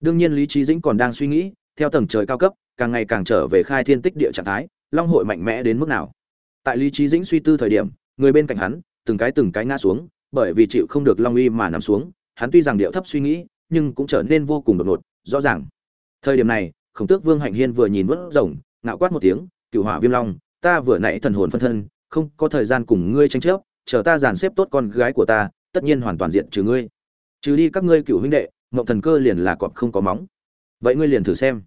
đương nhiên lý trí dĩnh còn đang suy nghĩ, theo tầng trời cao cấp, càng ngày càng trở về khai thiên tích địa trạng thái, long hội mạnh mẽ đến mức nào. Tại lý trí dĩnh suy tư thời điểm, người bên cạnh hắn, từng cái từng cái ngã xuống, bởi vì chịu không được long uy mà nằm xuống, hắn tuy rằng điệu thấp suy nghĩ, nhưng cũng trở nên vô cùng đột ngột, rõ ràng. Thời điểm này, khổng tước vương hạnh hiên vừa nhìn vớt rồng, ngạo quát một tiếng cựu hỏa viêm long, ta vừa nãy thần hồn phân thân, không có thời gian cùng ngươi tranh chấp, chờ ta dàn xếp tốt con gái của ta, tất nhiên hoàn toàn diện trừ ngươi. Trừ đi các ngươi cựu huynh đệ mộng thần cơ liền là cọp không có móng. Vậy ngươi liền thử xem.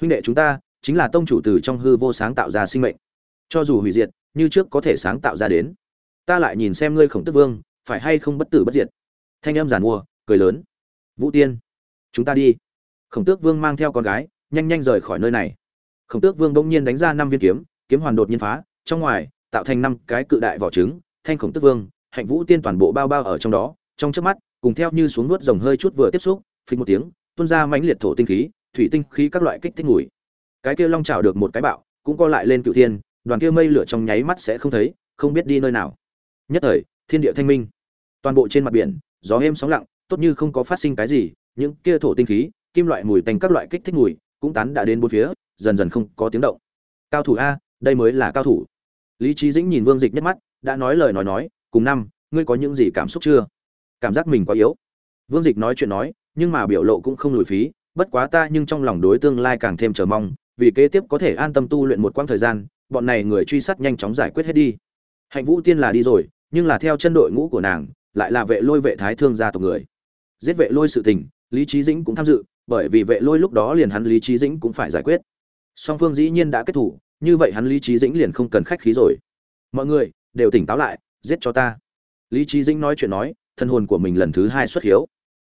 Huynh đệ chúng ta, chính là tông chủ từ trong hư vô sáng tạo ra sinh mệnh. Cho dù hủy diệt, như trước có thể sáng tạo ra đến. Ta lại nhìn xem ngươi khổng tức vương, phải hay không bất tử bất diệt? Thanh âm giàn mua, cười lớn. Vũ tiên, chúng ta đi. Khổng tước vương mang theo con gái, nhanh nhanh rời khỏi nơi này. Khổng tước vương bỗng nhiên đánh ra năm viên kiếm kiếm hoàn đột nhiên phá, trong ngoài, tạo thành năm cái cự đại vỏ trứng. Thanh khổng tước vương, hạnh vũ tiên toàn bộ bao bao ở trong đó, trong trước mắt, cùng theo như xuống nuốt rồng hơi chút vừa tiếp xúc phình một tiếng, tuôn ra mãnh liệt thổ tinh khí, thủy tinh khí các loại kích thích mùi. Cái kia long trào được một cái bạo, cũng co lại lên cựu thiên, đoàn kia mây lửa trong nháy mắt sẽ không thấy, không biết đi nơi nào. Nhất thời, thiên địa thanh minh. Toàn bộ trên mặt biển, gió êm sóng lặng, tốt như không có phát sinh cái gì, những kia thổ tinh khí, kim loại mùi tành các loại kích thích mùi, cũng tán đã đến bốn phía, dần dần không có tiếng động. Cao thủ a, đây mới là cao thủ. Lý trí dĩnh nhìn vương dịch nhất mắt, đã nói lời nói nói, cùng năm, ngươi có những gì cảm xúc chưa? Cảm giác mình quá yếu. Vương dịch nói chuyện nói nhưng mà biểu lộ cũng không lùi phí, bất quá ta nhưng trong lòng đối tương lai càng thêm chờ mong, vì kế tiếp có thể an tâm tu luyện một quãng thời gian, bọn này người truy sát nhanh chóng giải quyết hết đi. Hạnh vũ tiên là đi rồi, nhưng là theo chân đội ngũ của nàng, lại là vệ lôi vệ thái thương gia tộc người. Giết vệ lôi sự tình, lý trí dĩnh cũng tham dự, bởi vì vệ lôi lúc đó liền hắn lý trí dĩnh cũng phải giải quyết. Song phương dĩ nhiên đã kết thủ, như vậy hắn lý trí dĩnh liền không cần khách khí rồi. Mọi người, đều tỉnh táo lại, giết cho ta. Lý trí dĩnh nói chuyện nói, thân hồn của mình lần thứ hai xuất hiếu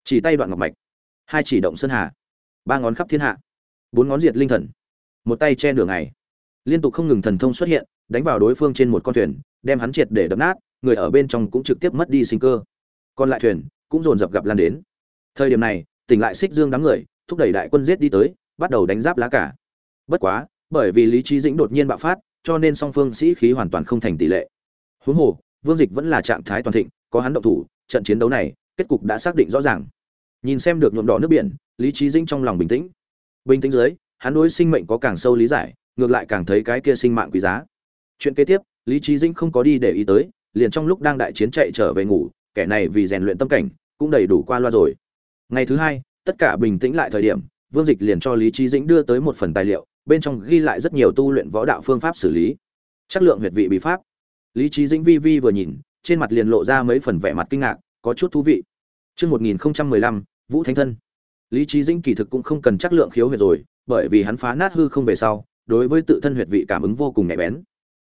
chỉ tay đoạn ngọc mạch. Hai chỉ động sơn hà. Ba ngón khắp thiên hạ. Bốn ngón diệt linh thần. Một tay che nửa ngày. Liên tục không ngừng thần thông xuất hiện, đánh vào đối phương trên một con thuyền, đem hắn triệt để đập nát, người ở bên trong cũng trực tiếp mất đi sinh cơ. Còn lại thuyền cũng dồn dập gặp lan đến. Thời điểm này, tỉnh lại xích dương đám người, thúc đẩy đại quân giết đi tới, bắt đầu đánh giáp lá cả. Bất quá, bởi vì lý trí dĩnh đột nhiên bạo phát, cho nên song phương sĩ khí hoàn toàn không thành tỷ lệ. Huống hồ, vương dịch vẫn là trạng thái toàn thịnh, có hắn động thủ, trận chiến đấu này, kết cục đã xác định rõ ràng nhìn xem được nhuộm đỏ nước biển lý trí dĩnh trong lòng bình tĩnh. Bình tĩnh dưới hắn đối sinh mệnh có càng sâu lý giải ngược lại càng thấy cái kia sinh mạng quý giá. Chuyện kế tiếp lý trí dĩnh không có đi để ý tới liền trong lúc đang đại chiến chạy trở về ngủ kẻ này vì rèn luyện tâm cảnh cũng đầy đủ qua loa rồi. Ngày thứ hai tất cả bình tĩnh lại thời điểm vương dịch liền cho lý trí dĩnh đưa tới một phần tài liệu bên trong ghi lại rất nhiều tu luyện võ đạo phương pháp xử lý. Chất lượng huyệt vị bí pháp. Lý trí dĩnh vi vi vừa nhìn trên mặt liền lộ ra mấy phần vẻ mặt kinh ngạc có chút thú vị. Trước 1015, Vũ Thánh Thân. Lý trí dĩnh kỳ thực cũng không cần chắc lượng khiếu huyệt rồi, bởi vì hắn phá nát hư không về sau, đối với tự thân huyệt vị cảm ứng vô cùng nhạy bén.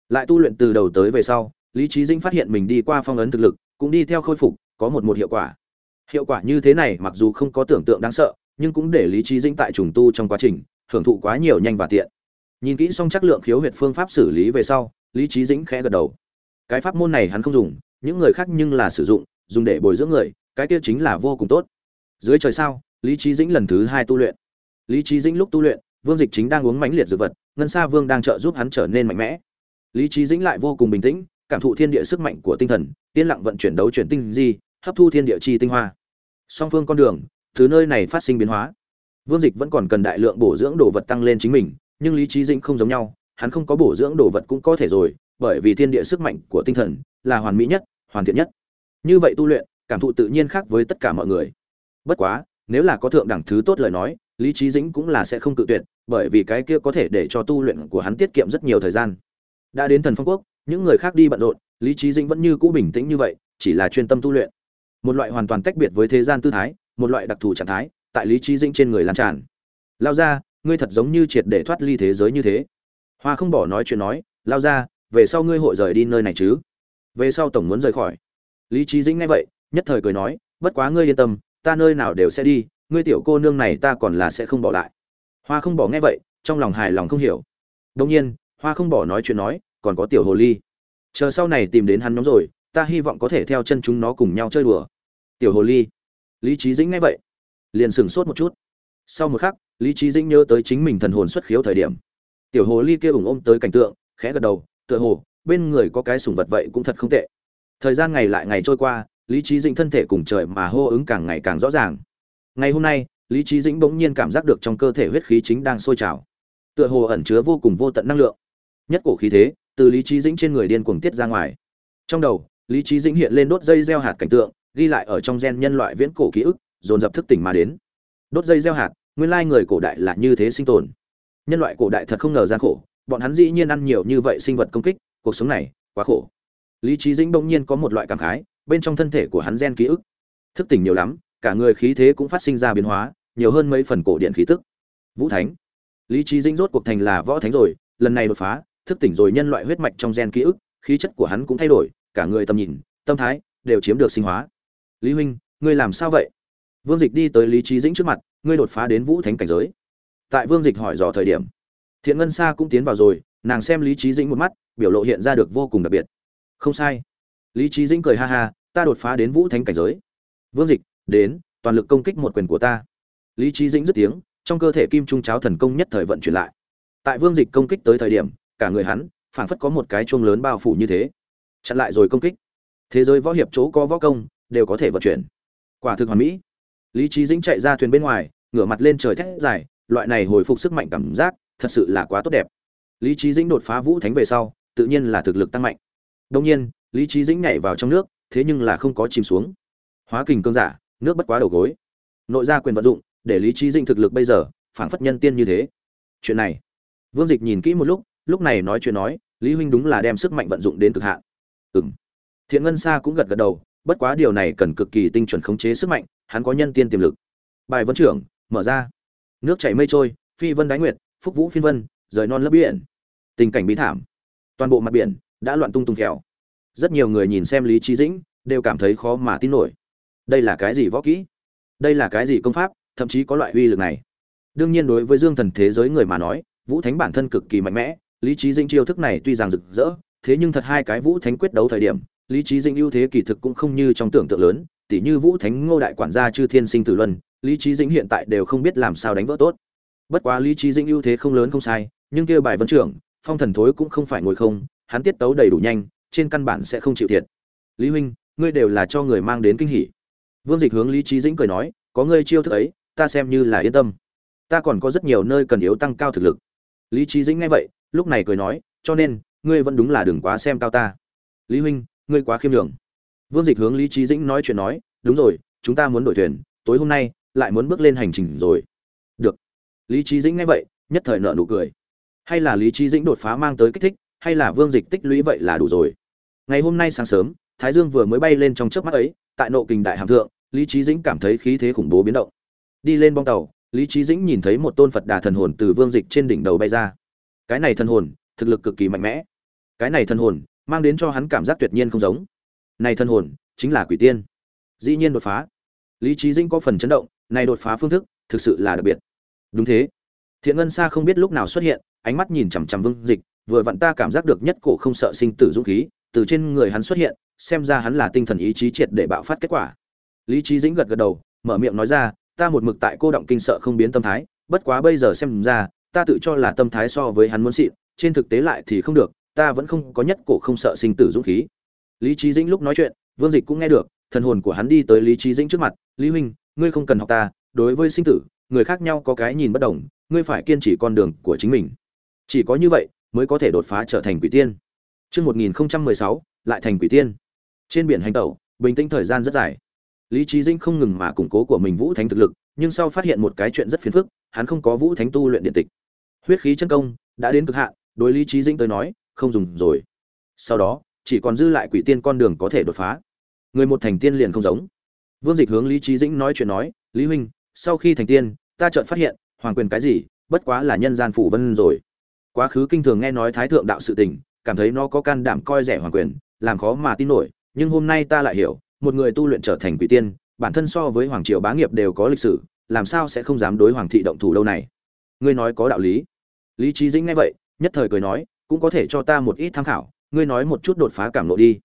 Lại tu luyện từ đầu tới về sau, Lý trí dĩnh phát hiện mình đi qua phong ấn thực lực, cũng đi theo khôi phục, có một một hiệu quả. Hiệu quả như thế này mặc dù không có tưởng tượng đáng sợ, nhưng cũng để Lý trí dĩnh tại trùng tu trong quá trình, hưởng thụ quá nhiều nhanh và tiện. Nhìn kỹ xong chắc lượng khiếu huyệt phương pháp xử lý về sau, Lý trí dĩnh khẽ gật đầu. Cái pháp môn này hắn không dùng, những người khác nhưng là sử dụng, dùng để bồi dưỡng người, cái kia chính là vô cùng tốt. Dưới trời sao, Lý trí dĩnh lần thứ hai tu luyện. Lý trí dĩnh lúc tu luyện, Vương Dịch chính đang uống mãnh liệt dược vật, Ngân Sa Vương đang trợ giúp hắn trở nên mạnh mẽ. Lý trí dĩnh lại vô cùng bình tĩnh, cảm thụ thiên địa sức mạnh của tinh thần, yên lặng vận chuyển đấu chuyển tinh di, hấp thu thiên địa chi tinh hoa. Song phương con đường, từ nơi này phát sinh biến hóa. Vương Dịch vẫn còn cần đại lượng bổ dưỡng đồ vật tăng lên chính mình, nhưng Lý trí Dĩnh không giống nhau, hắn không có bổ dưỡng đồ vật cũng có thể rồi, bởi vì thiên địa sức mạnh của tinh thần là hoàn mỹ nhất, hoàn thiện nhất. Như vậy tu luyện, cảm thụ tự nhiên khác với tất cả mọi người. Bất quá, nếu là có thượng đẳng thứ tốt lời nói, Lý trí Dĩnh cũng là sẽ không tự tuyệt, bởi vì cái kia có thể để cho tu luyện của hắn tiết kiệm rất nhiều thời gian. Đã đến Thần Phong Quốc, những người khác đi bận rộn, Lý trí Dĩnh vẫn như cũ bình tĩnh như vậy, chỉ là chuyên tâm tu luyện. Một loại hoàn toàn tách biệt với thế gian tư thái, một loại đặc thù trạng thái, tại Lý trí Dĩnh trên người lan tràn. Lao ra, ngươi thật giống như triệt để thoát ly thế giới như thế. Hoa không bỏ nói chuyện nói, lao ra, về sau ngươi hội rời đi nơi này chứ? Về sau tổng muốn rời khỏi. Lý trí Dĩnh nghe vậy, nhất thời cười nói, bất quá ngươi yên tâm, ta nơi nào đều sẽ đi, ngươi tiểu cô nương này ta còn là sẽ không bỏ lại. Hoa không bỏ nghe vậy, trong lòng hài lòng không hiểu. đông nhiên, Hoa không bỏ nói chuyện nói, còn có tiểu hồ ly. Chờ sau này tìm đến hắn nhóm rồi, ta hy vọng có thể theo chân chúng nó cùng nhau chơi đùa. Tiểu hồ ly. Lý Chí Dĩnh nghe vậy, liền sửng sốt một chút. Sau một khắc, Lý Chí Dĩnh nhớ tới chính mình thần hồn xuất khiếu thời điểm. Tiểu hồ ly kia ủng ôm tới cảnh tượng, khẽ gật đầu, tựa hồ bên người có cái sủng vật vậy cũng thật không tệ. Thời gian ngày lại ngày trôi qua, Lý trí Dĩnh thân thể cùng trời mà hô ứng càng ngày càng rõ ràng. Ngày hôm nay, lý trí dĩnh bỗng nhiên cảm giác được trong cơ thể huyết khí chính đang sôi trào. Tựa hồ ẩn chứa vô cùng vô tận năng lượng. Nhất cổ khí thế từ lý trí dĩnh trên người điên cuồng tiết ra ngoài. Trong đầu lý trí dĩnh hiện lên đốt dây gieo hạt cảnh tượng ghi lại ở trong gen nhân loại viễn cổ ký ức dồn dập thức tỉnh mà đến. Đốt dây gieo hạt nguyên lai người cổ đại là như thế sinh tồn. Nhân loại cổ đại thật không ngờ gian khổ bọn hắn dĩ nhiên ăn nhiều như vậy sinh vật công kích cuộc sống này quá khổ. Lý trí dĩnh bỗng nhiên có một loại cảm khái bên trong thân thể của hắn gen ký ức. Thức tỉnh nhiều lắm, cả người khí thế cũng phát sinh ra biến hóa, nhiều hơn mấy phần cổ điện khí tức. Vũ thánh. Lý trí dinh rốt cuộc thành là võ thánh rồi, lần này đột phá, thức tỉnh rồi nhân loại huyết mạch trong gen ký ức, khí chất của hắn cũng thay đổi, cả người tầm nhìn, tâm thái đều chiếm được sinh hóa. Lý huynh, ngươi làm sao vậy? Vương dịch đi tới lý trí dĩnh trước mặt, ngươi đột phá đến vũ thánh cảnh giới. Tại vương dịch hỏi dò thời điểm, thiện ngân sa cũng tiến vào rồi, nàng xem lý trí dĩnh một mắt, biểu lộ hiện ra được vô cùng đặc biệt. Không sai lý trí dĩnh cười ha ha, ta đột phá đến vũ thánh cảnh giới. Vương dịch, đến, toàn lực công kích một quyền của ta. Lý trí dĩnh dứt tiếng, trong cơ thể kim trung cháo thần công nhất thời vận chuyển lại. Tại vương dịch công kích tới thời điểm, cả người hắn, phảng phất có một cái chuông lớn bao phủ như thế. Chặn lại rồi công kích. Thế giới võ hiệp chỗ có võ công, đều có thể vận chuyển. Quả thực hoàn mỹ. Lý trí dĩnh chạy ra thuyền bên ngoài, ngửa mặt lên trời thét dài, loại này hồi phục sức mạnh cảm giác, thật sự là quá tốt đẹp. Lý trí dĩnh đột phá vũ thánh về sau, tự nhiên là thực lực tăng mạnh. Đông nhiên lý trí dĩnh nhảy vào trong nước, thế nhưng là không có chìm xuống. Hóa kình cương giả, nước bất quá đầu gối. Nội gia quyền vận dụng, để lý trí dĩnh thực lực bây giờ, phảng phất nhân tiên như thế. Chuyện này, vương dịch nhìn kỹ một lúc lúc này nói chuyện nói, lý huynh đúng là đem sức mạnh vận dụng đến cực hạn. Ừng thiện ngân sa cũng gật gật đầu, bất quá điều này cần cực kỳ tinh chuẩn khống chế sức mạnh, hắn có nhân tiên tiềm lực. Bài vấn trưởng, mở ra. Nước chảy mây trôi, phi vân đái nguyệt, phúc vũ phiên vân, rời non lấp biển. Tình cảnh bí thảm. Toàn bộ mặt biển đã loạn tung tung theo rất nhiều người nhìn xem lý trí dĩnh, đều cảm thấy khó mà tin nổi. Đây là cái gì võ kỹ? Đây là cái gì công pháp, thậm chí có loại uy lực này? Đương nhiên đối với dương thần thế giới người mà nói, vũ thánh bản thân cực kỳ mạnh mẽ, lý trí dĩnh chiêu thức này tuy rằng rực rỡ, thế nhưng thật hai cái vũ thánh quyết đấu thời điểm, lý trí dĩnh ưu thế kỳ thực cũng không như trong tưởng tượng lớn, tỉ như vũ thánh ngô đại quản gia chư thiên sinh tử luân, lý trí dĩnh hiện tại đều không biết làm sao đánh vỡ tốt. Bất quá lý trí dĩnh ưu thế không lớn không sai, nhưng kia bài vấn trưởng, phong thần thối cũng không phải ngồi không, hắn tiết tấu đầy đủ nhanh trên căn bản sẽ không chịu thiệt. Lý huynh, ngươi đều là cho người mang đến kinh hỉ. Vương dịch hướng lý trí dĩnh cười nói, có ngươi chiêu thức ấy, ta xem như là yên tâm. Ta còn có rất nhiều nơi cần yếu tăng cao thực lực. Lý trí dĩnh nghe vậy, lúc này cười nói, cho nên, ngươi vẫn đúng là đừng quá xem cao ta. Lý huynh, ngươi quá khiêm nhường. Vương dịch hướng lý trí dĩnh nói chuyện nói, đúng rồi, chúng ta muốn đổi thuyền, tối hôm nay, lại muốn bước lên hành trình rồi. Được. Lý trí dĩnh nghe vậy, nhất thời nợ nụ cười. Hay là lý trí dĩnh đột phá mang tới kích thích, hay là vương dịch tích lũy vậy là đủ rồi ngày hôm nay sáng sớm, thái dương vừa mới bay lên trong trước mắt ấy, tại nộ kình đại hàm thượng, lý trí dĩnh cảm thấy khí thế khủng bố biến động. Đi lên bong tàu, lý trí dĩnh nhìn thấy một tôn phật đà thần hồn từ vương dịch trên đỉnh đầu bay ra. Cái này thần hồn, thực lực cực kỳ mạnh mẽ. Cái này thần hồn, mang đến cho hắn cảm giác tuyệt nhiên không giống. Này thần hồn, chính là quỷ tiên. Dĩ nhiên đột phá. Lý trí dĩnh có phần chấn động, này đột phá phương thức, thực sự là đặc biệt. Đúng thế. Thiện ngân sa không biết lúc nào xuất hiện, ánh mắt nhìn chằm chằm vương dịch, vừa vặn ta cảm giác được nhất cổ không sợ sinh tử dũng khí từ trên người hắn xuất hiện, xem ra hắn là tinh thần ý chí triệt để bạo phát kết quả. Lý trí dĩnh gật gật đầu, mở miệng nói ra, ta một mực tại cô động kinh sợ không biến tâm thái, bất quá bây giờ xem ra, ta tự cho là tâm thái so với hắn muốn xịn, trên thực tế lại thì không được, ta vẫn không có nhất cổ không sợ sinh tử dũng khí. Lý trí dĩnh lúc nói chuyện, vương dịch cũng nghe được, thần hồn của hắn đi tới lý trí dĩnh trước mặt, lý huynh, ngươi không cần học ta, đối với sinh tử, người khác nhau có cái nhìn bất đồng, ngươi phải kiên trì con đường của chính mình. Chỉ có như vậy, mới có thể đột phá trở thành quỷ tiên. Trước 1016, lại thành quỷ tiên. Trên biển hành tẩu, bình tĩnh thời gian rất dài. Lý Chí Dĩnh không ngừng mà củng cố của mình Vũ Thánh thực lực, nhưng sau phát hiện một cái chuyện rất phiền phức, hắn không có Vũ Thánh tu luyện điện tịch. Huyết khí chân công đã đến cực hạn, đối Lý Chí Dĩnh tới nói, không dùng rồi. Sau đó, chỉ còn dư lại quỷ tiên con đường có thể đột phá. Người một thành tiên liền không giống. Vương Dịch hướng Lý Chí Dĩnh nói chuyện nói, "Lý huynh, sau khi thành tiên, ta chợt phát hiện, hoàng quyền cái gì, bất quá là nhân gian phủ vân rồi." Quá khứ kinh thường nghe nói thái thượng đạo sự tình, cảm thấy nó có can đảm coi rẻ hoàng quyền, làm khó mà tin nổi, nhưng hôm nay ta lại hiểu, một người tu luyện trở thành quỷ tiên, bản thân so với hoàng triều bá nghiệp đều có lịch sử, làm sao sẽ không dám đối hoàng thị động thủ đâu này. Ngươi nói có đạo lý. Lý Chí Dĩnh nghe vậy, nhất thời cười nói, cũng có thể cho ta một ít tham khảo, ngươi nói một chút đột phá cảm ngộ đi.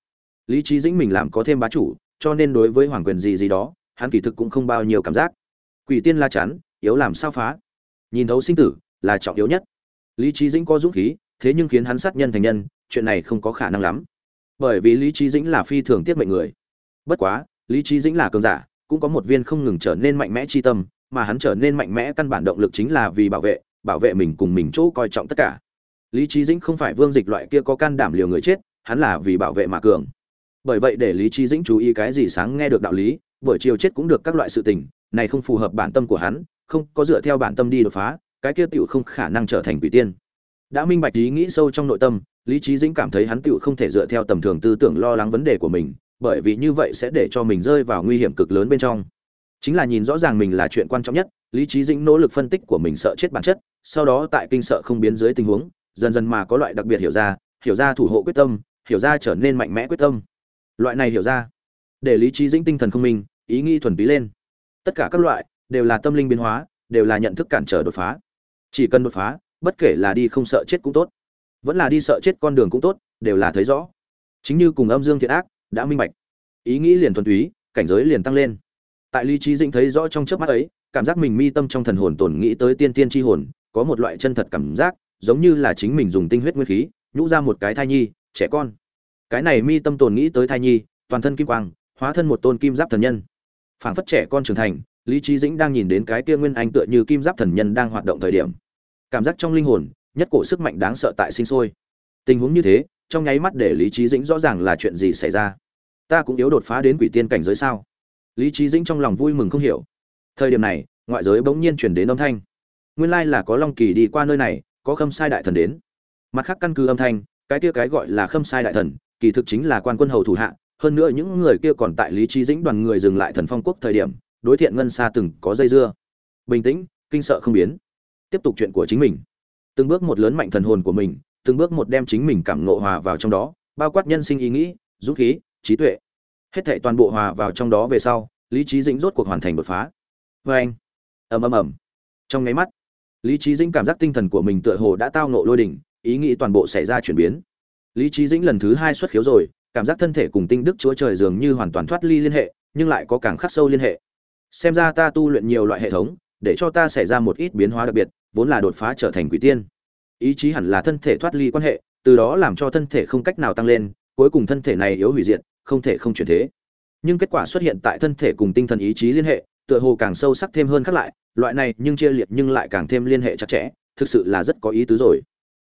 Lý Chí Dĩnh mình làm có thêm bá chủ, cho nên đối với hoàng quyền gì gì đó, hắn kỳ thực cũng không bao nhiêu cảm giác. Quỷ tiên la chắn, yếu làm sao phá? Nhìn thấu sinh tử là trọng yếu nhất. Lý Chí Dĩnh có dũng khí, thế nhưng khiến hắn sát nhân thành nhân, chuyện này không có khả năng lắm. Bởi vì Lý Chí Dĩnh là phi thường tiết mệnh người. Bất quá, Lý Chí Dĩnh là cường giả, cũng có một viên không ngừng trở nên mạnh mẽ chi tâm, mà hắn trở nên mạnh mẽ căn bản động lực chính là vì bảo vệ bảo vệ mình cùng mình chỗ coi trọng tất cả lý trí dĩnh không phải vương dịch loại kia có can đảm liều người chết hắn là vì bảo vệ mà cường bởi vậy để lý trí dĩnh chú ý cái gì sáng nghe được đạo lý buổi chiều chết cũng được các loại sự tình này không phù hợp bản tâm của hắn không có dựa theo bản tâm đi đột phá cái kia tiểu không khả năng trở thành quỷ tiên đã minh bạch ý nghĩ sâu trong nội tâm, lý trí dĩnh cảm thấy hắn tựu không thể dựa theo tầm thường tư tưởng lo lắng vấn đề của mình, bởi vì như vậy sẽ để cho mình rơi vào nguy hiểm cực lớn bên trong. Chính là nhìn rõ ràng mình là chuyện quan trọng nhất, lý trí dĩnh nỗ lực phân tích của mình sợ chết bản chất, sau đó tại kinh sợ không biến dưới tình huống, dần dần mà có loại đặc biệt hiểu ra hiểu ra thủ hộ quyết tâm, hiểu ra trở nên mạnh mẽ quyết tâm. Loại này hiểu ra, để lý trí dĩnh tinh thần không minh, ý nghĩ thuần bí lên. Tất cả các loại đều là tâm linh biến hóa, đều là nhận thức cản trở đột phá. Chỉ cần đột phá bất kể là đi không sợ chết cũng tốt. Vẫn là đi sợ chết con đường cũng tốt, đều là thấy rõ. Chính như cùng âm dương thiện ác, đã minh bạch. Ý nghĩ liền thuần túy, cảnh giới liền tăng lên. Tại lý trí dĩnh thấy rõ trong trước mắt ấy, cảm giác mình mi tâm trong thần hồn tổn nghĩ tới tiên tiên tri hồn, có một loại chân thật cảm giác, giống như là chính mình dùng tinh huyết nguyên khí, nhũ ra một cái thai nhi, trẻ con. Cái này mi tâm tồn nghĩ tới thai nhi, toàn thân kim quang, hóa thân một tôn kim giáp thần nhân. Phảng phất trẻ con trưởng thành, lý trí dĩnh đang nhìn đến cái kia nguyên anh tựa như kim giáp thần nhân đang hoạt động thời điểm cảm giác trong linh hồn, nhất cổ sức mạnh đáng sợ tại sinh sôi. Tình huống như thế, trong nháy mắt để lý trí dĩnh rõ ràng là chuyện gì xảy ra. Ta cũng yếu đột phá đến quỷ tiên cảnh giới sao? Lý trí dĩnh trong lòng vui mừng không hiểu. Thời điểm này, ngoại giới bỗng nhiên chuyển đến âm thanh. Nguyên lai là có long kỳ đi qua nơi này, có khâm sai đại thần đến. Mặt khác căn cứ âm thanh, cái kia cái gọi là khâm sai đại thần, kỳ thực chính là quan quân hầu thủ hạ, hơn nữa những người kia còn tại lý trí dĩnh đoàn người dừng lại thần phong quốc thời điểm, đối thiện ngân xa từng có dây dưa. Bình tĩnh, kinh sợ không biến tiếp tục chuyện của chính mình. Từng bước một lớn mạnh thần hồn của mình, từng bước một đem chính mình cảm ngộ hòa vào trong đó, bao quát nhân sinh ý nghĩ, dũng khí, trí tuệ. Hết thảy toàn bộ hòa vào trong đó về sau, lý trí dĩnh rốt cuộc hoàn thành đột phá. Vê anh, ầm ầm ầm. Trong nháy mắt, lý trí dĩnh cảm giác tinh thần của mình tựa hồ đã tao nộ lôi đỉnh, ý nghĩ toàn bộ xảy ra chuyển biến. Lý trí dĩnh lần thứ hai xuất khiếu rồi, cảm giác thân thể cùng tinh đức chúa trời dường như hoàn toàn thoát ly liên hệ, nhưng lại có càng khắc sâu liên hệ. Xem ra ta tu luyện nhiều loại hệ thống, để cho ta xảy ra một ít biến hóa đặc biệt vốn là đột phá trở thành quỷ tiên. Ý chí hẳn là thân thể thoát ly quan hệ, từ đó làm cho thân thể không cách nào tăng lên, cuối cùng thân thể này yếu hủy diệt, không thể không chuyển thế. Nhưng kết quả xuất hiện tại thân thể cùng tinh thần ý chí liên hệ, tựa hồ càng sâu sắc thêm hơn khác lại, loại này nhưng chia liệt nhưng lại càng thêm liên hệ chặt chẽ, thực sự là rất có ý tứ rồi.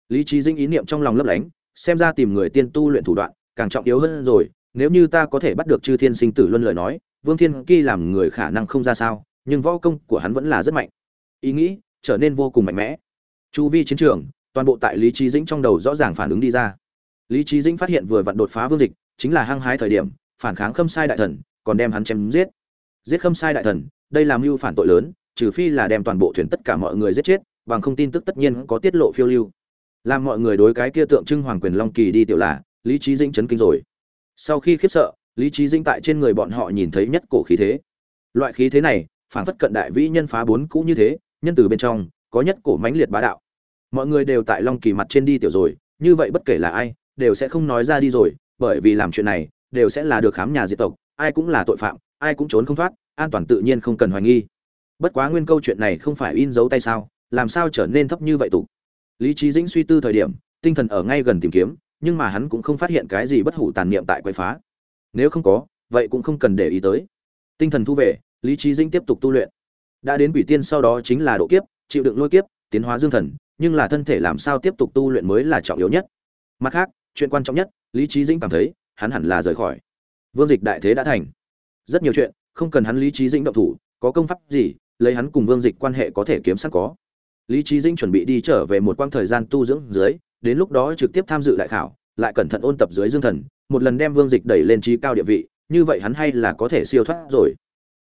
Lý trí dinh ý niệm trong lòng lấp lánh, xem ra tìm người tiên tu luyện thủ đoạn, càng trọng yếu hơn rồi, nếu như ta có thể bắt được chư thiên sinh tử luân lời nói, vương thiên kỳ làm người khả năng không ra sao, nhưng võ công của hắn vẫn là rất mạnh. Ý nghĩ trở nên vô cùng mạnh mẽ. Chu vi chiến trường, toàn bộ tại lý trí dĩnh trong đầu rõ ràng phản ứng đi ra. Lý trí dĩnh phát hiện vừa vặn đột phá vương dịch, chính là hăng hái thời điểm, phản kháng khâm sai đại thần, còn đem hắn chém giết. Giết khâm sai đại thần, đây là mưu phản tội lớn, trừ phi là đem toàn bộ thuyền tất cả mọi người giết chết, bằng không tin tức tất nhiên có tiết lộ phiêu lưu. Làm mọi người đối cái kia tượng trưng hoàng quyền long kỳ đi tiểu là, lý trí dĩnh chấn kinh rồi. Sau khi khiếp sợ, lý trí dĩnh tại trên người bọn họ nhìn thấy nhất cổ khí thế. Loại khí thế này, phản phất cận đại vĩ nhân phá bốn cũ như thế nhân từ bên trong, có nhất cổ mãnh liệt bá đạo. Mọi người đều tại long kỳ mặt trên đi tiểu rồi, như vậy bất kể là ai, đều sẽ không nói ra đi rồi, bởi vì làm chuyện này, đều sẽ là được khám nhà diệt tộc, ai cũng là tội phạm, ai cũng trốn không thoát, an toàn tự nhiên không cần hoài nghi. Bất quá nguyên câu chuyện này không phải in dấu tay sao, làm sao trở nên thấp như vậy tục lý trí dĩnh suy tư thời điểm, tinh thần ở ngay gần tìm kiếm, nhưng mà hắn cũng không phát hiện cái gì bất hủ tàn niệm tại quậy phá. Nếu không có, vậy cũng không cần để ý tới. Tinh thần thu về, lý trí dĩnh tiếp tục tu luyện đã đến quỷ tiên sau đó chính là độ kiếp, chịu đựng lôi kiếp, tiến hóa dương thần, nhưng là thân thể làm sao tiếp tục tu luyện mới là trọng yếu nhất. Mặt khác, chuyện quan trọng nhất, lý trí dĩnh cảm thấy, hắn hẳn là rời khỏi. Vương dịch đại thế đã thành. Rất nhiều chuyện, không cần hắn lý trí dĩnh động thủ, có công pháp gì, lấy hắn cùng vương dịch quan hệ có thể kiếm sẵn có. Lý trí dĩnh chuẩn bị đi trở về một quãng thời gian tu dưỡng dưới, đến lúc đó trực tiếp tham dự đại khảo, lại cẩn thận ôn tập dưới dương thần, một lần đem vương dịch đẩy lên trí cao địa vị, như vậy hắn hay là có thể siêu thoát rồi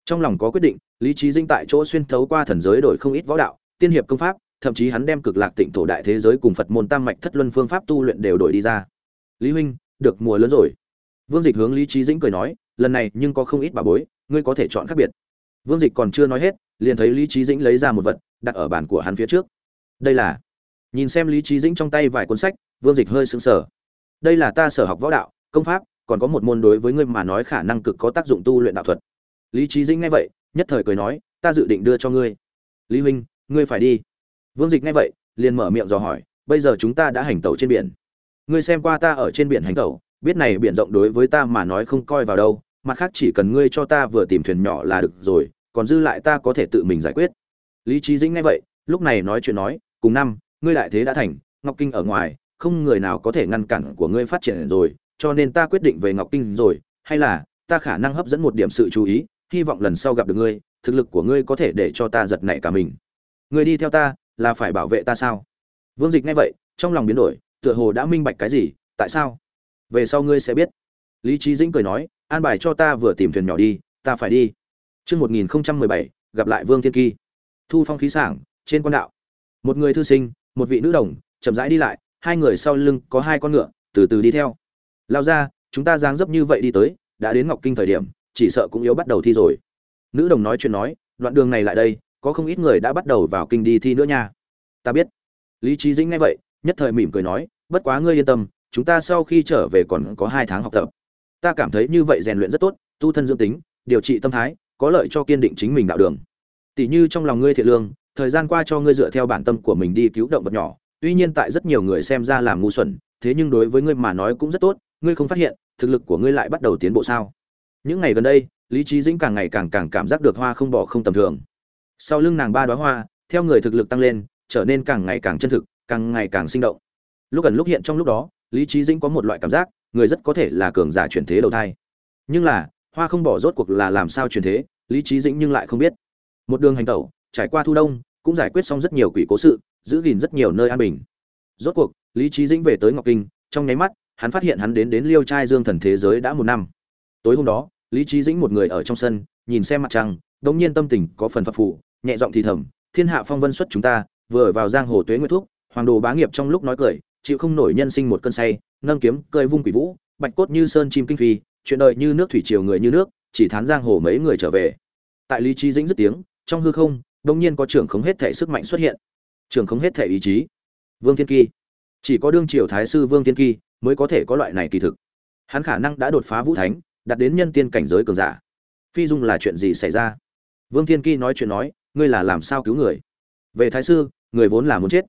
trong lòng có quyết định, lý trí dinh tại chỗ xuyên thấu qua thần giới đổi không ít võ đạo, tiên hiệp công pháp, thậm chí hắn đem cực lạc tịnh thổ đại thế giới cùng phật môn tam mạch thất luân phương pháp tu luyện đều đổi đi ra. Lý huynh, được mùa lớn rồi. Vương dịch hướng lý trí dĩnh cười nói, lần này nhưng có không ít bà bối, ngươi có thể chọn khác biệt. Vương dịch còn chưa nói hết, liền thấy lý trí dĩnh lấy ra một vật, đặt ở bàn của hắn phía trước. Đây là, nhìn xem lý trí dĩnh trong tay vài cuốn sách, vương dịch hơi sững sờ. Đây là ta sở học võ đạo, công pháp, còn có một môn đối với ngươi mà nói khả năng cực có tác dụng tu luyện đạo thuật lý trí dĩnh nghe vậy, nhất thời cười nói, ta dự định đưa cho ngươi. Lý huynh, ngươi phải đi. Vương dịch nghe vậy, liền mở miệng dò hỏi, bây giờ chúng ta đã hành tẩu trên biển. Ngươi xem qua ta ở trên biển hành tẩu, biết này biển rộng đối với ta mà nói không coi vào đâu, mặt khác chỉ cần ngươi cho ta vừa tìm thuyền nhỏ là được rồi, còn dư lại ta có thể tự mình giải quyết. Lý trí dĩnh nghe vậy, lúc này nói chuyện nói, cùng năm, ngươi đại thế đã thành, ngọc kinh ở ngoài, không người nào có thể ngăn cản của ngươi phát triển rồi, cho nên ta quyết định về ngọc kinh rồi, hay là ta khả năng hấp dẫn một điểm sự chú ý hy vọng lần sau gặp được ngươi thực lực của ngươi có thể để cho ta giật nảy cả mình ngươi đi theo ta là phải bảo vệ ta sao vương dịch nghe vậy trong lòng biến đổi tựa hồ đã minh bạch cái gì tại sao về sau ngươi sẽ biết lý trí dĩnh cười nói an bài cho ta vừa tìm thuyền nhỏ đi ta phải đi Trước 1017, gặp lại Vương Thiên Kỳ. Thu phong khí sảng, trên quan đạo. Một người thư sinh, một vị nữ đồng, chậm rãi đi lại, hai người sau lưng có hai con ngựa, từ từ đi theo. Lao ra, chúng ta giáng dấp như vậy đi tới, đã đến Ngọc Kinh thời điểm, chỉ sợ cũng yếu bắt đầu thi rồi. Nữ đồng nói chuyện nói, đoạn đường này lại đây, có không ít người đã bắt đầu vào kinh đi thi nữa nha. Ta biết. Lý Chí Dĩnh nghe vậy, nhất thời mỉm cười nói, bất quá ngươi yên tâm, chúng ta sau khi trở về còn có hai tháng học tập. Ta cảm thấy như vậy rèn luyện rất tốt, tu thân dưỡng tính, điều trị tâm thái, có lợi cho kiên định chính mình đạo đường. Tỷ như trong lòng ngươi thiện lương, thời gian qua cho ngươi dựa theo bản tâm của mình đi cứu động vật nhỏ, tuy nhiên tại rất nhiều người xem ra làm ngu xuẩn, thế nhưng đối với ngươi mà nói cũng rất tốt, ngươi không phát hiện, thực lực của ngươi lại bắt đầu tiến bộ sao? Những ngày gần đây, Lý Chí Dĩnh càng ngày càng càng cảm giác được hoa không bỏ không tầm thường. Sau lưng nàng ba đóa hoa, theo người thực lực tăng lên, trở nên càng ngày càng chân thực, càng ngày càng sinh động. Lúc gần lúc hiện trong lúc đó, Lý Chí Dĩnh có một loại cảm giác, người rất có thể là cường giả chuyển thế đầu thai. Nhưng là, hoa không bỏ rốt cuộc là làm sao chuyển thế, Lý Chí Dĩnh nhưng lại không biết. Một đường hành tẩu, trải qua thu đông, cũng giải quyết xong rất nhiều quỷ cố sự, giữ gìn rất nhiều nơi an bình. Rốt cuộc, Lý Chí Dĩnh về tới Ngọc Kinh, trong nháy mắt, hắn phát hiện hắn đến đến Liêu Trai Dương thần thế giới đã một năm. Tối hôm đó, Lý trí Dĩnh một người ở trong sân, nhìn xem mặt trăng, đột nhiên tâm tình có phần phật phụ, nhẹ giọng thì thầm, "Thiên hạ phong vân xuất chúng ta, vừa vào giang hồ tuế nguyệt thuốc, hoàng đồ bá nghiệp trong lúc nói cười, chịu không nổi nhân sinh một cơn say, nâng kiếm, cơi vung quỷ vũ, bạch cốt như sơn chim kinh phi, chuyện đời như nước thủy triều người như nước, chỉ thán giang hồ mấy người trở về." Tại Lý trí Dĩnh dứt tiếng, trong hư không, đột nhiên có trưởng không hết thể sức mạnh xuất hiện. Trưởng không hết thể ý chí. Vương Thiên Kỳ. Chỉ có đương triều thái sư Vương Thiên Kỳ mới có thể có loại này kỳ thực. Hắn khả năng đã đột phá vũ thánh, đạt đến nhân tiên cảnh giới cường giả. Phi dung là chuyện gì xảy ra? Vương Thiên Kỳ nói chuyện nói, ngươi là làm sao cứu người? Về thái sư, người vốn là muốn chết.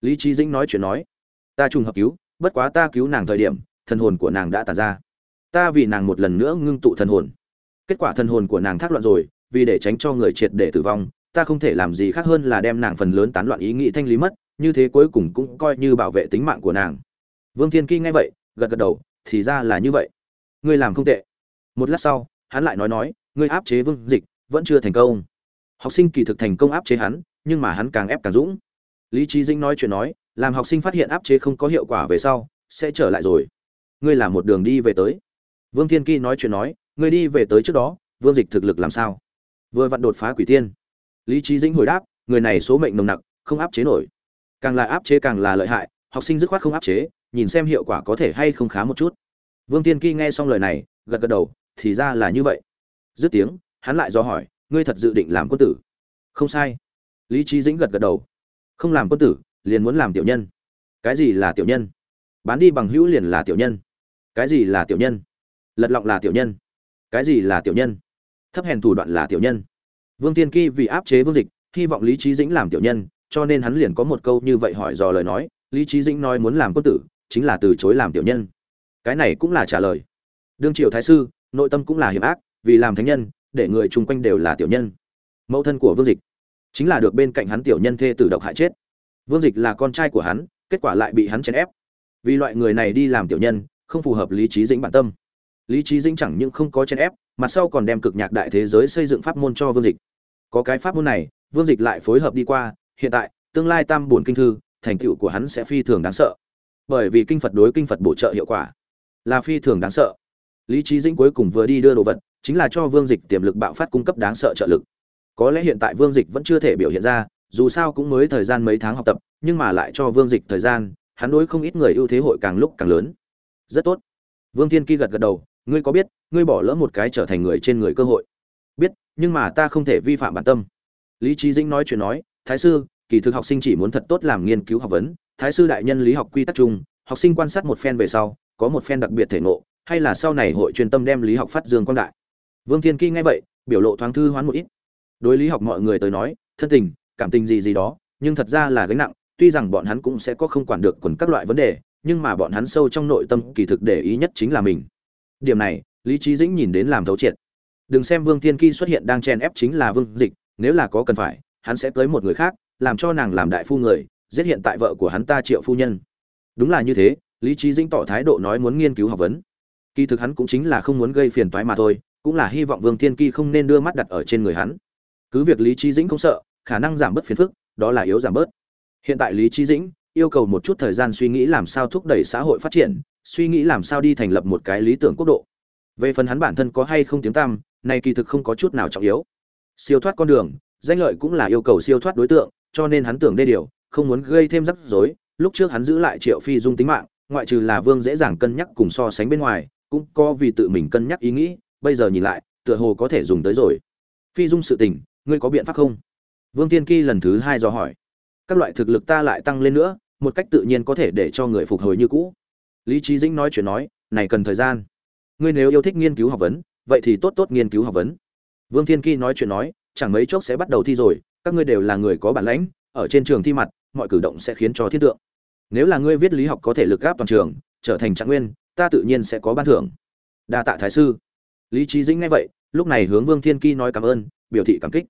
Lý Chí Dĩnh nói chuyện nói, ta trùng hợp cứu, bất quá ta cứu nàng thời điểm, thần hồn của nàng đã tàn ra. Ta vì nàng một lần nữa ngưng tụ thần hồn. Kết quả thần hồn của nàng thác loạn rồi, vì để tránh cho người triệt để tử vong, ta không thể làm gì khác hơn là đem nàng phần lớn tán loạn ý nghĩ thanh lý mất, như thế cuối cùng cũng coi như bảo vệ tính mạng của nàng. Vương Thiên Kỳ nghe vậy, gật gật đầu, thì ra là như vậy. Ngươi làm không tệ. Một lát sau, hắn lại nói nói, ngươi áp chế Vương Dịch, vẫn chưa thành công. Học sinh kỳ thực thành công áp chế hắn, nhưng mà hắn càng ép càng dũng. Lý trí Dĩnh nói chuyện nói, làm học sinh phát hiện áp chế không có hiệu quả về sau, sẽ trở lại rồi. Ngươi làm một đường đi về tới. Vương Thiên Kỳ nói chuyện nói, ngươi đi về tới trước đó, Vương Dịch thực lực làm sao? Vừa vặn đột phá quỷ tiên. Lý trí Dĩnh hồi đáp, người này số mệnh nồng nặc, không áp chế nổi. Càng là áp chế càng là lợi hại, học sinh dứt khoát không áp chế, nhìn xem hiệu quả có thể hay không khá một chút. Vương Tiên Kỳ nghe xong lời này, gật gật đầu, thì ra là như vậy. Dứt tiếng, hắn lại do hỏi, ngươi thật dự định làm quân tử? Không sai. Lý trí Dĩnh gật gật đầu. Không làm quân tử, liền muốn làm tiểu nhân. Cái gì là tiểu nhân? Bán đi bằng hữu liền là tiểu nhân. Cái gì là tiểu nhân? Lật lọng là tiểu nhân. Cái gì là tiểu nhân? Thấp hèn thủ đoạn là tiểu nhân. Vương Tiên ky vì áp chế Vương Dịch, hy vọng Lý trí Dĩnh làm tiểu nhân, cho nên hắn liền có một câu như vậy hỏi dò lời nói, Lý trí Dĩnh nói muốn làm quân tử, chính là từ chối làm tiểu nhân. Cái này cũng là trả lời. Đương triều thái sư, nội tâm cũng là hiểm ác, vì làm thánh nhân, để người chung quanh đều là tiểu nhân. Mẫu thân của Vương Dịch, chính là được bên cạnh hắn tiểu nhân thê tử độc hại chết. Vương Dịch là con trai của hắn, kết quả lại bị hắn chèn ép. Vì loại người này đi làm tiểu nhân, không phù hợp Lý trí Dĩnh bản tâm. Lý trí Dĩnh chẳng những không có chèn ép, mặt sau còn đem cực nhạc đại thế giới xây dựng pháp môn cho Vương Dịch. Có cái pháp môn này, Vương Dịch lại phối hợp đi qua, hiện tại, tương lai tam bổn kinh thư, thành tựu của hắn sẽ phi thường đáng sợ. Bởi vì kinh Phật đối kinh Phật bổ trợ hiệu quả, là phi thường đáng sợ. Lý trí Dĩnh cuối cùng vừa đi đưa đồ vật, chính là cho Vương Dịch tiềm lực bạo phát cung cấp đáng sợ trợ lực. Có lẽ hiện tại Vương Dịch vẫn chưa thể biểu hiện ra, dù sao cũng mới thời gian mấy tháng học tập, nhưng mà lại cho Vương Dịch thời gian, hắn đối không ít người ưu thế hội càng lúc càng lớn. Rất tốt. Vương Thiên Kỳ gật gật đầu, ngươi có biết, ngươi bỏ lỡ một cái trở thành người trên người cơ hội. Biết, nhưng mà ta không thể vi phạm bản tâm. Lý trí Dĩnh nói chuyện nói, thái sư, kỳ thực học sinh chỉ muốn thật tốt làm nghiên cứu học vấn, thái sư đại nhân lý học quy tắc chung, học sinh quan sát một phen về sau, có một phen đặc biệt thể ngộ, hay là sau này hội chuyên tâm đem lý học phát dương quang đại. Vương Thiên Kỳ nghe vậy, biểu lộ thoáng thư hoán một ít. Đối lý học mọi người tới nói, thân tình, cảm tình gì gì đó, nhưng thật ra là gánh nặng, tuy rằng bọn hắn cũng sẽ có không quản được quần các loại vấn đề, nhưng mà bọn hắn sâu trong nội tâm kỳ thực để ý nhất chính là mình. Điểm này, Lý trí Dĩnh nhìn đến làm thấu triệt. đừng xem vương thiên ki xuất hiện đang chen ép chính là vương dịch nếu là có cần phải hắn sẽ tới một người khác làm cho nàng làm đại phu người giết hiện tại vợ của hắn ta triệu phu nhân đúng là như thế lý trí dĩnh tỏ thái độ nói muốn nghiên cứu học vấn kỳ thực hắn cũng chính là không muốn gây phiền toái mà thôi, cũng là hy vọng vương thiên kỳ không nên đưa mắt đặt ở trên người hắn. Cứ việc lý trí dĩnh không sợ, khả năng giảm bớt phiền phức, đó là yếu giảm bớt. Hiện tại lý trí dĩnh yêu cầu một chút thời gian suy nghĩ làm sao thúc đẩy xã hội phát triển, suy nghĩ làm sao đi thành lập một cái lý tưởng quốc độ. Về phần hắn bản thân có hay không tiếng tăm, này kỳ thực không có chút nào trọng yếu. Siêu thoát con đường, danh lợi cũng là yêu cầu siêu thoát đối tượng, cho nên hắn tưởng đê điều, không muốn gây thêm rắc rối. Lúc trước hắn giữ lại triệu phi dung tính mạng, ngoại trừ là vương dễ dàng cân nhắc cùng so sánh bên ngoài cũng có vì tự mình cân nhắc ý nghĩ, bây giờ nhìn lại, tựa hồ có thể dùng tới rồi. Phi dung sự tình, ngươi có biện pháp không? Vương tiên kỳ lần thứ hai do hỏi. Các loại thực lực ta lại tăng lên nữa, một cách tự nhiên có thể để cho người phục hồi như cũ. Lý trí dĩnh nói chuyện nói, này cần thời gian. Ngươi nếu yêu thích nghiên cứu học vấn, vậy thì tốt tốt nghiên cứu học vấn. Vương thiên kỳ nói chuyện nói, chẳng mấy chốc sẽ bắt đầu thi rồi, các ngươi đều là người có bản lãnh, ở trên trường thi mặt, mọi cử động sẽ khiến cho thiết tượng. Nếu là ngươi viết lý học có thể lực gáp toàn trường, trở thành trạng nguyên ta tự nhiên sẽ có ban thưởng. Đa tạ thái sư. Lý trí dĩnh nghe vậy, lúc này hướng vương thiên ky nói cảm ơn, biểu thị cảm kích.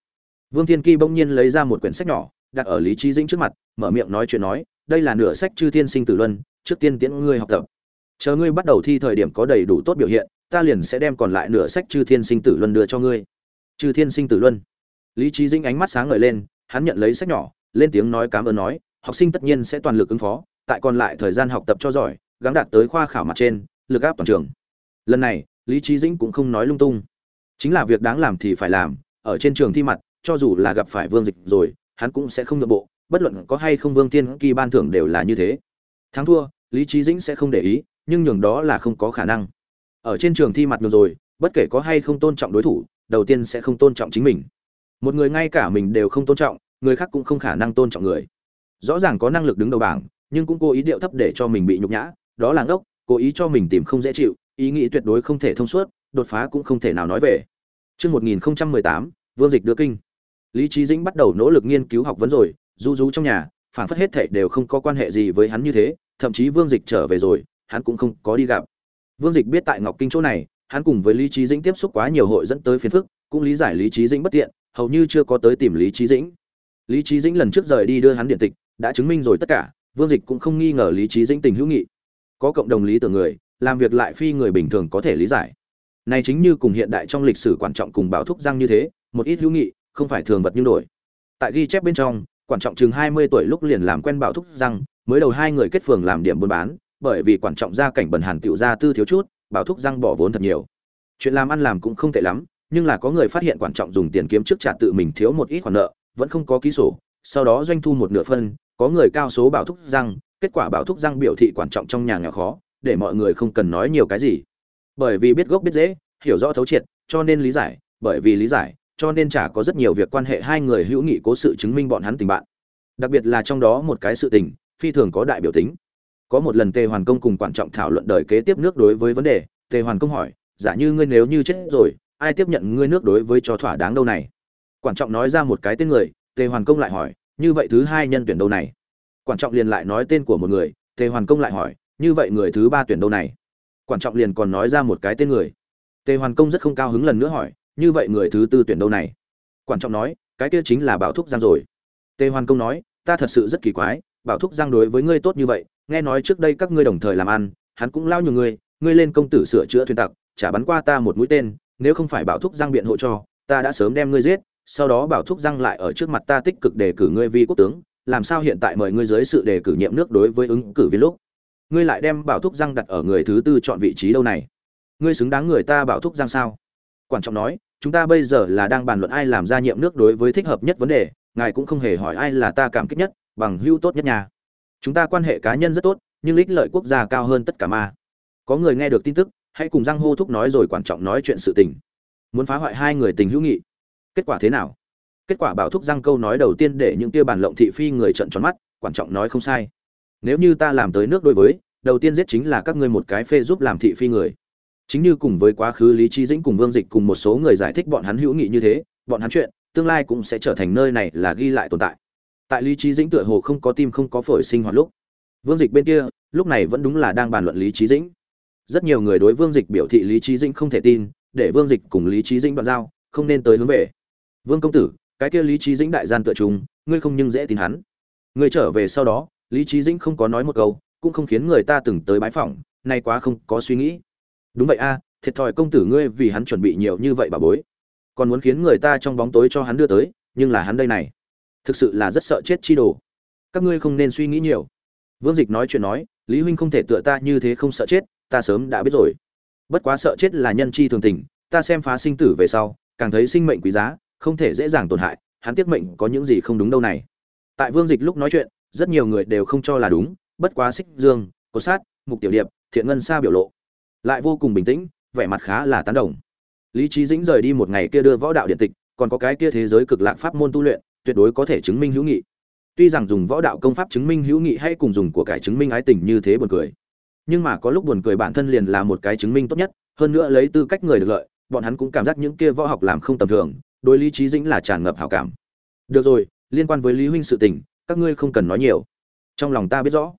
Vương thiên ky bỗng nhiên lấy ra một quyển sách nhỏ, đặt ở lý trí dĩnh trước mặt, mở miệng nói chuyện nói, đây là nửa sách chư thiên sinh tử luân, trước tiên tiễn ngươi học tập. Chờ ngươi bắt đầu thi thời điểm có đầy đủ tốt biểu hiện, ta liền sẽ đem còn lại nửa sách chư thiên sinh tử luân đưa cho ngươi. Chư thiên sinh tử luân. Lý trí dĩnh ánh mắt sáng ngời lên, hắn nhận lấy sách nhỏ, lên tiếng nói cảm ơn nói, học sinh tất nhiên sẽ toàn lực ứng phó, tại còn lại thời gian học tập cho giỏi gắng đạt tới khoa khảo mặt trên, lực áp toàn trường. Lần này, lý trí dĩnh cũng không nói lung tung. Chính là việc đáng làm thì phải làm, ở trên trường thi mặt, cho dù là gặp phải vương dịch rồi, hắn cũng sẽ không nhượng bộ, bất luận có hay không vương tiên kỳ ban thưởng đều là như thế. Thắng thua, lý trí dĩnh sẽ không để ý, nhưng nhường đó là không có khả năng. Ở trên trường thi mặt ngược rồi, bất kể có hay không tôn trọng đối thủ, đầu tiên sẽ không tôn trọng chính mình. Một người ngay cả mình đều không tôn trọng, người khác cũng không khả năng tôn trọng người. Rõ ràng có năng lực đứng đầu bảng, nhưng cũng cố ý điệu thấp để cho mình bị nhục nhã đó là ngốc cố ý cho mình tìm không dễ chịu ý nghĩ tuyệt đối không thể thông suốt đột phá cũng không thể nào nói về Trước 1018, Vương Dịch đưa kinh. Lý Trí Dĩnh bắt đầu nỗ lực nghiên cứu học vấn rồi, du du trong nhà, phản phất hết thảy đều không có quan hệ gì với hắn như thế, thậm chí Vương Dịch trở về rồi, hắn cũng không có đi gặp. Vương Dịch biết tại Ngọc Kinh chỗ này, hắn cùng với Lý Trí Dĩnh tiếp xúc quá nhiều hội dẫn tới phiền phức, cũng lý giải Lý Trí Dĩnh bất tiện, hầu như chưa có tới tìm Lý Trí Dĩnh. Lý Trí Dĩnh lần trước rời đi đưa hắn điện tịch, đã chứng minh rồi tất cả, Vương Dịch cũng không nghi ngờ Lý Trí Dĩnh tình hữu nghị. Có cộng đồng lý tưởng người, làm việc lại phi người bình thường có thể lý giải. Này chính như cùng hiện đại trong lịch sử quan trọng cùng bảo thúc giang như thế, một ít hữu nghị, không phải thường vật như đổi. Tại ghi chép bên trong, quan trọng chừng 20 tuổi lúc liền làm quen bảo thúc giang, mới đầu hai người kết phường làm điểm buôn bán, bởi vì quan trọng gia cảnh bần hàn tiểu gia tư thiếu chút, bảo thúc giang bỏ vốn thật nhiều. Chuyện làm ăn làm cũng không tệ lắm, nhưng là có người phát hiện quan trọng dùng tiền kiếm trước trả tự mình thiếu một ít khoản nợ, vẫn không có ký sổ, sau đó doanh thu một nửa phân, có người cao số bảo thúc giang kết quả bảo thúc răng biểu thị quan trọng trong nhà nghèo khó, để mọi người không cần nói nhiều cái gì. Bởi vì biết gốc biết dễ, hiểu rõ thấu triệt, cho nên lý giải, bởi vì lý giải, cho nên chả có rất nhiều việc quan hệ hai người hữu nghị cố sự chứng minh bọn hắn tình bạn. Đặc biệt là trong đó một cái sự tình, phi thường có đại biểu tính. Có một lần Tề Hoàn Công cùng quan trọng thảo luận đời kế tiếp nước đối với vấn đề, Tề Hoàn Công hỏi, giả như ngươi nếu như chết rồi, ai tiếp nhận ngươi nước đối với cho thỏa đáng đâu này? Quan trọng nói ra một cái tên người, Tề Hoàn Công lại hỏi, như vậy thứ hai nhân tuyển đâu này? Quan trọng liền lại nói tên của một người, Tề Hoàn Công lại hỏi, như vậy người thứ ba tuyển đâu này? Quan trọng liền còn nói ra một cái tên người. Tề Hoàn Công rất không cao hứng lần nữa hỏi, như vậy người thứ tư tuyển đâu này? Quan trọng nói, cái kia chính là Bảo Thúc Giang rồi. Tề Hoàn Công nói, ta thật sự rất kỳ quái, Bảo Thúc Giang đối với ngươi tốt như vậy, nghe nói trước đây các ngươi đồng thời làm ăn, hắn cũng lao nhiều người, ngươi lên công tử sửa chữa thuyền tặc, trả bắn qua ta một mũi tên, nếu không phải Bảo Thúc Giang biện hộ cho, ta đã sớm đem ngươi giết, sau đó Bảo Thúc Giang lại ở trước mặt ta tích cực đề cử ngươi vi quốc tướng, làm sao hiện tại mời ngươi dưới sự đề cử nhiệm nước đối với ứng cử viên lúc? Ngươi lại đem bảo thúc răng đặt ở người thứ tư chọn vị trí đâu này? Ngươi xứng đáng người ta bảo thúc răng sao? Quan trọng nói, chúng ta bây giờ là đang bàn luận ai làm ra nhiệm nước đối với thích hợp nhất vấn đề, ngài cũng không hề hỏi ai là ta cảm kích nhất, bằng hữu tốt nhất nhà chúng ta quan hệ cá nhân rất tốt, nhưng ích lợi quốc gia cao hơn tất cả ma có người nghe được tin tức, hãy cùng răng hô thúc nói rồi quan trọng nói chuyện sự tình. Muốn phá hoại hai người tình hữu nghị. Kết quả thế nào? Kết quả bảo thúc răng câu nói đầu tiên để những tia bản lộng thị phi người trận tròn mắt quan trọng nói không sai. Nếu như ta làm tới nước đối với, đầu tiên giết chính là các ngươi một cái phê giúp làm thị phi người. Chính như cùng với quá khứ lý trí dĩnh cùng vương dịch cùng một số người giải thích bọn hắn hữu nghị như thế, bọn hắn chuyện, tương lai cũng sẽ trở thành nơi này là ghi lại tồn tại. Tại lý trí dĩnh tựa hồ không có tim không có phổi sinh hoạt lúc, vương dịch bên kia, lúc này vẫn đúng là đang bàn luận lý trí dĩnh. Rất nhiều người đối vương dịch biểu thị lý trí dĩnh không thể tin, để vương dịch cùng lý trí dĩnh đoạn giao, không nên tới hướng về. Vương công tử cái kia lý trí dĩnh đại gian tựa chúng ngươi không nhưng dễ tin hắn. Ngươi trở về sau đó, lý trí dĩnh không có nói một câu, cũng không khiến người ta từng tới bái phỏng, nay quá không có suy nghĩ. Đúng vậy a, thiệt thòi công tử ngươi vì hắn chuẩn bị nhiều như vậy bà bối. Còn muốn khiến người ta trong bóng tối cho hắn đưa tới, nhưng là hắn đây này. Thực sự là rất sợ chết chi đồ. Các ngươi không nên suy nghĩ nhiều. Vương dịch nói chuyện nói, lý huynh không thể tựa ta như thế không sợ chết, ta sớm đã biết rồi. Bất quá sợ chết là nhân chi thường tình, ta xem phá sinh tử về sau, càng thấy sinh mệnh quý giá không thể dễ dàng tổn hại, hắn tiếc mệnh có những gì không đúng đâu này. Tại vương dịch lúc nói chuyện, rất nhiều người đều không cho là đúng, bất quá xích dương, cột sát, mục tiểu điệp, thiện ngân xa biểu lộ, lại vô cùng bình tĩnh, vẻ mặt khá là tán đồng. Lý trí dĩnh rời đi một ngày kia đưa võ đạo điện tịch, còn có cái kia thế giới cực lạc pháp môn tu luyện, tuyệt đối có thể chứng minh hữu nghị. Tuy rằng dùng võ đạo công pháp chứng minh hữu nghị hay cùng dùng của cải chứng minh ái tình như thế buồn cười, nhưng mà có lúc buồn cười bản thân liền là một cái chứng minh tốt nhất, hơn nữa lấy tư cách người được lợi, bọn hắn cũng cảm giác những kia võ học làm không tầm thường đối lý trí dĩnh là tràn ngập hảo cảm. Được rồi, liên quan với lý huynh sự tình, các ngươi không cần nói nhiều. Trong lòng ta biết rõ.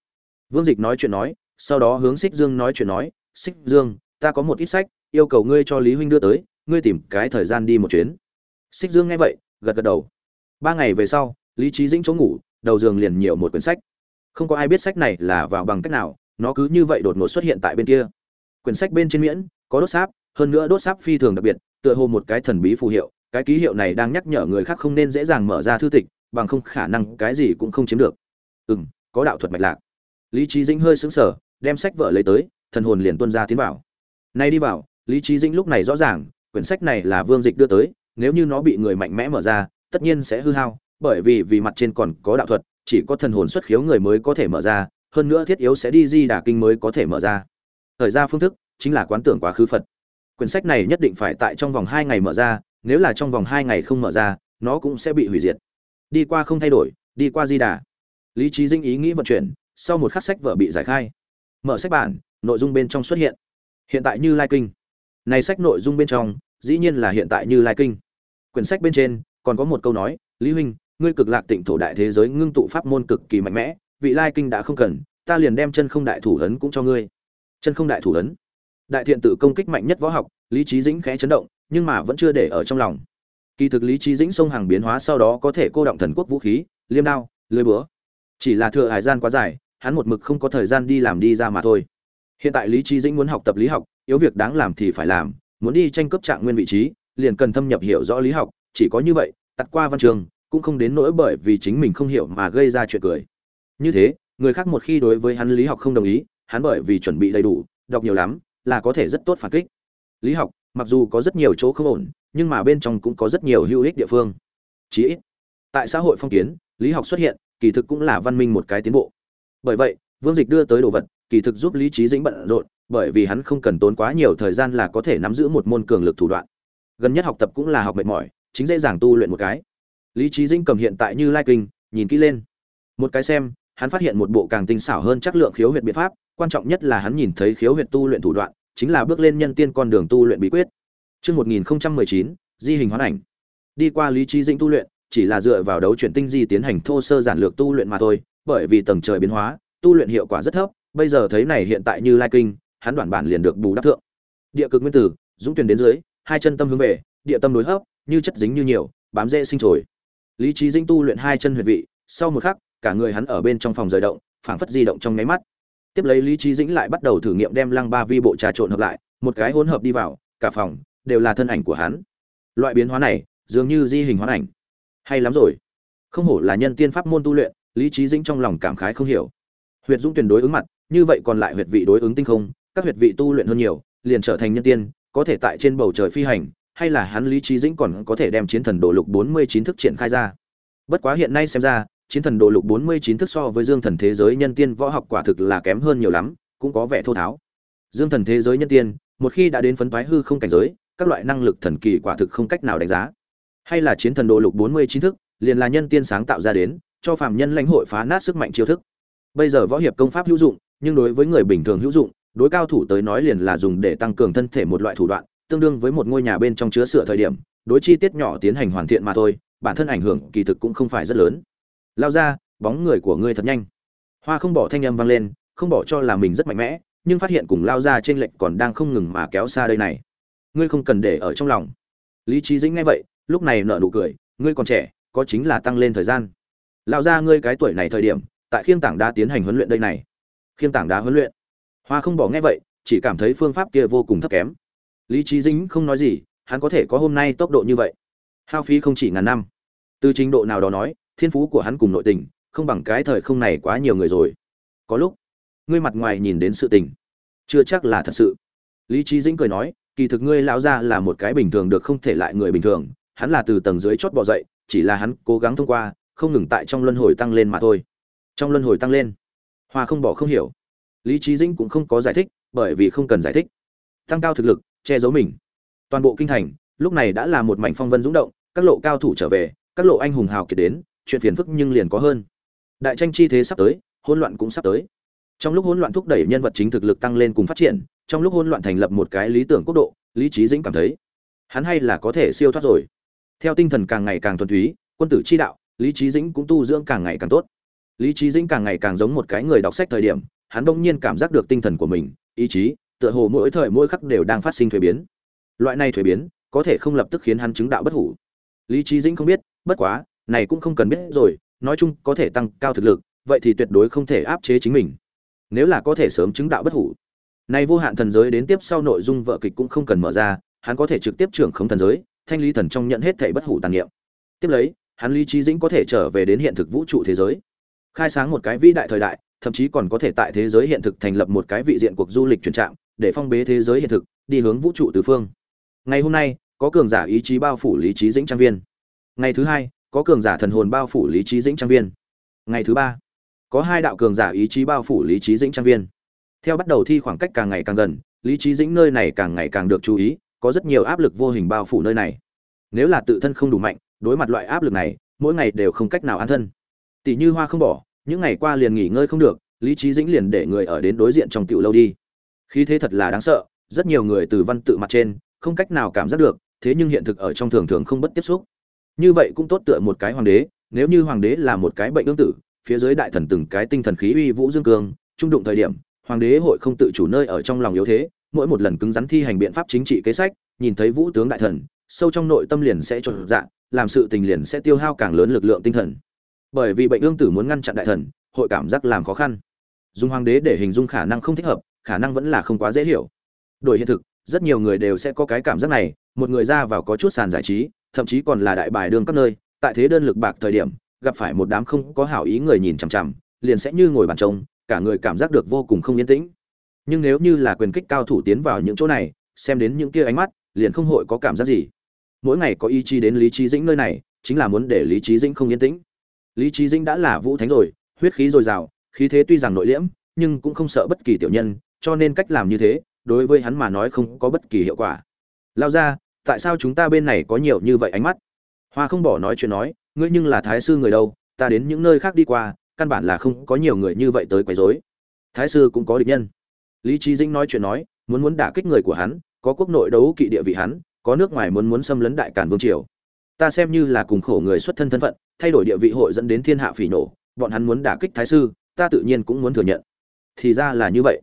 Vương dịch nói chuyện nói, sau đó hướng xích dương nói chuyện nói xích dương, ta có một ít sách, yêu cầu ngươi cho lý huynh đưa tới, ngươi tìm cái thời gian đi một chuyến. Xích dương nghe vậy, gật gật đầu. Ba ngày về sau, lý trí dĩnh chỗ ngủ, đầu giường liền nhiều một quyển sách. Không có ai biết sách này là vào bằng cách nào, nó cứ như vậy đột ngột xuất hiện tại bên kia. Quyển sách bên trên miễn, có đốt sáp, hơn nữa đốt sáp phi thường đặc biệt, tựa hồ một cái thần bí phù hiệu cái ký hiệu này đang nhắc nhở người khác không nên dễ dàng mở ra thư tịch, bằng không khả năng cái gì cũng không chiếm được. Ừ m có đạo thuật mạch lạc. Lý trí dĩnh hơi sững sờ, đem sách vợ lấy tới, thần hồn liền tuân ra tiến vào. Nay đi vào, lý trí dĩnh lúc này rõ ràng, quyển sách này là vương dịch đưa tới, nếu như nó bị người mạnh mẽ mở ra, tất nhiên sẽ hư hao, bởi vì vì mặt trên còn có đạo thuật, chỉ có thần hồn xuất khiếu người mới có thể mở ra, hơn nữa thiết yếu sẽ đi di đà kinh mới có thể mở ra. Thời gian phương thức chính là quán tưởng quá khứ phật. Quyển sách này nhất định phải tại trong vòng hai ngày mở ra nếu là trong vòng hai ngày không mở ra, nó cũng sẽ bị hủy diệt. Đi qua không thay đổi, đi qua di đà. Lý trí dinh ý nghĩ vận chuyển, sau một khắc sách vở bị giải khai. Mở sách bản, nội dung bên trong xuất hiện. Hiện tại như lai kinh. Này sách nội dung bên trong, dĩ nhiên là hiện tại như lai kinh. Quyển sách bên trên, còn có một câu nói, lý huynh, ngươi cực lạc tịnh thổ đại thế giới ngưng tụ pháp môn cực kỳ mạnh mẽ, vị lai kinh đã không cần, ta liền đem chân không đại thủ ấn cũng cho ngươi. Chân không đại thủ ấn. Đại thiện tự công kích mạnh nhất võ học lý trí dĩnh khẽ chấn động, nhưng mà vẫn chưa để ở trong lòng. Kỳ thực lý trí dĩnh sông hàng biến hóa sau đó có thể cô động thần quốc vũ khí, liêm đao, lưới búa. Chỉ là thừa hải gian quá dài, hắn một mực không có thời gian đi làm đi ra mà thôi. Hiện tại lý trí dĩnh muốn học tập lý học, yếu việc đáng làm thì phải làm, muốn đi tranh cướp trạng nguyên vị trí, liền cần thâm nhập hiểu rõ lý học, chỉ có như vậy tắt qua văn trường, cũng không đến nỗi bởi vì chính mình không hiểu mà gây ra chuyện cười. Như thế, người khác một khi đối với hắn lý học không đồng ý, hắn bởi vì chuẩn bị đầy đủ, đọc nhiều lắm, là có thể rất tốt phản kích lý học, mặc dù có rất nhiều chỗ không ổn, nhưng mà bên trong cũng có rất nhiều hữu ích địa phương. Chí ít, tại xã hội phong kiến, lý học xuất hiện, kỳ thực cũng là văn minh một cái tiến bộ. Bởi vậy, vương dịch đưa tới đồ vật, kỳ thực giúp lý trí dĩnh bận rộn, bởi vì hắn không cần tốn quá nhiều thời gian là có thể nắm giữ một môn cường lực thủ đoạn. Gần nhất học tập cũng là học mệt mỏi, chính dễ dàng tu luyện một cái. Lý trí dĩnh cầm hiện tại như lai kinh, nhìn kỹ lên. Một cái xem, hắn phát hiện một bộ càng tinh xảo hơn chất lượng khiếu huyệt biện pháp, quan trọng nhất là hắn nhìn thấy khiếu huyệt tu luyện thủ đoạn chính là bước lên nhân tiên con đường tu luyện bí quyết Chương 1019, di hình hóa ảnh. Đi qua lý trí dĩnh tu luyện, chỉ là dựa vào đấu chuyển tinh di tiến hành thô sơ giản lược tu luyện mà thôi, bởi vì tầng trời biến hóa, tu luyện hiệu quả rất thấp, bây giờ thấy này hiện tại như lai kinh, hắn đoạn bản liền được bù đắp thượng. Địa cực nguyên tử, dũng tuyển đến dưới, hai chân tâm hướng về, địa tâm đối hấp, như chất dính như nhiều, bám dễ sinh trồi. Lý trí dĩnh tu luyện hai chân huyệt vị, sau một khắc, cả người hắn ở bên trong phòng rời động, phảng phất di động trong nháy mắt. Tiếp lấy Lý trí dĩnh lại bắt đầu thử nghiệm đem lăng ba vi bộ trà trộn hợp lại, một cái hỗn hợp đi vào, cả phòng đều là thân ảnh của hắn. Loại biến hóa này, dường như di hình hóa ảnh. Hay lắm rồi. Không hổ là nhân tiên pháp môn tu luyện, Lý trí dĩnh trong lòng cảm khái không hiểu. Huyệt Dũng tuyển đối ứng mặt, như vậy còn lại huyệt vị đối ứng tinh không, các huyệt vị tu luyện hơn nhiều, liền trở thành nhân tiên, có thể tại trên bầu trời phi hành, hay là hắn Lý trí dĩnh còn có thể đem chiến thần đồ lục 49 thức triển khai ra. Bất quá hiện nay xem ra, chiến thần đồ lục 49 thức so với dương thần thế giới nhân tiên võ học quả thực là kém hơn nhiều lắm, cũng có vẻ thô tháo. Dương thần thế giới nhân tiên, một khi đã đến phấn toái hư không cảnh giới, các loại năng lực thần kỳ quả thực không cách nào đánh giá. Hay là chiến thần đồ lục 49 thức, liền là nhân tiên sáng tạo ra đến, cho phàm nhân lãnh hội phá nát sức mạnh chiêu thức. Bây giờ võ hiệp công pháp hữu dụng, nhưng đối với người bình thường hữu dụng, đối cao thủ tới nói liền là dùng để tăng cường thân thể một loại thủ đoạn, tương đương với một ngôi nhà bên trong chứa sửa thời điểm, đối chi tiết nhỏ tiến hành hoàn thiện mà thôi, bản thân ảnh hưởng kỳ thực cũng không phải rất lớn lao ra, bóng người của ngươi thật nhanh. Hoa không bỏ thanh âm vang lên, không bỏ cho là mình rất mạnh mẽ, nhưng phát hiện cùng lao ra trên lệnh còn đang không ngừng mà kéo xa đây này. Ngươi không cần để ở trong lòng. Lý trí dĩnh nghe vậy, lúc này nở nụ cười, ngươi còn trẻ, có chính là tăng lên thời gian. Lão gia ngươi cái tuổi này thời điểm, tại khiêng tảng đá tiến hành huấn luyện đây này. Khiêng tảng đá huấn luyện. Hoa không bỏ nghe vậy, chỉ cảm thấy phương pháp kia vô cùng thấp kém. Lý trí dĩnh không nói gì, hắn có thể có hôm nay tốc độ như vậy. Hao phí không chỉ ngàn năm. Từ trình độ nào đó nói thiên phú của hắn cùng nội tình, không bằng cái thời không này quá nhiều người rồi. Có lúc, ngươi mặt ngoài nhìn đến sự tình, chưa chắc là thật sự. Lý trí dĩnh cười nói, kỳ thực ngươi lão ra là một cái bình thường được không thể lại người bình thường, hắn là từ tầng dưới chót bỏ dậy, chỉ là hắn cố gắng thông qua, không ngừng tại trong luân hồi tăng lên mà thôi. Trong luân hồi tăng lên, hoa không bỏ không hiểu. Lý trí dĩnh cũng không có giải thích, bởi vì không cần giải thích. Tăng cao thực lực, che giấu mình. Toàn bộ kinh thành, lúc này đã là một mảnh phong vân dũng động, các lộ cao thủ trở về, các lộ anh hùng hào kiệt đến chuyện phiền phức nhưng liền có hơn. Đại tranh chi thế sắp tới, hỗn loạn cũng sắp tới. Trong lúc hỗn loạn thúc đẩy nhân vật chính thực lực tăng lên cùng phát triển, trong lúc hỗn loạn thành lập một cái lý tưởng quốc độ, lý trí dĩnh cảm thấy, hắn hay là có thể siêu thoát rồi. Theo tinh thần càng ngày càng thuần túy, quân tử chi đạo, lý trí dĩnh cũng tu dưỡng càng ngày càng tốt. Lý trí dĩnh càng ngày càng giống một cái người đọc sách thời điểm, hắn đông nhiên cảm giác được tinh thần của mình, ý chí, tựa hồ mỗi thời mỗi khắc đều đang phát sinh thuế biến. Loại này thuế biến, có thể không lập tức khiến hắn chứng đạo bất hủ. Lý trí dĩnh không biết, bất quá này cũng không cần biết rồi, nói chung có thể tăng cao thực lực, vậy thì tuyệt đối không thể áp chế chính mình. Nếu là có thể sớm chứng đạo bất hủ. Này vô hạn thần giới đến tiếp sau nội dung vợ kịch cũng không cần mở ra, hắn có thể trực tiếp trưởng không thần giới, thanh lý thần trong nhận hết thảy bất hủ tàn niệm. Tiếp lấy, hắn lý trí dĩnh có thể trở về đến hiện thực vũ trụ thế giới. Khai sáng một cái vĩ đại thời đại, thậm chí còn có thể tại thế giới hiện thực thành lập một cái vị diện cuộc du lịch chuyển trạng, để phong bế thế giới hiện thực, đi hướng vũ trụ tứ phương. Ngày hôm nay, có cường giả ý chí bao phủ lý trí dĩnh trang viên. Ngày thứ hai có cường giả thần hồn bao phủ lý trí dĩnh trang viên. Ngày thứ ba, có hai đạo cường giả ý chí bao phủ lý trí dĩnh trang viên. Theo bắt đầu thi khoảng cách càng ngày càng gần, lý trí dĩnh nơi này càng ngày càng được chú ý, có rất nhiều áp lực vô hình bao phủ nơi này. Nếu là tự thân không đủ mạnh, đối mặt loại áp lực này, mỗi ngày đều không cách nào an thân. Tỷ như hoa không bỏ, những ngày qua liền nghỉ ngơi không được, lý trí dĩnh liền để người ở đến đối diện trong tiểu lâu đi. Khí thế thật là đáng sợ, rất nhiều người từ văn tự mặt trên, không cách nào cảm giác được, thế nhưng hiện thực ở trong thường thường không bất tiếp xúc như vậy cũng tốt tựa một cái hoàng đế, nếu như hoàng đế là một cái bệnh ương tử, phía dưới đại thần từng cái tinh thần khí uy vũ dương cương, trung đụng thời điểm, hoàng đế hội không tự chủ nơi ở trong lòng yếu thế, mỗi một lần cứng rắn thi hành biện pháp chính trị kế sách, nhìn thấy vũ tướng đại thần, sâu trong nội tâm liền sẽ trộn dạ làm sự tình liền sẽ tiêu hao càng lớn lực lượng tinh thần. Bởi vì bệnh ương tử muốn ngăn chặn đại thần, hội cảm giác làm khó khăn. Dùng hoàng đế để hình dung khả năng không thích hợp, khả năng vẫn là không quá dễ hiểu. Đổi hiện thực, rất nhiều người đều sẽ có cái cảm giác này, một người ra vào có chút sàn giải trí thậm chí còn là đại bài đường các nơi, tại thế đơn lực bạc thời điểm, gặp phải một đám không có hảo ý người nhìn chằm chằm, liền sẽ như ngồi bàn trông, cả người cảm giác được vô cùng không yên tĩnh. Nhưng nếu như là quyền kích cao thủ tiến vào những chỗ này, xem đến những kia ánh mắt, liền không hội có cảm giác gì. Mỗi ngày có ý chí đến lý trí dĩnh nơi này, chính là muốn để lý trí dĩnh không yên tĩnh. Lý trí dĩnh đã là vũ thánh rồi, huyết khí dồi dào, khí thế tuy rằng nội liễm, nhưng cũng không sợ bất kỳ tiểu nhân, cho nên cách làm như thế, đối với hắn mà nói không có bất kỳ hiệu quả. Lao ra tại sao chúng ta bên này có nhiều như vậy ánh mắt? Hoa không bỏ nói chuyện nói, ngươi nhưng là thái sư người đâu, ta đến những nơi khác đi qua, căn bản là không có nhiều người như vậy tới quấy rối. Thái sư cũng có địch nhân. Lý trí dĩnh nói chuyện nói, muốn muốn đả kích người của hắn, có quốc nội đấu kỵ địa vị hắn, có nước ngoài muốn muốn xâm lấn đại cản vương triều. Ta xem như là cùng khổ người xuất thân thân phận, thay đổi địa vị hội dẫn đến thiên hạ phỉ nổ, bọn hắn muốn đả kích thái sư, ta tự nhiên cũng muốn thừa nhận. Thì ra là như vậy.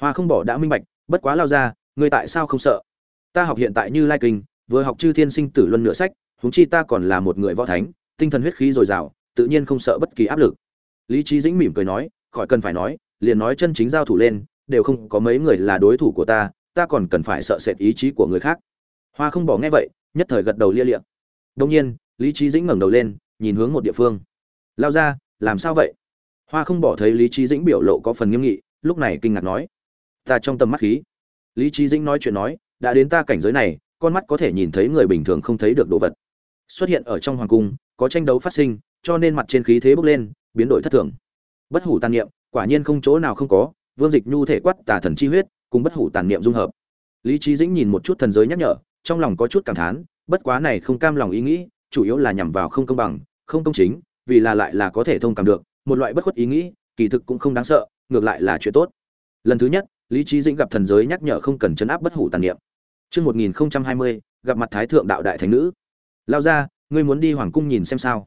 Hoa không bỏ đã minh bạch, bất quá lao ra, ngươi tại sao không sợ? Ta học hiện tại như lai kinh, vừa học chư thiên sinh tử luân nửa sách, huống chi ta còn là một người võ thánh, tinh thần huyết khí dồi dào, tự nhiên không sợ bất kỳ áp lực. Lý trí dĩnh mỉm cười nói, khỏi cần phải nói, liền nói chân chính giao thủ lên, đều không có mấy người là đối thủ của ta ta còn cần phải sợ sệt ý chí của người khác. Hoa không bỏ nghe vậy, nhất thời gật đầu lia liệm đông nhiên, lý trí dĩnh ngẩng đầu lên, nhìn hướng một địa phương. Lao ra, làm sao vậy? Hoa không bỏ thấy lý trí dĩnh biểu lộ có phần nghiêm nghị, lúc này kinh ngạc nói, ta trong tầm mắt khí. Lý trí dĩnh nói chuyện nói đã đến ta cảnh giới này, con mắt có thể nhìn thấy người bình thường không thấy được đồ vật. Xuất hiện ở trong hoàng cung, có tranh đấu phát sinh, cho nên mặt trên khí thế bốc lên, biến đổi thất thường. Bất hủ tàn niệm, quả nhiên không chỗ nào không có, vương dịch nhu thể quát tà thần chi huyết, cùng bất hủ tàn niệm dung hợp. Lý trí dĩnh nhìn một chút thần giới nhắc nhở, trong lòng có chút cảm thán, bất quá này không cam lòng ý nghĩ, chủ yếu là nhằm vào không công bằng, không công chính, vì là lại là có thể thông cảm được, một loại bất khuất ý nghĩ, kỳ thực cũng không đáng sợ, ngược lại là chuyện tốt. Lần thứ nhất, lý trí dĩnh gặp thần giới nhắc nhở không cần chấn áp bất hủ tàn niệm. Trước 1020, gặp mặt Thái Thượng Đạo Đại Thánh Nữ. Lao ra, ngươi muốn đi Hoàng Cung nhìn xem sao.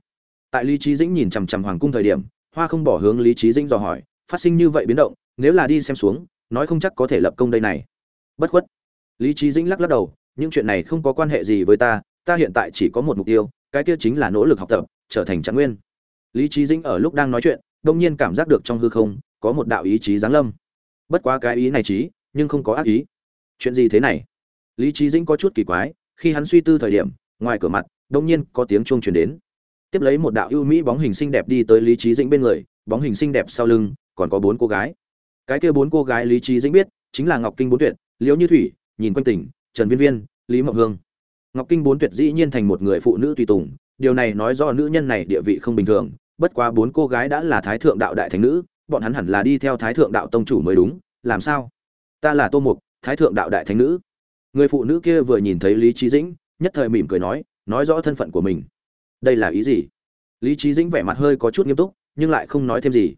Tại Lý Chí Dĩnh nhìn chằm chằm Hoàng Cung thời điểm, Hoa không bỏ hướng Lý Chí Dĩnh dò hỏi, phát sinh như vậy biến động, nếu là đi xem xuống, nói không chắc có thể lập công đây này. Bất khuất. Lý Chí Dĩnh lắc lắc đầu, những chuyện này không có quan hệ gì với ta ta hiện tại chỉ có một mục tiêu cái kia chính là nỗ lực học tập trở thành trạng nguyên lý Chí dĩnh ở lúc đang nói chuyện đông nhiên cảm giác được trong hư không có một đạo ý chí giáng lâm bất quá cái ý này chí, nhưng không có ác ý chuyện gì thế này lý trí dĩnh có chút kỳ quái, khi hắn suy tư thời điểm, ngoài cửa mặt đông nhiên có tiếng chuông truyền đến. Tiếp lấy một đạo ưu mỹ bóng hình xinh đẹp đi tới lý trí dĩnh bên người, bóng hình xinh đẹp sau lưng, còn có bốn cô gái. Cái kia bốn cô gái lý trí dĩnh biết, chính là ngọc kinh bốn tuyệt, liễu như thủy, nhìn quanh tỉnh, trần viên viên, lý mộng hương. Ngọc kinh bốn tuyệt dĩ nhiên thành một người phụ nữ tùy tùng, điều này nói do nữ nhân này địa vị không bình thường, bất quá bốn cô gái đã là thái thượng đạo đại thánh nữ, bọn hắn hẳn là đi theo thái thượng đạo tông chủ mới đúng, làm sao? Ta là tô mục, thái thượng đạo đại thánh nữ người phụ nữ kia vừa nhìn thấy lý trí dĩnh, nhất thời mỉm cười nói nói rõ thân phận của mình. Đây là ý gì? Lý trí dĩnh vẻ mặt hơi có chút nghiêm túc, nhưng lại không nói thêm gì.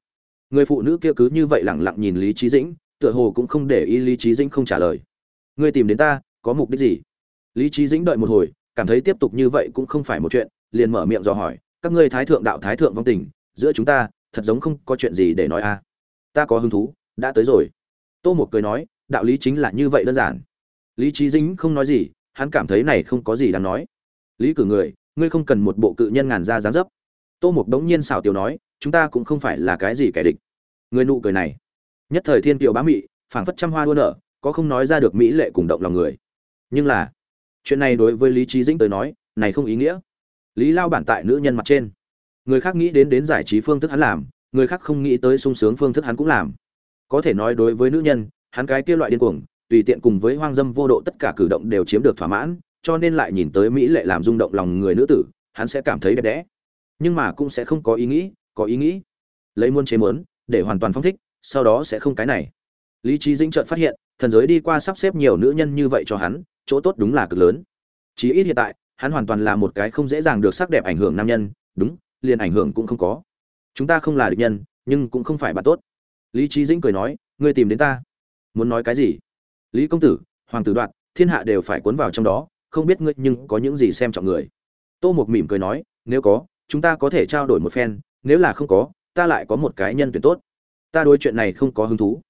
Người phụ nữ kia cứ như vậy lẳng lặng nhìn lý trí dĩnh, tựa hồ cũng không để ý lý trí dĩnh không trả lời. Ngươi tìm đến ta, có mục đích gì? Lý trí dĩnh đợi một hồi, cảm thấy tiếp tục như vậy cũng không phải một chuyện, liền mở miệng dò hỏi, các ngươi thái thượng đạo thái thượng vong tình, giữa chúng ta, thật giống không có chuyện gì để nói a à. ta có hứng thú, đã tới rồi. Tô một cười nói, đạo lý chính là như vậy đơn giản lý trí dĩnh không nói gì, hắn cảm thấy này không có gì đáng nói. Lý cử người, ngươi không cần một bộ cự nhân ngàn ra dáng dấp. Tô mục đống nhiên xảo tiểu nói, chúng ta cũng không phải là cái gì kẻ địch. Người nụ cười này. Nhất thời thiên kiều bá mị, phảng phất trăm hoa đua nở, có không nói ra được mỹ lệ cùng động lòng người. Nhưng là, chuyện này đối với lý trí dĩnh tới nói, này không ý nghĩa. Lý lao bản tại nữ nhân mặt trên. Người khác nghĩ đến đến giải trí phương thức hắn làm, người khác không nghĩ tới sung sướng phương thức hắn cũng làm. Có thể nói đối với nữ nhân, hắn cái kia loại điên cuồng tùy tiện cùng với hoang dâm vô độ tất cả cử động đều chiếm được thỏa mãn, cho nên lại nhìn tới mỹ lệ làm rung động lòng người nữ tử, hắn sẽ cảm thấy đẹp đẽ. Nhưng mà cũng sẽ không có ý nghĩ, có ý nghĩ. Lấy muôn chế mớn để hoàn toàn phong thích, sau đó sẽ không cái này. Lý trí dĩnh trợn phát hiện, thần giới đi qua sắp xếp nhiều nữ nhân như vậy cho hắn, chỗ tốt đúng là cực lớn. Chí ít hiện tại, hắn hoàn toàn là một cái không dễ dàng được sắc đẹp ảnh hưởng nam nhân, đúng, liền ảnh hưởng cũng không có. Chúng ta không là địch nhân, nhưng cũng không phải bạn tốt. Lý trí dĩnh cười nói, ngươi tìm đến ta, muốn nói cái gì? Lý công tử, hoàng tử đoạn thiên hạ đều phải cuốn vào trong đó, không biết ngươi nhưng có những gì xem trọng người. Tô Mục mỉm cười nói, nếu có, chúng ta có thể trao đổi một phen, nếu là không có, ta lại có một cái nhân tuyển tốt. Ta đối chuyện này không có hứng thú.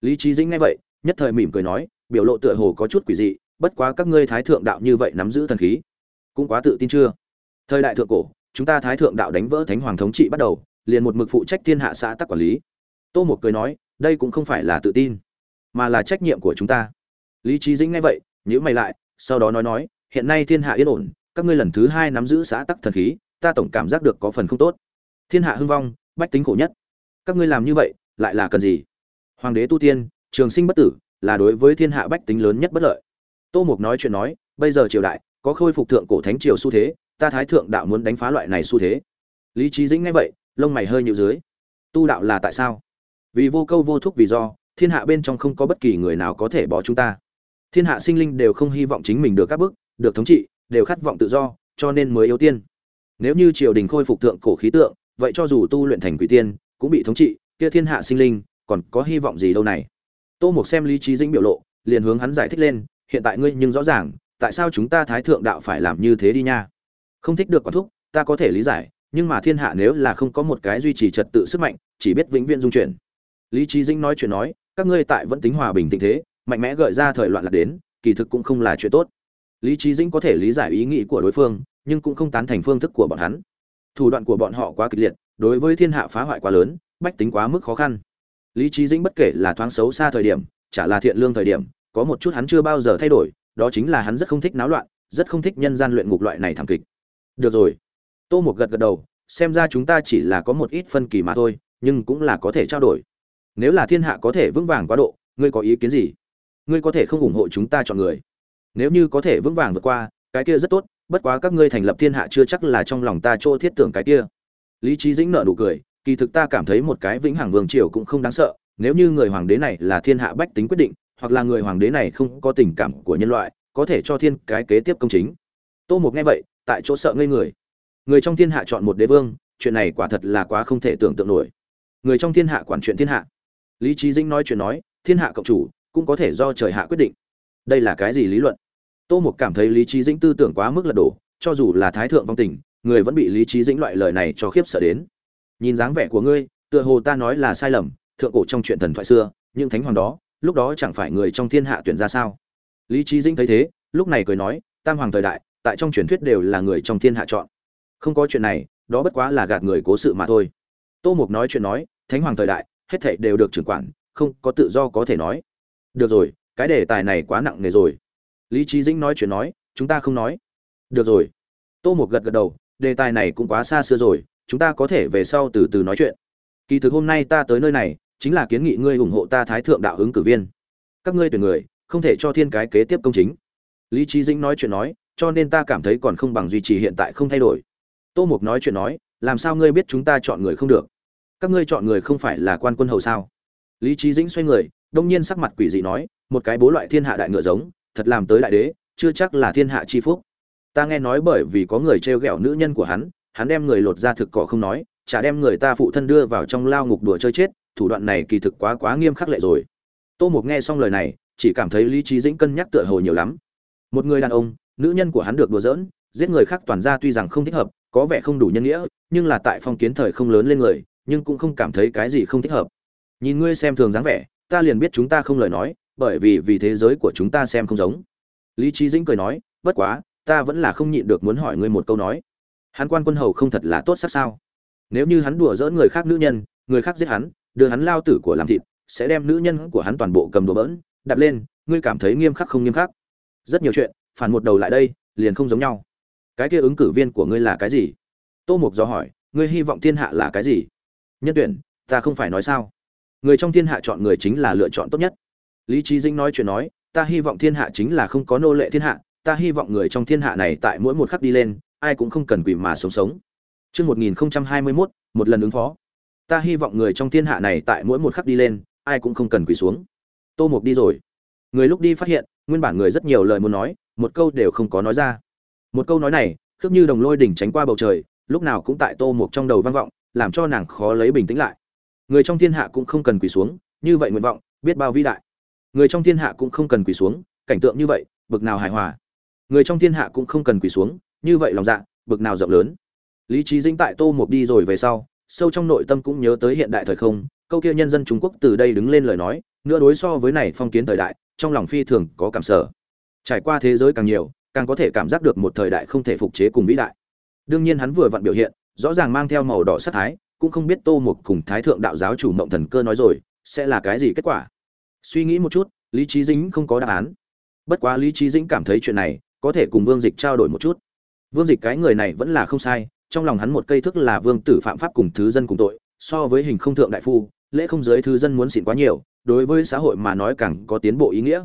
Lý trí dĩnh nghe vậy, nhất thời mỉm cười nói, biểu lộ tựa hồ có chút quỷ dị, bất quá các ngươi thái thượng đạo như vậy nắm giữ thần khí, cũng quá tự tin chưa? Thời đại thượng cổ, chúng ta thái thượng đạo đánh vỡ thánh hoàng thống trị bắt đầu, liền một mực phụ trách thiên hạ xã tắc quản lý. Tô Mục cười nói, đây cũng không phải là tự tin mà là trách nhiệm của chúng ta. Lý trí dĩnh nghe vậy nhữ mày lại, sau đó nói nói, hiện nay thiên hạ yên ổn, các ngươi lần thứ hai nắm giữ xã tắc thần khí, ta tổng cảm giác được có phần không tốt. Thiên hạ hưng vong, bách tính khổ nhất. Các ngươi làm như vậy, lại là cần gì? Hoàng đế tu tiên, trường sinh bất tử, là đối với thiên hạ bách tính lớn nhất bất lợi. Tô mục nói chuyện nói, bây giờ triều đại, có khôi phục thượng cổ thánh triều xu thế, ta thái thượng đạo muốn đánh phá loại này xu thế. Lý trí dĩnh nghe vậy, lông mày hơi nhịu dưới. Tu đạo là tại sao? Vì vô câu vô thúc vì do thiên hạ bên trong không có bất kỳ người nào có thể bỏ chúng ta. Thiên hạ sinh linh đều không hy vọng chính mình được các bức được thống trị, đều khát vọng tự do, cho nên mới ưu tiên. Nếu như triều đình khôi phục tượng cổ khí tượng, vậy cho dù tu luyện thành quỷ tiên, cũng bị thống trị, kia thiên hạ sinh linh, còn có hy vọng gì đâu này? Tô mục xem lý trí dĩnh biểu lộ, liền hướng hắn giải thích lên, hiện tại ngươi nhưng rõ ràng, tại sao chúng ta thái thượng đạo phải làm như thế đi nha? Không thích được quản thúc, ta có thể lý giải, nhưng mà thiên hạ nếu là không có một cái duy trì trật tự sức mạnh, chỉ biết vĩnh viễn dung chuyển. Lý trí dĩnh nói chuyện nói các ngươi tại vẫn tính hòa bình tình thế, mạnh mẽ gợi ra thời loạn lạc đến, kỳ thực cũng không là chuyện tốt. Lý trí dĩnh có thể lý giải ý nghĩ của đối phương, nhưng cũng không tán thành phương thức của bọn hắn. Thủ đoạn của bọn họ quá kịch liệt, đối với thiên hạ phá hoại quá lớn, bách tính quá mức khó khăn. Lý trí dĩnh bất kể là thoáng xấu xa thời điểm, chả là thiện lương thời điểm, có một chút hắn chưa bao giờ thay đổi, đó chính là hắn rất không thích náo loạn, rất không thích nhân gian luyện ngục loại này thảm kịch. Được rồi. Tô một gật gật đầu, xem ra chúng ta chỉ là có một ít phân kỳ mà thôi, nhưng cũng là có thể trao đổi nếu là thiên hạ có thể vững vàng quá độ, ngươi có ý kiến gì? Ngươi có thể không ủng hộ chúng ta chọn người. Nếu như có thể vững vàng vượt qua, cái kia rất tốt, bất quá các ngươi thành lập thiên hạ chưa chắc là trong lòng ta chỗ thiết tưởng cái kia. Lý trí dĩnh nợ nụ cười, kỳ thực ta cảm thấy một cái vĩnh hằng vương triều cũng không đáng sợ, nếu như người hoàng đế này là thiên hạ bách tính quyết định, hoặc là người hoàng đế này không có tình cảm của nhân loại, có thể cho thiên cái kế tiếp công chính. Tô mục nghe vậy, tại chỗ sợ ngây người. Người trong thiên hạ chọn một đế vương, chuyện này quả thật là quá không thể tưởng tượng nổi. Người trong thiên hạ quản chuyện thiên hạ lý trí dĩnh nói chuyện nói, thiên hạ cộng chủ cũng có thể do trời hạ quyết định. Đây là cái gì lý luận? Tô mục cảm thấy lý trí dĩnh tư tưởng quá mức lật đổ, cho dù là thái thượng vong tình, người vẫn bị lý trí dĩnh loại lời này cho khiếp sợ đến. Nhìn dáng vẻ của ngươi, tựa hồ ta nói là sai lầm, thượng cổ trong chuyện thần thoại xưa, những thánh hoàng đó, lúc đó chẳng phải người trong thiên hạ tuyển ra sao? Lý trí dĩnh thấy thế, lúc này cười nói, tam hoàng thời đại, tại trong truyền thuyết đều là người trong thiên hạ chọn. Không có chuyện này, đó bất quá là gạt người cố sự mà thôi. Tô mục nói chuyện nói, thánh hoàng thời đại hết thảy đều được trưởng quản, không có tự do có thể nói. Được rồi, cái đề tài này quá nặng nề rồi. Lý Chí dĩnh nói chuyện nói, chúng ta không nói. Được rồi. Tô mục gật gật đầu, đề tài này cũng quá xa xưa rồi, chúng ta có thể về sau từ từ nói chuyện. Kỳ thực hôm nay ta tới nơi này, chính là kiến nghị ngươi ủng hộ ta thái thượng đạo ứng cử viên. Các ngươi tuyển người, không thể cho thiên cái kế tiếp công chính. Lý Chí dĩnh nói chuyện nói, cho nên ta cảm thấy còn không bằng duy trì hiện tại không thay đổi. Tô mục nói chuyện nói, làm sao ngươi biết chúng ta chọn người không được? Các ngươi chọn người không phải là quan quân hầu sao? Lý trí dĩnh xoay người, đông nhiên sắc mặt quỷ dị nói, một cái bố loại thiên hạ đại ngựa giống, thật làm tới đại đế, chưa chắc là thiên hạ chi phúc. Ta nghe nói bởi vì có người trêu ghẹo nữ nhân của hắn hắn đem người lột ra thực cỏ không nói, chả đem người ta phụ thân đưa vào trong lao ngục đùa chơi chết, thủ đoạn này kỳ thực quá quá nghiêm khắc lệ rồi. Tô mục nghe xong lời này, chỉ cảm thấy lý trí dĩnh cân nhắc tựa hồ nhiều lắm. Một người đàn ông, nữ nhân của hắn được đùa giỡn, giết người khác toàn ra tuy rằng không thích hợp, có vẻ không đủ nhân nghĩa, nhưng là tại phong kiến thời không lớn lên người nhưng cũng không cảm thấy cái gì không thích hợp. Nhìn ngươi xem thường dáng vẻ, ta liền biết chúng ta không lời nói, bởi vì vì thế giới của chúng ta xem không giống. Lý trí dĩnh cười nói, bất quá, ta vẫn là không nhịn được muốn hỏi ngươi một câu nói. Hắn quan quân hầu không thật là tốt sắc sao? Nếu như hắn đùa dỡ người khác nữ nhân, người khác giết hắn, đưa hắn lao tử của làm thịt, sẽ đem nữ nhân của hắn toàn bộ cầm đùa bỡn, đạp lên, ngươi cảm thấy nghiêm khắc không nghiêm khắc? Rất nhiều chuyện, phản một đầu lại đây, liền không giống nhau. Cái kia ứng cử viên của ngươi là cái gì? Tô mục do hỏi, ngươi hy vọng thiên hạ là cái gì? Nhân tuyển ta không phải nói sao người trong thiên hạ chọn người chính là lựa chọn tốt nhất lý trí dĩnh nói chuyện nói ta hy vọng thiên hạ chính là không có nô lệ thiên hạ ta hy vọng người trong thiên hạ này tại mỗi một khắc đi lên ai cũng không cần quỷ mà sống sống Trước 1021, một lần ứng phó. Ta hy vọng người trong thiên hạ này tại mỗi một khắc đi lên, ai cũng không cần quỳ xuống. Tô Mục đi rồi. Người lúc đi phát hiện, nguyên bản người rất nhiều lời muốn nói, một câu đều không có nói ra. Một câu nói này, khước như đồng lôi đỉnh tránh qua bầu trời, lúc nào cũng tại Tô Mục trong đầu vang vọng, làm cho nàng khó lấy bình tĩnh lại. Người trong thiên hạ cũng không cần quỳ xuống, như vậy nguyện vọng, biết bao vĩ đại. Người trong thiên hạ cũng không cần quỳ xuống, cảnh tượng như vậy, bực nào hài hòa. Người trong thiên hạ cũng không cần quỳ xuống, như vậy lòng dạ, bực nào rộng lớn lý trí dĩnh tại tô mục đi rồi về sau sâu trong nội tâm cũng nhớ tới hiện đại thời không câu kia nhân dân trung quốc từ đây đứng lên lời nói nữa đối so với này phong kiến thời đại trong lòng phi thường có cảm sở trải qua thế giới càng nhiều càng có thể cảm giác được một thời đại không thể phục chế cùng vĩ đại đương nhiên hắn vừa vặn biểu hiện rõ ràng mang theo màu đỏ sát thái, cũng không biết tô mục cùng thái thượng đạo giáo chủ mộng thần cơ nói rồi, sẽ là cái gì kết quả. Suy nghĩ một chút, lý trí dĩnh không có đáp án. Bất quá lý trí dĩnh cảm thấy chuyện này có thể cùng vương dịch trao đổi một chút. Vương dịch cái người này vẫn là không sai, trong lòng hắn một cây thức là vương tử phạm pháp cùng thứ dân cùng tội, so với hình không thượng đại phu, lễ không giới thứ dân muốn xịn quá nhiều, đối với xã hội mà nói càng có tiến bộ ý nghĩa.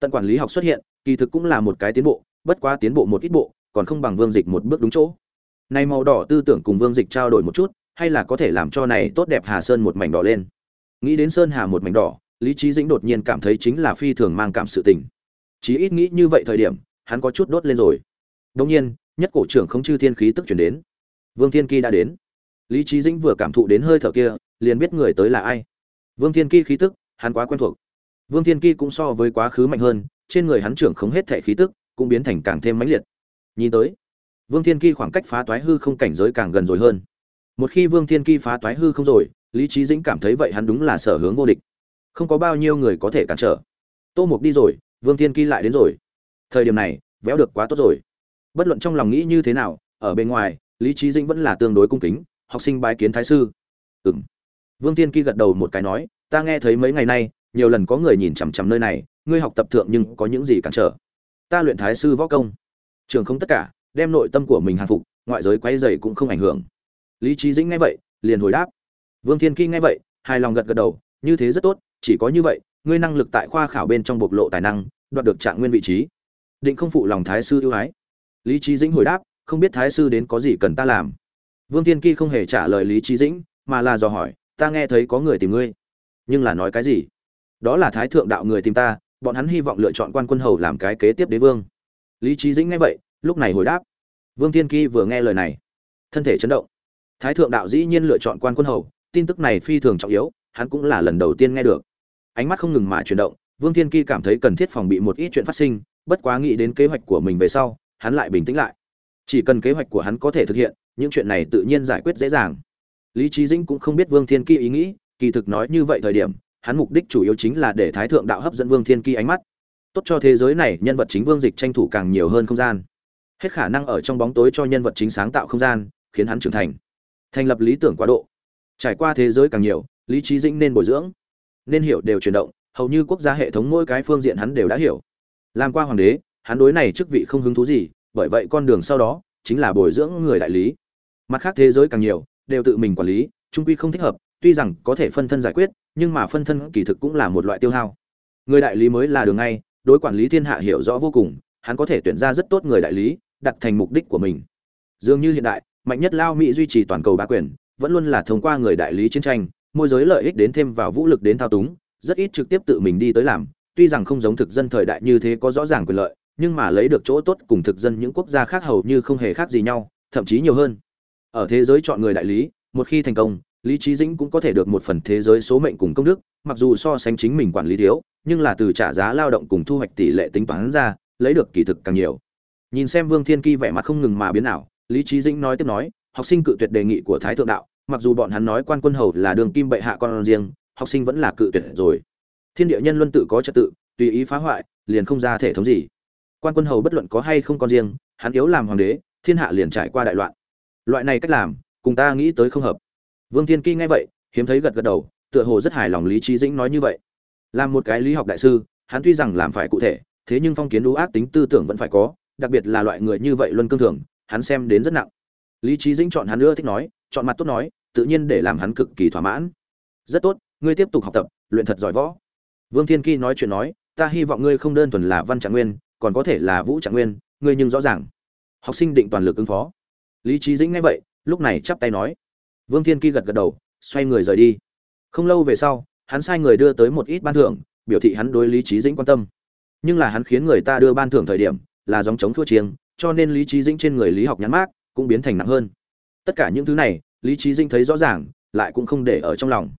Tận quản lý học xuất hiện, kỳ thực cũng là một cái tiến bộ, bất quá tiến bộ một ít bộ, còn không bằng vương dịch một bước đúng chỗ này màu đỏ tư tưởng cùng vương dịch trao đổi một chút, hay là có thể làm cho này tốt đẹp hà sơn một mảnh đỏ lên. Nghĩ đến sơn hà một mảnh đỏ, lý trí dĩnh đột nhiên cảm thấy chính là phi thường mang cảm sự tình. Chí ít nghĩ như vậy thời điểm, hắn có chút đốt lên rồi. Đông nhiên, nhất cổ trưởng không chư thiên khí tức chuyển đến. Vương thiên kỳ đã đến. Lý trí dĩnh vừa cảm thụ đến hơi thở kia, liền biết người tới là ai. Vương thiên kỳ khí tức, hắn quá quen thuộc. Vương thiên kỳ cũng so với quá khứ mạnh hơn, trên người hắn trưởng không hết thể khí tức, cũng biến thành càng thêm mãnh liệt. Nhìn tới vương thiên Ki khoảng cách phá toái hư không cảnh giới càng gần rồi hơn. Một khi vương thiên Ki phá toái hư không rồi, lý Chí dĩnh cảm thấy vậy hắn đúng là sở hướng vô địch. Không có bao nhiêu người có thể cản trở. Tô mục đi rồi, vương thiên Ki lại đến rồi. Thời điểm này, véo được quá tốt rồi. Bất luận trong lòng nghĩ như thế nào, ở bên ngoài, lý Chí dĩnh vẫn là tương đối cung kính, học sinh bái kiến thái sư. Ừm. vương Thiên Ki gật đầu một cái nói, ta nghe thấy mấy ngày nay, nhiều lần có người nhìn chằm chằm nơi này, ngươi học tập thượng nhưng có những gì cản trở? Ta luyện thái sư võ công. Trường không tất cả đem nội tâm của mình hàng phục, ngoại giới quay dày cũng không ảnh hưởng. Lý trí dĩnh nghe vậy, liền hồi đáp. Vương thiên kỳ nghe vậy, hài lòng gật gật đầu, như thế rất tốt, chỉ có như vậy, ngươi năng lực tại khoa khảo bên trong bộc lộ tài năng, đoạt được trạng nguyên vị trí. Định không phụ lòng thái sư ưu ái. Lý trí dĩnh hồi đáp, không biết thái sư đến có gì cần ta làm. Vương Thiên kỳ không hề trả lời lý trí dĩnh, mà là dò hỏi, ta nghe thấy có người tìm ngươi. Nhưng là nói cái gì? Đó là thái thượng đạo người tìm ta, bọn hắn hy vọng lựa chọn quan quân hầu làm cái kế tiếp đế vương. Lý trí dĩnh nghe vậy lúc này hồi đáp, vương thiên kỳ vừa nghe lời này, thân thể chấn động. Thái thượng đạo dĩ nhiên lựa chọn quan quân hầu, tin tức này phi thường trọng yếu, hắn cũng là lần đầu tiên nghe được. Ánh mắt không ngừng mà chuyển động, vương thiên kỳ cảm thấy cần thiết phòng bị một ít chuyện phát sinh, bất quá nghĩ đến kế hoạch của mình về sau, hắn lại bình tĩnh lại. Chỉ cần kế hoạch của hắn có thể thực hiện, những chuyện này tự nhiên giải quyết dễ dàng. Lý trí dĩnh cũng không biết vương thiên kỳ ý nghĩ, kỳ thực nói như vậy thời điểm, hắn mục đích chủ yếu chính là để thái thượng đạo hấp dẫn vương thiên kỳ ánh mắt. Tốt cho thế giới này, nhân vật chính vương dịch tranh thủ càng nhiều hơn không gian hết khả năng ở trong bóng tối cho nhân vật chính sáng tạo không gian, khiến hắn trưởng thành. Thành lập lý tưởng quá độ. Trải qua thế giới càng nhiều, lý trí dĩnh nên bồi dưỡng. Nên hiểu đều chuyển động, hầu như quốc gia hệ thống mỗi cái phương diện hắn đều đã hiểu. Làm qua hoàng đế, hắn đối này chức vị không hứng thú gì, bởi vậy con đường sau đó chính là bồi dưỡng người đại lý. Mặt khác thế giới càng nhiều, đều tự mình quản lý, trung quy không thích hợp, tuy rằng có thể phân thân giải quyết, nhưng mà phân thân kỳ thực cũng là một loại tiêu hao. Người đại lý mới là đường ngay, đối quản lý thiên hạ hiểu rõ vô cùng, hắn có thể tuyển ra rất tốt người đại lý đặt thành mục đích của mình. Dường như hiện đại, mạnh nhất lao mỹ duy trì toàn cầu bá quyền, vẫn luôn là thông qua người đại lý chiến tranh, môi giới lợi ích đến thêm vào vũ lực đến thao túng, rất ít trực tiếp tự mình đi tới làm, tuy rằng không giống thực dân thời đại như thế có rõ ràng quyền lợi, nhưng mà lấy được chỗ tốt cùng thực dân những quốc gia khác hầu như không hề khác gì nhau, thậm chí nhiều hơn. Ở thế giới chọn người đại lý, một khi thành công, lý trí dĩnh cũng có thể được một phần thế giới số mệnh cùng công đức, mặc dù so sánh chính mình quản lý thiếu, nhưng là từ trả giá lao động cùng thu hoạch tỷ lệ tính toán ra, lấy được kỳ thực càng nhiều nhìn xem vương thiên kỳ vẻ mặt không ngừng mà biến ảo, lý trí dĩnh nói tiếp nói, học sinh cự tuyệt đề nghị của thái thượng đạo, mặc dù bọn hắn nói quan quân hầu là đường kim bệ hạ con riêng, học sinh vẫn là cự tuyệt rồi. Thiên địa nhân luân tự có trật tự, tùy ý phá hoại, liền không ra thể thống gì. Quan quân hầu bất luận có hay không con riêng, hắn yếu làm hoàng đế, thiên hạ liền trải qua đại loạn. Loại này cách làm, cùng ta nghĩ tới không hợp. Vương thiên kỳ nghe vậy, hiếm thấy gật gật đầu, tựa hồ rất hài lòng lý trí dĩnh nói như vậy. Làm một cái lý học đại sư, hắn tuy rằng làm phải cụ thể, thế nhưng phong kiến đũ ác tính tư tưởng vẫn phải có đặc biệt là loại người như vậy luân cương thường, hắn xem đến rất nặng. Lý trí dĩnh chọn hắn ưa thích nói, chọn mặt tốt nói, tự nhiên để làm hắn cực kỳ thỏa mãn. Rất tốt, ngươi tiếp tục học tập, luyện thật giỏi võ. Vương thiên kỳ nói chuyện nói, ta hy vọng ngươi không đơn thuần là văn trạng nguyên, còn có thể là vũ trạng nguyên, ngươi nhưng rõ ràng. Học sinh định toàn lực ứng phó. Lý trí dĩnh nghe vậy, lúc này chắp tay nói. Vương thiên kỳ gật gật đầu, xoay người rời đi. Không lâu về sau, hắn sai người đưa tới một ít ban thưởng, biểu thị hắn đối lý trí dĩnh quan tâm. Nhưng là hắn khiến người ta đưa ban thưởng thời điểm là dòng chống thua chiêng, cho nên lý trí dĩnh trên người lý học nhắn mát cũng biến thành nặng hơn. Tất cả những thứ này, lý trí dĩnh thấy rõ ràng, lại cũng không để ở trong lòng.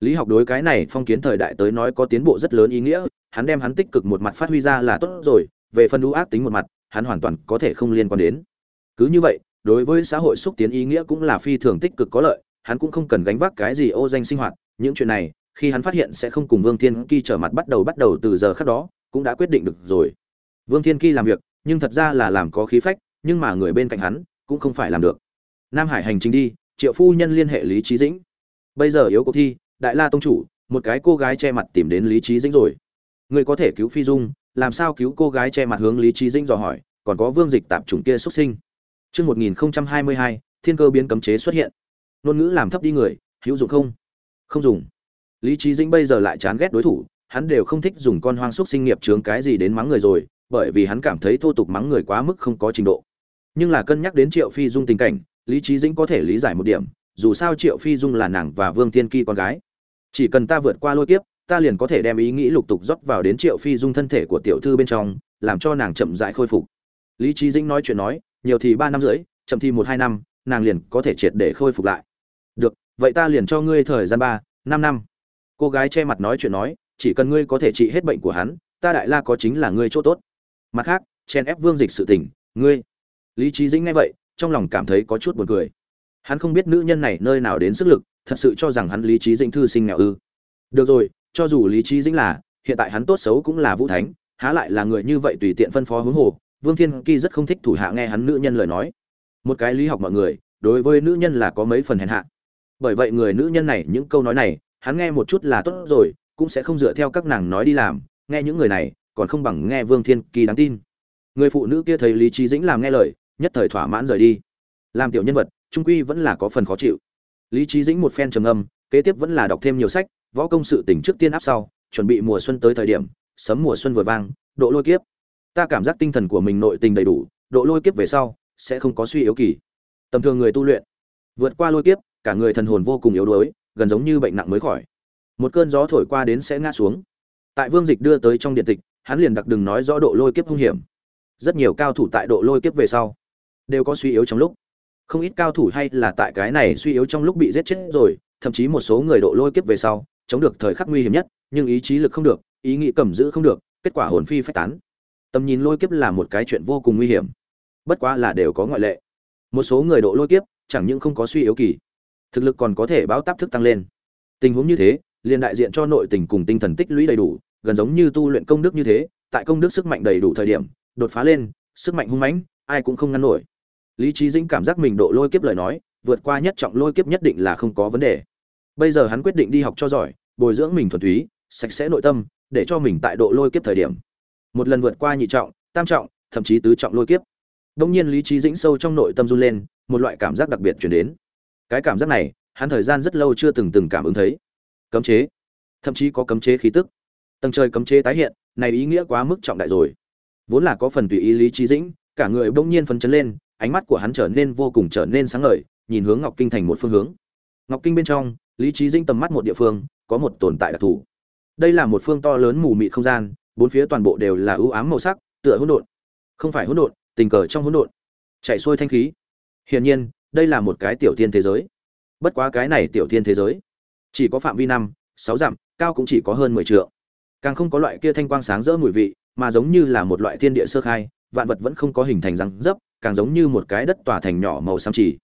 Lý học đối cái này phong kiến thời đại tới nói có tiến bộ rất lớn ý nghĩa, hắn đem hắn tích cực một mặt phát huy ra là tốt rồi, về phần ưu ác tính một mặt, hắn hoàn toàn có thể không liên quan đến. Cứ như vậy, đối với xã hội xúc tiến ý nghĩa cũng là phi thường tích cực có lợi, hắn cũng không cần gánh vác cái gì ô danh sinh hoạt, những chuyện này, khi hắn phát hiện sẽ không cùng vương thiên kỳ trở mặt bắt đầu bắt đầu từ giờ khác đó, cũng đã quyết định được rồi. Vương thiên kỳ làm việc nhưng thật ra là làm có khí phách nhưng mà người bên cạnh hắn cũng không phải làm được nam hải hành trình đi triệu phu nhân liên hệ lý trí dĩnh bây giờ yếu cuộc thi đại la tông chủ một cái cô gái che mặt tìm đến lý trí dĩnh rồi người có thể cứu phi dung làm sao cứu cô gái che mặt hướng lý trí dĩnh dò hỏi còn có vương dịch tạp chủng kia xuất sinh Trước 1022, thiên cơ biến cấm chế xuất hiện. Nôn ngữ làm thấp đi người, hữu dụng không? Không dùng. Lý trí dĩnh bây giờ lại chán ghét đối thủ, hắn đều không thích dùng con hoang xúc sinh nghiệp chướng cái gì đến mắng người rồi, bởi vì hắn cảm thấy thô tục mắng người quá mức không có trình độ. Nhưng là cân nhắc đến Triệu Phi Dung tình cảnh, Lý trí dĩnh có thể lý giải một điểm, dù sao Triệu Phi Dung là nàng và Vương thiên Kỳ con gái. Chỉ cần ta vượt qua lôi kiếp, ta liền có thể đem ý nghĩ lục tục rót vào đến Triệu Phi Dung thân thể của tiểu thư bên trong, làm cho nàng chậm rãi khôi phục. Lý trí dĩnh nói chuyện nói, nhiều thì ba năm rưỡi, chậm thì một hai năm, nàng liền có thể triệt để khôi phục lại. Được, vậy ta liền cho ngươi thời gian ba, năm năm. Cô gái che mặt nói chuyện nói, chỉ cần ngươi có thể trị hết bệnh của hắn, ta đại la có chính là ngươi chỗ tốt. Mặt khác, chen ép Vương Dịch sự tình, ngươi. Lý trí Dĩnh nghe vậy, trong lòng cảm thấy có chút buồn cười. Hắn không biết nữ nhân này nơi nào đến sức lực, thật sự cho rằng hắn Lý trí Dĩnh thư sinh nghèo ư? Được rồi, cho dù Lý trí Dĩnh là, hiện tại hắn tốt xấu cũng là Vũ Thánh, há lại là người như vậy tùy tiện phân phó hướng hồ, Vương Thiên Kỳ rất không thích thủ hạ nghe hắn nữ nhân lời nói. Một cái lý học mọi người, đối với nữ nhân là có mấy phần hèn hạ. Bởi vậy người nữ nhân này những câu nói này, hắn nghe một chút là tốt rồi, cũng sẽ không dựa theo các nàng nói đi làm, nghe những người này, còn không bằng nghe Vương Thiên Kỳ đáng tin. Người phụ nữ kia thấy Lý Chí Dĩnh làm nghe lời, nhất thời thỏa mãn rời đi. Làm tiểu nhân vật, trung quy vẫn là có phần khó chịu. Lý Chí Dĩnh một phen trầm âm, kế tiếp vẫn là đọc thêm nhiều sách, võ công sự tỉnh trước tiên áp sau, chuẩn bị mùa xuân tới thời điểm, sấm mùa xuân vừa vang, độ lôi kiếp ta cảm giác tinh thần của mình nội tình đầy đủ độ lôi kiếp về sau sẽ không có suy yếu kỳ tầm thường người tu luyện vượt qua lôi kiếp cả người thần hồn vô cùng yếu đuối gần giống như bệnh nặng mới khỏi một cơn gió thổi qua đến sẽ ngã xuống tại vương dịch đưa tới trong điện tịch hắn liền đặc đừng nói rõ độ lôi kiếp hung hiểm. Rất nhiều cao thủ tại độ lôi kiếp về sau, đều có suy yếu trong lúc. Không ít cao thủ hay là tại cái này suy yếu trong lúc bị giết chết rồi, thậm chí một số người độ lôi kiếp về sau, chống được thời khắc nguy hiểm nhất, nhưng ý chí lực không được, ý nghĩ cầm giữ không được, kết quả hồn phi phách tán. Tầm nhìn lôi kiếp là một cái chuyện vô cùng nguy hiểm. Bất quá là đều có ngoại lệ. Một số người độ lôi kiếp, chẳng những không có suy yếu kỳ, thực lực còn có thể báo táp thức tăng lên. Tình huống như thế, liền đại diện cho nội tình cùng tinh thần tích lũy đầy đủ gần giống như tu luyện công đức như thế, tại công đức sức mạnh đầy đủ thời điểm, đột phá lên, sức mạnh hung mãnh, ai cũng không ngăn nổi. Lý trí dĩnh cảm giác mình độ lôi kiếp lời nói, vượt qua nhất trọng lôi kiếp nhất định là không có vấn đề. Bây giờ hắn quyết định đi học cho giỏi, bồi dưỡng mình thuần túy, sạch sẽ nội tâm, để cho mình tại độ lôi kiếp thời điểm. Một lần vượt qua nhị trọng, tam trọng, thậm chí tứ trọng lôi kiếp. Đông nhiên lý trí dĩnh sâu trong nội tâm run lên, một loại cảm giác đặc biệt truyền đến. Cái cảm giác này, hắn thời gian rất lâu chưa từng từng cảm ứng thấy. Cấm chế. Thậm chí có cấm chế khí tức tầng trời cấm chế tái hiện, này ý nghĩa quá mức trọng đại rồi. Vốn là có phần tùy ý lý trí dĩnh, cả người bỗng nhiên phấn chấn lên, ánh mắt của hắn trở nên vô cùng trở nên sáng ngời, nhìn hướng ngọc kinh thành một phương hướng. Ngọc kinh bên trong, lý trí dĩnh tầm mắt một địa phương, có một tồn tại đặc thù. Đây là một phương to lớn mù mịt không gian, bốn phía toàn bộ đều là ưu ám màu sắc, tựa hỗn độn. Không phải hỗn độn, tình cờ trong hỗn độn. Chạy xuôi thanh khí. Hiển nhiên, đây là một cái tiểu thiên thế giới. Bất quá cái này tiểu thiên thế giới, chỉ có phạm vi năm, sáu dặm, cao cũng chỉ có hơn mười triệu càng không có loại kia thanh quang sáng rỡ mùi vị, mà giống như là một loại thiên địa sơ khai, vạn vật vẫn không có hình thành răng dấp, càng giống như một cái đất tỏa thành nhỏ màu xám chỉ.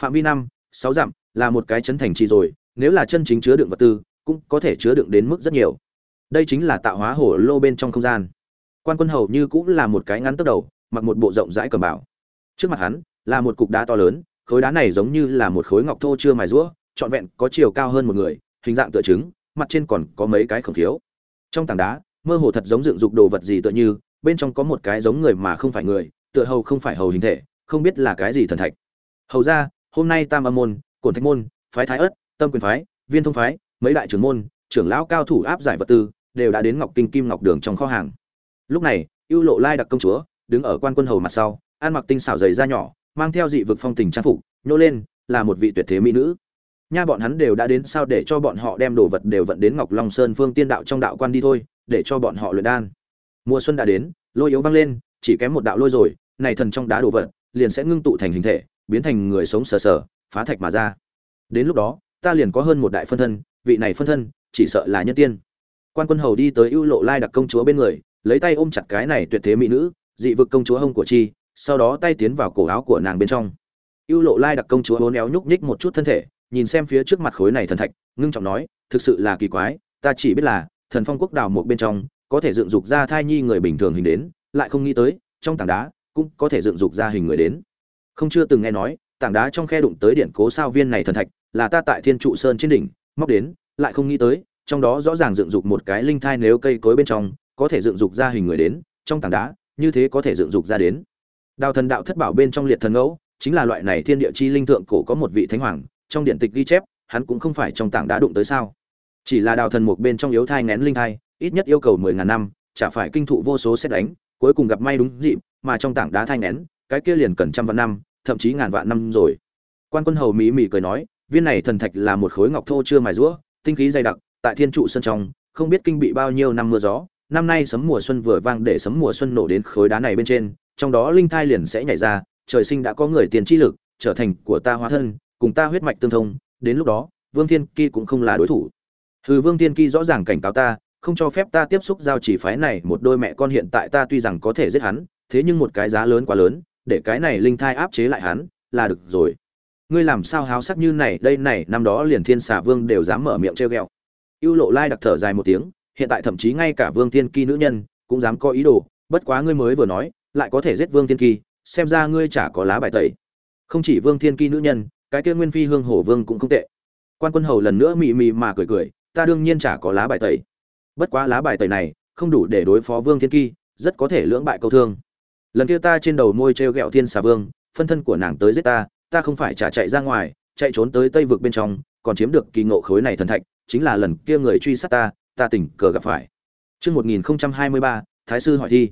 Phạm vi năm, sáu dặm, là một cái chấn thành trì rồi, nếu là chân chính chứa đựng vật tư, cũng có thể chứa đựng đến mức rất nhiều. Đây chính là tạo hóa hổ lô bên trong không gian. Quan quân hầu như cũng là một cái ngắn tốc đầu, mặc một bộ rộng rãi cầm bảo trước mặt hắn, là một cục đá to lớn, khối đá này giống như là một khối ngọc thô chưa mài rũa, trọn vẹn có chiều cao hơn một người, hình dạng tựa trứng, mặt trên còn có mấy cái khổng thiếu trong tảng đá, mơ hồ thật giống dựng dục đồ vật gì tựa như, bên trong có một cái giống người mà không phải người, tựa hầu không phải hầu hình thể, không biết là cái gì thần thạch. Hầu ra, hôm nay tam âm môn, cổn thạch môn, phái thái ất, tâm quyền phái, viên thông phái, mấy đại trưởng môn, trưởng lão cao thủ áp giải vật tư, đều đã đến ngọc kinh kim ngọc đường trong kho hàng. Lúc này, ưu lộ lai đặc công chúa, đứng ở quan quân hầu mặt sau, ăn mặc tinh xảo dày da nhỏ, mang theo dị vực phong tình trang phục, nhô lên, là một vị tuyệt thế mỹ nữ nha bọn hắn đều đã đến sao để cho bọn họ đem đồ vật đều vận đến ngọc long sơn phương tiên đạo trong đạo quan đi thôi, để cho bọn họ luyện đan. Mùa xuân đã đến, lôi yếu vang lên, chỉ kém một đạo lôi rồi, này thần trong đá đồ vật, liền sẽ ngưng tụ thành hình thể, biến thành người sống sờ sờ, phá thạch mà ra. Đến lúc đó, ta liền có hơn một đại phân thân, vị này phân thân, chỉ sợ là nhân tiên. Quan quân hầu đi tới ưu lộ lai đặc công chúa bên người, lấy tay ôm chặt cái này tuyệt thế mỹ nữ, dị vực công chúa hông của chi, sau đó tay tiến vào cổ áo của nàng bên trong. Ưu lộ lai đặc công chúa hố néo nhúc nhích một chút thân thể nhìn xem phía trước mặt khối này thần thạch, ngưng trọng nói, thực sự là kỳ quái, ta chỉ biết là, thần phong quốc đào một bên trong, có thể dựng dục ra thai nhi người bình thường hình đến, lại không nghĩ tới, trong tảng đá, cũng có thể dựng dục ra hình người đến. Không chưa từng nghe nói, tảng đá trong khe đụng tới điện cố sao viên này thần thạch, là ta tại thiên trụ sơn trên đỉnh, móc đến, lại không nghĩ tới, trong đó rõ ràng dựng dục một cái linh thai nếu cây cối bên trong, có thể dựng dục ra hình người đến, trong tảng đá, như thế có thể dựng dục ra đến. Đào thần đạo thất bảo bên trong liệt thần ngẫu, chính là loại này thiên địa chi linh thượng cổ có một vị thánh hoàng trong điện tịch ghi chép, hắn cũng không phải trong tảng đá đụng tới sao. Chỉ là đào thần mục bên trong yếu thai ngén linh thai, ít nhất yêu cầu mười ngàn năm, chả phải kinh thụ vô số xét đánh, cuối cùng gặp may đúng dịp, mà trong tảng đá thai ngén, cái kia liền cần trăm vạn năm, thậm chí ngàn vạn năm rồi. Quan quân hầu mỹ mỹ cười nói, viên này thần thạch là một khối ngọc thô chưa mài rũa, tinh khí dày đặc, tại thiên trụ sân trong, không biết kinh bị bao nhiêu năm mưa gió, năm nay sấm mùa xuân vừa vang để sấm mùa xuân nổ đến khối đá này bên trên, trong đó linh thai liền sẽ nhảy ra, trời sinh đã có người tiền chi lực, trở thành của ta hóa thân cùng ta huyết mạch tương thông, đến lúc đó, vương thiên kỳ cũng không là đối thủ. Hừ, vương thiên kỳ rõ ràng cảnh cáo ta, không cho phép ta tiếp xúc giao chỉ phái này, một đôi mẹ con hiện tại ta tuy rằng có thể giết hắn, thế nhưng một cái giá lớn quá lớn, để cái này linh thai áp chế lại hắn, là được rồi. Ngươi làm sao háo sắc như này, đây này, năm đó liền thiên xà vương đều dám mở miệng trêu ghẹo. Ưu lộ lai đặc thở dài một tiếng, hiện tại thậm chí ngay cả vương Thiên kỳ nữ nhân, cũng dám có ý đồ, bất quá ngươi mới vừa nói, lại có thể giết vương Thiên kỳ, xem ra ngươi chả có lá bài tẩy. Không chỉ vương thiên kỳ nữ nhân cái kia nguyên phi hương hổ vương cũng không tệ. Quan quân hầu lần nữa mị mị mà cười cười, ta đương nhiên chả có lá bài tẩy. Bất quá lá bài tẩy này, không đủ để đối phó vương thiên kỳ, rất có thể lưỡng bại câu thương. Lần kia ta trên đầu môi treo gẹo thiên xà vương, phân thân của nàng tới giết ta ta không phải trả chạy ra ngoài, chạy trốn tới tây vực bên trong, còn chiếm được kỳ ngộ khối này thần thạch, chính là lần kia người truy sát ta ta tình cờ gặp phải. Trước một nghìn hai mươi ba, thái sư hỏi thi.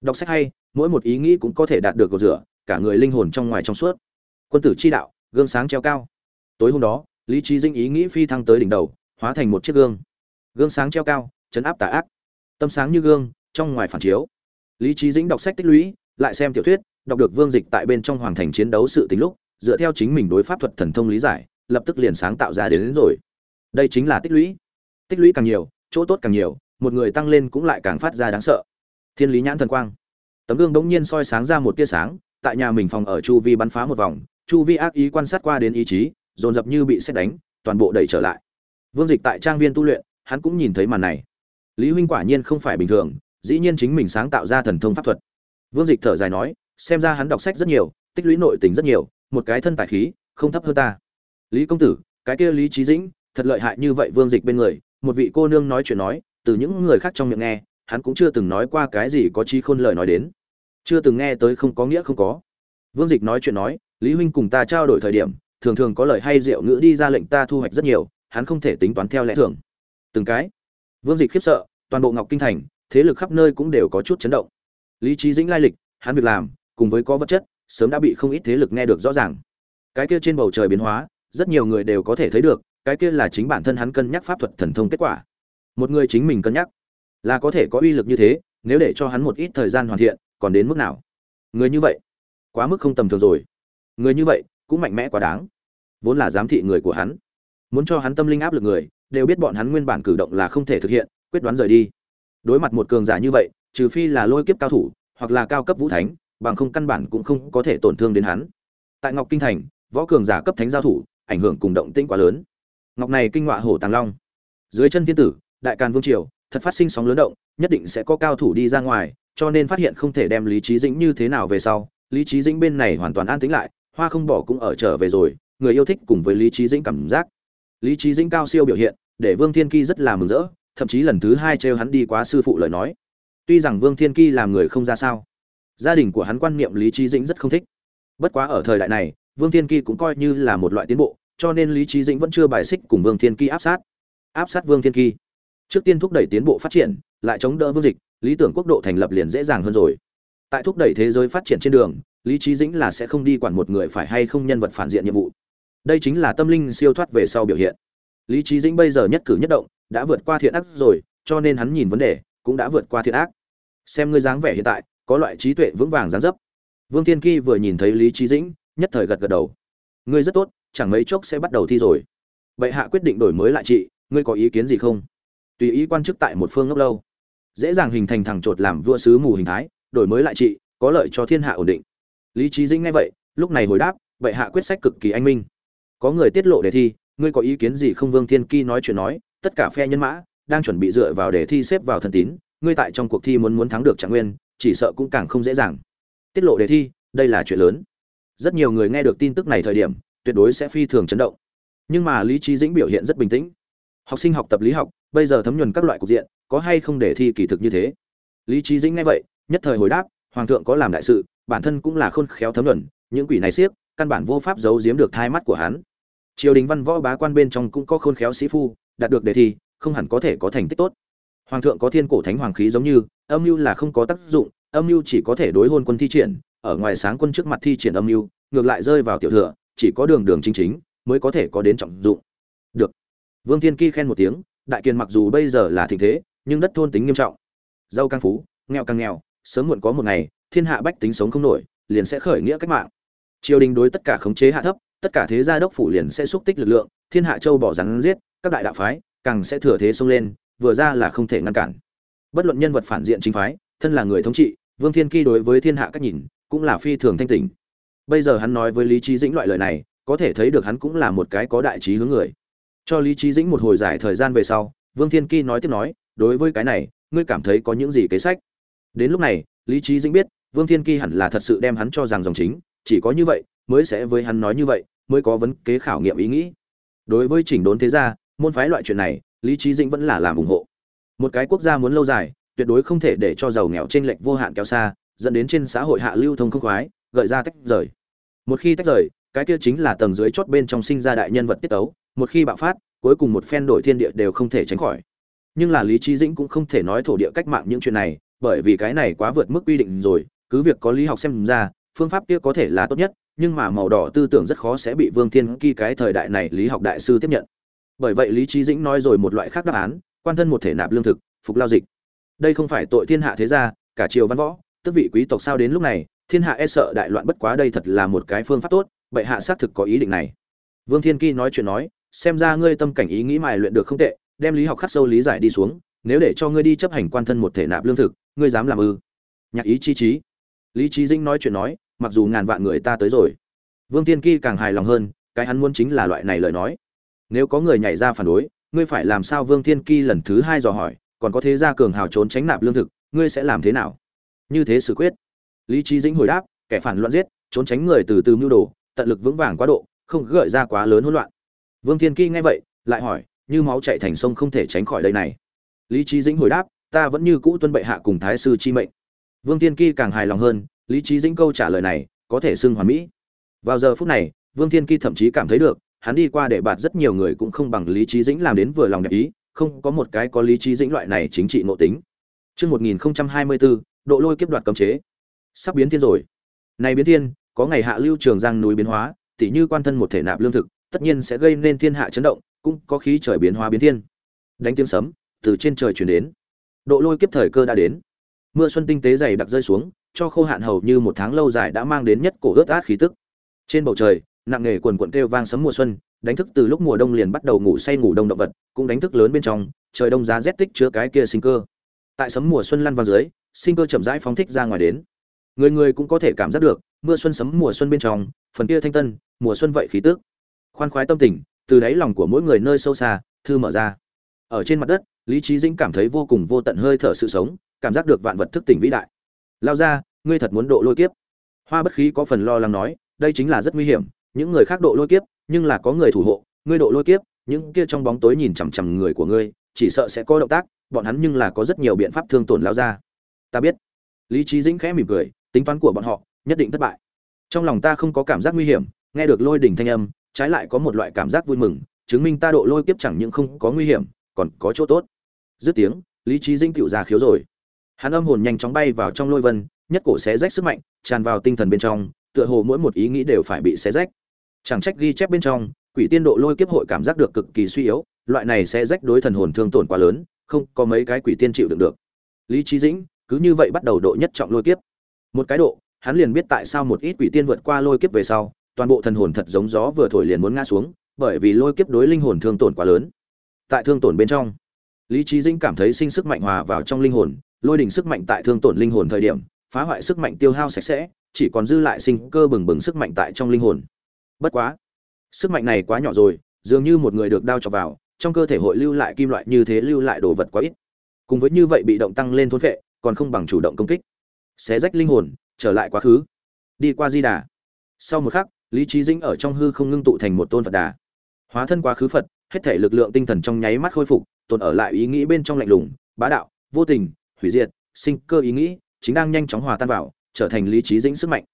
Đọc sách hay, mỗi một ý nghĩ cũng có thể đạt được cầu rửa, cả người linh hồn trong ngoài trong suốt. Quân tử chi đạo gương sáng treo cao. Tối hôm đó lý trí dinh ý nghĩ phi thăng tới đỉnh đầu hóa thành một chiếc gương. Gương sáng treo cao chấn áp tà ác. Tâm sáng như gương trong ngoài phản chiếu. Lý trí dĩnh đọc sách tích lũy lại xem tiểu thuyết đọc được vương dịch tại bên trong hoàng thành chiến đấu sự tình lúc dựa theo chính mình đối pháp thuật thần thông lý giải lập tức liền sáng tạo ra đến, đến rồi. Đây chính là tích lũy. Tích lũy càng nhiều chỗ tốt càng nhiều một người tăng lên cũng lại càng phát ra đáng sợ. Thiên lý nhãn thần quang. Tấm gương đống nhiên soi sáng ra một tia sáng tại nhà mình phòng ở chu vi bắn phá một vòng chu vi ác ý quan sát qua đến ý chí, dồn dập như bị xét đánh, toàn bộ đẩy trở lại. Vương dịch tại trang viên tu luyện, hắn cũng nhìn thấy màn này. Lý huynh quả nhiên không phải bình thường, dĩ nhiên chính mình sáng tạo ra thần thông pháp thuật. Vương dịch thở dài nói, xem ra hắn đọc sách rất nhiều, tích lũy nội tình rất nhiều, một cái thân tài khí, không thấp hơn ta. Lý công tử, cái kia lý trí dĩnh, thật lợi hại như vậy vương dịch bên người, một vị cô nương nói chuyện nói, từ những người khác trong miệng nghe, hắn cũng chưa từng nói qua cái gì có chi khôn lời nói đến. Chưa từng nghe tới không có nghĩa không có vương dịch nói chuyện nói, lý huynh cùng ta trao đổi thời điểm, thường thường có lời hay rượu ngữ đi ra lệnh ta thu hoạch rất nhiều, hắn không thể tính toán theo lẽ thường. Từng cái. Vương dịch khiếp sợ, toàn bộ ngọc kinh thành, thế lực khắp nơi cũng đều có chút chấn động. Lý trí dĩnh lai lịch, hắn việc làm, cùng với có vật chất, sớm đã bị không ít thế lực nghe được rõ ràng. Cái kia trên bầu trời biến hóa, rất nhiều người đều có thể thấy được, cái kia là chính bản thân hắn cân nhắc pháp thuật thần thông kết quả. Một người chính mình cân nhắc, là có thể có uy lực như thế, nếu để cho hắn một ít thời gian hoàn thiện, còn đến mức nào? Người như vậy quá mức không tầm thường rồi. Người như vậy cũng mạnh mẽ quá đáng. Vốn là giám thị người của hắn. Muốn cho hắn tâm linh áp lực người, đều biết bọn hắn nguyên bản cử động là không thể thực hiện, quyết đoán rời đi. Đối mặt một cường giả như vậy, trừ phi là lôi kiếp cao thủ, hoặc là cao cấp vũ thánh, bằng không căn bản cũng không có thể tổn thương đến hắn. Tại ngọc kinh thành, võ cường giả cấp thánh giao thủ, ảnh hưởng cùng động tĩnh quá lớn. Ngọc này kinh ngọa hổ tàng long. Dưới chân thiên tử, đại càn vương triều, thật phát sinh sóng lớn động, nhất định sẽ có cao thủ đi ra ngoài, cho nên phát hiện không thể đem lý trí dĩnh như thế nào về sau lý trí dĩnh bên này hoàn toàn an tĩnh lại, hoa không bỏ cũng ở trở về rồi, người yêu thích cùng với lý trí dĩnh cảm giác. Lý trí dĩnh cao siêu biểu hiện, để vương thiên kỳ rất là mừng rỡ, thậm chí lần thứ hai trêu hắn đi quá sư phụ lời nói. Tuy rằng vương thiên kỳ làm người không ra sao, gia đình của hắn quan niệm lý trí dĩnh rất không thích. Bất quá ở thời đại này, vương thiên kỳ cũng coi như là một loại tiến bộ, cho nên lý trí dĩnh vẫn chưa bài xích cùng vương thiên kỳ áp sát. Áp sát vương thiên kỳ trước tiên thúc đẩy tiến bộ phát triển, lại chống đỡ vương dịch, lý tưởng quốc độ thành lập liền dễ dàng hơn rồi tại thúc đẩy thế giới phát triển trên đường, lý trí dĩnh là sẽ không đi quản một người phải hay không nhân vật phản diện nhiệm vụ. Đây chính là tâm linh siêu thoát về sau biểu hiện. Lý trí dĩnh bây giờ nhất cử nhất động, đã vượt qua thiện ác rồi, cho nên hắn nhìn vấn đề, cũng đã vượt qua thiện ác. Xem ngươi dáng vẻ hiện tại, có loại trí tuệ vững vàng dáng dấp. Vương thiên kỳ vừa nhìn thấy lý trí dĩnh, nhất thời gật gật đầu. Ngươi rất tốt, chẳng mấy chốc sẽ bắt đầu thi rồi. Bệ hạ quyết định đổi mới lại chị, ngươi có ý kiến gì không? Tùy ý quan chức tại một phương ngốc lâu. Dễ dàng hình thành thằng chột làm vua sứ mù hình thái đổi mới lại trị có lợi cho thiên hạ ổn định. Lý trí dĩnh nghe vậy, lúc này hồi đáp bệ hạ quyết sách cực kỳ anh minh. Có người tiết lộ đề thi, ngươi có ý kiến gì không vương thiên ki nói chuyện nói, tất cả phe nhân mã đang chuẩn bị dựa vào đề thi xếp vào thần tín, ngươi tại trong cuộc thi muốn muốn thắng được trạng nguyên, chỉ sợ cũng càng không dễ dàng. Tiết lộ đề thi, đây là chuyện lớn. Rất nhiều người nghe được tin tức này thời điểm, tuyệt đối sẽ phi thường chấn động. Nhưng mà lý trí dĩnh biểu hiện rất bình tĩnh. Học sinh học tập lý học, bây giờ thấm nhuần các loại cục diện, có hay không để thi kỳ thực như thế? Lý trí dĩnh nghe vậy nhất thời hồi đáp, hoàng thượng có làm đại sự, bản thân cũng là khôn khéo thấm luận những quỷ này siếc, căn bản vô pháp giấu giếm được thai mắt của hắn. Triều đình văn võ bá quan bên trong cũng có khôn khéo sĩ phu, đạt được đề thi, không hẳn có thể có thành tích tốt. Hoàng thượng có thiên cổ thánh hoàng khí giống như, âm mưu là không có tác dụng, âm mưu chỉ có thể đối hôn quân thi triển, ở ngoài sáng quân trước mặt thi triển âm mưu, ngược lại rơi vào tiểu thừa, chỉ có đường đường chính chính mới có thể có đến trọng dụng. Được. Vương thiên kỳ khen một tiếng, đại kiền mặc dù bây giờ là thịnh thế, nhưng đất thôn tính nghiêm trọng. Giàu càng phú, nghèo càng nghèo sớm muộn có một ngày, thiên hạ bách tính sống không nổi, liền sẽ khởi nghĩa cách mạng. Triều đình đối tất cả khống chế hạ thấp, tất cả thế gia đốc phủ liền sẽ xúc tích lực lượng, thiên hạ châu bỏ rắn giết, các đại đạo phái càng sẽ thừa thế xông lên, vừa ra là không thể ngăn cản. Bất luận nhân vật phản diện chính phái, thân là người thống trị, vương thiên kỳ đối với thiên hạ cách nhìn cũng là phi thường thanh tỉnh bây giờ hắn nói với lý trí dĩnh loại lời này, có thể thấy được hắn cũng là một cái có đại trí hướng người. Cho lý trí dĩnh một hồi giải thời gian về sau, vương thiên kỳ nói tiếp nói, đối với cái này, ngươi cảm thấy có những gì kế sách? Đến lúc này, lý trí dĩnh biết, vương thiên kỳ hẳn là thật sự đem hắn cho rằng dòng chính, chỉ có như vậy mới sẽ với hắn nói như vậy, mới có vấn kế khảo nghiệm ý nghĩ. Đối với chỉnh đốn thế gia, môn phái loại chuyện này, lý trí dĩnh vẫn là làm ủng hộ. Một cái quốc gia muốn lâu dài, tuyệt đối không thể để cho giàu nghèo t r ê n lệch vô hạn kéo xa, dẫn đến trên xã hội hạ lưu thông không khoái, gợi ra tách rời. Một khi tách rời, cái kia chính là tầng dưới chót bên trong sinh ra đại nhân vật tiết tấu, một khi bạo phát, cuối cùng một phen đổi thiên địa đều không thể tránh khỏi. Nhưng là lý trí dĩnh cũng không thể nói thổ địa cách mạng những chuyện này bởi vì cái này quá vượt mức quy định rồi, cứ việc có lý học xem ra, phương pháp kia có thể là tốt nhất, nhưng mà màu đỏ tư tưởng rất khó sẽ bị vương thiên kỳ cái thời đại này lý học đại sư tiếp nhận. Bởi vậy lý trí dĩnh nói rồi một loại khác đáp án, quan thân một thể nạp lương thực, phục lao dịch. Đây không phải tội thiên hạ thế gia, cả triều văn võ tức vị quý tộc sao đến lúc này, thiên hạ e sợ đại loạn bất quá đây thật là một cái phương pháp tốt, bệ hạ xác thực có ý định này. Vương thiên kỳ nói chuyện nói, xem ra ngươi tâm cảnh ý nghĩ mài luyện được không tệ, đem lý học khắc sâu lý giải đi xuống, nếu để cho ngươi đi chấp hành quan thân một thể nạp lương thực ngươi dám làm ư? Nhạc ý chi trí lý trí dĩnh nói chuyện nói, mặc dù ngàn vạn người ta tới rồi. Vương thiên kỳ càng hài lòng hơn, cái hắn muốn chính là loại này lời nói. Nếu có người nhảy ra phản đối, ngươi phải làm sao vương thiên kỳ lần thứ hai dò hỏi, còn có thế gia cường hào trốn tránh nạp lương thực, ngươi sẽ làm thế nào? Như thế xử quyết. Lý trí dĩnh hồi đáp, kẻ phản loạn giết, trốn tránh người từ từ mưu đồ, tận lực vững vàng quá độ, không gợi ra quá lớn hỗn loạn. Vương thiên kỳ nghe vậy, lại hỏi, như máu chạy thành sông không thể tránh khỏi đây này. Lý trí dĩnh hồi đáp ta vẫn như cũ tuân bệ hạ cùng thái sư chi mệnh vương thiên kỳ càng hài lòng hơn lý trí dĩnh câu trả lời này có thể xưng hoàn mỹ vào giờ phút này vương thiên kỳ thậm chí cảm thấy được hắn đi qua để bạt rất nhiều người cũng không bằng lý trí dĩnh làm đến vừa lòng đẹp ý không có một cái có lý trí dĩnh loại này chính trị nội tính Chương 1024, độ lôi kiếp đoạt cấm chế. Sắp biến thiên rồi. Này biến thiên, có ngày hạ lưu trường giang núi biến hóa, tỉ như quan thân một thể nạp lương thực, tất nhiên sẽ gây nên thiên hạ chấn động, cũng có khí trời biến hóa biến thiên. Đánh tiếng sấm, từ trên trời truyền đến. Độ lôi kiếp thời cơ đã đến. Mưa xuân tinh tế dày đặc rơi xuống, cho khô hạn hầu như một tháng lâu dài đã mang đến nhất cổ ướt át khí tức. Trên bầu trời, nặng nề quần quận kêu vang sấm mùa xuân, đánh thức từ lúc mùa đông liền bắt đầu ngủ say ngủ đông động vật, cũng đánh thức lớn bên trong, trời đông giá rét tích chứa cái kia sinh cơ tại sấm mùa xuân lăn vào dưới sinh cơ chậm rãi phóng thích ra ngoài đến người người cũng có thể cảm giác được mưa xuân sấm mùa xuân bên trong phần kia thanh tân mùa xuân vậy khí tức khoan khoái tâm tình từ đáy lòng của mỗi người nơi sâu xa thư mở ra ở trên mặt đất lý trí dĩnh cảm thấy vô cùng vô tận hơi thở sự sống, cảm giác được vạn vật thức tỉnh vĩ đại. Lao ra ngươi thật muốn độ lôi kiếp? Hoa bất khí có phần lo lắng nói, đây chính là rất nguy hiểm, những người khác độ lôi kiếp, nhưng là có người thủ hộ, ngươi độ lôi kiếp, những kia trong bóng tối nhìn chằm chằm người của ngươi, chỉ sợ sẽ có động tác, bọn hắn nhưng là có rất nhiều biện pháp thương tổn lao ra ta biết. Lý trí dĩnh khẽ mỉm cười, tính toán của bọn họ, nhất định thất bại. Trong lòng ta không có cảm giác nguy hiểm, nghe được lôi đỉnh thanh âm, trái lại có một loại cảm giác vui mừng, chứng minh ta độ lôi kiếp chẳng những không có nguy hiểm, còn có chỗ tốt dứt tiếng, lý trí dinh tựu ra khiếu rồi. Hắn âm hồn nhanh chóng bay vào trong lôi vân, nhất cổ xé rách sức mạnh, tràn vào tinh thần bên trong, tựa hồ mỗi một ý nghĩ đều phải bị xé rách. Chẳng trách ghi chép bên trong, quỷ tiên độ lôi kiếp hội cảm giác được cực kỳ suy yếu, loại này sẽ rách đối thần hồn thương tổn quá lớn, không có mấy cái quỷ tiên chịu đựng được. Lý trí dĩnh, cứ như vậy bắt đầu độ nhất trọng lôi kiếp. Một cái độ, hắn liền biết tại sao một ít quỷ tiên vượt qua lôi kiếp về sau, toàn bộ thần hồn thật giống gió vừa thổi liền muốn ngã xuống, bởi vì lôi kiếp đối linh hồn thương tổn quá lớn. Tại thương tổn bên trong lý trí dĩnh cảm thấy sinh sức mạnh hòa vào trong linh hồn, lôi đỉnh sức mạnh tại thương tổn linh hồn thời điểm, phá hoại sức mạnh tiêu hao sạch sẽ, chỉ còn dư lại sinh cơ bừng bừng sức mạnh tại trong linh hồn. Bất quá, sức mạnh này quá nhỏ rồi, dường như một người được đao chọc vào, trong cơ thể hội lưu lại kim loại như thế lưu lại đồ vật quá ít. Cùng với như vậy bị động tăng lên thốn phệ, còn không bằng chủ động công kích. Xé rách linh hồn, trở lại quá khứ. Đi qua di đà. Sau một khắc, lý trí dĩnh ở trong hư không ngưng tụ thành một tôn phật đà. Hóa thân quá khứ phật hết thể lực lượng tinh thần trong nháy mắt khôi phục, tồn ở lại ý nghĩ bên trong lạnh lùng, bá đạo, vô tình, hủy diệt, sinh cơ ý nghĩ, chính đang nhanh chóng hòa tan vào, trở thành lý trí dĩnh sức mạnh.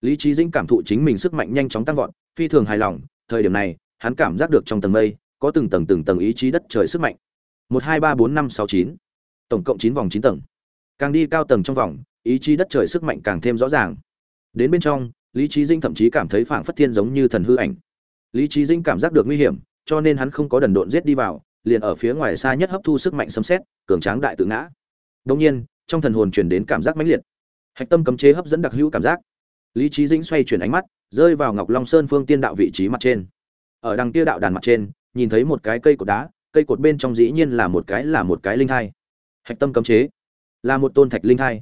Lý trí dĩnh cảm thụ chính mình sức mạnh nhanh chóng tăng vọt, phi thường hài lòng, thời điểm này, hắn cảm giác được trong tầng mây, có từng tầng từng tầng ý chí đất trời sức mạnh. Một, hai, ba, bốn, năm, sáu, chín. Tổng cộng chín vòng chín tầng. Càng đi cao tầng trong vòng, ý chí đất trời sức mạnh càng thêm rõ ràng. Đến bên trong, lý trí dinh thậm chí cảm thấy phảng phất thiên giống như thần hư ảnh. Lý trí dinh cảm giác được nguy hiểm cho nên hắn không có đần độn giết đi vào, liền ở phía ngoài xa nhất hấp thu sức mạnh xâm xét cường tráng đại tự ngã. Đông nhiên, trong thần hồn truyền đến cảm giác mãnh liệt. Hạch tâm cấm chế hấp dẫn đặc hữu cảm giác. Lý trí dĩnh xoay chuyển ánh mắt, rơi vào ngọc long sơn phương tiên đạo vị trí mặt trên. Ở đằng kia đạo đàn mặt trên, nhìn thấy một cái cây cột đá, cây cột bên trong dĩ nhiên là một cái là một cái linh thai. Hạch tâm cấm chế, là một tôn thạch linh thai.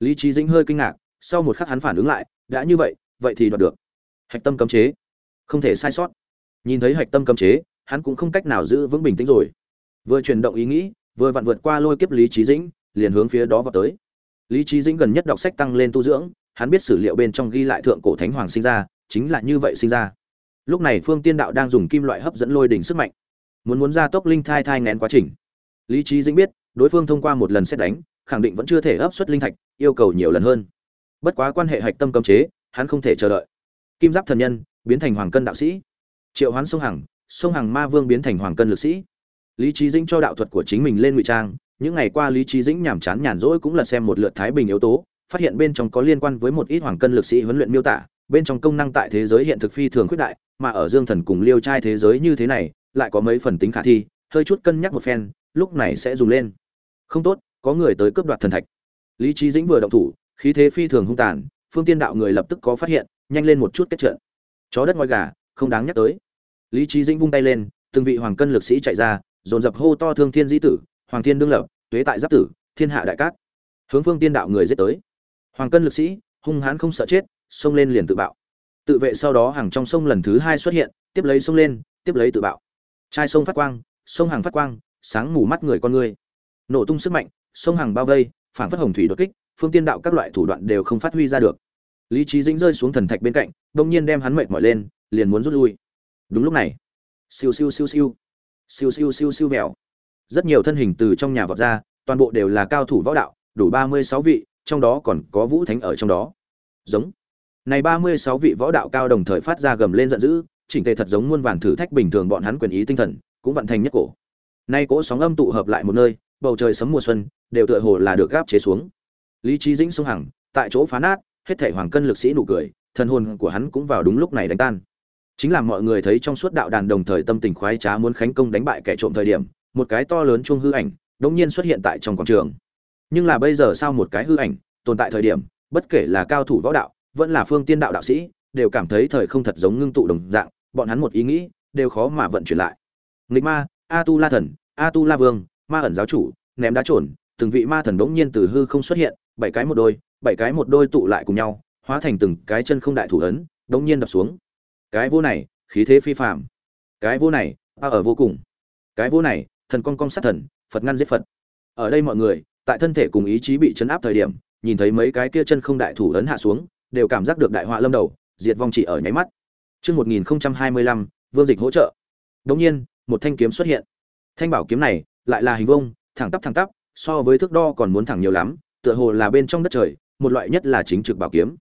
Lý trí dĩnh hơi kinh ngạc, sau một khắc hắn phản ứng lại, đã như vậy vậy thì đoạt được. Hạch tâm cấm chế, không thể sai sót nhìn thấy hạch tâm cấm chế, hắn cũng không cách nào giữ vững bình tĩnh rồi. Vừa chuyển động ý nghĩ, vừa vặn vượt qua lôi kiếp lý trí dĩnh, liền hướng phía đó vào tới. Lý trí dĩnh gần nhất đọc sách tăng lên tu dưỡng, hắn biết sử liệu bên trong ghi lại thượng cổ thánh hoàng sinh ra, chính là như vậy sinh ra. Lúc này phương tiên đạo đang dùng kim loại hấp dẫn lôi đỉnh sức mạnh, muốn muốn ra tốc linh thai thai ngén quá trình. Lý trí dĩnh biết, đối phương thông qua một lần xét đánh, khẳng định vẫn chưa thể ấp xuất linh thạch, yêu cầu nhiều lần hơn. Bất quá quan hệ hạch tâm cấm chế, hắn không thể chờ đợi. Kim giáp thần nhân, biến thành hoàng cân đạo sĩ triệu hoán sông hằng sông hằng ma vương biến thành hoàng cân lực sĩ. Lý trí dĩnh cho đạo thuật của chính mình lên ngụy trang, những ngày qua lý trí dĩnh nhàm chán nhàn rỗi cũng lật xem một lượt thái bình yếu tố, phát hiện bên trong có liên quan với một ít hoàng cân lực sĩ huấn luyện miêu tả, bên trong công năng tại thế giới hiện thực phi thường khuyết đại, mà ở dương thần cùng liêu trai thế giới như thế này, lại có mấy phần tính khả thi, hơi chút cân nhắc một phen, lúc này sẽ dùng lên. Không tốt, có người tới cướp đoạt thần thạch. Lý trí dĩnh vừa động thủ, khí thế phi thường hung tàn, phương tiên đạo người lập tức có phát hiện, nhanh lên một chút kết trận. Chó đất ngoi gà không đáng nhắc tới. Lý trí dĩnh vung tay lên, từng vị hoàng cân lực sĩ chạy ra, dồn dập hô to thương thiên di tử, hoàng thiên đương lập, tuế tại giáp tử, thiên hạ đại cát. Hướng phương tiên đạo người giết tới. Hoàng cân lực sĩ, hung hãn không sợ chết, xông lên liền tự bạo. Tự vệ sau đó hàng trong sông lần thứ hai xuất hiện, tiếp lấy sông lên, tiếp lấy tự bạo. Trai sông phát quang, sông hàng phát quang, sáng mù mắt người con người. Nổ tung sức mạnh, sông hàng bao vây phản phất hồng thủy đột kích, phương tiên đạo các loại thủ đoạn đều không phát huy ra được. Lý trí dĩnh rơi xuống thần thạch bên cạnh, đông nhiên đem hắn mệt mỏi lên liền muốn rút lui. Đúng lúc này, siêu siêu siêu siêu siêu siêu siêu siêu vèo rất nhiều thân hình từ trong nhà vọt ra, toàn bộ đều là cao thủ võ đạo, đủ ba mươi sáu vị, trong đó còn có vũ thánh ở trong đó. Giống. Này ba mươi sáu vị võ đạo cao đồng thời phát ra gầm lên giận dữ, chỉnh tề thật giống muôn vàn thử thách bình thường bọn hắn quyền ý tinh thần, cũng vận thành nhất cổ. Nay cỗ sóng âm tụ hợp lại một nơi, bầu trời sấm mùa xuân, đều tựa hồ là được gáp chế xuống. Lý trí dĩnh sông hằng, tại chỗ phá nát, hết thể hoàng cân lực sĩ nụ cười, thần hồn của hắn cũng vào đúng lúc này đánh tan chính là mọi người thấy trong suốt đạo đàn đồng thời tâm tình khoái trá muốn khánh công đánh bại kẻ trộm thời điểm, một cái to lớn chuông hư ảnh, đột nhiên xuất hiện tại trong quảng trường. Nhưng là bây giờ sao một cái hư ảnh, tồn tại thời điểm, bất kể là cao thủ võ đạo, vẫn là phương tiên đạo đạo sĩ, đều cảm thấy thời không thật giống ngưng tụ đồng dạng, bọn hắn một ý nghĩ, đều khó mà vận chuyển lại. Nghịch ma a tu la thần a tu la vương ma ẩn giáo chủ, ném đá trồn, từng vị ma thần đống nhiên từ hư không xuất hiện, bảy cái một đôi, bảy cái một đôi tụ lại cùng nhau, hóa thành từng cái chân không đại thủ ấn, đống nhiên đập xuống cái vô này khí thế phi phạm cái vô này a ở vô cùng cái vô này thần con con sát thần phật ngăn giết phật ở đây mọi người tại thân thể cùng ý chí bị chấn áp thời điểm nhìn thấy mấy cái kia chân không đại thủ ấn hạ xuống đều cảm giác được đại họa lâm đầu diệt vong chỉ ở nháy mắt Trước 1025, Vương Dịch hỗ trợ. Đồng nhiên, một thanh kiếm xuất hiện. Thanh bảo kiếm này lại là hình vuông, thẳng tắp thẳng tắp, so với thước đo còn muốn thẳng nhiều lắm, tựa hồ là bên trong đất trời, một loại nhất là chính trực bảo kiếm.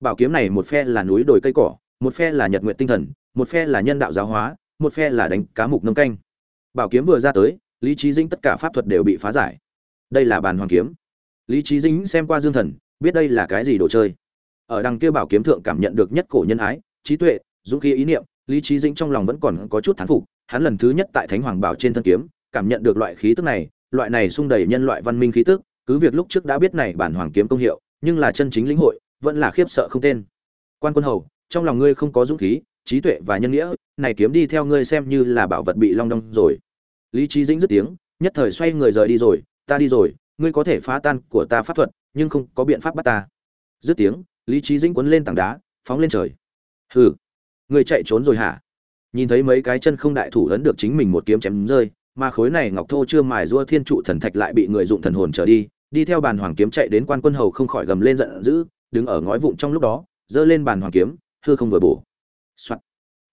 Bảo kiếm này một phe là núi đồi cây cỏ, một phe là nhật nguyện tinh thần, một phe là nhân đạo giáo hóa, một phe là đánh cá mục nông canh. Bảo kiếm vừa ra tới, Lý trí Dĩnh tất cả pháp thuật đều bị phá giải. Đây là bàn hoàng kiếm. Lý trí Dĩnh xem qua Dương Thần, biết đây là cái gì đồ chơi. Ở đằng kia bảo kiếm thượng cảm nhận được nhất cổ nhân ái, trí tuệ, dũng khí ý niệm, Lý trí Dĩnh trong lòng vẫn còn có chút thán phục, hắn lần thứ nhất tại Thánh Hoàng Bảo trên thân kiếm, cảm nhận được loại khí tức này, loại này xung đầy nhân loại văn minh khí tức, cứ việc lúc trước đã biết này bản hoàng kiếm công hiệu, nhưng là chân chính lĩnh hội, vẫn là khiếp sợ không tên. Quan Quân Hầu, trong lòng ngươi không có dũng khí, trí tuệ và nhân nghĩa, này kiếm đi theo ngươi xem như là bảo vật bị long đong rồi. Lý trí Dĩnh dứt tiếng, nhất thời xoay người rời đi rồi, ta đi rồi, ngươi có thể phá tan của ta pháp thuật, nhưng không có biện pháp bắt ta. Dứt tiếng, Lý trí Dĩnh quấn lên tảng đá, phóng lên trời. Hừ, ngươi chạy trốn rồi hả? Nhìn thấy mấy cái chân không đại thủ ấn được chính mình một kiếm chém rơi, mà khối này ngọc thô chưa mài rua thiên trụ thần thạch lại bị người dụng thần hồn trở đi đi theo bàn hoàng kiếm chạy đến quan quân hầu không khỏi gầm lên giận dữ đứng ở ngói vụn trong lúc đó giơ lên bàn hoàng kiếm hư không vừa bổ Soạt.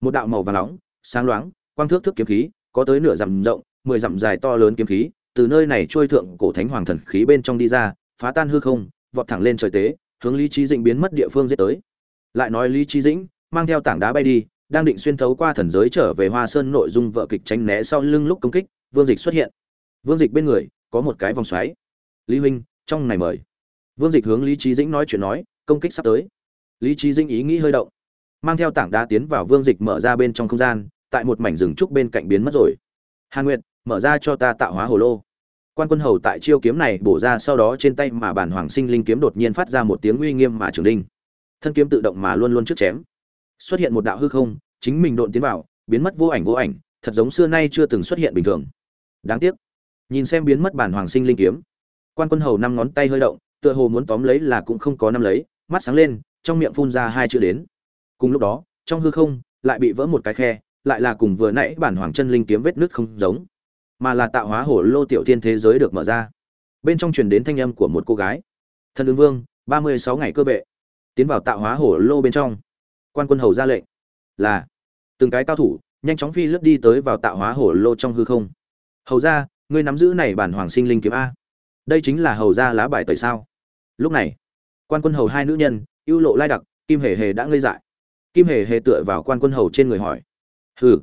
một đạo màu vàng nóng sáng loáng quang thước thước kiếm khí có tới nửa dặm rộng mười dặm dài to lớn kiếm khí từ nơi này trôi thượng cổ thánh hoàng thần khí bên trong đi ra phá tan hư không vọt thẳng lên trời tế hướng lý trí dĩnh biến mất địa phương giết tới lại nói lý trí dĩnh mang theo tảng đá bay đi đang định xuyên thấu qua thần giới trở về Hoa Sơn nội dung vợ kịch tránh né sau lưng lúc công kích, Vương Dịch xuất hiện. Vương Dịch bên người có một cái vòng xoáy. Lý huynh, trong này mời. Vương Dịch hướng Lý Chí Dĩnh nói chuyện nói, công kích sắp tới. Lý Chí Dĩnh ý nghĩ hơi động, mang theo tảng đá tiến vào Vương Dịch mở ra bên trong không gian, tại một mảnh rừng trúc bên cạnh biến mất rồi. Hàn Nguyệt, mở ra cho ta tạo hóa hồ lô. Quan Quân Hầu tại chiêu kiếm này bổ ra sau đó trên tay mà bản hoàng sinh linh kiếm đột nhiên phát ra một tiếng uy nghiêm mà trường đinh. Thân kiếm tự động mà luôn luôn trước chém xuất hiện một đạo hư không chính mình độn tiến vào biến mất vô ảnh vô ảnh thật giống xưa nay chưa từng xuất hiện bình thường đáng tiếc nhìn xem biến mất bản hoàng sinh linh kiếm quan quân hầu năm ngón tay hơi động tựa hồ muốn tóm lấy là cũng không có năm lấy mắt sáng lên trong miệng phun ra hai chữ đến cùng lúc đó, trong hư không, lại bị vỡ một cái khe, lại là cùng vừa nãy bản hoàng chân linh kiếm vết nứt không giống, mà là tạo hóa hổ lô tiểu thiên thế giới được mở ra. Bên trong truyền đến thanh âm của một cô gái. Thần ứng vương, ba mươi sáu ngày cơ vệ. Tiến vào tạo hóa hổ lô bên trong. Quan quân hầu ra lệnh. Là, từng cái cao thủ, nhanh chóng phi lướt đi tới vào tạo hóa hổ lô trong hư không. Hầu ra, ngươi nắm giữ này bản hoàng sinh linh kiếm a. Đây chính là hầu ra lá bài tẩy sao? Lúc này, quan quân hầu hai nữ nhân, ưu lộ lai đặc, kim hề hề đã ngây dại kim hề hề tựa vào quan quân hầu trên người hỏi. Hừ,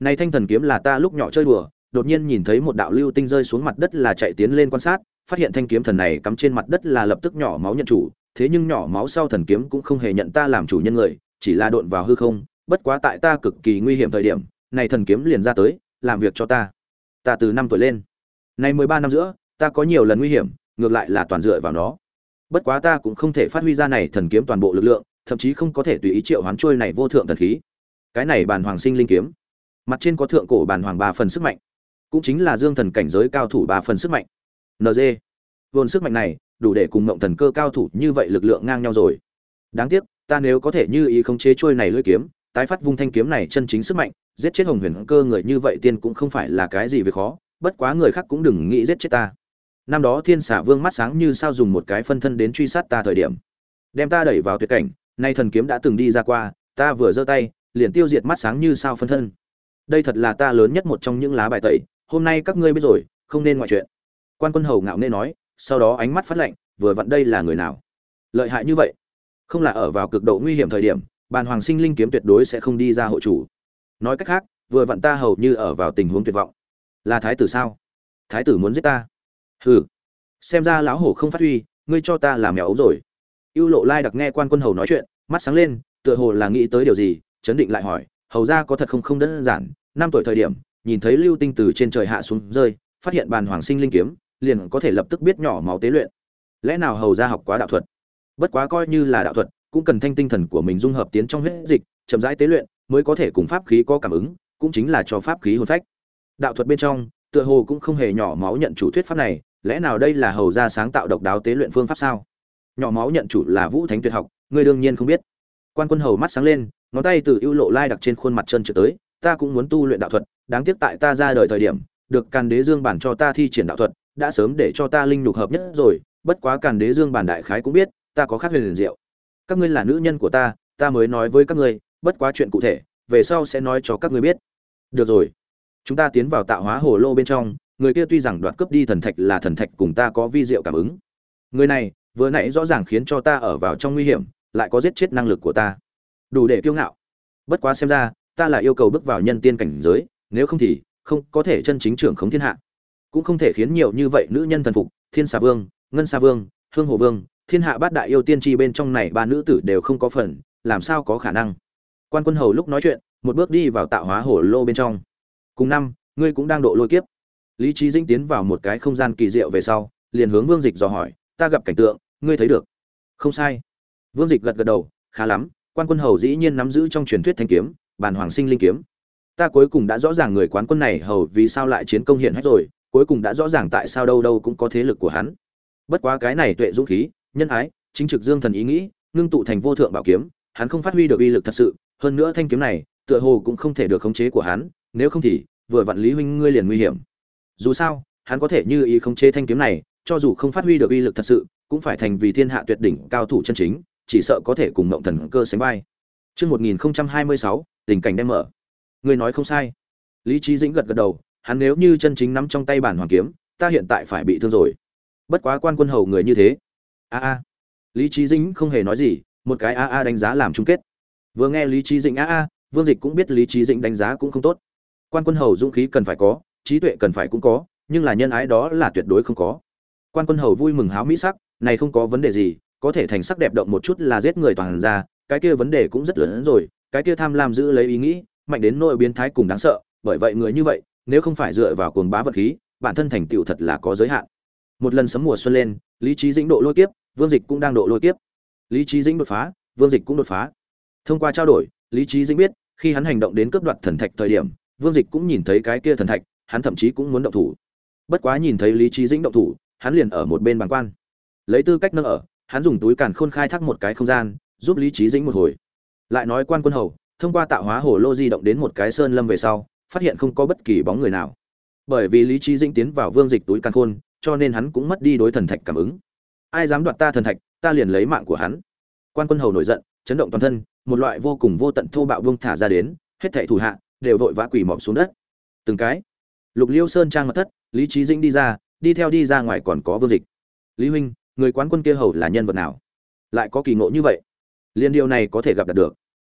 này thanh thần kiếm là ta lúc nhỏ chơi đùa, đột nhiên nhìn thấy một đạo lưu tinh rơi xuống mặt đất là chạy tiến lên quan sát, phát hiện thanh kiếm thần này cắm trên mặt đất là lập tức nhỏ máu nhận chủ, thế nhưng nhỏ máu sau thần kiếm cũng không hề nhận ta làm chủ nhân người, chỉ là độn vào hư không, bất quá tại ta cực kỳ nguy hiểm thời điểm, này thần kiếm liền ra tới, làm việc cho ta. Ta từ năm tuổi lên. Này mười ba năm giữa, ta có nhiều lần nguy hiểm, ngược lại là toàn dựa vào nó. Bất quá ta cũng không thể phát huy ra này thần kiếm toàn bộ lực lượng thậm chí không có thể tùy ý triệu hoán trôi này vô thượng thần khí. Cái này bàn hoàng sinh linh kiếm. Mặt trên có thượng cổ bàn hoàng ba phần sức mạnh. Cũng chính là dương thần cảnh giới cao thủ ba phần sức mạnh. Nd vốn sức mạnh này, đủ để cùng mộng thần cơ cao thủ như vậy lực lượng ngang nhau rồi. Đáng tiếc, ta nếu có thể như ý khống chế trôi này lưỡi kiếm, tái phát vung thanh kiếm này chân chính sức mạnh, giết chết hồng huyền cơ người như vậy tiên cũng không phải là cái gì việc khó, bất quá người khác cũng đừng nghĩ giết chết ta. Năm đó thiên xả vương mắt sáng như sao dùng một cái phân thân đến truy sát ta thời điểm, đem ta đẩy vào tuyệt cảnh nay thần kiếm đã từng đi ra qua, ta vừa giơ tay, liền tiêu diệt mắt sáng như sao phân thân. Đây thật là ta lớn nhất một trong những lá bài tẩy, hôm nay các ngươi biết rồi, không nên ngoại chuyện. Quan quân hầu ngạo nghễ nói, sau đó ánh mắt phát lạnh, vừa vặn đây là người nào? Lợi hại như vậy, không là ở vào cực độ nguy hiểm thời điểm, bàn hoàng sinh linh kiếm tuyệt đối sẽ không đi ra hộ chủ. Nói cách khác, vừa vặn ta hầu như ở vào tình huống tuyệt vọng. Là thái tử sao? Thái tử muốn giết ta? Hừ. Xem ra lão hổ không phát huy, ngươi cho ta làm mèo ấu rồi ưu lộ lai đặc nghe quan quân hầu nói chuyện, mắt sáng lên, tựa hồ là nghĩ tới điều gì, chấn định lại hỏi, hầu ra có thật không? Không đơn giản. Năm tuổi thời điểm, nhìn thấy lưu tinh từ trên trời hạ xuống rơi, phát hiện bàn hoàng sinh linh kiếm, liền có thể lập tức biết nhỏ máu tế luyện. Lẽ nào hầu ra học quá đạo thuật? Bất quá coi như là đạo thuật, cũng cần thanh tinh thần của mình dung hợp tiến trong huyết dịch, chậm rãi tế luyện, mới có thể cùng pháp khí có cảm ứng, cũng chính là cho pháp khí hồn phách. Đạo thuật bên trong, tựa hồ cũng không hề nhỏ máu nhận chủ thuyết pháp này, lẽ nào đây là hầu ra sáng tạo độc đáo tế luyện phương pháp sao? Nhỏ máu nhận chủ là vũ thánh tuyệt học, ngươi đương nhiên không biết. Quan quân hầu mắt sáng lên, ngón tay từ ưu lộ lai đặc trên khuôn mặt chân trở tới, ta cũng muốn tu luyện đạo thuật, đáng tiếc tại ta ra đời thời điểm, được càn đế dương bản cho ta thi triển đạo thuật, đã sớm để cho ta linh nhục hợp nhất rồi, bất quá càn đế dương bản đại khái cũng biết, ta có khác huyền liền diệu. Các ngươi là nữ nhân của ta ta mới nói với các ngươi, bất quá chuyện cụ thể, về sau sẽ nói cho các ngươi biết. Được rồi. Chúng ta tiến vào tạo hóa hồ lô bên trong, người kia tuy rằng đoạt cướp đi thần thạch là thần thạch cùng ta có vi diệu cảm ứng. Người này vừa nãy rõ ràng khiến cho ta ở vào trong nguy hiểm, lại có giết chết năng lực của ta. Đủ để kiêu ngạo. Bất quá xem ra, ta là yêu cầu bước vào nhân tiên cảnh giới, nếu không thì không có thể chân chính trưởng khống thiên hạ. Cũng không thể khiến nhiều như vậy nữ nhân thần phục, thiên xà vương, ngân xà vương, hương hồ vương, thiên hạ bát đại yêu tiên tri bên trong này ba nữ tử đều không có phần, làm sao có khả năng? Quan quân hầu lúc nói chuyện, một bước đi vào tạo hóa hồ lô bên trong. Cùng năm, ngươi cũng đang độ lôi kiếp. Lý trí dĩnh tiến vào một cái không gian kỳ diệu về sau, liền hướng vương dịch dò hỏi ta gặp cảnh tượng, ngươi thấy được. Không sai. Vương dịch gật gật đầu, khá lắm, quan quân hầu dĩ nhiên nắm giữ trong truyền thuyết thanh kiếm, bàn hoàng sinh linh kiếm. Ta cuối cùng đã rõ ràng người quán quân này hầu vì sao lại chiến công hiện hết rồi, cuối cùng đã rõ ràng tại sao đâu đâu cũng có thế lực của hắn. Bất quá cái này tuệ dũng khí, nhân ái, chính trực dương thần ý nghĩ, ngưng tụ thành vô thượng bảo kiếm, hắn không phát huy được uy lực thật sự, hơn nữa thanh kiếm này, tựa hồ cũng không thể được khống chế của hắn, nếu không thì, vừa vặn lý huynh ngươi liền nguy hiểm. Dù sao, hắn có thể như ý khống chế thanh kiếm này cho dù không phát huy được uy lực thật sự cũng phải thành vì thiên hạ tuyệt đỉnh cao thủ chân chính chỉ sợ có thể cùng Ngộng thần cơ sánh vai Chương 1026, tình cảnh đem mở. Người nói không sai. Lý Chí Dĩnh gật gật đầu, hắn nếu như chân chính nắm trong tay bản hoàng kiếm, ta hiện tại phải bị thương rồi. Bất quá quan quân hầu người như thế. A a. Lý Chí Dĩnh không hề nói gì, một cái a a đánh giá làm chung kết. Vừa nghe Lý Chí Dĩnh a a, Vương Dịch cũng biết Lý Chí Dĩnh đánh giá cũng không tốt. Quan quân hầu dũng khí cần phải có, trí tuệ cần phải cũng có, nhưng là nhân ái đó là tuyệt đối không có. Quan quân hầu vui mừng háo mỹ sắc, này không có vấn đề gì, có thể thành sắc đẹp động một chút là giết người toàn ra, cái kia vấn đề cũng rất lớn rồi, cái kia tham lam giữ lấy ý nghĩ, mạnh đến nỗi biến thái cùng đáng sợ, bởi vậy người như vậy, nếu không phải dựa vào cuồng bá vật khí, bản thân thành tựu thật là có giới hạn. Một lần sấm mùa xuân lên, lý trí dĩnh độ lôi kiếp, Vương Dịch cũng đang độ lôi kiếp. Lý trí dĩnh đột phá, Vương Dịch cũng đột phá. Thông qua trao đổi, lý trí dĩnh biết, khi hắn hành động đến cướp đoạt thần thạch thời điểm, Vương Dịch cũng nhìn thấy cái kia thần thạch, hắn thậm chí cũng muốn động thủ. Bất quá nhìn thấy lý trí dĩnh động thủ, hắn liền ở một bên bàn quan. Lấy tư cách nâng ở, hắn dùng túi càn khôn khai thác một cái không gian, giúp lý trí dĩnh một hồi. Lại nói quan quân hầu, thông qua tạo hóa hồ lô di động đến một cái sơn lâm về sau, phát hiện không có bất kỳ bóng người nào. Bởi vì lý trí dĩnh tiến vào vương dịch túi càn khôn, cho nên hắn cũng mất đi đối thần thạch cảm ứng. Ai dám đoạt ta thần thạch, ta liền lấy mạng của hắn. Quan quân hầu nổi giận, chấn động toàn thân, một loại vô cùng vô tận thô bạo vương thả ra đến, hết thảy thủ hạ đều vội vã quỳ mọp xuống đất. Từng cái. Lục Liêu Sơn trang mật thất, Lý trí Dĩnh đi ra, đi theo đi ra ngoài còn có Vương Dịch. Lý huynh, người quán quân kia hầu là nhân vật nào? Lại có kỳ ngộ như vậy? Liên điều này có thể gặp được,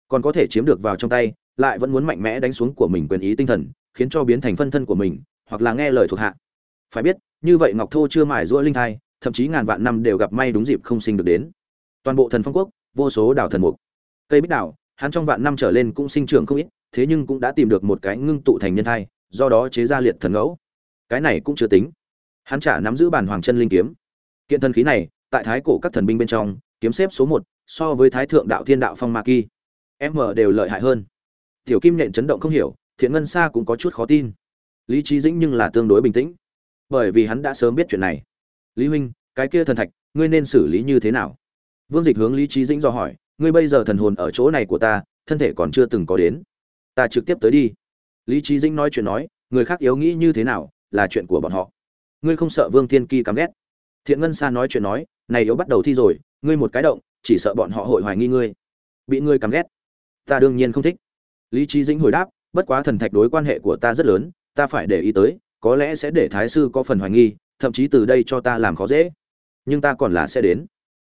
còn có thể chiếm được vào trong tay, lại vẫn muốn mạnh mẽ đánh xuống của mình quyền ý tinh thần, khiến cho biến thành phân thân của mình, hoặc là nghe lời thuộc hạ. Phải biết, như vậy Ngọc Thô chưa mài rũa linh thai, thậm chí ngàn vạn năm đều gặp may đúng dịp không sinh được đến. Toàn bộ thần phong quốc, vô số đảo thần mục. Cây bích đảo, hắn trong vạn năm trở lên cũng sinh trưởng không ít, thế nhưng cũng đã tìm được một cái ngưng tụ thành nhân thai, do đó chế ra liệt thần ngẫu. Cái này cũng chưa tính. Hắn trả nắm giữ bản hoàng chân linh kiếm. Kiện thần khí này, tại thái cổ các thần binh bên trong, kiếm xếp số một, so với thái thượng đạo thiên đạo phong ma kỳ, m đều lợi hại hơn. Tiểu Kim nện chấn động không hiểu, Thiện Ngân Sa cũng có chút khó tin. Lý trí Dĩnh nhưng là tương đối bình tĩnh, bởi vì hắn đã sớm biết chuyện này. Lý huynh, cái kia thần thạch, ngươi nên xử lý như thế nào? Vương Dịch hướng Lý trí Dĩnh do hỏi, ngươi bây giờ thần hồn ở chỗ này của ta, thân thể còn chưa từng có đến, ta trực tiếp tới đi. Lý trí Dĩnh nói chuyện nói, người khác yếu nghĩ như thế nào, là chuyện của bọn họ ngươi không sợ vương thiên kỳ cắm ghét? Thiện ngân sa nói chuyện nói, này yếu bắt đầu thi rồi, ngươi một cái động, chỉ sợ bọn họ hội hoài nghi ngươi. Bị ngươi cắm ghét, ta đương nhiên không thích. Lý trí dĩnh hồi đáp, bất quá thần thạch đối quan hệ của ta rất lớn, ta phải để ý tới, có lẽ sẽ để thái sư có phần hoài nghi, thậm chí từ đây cho ta làm khó dễ. Nhưng ta còn là sẽ đến.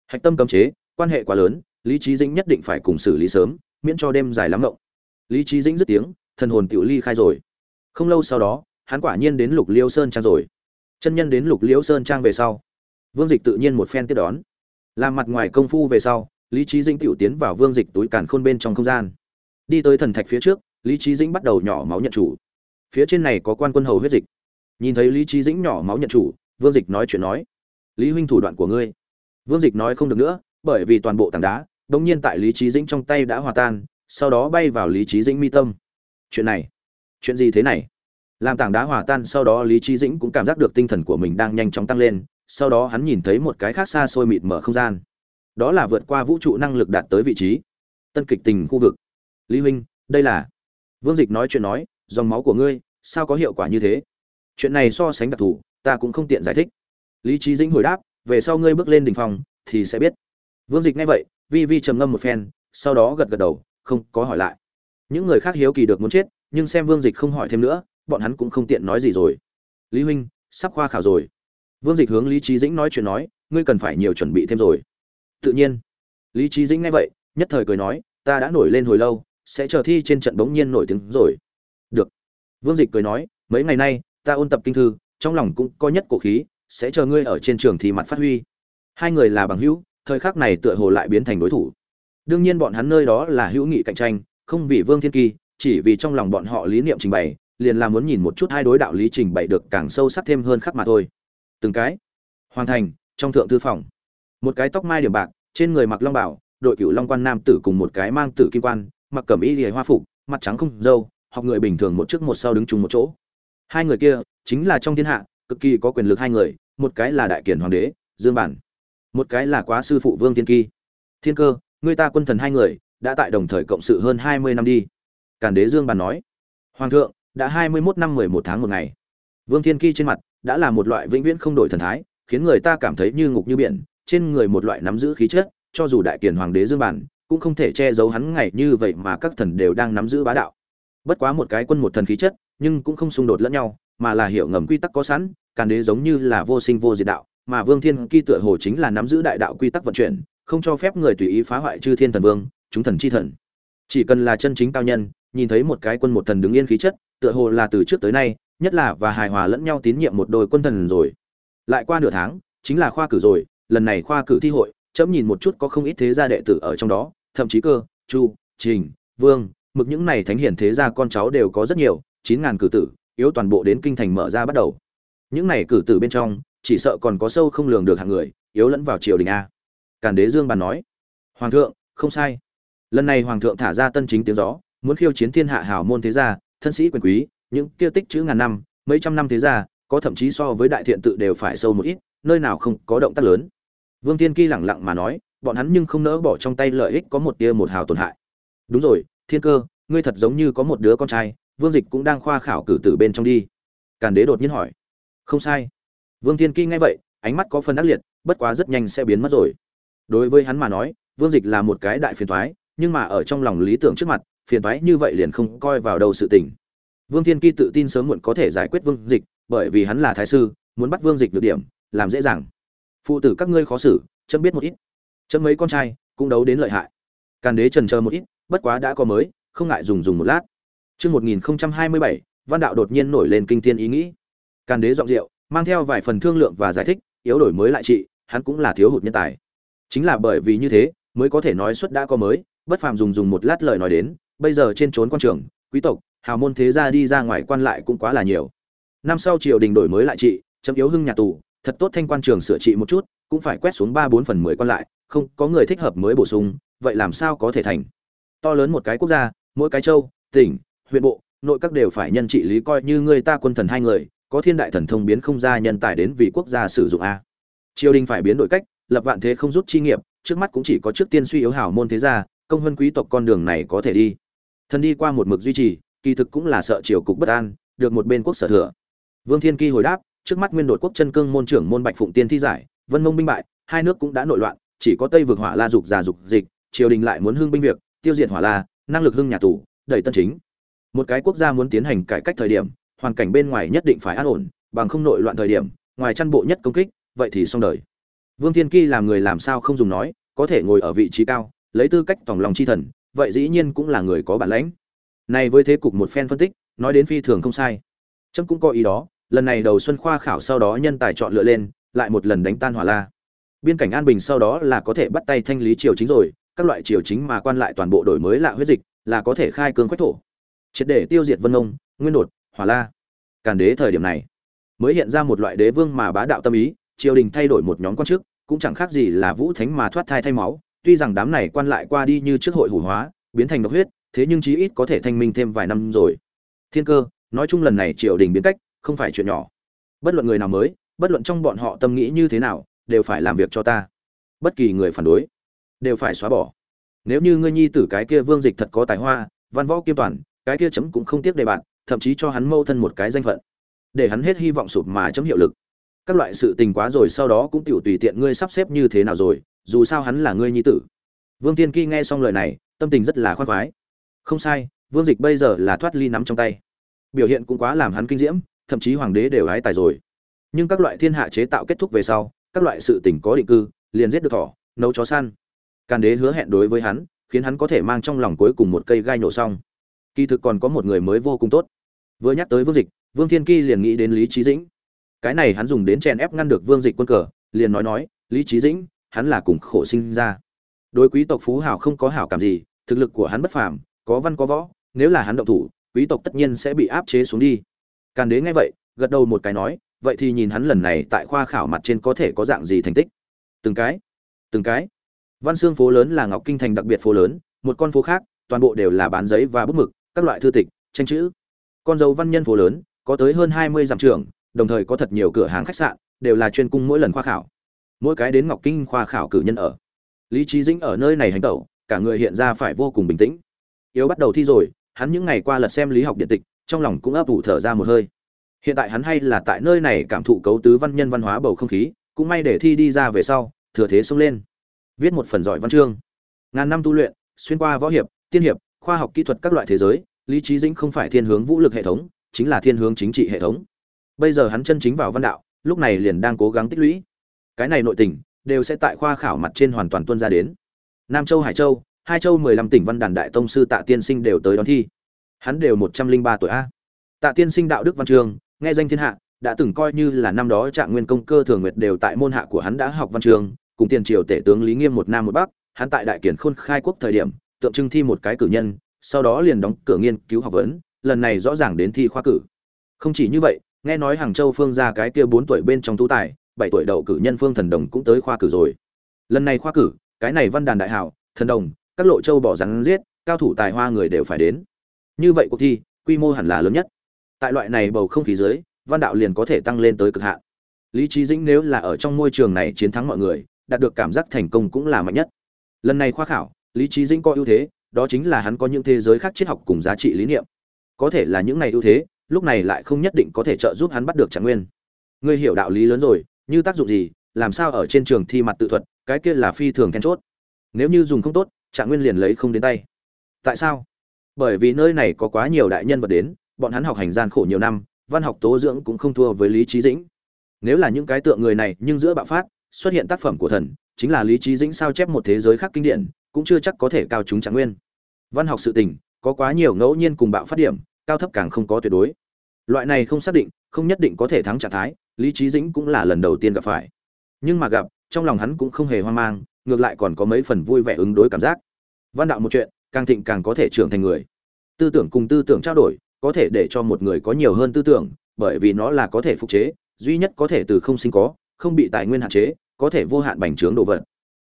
Hạch tâm cấm chế, quan hệ quá lớn, lý trí dĩnh nhất định phải cùng xử lý sớm, miễn cho đêm dài lắm ngộng. Lý trí dĩnh dứt tiếng, thần hồn tiểu ly khai rồi. Không lâu sau đó, hắn quả nhiên đến lục liêu sơn trang rồi chân nhân đến lục liễu sơn trang về sau. Vương dịch tự nhiên một phen tiếp đón. Làm mặt ngoài công phu về sau, lý trí dĩnh tiểu tiến vào vương dịch túi càn khôn bên trong không gian. Đi tới thần thạch phía trước, lý trí dĩnh bắt đầu nhỏ máu nhận chủ. Phía trên này có quan quân hầu huyết dịch. Nhìn thấy lý trí dĩnh nhỏ máu nhận chủ, vương dịch nói chuyện nói, lý huynh thủ đoạn của ngươi. Vương dịch nói không được nữa, bởi vì toàn bộ tảng đá đ ỗ n g nhiên tại lý trí dĩnh trong tay đã hòa tan, sau đó bay vào lý trí dĩnh mi tâm. Chuyện này, chuyện gì thế này? Làm tảng đá hòa tan, sau đó lý trí dĩnh cũng cảm giác được tinh thần của mình đang nhanh chóng tăng lên, sau đó hắn nhìn thấy một cái khác xa xôi mịt mở không gian. Đó là vượt qua vũ trụ năng lực đạt tới vị trí. Tân kịch tình khu vực. Lý huynh, đây là vương dịch nói chuyện nói, dòng máu của ngươi, sao có hiệu quả như thế? Chuyện này so sánh đặc thù, ta cũng không tiện giải thích. Lý trí dĩnh hồi đáp, về sau ngươi bước lên đỉnh phòng thì sẽ biết. Vương dịch nghe vậy, vi vi trầm ngâm một phen, sau đó gật gật đầu, không có hỏi lại. Những người khác hiếu kỳ được muốn chết, nhưng xem vương dịch không hỏi thêm nữa bọn hắn cũng không tiện nói gì rồi. Lý huynh, sắp khoa khảo rồi. Vương dịch hướng lý trí dĩnh nói chuyện nói, ngươi cần phải nhiều chuẩn bị thêm rồi. Tự nhiên. Lý trí dĩnh nghe vậy, nhất thời cười nói, ta đã nổi lên hồi lâu, sẽ chờ thi trên trận bỗng nhiên nổi tiếng rồi. Được. Vương dịch cười nói, mấy ngày nay, ta ôn tập kinh thư, trong lòng cũng có nhất cổ khí, sẽ chờ ngươi ở trên trường thì mặt phát huy. Hai người là bằng hữu, thời khắc này tựa hồ lại biến thành đối thủ. Đương nhiên bọn hắn nơi đó là hữu nghị cạnh tranh, không vì vương thiên kỳ, chỉ vì trong lòng bọn họ lý niệm trình bày liền là muốn nhìn một chút hai đối đạo lý trình bày được càng sâu sắc thêm hơn khắc mà thôi. Từng cái. Hoàn thành, trong thượng thư phòng. Một cái tóc mai điểm bạc, trên người mặc long bảo, đội cựu long quan nam tử cùng một cái mang tử kim quan, mặc cẩm y lìa hoa phục, mặt trắng không dâu học người bình thường một trước một sau đứng chung một chỗ. Hai người kia, chính là trong thiên hạ, cực kỳ có quyền lực hai người, một cái là đại kiển hoàng đế, dương bản. Một cái là quá sư phụ vương thiên kỳ. Thiên cơ, người ta quân thần hai người, đã tại đồng thời cộng sự hơn hai mươi năm đi. Càn đế dương bản nói. Hoàng thượng đã hai mươi mốt năm mười một tháng một ngày. Vương thiên kỳ trên mặt đã là một loại vĩnh viễn không đổi thần thái, khiến người ta cảm thấy như ngục như biển, trên người một loại nắm giữ khí chất, cho dù đại Kiền hoàng đế dương bản, cũng không thể che giấu hắn ngày như vậy mà các thần đều đang nắm giữ bá đạo. Bất quá một cái quân một thần khí chất, nhưng cũng không xung đột lẫn nhau, mà là hiểu ngầm quy tắc có sẵn, càn đế giống như là vô sinh vô diệt đạo, mà vương thiên kỳ tựa hồ chính là nắm giữ đại đạo quy tắc vận chuyển, không cho phép người tùy ý phá hoại chư thiên thần vương, chúng thần chi thần. Chỉ cần là chân chính cao nhân, nhìn thấy một cái quân một thần đứng yên khí chất tựa hồ là từ trước tới nay, nhất là và hài hòa lẫn nhau tín nhiệm một đôi quân thần rồi. Lại qua nửa tháng, chính là khoa cử rồi, lần này khoa cử thi hội, chấm nhìn một chút có không ít thế gia đệ tử ở trong đó, thậm chí cơ, chu, trình, vương, mực những này thánh hiển thế gia con cháu đều có rất nhiều, chín ngàn cử tử, yếu toàn bộ đến kinh thành mở ra bắt đầu. Những này cử tử bên trong, chỉ sợ còn có sâu không lường được hàng người, yếu lẫn vào triều đình a. Càn đế dương bàn nói, hoàng thượng, không sai. Lần này hoàng thượng thả ra tân chính tiếng gió, muốn khiêu chiến thiên hạ hào môn thế gia thân sĩ quyền quý, những kia tích chữ ngàn năm, mấy trăm năm thế gia, có thậm chí so với đại thiện tự đều phải sâu một ít, nơi nào không có động tác lớn. Vương tiên kỳ lẳng lặng mà nói, bọn hắn nhưng không nỡ bỏ trong tay lợi ích có một tia một hào tổn hại. Đúng rồi, thiên cơ, ngươi thật giống như có một đứa con trai, vương dịch cũng đang khoa khảo cử tử bên trong đi. Càn đế đột nhiên hỏi. Không sai. Vương thiên kỳ nghe vậy, ánh mắt có phần ác liệt, bất quá rất nhanh sẽ biến mất rồi. Đối với hắn mà nói, vương dịch là một cái đại phiền thoái nhưng mà ở trong lòng lý tưởng trước mặt phiền toái như vậy liền không coi vào đầu sự tình. Vương thiên kỳ tự tin sớm muộn có thể giải quyết vương dịch bởi vì hắn là thái sư muốn bắt vương dịch được điểm làm dễ dàng. Phụ tử các ngươi khó xử chấm biết một ít. Chấm mấy con trai cũng đấu đến lợi hại. Càn đế trần chờ một ít bất quá đã có mới không ngại dùng dùng một lát. Chương 1027, Văn đạo đột nhiên nổi lên kinh thiên ý nghĩ. Càn đế giọng rượu, mang theo vài phần thương lượng và giải thích, yếu đổi mới lại trị, hắn cũng là thiếu hụt nhân tài. Chính là bởi vì như thế, mới có thể nói xuất đã có mới, bất phàm dùng dùng một lát lời nói đến, bây giờ trên trốn quan trường, quý tộc, hào môn thế gia đi ra ngoài quan lại cũng quá là nhiều. Năm sau triều đình đổi mới lại trị, chấm yếu hưng nhà tù, thật tốt thanh quan trường sửa trị một chút, cũng phải quét xuống 3 4 phần 10 quan lại, không, có người thích hợp mới bổ sung, vậy làm sao có thể thành? To lớn một cái quốc gia, mỗi cái châu, tỉnh, huyện bộ nội các đều phải nhân trị lý coi như người ta quân thần hai người có thiên đại thần thông biến không ra nhân tài đến vì quốc gia sử dụng a triều đình phải biến đổi cách lập vạn thế không rút chi nghiệp trước mắt cũng chỉ có trước tiên suy yếu hảo môn thế gia công hơn quý tộc con đường này có thể đi thần đi qua một mực duy trì, kỳ thực cũng là sợ triều cục bất an, được một bên quốc sở thừa. Vương thiên kỳ hồi đáp, trước mắt nguyên đột quốc chân cương môn trưởng môn bạch phụng tiên thi giải, vân mông binh bại, hai nước cũng đã nội loạn, chỉ có tây vực hỏa la dục già dục dịch, triều đình lại muốn hưng binh việc, tiêu diệt hỏa la, năng lực hưng nhà tù, đẩy tân chính. Một cái quốc gia muốn tiến hành cải cách thời điểm, hoàn cảnh bên ngoài nhất định phải an ổn, bằng không nội loạn thời điểm, ngoài chăn bộ nhất công kích, vậy thì xong đời. Vương thiên kỳ làm người làm sao không dùng nói, có thể ngồi ở vị trí cao, lấy tư cách tổng lòng chi thần vậy dĩ nhiên cũng là người có bản lãnh. Này với thế cục một phen phân tích, nói đến phi thường không sai. Trâm cũng có ý đó, lần này đầu xuân khoa khảo sau đó nhân tài chọn lựa lên, lại một lần đánh tan hỏa la. Biên cảnh an bình sau đó là có thể bắt tay thanh lý triều chính rồi, các loại triều chính mà quan lại toàn bộ đổi mới lạ huyết dịch, là có thể khai cương quách thổ. Triệt để tiêu diệt vân ông nguyên đột, hỏa la. Càn đế thời điểm này, mới hiện ra một loại đế vương mà bá đạo tâm ý, triều đình thay đổi một nhóm quan chức, cũng chẳng khác gì là vũ thánh mà thoát thai thay máu tuy rằng đám này quan lại qua đi như trước hội hủ hóa, biến thành độc huyết, thế nhưng chí ít có thể thanh minh thêm vài năm rồi. Thiên cơ, nói chung lần này triều đình biến cách, không phải chuyện nhỏ. Bất luận người nào mới, bất luận trong bọn họ tâm nghĩ như thế nào, đều phải làm việc cho ta. Bất kỳ người phản đối, đều phải xóa bỏ. Nếu như ngươi nhi tử cái kia vương dịch thật có tài hoa, văn võ kiêm toàn, cái kia chấm cũng không tiếc đề bạn, thậm chí cho hắn mâu thân một cái danh phận. Để hắn hết hy vọng sụp mà chấm hiệu lực. Các loại sự tình quá rồi sau đó cũng tiểu tùy tiện ngươi sắp xếp như thế nào rồi dù sao hắn là ngươi nhi tử. Vương tiên kỳ nghe xong lời này, tâm tình rất là khoan khoái. Không sai, vương dịch bây giờ là thoát ly nắm trong tay. Biểu hiện cũng quá làm hắn kinh diễm, thậm chí hoàng đế đều hái tài rồi. Nhưng các loại thiên hạ chế tạo kết thúc về sau, các loại sự tình có định cư, liền giết được thỏ, nấu chó săn. Càn đế hứa hẹn đối với hắn, khiến hắn có thể mang trong lòng cuối cùng một cây gai nổ xong. Kỳ thực còn có một người mới vô cùng tốt. Vừa nhắc tới vương dịch, vương thiên kỳ liền nghĩ đến lý trí dĩnh. Cái này hắn dùng đến chèn ép ngăn được vương dịch quân cờ, liền nói nói, lý trí dĩnh hắn là cùng khổ sinh ra. Đối quý tộc phú hào không có hảo cảm gì thực lực của hắn bất phàm có văn có võ nếu là hắn động thủ quý tộc tất nhiên sẽ bị áp chế xuống đi. Càn đế nghe vậy gật đầu một cái nói vậy thì nhìn hắn lần này tại khoa khảo mặt trên có thể có dạng gì thành tích? Từng cái từng cái. Văn xương phố lớn là ngọc kinh thành đặc biệt phố lớn một con phố khác toàn bộ đều là bán giấy và bút mực các loại thư tịch tranh chữ. Con dấu văn nhân phố lớn có tới hơn hai mươi trưởng, đồng thời có thật nhiều cửa hàng khách sạn đều là chuyên cung mỗi lần khoa khảo mỗi cái đến ngọc kinh khoa khảo cử nhân ở. Lý trí dĩnh ở nơi này hành tẩu, cả người hiện ra phải vô cùng bình tĩnh. Yếu bắt đầu thi rồi, hắn những ngày qua lật xem lý học điện tịch, trong lòng cũng ấp ủ thở ra một hơi. Hiện tại hắn hay là tại nơi này cảm thụ cấu tứ văn nhân văn hóa bầu không khí, cũng may để thi đi ra về sau, thừa thế xông lên. Viết một phần giỏi văn chương. Ngàn năm tu luyện, xuyên qua võ hiệp, tiên hiệp, khoa học kỹ thuật các loại thế giới, lý trí dĩnh không phải thiên hướng vũ lực hệ thống, chính là thiên hướng chính trị hệ thống. Bây giờ hắn chân chính vào văn đạo, lúc này liền đang cố gắng tích lũy cái này nội tỉnh đều sẽ tại khoa khảo mặt trên hoàn toàn tuân ra đến. Nam châu, hải châu, hai châu mười lăm tỉnh văn đàn đại tông sư tạ tiên sinh đều tới đón thi. Hắn đều một trăm linh ba tuổi a. Tạ tiên sinh đạo đức văn trường, nghe danh thiên hạ, đã từng coi như là năm đó trạng nguyên công cơ thường nguyệt đều tại môn hạ của hắn đã học văn trường, cùng tiền triều tể tướng lý nghiêm một nam một bắc, hắn tại đại kiển khôn khai quốc thời điểm, tượng trưng thi một cái cử nhân, sau đó liền đóng cửa nghiên cứu học vấn, lần này rõ ràng đến thi khoa cử. Không chỉ như vậy, nghe nói hàng châu phương ra cái kia bốn tuổi bên trong tú tài bảy tuổi đậu cử nhân phương thần đồng cũng tới khoa cử rồi. Lần này khoa cử, cái này văn đàn đại hảo, thần đồng, các lộ châu bỏ rắn giết, cao thủ tài hoa người đều phải đến. Như vậy cuộc thi, quy mô hẳn là lớn nhất. Tại loại này bầu không khí dưới, văn đạo liền có thể tăng lên tới cực hạn. Lý trí dĩnh nếu là ở trong môi trường này chiến thắng mọi người, đạt được cảm giác thành công cũng là mạnh nhất. Lần này khoa khảo, lý trí dĩnh có ưu thế, đó chính là hắn có những thế giới khác triết học cùng giá trị lý niệm. Có thể là những này ưu thế, lúc này lại không nhất định có thể trợ giúp hắn bắt được trạng nguyên. Ngươi hiểu đạo lý lớn rồi như tác dụng gì, làm sao ở trên trường thi mặt tự thuật, cái kia là phi thường then chốt. Nếu như dùng không tốt, trạng nguyên liền lấy không đến tay. Tại sao? Bởi vì nơi này có quá nhiều đại nhân vật đến, bọn hắn học hành gian khổ nhiều năm, văn học tố dưỡng cũng không thua với lý trí dĩnh. Nếu là những cái tượng người này, nhưng giữa bạo phát, xuất hiện tác phẩm của thần, chính là lý trí dĩnh sao chép một thế giới khác kinh điển, cũng chưa chắc có thể cao chúng trạng nguyên. Văn học sự tình, có quá nhiều ngẫu nhiên cùng bạo phát điểm, cao thấp càng không có tuyệt đối. Loại này không xác định, không nhất định có thể thắng trạng thái lý trí dĩnh cũng là lần đầu tiên gặp phải. Nhưng mà gặp, trong lòng hắn cũng không hề hoang mang, ngược lại còn có mấy phần vui vẻ ứng đối cảm giác. Văn đạo một chuyện, càng thịnh càng có thể trưởng thành người. Tư tưởng cùng tư tưởng trao đổi, có thể để cho một người có nhiều hơn tư tưởng, bởi vì nó là có thể phục chế, duy nhất có thể từ không sinh có, không bị tài nguyên hạn chế, có thể vô hạn bành trướng đồ vật.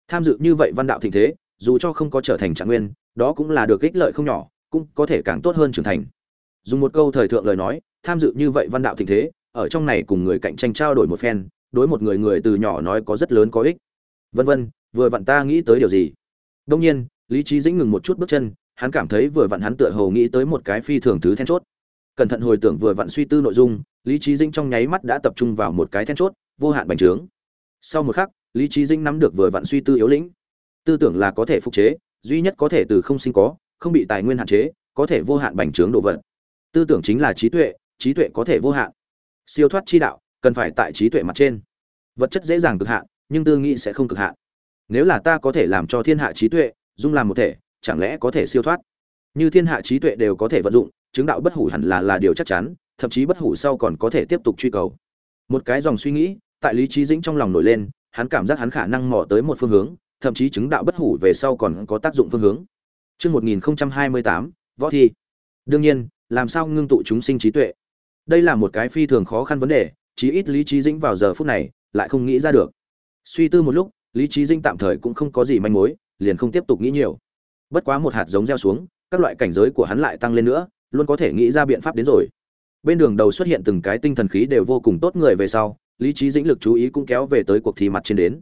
Tham dự như vậy văn đạo thịnh thế, dù cho không có trở thành trạng nguyên, đó cũng là được ích lợi không nhỏ, cũng có thể càng tốt hơn trưởng thành. Dùng một câu thời thượng lời nói, tham dự như vậy văn đạo thịnh thế ở trong này cùng người cạnh tranh trao đổi một phen, đối một người người từ nhỏ nói có rất lớn có ích. Vân vân, vừa vặn ta nghĩ tới điều gì? Đông nhiên, lý trí dĩnh ngừng một chút bước chân, hắn cảm thấy vừa vặn hắn tựa hồ nghĩ tới một cái phi thường thứ then chốt. Cẩn thận hồi tưởng vừa vặn suy tư nội dung, lý trí dĩnh trong nháy mắt đã tập trung vào một cái then chốt, vô hạn bành trướng. Sau một khắc, lý trí dĩnh nắm được vừa vặn suy tư yếu lĩnh. Tư tưởng là có thể phục chế, duy nhất có thể từ không sinh có, không bị tài nguyên hạn chế, có thể vô hạn bành trướng độ vật tư tưởng chính là trí tuệ trí tuệ có thể vô hạn siêu thoát chi đạo cần phải tại trí tuệ mặt trên. Vật chất dễ dàng cực hạn nhưng tư nghĩ sẽ không cực hạn. Nếu là ta có thể làm cho thiên hạ trí tuệ dung làm một thể chẳng lẽ có thể siêu thoát? Như thiên hạ trí tuệ đều có thể vận dụng chứng đạo bất hủ hẳn là là điều chắc chắn thậm chí bất hủ sau còn có thể tiếp tục truy cầu. Một cái dòng suy nghĩ tại lý trí dĩnh trong lòng nổi lên hắn cảm giác hắn khả năng mò tới một phương hướng thậm chí chứng đạo bất hủ về sau còn có tác dụng phương hướng. Trước 1028, võ thi. Đương nhiên, làm sao ngưng tụ chúng sinh trí tuệ? Đây là một cái phi thường khó khăn vấn đề, chí ít Lý Chí Dĩnh vào giờ phút này lại không nghĩ ra được. Suy tư một lúc, Lý Chí Dĩnh tạm thời cũng không có gì manh mối, liền không tiếp tục nghĩ nhiều. Bất quá một hạt giống gieo xuống, các loại cảnh giới của hắn lại tăng lên nữa, luôn có thể nghĩ ra biện pháp đến rồi. Bên đường đầu xuất hiện từng cái tinh thần khí đều vô cùng tốt người về sau, Lý Chí Dĩnh lực chú ý cũng kéo về tới cuộc thi mặt trên đến.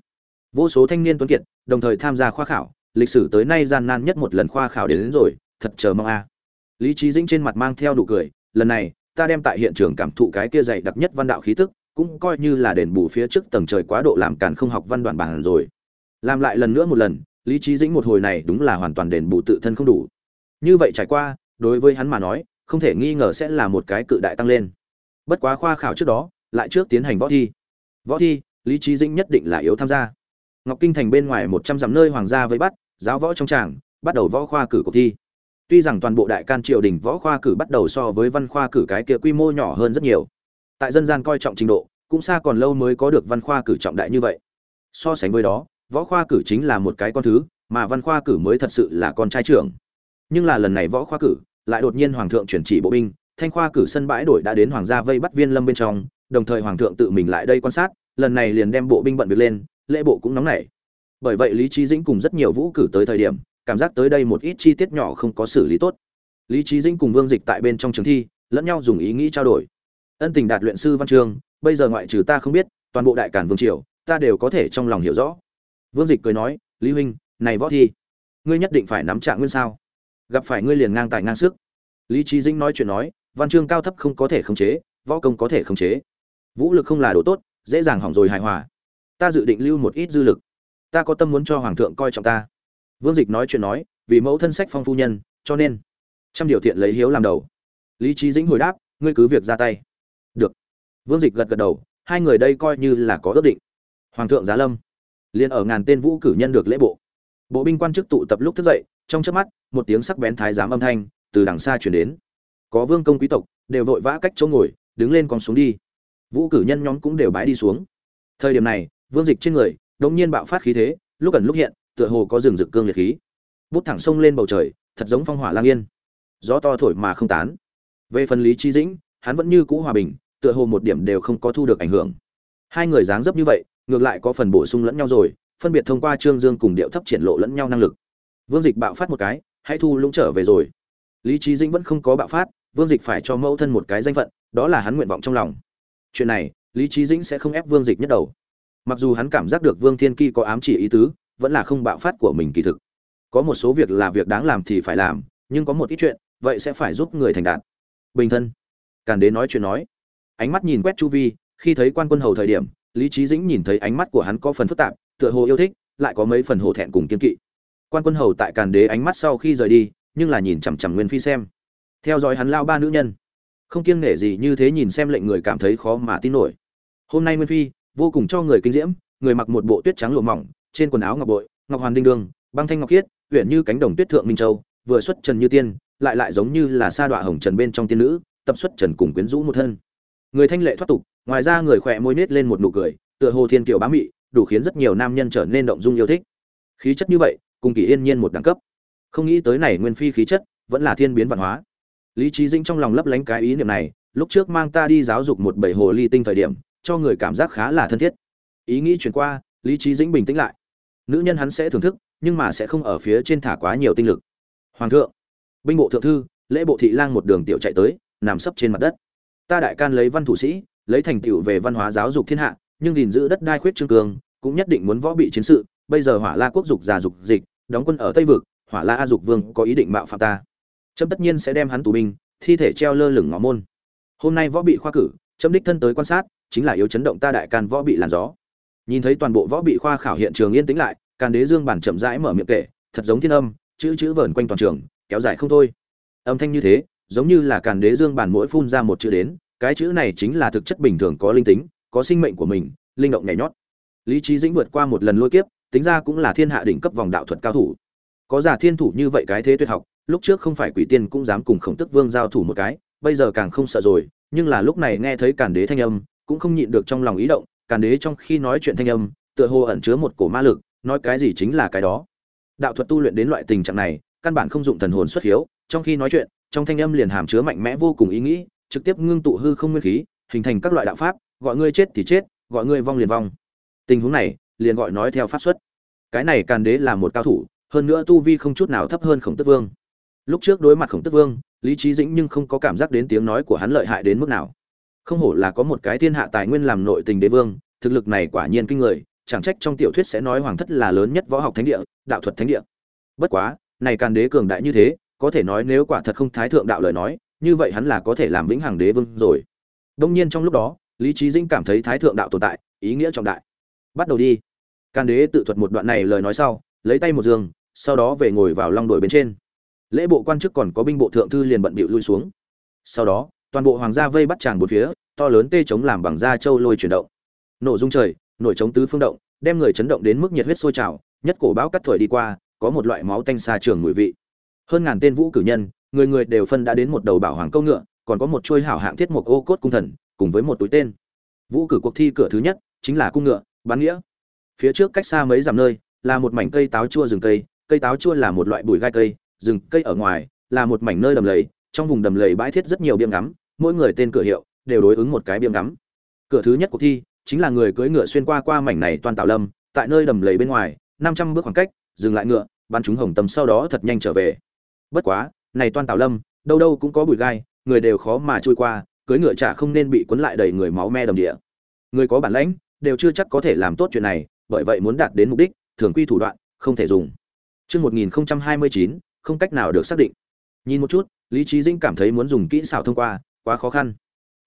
Vô số thanh niên tuấn kiệt, đồng thời tham gia khoa khảo, lịch sử tới nay gian nan nhất một lần khoa khảo đến, đến rồi, thật chờ mong a. Lý Chí Dĩnh trên mặt mang theo đủ cười, lần này, ta đem tại hiện trường cảm thụ cái kia dày đặc nhất văn đạo khí tức, cũng coi như là đền bù phía trước tầng trời quá độ làm càn không học văn đoạn bản rồi. Làm lại lần nữa một lần, Lý Chí Dĩnh một hồi này đúng là hoàn toàn đền bù tự thân không đủ. Như vậy trải qua, đối với hắn mà nói, không thể nghi ngờ sẽ là một cái cự đại tăng lên. Bất quá khoa khảo trước đó, lại trước tiến hành võ thi. Võ thi, Lý Chí Dĩnh nhất định là yếu tham gia. Ngọc Kinh thành bên ngoài một trăm dặm nơi hoàng gia vây bắt, giáo võ trong tràng, bắt đầu võ khoa cử cuộc thi. Tuy rằng toàn bộ đại can triều đình võ khoa cử bắt đầu so với văn khoa cử cái kia quy mô nhỏ hơn rất nhiều. Tại dân gian coi trọng trình độ, cũng xa còn lâu mới có được văn khoa cử trọng đại như vậy. So sánh với đó, võ khoa cử chính là một cái con thứ, mà văn khoa cử mới thật sự là con trai trưởng. Nhưng là lần này võ khoa cử, lại đột nhiên hoàng thượng chuyển chỉ bộ binh, thanh khoa cử sân bãi đổi đã đến hoàng gia vây bắt viên lâm bên trong, đồng thời hoàng thượng tự mình lại đây quan sát, lần này liền đem bộ binh bận việc lên, lễ bộ cũng nóng nảy bởi vậy lý trí dĩnh cùng rất nhiều vũ cử tới thời điểm cảm giác tới đây một ít chi tiết nhỏ không có xử lý tốt. Lý trí dĩnh cùng vương dịch tại bên trong trường thi, lẫn nhau dùng ý nghĩ trao đổi. Ân tình đạt luyện sư văn chương, bây giờ ngoại trừ ta không biết, toàn bộ đại cản vương triều, ta đều có thể trong lòng hiểu rõ. Vương dịch cười nói, lý huynh, này võ thi, ngươi nhất định phải nắm trạng nguyên sao? Gặp phải ngươi liền ngang tài ngang sức. Lý trí dĩnh nói chuyện nói, văn chương cao thấp không có thể khống chế, võ công có thể khống chế. Vũ lực không là đồ tốt, dễ dàng hỏng rồi hài hòa. Ta dự định lưu một ít dư lực. Ta có tâm muốn cho hoàng thượng coi trọng ta vương dịch nói chuyện nói, vì mẫu thân sách phong phu nhân, cho nên, trăm điều thiện lấy hiếu làm đầu. Lý trí dĩnh hồi đáp, ngươi cứ việc ra tay. Được. Vương dịch gật gật đầu, hai người đây coi như là có ước định. Hoàng thượng giá lâm. Liền ở ngàn tên vũ cử nhân được lễ bộ. Bộ binh quan chức tụ tập lúc thức dậy, trong chớp mắt, một tiếng sắc bén thái giám âm thanh, từ đằng xa chuyển đến. Có vương công quý tộc, đều vội vã cách chỗ ngồi, đứng lên còn xuống đi. Vũ cử nhân nhóm cũng đều bái đi xuống. Thời điểm này, vương dịch trên người đột nhiên bạo phát khí thế, lúc ẩn lúc hiện tựa hồ có rừng rực cương liệt khí. Bút thẳng sông lên bầu trời, thật giống phong hỏa lang yên. Gió to thổi mà không tán. Về phần lý trí dĩnh, hắn vẫn như cũ hòa bình, tựa hồ một điểm đều không có thu được ảnh hưởng. Hai người dáng dấp như vậy, ngược lại có phần bổ sung lẫn nhau rồi, phân biệt thông qua trương dương cùng điệu thấp triển lộ lẫn nhau năng lực. Vương dịch bạo phát một cái, hãy thu lũng trở về rồi. Lý trí dĩnh vẫn không có bạo phát, vương dịch phải cho mẫu thân một cái danh phận, đó là hắn nguyện vọng trong lòng. Chuyện này, lý trí dĩnh sẽ không ép vương dịch nhất đầu. Mặc dù hắn cảm giác được vương thiên ky có ám chỉ ý tứ vẫn là không bạo phát của mình kỳ thực. Có một số việc là việc đáng làm thì phải làm, nhưng có một ít chuyện, vậy sẽ phải giúp người thành đạt. Bình thân. Càn đế nói chuyện nói. Ánh mắt nhìn quét chu vi, khi thấy quan quân hầu thời điểm, lý trí dĩnh nhìn thấy ánh mắt của hắn có phần phức tạp, tựa hồ yêu thích, lại có mấy phần hổ thẹn cùng kiên kỵ. Quan quân hầu tại càn đế ánh mắt sau khi rời đi, nhưng là nhìn chằm chằm nguyên phi xem. Theo dõi hắn lao ba nữ nhân. Không kiêng nể gì như thế nhìn xem lệnh người cảm thấy khó mà tin nổi. Hôm nay nguyên phi, vô cùng cho người kinh diễm, người mặc một bộ tuyết trắng lụa mỏng trên quần áo ngọc bội, ngọc hoàn đinh đường, băng thanh ngọc khiết huyện như cánh đồng tuyết thượng minh châu, vừa xuất trần như tiên, lại lại giống như là sa đọa hồng trần bên trong tiên nữ, tập xuất trần cùng quyến rũ một thân. Người thanh lệ thoát tục, ngoài ra người khỏe môi nết lên một nụ cười, tựa hồ thiên kiều bá mị, đủ khiến rất nhiều nam nhân trở nên động dung yêu thích. Khí chất như vậy, cùng kỳ yên nhiên một đẳng cấp. Không nghĩ tới này nguyên phi khí chất, vẫn là thiên biến văn hóa. Lý trí dĩnh trong lòng lấp lánh cái ý niệm này, lúc trước mang ta đi giáo dục một bảy hồ ly tinh thời điểm, cho người cảm giác khá là thân thiết. Ý nghĩ chuyển qua, lý trí dĩnh bình tĩnh lại nữ nhân hắn sẽ thưởng thức, nhưng mà sẽ không ở phía trên thả quá nhiều tinh lực. Hoàng thượng, binh bộ thượng thư, lễ bộ thị lang một đường tiểu chạy tới, nằm sấp trên mặt đất. Ta đại can lấy văn thủ sĩ, lấy thành tựu về văn hóa giáo dục thiên hạ, nhưng gìn giữ đất đai khuyết trương cường, cũng nhất định muốn võ bị chiến sự, bây giờ hỏa la quốc dục già dục dịch, đóng quân ở tây vực, hỏa la a dục vương có ý định mạo phạm ta. Trâm tất nhiên sẽ đem hắn tù binh, thi thể treo lơ lửng ngõ môn. Hôm nay võ bị khoa cử trâm đích thân tới quan sát, chính là yếu chấn động ta đại can võ bị làn gió nhìn thấy toàn bộ võ bị khoa khảo hiện trường yên tĩnh lại, càn đế dương bản chậm rãi mở miệng kể, thật giống thiên âm, chữ chữ vờn quanh toàn trường, kéo dài không thôi. Âm thanh như thế, giống như là càn đế dương bản mỗi phun ra một chữ đến, cái chữ này chính là thực chất bình thường có linh tính, có sinh mệnh của mình, linh động nhảy nhót. Lý trí dĩnh vượt qua một lần lôi kiếp, tính ra cũng là thiên hạ đỉnh cấp vòng đạo thuật cao thủ. Có giả thiên thủ như vậy cái thế tuyệt học, lúc trước không phải quỷ tiên cũng dám cùng khổng tức vương giao thủ một cái, bây giờ càng không sợ rồi, nhưng là lúc này nghe thấy càn đế thanh âm, cũng không nhịn được trong lòng ý động càn đế trong khi nói chuyện thanh âm, tựa hồ ẩn chứa một cổ ma lực, nói cái gì chính là cái đó. Đạo thuật tu luyện đến loại tình trạng này, căn bản không dụng thần hồn xuất hiếu, trong khi nói chuyện, trong thanh âm liền hàm chứa mạnh mẽ vô cùng ý nghĩ, trực tiếp ngưng tụ hư không nguyên khí, hình thành các loại đạo pháp, gọi ngươi chết thì chết, gọi ngươi vong liền vong. Tình huống này, liền gọi nói theo pháp xuất. Cái này càn đế là một cao thủ, hơn nữa tu vi không chút nào thấp hơn khổng tức vương. Lúc trước đối mặt khổng tức vương, lý trí dĩnh nhưng không có cảm giác đến tiếng nói của hắn lợi hại đến mức nào không hổ là có một cái thiên hạ tài nguyên làm nội tình đế vương, thực lực này quả nhiên kinh người, chẳng trách trong tiểu thuyết sẽ nói hoàng thất là lớn nhất võ học thánh địa, đạo thuật thánh địa. Bất quá, này càn đế cường đại như thế, có thể nói nếu quả thật không thái thượng đạo lời nói, như vậy hắn là có thể làm vĩnh hằng đế vương rồi. Đông nhiên trong lúc đó, lý trí Dinh cảm thấy thái thượng đạo tồn tại, ý nghĩa trọng đại. Bắt đầu đi. Càn đế tự thuật một đoạn này lời nói sau, lấy tay một giường, sau đó về ngồi vào long đội bên trên. Lễ bộ quan chức còn có binh bộ thượng thư liền bận bịu lui xuống. Sau đó toàn bộ hoàng gia vây bắt tràn bốn phía, to lớn tê chống làm bằng da châu lôi chuyển động. Nổ dung trời, nổi chống tứ phương động, đem người chấn động đến mức nhiệt huyết sôi trào, nhất cổ bão cắt thổi đi qua, có một loại máu tanh xa trường mùi vị. Hơn ngàn tên vũ cử nhân, người người đều phân đã đến một đầu bảo hoàng câu ngựa, còn có một chuôi hảo hạng thiết mục ô cốt cung thần, cùng với một túi tên. Vũ cử cuộc thi cửa thứ nhất, chính là cung ngựa, bán nghĩa. Phía trước cách xa mấy dặm nơi, là một mảnh cây táo chua rừng cây cây táo chua là một loại bụi gai cây, rừng cây ở ngoài, là một mảnh nơi đầm lầy, trong vùng đầm lầy bãi thiết rất nhiều biêm ngắm mỗi người tên cửa hiệu đều đối ứng một cái biêm ngắm. Cửa thứ nhất cuộc thi chính là người cưỡi ngựa xuyên qua qua mảnh này toàn tạo lâm tại nơi đầm lầy bên ngoài năm trăm bước khoảng cách dừng lại ngựa bắn chúng hồng tâm sau đó thật nhanh trở về. Bất quá này toàn tạo lâm đâu đâu cũng có bụi gai người đều khó mà trôi qua cưỡi ngựa chả không nên bị cuốn lại đầy người máu me đầm địa. Người có bản lãnh đều chưa chắc có thể làm tốt chuyện này bởi vậy muốn đạt đến mục đích thường quy thủ đoạn không thể dùng. Trước 1029, không cách nào được xác định. Nhìn một chút, Lý Chí Dĩnh cảm thấy muốn dùng kỹ xảo thông qua, quá khó khăn.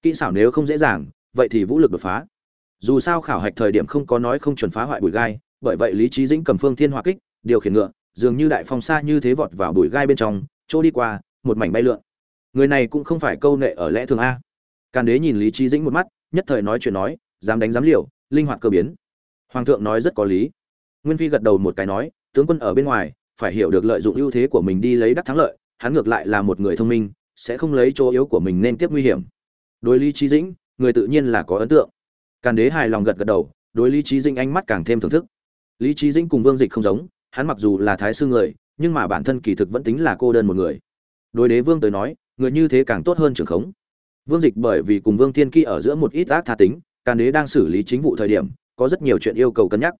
Kỹ xảo nếu không dễ dàng, vậy thì vũ lực đột phá. Dù sao khảo hạch thời điểm không có nói không chuẩn phá hoại bụi gai, bởi vậy Lý Chí Dĩnh cầm phương thiên hỏa kích, điều khiển ngựa, dường như đại phong xa như thế vọt vào bụi gai bên trong, chỗ đi qua, một mảnh bay lượn. Người này cũng không phải câu nệ ở lẽ thường a. Càn Đế nhìn Lý Chí Dĩnh một mắt, nhất thời nói chuyện nói, dám đánh dám liều, linh hoạt cơ biến. Hoàng thượng nói rất có lý. Nguyên Phi gật đầu một cái nói, tướng quân ở bên ngoài, phải hiểu được lợi dụng ưu thế của mình đi lấy đắc thắng lợi, hắn ngược lại là một người thông minh, sẽ không lấy chỗ yếu của mình nên tiếp nguy hiểm. Đối Lý Chí Dĩnh, người tự nhiên là có ấn tượng. Càn Đế hài lòng gật gật đầu, đối Lý Chí Dĩnh ánh mắt càng thêm thưởng thức. Lý Chí Dĩnh cùng Vương Dịch không giống, hắn mặc dù là thái sư người, nhưng mà bản thân kỳ thực vẫn tính là cô đơn một người. Đối Đế Vương tới nói, người như thế càng tốt hơn trưởng khống. Vương Dịch bởi vì cùng Vương Thiên Kỳ ở giữa một ít ác tha tính, Càn Đế đang xử lý chính vụ thời điểm, có rất nhiều chuyện yêu cầu cân nhắc.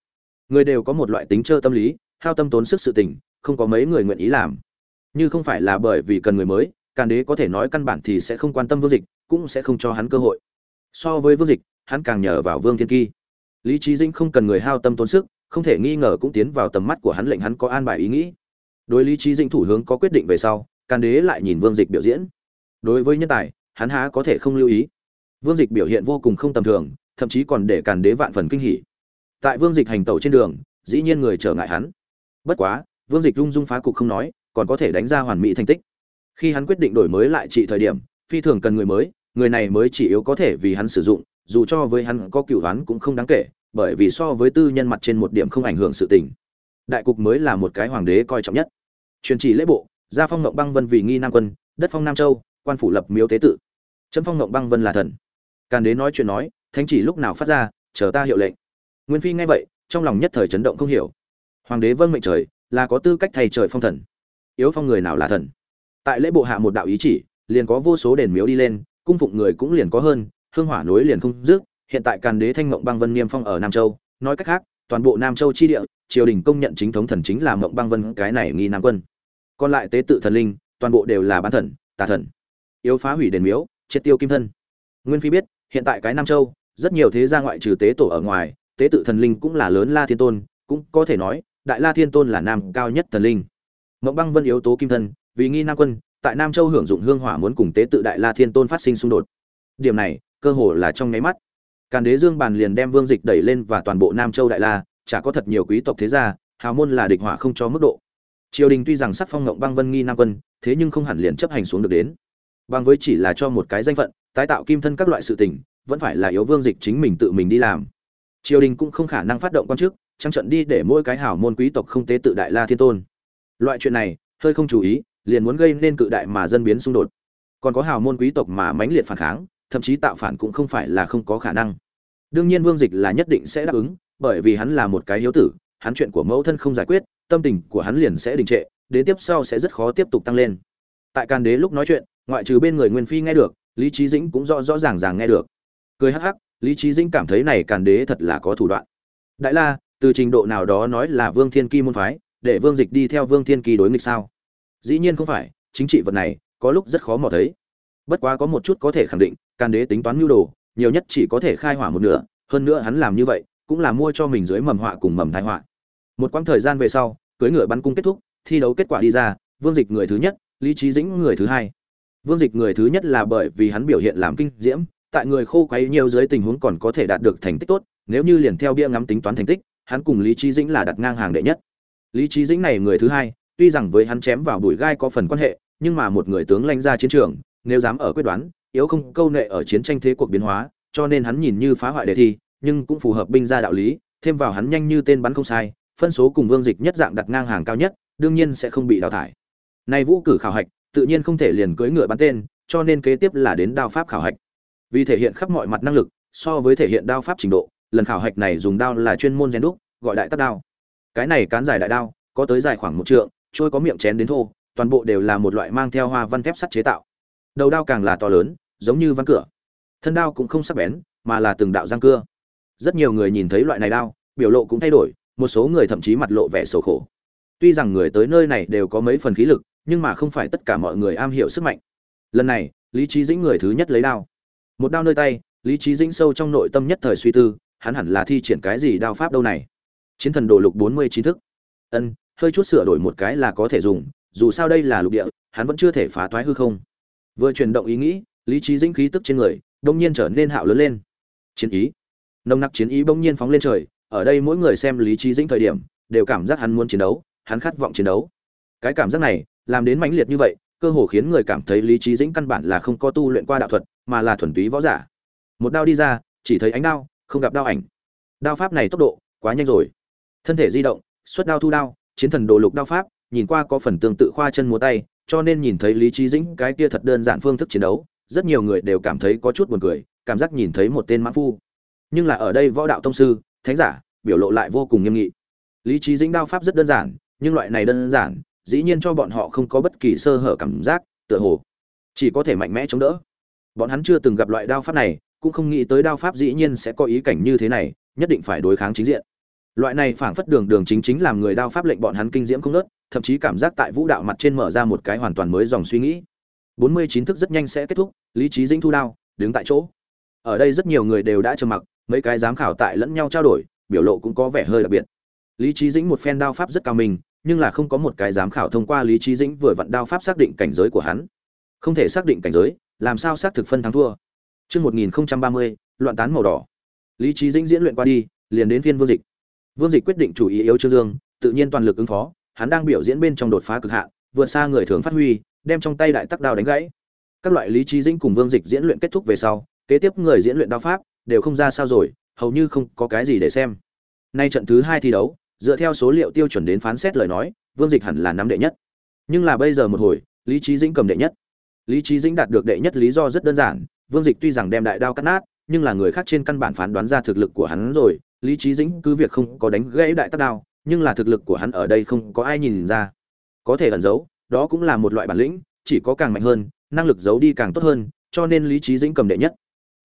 Người đều có một loại tính trơ tâm lý, hao tâm tốn sức sự tình, không có mấy người nguyện ý làm. Như không phải là bởi vì cần người mới, Càn Đế có thể nói căn bản thì sẽ không quan tâm Vương Dịch, cũng sẽ không cho hắn cơ hội. So với Vương Dịch, hắn càng nhờ vào Vương Thiên Kỳ. Lý trí Dĩnh không cần người hao tâm tốn sức, không thể nghi ngờ cũng tiến vào tầm mắt của hắn lệnh hắn có an bài ý nghĩ. Đối Lý trí Dĩnh thủ hướng có quyết định về sau, Càn Đế lại nhìn Vương Dịch biểu diễn. Đối với nhân tài, hắn há có thể không lưu ý. Vương Dịch biểu hiện vô cùng không tầm thường, thậm chí còn để Càn Đế vạn phần kinh hỉ. Tại Vương Dịch hành tẩu trên đường, dĩ nhiên người trở ngại hắn. Bất quá, Vương Dịch rung rung phá cục không nói, còn có thể đánh ra hoàn mỹ thành tích. Khi hắn quyết định đổi mới lại trị thời điểm, phi thường cần người mới, người này mới chỉ yếu có thể vì hắn sử dụng, dù cho với hắn có cựu hắn cũng không đáng kể, bởi vì so với tư nhân mặt trên một điểm không ảnh hưởng sự tình. Đại cục mới là một cái hoàng đế coi trọng nhất. Truyền chỉ lễ bộ, gia phong ngộng băng vân vì nghi nam quân, đất phong nam châu, quan phủ lập miếu tế tự. Chấm phong ngộng băng vân là thần. Càn đế nói chuyện nói, thánh chỉ lúc nào phát ra, chờ ta hiệu lệnh. Nguyên phi nghe vậy, trong lòng nhất thời chấn động không hiểu. Hoàng đế vâng mệnh trời, là có tư cách thay trời phong thần yếu phong người nào là thần tại lễ bộ hạ một đạo ý chỉ, liền có vô số đền miếu đi lên, cung phụng người cũng liền có hơn, hương hỏa nối liền không dứt. Hiện tại càn đế thanh mộng băng vân niêm phong ở nam châu, nói cách khác, toàn bộ nam châu chi địa, triều đình công nhận chính thống thần chính là mộng băng vân, cái này nghi nam quân. Còn lại tế tự thần linh, toàn bộ đều là bán thần, tà thần. Yếu phá hủy đền miếu triệt tiêu kim thân. Nguyên phi biết, hiện tại cái nam châu, rất nhiều thế gia ngoại trừ tế tổ ở ngoài, tế tự thần linh cũng là lớn la thiên tôn, cũng có thể nói, đại la thiên tôn là nam cao nhất thần linh. Mộng băng vân yếu tố kim thân vì nghi nam quân, tại nam châu hưởng dụng hương hỏa muốn cùng tế tự đại la thiên tôn phát sinh xung đột. Điểm này, cơ hồ là trong nháy mắt. Càn đế dương bàn liền đem vương dịch đẩy lên và toàn bộ nam châu đại la, chả có thật nhiều quý tộc thế gia, hào môn là địch hỏa không cho mức độ. Triều đình tuy rằng sắc phong ngộng băng vân nghi nam quân, thế nhưng không hẳn liền chấp hành xuống được đến. Bằng với chỉ là cho một cái danh phận, tái tạo kim thân các loại sự tình, vẫn phải là yếu vương dịch chính mình tự mình đi làm. Triều đình cũng không khả năng phát động quan chức trang trận đi để mỗi cái hảo môn quý tộc không tế tự đại la thiên tôn. Loại chuyện này, hơi không chú ý liền muốn gây nên cự đại mà dân biến xung đột. Còn có hào môn quý tộc mà mãnh liệt phản kháng, thậm chí tạo phản cũng không phải là không có khả năng. Đương nhiên vương dịch là nhất định sẽ đáp ứng, bởi vì hắn là một cái hiếu tử, hắn chuyện của mẫu thân không giải quyết, tâm tình của hắn liền sẽ đình trệ, đến tiếp sau sẽ rất khó tiếp tục tăng lên. Tại can đế lúc nói chuyện, ngoại trừ bên người nguyên phi nghe được, lý trí dĩnh cũng rõ rõ ràng ràng nghe được. Cười hắc hắc, lý trí dĩnh cảm thấy này càn đế thật là có thủ đoạn. Đại la, từ trình độ nào đó nói là vương thiên kỳ môn phái, để vương dịch đi theo vương thiên kỳ đối nghịch sao? Dĩ nhiên không phải, chính trị vật này, có lúc rất khó mò thấy. Bất quá có một chút có thể khẳng định càn đế tính toán mưu đồ, nhiều nhất chỉ có thể khai hỏa một nửa, hơn nữa hắn làm như vậy, cũng là mua cho mình dưới mầm họa cùng mầm thái họa. Một quãng thời gian về sau cưới ngựa bắn cung kết thúc, thi đấu kết quả đi ra, vương dịch người thứ nhất, lý trí dĩnh người thứ hai. Vương dịch người thứ nhất là bởi vì hắn biểu hiện làm kinh diễm, tại người khô quấy nhiều dưới tình huống còn có thể đạt được thành tích tốt, nếu như liền theo bia ngắm tính toán thành tích, hắn cùng lý trí dĩnh là đặt ngang hàng đệ nhất. Lý trí dĩnh này người thứ hai tuy rằng với hắn chém vào bụi gai có phần quan hệ, nhưng mà một người tướng lãnh ra chiến trường, nếu dám ở quyết đoán, yếu không câu nệ ở chiến tranh thế cuộc biến hóa, cho nên hắn nhìn như phá hoại đề thi, nhưng cũng phù hợp binh gia đạo lý, thêm vào hắn nhanh như tên bắn không sai, phân số cùng vương dịch nhất dạng đặt ngang hàng cao nhất, đương nhiên sẽ không bị đào thải. Nay vũ cử khảo hạch, tự nhiên không thể liền cưỡi ngựa bắn tên, cho nên kế tiếp là đến đao pháp khảo hạch. Vì thể hiện khắp mọi mặt năng lực, so với thể hiện đao pháp trình độ, lần khảo hạch này dùng đao là chuyên môn rèn đúc, gọi đại tắc đao. Cái này cán dài đại đao, có tới dài khoảng một trượng trôi có miệng chén đến thô, toàn bộ đều là một loại mang theo hoa văn thép sắt chế tạo. Đầu đao càng là to lớn, giống như văn cửa. Thân đao cũng không sắc bén, mà là từng đạo răng cưa. Rất nhiều người nhìn thấy loại này đao, biểu lộ cũng thay đổi, một số người thậm chí mặt lộ vẻ sầu khổ. Tuy rằng người tới nơi này đều có mấy phần khí lực, nhưng mà không phải tất cả mọi người am hiểu sức mạnh. Lần này, lý trí dĩnh người thứ nhất lấy đao. Một đao nơi tay, lý trí dĩnh sâu trong nội tâm nhất thời suy tư, hắn hẳn là thi triển cái gì đao pháp đâu này? Chiến thần đồ lục bốn mươi trí thức. Ân hơi chút sửa đổi một cái là có thể dùng, dù sao đây là lục địa, hắn vẫn chưa thể phá toái hư không. Vừa chuyển động ý nghĩ, lý trí dĩnh khí tức trên người, đông nhiên trở nên hạo lớn lên. Chiến ý. Nồng nặc chiến ý bỗng nhiên phóng lên trời, ở đây mỗi người xem lý trí dĩnh thời điểm, đều cảm giác hắn muốn chiến đấu, hắn khát vọng chiến đấu. Cái cảm giác này, làm đến mãnh liệt như vậy, cơ hồ khiến người cảm thấy lý trí dĩnh căn bản là không có tu luyện qua đạo thuật, mà là thuần túy võ giả. Một đao đi ra, chỉ thấy ánh đao, không gặp đao ảnh. Đao pháp này tốc độ quá nhanh rồi. Thân thể di động, xuất đao thu đao chiến thần đồ lục đao pháp, nhìn qua có phần tương tự khoa chân múa tay, cho nên nhìn thấy lý trí dĩnh cái kia thật đơn giản phương thức chiến đấu, rất nhiều người đều cảm thấy có chút buồn cười, cảm giác nhìn thấy một tên mãn phu. Nhưng là ở đây võ đạo tông sư, thánh giả, biểu lộ lại vô cùng nghiêm nghị. Lý trí dĩnh đao pháp rất đơn giản, nhưng loại này đơn giản, dĩ nhiên cho bọn họ không có bất kỳ sơ hở cảm giác, tựa hồ chỉ có thể mạnh mẽ chống đỡ. Bọn hắn chưa từng gặp loại đao pháp này, cũng không nghĩ tới đao pháp dĩ nhiên sẽ có ý cảnh như thế này, nhất định phải đối kháng chính diện loại này phảng phất đường đường chính chính làm người đao pháp lệnh bọn hắn kinh diễm không nớt thậm chí cảm giác tại vũ đạo mặt trên mở ra một cái hoàn toàn mới dòng suy nghĩ. Bốn mươi chín thức rất nhanh sẽ kết thúc lý trí dĩnh thu đao đứng tại chỗ. Ở đây rất nhiều người đều đã trầm mặc mấy cái giám khảo tại lẫn nhau trao đổi biểu lộ cũng có vẻ hơi đặc biệt. Lý trí dĩnh một phen đao pháp rất cao mình nhưng là không có một cái giám khảo thông qua lý trí dĩnh vừa vặn đao pháp xác định cảnh giới của hắn. Không thể xác định cảnh giới làm sao xác thực phân thắng thua. Trước 1030, loạn tán màu đỏ. Lý trí dĩnh diễn luyện qua đi, liền đến phiên Vương Dịch. Vương Dịch quyết định chủ ý yếu Trương Dương, tự nhiên toàn lực ứng phó, hắn đang biểu diễn bên trong đột phá cực hạn, vượt xa người thường phát huy, đem trong tay đại tắc đao đánh gãy. Các loại lý trí dĩnh cùng Vương Dịch diễn luyện kết thúc về sau, kế tiếp người diễn luyện đao pháp đều không ra sao rồi, hầu như không có cái gì để xem. Nay trận thứ hai thi đấu, dựa theo số liệu tiêu chuẩn đến phán xét lời nói, Vương Dịch hẳn là nắm đệ nhất. Nhưng là bây giờ một hồi, Lý Chí Dĩnh cầm đệ nhất. Lý Chí Dĩnh đạt được đệ nhất lý do rất đơn giản, Vương Dịch tuy rằng đem đại đao cắt nát, nhưng là người khác trên căn bản phán đoán ra thực lực của hắn rồi, Lý trí Dĩnh cứ việc không có đánh gãy đại tắc đao, nhưng là thực lực của hắn ở đây không có ai nhìn ra. Có thể ẩn giấu, đó cũng là một loại bản lĩnh, chỉ có càng mạnh hơn, năng lực giấu đi càng tốt hơn, cho nên Lý trí Dĩnh cầm đệ nhất.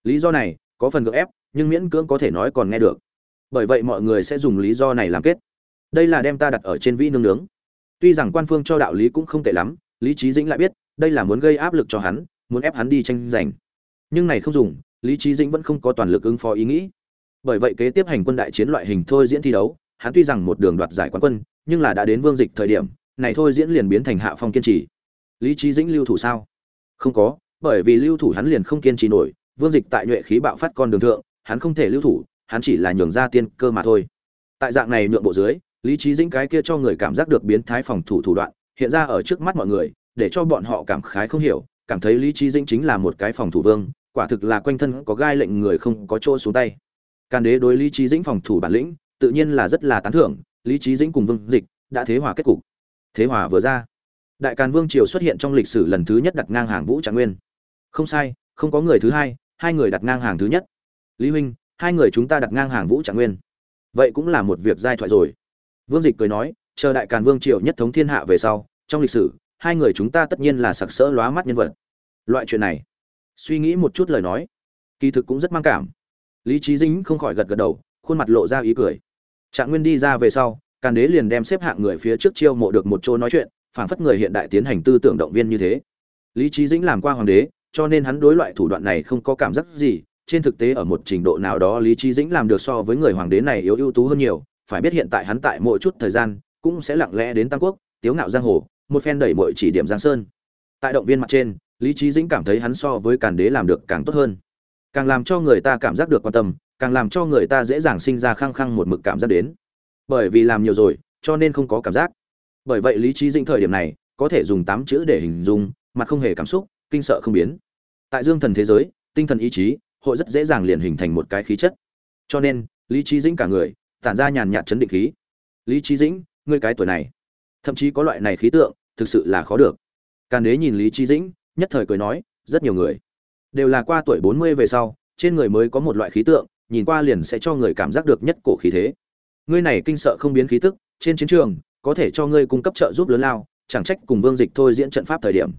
Lý do này có phần gượng ép, nhưng miễn cưỡng có thể nói còn nghe được. Bởi vậy mọi người sẽ dùng lý do này làm kết. Đây là đem ta đặt ở trên vĩ nương nướng. Tuy rằng quan phương cho đạo lý cũng không tệ lắm, Lý trí Dĩnh lại biết, đây là muốn gây áp lực cho hắn, muốn ép hắn đi tranh giành. Nhưng này không dùng, Lý trí Dĩnh vẫn không có toàn lực ứng phó ý nghĩ. Bởi vậy kế tiếp hành quân đại chiến loại hình thôi diễn thi đấu, hắn tuy rằng một đường đoạt giải quán quân, nhưng là đã đến vương dịch thời điểm, này thôi diễn liền biến thành hạ phong kiên trì. lý trí dĩnh lưu thủ sao? Không có bởi vì lưu thủ hắn liền không kiên trì nổi vương dịch tại nhuệ khí bạo phát con đường thượng hắn không thể lưu thủ hắn chỉ là nhường ra tiên cơ mà thôi. Tại dạng này nhượng bộ dưới lý trí dĩnh cái kia cho người cảm giác được biến thái phòng thủ thủ đoạn hiện ra ở trước mắt mọi người để cho bọn họ cảm khái không hiểu cảm thấy lý trí dĩnh chính là một cái phòng thủ vương quả thực là quanh thân có gai lệnh người không có chỗ xuống tay càn đế đối lý trí dĩnh phòng thủ bản lĩnh, tự nhiên là rất là tán thưởng, lý trí dĩnh cùng vương dịch đã thế hòa kết cục. Thế hòa vừa ra, đại càn vương triều xuất hiện trong lịch sử lần thứ nhất đặt ngang hàng vũ trạng nguyên. Không sai, không có người thứ hai hai người đặt ngang hàng thứ nhất. Lý huynh, hai người chúng ta đặt ngang hàng vũ trạng nguyên. Vậy cũng là một việc giai thoại rồi. Vương dịch cười nói, chờ đại càn vương triều nhất thống thiên hạ về sau, trong lịch sử, hai người chúng ta tất nhiên là sặc sỡ lóa mắt nhân vật. Loại chuyện này, suy nghĩ một chút lời nói, kỳ thực cũng rất mang cảm lý trí dính không khỏi gật gật đầu, khuôn mặt lộ ra ý cười. Trạng nguyên đi ra về sau, càn đế liền đem xếp hạng người phía trước chiêu mộ được một chỗ nói chuyện, phảng phất người hiện đại tiến hành tư tưởng động viên như thế. Lý trí dĩnh làm qua hoàng đế, cho nên hắn đối loại thủ đoạn này không có cảm giác gì, trên thực tế ở một trình độ nào đó lý trí dĩnh làm được so với người hoàng đế này yếu ưu tú hơn nhiều, phải biết hiện tại hắn tại mỗi chút thời gian, cũng sẽ lặng lẽ đến tam quốc, tiếu ngạo giang hồ, một phen đẩy mọi chỉ điểm giang sơn. Tại động viên mặt trên, lý trí dĩnh cảm thấy hắn so với càn đế làm được càng tốt hơn càng làm cho người ta cảm giác được quan tâm, càng làm cho người ta dễ dàng sinh ra khăng khăng một mực cảm giác đến. Bởi vì làm nhiều rồi, cho nên không có cảm giác. Bởi vậy lý trí dĩnh thời điểm này, có thể dùng tám chữ để hình dung, mặt không hề cảm xúc, kinh sợ không biến. Tại dương thần thế giới, tinh thần ý chí, hội rất dễ dàng liền hình thành một cái khí chất. Cho nên, lý trí dĩnh cả người, tản ra nhàn nhạt chấn định khí. Lý trí dĩnh, ngươi cái tuổi này, thậm chí có loại này khí tượng, thực sự là khó được. Càn đế nhìn lý trí dĩnh, nhất thời cười nói, rất nhiều người đều là qua tuổi bốn mươi về sau, trên người mới có một loại khí tượng, nhìn qua liền sẽ cho người cảm giác được nhất cổ khí thế. Ngươi này kinh sợ không biến khí tức, trên chiến trường, có thể cho ngươi cung cấp trợ giúp lớn lao, chẳng trách cùng vương dịch thôi diễn trận pháp thời điểm.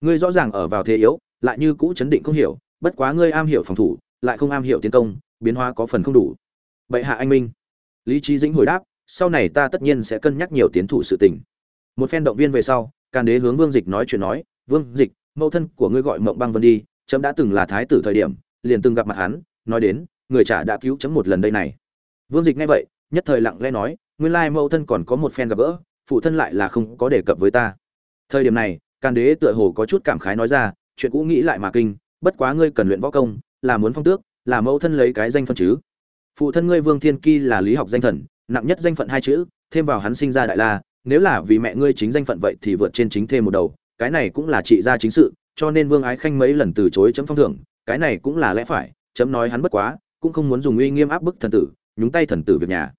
Ngươi rõ ràng ở vào thế yếu, lại như cũ chấn định không hiểu, bất quá ngươi am hiểu phòng thủ, lại không am hiểu tiến công, biến hóa có phần không đủ. Bệ hạ anh minh. Lý trí dĩnh hồi đáp, sau này ta tất nhiên sẽ cân nhắc nhiều tiến thủ sự tình. Một phen động viên về sau, càn đế hướng vương dịch nói chuyện nói, vương dịch, mẫu thân của ngươi gọi mộng băng vân đi chấm đã từng là thái tử thời điểm, liền từng gặp mặt hắn, nói đến, người trả đã cứu chấm một lần đây này. Vương dịch nghe vậy, nhất thời lặng lẽ nói, nguyên lai mẫu thân còn có một phen gặp gỡ, phụ thân lại là không có đề cập với ta. Thời điểm này, càn đế tựa hồ có chút cảm khái nói ra, chuyện cũ nghĩ lại mà kinh, bất quá ngươi cần luyện võ công, là muốn phong tước, là mẫu thân lấy cái danh phân chứ. Phụ thân ngươi vương thiên kỳ là lý học danh thần, nặng nhất danh phận hai chữ, thêm vào hắn sinh ra đại la, nếu là vì mẹ ngươi chính danh phận vậy thì vượt trên chính thêm một đầu, cái này cũng là trị gia chính sự cho nên vương ái khanh mấy lần từ chối chấm phong thưởng, cái này cũng là lẽ phải, chấm nói hắn bất quá, cũng không muốn dùng uy nghiêm áp bức thần tử, nhúng tay thần tử việc nhà.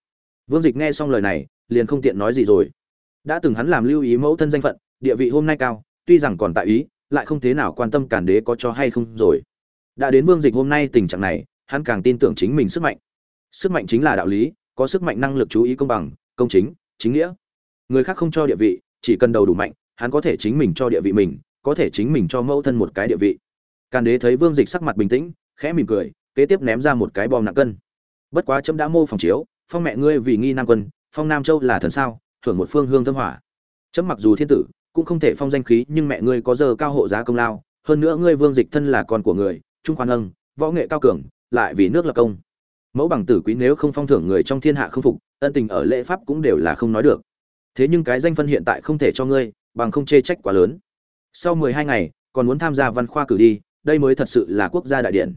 Vương dịch nghe xong lời này, liền không tiện nói gì rồi. Đã từng hắn làm lưu ý mẫu thân danh phận, địa vị hôm nay cao, tuy rằng còn tại ý, lại không thế nào quan tâm cản đế có cho hay không rồi. Đã đến vương dịch hôm nay tình trạng này, hắn càng tin tưởng chính mình sức mạnh. Sức mạnh chính là đạo lý, có sức mạnh năng lực chú ý công bằng, công chính chính nghĩa. Người khác không cho địa vị, chỉ cần đầu đủ mạnh, hắn có thể chính mình cho địa vị mình có thể chính mình cho mẫu thân một cái địa vị. Càn đế thấy vương dịch sắc mặt bình tĩnh, khẽ mỉm cười, kế tiếp ném ra một cái bom nặng cân. Bất quá chấm đã mô phòng chiếu, phong mẹ ngươi vì nghi nam quân, phong nam châu là thần sao, thưởng một phương hương thâm hỏa. Chấm mặc dù thiên tử, cũng không thể phong danh khí, nhưng mẹ ngươi có giờ cao hộ giá công lao, hơn nữa ngươi vương dịch thân là con của người, trung khoan âng võ nghệ cao cường, lại vì nước lập công. Mẫu bằng tử quý nếu không phong thưởng người trong thiên hạ không phục, ân tình ở lễ pháp cũng đều là không nói được. Thế nhưng cái danh phân hiện tại không thể cho ngươi, bằng không chê trách quá lớn sau mười hai ngày, còn muốn tham gia văn khoa cử đi, đây mới thật sự là quốc gia đại điển.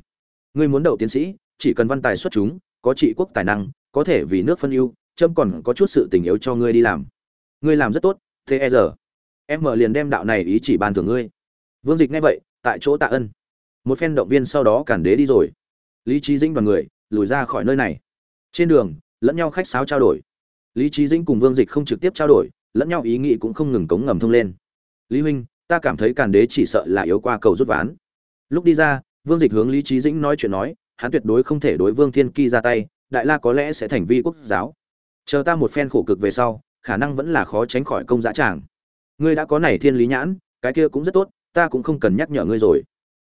Ngươi muốn đậu tiến sĩ, chỉ cần văn tài xuất chúng, có trị quốc tài năng, có thể vì nước phân ưu trâm còn có chút sự tình yếu cho ngươi đi làm. Ngươi làm rất tốt, thế e giờ. Em mở liền đem đạo này ý chỉ ban thưởng ngươi. Vương dịch nghe vậy, tại chỗ tạ ân. Một phen động viên sau đó cản đế đi rồi. Lý trí dĩnh đoàn người, lùi ra khỏi nơi này. Trên đường, lẫn nhau khách sáo trao đổi. Lý trí dĩnh cùng vương dịch không trực tiếp trao đổi, lẫn nhau ý nghĩ cũng không ngừng cống ngầm thông lên. Lý huynh ta cảm thấy càn đế chỉ sợ là yếu qua cầu rút ván. Lúc đi ra, vương dịch hướng lý trí dĩnh nói chuyện nói, hắn tuyệt đối không thể đối vương thiên ki ra tay, đại la có lẽ sẽ thành vi quốc giáo. Chờ ta một phen khổ cực về sau, khả năng vẫn là khó tránh khỏi công giá tràng. Ngươi đã có này thiên lý nhãn, cái kia cũng rất tốt, ta cũng không cần nhắc nhở ngươi rồi.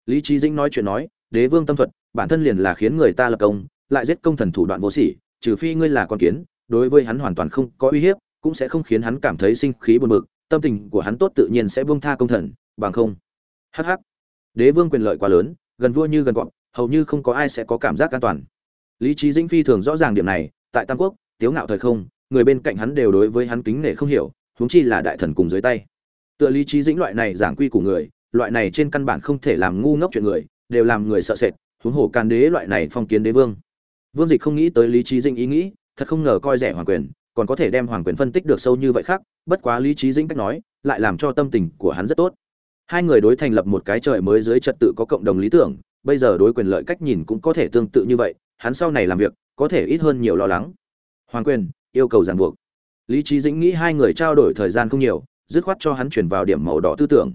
Lý trí dĩnh nói chuyện nói, đế vương tâm thuật, bản thân liền là khiến người ta lập công, lại giết công thần thủ đoạn vô sỉ, trừ phi ngươi là con kiến, đối với hắn hoàn toàn không có uy hiếp, cũng sẽ không khiến hắn cảm thấy sinh khí buồn bực tâm tình của hắn tốt tự nhiên sẽ buông tha công thần, bằng không. Hh đế vương quyền lợi quá lớn, gần vua như gần gọn hầu như không có ai sẽ có cảm giác an toàn. Lý trí dĩnh phi thường rõ ràng điểm này, tại tam quốc, tiếu ngạo thời không, người bên cạnh hắn đều đối với hắn kính nể không hiểu, huống chi là đại thần cùng dưới tay. Tựa lý trí dĩnh loại này giảng quy của người, loại này trên căn bản không thể làm ngu ngốc chuyện người, đều làm người sợ sệt, huống hồ can đế loại này phong kiến đế vương. Vương dịch không nghĩ tới lý trí dĩnh ý nghĩ, thật không ngờ coi rẻ hoàng quyền còn có thể đem hoàng quyền phân tích được sâu như vậy khác, bất quá lý trí dĩnh cách nói, lại làm cho tâm tình của hắn rất tốt. Hai người đối thành lập một cái trời mới dưới trật tự có cộng đồng lý tưởng, bây giờ đối quyền lợi cách nhìn cũng có thể tương tự như vậy, hắn sau này làm việc, có thể ít hơn nhiều lo lắng. Hoàng quyền, yêu cầu ràng buộc. Lý trí dĩnh nghĩ hai người trao đổi thời gian không nhiều, dứt khoát cho hắn chuyển vào điểm màu đỏ tư tưởng.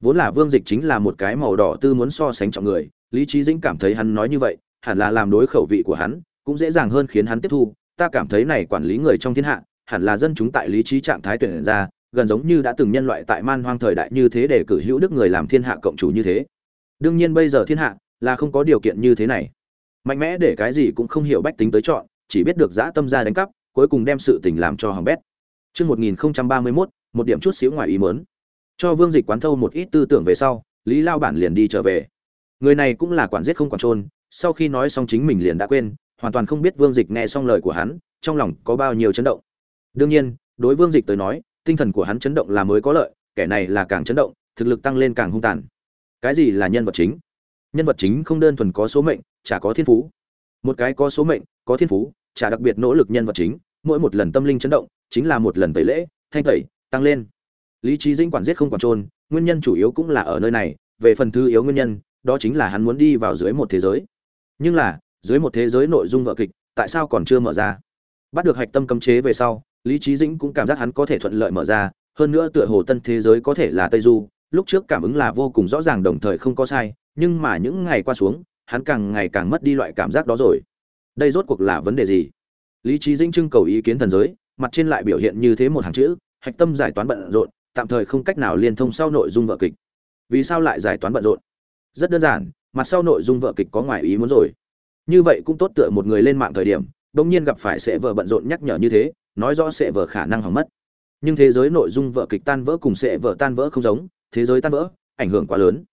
Vốn là vương dịch chính là một cái màu đỏ tư muốn so sánh trọng người, lý trí dĩnh cảm thấy hắn nói như vậy, hẳn là làm đối khẩu vị của hắn, cũng dễ dàng hơn khiến hắn tiếp thu ta cảm thấy này quản lý người trong thiên hạ hẳn là dân chúng tại lý trí trạng thái tuyển ra gần giống như đã từng nhân loại tại man hoang thời đại như thế để cử hữu đức người làm thiên hạ cộng chủ như thế đương nhiên bây giờ thiên hạ là không có điều kiện như thế này mạnh mẽ để cái gì cũng không hiểu bách tính tới chọn chỉ biết được dã tâm ra đánh cắp cuối cùng đem sự tình làm cho hỏng bét Trước 1031, một điểm chút xíu ngoài ý muốn. Cho Vương Dịch quán thâu một ít tư tưởng về sau, Lý Lao bản liền đi trở về. Người này cũng là quản giết không quản trôn, sau khi nói xong chính mình liền đã quên, hoàn toàn không biết Vương Dịch nghe xong lời của hắn, trong lòng có bao nhiêu chấn động. Đương nhiên, đối Vương Dịch tới nói, tinh thần của hắn chấn động là mới có lợi, kẻ này là càng chấn động, thực lực tăng lên càng hung tàn. Cái gì là nhân vật chính? Nhân vật chính không đơn thuần có số mệnh, chả có thiên phú. Một cái có số mệnh, có thiên phú, chả đặc biệt nỗ lực nhân vật chính, mỗi một lần tâm linh chấn động, chính là một lần tẩy lễ, thanh tẩy, tăng lên. Lý trí dĩnh quản giết không quản trôn, nguyên nhân chủ yếu cũng là ở nơi này, về phần thứ yếu nguyên nhân, đó chính là hắn muốn đi vào dưới một thế giới. Nhưng là, dưới một thế giới nội dung vợ kịch, tại sao còn chưa mở ra? Bắt được hạch tâm cấm chế về sau, Lý trí dĩnh cũng cảm giác hắn có thể thuận lợi mở ra, hơn nữa tựa hồ tân thế giới có thể là Tây Du, lúc trước cảm ứng là vô cùng rõ ràng đồng thời không có sai, nhưng mà những ngày qua xuống, hắn càng ngày càng mất đi loại cảm giác đó rồi. Đây rốt cuộc là vấn đề gì? Lý trí dĩnh trưng cầu ý kiến thần giới, mặt trên lại biểu hiện như thế một hàng chữ, hạch tâm giải toán bận rộn, tạm thời không cách nào liên thông sau nội dung vợ kịch. Vì sao lại giải toán bận rộn? Rất đơn giản, mặt sau nội dung vợ kịch có ngoài ý muốn rồi. Như vậy cũng tốt tựa một người lên mạng thời điểm, bỗng nhiên gặp phải sẽ vợ bận rộn nhắc nhở như thế, nói rõ sẽ vợ khả năng hỏng mất. Nhưng thế giới nội dung vợ kịch tan vỡ cùng sẽ vợ tan vỡ không giống, thế giới tan vỡ, ảnh hưởng quá lớn.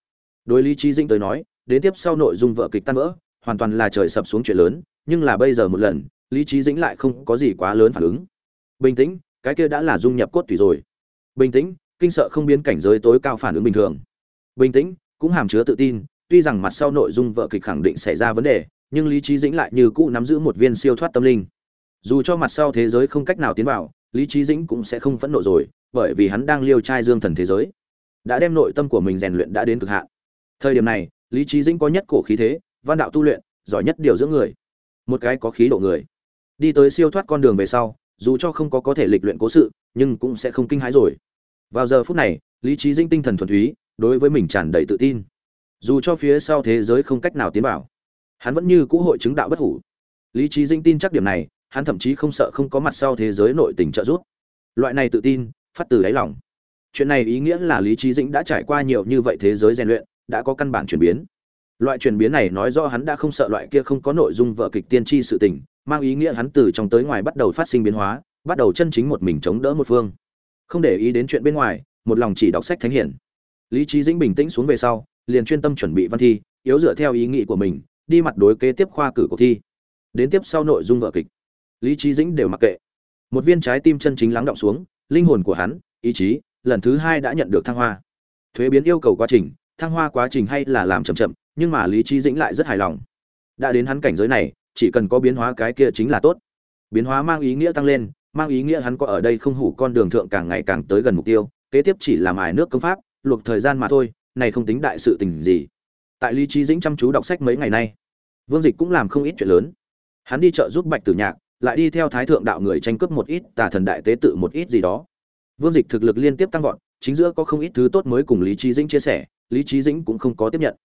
Đối lý trí dĩnh tới nói, đến tiếp sau nội dung vợ kịch tan vỡ, hoàn toàn là trời sập xuống chuyện lớn, nhưng là bây giờ một lần, lý trí dĩnh lại không có gì quá lớn phản ứng. Bình tĩnh, cái kia đã là dung nhập cốt tủy rồi bình tĩnh kinh sợ không biến cảnh giới tối cao phản ứng bình thường bình tĩnh cũng hàm chứa tự tin tuy rằng mặt sau nội dung vợ kịch khẳng định xảy ra vấn đề nhưng lý trí dĩnh lại như cũ nắm giữ một viên siêu thoát tâm linh. Dù cho mặt sau thế giới không cách nào tiến vào, lý trí dĩnh cũng sẽ không phẫn nộ rồi, bởi vì hắn đang liêu trai dương thần thế giới. Đã đem nội tâm của mình rèn luyện đã đến cực hạn. Thời điểm này, lý trí dĩnh có nhất cổ khí thế, văn đạo tu luyện, giỏi nhất điều dưỡng người. Một cái có khí độ người. Đi tới siêu thoát con đường về sau, dù cho không có có thể lịch luyện cố sự, nhưng cũng sẽ không kinh hãi rồi. Vào giờ phút này, lý trí dĩnh tinh thần thuần túy, đối với mình tràn đầy tự tin. Dù cho phía sau thế giới không cách nào tiến vào hắn vẫn như cũ hội chứng đạo bất hủ. Lý trí dinh tin chắc điểm này, hắn thậm chí không sợ không có mặt sau thế giới nội tình trợ giúp. Loại này tự tin, phát từ đáy lòng. Chuyện này ý nghĩa là lý trí dĩnh đã trải qua nhiều như vậy thế giới rèn luyện, đã có căn bản chuyển biến. Loại chuyển biến này nói rõ hắn đã không sợ loại kia không có nội dung vợ kịch tiên tri sự tình, mang ý nghĩa hắn từ trong tới ngoài bắt đầu phát sinh biến hóa, bắt đầu chân chính một mình chống đỡ một phương. Không để ý đến chuyện bên ngoài, một lòng chỉ đọc sách thánh hiển. Lý trí dĩnh bình tĩnh xuống về sau, liền chuyên tâm chuẩn bị văn thi, yếu dựa theo ý nghĩ của mình đi mặt đối kế tiếp khoa cử cuộc thi. Đến tiếp sau nội dung vở kịch. Lý trí dĩnh đều mặc kệ. Một viên trái tim chân chính lắng động xuống, linh hồn của hắn, ý chí, lần thứ hai đã nhận được thăng hoa. Thuế biến yêu cầu quá trình, thăng hoa quá trình hay là làm chậm chậm, nhưng mà lý trí dĩnh lại rất hài lòng. Đã đến hắn cảnh giới này, chỉ cần có biến hóa cái kia chính là tốt. Biến hóa mang ý nghĩa tăng lên, mang ý nghĩa hắn có ở đây không hủ con đường thượng càng ngày càng tới gần mục tiêu, kế tiếp chỉ làm ải nước công pháp, luộc thời gian mà thôi, này không tính đại sự tình gì. Tại lý trí dĩnh chăm chú đọc sách mấy ngày nay vương dịch cũng làm không ít chuyện lớn. Hắn đi chợ giúp bạch tử nhạc, lại đi theo thái thượng đạo người tranh cướp một ít tà thần đại tế tự một ít gì đó. Vương dịch thực lực liên tiếp tăng vọt, chính giữa có không ít thứ tốt mới cùng lý Chí dĩnh chia sẻ, lý Chí dĩnh cũng không có tiếp nhận.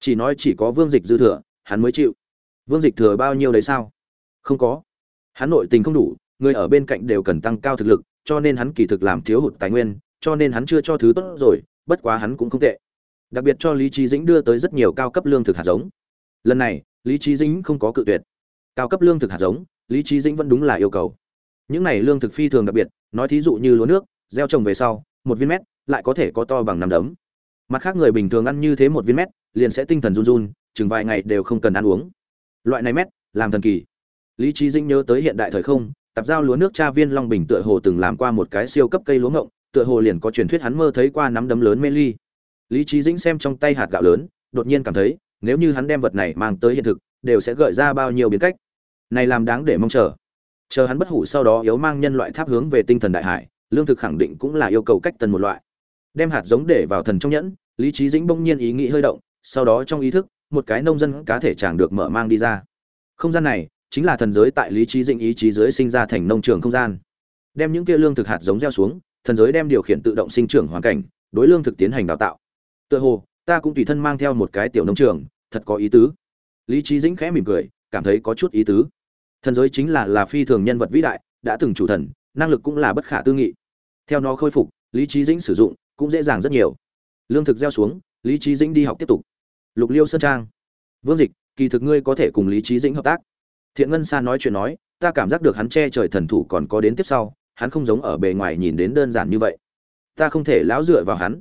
Chỉ nói chỉ có vương dịch dư thừa, hắn mới chịu. Vương dịch thừa bao nhiêu đấy sao? Không có. Hắn nội tình không đủ, người ở bên cạnh đều cần tăng cao thực lực, cho nên hắn kỳ thực làm thiếu hụt tài nguyên, cho nên hắn chưa cho thứ tốt rồi, bất quá hắn cũng không tệ. Đặc biệt cho lý Chí dĩnh đưa tới rất nhiều cao cấp lương thực hạt giống lần này, lý trí dĩnh không có cự tuyệt. Cao cấp lương thực hạt giống, lý trí dĩnh vẫn đúng là yêu cầu. Những này lương thực phi thường đặc biệt, nói thí dụ như lúa nước, gieo trồng về sau, một viên mét, lại có thể có to bằng năm đấm. Mặt khác người bình thường ăn như thế một viên mét, liền sẽ tinh thần run run, chừng vài ngày đều không cần ăn uống. Loại này mét, làm thần kỳ. Lý trí dĩnh nhớ tới hiện đại thời không tập giao lúa nước cha viên long bình tựa hồ từng làm qua một cái siêu cấp cây lúa ngộng, tựa hồ liền có truyền thuyết hắn mơ thấy qua nắm đấm lớn mê ly. Lý trí dĩnh xem trong tay hạt gạo lớn, đột nhiên cảm thấy nếu như hắn đem vật này mang tới hiện thực, đều sẽ gợi ra bao nhiêu biến cách. Này làm đáng để mong chờ. Chờ hắn bất hủ sau đó yếu mang nhân loại tháp hướng về tinh thần đại hải, lương thực khẳng định cũng là yêu cầu cách tần một loại. Đem hạt giống để vào thần trong nhẫn, lý trí dĩnh bỗng nhiên ý nghĩ hơi động, sau đó trong ý thức, một cái nông dân cá thể chàng được mở mang đi ra. Không gian này, chính là thần giới tại lý trí dĩnh ý chí giới sinh ra thành nông trường không gian. Đem những kia lương thực hạt giống gieo xuống, thần giới đem điều khiển tự động sinh trưởng hoàn cảnh, đối lương thực tiến hành đào tạo. Tựa hồ ta cũng tùy thân mang theo một cái tiểu nông trường, thật có ý tứ. Lý trí dĩnh khẽ mỉm cười, cảm thấy có chút ý tứ. Thần giới chính là là phi thường nhân vật vĩ đại, đã từng chủ thần, năng lực cũng là bất khả tư nghị. Theo nó khôi phục, lý trí dĩnh sử dụng cũng dễ dàng rất nhiều. Lương thực gieo xuống, lý trí dĩnh đi học tiếp tục. Lục liêu sơn trang. Vương dịch, kỳ thực ngươi có thể cùng lý trí dĩnh hợp tác. Thiện ngân sa nói chuyện nói, ta cảm giác được hắn che trời thần thủ còn có đến tiếp sau, hắn không giống ở bề ngoài nhìn đến đơn giản như vậy. Ta không thể lão dựa vào hắn.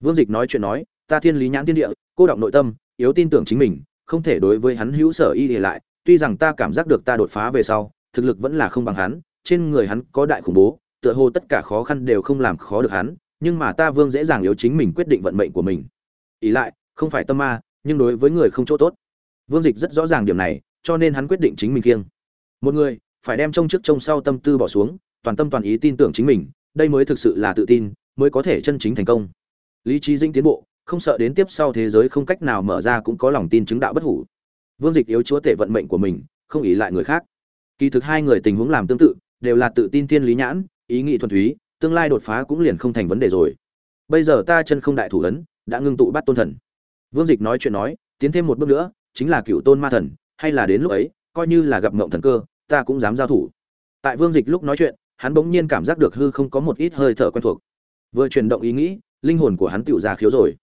Vương dịch nói chuyện nói ta thiên lý nhãn thiên địa, cô động nội tâm, yếu tin tưởng chính mình, không thể đối với hắn hữu sở y để lại, tuy rằng ta cảm giác được ta đột phá về sau, thực lực vẫn là không bằng hắn, trên người hắn có đại khủng bố, tựa hồ tất cả khó khăn đều không làm khó được hắn, nhưng mà ta vương dễ dàng yếu chính mình quyết định vận mệnh của mình. Ý lại, không phải tâm ma, nhưng đối với người không chỗ tốt. Vương dịch rất rõ ràng điểm này, cho nên hắn quyết định chính mình kiêng. Một người, phải đem trông trước trông sau tâm tư bỏ xuống, toàn tâm toàn ý tin tưởng chính mình, đây mới thực sự là tự tin, mới có thể chân chính thành công. Lý trí dinh tiến bộ không sợ đến tiếp sau thế giới không cách nào mở ra cũng có lòng tin chứng đạo bất hủ. Vương dịch yếu chúa tể vận mệnh của mình, không ý lại người khác. Kỳ thực hai người tình huống làm tương tự, đều là tự tin thiên lý nhãn, ý nghĩ thuần túy, tương lai đột phá cũng liền không thành vấn đề rồi. Bây giờ ta chân không đại thủ ấn, đã ngưng tụ bắt tôn thần. Vương dịch nói chuyện nói, tiến thêm một bước nữa, chính là cựu tôn ma thần, hay là đến lúc ấy, coi như là gặp ngộng thần cơ, ta cũng dám giao thủ. Tại vương dịch lúc nói chuyện, hắn bỗng nhiên cảm giác được hư không có một ít hơi thở quen thuộc. Vừa chuyển động ý nghĩ, linh hồn của hắn tựu ra khiếu rồi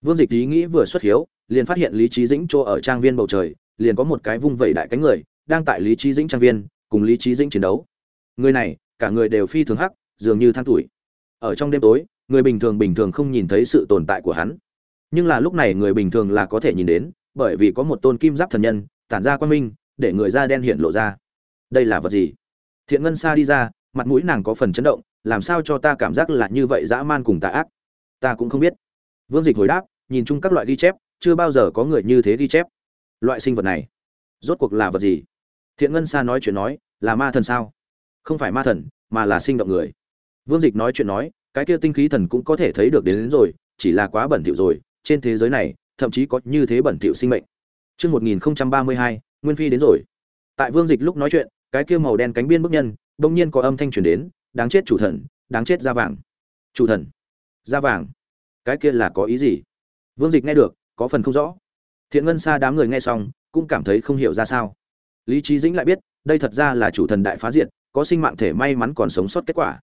vương dịch ý nghĩ vừa xuất hiếu, liền phát hiện lý Chí dĩnh chỗ ở trang viên bầu trời liền có một cái vung vẩy đại cánh người đang tại lý Chí dĩnh trang viên cùng lý Chí dĩnh chiến đấu. Người này cả người đều phi thường hắc dường như than tuổi. Ở trong đêm tối người bình thường bình thường không nhìn thấy sự tồn tại của hắn. Nhưng là lúc này người bình thường là có thể nhìn đến bởi vì có một tôn kim giáp thần nhân tản ra quang minh để người da đen hiện lộ ra. Đây là vật gì? Thiện ngân Sa đi ra mặt mũi nàng có phần chấn động làm sao cho ta cảm giác là như vậy dã man cùng tà ác? Ta cũng không biết vương dịch hồi đáp nhìn chung các loại ghi chép chưa bao giờ có người như thế ghi chép loại sinh vật này rốt cuộc là vật gì thiện ngân sa nói chuyện nói là ma thần sao không phải ma thần mà là sinh động người vương dịch nói chuyện nói cái kia tinh khí thần cũng có thể thấy được đến, đến rồi chỉ là quá bẩn thỉu rồi trên thế giới này thậm chí có như thế bẩn thỉu sinh mệnh Trước 1032, Nguyên Phi đến rồi. Tại Vương Dịch lúc nói chuyện, cái kia màu đen cánh biên bức nhân, đột nhiên có âm thanh truyền đến, đáng chết chủ thần, đáng chết ra vàng. Chủ thần? ra vàng? Cái kia là có ý gì? Vương Dịch nghe được, có phần không rõ. Thiện Ngân xa đám người nghe xong, cũng cảm thấy không hiểu ra sao. Lý Chí Dĩnh lại biết, đây thật ra là chủ thần đại phá diệt, có sinh mạng thể may mắn còn sống sót kết quả.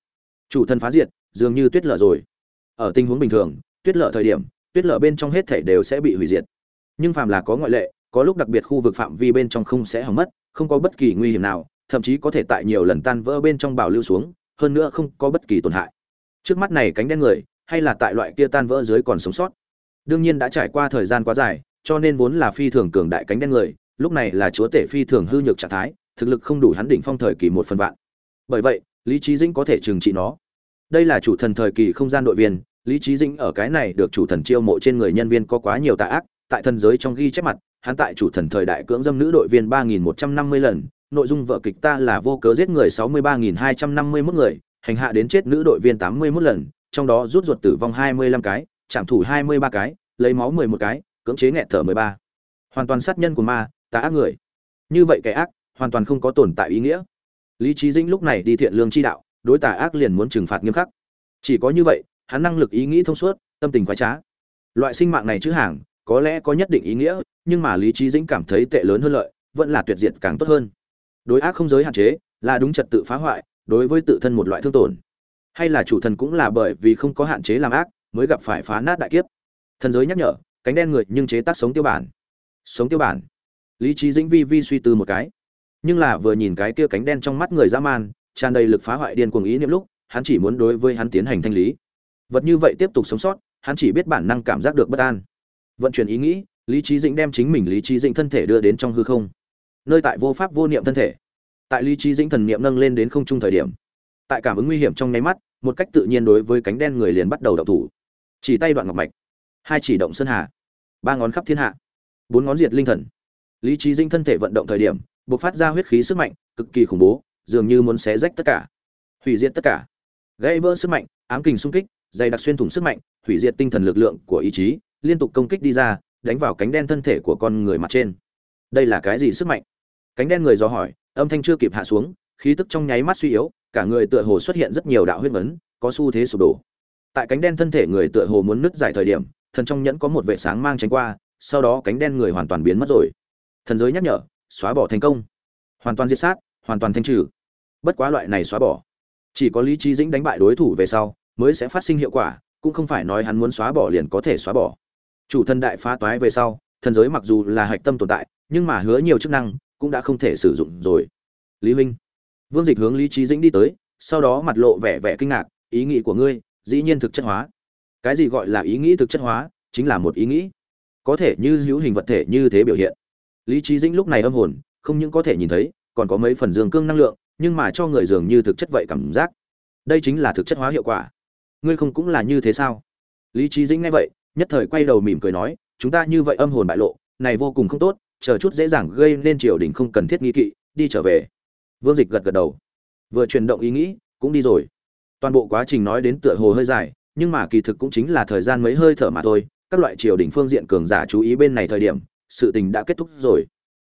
Chủ thần phá diệt, dường như tuyết lở rồi. Ở tình huống bình thường, tuyết lở thời điểm, tuyết lở bên trong hết thể đều sẽ bị hủy diệt. Nhưng phàm là có ngoại lệ, có lúc đặc biệt khu vực phạm vi bên trong không sẽ hỏng mất, không có bất kỳ nguy hiểm nào, thậm chí có thể tại nhiều lần tan vỡ bên trong bảo lưu xuống, hơn nữa không có bất kỳ tổn hại. Trước mắt này cánh đen người, hay là tại loại kia tan vỡ dưới còn sống sót. Đương nhiên đã trải qua thời gian quá dài, cho nên vốn là phi thường cường đại cánh đen người, lúc này là chúa tể phi thường hư nhược trạng thái, thực lực không đủ hắn đỉnh phong thời kỳ một phần vạn. Bởi vậy, Lý Chí Dĩnh có thể trừng trị nó. Đây là chủ thần thời kỳ không gian đội viên, Lý Chí Dĩnh ở cái này được chủ thần chiêu mộ trên người nhân viên có quá nhiều tà ác, tại thần giới trong ghi chép mặt, hắn tại chủ thần thời đại cưỡng dâm nữ đội viên 3150 lần, nội dung vợ kịch ta là vô cớ giết người 63251 người, hành hạ đến chết nữ đội viên 81 lần, trong đó rút ruột tử vong 25 cái, chạm thủ 23 cái, lấy máu 11 cái, cưỡng chế nghẹt thở 13. Hoàn toàn sát nhân của ma, tà ác người. Như vậy kẻ ác, hoàn toàn không có tồn tại ý nghĩa. Lý Chí Dĩnh lúc này đi thiện lương chi đạo, đối tà ác liền muốn trừng phạt nghiêm khắc. Chỉ có như vậy, hắn năng lực ý nghĩ thông suốt, tâm tình khoái trá. Loại sinh mạng này chữ hàng, có lẽ có nhất định ý nghĩa, nhưng mà Lý Chí Dĩnh cảm thấy tệ lớn hơn lợi, vẫn là tuyệt diệt càng tốt hơn. Đối ác không giới hạn chế, là đúng trật tự phá hoại, đối với tự thân một loại thương tổn. Hay là chủ thần cũng là bởi vì không có hạn chế làm ác, mới gặp phải phá nát đại kiếp. Thần giới nhắc nhở, cánh đen người nhưng chế tác sống tiêu bản. Sống tiêu bản. Lý trí Dĩnh vi vi suy tư một cái. Nhưng là vừa nhìn cái kia cánh đen trong mắt người dã man, tràn đầy lực phá hoại điên cuồng ý niệm lúc, hắn chỉ muốn đối với hắn tiến hành thanh lý. Vật như vậy tiếp tục sống sót, hắn chỉ biết bản năng cảm giác được bất an. Vận chuyển ý nghĩ, Lý trí Dĩnh đem chính mình Lý trí Dĩnh thân thể đưa đến trong hư không. Nơi tại vô pháp vô niệm thân thể. Tại Lý trí Dĩnh thần niệm nâng lên đến không trung thời điểm, tại cảm ứng nguy hiểm trong nháy mắt, một cách tự nhiên đối với cánh đen người liền bắt đầu động thủ. Chỉ tay đoạn ngọc mạch, hai chỉ động sơn hà, ba ngón khắp thiên hạ, bốn ngón diệt linh thần. Lý trí dinh thân thể vận động thời điểm, bộc phát ra huyết khí sức mạnh, cực kỳ khủng bố, dường như muốn xé rách tất cả, hủy diệt tất cả. Gãy vỡ sức mạnh, ám kình xung kích, dày đặc xuyên thủng sức mạnh, hủy diệt tinh thần lực lượng của ý chí, liên tục công kích đi ra, đánh vào cánh đen thân thể của con người mặt trên. Đây là cái gì sức mạnh? Cánh đen người do hỏi, âm thanh chưa kịp hạ xuống khí tức trong nháy mắt suy yếu, cả người tựa hồ xuất hiện rất nhiều đạo huyết vấn, có xu thế sụp đổ. Tại cánh đen thân thể người tựa hồ muốn nứt giải thời điểm, thần trong nhẫn có một vệ sáng mang tránh qua, sau đó cánh đen người hoàn toàn biến mất rồi. Thần giới nhắc nhở, xóa bỏ thành công. Hoàn toàn diệt sát, hoàn toàn thanh trừ. Bất quá loại này xóa bỏ, chỉ có lý trí dĩnh đánh bại đối thủ về sau, mới sẽ phát sinh hiệu quả, cũng không phải nói hắn muốn xóa bỏ liền có thể xóa bỏ. Chủ thân đại phá toái về sau, thần giới mặc dù là hạch tâm tồn tại, nhưng mà hứa nhiều chức năng cũng đã không thể sử dụng rồi. Lý huynh vương dịch hướng lý Chí dĩnh đi tới, sau đó mặt lộ vẻ vẻ kinh ngạc, ý nghĩ của ngươi, dĩ nhiên thực chất hóa. Cái gì gọi là ý nghĩ thực chất hóa, chính là một ý nghĩ. Có thể như hữu hình vật thể như thế biểu hiện. Lý Chí dĩnh lúc này âm hồn, không những có thể nhìn thấy, còn có mấy phần dương cương năng lượng, nhưng mà cho người dường như thực chất vậy cảm giác. Đây chính là thực chất hóa hiệu quả. Ngươi không cũng là như thế sao? Lý Chí dĩnh nghe vậy, nhất thời quay đầu mỉm cười nói, chúng ta như vậy âm hồn bại lộ, này vô cùng không tốt, chờ chút dễ dàng gây nên triều đình không cần thiết nghi kỵ, đi trở về vương dịch gật gật đầu. Vừa chuyển động ý nghĩ, cũng đi rồi. Toàn bộ quá trình nói đến tựa hồ hơi dài, nhưng mà kỳ thực cũng chính là thời gian mấy hơi thở mà thôi, các loại triều đình phương diện cường giả chú ý bên này thời điểm, sự tình đã kết thúc rồi.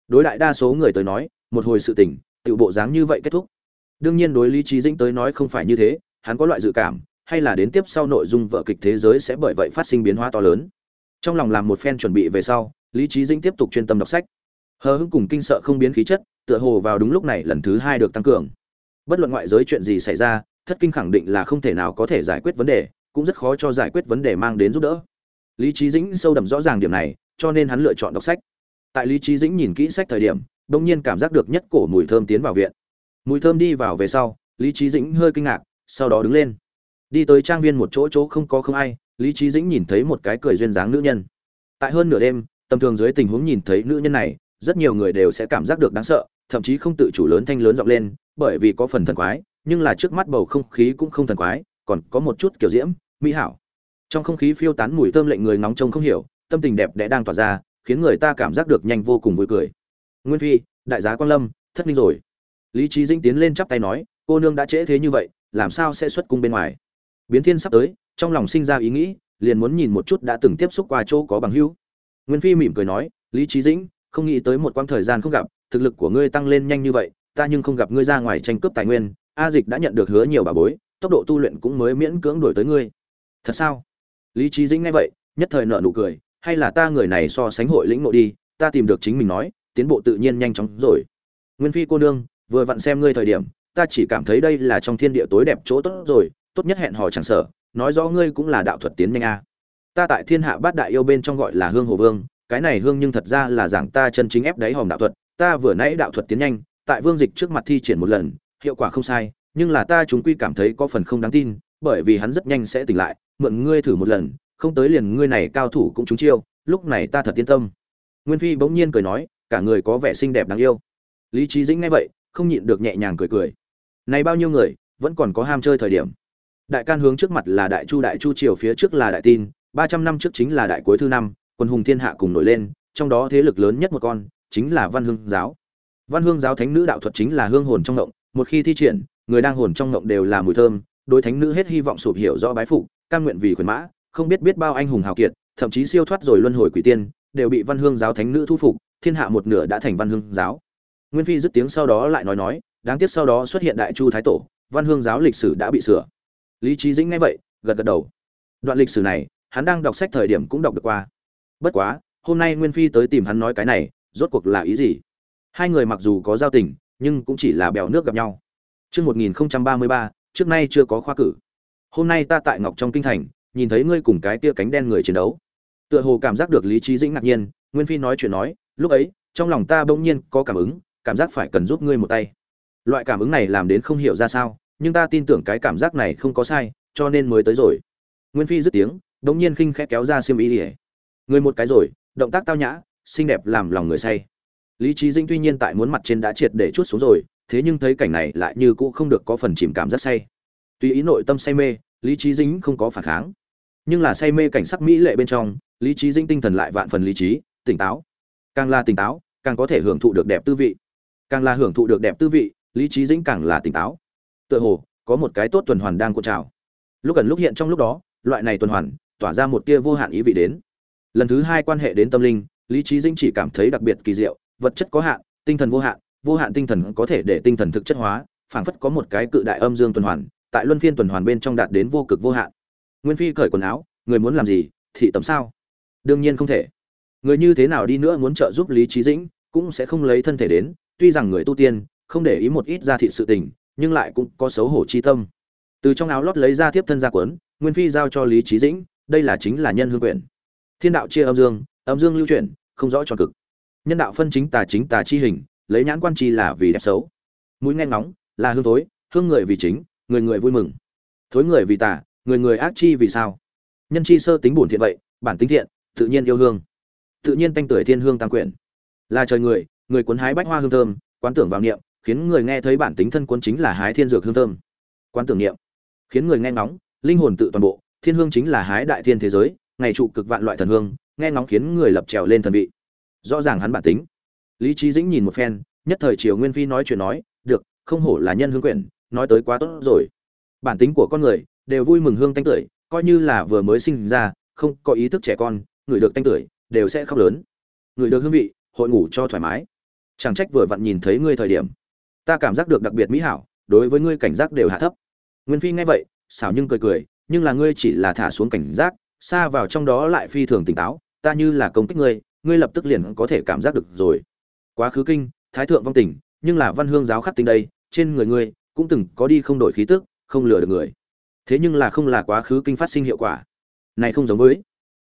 Đối đại đa số người tới nói, một hồi sự tình tự bộ dáng như vậy kết thúc. Đương nhiên đối lý trí dĩnh tới nói không phải như thế, hắn có loại dự cảm, hay là đến tiếp sau nội dung vở kịch thế giới sẽ bởi vậy phát sinh biến hóa to lớn. Trong lòng làm một phen chuẩn bị về sau, lý trí dĩnh tiếp tục chuyên tâm đọc sách hờ hững cùng kinh sợ không biến khí chất, tựa hồ vào đúng lúc này lần thứ hai được tăng cường. Bất luận ngoại giới chuyện gì xảy ra, thất kinh khẳng định là không thể nào có thể giải quyết vấn đề, cũng rất khó cho giải quyết vấn đề mang đến giúp đỡ. Lý trí dĩnh sâu đậm rõ ràng điểm này, cho nên hắn lựa chọn đọc sách. Tại lý trí dĩnh nhìn kỹ sách thời điểm đông nhiên cảm giác được nhất cổ mùi thơm tiến vào viện. Mùi thơm đi vào về sau, lý trí dĩnh hơi kinh ngạc, sau đó đứng lên. Đi tới trang viên một chỗ chỗ không có không ai, lý trí dĩnh nhìn thấy một cái cười duyên dáng nữ nhân. Tại hơn nửa đêm, tầm thường dưới tình huống nhìn thấy nữ nhân này rất nhiều người đều sẽ cảm giác được đáng sợ, thậm chí không tự chủ lớn thanh lớn giọng lên, bởi vì có phần thần quái, nhưng là trước mắt bầu không khí cũng không thần quái, còn có một chút kiểu diễm, mỹ hảo. Trong không khí phiêu tán mùi thơm lệnh người nóng trông không hiểu, tâm tình đẹp đẽ đang tỏa ra, khiến người ta cảm giác được nhanh vô cùng vui cười. Nguyên phi, đại giá quan lâm, thất linh rồi. Lý Chí Dĩnh tiến lên chắp tay nói, cô nương đã trễ thế như vậy, làm sao sẽ xuất cung bên ngoài? Biến thiên sắp tới, trong lòng sinh ra ý nghĩ, liền muốn nhìn một chút đã từng tiếp xúc qua chỗ có bằng hữu. Nguyên phi mỉm cười nói, lý Chí dĩnh không nghĩ tới một quãng thời gian không gặp, thực lực của ngươi tăng lên nhanh như vậy, ta nhưng không gặp ngươi ra ngoài tranh cướp tài nguyên, a dịch đã nhận được hứa nhiều bà bối, tốc độ tu luyện cũng mới miễn cưỡng đổi tới ngươi. Thật sao? Lý trí dĩnh nghe vậy, nhất thời nợ nụ cười, hay là ta người này so sánh hội lĩnh nội đi, ta tìm được chính mình nói, tiến bộ tự nhiên nhanh chóng rồi. Nguyên phi cô nương, vừa vặn xem ngươi thời điểm, ta chỉ cảm thấy đây là trong thiên địa tối đẹp chỗ tốt rồi, tốt nhất hẹn hò chẳng sở nói rõ ngươi cũng là đạo thuật tiến nhanh a. Ta tại thiên hạ bát đại yêu bên trong gọi là hương hồ vương cái này hương nhưng thật ra là giảng ta chân chính ép đáy hòm đạo thuật, ta vừa nãy đạo thuật tiến nhanh, tại vương dịch trước mặt thi triển một lần, hiệu quả không sai, nhưng là ta chúng quy cảm thấy có phần không đáng tin, bởi vì hắn rất nhanh sẽ tỉnh lại, mượn ngươi thử một lần, không tới liền ngươi này cao thủ cũng trúng chiêu, lúc này ta thật yên tâm. Nguyên phi bỗng nhiên cười nói, cả người có vẻ xinh đẹp đáng yêu. Lý trí dĩnh nghe vậy, không nhịn được nhẹ nhàng cười cười. Này bao nhiêu người, vẫn còn có ham chơi thời điểm. Đại can hướng trước mặt là đại chu đại chu triều phía trước là đại tin, ba trăm năm trước chính là đại cuối thứ năm quân hùng thiên hạ cùng nổi lên, trong đó thế lực lớn nhất một con, chính là văn hương giáo. Văn hương giáo thánh nữ đạo thuật chính là hương hồn trong ngộng, một khi thi triển, người đang hồn trong ngộng đều là mùi thơm, đối thánh nữ hết hy vọng sụp hiểu rõ bái phụ cam nguyện vì quyền mã, không biết biết bao anh hùng hào kiệt, thậm chí siêu thoát rồi luân hồi quỷ tiên, đều bị văn hương giáo thánh nữ thu phục, thiên hạ một nửa đã thành văn hương giáo. Nguyên phi dứt tiếng sau đó lại nói nói, đáng tiếc sau đó xuất hiện đại chu thái tổ, văn hương giáo lịch sử đã bị sửa. Lý Chí dĩnh nghe vậy, gật gật đầu. Đoạn lịch sử này, hắn đang đọc sách thời điểm cũng đọc được qua bất quá hôm nay nguyên phi tới tìm hắn nói cái này rốt cuộc là ý gì hai người mặc dù có giao tình nhưng cũng chỉ là bèo nước gặp nhau Trước 1033, trước nay chưa có khoa cử. Hôm nay ta tại Ngọc trong kinh thành, nhìn thấy ngươi cùng cái kia cánh đen người chiến đấu. Tựa hồ cảm giác được lý trí dĩnh ngạc nhiên, Nguyên Phi nói chuyện nói, lúc ấy, trong lòng ta bỗng nhiên có cảm ứng, cảm giác phải cần giúp ngươi một tay. Loại cảm ứng này làm đến không hiểu ra sao, nhưng ta tin tưởng cái cảm giác này không có sai, cho nên mới tới rồi. Nguyên Phi dứt tiếng, bỗng nhiên khinh khẽ kéo ra xiêm y ỉa Người một cái rồi, động tác tao nhã, xinh đẹp làm lòng người say. Lý Trí Dĩnh tuy nhiên tại muốn mặt trên đã triệt để chút xuống rồi, thế nhưng thấy cảnh này lại như cũ không được có phần chìm cảm rất say. Tuy ý nội tâm say mê lý trí dính không có phản kháng. Nhưng là say mê cảnh sắc mỹ lệ bên trong lý trí dính tinh thần lại vạn phần lý trí tỉnh táo. Càng là tỉnh táo càng có thể hưởng thụ được đẹp tư vị. Càng là hưởng thụ được đẹp tư vị lý trí dính càng là tỉnh táo. Tựa hồ có một cái tốt tuần hoàn đang cuộn trào. Lúc gần lúc hiện trong lúc đó loại này tuần hoàn tỏa ra một tia vô hạn ý vị đến lần thứ hai quan hệ đến tâm linh, lý trí dĩnh chỉ cảm thấy đặc biệt kỳ diệu, vật chất có hạn, tinh thần vô hạn vô hạn tinh thần có thể để tinh thần thực chất hóa, phảng phất có một cái cự đại âm dương tuần hoàn, tại luân phiên tuần hoàn bên trong đạt đến vô cực vô hạn. Nguyên phi cởi quần áo, người muốn làm gì thị tầm sao? Đương nhiên không thể. Người như thế nào đi nữa muốn trợ giúp lý trí dĩnh, cũng sẽ không lấy thân thể đến, tuy rằng người tu tiên, không để ý một ít ra thị sự tình, nhưng lại cũng có xấu hổ chi tâm. Từ trong áo lót lấy ra tiếp thân ra quấn, nguyên phi giao cho lý trí dĩnh, đây là chính là nhân hương quyển thiên đạo chia âm dương âm dương lưu chuyển không rõ tròn cực. Nhân đạo phân chính tà chính tà chi hình lấy nhãn quan chi là vì đẹp xấu. Mũi nghe ngóng là hương thối, hương người vì chính người người vui mừng. Thối người vì tà người người ác chi vì sao. Nhân chi sơ tính bổn thiện vậy bản tính thiện tự nhiên yêu hương. Tự nhiên tanh tưởi thiên hương tăng quyển. Là trời người người cuốn hái bách hoa hương thơm quán tưởng vào niệm khiến người nghe thấy bản tính thân cuốn chính là hái thiên dược hương thơm. Quán tưởng niệm khiến người nghe ngóng linh hồn tự toàn bộ thiên hương chính là hái đại thiên thế giới ngày trụ cực vạn loại thần hương, nghe ngóng khiến người lập trèo lên thần vị. Rõ ràng hắn bản tính. Lý trí dĩnh nhìn một phen, nhất thời triều nguyên phi nói chuyện nói, được, không hổ là nhân hương quyển, nói tới quá tốt rồi. Bản tính của con người đều vui mừng hương tanh tưởi, coi như là vừa mới sinh ra, không có ý thức trẻ con, người được tanh tưởi đều sẽ khóc lớn. Người được hương vị, hội ngủ cho thoải mái. Chẳng trách vừa vặn nhìn thấy ngươi thời điểm. Ta cảm giác được đặc biệt mỹ hảo, đối với ngươi cảnh giác đều hạ thấp. Nguyên phi nghe vậy, xảo nhưng cười cười, nhưng là ngươi chỉ là thả xuống cảnh giác xa vào trong đó lại phi thường tỉnh táo, ta như là công kích ngươi ngươi lập tức liền có thể cảm giác được rồi. Quá khứ kinh, thái thượng vong tình nhưng là văn hương giáo khắc tinh đây, trên người ngươi cũng từng có đi không đổi khí tức, không lừa được người. Thế nhưng là không là quá khứ kinh phát sinh hiệu quả. Này không giống với.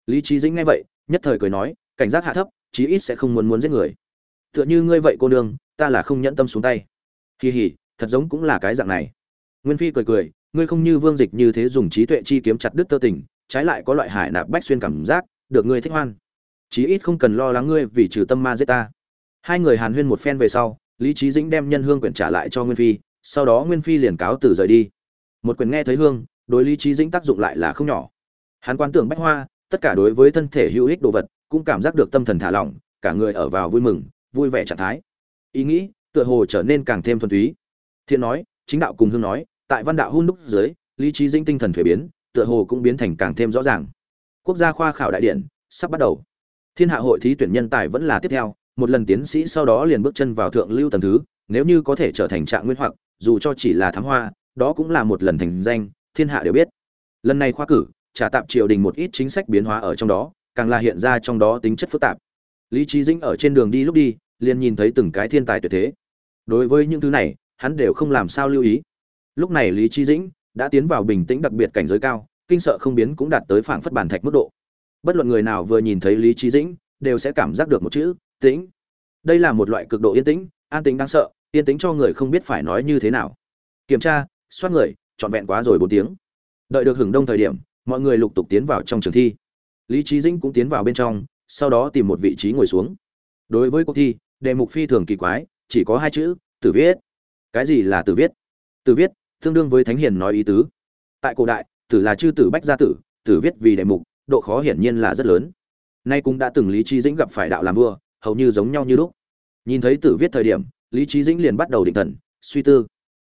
Lý trí dĩnh nghe vậy, nhất thời cười nói, cảnh giác hạ thấp, chí ít sẽ không muốn muốn giết người. Tựa như ngươi vậy cô nương, ta là không nhẫn tâm xuống tay. Kỳ hỉ thật giống cũng là cái dạng này. Nguyên phi cười cười, ngươi không như vương dịch như thế dùng trí tuệ chi kiếm chặt đứt tơ tình trái lại có loại hải nạp bách xuyên cảm giác, được ngươi thích hoan. Chí ít không cần lo lắng ngươi vì trừ tâm ma giết ta. Hai người hàn huyên một phen về sau, lý trí dĩnh đem nhân hương quyển trả lại cho nguyên phi, sau đó nguyên phi liền cáo từ rời đi. Một quyển nghe thấy hương, đối lý trí dĩnh tác dụng lại là không nhỏ. Hắn quan tưởng bách hoa, tất cả đối với thân thể hữu ích đồ vật, cũng cảm giác được tâm thần thả lỏng, cả người ở vào vui mừng, vui vẻ trạng thái. Ý nghĩ, tựa hồ trở nên càng thêm thuần túy. Thiện nói, chính đạo cùng hương nói, tại văn đạo hun đúc dưới, lý trí dĩnh tinh thần thuế biến tựa hồ cũng biến thành càng thêm rõ ràng. Quốc gia khoa khảo đại điện sắp bắt đầu. Thiên hạ hội thí tuyển nhân tài vẫn là tiếp theo, một lần tiến sĩ sau đó liền bước chân vào thượng lưu tầng thứ, nếu như có thể trở thành trạng nguyên hoặc, dù cho chỉ là thám hoa, đó cũng là một lần thành danh, thiên hạ đều biết. Lần này khoa cử, trả tạm triều đình một ít chính sách biến hóa ở trong đó, càng là hiện ra trong đó tính chất phức tạp. Lý trí dĩnh ở trên đường đi lúc đi, liền nhìn thấy từng cái thiên tài tuyệt thế. Đối với những thứ này, hắn đều không làm sao lưu ý. Lúc này lý trí dĩnh đã tiến vào bình tĩnh đặc biệt cảnh giới cao, kinh sợ không biến cũng đạt tới phảng phất bản thạch mức độ. Bất luận người nào vừa nhìn thấy lý trí dĩnh, đều sẽ cảm giác được một chữ, tĩnh. Đây là một loại cực độ yên tĩnh, an tĩnh đáng sợ, yên tĩnh cho người không biết phải nói như thế nào. Kiểm tra soát người, trọn vẹn quá rồi bốn tiếng. Đợi được hưởng đông thời điểm, mọi người lục tục tiến vào trong trường thi. Lý trí dĩnh cũng tiến vào bên trong, sau đó tìm một vị trí ngồi xuống. Đối với cuộc thi, đề mục phi thường kỳ quái, chỉ có hai chữ, tử viết. Cái gì là tử viết? Tử viết tương đương với thánh hiền nói ý tứ. Tại cổ đại, tử là chư tử bách gia tử tử viết vì đề mục, độ khó hiển nhiên là rất lớn. Nay cũng đã từng lý trí dĩnh gặp phải đạo làm vua, hầu như giống nhau như lúc. Nhìn thấy tử viết thời điểm, lý trí dĩnh liền bắt đầu định thần, suy tư.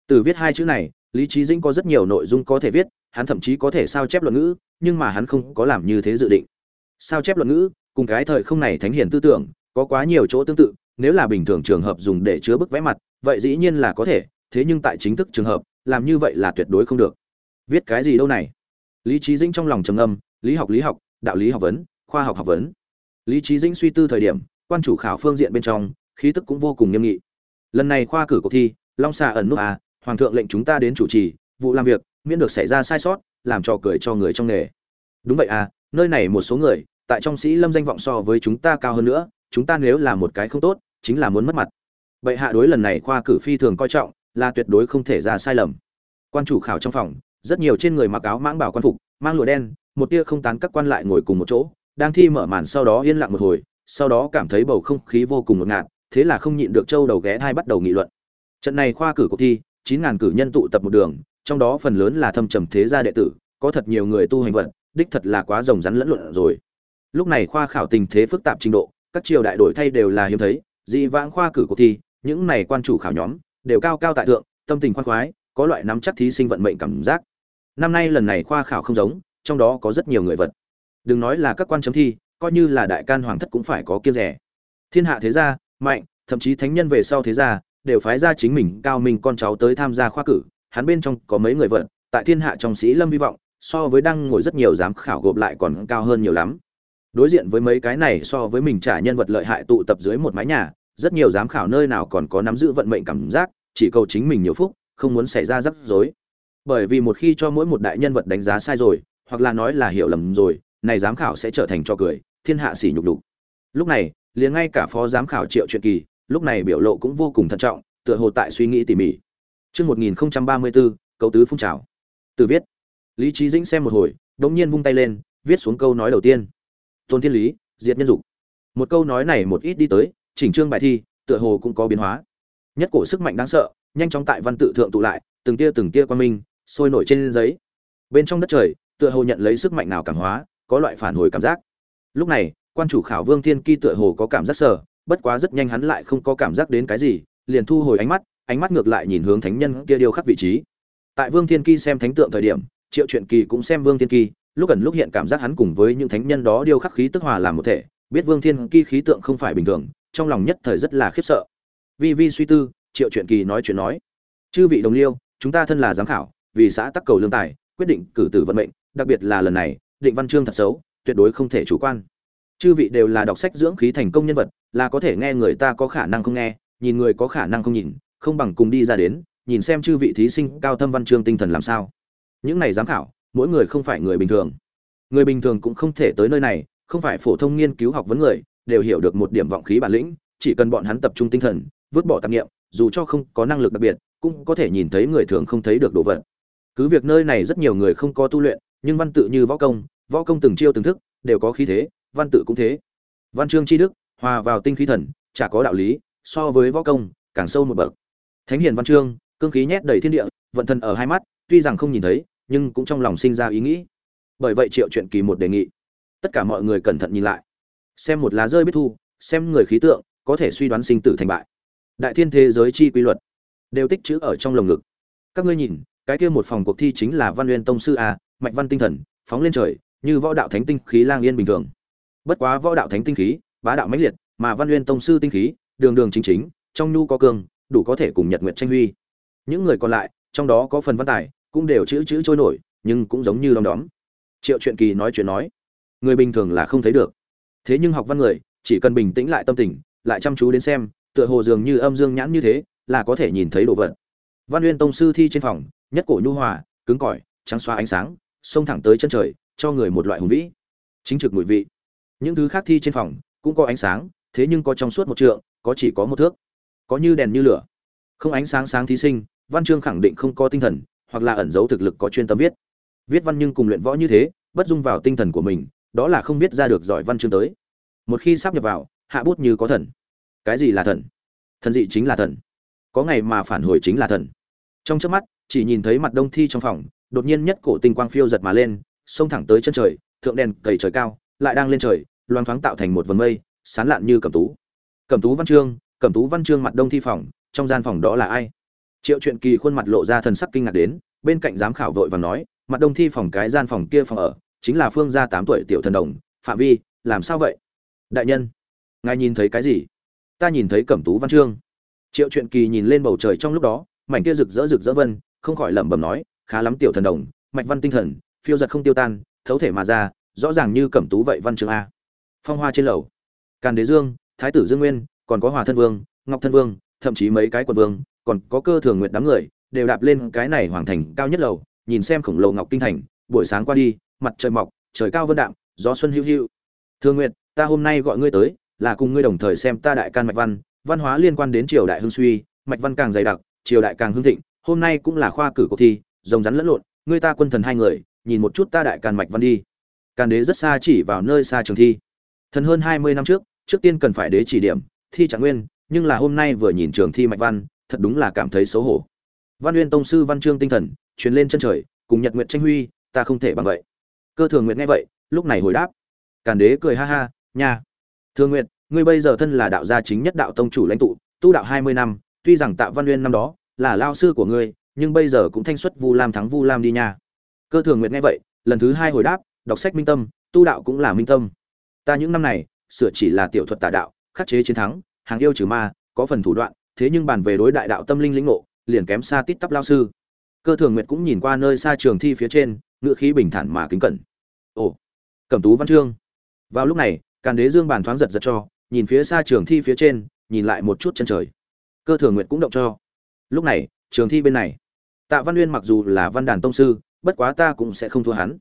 Tử viết hai chữ này, lý trí dĩnh có rất nhiều nội dung có thể viết, hắn thậm chí có thể sao chép luận ngữ, nhưng mà hắn không có làm như thế dự định. Sao chép luận ngữ, cùng cái thời không này thánh hiền tư tưởng, có quá nhiều chỗ tương tự, nếu là bình thường trường hợp dùng để chứa bức vẽ mặt, vậy dĩ nhiên là có thể, thế nhưng tại chính thức trường hợp làm như vậy là tuyệt đối không được. Viết cái gì đâu này? Lý trí dĩnh trong lòng trầm âm lý học lý học, đạo lý học vấn, khoa học học vấn. Lý trí dĩnh suy tư thời điểm, quan chủ khảo phương diện bên trong, khí tức cũng vô cùng nghiêm nghị. Lần này khoa cử cuộc thi, long xà ẩn nút à hoàng thượng lệnh chúng ta đến chủ trì, vụ làm việc, miễn được xảy ra sai sót, làm trò cười cho người trong nghề. Đúng vậy à nơi này một số người, tại trong sĩ lâm danh vọng so với chúng ta cao hơn nữa, chúng ta nếu là một cái không tốt, chính là muốn mất mặt. Bệ hạ đối lần này khoa cử phi thường coi trọng là tuyệt đối không thể ra sai lầm. Quan chủ khảo trong phòng, rất nhiều trên người mặc áo mãng bảo quan phục, mang lụa đen, một tia không tán các quan lại ngồi cùng một chỗ, đang thi mở màn sau đó yên lặng một hồi, sau đó cảm thấy bầu không khí vô cùng ngột ngạt, thế là không nhịn được châu đầu ghé thai bắt đầu nghị luận. Trận này khoa cử cuộc thi, chín ngàn cử nhân tụ tập một đường, trong đó phần lớn là thâm trầm thế gia đệ tử, có thật nhiều người tu hành vận, đích thật là quá rồng rắn lẫn lộn rồi. Lúc này khoa khảo tình thế phức tạp trình độ, các triều đại đổi thay đều là hiếm thấy, dị vãng khoa cử cuộc thi, những này quan chủ khảo nhóm đều cao cao tại thượng tâm tình khoan khoái có loại nắm chắc thí sinh vận mệnh cảm giác. Năm nay lần này khoa khảo không giống trong đó có rất nhiều người vật. Đừng nói là các quan chấm thi coi như là đại can hoàng thất cũng phải có kia rẻ. Thiên hạ thế gia mạnh thậm chí thánh nhân về sau thế gia đều phái ra chính mình cao mình con cháu tới tham gia khoa cử. Hắn bên trong có mấy người vật, tại thiên hạ trong sĩ lâm hy vọng so với đang ngồi rất nhiều giám khảo gộp lại còn cao hơn nhiều lắm. Đối diện với mấy cái này so với mình trả nhân vật lợi hại tụ tập dưới một mái nhà rất nhiều giám khảo nơi nào còn có nắm giữ vận mệnh cảm giác chỉ cầu chính mình nhiều phúc không muốn xảy ra rắc rối bởi vì một khi cho mỗi một đại nhân vật đánh giá sai rồi hoặc là nói là hiểu lầm rồi này giám khảo sẽ trở thành cho cười thiên hạ sỉ nhục đục lúc này liền ngay cả phó giám khảo triệu truyện kỳ lúc này biểu lộ cũng vô cùng thận trọng tựa hồ tại suy nghĩ tỉ mỉ Trước 1034, câu tứ phun trào. Từ viết. Lý Trí Dĩnh xem một hồi, đống nhiên vung tay lên, viết xuống câu nói đầu tiên. Tôn Thiên Lý, diệt nhân dục. Một câu nói này một ít đi tới, chỉnh chương bài thi, tựa hồ cũng có biến hóa. Nhất cổ sức mạnh đáng sợ, nhanh chóng tại văn tự thượng tụ lại, từng tia từng tia quan minh, sôi nổi trên giấy. Bên trong đất trời, tựa hồ nhận lấy sức mạnh nào cảm hóa, có loại phản hồi cảm giác. Lúc này, quan chủ khảo Vương Thiên kỳ tựa hồ có cảm giác sợ, bất quá rất nhanh hắn lại không có cảm giác đến cái gì, liền thu hồi ánh mắt, ánh mắt ngược lại nhìn hướng thánh nhân kia điêu khắc vị trí. Tại Vương Thiên kỳ xem thánh tượng thời điểm, Triệu Truyện Kỳ cũng xem Vương Thiên kỳ, lúc ẩn lúc hiện cảm giác hắn cùng với những thánh nhân đó điêu khắc khí tức hòa làm một thể, biết Vương Thiên kỳ khí tượng không phải bình thường, trong lòng nhất thời rất là khiếp sợ. Vi vi suy tư, Triệu chuyện Kỳ nói chuyện nói: "Chư vị đồng liêu, chúng ta thân là giám khảo, vì xã tắc cầu lương tài, quyết định cử tử vận mệnh, đặc biệt là lần này, định văn chương thật xấu, tuyệt đối không thể chủ quan. Chư vị đều là đọc sách dưỡng khí thành công nhân vật, là có thể nghe người ta có khả năng không nghe, nhìn người có khả năng không nhìn, không bằng cùng đi ra đến, nhìn xem chư vị thí sinh cao thâm văn chương tinh thần làm sao. Những này giám khảo, mỗi người không phải người bình thường. Người bình thường cũng không thể tới nơi này, không phải phổ thông nghiên cứu học vấn người, đều hiểu được một điểm vọng khí bản lĩnh, chỉ cần bọn hắn tập trung tinh thần, vứt bỏ tạp niệm, dù cho không có năng lực đặc biệt, cũng có thể nhìn thấy người thường không thấy được đồ vật. Cứ việc nơi này rất nhiều người không có tu luyện, nhưng văn tự như võ công, võ công từng chiêu từng thức, đều có khí thế, văn tự cũng thế. Văn chương chi đức, hòa vào tinh khí thần, chả có đạo lý, so với võ công, càng sâu một bậc. Thánh hiền văn chương, cương khí nhét đầy thiên địa, vận thân ở hai mắt, tuy rằng không nhìn thấy, nhưng cũng trong lòng sinh ra ý nghĩ. Bởi vậy Triệu Truyện Kỳ một đề nghị, tất cả mọi người cẩn thận nhìn lại. Xem một lá rơi biết thu, xem người khí tượng, có thể suy đoán sinh tử thành bại. Đại thiên thế giới chi quy luật, đều tích trữ ở trong lồng ngực. Các ngươi nhìn, cái kia một phòng cuộc thi chính là Văn Nguyên tông sư a, mạch văn tinh thần, phóng lên trời, như võ đạo thánh tinh khí lang yên bình thường. Bất quá võ đạo thánh tinh khí, bá đạo mãnh liệt, mà Văn Nguyên tông sư tinh khí, đường đường chính chính, trong nhu có cường đủ có thể cùng Nhật Nguyệt tranh huy. Những người còn lại, trong đó có phần văn tài, cũng đều chữ chữ trôi nổi, nhưng cũng giống như đom đóm. Triệu Truyện Kỳ nói chuyện nói, người bình thường là không thấy được. Thế nhưng học văn người, chỉ cần bình tĩnh lại tâm tình, lại chăm chú đến xem, tựa hồ dường như âm dương nhãn như thế, là có thể nhìn thấy đồ vật. Văn Nguyên tông sư thi trên phòng, nhất cổ nhu hòa, cứng cỏi, trắng xóa ánh sáng, xông thẳng tới chân trời, cho người một loại hùng vĩ. Chính trực mùi vị. Những thứ khác thi trên phòng cũng có ánh sáng, thế nhưng có trong suốt một trượng, có chỉ có một thước. Có như đèn như lửa. Không ánh sáng sáng thí sinh, văn chương khẳng định không có tinh thần, hoặc là ẩn giấu thực lực có chuyên tâm viết. Viết văn nhưng cùng luyện võ như thế, bất dung vào tinh thần của mình, đó là không viết ra được giỏi văn chương tới. Một khi sắp nhập vào, hạ bút như có thần. Cái gì là thần? Thần dị chính là thần. Có ngày mà phản hồi chính là thần. Trong chớp mắt, chỉ nhìn thấy mặt đông thi trong phòng, đột nhiên nhất cổ tinh quang phiêu giật mà lên, xông thẳng tới chân trời, thượng đèn cầy trời cao, lại đang lên trời, loang thoáng tạo thành một vầng mây, sán lạn như cẩm tú. Cẩm tú văn chương, cẩm tú văn chương mặt đông thi phòng, trong gian phòng đó là ai? Triệu Truyện Kỳ khuôn mặt lộ ra thần sắc kinh ngạc đến, bên cạnh giám khảo vội vàng nói, mặt đông thi phòng cái gian phòng kia phòng ở, chính là Phương gia tám tuổi tiểu thần đồng, Phạm Vi, làm sao vậy? Đại nhân, ngài nhìn thấy cái gì? Ta nhìn thấy cẩm tú văn chương. Triệu Truyện Kỳ nhìn lên bầu trời trong lúc đó, mảnh kia rực rỡ rực rỡ vân, không khỏi lẩm bẩm nói, khá lắm tiểu thần đồng, mạch văn tinh thần, phiêu giật không tiêu tan, thấu thể mà ra, rõ ràng như cẩm tú vậy văn chương a. Phong hoa trên lầu, Càn Đế Dương, Thái tử Dương Nguyên, còn có Hòa thân vương, Ngọc thân vương, thậm chí mấy cái quần vương, còn có cơ thường nguyệt đám người, đều đạp lên cái này hoàng thành cao nhất lầu, nhìn xem khổng lồ ngọc kinh thành, buổi sáng qua đi, mặt trời mọc, trời cao vân đạm, gió xuân hữu hữu. Thương Nguyệt, ta hôm nay gọi ngươi tới, là cùng ngươi đồng thời xem ta đại can mạch văn, văn hóa liên quan đến triều đại hưng suy, mạch văn càng dày đặc, triều đại càng hưng thịnh, hôm nay cũng là khoa cử cuộc thi, rồng rắn lẫn lộn, ngươi ta quân thần hai người, nhìn một chút ta đại can mạch văn đi. Càn đế rất xa chỉ vào nơi xa trường thi. Thần hơn hai mươi năm trước, trước tiên cần phải đế chỉ điểm, thi trạng nguyên, nhưng là hôm nay vừa nhìn trường thi mạch văn, thật đúng là cảm thấy xấu hổ. văn uyên tông sư văn chương tinh thần truyền lên chân trời cùng nhật nguyện tranh huy ta không thể bằng vậy cơ thường nguyện nghe vậy lúc này hồi đáp càn đế cười ha ha nha thường Nguyệt, ngươi bây giờ thân là đạo gia chính nhất đạo tông chủ lãnh tụ tu đạo hai mươi năm tuy rằng tạ văn uyên năm đó là lao sư của ngươi nhưng bây giờ cũng thanh xuất vu lam thắng vu lam đi nha. Cơ thường Nguyệt nghe vậy lần thứ hai hồi đáp đọc sách minh tâm tu đạo cũng là minh tâm. Ta những năm này sửa chỉ là tiểu thuật tà đạo khắc chế chiến thắng hàng yêu trừ ma có phần thủ đoạn thế nhưng bàn về đối đại đạo tâm linh lĩnh ngộ liền kém xa tít tắp lao sư. Cơ thường nguyệt cũng nhìn qua nơi xa trường thi phía trên ngựa khí bình thản mà kính cẩn. Ồ cẩm tú văn chương. Vào lúc này càn đế dương bàn thoáng giật giật cho, nhìn phía xa trường thi phía trên, nhìn lại một chút chân trời. Cơ thường nguyệt cũng động cho. Lúc này, trường thi bên này. Tạ văn uyên mặc dù là văn đàn tông sư, bất quá ta cũng sẽ không thua hắn.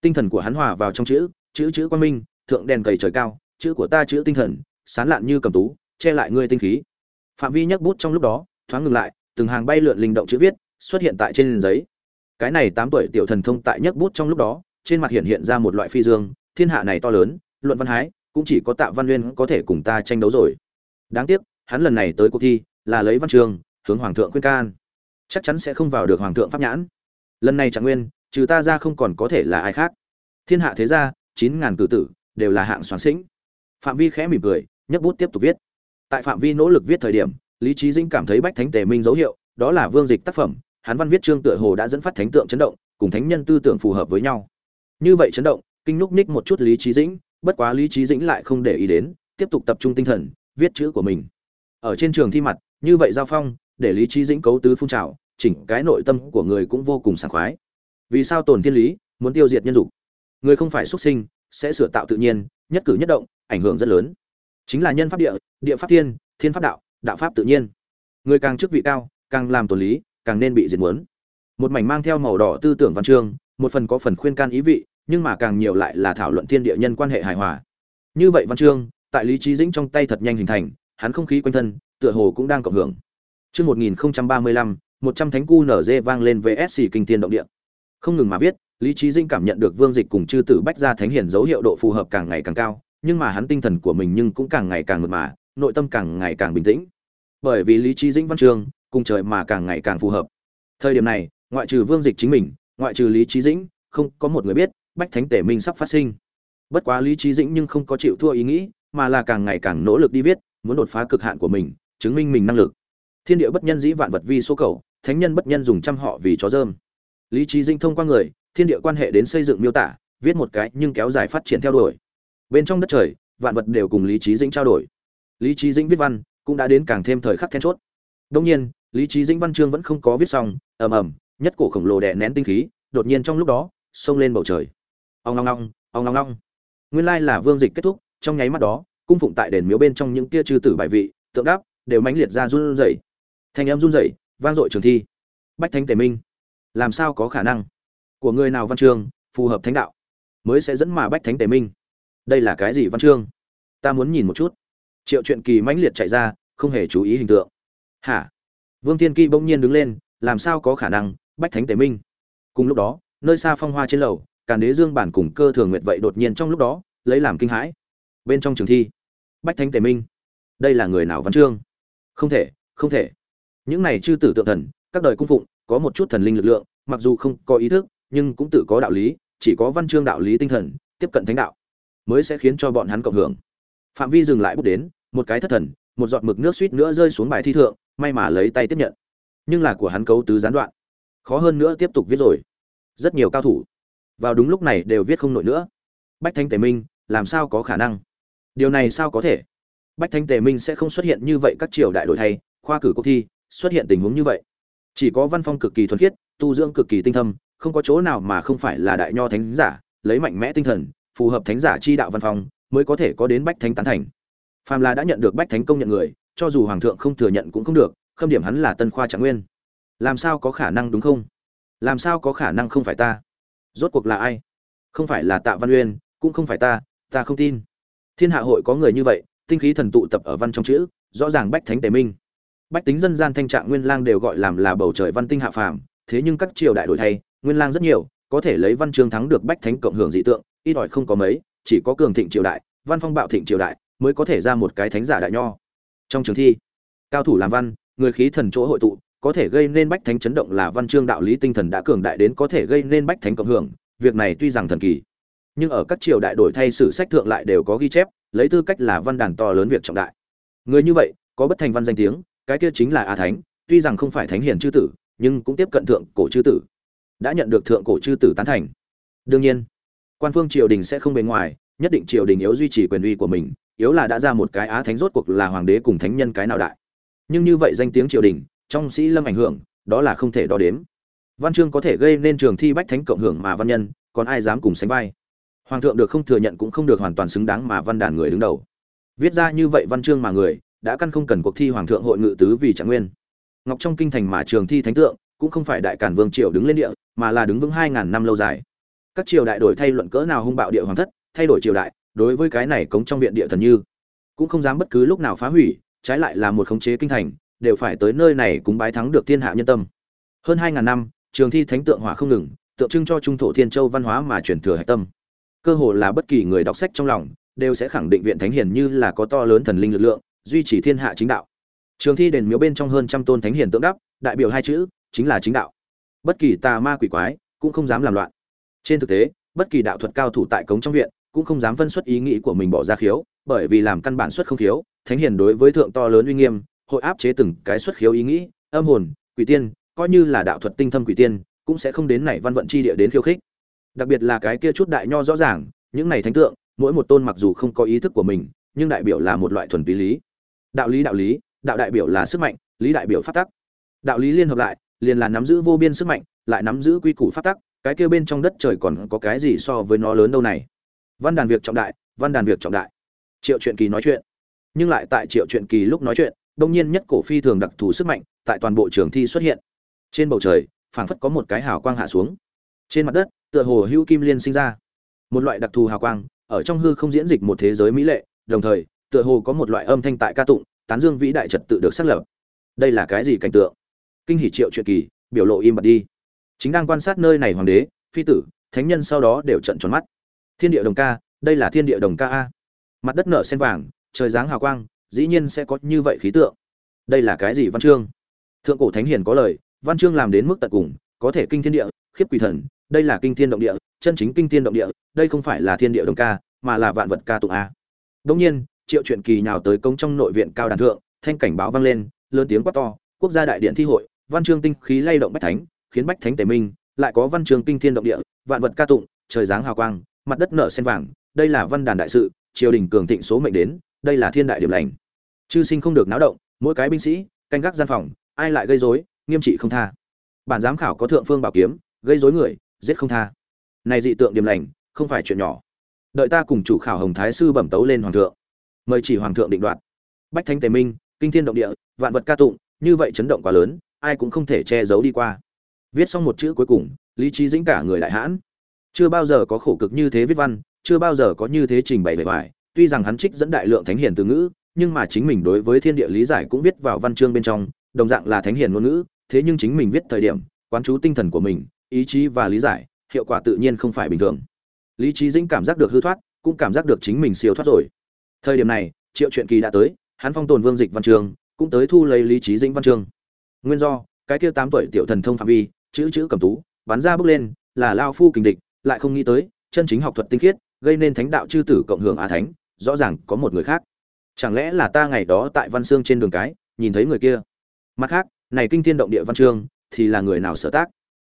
Tinh thần của hắn hòa vào trong chữ chữ chữ quan minh, thượng đèn cầy trời cao, chữ của ta chữ tinh thần, sán lạn như cầm tú, che lại ngươi tinh khí. Phạm vi nhấc bút trong lúc đó, thoáng ngừng lại, từng hàng bay lượn linh động chữ viết, xuất hiện tại trên giấy. Cái này tám tuổi tiểu thần thông tại nhấc bút trong lúc đó, trên mặt hiện hiện ra một loại phi dương, thiên hạ này to lớn, luận văn hái cũng chỉ có tạ văn nguyên có thể cùng ta tranh đấu rồi. Đáng tiếc, hắn lần này tới cuộc thi là lấy văn trường, hướng hoàng thượng khuyên can. Chắc chắn sẽ không vào được hoàng thượng pháp nhãn. Lần này trạng nguyên, trừ ta ra không còn có thể là ai khác. Thiên hạ thế gia, chín ngàn cử tử, đều là hạng soán sĩnh. Phạm vi khẽ mỉm cười, nhấc bút tiếp tục viết. Tại phạm vi nỗ lực viết thời điểm, lý Chí dĩnh cảm thấy bách thánh tề minh dấu hiệu, đó là vương dịch tác phẩm, hắn văn viết chương tựa hồ đã dẫn phát thánh tượng chấn động, cùng thánh nhân tư tưởng phù hợp với nhau. Như vậy chấn động, kinh núc ních một chút lý Chí dĩnh bất quá lý trí dĩnh lại không để ý đến, tiếp tục tập trung tinh thần, viết chữ của mình. Ở trên trường thi mặt, như vậy giao phong, để lý trí dĩnh cấu tứ phun trào, chỉnh cái nội tâm của người cũng vô cùng sảng khoái. Vì sao tồn thiên lý, muốn tiêu diệt nhân dục? Người không phải xuất sinh, sẽ sửa tạo tự nhiên, nhất cử nhất động, ảnh hưởng rất lớn. Chính là nhân pháp địa địa pháp thiên thiên pháp đạo đạo pháp tự nhiên. Người càng chức vị cao, càng làm tổn lý, càng nên bị diệt muốn. Một mảnh mang theo màu đỏ tư tưởng văn chương, một phần có phần khuyên can ý vị nhưng mà càng nhiều lại là thảo luận thiên địa nhân quan hệ hài hòa. Như vậy văn chương, tại lý trí dĩnh trong tay thật nhanh hình thành, hắn không khí quanh thân, tựa hồ cũng đang cộng hưởng. Chương một nghìn ba mươi lăm, một trăm thánh cu nở dê vang lên vsc kinh tiên động địa. Không ngừng mà viết, lý trí dĩnh cảm nhận được vương dịch cùng chư tử bách gia thánh hiển dấu hiệu độ phù hợp càng ngày càng cao, nhưng mà hắn tinh thần của mình nhưng cũng càng ngày càng mượt mà, nội tâm càng ngày càng bình tĩnh. Bởi vì lý trí dĩnh văn chương, cùng trời mà càng ngày càng phù hợp. Thời điểm này, ngoại trừ vương dịch chính mình, ngoại trừ lý trí dĩnh, không có một người biết bách thánh tể minh sắp phát sinh. Bất quá lý trí dĩnh nhưng không có chịu thua ý nghĩ, mà là càng ngày càng nỗ lực đi viết, muốn đột phá cực hạn của mình, chứng minh mình năng lực. Thiên địa bất nhân dĩ vạn vật vi số cầu, thánh nhân bất nhân dùng trăm họ vì chó dơm. Lý trí dĩnh thông qua người, thiên địa quan hệ đến xây dựng miêu tả, viết một cái nhưng kéo dài phát triển theo đuổi. Bên trong đất trời, vạn vật đều cùng lý trí dĩnh trao đổi. Lý trí dĩnh viết văn, cũng đã đến càng thêm thời khắc then chốt. Đông nhiên, lý trí dĩnh văn chương vẫn không có viết xong, ầm ầm, nhất cổ khổng lồ đè nén tinh khí, đột nhiên trong lúc đó, xông lên bầu trời ong ong ong ong ong ong. Nguyên lai là vương dịch kết thúc, trong nháy mắt đó, cung phụng tại đền miếu bên trong những tia chư tử bài vị, tượng đáp, đều mãnh liệt ra run rẩy. Thanh em run rẩy, vang dội trường thi. Bách thánh tề minh, làm sao có khả năng? Của người nào văn chương, phù hợp thánh đạo, mới sẽ dẫn mà bách thánh tề minh? Đây là cái gì văn chương? Ta muốn nhìn một chút. Triệu chuyện kỳ mãnh liệt chạy ra, không hề chú ý hình tượng. Hả? Vương tiên kỳ bỗng nhiên đứng lên, làm sao có khả năng, bách thánh tề minh? Cùng lúc đó, nơi xa phong hoa trên lầu càn đế dương bản cùng cơ thường nguyệt vậy đột nhiên trong lúc đó, lấy làm kinh hãi. Bên trong trường thi, bách thánh tề minh. Đây là người nào văn chương? Không thể không thể. Những này chư tử tượng thần, các đời cung phụng, có một chút thần linh lực lượng, mặc dù không có ý thức, nhưng cũng tự có đạo lý, chỉ có văn chương đạo lý tinh thần, tiếp cận thánh đạo, mới sẽ khiến cho bọn hắn cộng hưởng. Phạm vi dừng lại bút đến, một cái thất thần, một giọt mực nước suýt nữa rơi xuống bài thi thượng, may mà lấy tay tiếp nhận. Nhưng là của hắn cấu tứ gián đoạn, khó hơn nữa tiếp tục viết rồi. Rất nhiều cao thủ vào đúng lúc này đều viết không nổi nữa. Bách thanh tề minh, làm sao có khả năng? Điều này sao có thể? Bách thanh tề minh sẽ không xuất hiện như vậy các triều đại đổi thay, khoa cử cuộc thi, xuất hiện tình huống như vậy. Chỉ có văn phong cực kỳ thuần khiết, tu dưỡng cực kỳ tinh thâm, không có chỗ nào mà không phải là đại nho thánh giả, lấy mạnh mẽ tinh thần, phù hợp thánh giả chi đạo văn phong, mới có thể có đến bách thánh tán thành. Phàm là đã nhận được bách thánh công nhận người, cho dù hoàng thượng không thừa nhận cũng không được, khâm điểm hắn là tân khoa trạng nguyên. Làm sao có khả năng đúng không? Làm sao có khả năng không phải ta? Rốt cuộc là ai? Không phải là tạ văn uyên, cũng không phải ta ta không tin. Thiên hạ hội có người như vậy, tinh khí thần tụ tập ở văn trong chữ, rõ ràng bách thánh tề minh. Bách tính dân gian thanh trạng nguyên lang đều gọi làm là bầu trời văn tinh hạ phàm, thế nhưng các triều đại đổi thay, nguyên lang rất nhiều, có thể lấy văn chương thắng được bách thánh cộng hưởng dị tượng, ít ỏi không có mấy, chỉ có cường thịnh triều đại, văn phong bạo thịnh triều đại, mới có thể ra một cái thánh giả đại nho. Trong trường thi, cao thủ làm văn, người khí thần chỗ hội tụ có thể gây nên bách thánh chấn động là văn chương đạo lý tinh thần đã cường đại đến có thể gây nên bách thánh cộng hưởng, việc này tuy rằng thần kỳ, nhưng ở các triều đại đổi thay sử sách thượng lại đều có ghi chép, lấy tư cách là văn đàn to lớn việc trọng đại. Người như vậy, có bất thành văn danh tiếng, cái kia chính là a thánh, tuy rằng không phải thánh hiền chư tử, nhưng cũng tiếp cận thượng cổ chư tử, đã nhận được thượng cổ chư tử tán thành. Đương nhiên, quan phương triều đình sẽ không bề ngoài, nhất định triều đình yếu duy trì quyền uy của mình, yếu là đã ra một cái á thánh rốt cuộc là hoàng đế cùng thánh nhân cái nào đại. Nhưng như vậy danh tiếng triều đình trong sĩ lâm ảnh hưởng, đó là không thể đo đếm. Văn chương có thể gây nên trường thi bách thánh cộng hưởng mà văn nhân, còn ai dám cùng sánh vai? Hoàng thượng được không thừa nhận cũng không được hoàn toàn xứng đáng mà văn đàn người đứng đầu. Viết ra như vậy văn chương mà người, đã căn không cần cuộc thi hoàng thượng hội ngự tứ vì trạng nguyên. Ngọc trong kinh thành mà trường thi thánh tượng, cũng không phải đại cản vương triều đứng lên địa, mà là đứng vững hai ngàn năm lâu dài. Các triều đại đổi thay luận cỡ nào hung bạo địa hoàng thất, thay đổi triều đại, đối với cái này cống trong viện địa thần như, cũng không dám bất cứ lúc nào phá hủy, trái lại là một khống chế kinh thành đều phải tới nơi này cúng bái thắng được thiên hạ nhân tâm. Hơn hai ngàn năm, trường thi thánh tượng hỏa không ngừng, tượng trưng cho trung thổ thiên châu văn hóa mà truyền thừa hạch tâm. Cơ hồ là bất kỳ người đọc sách trong lòng, đều sẽ khẳng định viện thánh hiền như là có to lớn thần linh lực lượng, duy trì thiên hạ chính đạo. Trường thi đền miếu bên trong hơn trăm tôn thánh hiền tượng đắp, đại biểu hai chữ, chính là chính đạo. Bất kỳ tà ma quỷ quái cũng không dám làm loạn. Trên thực tế, bất kỳ đạo thuật cao thủ tại cống trong viện cũng không dám phân xuất ý nghĩ của mình bỏ ra khiếu, bởi vì làm căn bản xuất không khiếu, thánh hiền đối với thượng to lớn uy nghiêm hội áp chế từng cái xuất khiếu ý nghĩ, âm hồn, quỷ tiên, coi như là đạo thuật tinh thâm quỷ tiên, cũng sẽ không đến này văn vận chi địa đến khiêu khích. Đặc biệt là cái kia chút đại nho rõ ràng, những này thánh tượng, mỗi một tôn mặc dù không có ý thức của mình, nhưng đại biểu là một loại thuần túy lý. Đạo lý đạo lý, đạo đại biểu là sức mạnh, lý đại biểu phát tắc. Đạo lý liên hợp lại, liền là nắm giữ vô biên sức mạnh, lại nắm giữ quy củ phát tắc, cái kia bên trong đất trời còn có cái gì so với nó lớn đâu này? Văn đàn việc trọng đại, văn đàn việc trọng đại. Triệu chuyện kỳ nói chuyện. Nhưng lại tại triệu chuyện kỳ lúc nói chuyện đông nhiên nhất cổ phi thường đặc thù sức mạnh tại toàn bộ trường thi xuất hiện. Trên bầu trời, phảng phất có một cái hào quang hạ xuống. Trên mặt đất, tựa hồ hữu kim liên sinh ra. Một loại đặc thù hào quang, ở trong hư không diễn dịch một thế giới mỹ lệ, đồng thời, tựa hồ có một loại âm thanh tại ca tụng, tán dương vĩ đại trật tự được xác lập. Đây là cái gì cảnh tượng? Kinh hỷ triệu truyện kỳ, biểu lộ im bặt đi. Chính đang quan sát nơi này hoàng đế, phi tử, thánh nhân sau đó đều trận tròn mắt. Thiên địa đồng ca, đây là thiên địa đồng ca a. Mặt đất nở sen vàng, trời dáng hào quang dĩ nhiên sẽ có như vậy khí tượng. Đây là cái gì văn chương? Thượng cổ thánh hiền có lời, văn chương làm đến mức tận cùng, có thể kinh thiên địa, khiếp quỷ thần, đây là kinh thiên động địa, chân chính kinh thiên động địa, đây không phải là thiên địa đồng ca, mà là vạn vật ca tụng a. Đông nhiên, triệu truyện kỳ nào tới công trong nội viện cao đàn thượng, thanh cảnh báo vang lên, lớn tiếng quát to, quốc gia đại điện thi hội, văn chương tinh khí lay động bách thánh, khiến bách thánh tề minh, lại có văn chương kinh thiên động địa, vạn vật ca tụng, trời giáng hào quang, mặt đất nở sen vàng, đây là văn đàn đại sự, triều đình cường thịnh số mệnh đến đây là thiên đại điểm lành. Chư sinh không được náo động, mỗi cái binh sĩ, canh gác gian phòng, ai lại gây rối, nghiêm trị không tha. Bản giám khảo có thượng phương bảo kiếm, gây rối người, giết không tha. Này dị tượng điểm lành, không phải chuyện nhỏ. Đợi ta cùng chủ khảo hồng thái sư bẩm tấu lên hoàng thượng. Mời chỉ hoàng thượng định đoạt. Bách thánh tề minh, kinh thiên động địa, vạn vật ca tụng, như vậy chấn động quá lớn, ai cũng không thể che giấu đi qua. Viết xong một chữ cuối cùng, lý trí dĩnh cả người đại hãn. Chưa bao giờ có khổ cực như thế viết văn, chưa bao giờ có như thế trình bày bề ngoài tuy rằng hắn trích dẫn đại lượng thánh hiền từ ngữ, nhưng mà chính mình đối với thiên địa lý giải cũng viết vào văn chương bên trong, đồng dạng là thánh hiền ngôn ngữ, thế nhưng chính mình viết thời điểm, quán chú tinh thần của mình, ý chí và lý giải, hiệu quả tự nhiên không phải bình thường. Lý trí dĩnh cảm giác được hư thoát, cũng cảm giác được chính mình siêu thoát rồi. Thời điểm này, triệu truyện kỳ đã tới, hắn phong tồn vương dịch văn trường cũng tới thu lấy lý trí dĩnh văn chương. Nguyên do, cái kia tám tuổi tiểu thần thông phạm vi, chữ chữ cầm tú, bắn ra bước lên, là lao phu kình địch, lại không nghĩ tới, chân chính học thuật tinh khiết, gây nên thánh đạo chư tử cộng hưởng á thánh rõ ràng có một người khác. Chẳng lẽ là ta ngày đó tại văn xương trên đường cái, nhìn thấy người kia? Mặt khác, này kinh thiên động địa văn chương thì là người nào sở tác?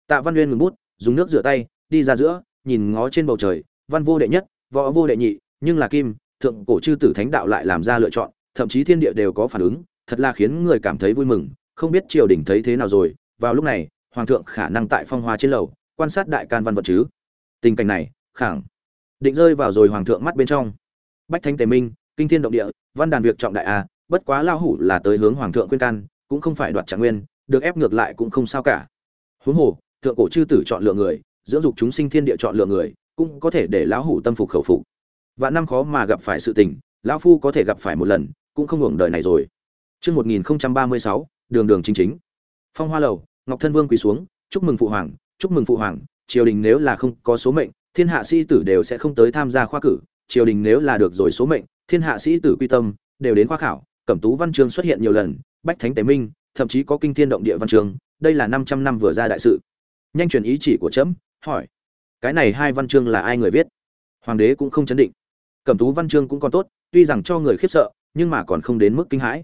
Tạ văn uyên ngừng bút, dùng nước rửa tay, đi ra giữa, nhìn ngó trên bầu trời, văn vô đệ nhất, võ vô đệ nhị, nhưng là kim, thượng cổ chư tử thánh đạo lại làm ra lựa chọn, thậm chí thiên địa đều có phản ứng, thật là khiến người cảm thấy vui mừng, không biết triều đình thấy thế nào rồi, vào lúc này, hoàng thượng khả năng tại phong hoa trên lầu, quan sát đại can văn vật chứ? Tình cảnh này, khẳng định rơi vào rồi hoàng thượng mắt bên trong bách thánh tề minh kinh thiên động địa văn đàn việc trọng đại a bất quá lao hủ là tới hướng hoàng thượng khuyên can cũng không phải đoạt trạng nguyên được ép ngược lại cũng không sao cả. Huống hồ thượng cổ chư tử chọn lựa người dưỡng dục chúng sinh thiên địa chọn lựa người cũng có thể để lão hủ tâm phục khẩu phục. Và năm khó mà gặp phải sự tình lão phu có thể gặp phải một lần cũng không hưởng đời này rồi. Trước 1036, đường đường chính chính. Phong hoa lầu, Ngọc Thân Vương quỳ xuống, chúc mừng phụ hoàng, chúc mừng phụ hoàng, triều đình nếu là không có số mệnh, thiên hạ sĩ tử đều sẽ không tới tham gia khoa cử, triều đình nếu là được rồi số mệnh, thiên hạ sĩ tử quy tâm, đều đến khoa khảo, Cẩm Tú Văn Chương xuất hiện nhiều lần, Bách Thánh Tế Minh, thậm chí có kinh thiên động địa văn chương đây là 500 năm vừa ra đại sự. Nhanh truyền ý chỉ của chấm hỏi cái này hai văn chương là ai người viết? Hoàng đế cũng không chấn định. Cẩm tú văn chương cũng còn tốt tuy rằng cho người khiếp sợ nhưng mà còn không đến mức kinh hãi.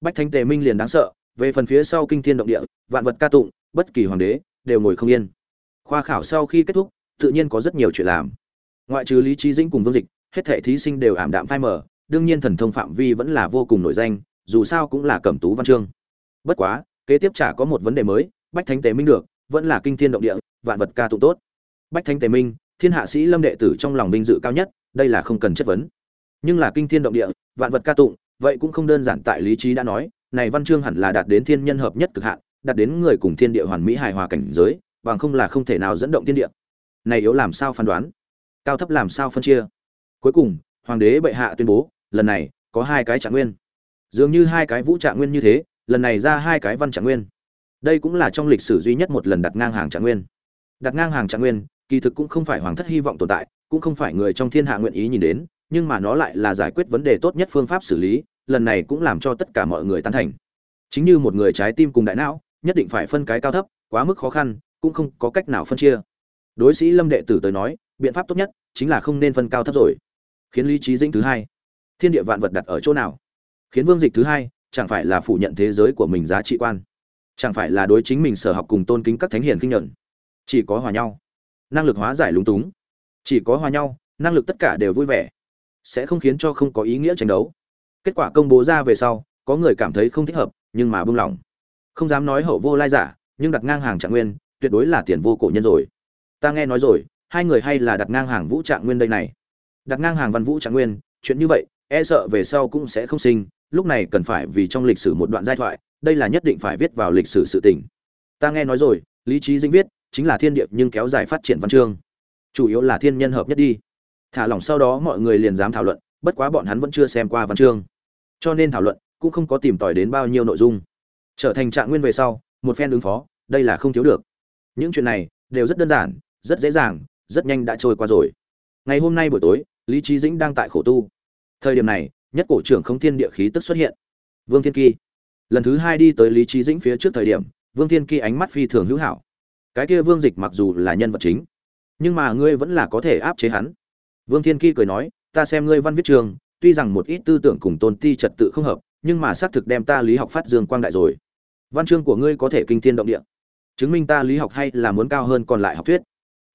Bách thánh tề minh liền đáng sợ về phần phía sau kinh thiên động địa vạn vật ca tụng bất kỳ hoàng đế đều ngồi không yên. Khoa khảo sau khi kết thúc tự nhiên có rất nhiều chuyện làm. Ngoại trừ lý trí dĩnh cùng vương dịch hết thảy thí sinh đều ảm đạm phai mờ, đương nhiên thần thông phạm vi vẫn là vô cùng nổi danh, dù sao cũng là cẩm tú văn chương. Bất quá, kế tiếp chả có một vấn đề mới, bách thánh tế minh được, vẫn là kinh thiên động địa, vạn vật ca tụng tốt. Bách thánh tế minh, thiên hạ sĩ lâm đệ tử trong lòng vinh dự cao nhất, đây là không cần chất vấn. Nhưng là kinh thiên động địa, vạn vật ca tụng, vậy cũng không đơn giản tại lý trí đã nói, này văn chương hẳn là đạt đến thiên nhân hợp nhất cực hạn, đạt đến người cùng thiên địa hoàn mỹ hài hòa cảnh giới, bằng không là không thể nào dẫn động thiên địa. Này yếu làm sao phán đoán? Cao thấp làm sao phân chia? Cuối cùng, hoàng đế bệ hạ tuyên bố, lần này, có hai cái trạng nguyên. Dường như hai cái vũ trạng nguyên như thế, lần này ra hai cái văn trạng nguyên. Đây cũng là trong lịch sử duy nhất một lần đặt ngang hàng trạng nguyên. Đặt ngang hàng trạng nguyên, kỳ thực cũng không phải hoàng thất hy vọng tồn tại, cũng không phải người trong thiên hạ nguyện ý nhìn đến, nhưng mà nó lại là giải quyết vấn đề tốt nhất phương pháp xử lý, lần này cũng làm cho tất cả mọi người tán thành. Chính như một người trái tim cùng đại não, nhất định phải phân cái cao thấp, quá mức khó khăn, cũng không có cách nào phân chia. Đối sĩ lâm đệ tử tới nói, biện pháp tốt nhất chính là không nên phân cao thấp rồi khiến lý trí dĩnh thứ hai. Thiên địa vạn vật đặt ở chỗ nào? Khiến vương dịch thứ hai, chẳng phải là phủ nhận thế giới của mình giá trị quan? Chẳng phải là đối chính mình sở học cùng tôn kính các thánh hiền kinh nhận chỉ có hòa nhau. Năng lực hóa giải lúng túng. Chỉ có hòa nhau, năng lực tất cả đều vui vẻ. Sẽ không khiến cho không có ý nghĩa tranh đấu. Kết quả công bố ra về sau, có người cảm thấy không thích hợp, nhưng mà buông lỏng. Không dám nói hậu vô lai giả, nhưng đặt ngang hàng trạng nguyên, tuyệt đối là tiền vô cổ nhân rồi. Ta nghe nói rồi, hai người hay là đặt ngang hàng vũ trạng nguyên đây này? Đặt ngang hàng văn vũ trạng nguyên, chuyện như vậy e sợ về sau cũng sẽ không sinh, lúc này cần phải vì trong lịch sử một đoạn giai thoại, đây là nhất định phải viết vào lịch sử sự tình. Ta nghe nói rồi, lý trí dinh viết, chính là thiên điệp nhưng kéo dài phát triển văn chương. Chủ yếu là thiên nhân hợp nhất đi. Thả lỏng sau đó mọi người liền dám thảo luận, bất quá bọn hắn vẫn chưa xem qua văn chương. Cho nên thảo luận, cũng không có tìm tòi đến bao nhiêu nội dung. Trở thành trạng nguyên về sau, một phen ứng phó, đây là không thiếu được. Những chuyện này, đều rất đơn giản, rất dễ dàng, rất nhanh đã trôi qua rồi. Ngày hôm nay buổi tối lý trí dĩnh đang tại khổ tu. Thời điểm này, nhất cổ trưởng không thiên địa khí tức xuất hiện. Vương thiên kỳ. Lần thứ hai đi tới lý trí dĩnh phía trước thời điểm, vương thiên kỳ ánh mắt phi thường hữu hảo. Cái kia vương dịch mặc dù là nhân vật chính, nhưng mà ngươi vẫn là có thể áp chế hắn. Vương thiên kỳ cười nói, ta xem ngươi văn viết trường, tuy rằng một ít tư tưởng cùng tôn ti trật tự không hợp, nhưng mà xác thực đem ta lý học phát dương quang đại rồi. Văn chương của ngươi có thể kinh thiên động địa. Chứng minh ta lý học hay là muốn cao hơn còn lại học thuyết.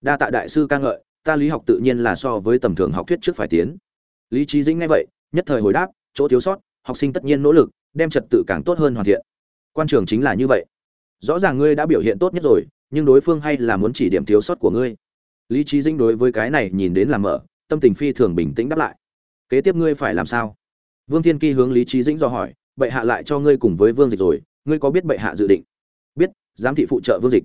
Đa tạ đại sư ca ngợi ta lý học tự nhiên là so với tầm thường học thuyết trước phải tiến. Lý trí dĩnh nghe vậy, nhất thời hồi đáp, chỗ thiếu sót, học sinh tất nhiên nỗ lực, đem trật tự càng tốt hơn hoàn thiện. Quan trường chính là như vậy. Rõ ràng ngươi đã biểu hiện tốt nhất rồi, nhưng đối phương hay là muốn chỉ điểm thiếu sót của ngươi. Lý trí dĩnh đối với cái này nhìn đến làm mở, tâm tình phi thường bình tĩnh đáp lại. Kế tiếp ngươi phải làm sao? Vương thiên kỳ hướng lý trí dĩnh do hỏi, bệ hạ lại cho ngươi cùng với vương dịch rồi, ngươi có biết bệ hạ dự định? Biết, giám thị phụ trợ vương dịch.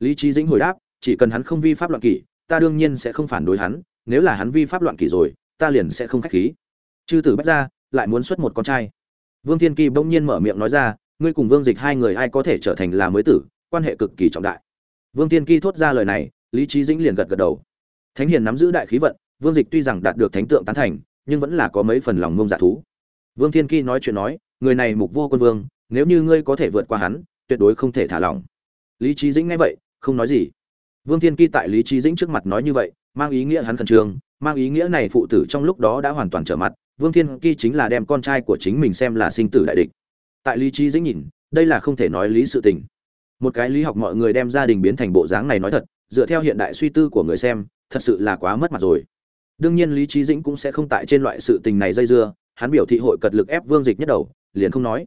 Lý trí dĩnh hồi đáp, chỉ cần hắn không vi pháp loạn kỷ ta đương nhiên sẽ không phản đối hắn, nếu là hắn vi pháp loạn kỷ rồi, ta liền sẽ không khách khí. Chư tử bách ra lại muốn xuất một con trai. Vương thiên kỳ bỗng nhiên mở miệng nói ra, ngươi cùng vương dịch hai người ai có thể trở thành là mới tử, quan hệ cực kỳ trọng đại. Vương thiên kỳ thốt ra lời này, lý trí dĩnh liền gật gật đầu. Thánh hiền nắm giữ đại khí vận, vương dịch tuy rằng đạt được thánh tượng tán thành, nhưng vẫn là có mấy phần lòng ngông dạ thú. Vương thiên kỳ nói chuyện nói, người này mục vô quân vương, nếu như ngươi có thể vượt qua hắn, tuyệt đối không thể thả lỏng. Lý trí dĩnh nghe vậy, không nói gì vương thiên kỳ tại lý Chí dĩnh trước mặt nói như vậy, mang ý nghĩa hắn khẩn trương, mang ý nghĩa này phụ tử trong lúc đó đã hoàn toàn trở mặt, vương thiên kỳ chính là đem con trai của chính mình xem là sinh tử đại địch. Tại lý Chí dĩnh nhìn, đây là không thể nói lý sự tình. Một cái lý học mọi người đem gia đình biến thành bộ dáng này nói thật, dựa theo hiện đại suy tư của người xem, thật sự là quá mất mặt rồi. Đương nhiên lý Chí dĩnh cũng sẽ không tại trên loại sự tình này dây dưa, hắn biểu thị hội cật lực ép vương dịch nhất đầu, liền không nói.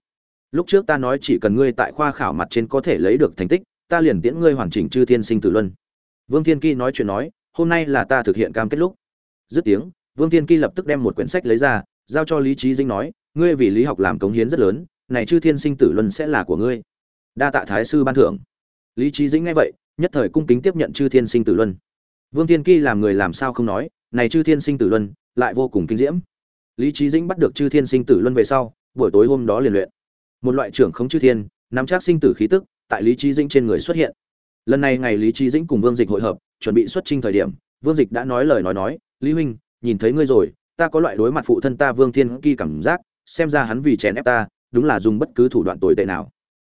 Lúc trước ta nói chỉ cần ngươi tại khoa khảo mặt trên có thể lấy được thành tích, ta liền tiễn ngươi hoàn chỉnh chư thiên sinh tử luân vương thiên kỳ nói chuyện nói, hôm nay là ta thực hiện cam kết lúc. Dứt tiếng, vương thiên kỳ lập tức đem một quyển sách lấy ra, giao cho lý Chí dĩnh nói, ngươi vì lý học làm cống hiến rất lớn, này chư thiên sinh tử luân sẽ là của ngươi. Đa tạ thái sư ban thưởng. Lý Chí dĩnh nghe vậy, nhất thời cung kính tiếp nhận chư thiên sinh tử luân. Vương thiên kỳ làm người làm sao không nói, này chư thiên sinh tử luân, lại vô cùng kinh diễm. Lý Chí dĩnh bắt được chư thiên sinh tử luân về sau, buổi tối hôm đó liền luyện. Một loại trưởng khống chư thiên, nắm chắc sinh tử khí tức, tại lý Chí dĩnh trên người xuất hiện lần này ngày lý trí dĩnh cùng vương dịch hội hợp chuẩn bị xuất trình thời điểm vương dịch đã nói lời nói nói lý huynh nhìn thấy ngươi rồi ta có loại đối mặt phụ thân ta vương thiên kỳ cảm giác xem ra hắn vì chèn ép ta đúng là dùng bất cứ thủ đoạn tồi tệ nào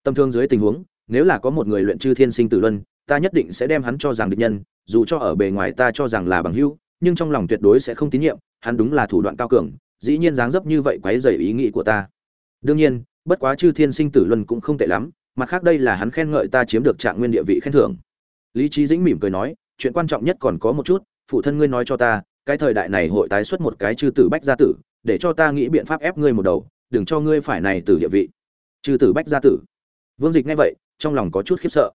Tâm thương dưới tình huống, nếu là có một người luyện chư thiên sinh tử luân, ta nhất định sẽ đem hắn cho rằng địch nhân, dù cho ở bề ngoài ta cho rằng là bằng hữu, nhưng trong lòng tuyệt đối sẽ không tín nhiệm, hắn đúng là thủ đoạn cao cường, dĩ nhiên dáng dấp như vậy quấy rầy ý nghĩ của ta. Đương nhiên, bất quá chư thiên sinh tử luân cũng không tệ lắm, mặt khác đây là hắn khen ngợi ta chiếm được trạng nguyên địa vị khen thưởng. Lý trí Dĩnh mỉm cười nói, chuyện quan trọng nhất còn có một chút, phụ thân ngươi nói cho ta, cái thời đại này hội tái xuất một cái chư tử bách gia tử, để cho ta nghĩ biện pháp ép ngươi một đầu, đừng cho ngươi phải này tử địa vị. Chư tử bách gia tử. Vương Dịch nghe vậy, trong lòng có chút khiếp sợ.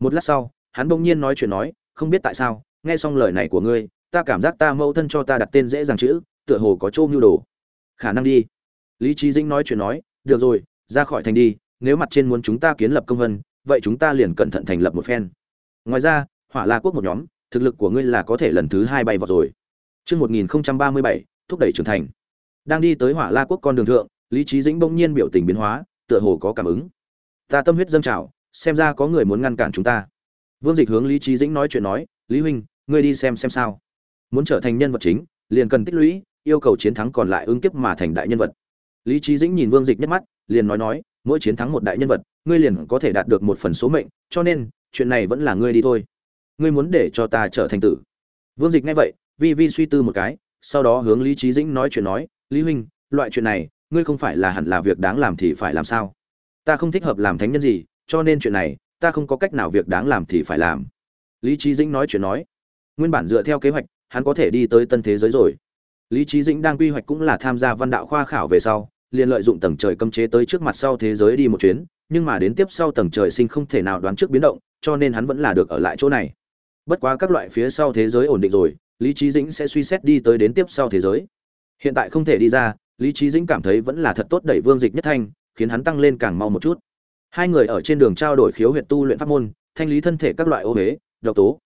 Một lát sau, hắn bỗng nhiên nói chuyện nói, không biết tại sao, nghe xong lời này của ngươi, ta cảm giác ta mẫu thân cho ta đặt tên dễ dàng chữ, tựa hồ có trôm nhu đồ. Khả năng đi. Lý trí Dĩnh nói chuyện nói, được rồi, ra khỏi thành đi, nếu mặt trên muốn chúng ta kiến lập công vân, vậy chúng ta liền cẩn thận thành lập một phen. Ngoài ra, Hỏa La quốc một nhóm, thực lực của ngươi là có thể lần thứ hai bay vào rồi. Chương 1037, thúc đẩy trưởng thành. Đang đi tới Hỏa La quốc con đường thượng, Lý trí Dĩnh bỗng nhiên biểu tình biến hóa, tựa hồ có cảm ứng. Ta tâm huyết dâng trào, xem ra có người muốn ngăn cản chúng ta. Vương Dịch hướng Lý trí Dĩnh nói chuyện nói, "Lý huynh, ngươi đi xem xem sao. Muốn trở thành nhân vật chính, liền cần tích lũy, yêu cầu chiến thắng còn lại ứng kiếp mà thành đại nhân vật." Lý trí Dĩnh nhìn Vương Dịch nhất mắt, liền nói nói, "Mỗi chiến thắng một đại nhân vật, ngươi liền có thể đạt được một phần số mệnh, cho nên, chuyện này vẫn là ngươi đi thôi." ngươi muốn để cho ta trở thành tử. Vương dịch nghe vậy vi vi suy tư một cái sau đó hướng lý trí dĩnh nói chuyện nói lý huynh loại chuyện này ngươi không phải là hẳn là việc đáng làm thì phải làm sao? Ta không thích hợp làm thánh nhân gì cho nên chuyện này ta không có cách nào việc đáng làm thì phải làm. Lý trí dĩnh nói chuyện nói nguyên bản dựa theo kế hoạch hắn có thể đi tới tân thế giới rồi. Lý trí dĩnh đang quy hoạch cũng là tham gia văn đạo khoa khảo về sau liền lợi dụng tầng trời cấm chế tới trước mặt sau thế giới đi một chuyến, nhưng mà đến tiếp sau tầng trời sinh không thể nào đoán trước biến động, cho nên hắn vẫn là được ở lại chỗ này. Bất quá các loại phía sau thế giới ổn định rồi, lý Chí dĩnh sẽ suy xét đi tới đến tiếp sau thế giới. Hiện tại không thể đi ra, lý Chí dĩnh cảm thấy vẫn là thật tốt đẩy vương dịch nhất thanh, khiến hắn tăng lên càng mau một chút. Hai người ở trên đường trao đổi khiếu huyệt tu luyện pháp môn, thanh lý thân thể các loại ô huế, độc tố.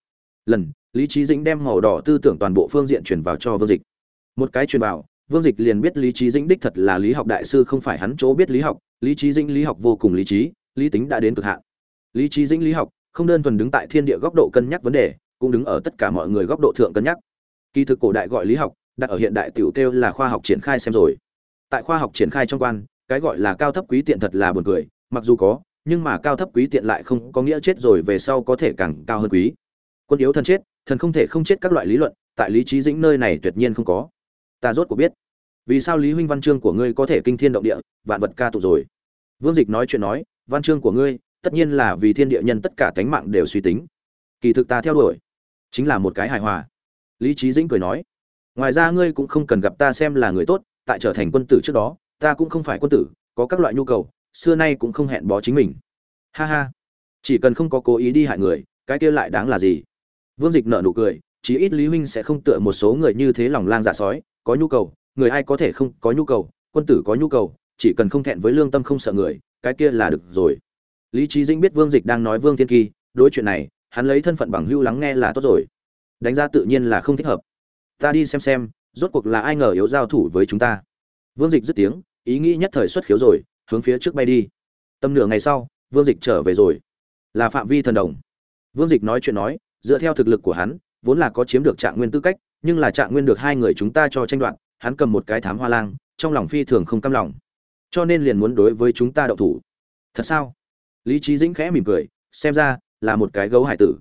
Lần, lý Chí dĩnh đem màu đỏ tư tưởng toàn bộ phương diện truyền vào cho vương dịch. Một cái truyền vào vương dịch liền biết lý trí dĩnh đích thật là lý học đại sư, không phải hắn chỗ biết lý học. Lý trí dĩnh lý học vô cùng lý trí, lý tính đã đến cực hạn. Lý trí dĩnh lý học, không đơn thuần đứng tại thiên địa góc độ cân nhắc vấn đề, cũng đứng ở tất cả mọi người góc độ thượng cân nhắc. Kỳ thực cổ đại gọi lý học, đặt ở hiện đại tiểu kêu là khoa học triển khai xem rồi. Tại khoa học triển khai trong quan, cái gọi là cao thấp quý tiện thật là buồn cười, mặc dù có, nhưng mà cao thấp quý tiện lại không có nghĩa chết rồi về sau có thể càng cao hơn quý. Quân yếu thần chết, thần không thể không chết các loại lý luận, tại lý trí dĩnh nơi này tuyệt nhiên không có ta rốt cuộc biết. Vì sao lý huynh văn chương của ngươi có thể kinh thiên động địa, vạn vật ca tụ rồi? Vương dịch nói chuyện nói, văn chương của ngươi, tất nhiên là vì thiên địa nhân tất cả cánh mạng đều suy tính. Kỳ thực ta theo đuổi, chính là một cái hài hòa. Lý trí dĩnh cười nói, ngoài ra ngươi cũng không cần gặp ta xem là người tốt, tại trở thành quân tử trước đó, ta cũng không phải quân tử, có các loại nhu cầu, xưa nay cũng không hẹn bó chính mình. Ha ha, chỉ cần không có cố ý đi hại người, cái kia lại đáng là gì? Vương dịch nợ nụ cười, chí ít lý huynh sẽ không tựa một số người như thế lòng lang dạ sói có nhu cầu, người ai có thể không có nhu cầu, quân tử có nhu cầu, chỉ cần không thẹn với lương tâm không sợ người, cái kia là được rồi. Lý trí dĩnh biết vương dịch đang nói vương thiên kỳ, đối chuyện này, hắn lấy thân phận bằng hưu lắng nghe là tốt rồi. Đánh giá tự nhiên là không thích hợp. Ta đi xem xem, rốt cuộc là ai ngờ yếu giao thủ với chúng ta. Vương dịch dứt tiếng, ý nghĩ nhất thời xuất khiếu rồi, hướng phía trước bay đi. Tầm nửa ngày sau, vương dịch trở về rồi. Là phạm vi thần đồng. Vương dịch nói chuyện nói, dựa theo thực lực của hắn, vốn là có chiếm được trạng nguyên tư cách nhưng là trạng nguyên được hai người chúng ta cho tranh đoạt, hắn cầm một cái thám hoa lang, trong lòng phi thường không cam lòng. Cho nên liền muốn đối với chúng ta đậu thủ. Thật sao? Lý trí dĩnh khẽ mỉm cười, xem ra là một cái gấu hải tử.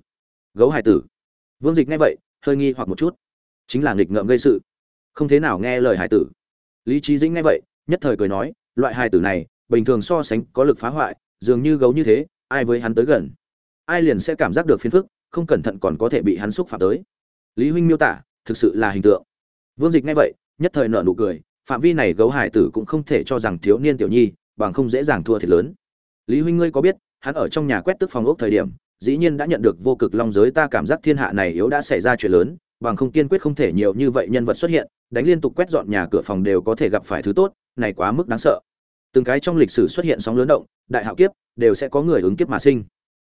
Gấu hải tử? Vương dịch nghe vậy, hơi nghi hoặc một chút. Chính là nghịch ngợm gây sự. Không thế nào nghe lời hải tử. Lý trí dĩnh nghe vậy, nhất thời cười nói, loại hải tử này, bình thường so sánh có lực phá hoại, dường như gấu như thế, ai với hắn tới gần? Ai liền sẽ cảm giác được phiền phức, không cẩn thận còn có thể bị hắn xúc phạm tới. Lý huynh miêu tả thực sự là hình tượng. Vương dịch nghe vậy, nhất thời nở nụ cười, phạm vi này gấu hải tử cũng không thể cho rằng thiếu niên tiểu nhi, bằng không dễ dàng thua thiệt lớn. Lý huynh ngươi có biết, hắn ở trong nhà quét tức phòng ốc thời điểm, dĩ nhiên đã nhận được vô cực long giới ta cảm giác thiên hạ này yếu đã xảy ra chuyện lớn, bằng không kiên quyết không thể nhiều như vậy nhân vật xuất hiện, đánh liên tục quét dọn nhà cửa phòng đều có thể gặp phải thứ tốt, này quá mức đáng sợ. Từng cái trong lịch sử xuất hiện sóng lớn động, đại hạo kiếp, đều sẽ có người ứng kiếp mà sinh.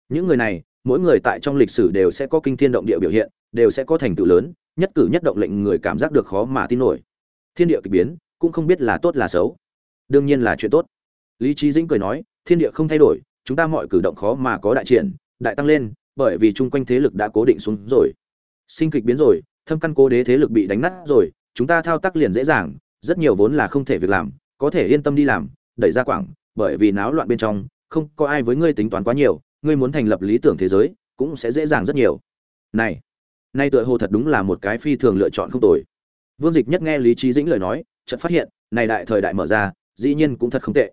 Những người này, mỗi người tại trong lịch sử đều sẽ có kinh thiên động địa biểu hiện, đều sẽ có thành tựu lớn nhất cử nhất động lệnh người cảm giác được khó mà tin nổi. Thiên địa kỳ biến, cũng không biết là tốt là xấu. Đương nhiên là chuyện tốt. Lý trí dĩnh cười nói, thiên địa không thay đổi, chúng ta mọi cử động khó mà có đại triển, đại tăng lên, bởi vì chung quanh thế lực đã cố định xuống rồi. Sinh kịch biến rồi, thâm căn cố đế thế lực bị đánh nát rồi, chúng ta thao tác liền dễ dàng, rất nhiều vốn là không thể việc làm, có thể yên tâm đi làm, đẩy ra quảng, bởi vì náo loạn bên trong, không có ai với ngươi tính toán quá nhiều, ngươi muốn thành lập lý tưởng thế giới, cũng sẽ dễ dàng rất nhiều. Này! Nay tựa hồ thật đúng là một cái phi thường lựa chọn không tồi. Vương dịch nhất nghe lý trí dĩnh lời nói, chợt phát hiện, này đại thời đại mở ra, dĩ nhiên cũng thật không tệ.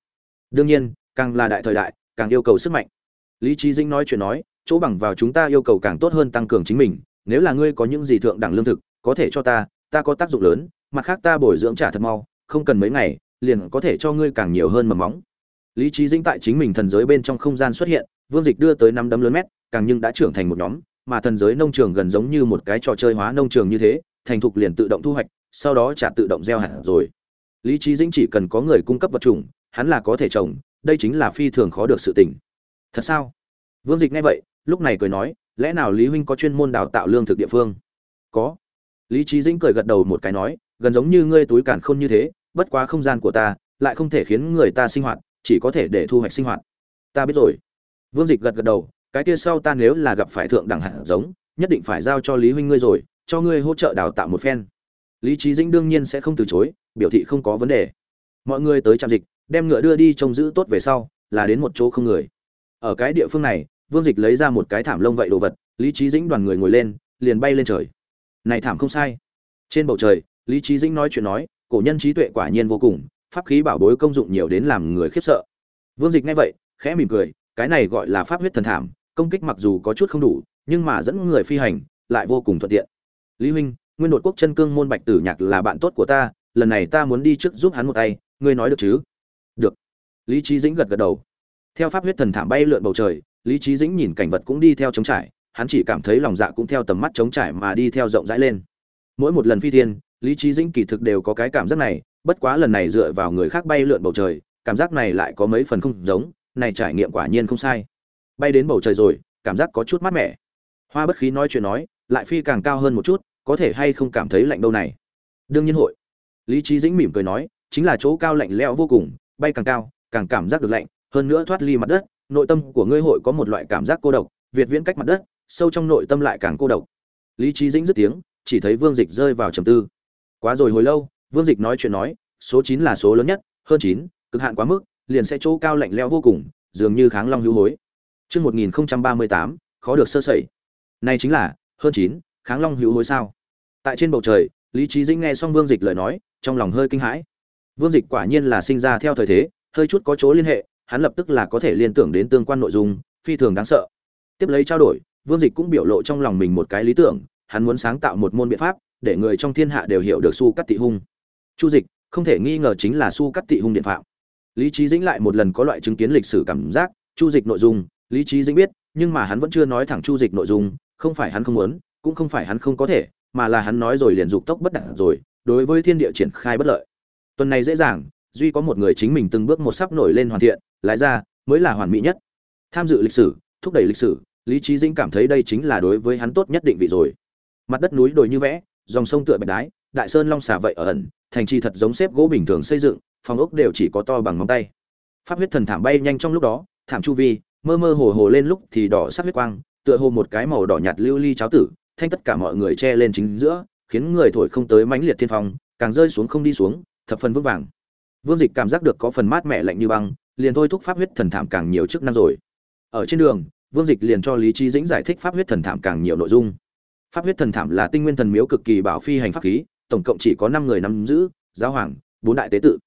Đương nhiên, càng là đại thời đại, càng yêu cầu sức mạnh. Lý trí dĩnh nói chuyện nói, chỗ bằng vào chúng ta yêu cầu càng tốt hơn tăng cường chính mình, nếu là ngươi có những gì thượng đẳng lương thực, có thể cho ta ta có tác dụng lớn, mặt khác ta bồi dưỡng trả thật mau, không cần mấy ngày, liền có thể cho ngươi càng nhiều hơn mầm móng. Lý trí dĩnh tại chính mình thần giới bên trong không gian xuất hiện, vương dịch đưa tới năm đấm lớn mét, càng nhưng đã trưởng thành một nhóm mà thần giới nông trường gần giống như một cái trò chơi hóa nông trường như thế, thành thục liền tự động thu hoạch, sau đó trả tự động gieo hạt rồi. Lý trí dĩnh chỉ cần có người cung cấp vật chủng, hắn là có thể trồng, đây chính là phi thường khó được sự tình. Thật sao? Vương dịch nghe vậy, lúc này cười nói, lẽ nào lý huynh có chuyên môn đào tạo lương thực địa phương? Có. Lý trí dĩnh cười gật đầu một cái nói, gần giống như ngươi túi cản khôn như thế, bất quá không gian của ta lại không thể khiến người ta sinh hoạt, chỉ có thể để thu hoạch sinh hoạt. Ta biết rồi. Vương dịch gật gật đầu cái kia sau ta nếu là gặp phải thượng đẳng hạt giống, nhất định phải giao cho lý huynh ngươi rồi, cho ngươi hỗ trợ đào tạo một phen. Lý trí dĩnh đương nhiên sẽ không từ chối, biểu thị không có vấn đề. Mọi người tới trạm dịch, đem ngựa đưa đi trông giữ tốt về sau, là đến một chỗ không người. Ở cái địa phương này, vương dịch lấy ra một cái thảm lông vậy đồ vật, lý trí dĩnh đoàn người ngồi lên, liền bay lên trời. Này thảm không sai. Trên bầu trời, lý trí dĩnh nói chuyện nói, cổ nhân trí tuệ quả nhiên vô cùng, pháp khí bảo bối công dụng nhiều đến làm người khiếp sợ. Vương dịch nghe vậy, khẽ mỉm cười, cái này gọi là pháp huyết thần thảm công kích mặc dù có chút không đủ, nhưng mà dẫn người phi hành lại vô cùng thuận tiện. Lý huynh, nguyên đột quốc chân cương môn bạch tử nhạc là bạn tốt của ta, lần này ta muốn đi trước giúp hắn một tay, ngươi nói được chứ? Được. Lý trí dĩnh gật gật đầu. Theo pháp huyết thần thảm bay lượn bầu trời, lý trí dĩnh nhìn cảnh vật cũng đi theo trống trải, hắn chỉ cảm thấy lòng dạ cũng theo tầm mắt trống trải mà đi theo rộng rãi lên. Mỗi một lần phi thiên, lý trí dĩnh kỳ thực đều có cái cảm giác này, bất quá lần này dựa vào người khác bay lượn bầu trời, cảm giác này lại có mấy phần không giống, này trải nghiệm quả nhiên không sai bay đến bầu trời rồi, cảm giác có chút mát mẻ. Hoa bất khí nói chuyện nói, lại phi càng cao hơn một chút, có thể hay không cảm thấy lạnh đâu này? Đương nhiên hội. Lý trí dĩnh mỉm cười nói, chính là chỗ cao lạnh lẽo vô cùng, bay càng cao, càng cảm giác được lạnh, hơn nữa thoát ly mặt đất, nội tâm của ngươi hội có một loại cảm giác cô độc, việt viễn cách mặt đất, sâu trong nội tâm lại càng cô độc. Lý trí dĩnh dứt tiếng, chỉ thấy vương dịch rơi vào trầm tư. Quá rồi hồi lâu, vương dịch nói chuyện nói, số chín là số lớn nhất, hơn chín, cực hạn quá mức, liền sẽ chỗ cao lạnh lẽo vô cùng, dường như kháng long hữu hối. Chương 1038, khó được sơ sẩy. Này chính là hơn 9, kháng long hữu hối sao? Tại trên bầu trời, Lý Chí Dĩnh nghe xong Vương Dịch lời nói, trong lòng hơi kinh hãi. Vương Dịch quả nhiên là sinh ra theo thời thế, hơi chút có chỗ liên hệ, hắn lập tức là có thể liên tưởng đến tương quan nội dung, phi thường đáng sợ. Tiếp lấy trao đổi, Vương Dịch cũng biểu lộ trong lòng mình một cái lý tưởng, hắn muốn sáng tạo một môn biện pháp, để người trong thiên hạ đều hiểu được su cắt tị hung. Chu Dịch, không thể nghi ngờ chính là su cắt tị hung điện phạm. Lý Chí Dĩnh lại một lần có loại chứng kiến lịch sử cảm giác, Chu Dịch nội dung, lý trí dĩnh biết, nhưng mà hắn vẫn chưa nói thẳng chu dịch nội dung, không phải hắn không muốn, cũng không phải hắn không có thể, mà là hắn nói rồi liền dục tốc bất đẳng rồi, đối với thiên địa triển khai bất lợi. Tuần này dễ dàng, duy có một người chính mình từng bước một sắp nổi lên hoàn thiện, lái ra, mới là hoàn mỹ nhất. Tham dự lịch sử, thúc đẩy lịch sử, lý trí dĩnh cảm thấy đây chính là đối với hắn tốt nhất định vị rồi. Mặt đất núi đồi như vẽ, dòng sông tựa bạch đái, đại sơn long xà vậy ở ẩn, thành trì thật giống xếp gỗ bình thường xây dựng, phòng ốc đều chỉ có to bằng ngón tay. Pháp huyết thần thảm bay nhanh trong lúc đó, thảm chu vi mơ mơ hồ hồ lên lúc thì đỏ sắc huyết quang, tựa hồ một cái màu đỏ nhạt lưu ly cháo tử, thanh tất cả mọi người che lên chính giữa, khiến người thổi không tới mãnh liệt thiên phong, càng rơi xuống không đi xuống, thập phần vững vàng. Vương dịch cảm giác được có phần mát mẻ lạnh như băng, liền thôi thúc pháp huyết thần thảm càng nhiều chức năng rồi. Ở trên đường, vương dịch liền cho lý trí dĩnh giải thích pháp huyết thần thảm càng nhiều nội dung. Pháp huyết thần thảm là tinh nguyên thần miếu cực kỳ bảo phi hành pháp khí, tổng cộng chỉ có năm người nắm giữ, giáo hoàng, bốn đại tế tự.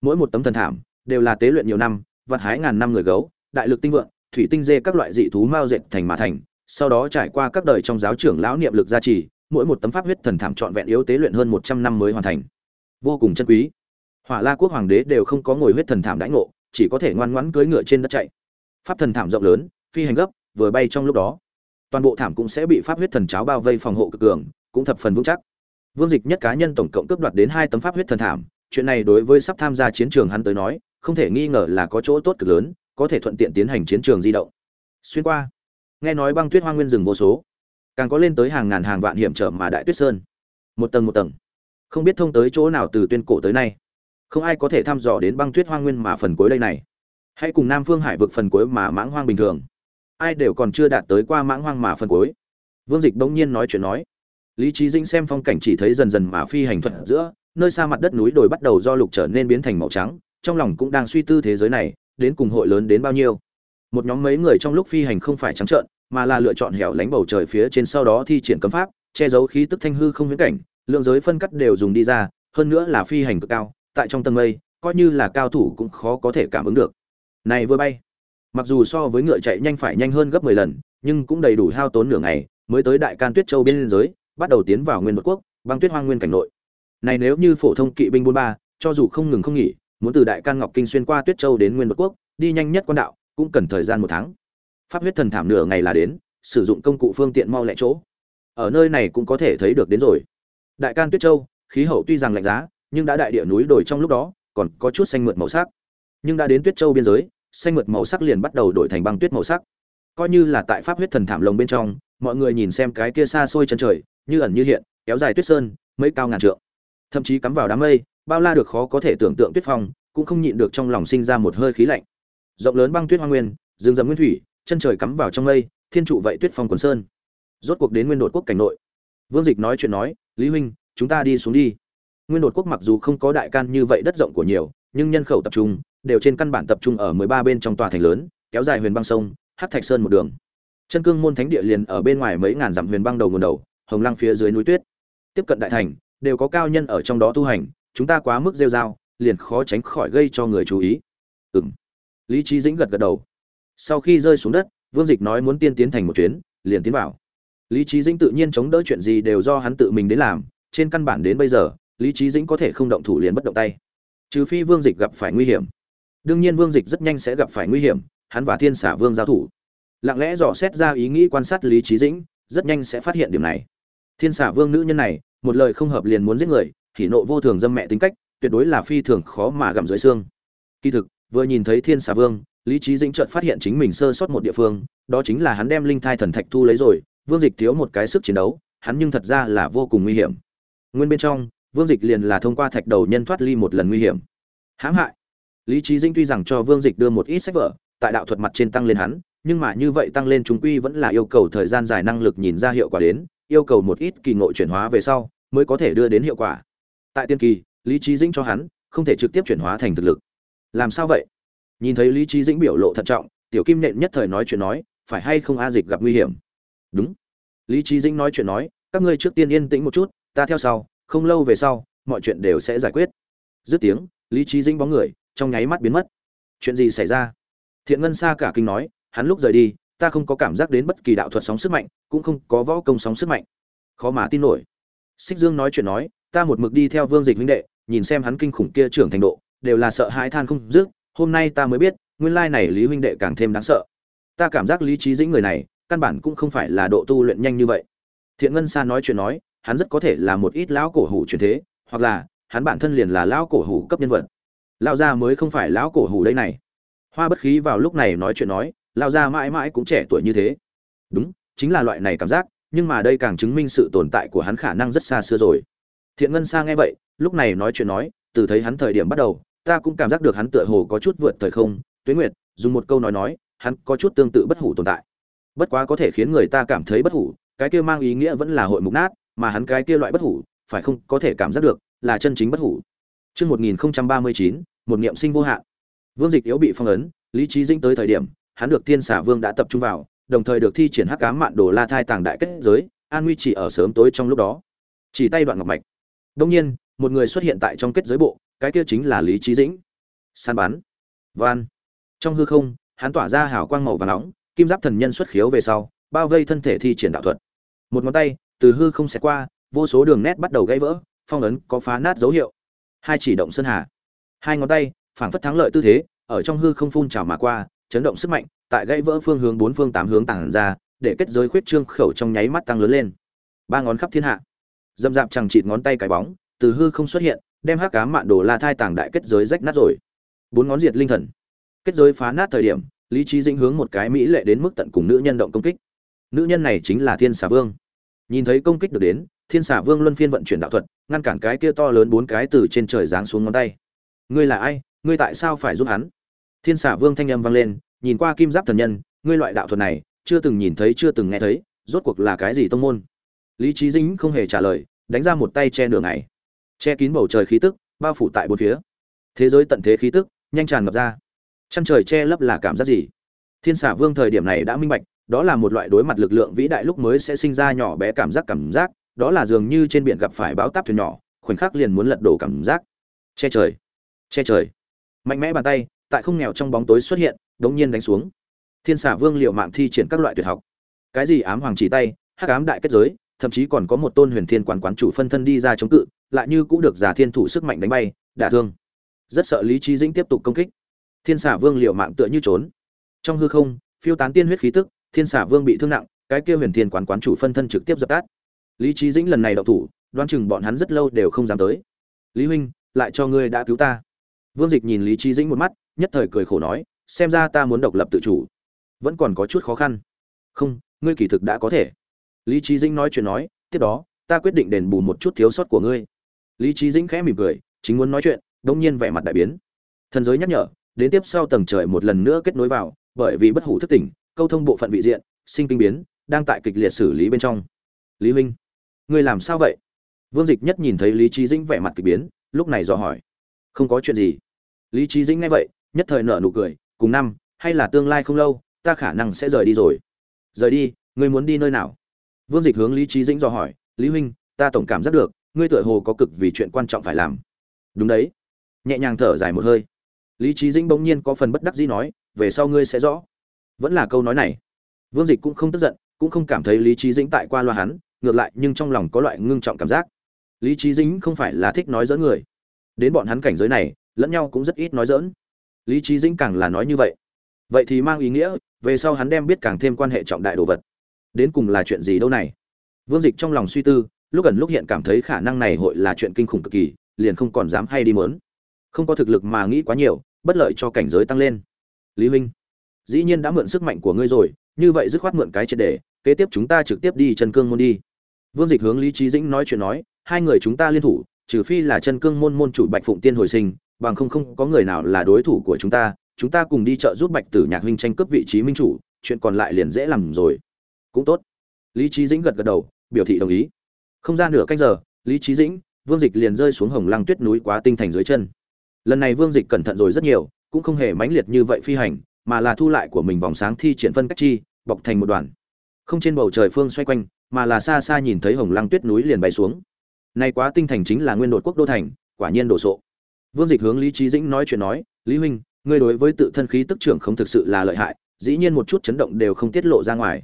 Mỗi một tấm thần thảm đều là tế luyện nhiều năm vặt hái ngàn năm người gấu, đại lực tinh vượng thủy tinh dê các loại dị thú mao dệt thành mà thành, sau đó trải qua các đời trong giáo trưởng lão niệm lực gia trì, mỗi một tấm pháp huyết thần thảm trọn vẹn yếu tế luyện hơn 100 năm mới hoàn thành. Vô cùng chân quý. Hỏa La quốc hoàng đế đều không có ngồi huyết thần thảm đãi ngộ, chỉ có thể ngoan ngoãn cưỡi ngựa trên đất chạy. Pháp thần thảm rộng lớn, phi hành gấp, vừa bay trong lúc đó, toàn bộ thảm cũng sẽ bị pháp huyết thần cháo bao vây phòng hộ cực cường, cũng thập phần vững chắc. Vương Dịch nhất cá nhân tổng cộng cướp đoạt đến hai tấm pháp huyết thần thảm, chuyện này đối với sắp tham gia chiến trường hắn tới nói, không thể nghi ngờ là có chỗ tốt cực lớn, có thể thuận tiện tiến hành chiến trường di động. Xuyên qua, nghe nói băng tuyết hoa nguyên rừng vô số. Càng có lên tới hàng ngàn hàng vạn hiểm trở mà đại tuyết sơn. Một tầng một tầng. Không biết thông tới chỗ nào từ tuyên cổ tới nay. Không ai có thể thăm dò đến băng tuyết hoa nguyên mà phần cuối đây này. Hãy cùng nam phương hải vực phần cuối mà mãng hoang bình thường. Ai đều còn chưa đạt tới qua mãng hoang mà phần cuối. Vương dịch bỗng nhiên nói chuyện nói. Lý trí dinh xem phong cảnh chỉ thấy dần dần mà phi hành thuận giữa, nơi xa mặt đất núi đồi bắt đầu do lục trở nên biến thành màu trắng, trong lòng cũng đang suy tư thế giới này đến cùng hội lớn đến bao nhiêu. Một nhóm mấy người trong lúc phi hành không phải trắng trợn, mà là lựa chọn hẻo lánh bầu trời phía trên sau đó thi triển cấm pháp, che giấu khí tức thanh hư không huyễn cảnh, lượng giới phân cắt đều dùng đi ra, hơn nữa là phi hành cực cao, tại trong tầng mây, coi như là cao thủ cũng khó có thể cảm ứng được. Này vừa bay. Mặc dù so với ngựa chạy nhanh phải nhanh hơn gấp 10 lần, nhưng cũng đầy đủ hao tốn nửa ngày, mới tới đại can tuyết châu biên giới bắt đầu tiến vào nguyên một quốc, băng tuyết hoang nguyên cảnh nội. Này nếu như phổ thông kỵ binh bốn ba, cho dù không ngừng không nghỉ muốn từ đại can ngọc kinh xuyên qua tuyết châu đến nguyên một quốc, đi nhanh nhất quan đạo, cũng cần thời gian một tháng. Pháp huyết thần thảm nửa ngày là đến, sử dụng công cụ phương tiện mau lẹ chỗ. Ở nơi này cũng có thể thấy được đến rồi. Đại can tuyết châu, khí hậu tuy rằng lạnh giá, nhưng đã đại địa núi đồi trong lúc đó, còn có chút xanh mượt màu sắc. Nhưng đã đến tuyết châu biên giới, xanh mượt màu sắc liền bắt đầu đổi thành băng tuyết màu sắc. Coi như là tại pháp huyết thần thảm lồng bên trong, mọi người nhìn xem cái kia xa xôi chân trời, như ẩn như hiện, kéo dài tuyết sơn, mấy cao ngàn trượng. Thậm chí cắm vào đám mây bao la được khó có thể tưởng tượng tuyết phong, cũng không nhịn được trong lòng sinh ra một hơi khí lạnh. Rộng lớn băng tuyết hoa nguyên, rừng rậm nguyên thủy, chân trời cắm vào trong mây, thiên trụ vậy tuyết phong quần sơn. Rốt cuộc đến nguyên đột quốc cảnh nội. Vương dịch nói chuyện nói, lý huynh, chúng ta đi xuống đi. Nguyên đột quốc mặc dù không có đại can như vậy đất rộng của nhiều, nhưng nhân khẩu tập trung, đều trên căn bản tập trung ở mười ba bên trong tòa thành lớn, kéo dài huyền băng sông hát thạch sơn một đường. Chân cương môn thánh địa liền ở bên ngoài mấy ngàn dặm huyền băng đầu nguồn đầu, hồng lăng phía dưới núi tuyết. Tiếp cận đại thành, đều có cao nhân ở trong đó tu hành chúng ta quá mức rêu rao, liền khó tránh khỏi gây cho người chú ý. Ừm. Lý trí dĩnh gật gật đầu. Sau khi rơi xuống đất vương dịch nói muốn tiên tiến thành một chuyến liền tiến vào. Lý trí dĩnh tự nhiên chống đỡ chuyện gì đều do hắn tự mình đến làm trên căn bản đến bây giờ lý trí dĩnh có thể không động thủ liền bất động tay. Trừ phi vương dịch gặp phải nguy hiểm. Đương nhiên vương dịch rất nhanh sẽ gặp phải nguy hiểm hắn và thiên xả vương giao thủ. Lặng lẽ dò xét ra ý nghĩ quan sát lý trí dĩnh rất nhanh sẽ phát hiện điểm này. Thiên xả vương nữ nhân này một lời không hợp liền muốn giết người thì nộ vô thường dâm mẹ tính cách, tuyệt đối là phi thường khó mà gặm dưới xương. Kỳ thực, vừa nhìn thấy thiên xà vương, lý trí dĩnh chợt phát hiện chính mình sơ sót một địa phương, đó chính là hắn đem linh thai thần thạch thu lấy rồi, vương dịch thiếu một cái sức chiến đấu, hắn nhưng thật ra là vô cùng nguy hiểm. Nguyên bên trong, vương dịch liền là thông qua thạch đầu nhân thoát ly một lần nguy hiểm. Hãm hại. Lý trí dĩnh tuy rằng cho vương dịch đưa một ít sách vở, tại đạo thuật mặt trên tăng lên hắn, nhưng mà như vậy tăng lên chúng quy vẫn là yêu cầu thời gian dài năng lực nhìn ra hiệu quả đến, yêu cầu một ít kỳ ngộ chuyển hóa về sau, mới có thể đưa đến hiệu quả tại tiên kỳ, lý trí dĩnh cho hắn, không thể trực tiếp chuyển hóa thành thực lực. Làm sao vậy? Nhìn thấy lý trí dĩnh biểu lộ thận trọng, tiểu kim nện nhất thời nói chuyện nói, phải hay không a dịch gặp nguy hiểm? Đúng. Lý trí dĩnh nói chuyện nói, các ngươi trước tiên yên tĩnh một chút, ta theo sau, không lâu về sau, mọi chuyện đều sẽ giải quyết. Dứt tiếng, lý trí dĩnh bóng người, trong nháy mắt biến mất. Chuyện gì xảy ra? Thiện ngân xa cả kinh nói, hắn lúc rời đi, ta không có cảm giác đến bất kỳ đạo thuật sóng sức mạnh, cũng không có võ công sóng sức mạnh. Khó mà tin nổi. Xích dương nói chuyện nói ta một mực đi theo vương dịch huynh đệ, nhìn xem hắn kinh khủng kia trưởng thành độ, đều là sợ hãi than không dứt, hôm nay ta mới biết, nguyên lai này lý huynh đệ càng thêm đáng sợ. Ta cảm giác lý trí dĩnh người này, căn bản cũng không phải là độ tu luyện nhanh như vậy. Thiện ngân sa nói chuyện nói, hắn rất có thể là một ít lão cổ hủ truyền thế, hoặc là, hắn bản thân liền là lão cổ hủ cấp nhân vật. Lão gia mới không phải lão cổ hủ đây này. Hoa bất khí vào lúc này nói chuyện nói, lão gia mãi mãi cũng trẻ tuổi như thế. Đúng, chính là loại này cảm giác, nhưng mà đây càng chứng minh sự tồn tại của hắn khả năng rất xa xưa rồi thiện ngân sa nghe vậy lúc này nói chuyện nói từ thấy hắn thời điểm bắt đầu ta cũng cảm giác được hắn tựa hồ có chút vượt thời không tuế nguyệt dùng một câu nói nói hắn có chút tương tự bất hủ tồn tại bất quá có thể khiến người ta cảm thấy bất hủ cái kia mang ý nghĩa vẫn là hội mục nát mà hắn cái kia loại bất hủ phải không có thể cảm giác được là chân chính bất hủ Trước 1039, một niệm sinh vô hạn. Vương Dịch yếu bị phong ấn, lý trí dính tới thời điểm, hắn được Thiên Xà Vương đã tập trung vào, đồng thời được thi triển Hắc Ám Mạn Đồ La Thai tàng đại kết giới, an nguy chỉ ở sớm tối trong lúc đó. Chỉ tay đoạn ngọc mạch. Đông nhiên, một người xuất hiện tại trong kết giới bộ, cái kia chính là Lý Chí Dĩnh. San bắn. Van. Trong hư không, hắn tỏa ra hào quang màu vàng nóng, kim giáp thần nhân xuất khiếu về sau, bao vây thân thể thi triển đạo thuật. Một ngón tay, từ hư không xẹt qua, vô số đường nét bắt đầu gãy vỡ, phong ấn có phá nát dấu hiệu. Hai chỉ động sơn hà. Hai ngón tay, phảng phất thắng lợi tư thế, ở trong hư không phun trào mà qua, chấn động sức mạnh, tại gãy vỡ phương hướng bốn phương tám hướng tản ra, để kết giới khuyết trương khẩu trong nháy mắt tăng lớn lên. Ba ngón khắp thiên hạ dầm dạp chẳng chịt ngón tay cái bóng, từ hư không xuất hiện, đem hắc ám mạn đồ la thai tàng đại kết giới rách nát rồi. Bốn ngón diệt linh thần. Kết giới phá nát thời điểm, lý trí dĩnh hướng một cái mỹ lệ đến mức tận cùng nữ nhân động công kích. Nữ nhân này chính là Thiên Xà Vương. Nhìn thấy công kích được đến, Thiên Xà Vương luân phiên vận chuyển đạo thuật, ngăn cản cái kia to lớn bốn cái từ trên trời giáng xuống ngón tay. Ngươi là ai? Ngươi tại sao phải giúp hắn? Thiên Xà Vương thanh âm vang lên, nhìn qua kim giáp thần nhân, ngươi loại đạo thuật này, chưa từng nhìn thấy chưa từng nghe thấy, rốt cuộc là cái gì tông môn? Lý trí Dĩnh không hề trả lời, đánh ra một tay che nửa ngày. Che kín bầu trời khí tức bao phủ tại bốn phía. Thế giới tận thế khí tức nhanh tràn ngập ra. Chăn trời che lấp là cảm giác gì? Thiên xả vương thời điểm này đã minh bạch đó là một loại đối mặt lực lượng vĩ đại lúc mới sẽ sinh ra nhỏ bé cảm giác cảm giác đó là dường như trên biển gặp phải bão táp thuyền nhỏ khoảnh khắc liền muốn lật đổ cảm giác. Che trời che trời. Mạnh mẽ bàn tay tại không nghèo trong bóng tối xuất hiện đống nhiên đánh xuống. Thiên xả vương liệu mạng thi triển các loại tuyệt học. Cái gì ám hoàng chỉ tay hắc ám đại kết giới thậm chí còn có một tôn huyền thiên quán quán chủ phân thân đi ra chống cự, lại như cũng được giả thiên thủ sức mạnh đánh bay, đả thương. Rất sợ lý trí dĩnh tiếp tục công kích. Thiên xả vương liệu mạng tựa như trốn. Trong hư không, phiêu tán tiên huyết khí tức, thiên xả vương bị thương nặng, cái kia huyền thiên quán quán chủ phân thân trực tiếp dập tắt. Lý trí dĩnh lần này đậu thủ, đoán chừng bọn hắn rất lâu đều không dám tới. Lý huynh, lại cho ngươi đã cứu ta. Vương dịch nhìn lý trí dĩnh một mắt, nhất thời cười khổ nói, xem ra ta muốn độc lập tự chủ, vẫn còn có chút khó khăn. Không, ngươi kỳ thực đã có thể lý trí dĩnh nói chuyện nói, tiếp đó, ta quyết định đền bù một chút thiếu sót của ngươi. Lý trí dĩnh khẽ mỉm cười, chính muốn nói chuyện, đông nhiên vẻ mặt đại biến. Thần giới nhắc nhở, đến tiếp sau tầng trời một lần nữa kết nối vào, bởi vì bất hủ thức tỉnh, câu thông bộ phận vị diện, sinh kinh biến, đang tại kịch liệt xử lý bên trong. Lý huynh, ngươi làm sao vậy? Vương dịch nhất nhìn thấy lý trí dĩnh vẻ mặt kịch biến, lúc này dò hỏi. Không có chuyện gì. Lý trí dĩnh nghe vậy, nhất thời nở nụ cười, cùng năm, hay là tương lai không lâu, ta khả năng sẽ rời đi rồi. Rời đi, ngươi muốn đi nơi nào? Vương dịch hướng lý Chí dĩnh dò hỏi, lý huynh, ta tổng cảm giác được, ngươi tựa hồ có cực vì chuyện quan trọng phải làm. Đúng đấy. Nhẹ nhàng thở dài một hơi. Lý Chí dĩnh bỗng nhiên có phần bất đắc dĩ nói, về sau ngươi sẽ rõ. Vẫn là câu nói này. Vương dịch cũng không tức giận, cũng không cảm thấy lý Chí dĩnh tại qua loa hắn, ngược lại nhưng trong lòng có loại ngưng trọng cảm giác. Lý Chí dĩnh không phải là thích nói dỡn người. Đến bọn hắn cảnh giới này, lẫn nhau cũng rất ít nói dỡn lý Chí dĩnh càng là nói như vậy. Vậy thì mang ý nghĩa, về sau hắn đem biết càng thêm quan hệ trọng đại đồ vật đến cùng là chuyện gì đâu này? Vương dịch trong lòng suy tư, lúc gần lúc hiện cảm thấy khả năng này hội là chuyện kinh khủng cực kỳ, liền không còn dám hay đi mớn không có thực lực mà nghĩ quá nhiều, bất lợi cho cảnh giới tăng lên. Lý huynh, dĩ nhiên đã mượn sức mạnh của ngươi rồi, như vậy dứt khoát mượn cái triệt đề kế tiếp chúng ta trực tiếp đi chân cương môn đi. Vương dịch hướng lý trí dĩnh nói chuyện nói, hai người chúng ta liên thủ, trừ phi là chân cương môn môn chủ bạch phụng tiên hồi sinh, bằng không không có người nào là đối thủ của chúng ta chúng ta cùng đi chợ giúp bạch tử nhạc huynh tranh cướp vị trí minh chủ, chuyện còn lại liền dễ làm rồi cũng tốt. Lý trí dĩnh gật gật đầu, biểu thị đồng ý. Không ra nửa cách giờ, lý trí dĩnh, vương dịch liền rơi xuống hồng lăng tuyết núi quá tinh thành dưới chân. Lần này vương dịch cẩn thận rồi rất nhiều, cũng không hề mãnh liệt như vậy phi hành, mà là thu lại của mình vòng sáng thi triển phân cách chi, bọc thành một đoàn. Không trên bầu trời phương xoay quanh, mà là xa xa nhìn thấy hồng lăng tuyết núi liền bay xuống. Nay quá tinh thành chính là nguyên đột quốc đô thành, quả nhiên đồ sộ. Vương dịch hướng lý trí dĩnh nói chuyện nói, lý huynh, ngươi đối với tự thân khí tức trưởng không thực sự là lợi hại, dĩ nhiên một chút chấn động đều không tiết lộ ra ngoài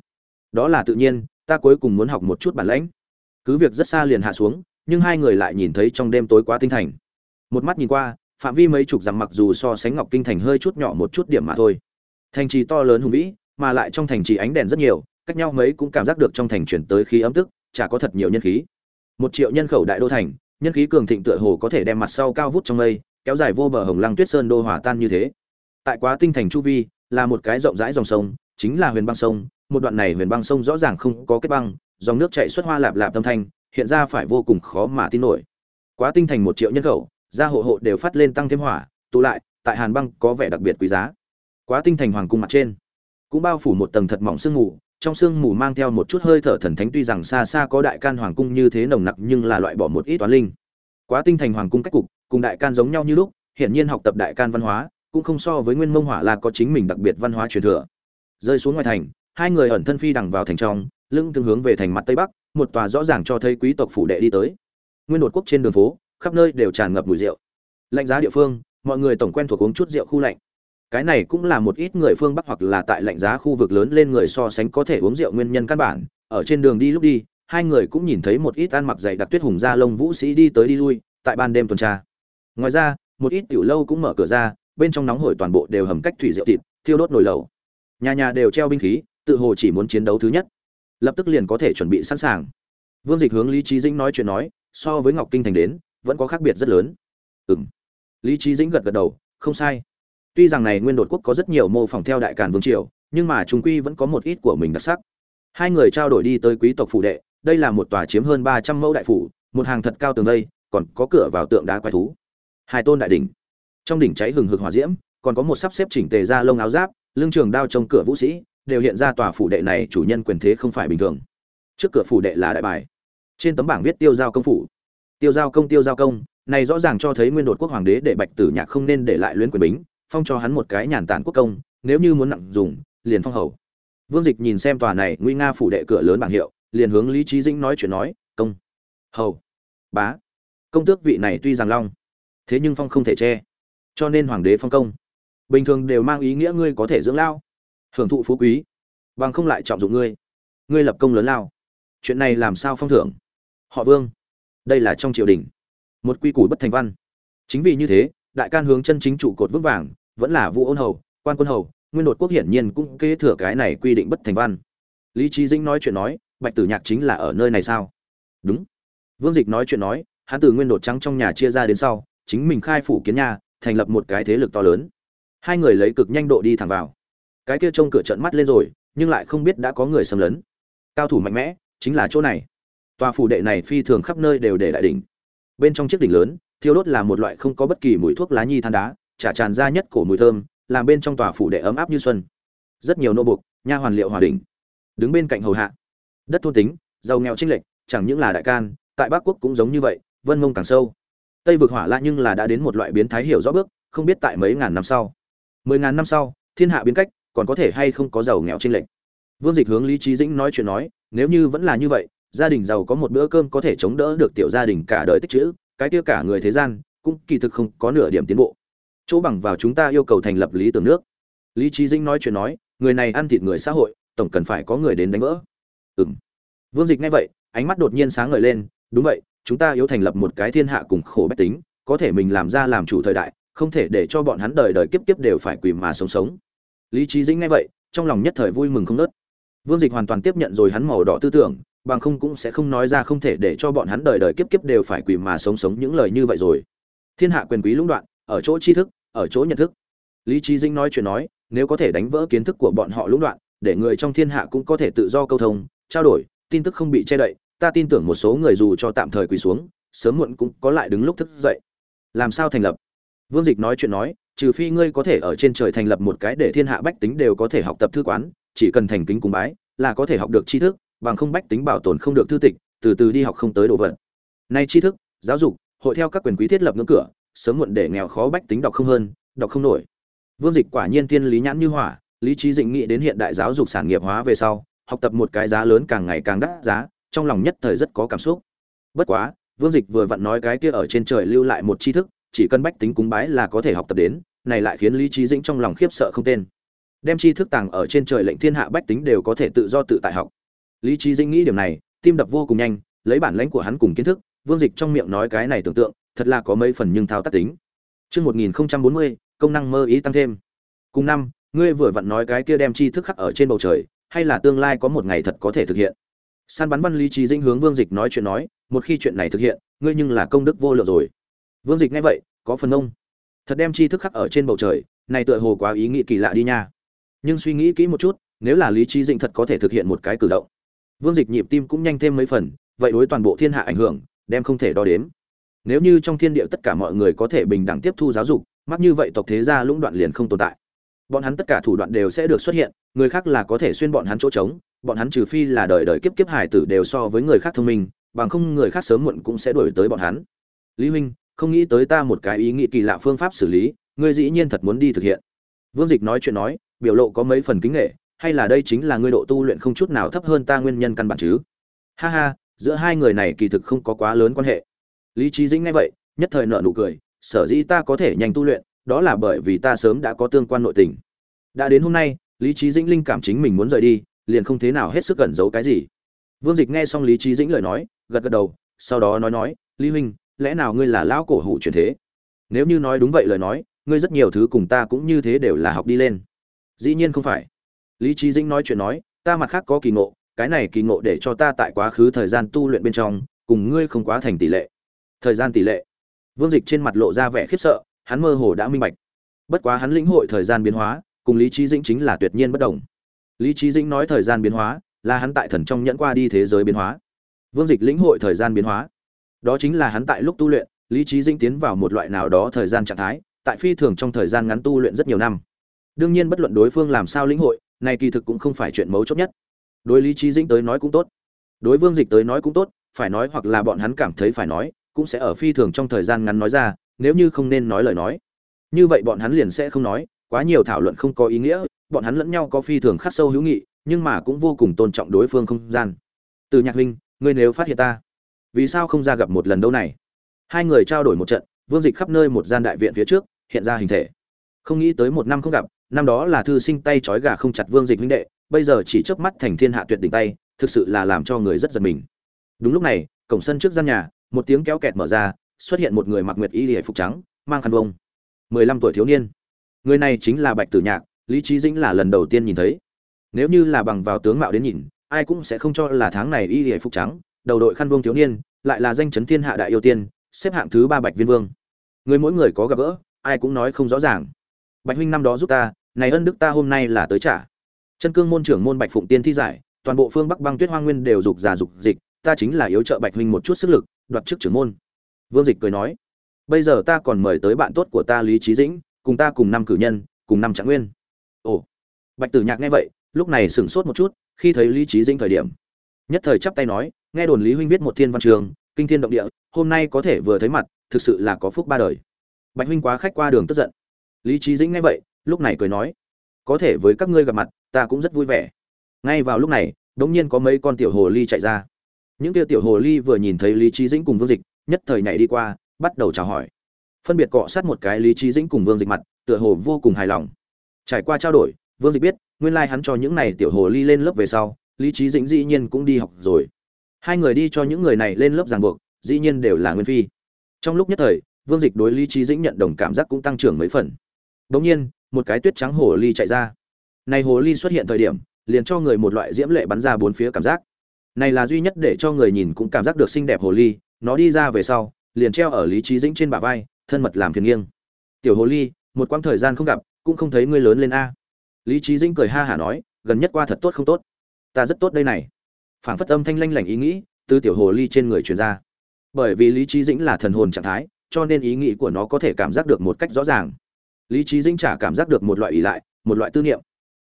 đó là tự nhiên, ta cuối cùng muốn học một chút bản lãnh. Cứ việc rất xa liền hạ xuống, nhưng hai người lại nhìn thấy trong đêm tối quá tinh thành. Một mắt nhìn qua, phạm vi mấy chục dặm mặc dù so sánh ngọc kinh thành hơi chút nhỏ một chút điểm mà thôi. Thành trì to lớn hùng vĩ, mà lại trong thành trì ánh đèn rất nhiều, cách nhau mấy cũng cảm giác được trong thành chuyển tới khí ấm tức, chả có thật nhiều nhân khí. Một triệu nhân khẩu đại đô thành, nhân khí cường thịnh tựa hồ có thể đem mặt sau cao vút trong mây, kéo dài vô bờ hồng lăng tuyết sơn đô hòa tan như thế. Tại quá tinh thành chu vi, là một cái rộng rãi dòng sông, chính là huyền băng sông một đoạn này huyền băng sông rõ ràng không có kết băng, dòng nước chảy xuất hoa lạp lạp tâm thanh, hiện ra phải vô cùng khó mà tin nổi. Quá tinh thành một triệu nhân khẩu, gia hộ hộ đều phát lên tăng thêm hỏa, tụ lại, tại hàn băng có vẻ đặc biệt quý giá. Quá tinh thành hoàng cung mặt trên, cũng bao phủ một tầng thật mỏng sương mù, trong sương mù mang theo một chút hơi thở thần thánh tuy rằng xa xa có đại can hoàng cung như thế nồng nặc nhưng là loại bỏ một ít toán linh. Quá tinh thành hoàng cung cách cục, cùng đại can giống nhau như lúc, hiển nhiên học tập đại can văn hóa, cũng không so với nguyên mông hỏa là có chính mình đặc biệt văn hóa truyền thừa. Rơi xuống ngoài thành hai người ẩn thân phi đằng vào thành trong, lưng tương hướng về thành mặt tây bắc, một tòa rõ ràng cho thấy quý tộc phủ đệ đi tới. Nguyên đột quốc trên đường phố, khắp nơi đều tràn ngập mùi rượu. Lạnh giá địa phương, mọi người tổng quen thuộc uống chút rượu khu lạnh. Cái này cũng là một ít người phương bắc hoặc là tại lạnh giá khu vực lớn lên người so sánh có thể uống rượu nguyên nhân căn bản. Ở trên đường đi lúc đi, hai người cũng nhìn thấy một ít ăn mặc dày đặc tuyết hùng da lông vũ sĩ đi tới đi lui, tại ban đêm tuần tra. Ngoài ra, một ít tiểu lâu cũng mở cửa ra, bên trong nóng hổi toàn bộ đều hầm cách thủy rượu thịt, thiêu đốt nồi lẩu. Nhà nhà đều treo binh khí tự hồ chỉ muốn chiến đấu thứ nhất. Lập tức liền có thể chuẩn bị sẵn sàng. Vương dịch hướng lý trí dĩnh nói chuyện nói, so với ngọc kinh thành đến, vẫn có khác biệt rất lớn. Ừm. Lý trí dĩnh gật gật đầu, không sai. Tuy rằng này nguyên đột quốc có rất nhiều mô phỏng theo đại càn vương triều, nhưng mà chúng quy vẫn có một ít của mình đặc sắc. Hai người trao đổi đi tới quý tộc phủ đệ, đây là một tòa chiếm hơn ba trăm mẫu đại phủ, một hàng thật cao tường đây, còn có cửa vào tượng đá quái thú. Hai tôn đại đỉnh. Trong đỉnh cháy hừng hực hỏa diễm, còn có một sắp xếp chỉnh tề ra lông áo giáp, lưng trường đao trong cửa vũ sĩ đều hiện ra tòa phủ đệ này chủ nhân quyền thế không phải bình thường. Trước cửa phủ đệ là đại bài. Trên tấm bảng viết tiêu giao công phủ. Tiêu giao công, tiêu giao công, này rõ ràng cho thấy nguyên đột quốc hoàng đế để bạch tử nhạc không nên để lại luyến quyền bính, phong cho hắn một cái nhàn tản quốc công, nếu như muốn nặng dùng, liền phong hầu. Vương dịch nhìn xem tòa này nguy nga phủ đệ cửa lớn bảng hiệu, liền hướng lý trí dĩnh nói chuyện nói, công, hầu, bá, công tước vị này tuy rằng long, thế nhưng phong không thể che, cho nên hoàng đế phong công. Bình thường đều mang ý nghĩa ngươi có thể dưỡng lao hưởng thụ phú quý. Bằng không lại trọng dụng ngươi. Ngươi lập công lớn lao. Chuyện này làm sao phong thưởng? Họ vương, đây là trong triều đình. Một quy củ bất thành văn. Chính vì như thế, đại can hướng chân chính trụ cột vững vàng, vẫn là vũ ôn hầu, quan quân hầu, nguyên đột quốc hiển nhiên cũng kế thừa cái này quy định bất thành văn. Lý trí dĩnh nói chuyện nói, bạch tử nhạc chính là ở nơi này sao? Đúng. Vương dịch nói chuyện nói, hắn từ nguyên đột trắng trong nhà chia ra đến sau, chính mình khai phủ kiến nhà, thành lập một cái thế lực to lớn. Hai người lấy cực nhanh độ đi thẳng vào cái kia trông cửa trận mắt lên rồi, nhưng lại không biết đã có người xâm lấn. Cao thủ mạnh mẽ, chính là chỗ này. Tòa phủ đệ này phi thường khắp nơi đều để đại đỉnh. Bên trong chiếc đỉnh lớn, thiêu đốt là một loại không có bất kỳ mùi thuốc lá nhi than đá, chả tràn ra nhất cổ mùi thơm, làm bên trong tòa phủ đệ ấm áp như xuân. Rất nhiều nô buộc, nha hoàn liệu hòa đỉnh. Đứng bên cạnh hầu hạ. Đất thôn tính, giàu nghèo trinh lệch, chẳng những là đại can, tại bắc quốc cũng giống như vậy, vân mông càng sâu. Tây vực hỏa la nhưng là đã đến một loại biến thái hiểu rõ bước, không biết tại mấy ngàn năm sau. Mười ngàn năm sau, thiên hạ biến cách còn có thể hay không có giàu nghèo trên lệnh vương dịch hướng lý trí dĩnh nói chuyện nói, nếu như vẫn là như vậy, gia đình giàu có một bữa cơm có thể chống đỡ được tiểu gia đình cả đời tích chữ, cái kia cả người thế gian cũng kỳ thực không có nửa điểm tiến bộ. Chỗ bằng vào chúng ta yêu cầu thành lập lý tưởng nước. Lý trí dĩnh nói chuyện nói, người này ăn thịt người xã hội, tổng cần phải có người đến đánh vỡ. Ừng vương dịch nghe vậy, ánh mắt đột nhiên sáng ngời lên, đúng vậy, chúng ta yếu thành lập một cái thiên hạ cùng khổ bách tính, có thể mình làm ra làm chủ thời đại, không thể để cho bọn hắn đời đời kiếp kiếp đều phải quỳ mà sống sống lý trí dĩnh nghe vậy, trong lòng nhất thời vui mừng không nớt vương dịch hoàn toàn tiếp nhận rồi hắn màu đỏ tư tưởng, bằng không cũng sẽ không nói ra không thể để cho bọn hắn đời đời kiếp kiếp đều phải quỳ mà sống sống những lời như vậy rồi. Thiên hạ quyền quý lũng đoạn, ở chỗ tri thức, ở chỗ nhận thức. Lý trí dĩnh nói chuyện nói, nếu có thể đánh vỡ kiến thức của bọn họ lũng đoạn, để người trong thiên hạ cũng có thể tự do câu thông, trao đổi, tin tức không bị che đậy, ta tin tưởng một số người dù cho tạm thời quỳ xuống, sớm muộn cũng có lại đứng lúc thức dậy. Làm sao thành lập? Vương dịch nói chuyện nói trừ phi ngươi có thể ở trên trời thành lập một cái để thiên hạ bách tính đều có thể học tập thư quán, chỉ cần thành kính cúng bái, là có thể học được tri thức, bằng không bách tính bảo tồn không được thư tịch, từ từ đi học không tới đồ vật. Nay tri thức, giáo dục, hội theo các quyền quý thiết lập ngưỡng cửa, sớm muộn để nghèo khó bách tính đọc không hơn, đọc không nổi. Vương dịch quả nhiên tiên lý nhãn như hỏa, lý trí dịnh nghĩ đến hiện đại giáo dục sản nghiệp hóa về sau, học tập một cái giá lớn càng ngày càng đắt giá, trong lòng nhất thời rất có cảm xúc. Bất quá, vương dịch vừa vặn nói cái kia ở trên trời lưu lại một tri thức chỉ cần bách tính cúng bái là có thể học tập đến này lại khiến lý trí dĩnh trong lòng khiếp sợ không tên đem tri thức tàng ở trên trời lệnh thiên hạ bách tính đều có thể tự do tự tại học lý trí dĩnh nghĩ điểm này tim đập vô cùng nhanh lấy bản lãnh của hắn cùng kiến thức vương dịch trong miệng nói cái này tưởng tượng thật là có mấy phần nhưng thao tác tính Trước 1040, công năng mơ ý tăng thêm. Cùng năm, ngươi vừa vặn nói cái kia đem tri thức khắc ở trên bầu trời, hay là tương lai có một ngày thật có thể thực hiện. San bắn văn lý trí dĩnh hướng Vương Dịch nói chuyện nói, một khi chuyện này thực hiện, ngươi nhưng là công đức vô lượng rồi. Vương Dịch nghe vậy, có phần ông. Thật đem chi thức khắc ở trên bầu trời, này tựa hồ quá ý nghĩ kỳ lạ đi nha. Nhưng suy nghĩ kỹ một chút, nếu là lý trí dĩnh thật có thể thực hiện một cái cử động. Vương Dịch nhịp tim cũng nhanh thêm mấy phần, vậy đối toàn bộ thiên hạ ảnh hưởng, đem không thể đo đếm. Nếu như trong thiên địa tất cả mọi người có thể bình đẳng tiếp thu giáo dục, mắc như vậy tộc thế gia lũng đoạn liền không tồn tại. Bọn hắn tất cả thủ đoạn đều sẽ được xuất hiện, người khác là có thể xuyên bọn hắn chỗ trống, bọn hắn trừ phi là đời đời kiếp kiếp hải tử đều so với người khác thông minh, bằng không người khác sớm muộn cũng sẽ đuổi tới bọn hắn. Lý huynh, không nghĩ tới ta một cái ý nghĩ kỳ lạ phương pháp xử lý, ngươi dĩ nhiên thật muốn đi thực hiện. Vương Dịch nói chuyện nói, biểu lộ có mấy phần kính nghệ, hay là đây chính là ngươi độ tu luyện không chút nào thấp hơn ta nguyên nhân căn bản chứ? Ha ha, giữa hai người này kỳ thực không có quá lớn quan hệ. Lý Chí Dĩnh nghe vậy, nhất thời nở nụ cười, sở dĩ ta có thể nhanh tu luyện, đó là bởi vì ta sớm đã có tương quan nội tình. Đã đến hôm nay, Lý Chí Dĩnh linh cảm chính mình muốn rời đi, liền không thế nào hết sức cẩn giấu cái gì. Vương Dịch nghe xong Lý Chí Dĩnh lời nói, gật gật đầu, sau đó nói nói, "Lý huynh, lẽ nào ngươi là lão cổ hủ truyền thế? Nếu như nói đúng vậy lời nói, ngươi rất nhiều thứ cùng ta cũng như thế đều là học đi lên." Dĩ nhiên không phải. Lý Chí Dĩnh nói chuyện nói, "Ta mặt khác có kỳ ngộ, cái này kỳ ngộ để cho ta tại quá khứ thời gian tu luyện bên trong, cùng ngươi không quá thành tỷ lệ." Thời gian tỷ lệ. Vương Dịch trên mặt lộ ra vẻ khiếp sợ, hắn mơ hồ đã minh bạch. Bất quá hắn lĩnh hội thời gian biến hóa, cùng Lý Chí Dĩnh chính là tuyệt nhiên bất đồng. Lý Chí Dĩnh nói thời gian biến hóa, là hắn tại thần trong nhẫn qua đi thế giới biến hóa. Vương Dịch lĩnh hội thời gian biến hóa, đó chính là hắn tại lúc tu luyện, Lý trí dinh tiến vào một loại nào đó thời gian trạng thái, tại phi thường trong thời gian ngắn tu luyện rất nhiều năm. Đương nhiên bất luận đối phương làm sao lĩnh hội, này kỳ thực cũng không phải chuyện mấu chốt nhất. Đối Lý trí dinh tới nói cũng tốt, đối Vương Dịch tới nói cũng tốt, phải nói hoặc là bọn hắn cảm thấy phải nói, cũng sẽ ở phi thường trong thời gian ngắn nói ra, nếu như không nên nói lời nói, như vậy bọn hắn liền sẽ không nói, quá nhiều thảo luận không có ý nghĩa, bọn hắn lẫn nhau có phi thường khắc sâu hữu nghị nhưng mà cũng vô cùng tôn trọng đối phương không gian từ nhạc huynh ngươi nếu phát hiện ta vì sao không ra gặp một lần đâu này? Hai người trao đổi một trận, vương dịch khắp nơi một gian đại viện phía trước, hiện ra hình thể. Không nghĩ tới một năm không gặp, năm đó là thư sinh tay trói gà không chặt vương dịch huynh đệ, bây giờ chỉ chớp mắt thành thiên hạ tuyệt đỉnh tay, thực sự là làm cho người rất giật mình. Đúng lúc này, cổng sân trước gian nhà, một tiếng kéo kẹt mở ra, xuất hiện một người mặc nguyệt y hề phục trắng, mang khăn vông. Mười lăm tuổi thiếu niên. Người này chính là bạch tử nhạc, lý trí dĩnh là lần đầu tiên nhìn thấy. Nếu như là bằng vào tướng mạo đến nhìn, ai cũng sẽ không cho là tháng này y hề phục trắng đầu đội khăn vương thiếu niên, lại là danh chấn thiên hạ đại yêu tiên, xếp hạng thứ ba bạch viên vương. Người mỗi người có gặp gỡ, ai cũng nói không rõ ràng. Bạch huynh năm đó giúp ta, này ân đức ta hôm nay là tới trả. Chân cương môn trưởng môn bạch phụng tiên thi giải, toàn bộ phương bắc băng tuyết hoa nguyên đều dục giả dục dịch, ta chính là yếu trợ bạch huynh một chút sức lực, đoạt chức trưởng môn. Vương dịch cười nói, bây giờ ta còn mời tới bạn tốt của ta lý trí dĩnh, cùng ta cùng năm cử nhân, cùng năm trạng nguyên. Ồ, bạch tử nhạc nghe vậy, lúc này sửng sốt một chút, khi thấy lý trí dĩnh thời điểm, nhất thời chắp tay nói nghe đồn lý huynh viết một thiên văn trường, kinh thiên động địa, hôm nay có thể vừa thấy mặt, thực sự là có phúc ba đời. Bạch huynh quá khách qua đường tức giận. Lý trí dĩnh nghe vậy, lúc này cười nói, có thể với các ngươi gặp mặt, ta cũng rất vui vẻ. Ngay vào lúc này, đống nhiên có mấy con tiểu hồ ly chạy ra. Những kia tiểu hồ ly vừa nhìn thấy lý trí dĩnh cùng vương dịch, nhất thời nhảy đi qua, bắt đầu chào hỏi. Phân biệt cọ sát một cái lý trí dĩnh cùng vương dịch mặt, tựa hồ vô cùng hài lòng. Trải qua trao đổi, vương dịch biết, nguyên lai hắn cho những này tiểu hồ ly lên lớp về sau, lý trí dĩnh dĩ nhiên cũng đi học rồi hai người đi cho những người này lên lớp ràng buộc, dĩ nhiên đều là nguyên phi. Trong lúc nhất thời, vương dịch đối lý trí dĩnh nhận đồng cảm giác cũng tăng trưởng mấy phần. Đ ỗ n g nhiên, một cái tuyết trắng hồ ly chạy ra. Này hồ ly xuất hiện thời điểm, liền cho người một loại diễm lệ bắn ra bốn phía cảm giác. Này là duy nhất để cho người nhìn cũng cảm giác được xinh đẹp hồ ly, nó đi ra về sau, liền treo ở lý trí dĩnh trên bả vai, thân mật làm phiền nghiêng. Tiểu hồ ly, một quãng thời gian không gặp, cũng không thấy ngươi lớn lên a. Lý trí dĩnh cười ha hả nói, gần nhất qua thật tốt không tốt? Ta rất tốt đây này phảng phất âm thanh lanh lảnh ý nghĩ, từ tiểu hồ ly trên người truyền ra. Bởi vì lý trí dĩnh là thần hồn trạng thái, cho nên ý nghĩ của nó có thể cảm giác được một cách rõ ràng. Lý trí dĩnh chả cảm giác được một loại ý lại, một loại tư niệm.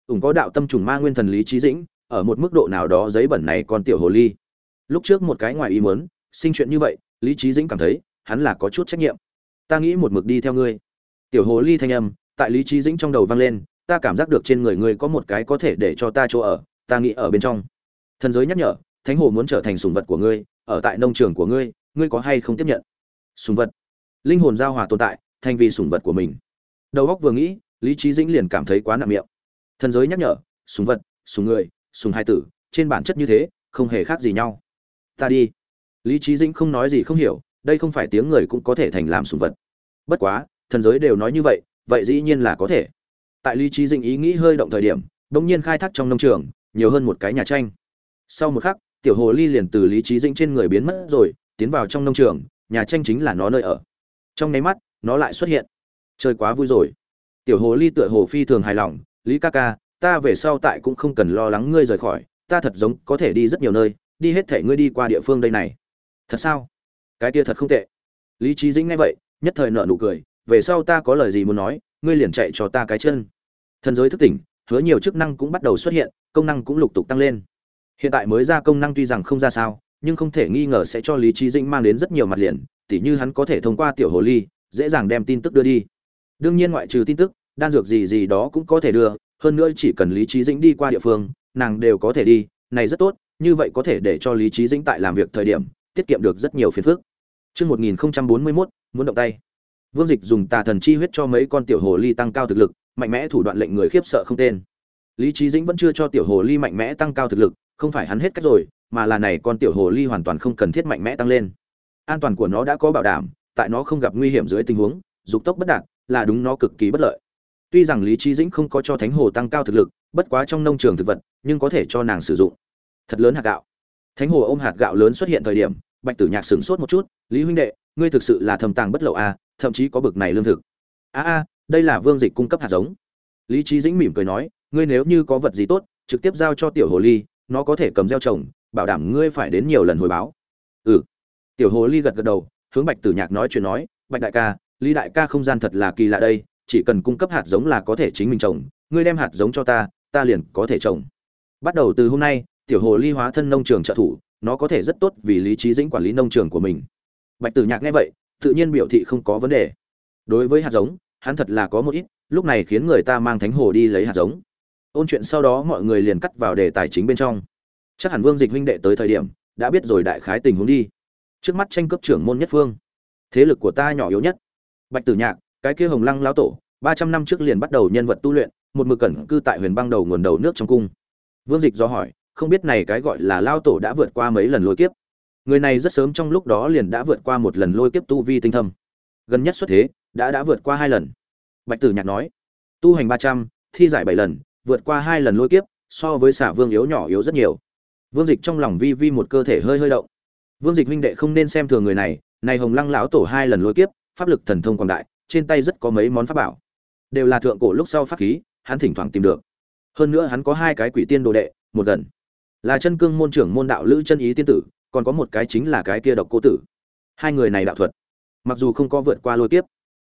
Ủng có đạo tâm trùng ma nguyên thần lý trí dĩnh, ở một mức độ nào đó giấy bẩn này còn tiểu hồ ly. Lúc trước một cái ngoài ý muốn, sinh chuyện như vậy, lý trí dĩnh cảm thấy, hắn là có chút trách nhiệm. Ta nghĩ một mực đi theo ngươi. Tiểu hồ ly thanh âm, tại lý trí dĩnh trong đầu vang lên, ta cảm giác được trên người ngươi có một cái có thể để cho ta chỗ ở, ta nghĩ ở bên trong thần giới nhắc nhở, thánh hồ muốn trở thành sùng vật của ngươi, ở tại nông trường của ngươi ngươi có hay không tiếp nhận? Sùng vật. Linh hồn giao hòa tồn tại, thành vì sùng vật của mình. Đầu óc vừa nghĩ, lý trí dĩnh liền cảm thấy quá nặng miệng. Thần giới nhắc nhở, sùng vật, sùng người, sùng hai tử, trên bản chất như thế, không hề khác gì nhau. Ta đi. Lý trí dĩnh không nói gì không hiểu, đây không phải tiếng người cũng có thể thành làm sùng vật. Bất quá, thần giới đều nói như vậy vậy dĩ nhiên là có thể. Tại lý trí dĩnh ý nghĩ hơi động thời điểm đ ỗ n g nhiên khai thác trong nông trường, nhiều hơn một cái nhà tranh sau một khắc, tiểu hồ ly liền từ lý trí dĩnh trên người biến mất rồi, tiến vào trong nông trường, nhà tranh chính là nó nơi ở. Trong nháy mắt, nó lại xuất hiện. Chơi quá vui rồi. Tiểu hồ ly tựa hồ phi thường hài lòng, lý ca ca, ta về sau tại cũng không cần lo lắng ngươi rời khỏi, ta thật giống có thể đi rất nhiều nơi, đi hết thể ngươi đi qua địa phương đây này. Thật sao? Cái kia thật không tệ. Lý trí dĩnh nghe vậy, nhất thời nợ nụ cười, về sau ta có lời gì muốn nói, ngươi liền chạy cho ta cái chân. Thần giới thức tỉnh, hứa nhiều chức năng cũng bắt đầu xuất hiện, công năng cũng lục tục tăng lên hiện tại mới ra công năng tuy rằng không ra sao nhưng không thể nghi ngờ sẽ cho lý trí dĩnh mang đến rất nhiều mặt liền tỉ như hắn có thể thông qua tiểu hồ ly dễ dàng đem tin tức đưa đi. Đương nhiên ngoại trừ tin tức đan dược gì gì đó cũng có thể đưa hơn nữa chỉ cần lý trí dĩnh đi qua địa phương nàng đều có thể đi. Này rất tốt như vậy có thể để cho lý trí dĩnh tại làm việc thời điểm tiết kiệm được rất nhiều phiền phức. Trước 1041, muốn động tay. Vương Dịch dùng tà thần chi huyết cho mấy con tiểu hồ ly tăng cao thực lực, mạnh mẽ thủ đoạn lệnh người khiếp sợ không tên. Lý trí dĩnh vẫn chưa cho tiểu hồ ly mạnh mẽ tăng cao thực lực không phải hắn hết cách rồi mà là này con tiểu hồ ly hoàn toàn không cần thiết mạnh mẽ tăng lên. An toàn của nó đã có bảo đảm tại nó không gặp nguy hiểm dưới tình huống dục tốc bất đạt là đúng nó cực kỳ bất lợi. Tuy rằng lý trí dĩnh không có cho thánh hồ tăng cao thực lực bất quá trong nông trường thực vật nhưng có thể cho nàng sử dụng. Thật lớn hạt gạo. Thánh hồ ôm hạt gạo lớn xuất hiện thời điểm bạch tử nhạc sửng sốt một chút lý huynh đệ ngươi thực sự là thầm tàng bất lậu a à, thậm chí có bực này lương thực. A a đây là vương dịch cung cấp hạt giống. Lý trí dĩnh mỉm cười nói ngươi nếu như có vật gì tốt trực tiếp giao cho tiểu hồ ly nó có thể cầm gieo trồng, bảo đảm ngươi phải đến nhiều lần hồi báo. Ừ. Tiểu hồ ly gật gật đầu, hướng bạch tử nhạc nói chuyện nói, bạch đại ca, lý đại ca không gian thật là kỳ lạ đây, chỉ cần cung cấp hạt giống là có thể chính mình trồng, ngươi đem hạt giống cho ta ta liền có thể trồng. Bắt đầu từ hôm nay, tiểu hồ ly hóa thân nông trường trợ thủ, nó có thể rất tốt vì lý trí dĩnh quản lý nông trường của mình. Bạch tử nhạc nghe vậy, tự nhiên biểu thị không có vấn đề. Đối với hạt giống, hắn thật là có một ít, lúc này khiến người ta mang thánh hồ đi lấy hạt giống ôn chuyện sau đó mọi người liền cắt vào đề tài chính bên trong. Chắc hẳn vương dịch huynh đệ tới thời điểm, đã biết rồi đại khái tình huống đi. Trước mắt tranh cấp trưởng môn nhất phương. Thế lực của ta nhỏ yếu nhất. Bạch tử nhạc, cái kia hồng lăng lão tổ, ba trăm năm trước liền bắt đầu nhân vật tu luyện, một mực cẩn cư tại huyền băng đầu nguồn đầu nước trong cung. Vương dịch do hỏi, không biết này cái gọi là lao tổ đã vượt qua mấy lần lôi kiếp? Người này rất sớm trong lúc đó liền đã vượt qua một lần lôi kiếp tu vi tinh thâm. Gần nhất xuất thế, đã đã vượt qua hai lần. Bạch tử nhạc nói, tu hành ba trăm, thi giải bảy lần vượt qua hai lần lôi kiếp, so với xả vương yếu nhỏ yếu rất nhiều. Vương dịch trong lòng vi vi một cơ thể hơi hơi động. Vương dịch huynh đệ không nên xem thường người này này hồng lăng lão tổ hai lần lôi kiếp, pháp lực thần thông quảng đại, trên tay rất có mấy món pháp bảo. Đều là thượng cổ lúc sau pháp khí, hắn thỉnh thoảng tìm được. Hơn nữa hắn có hai cái quỷ tiên đồ đệ, một gần. Là chân cương môn trưởng môn đạo lữ chân ý tiên tử, còn có một cái chính là cái kia độc cô tử. Hai người này đạo thuật, mặc dù không có vượt qua lôi kiếp,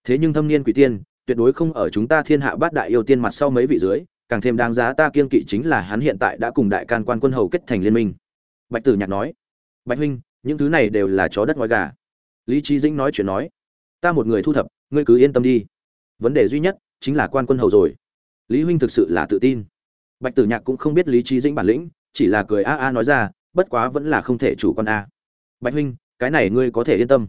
thế nhưng thâm niên quỷ tiên, tuyệt đối không ở chúng ta thiên hạ bát đại yêu tiên mặt sau mấy vị dưới càng thêm đáng giá ta kiên kỵ chính là hắn hiện tại đã cùng đại can quan quân hầu kết thành liên minh. Bạch tử nhạc nói, bạch huynh, những thứ này đều là chó đất ngoài gà. Lý trí dĩnh nói chuyện nói, ta một người thu thập, ngươi cứ yên tâm đi. Vấn đề duy nhất chính là quan quân hầu rồi. Lý huynh thực sự là tự tin. Bạch tử nhạc cũng không biết lý trí dĩnh bản lĩnh, chỉ là cười a a nói ra, bất quá vẫn là không thể chủ quan a. Bạch huynh, cái này ngươi có thể yên tâm.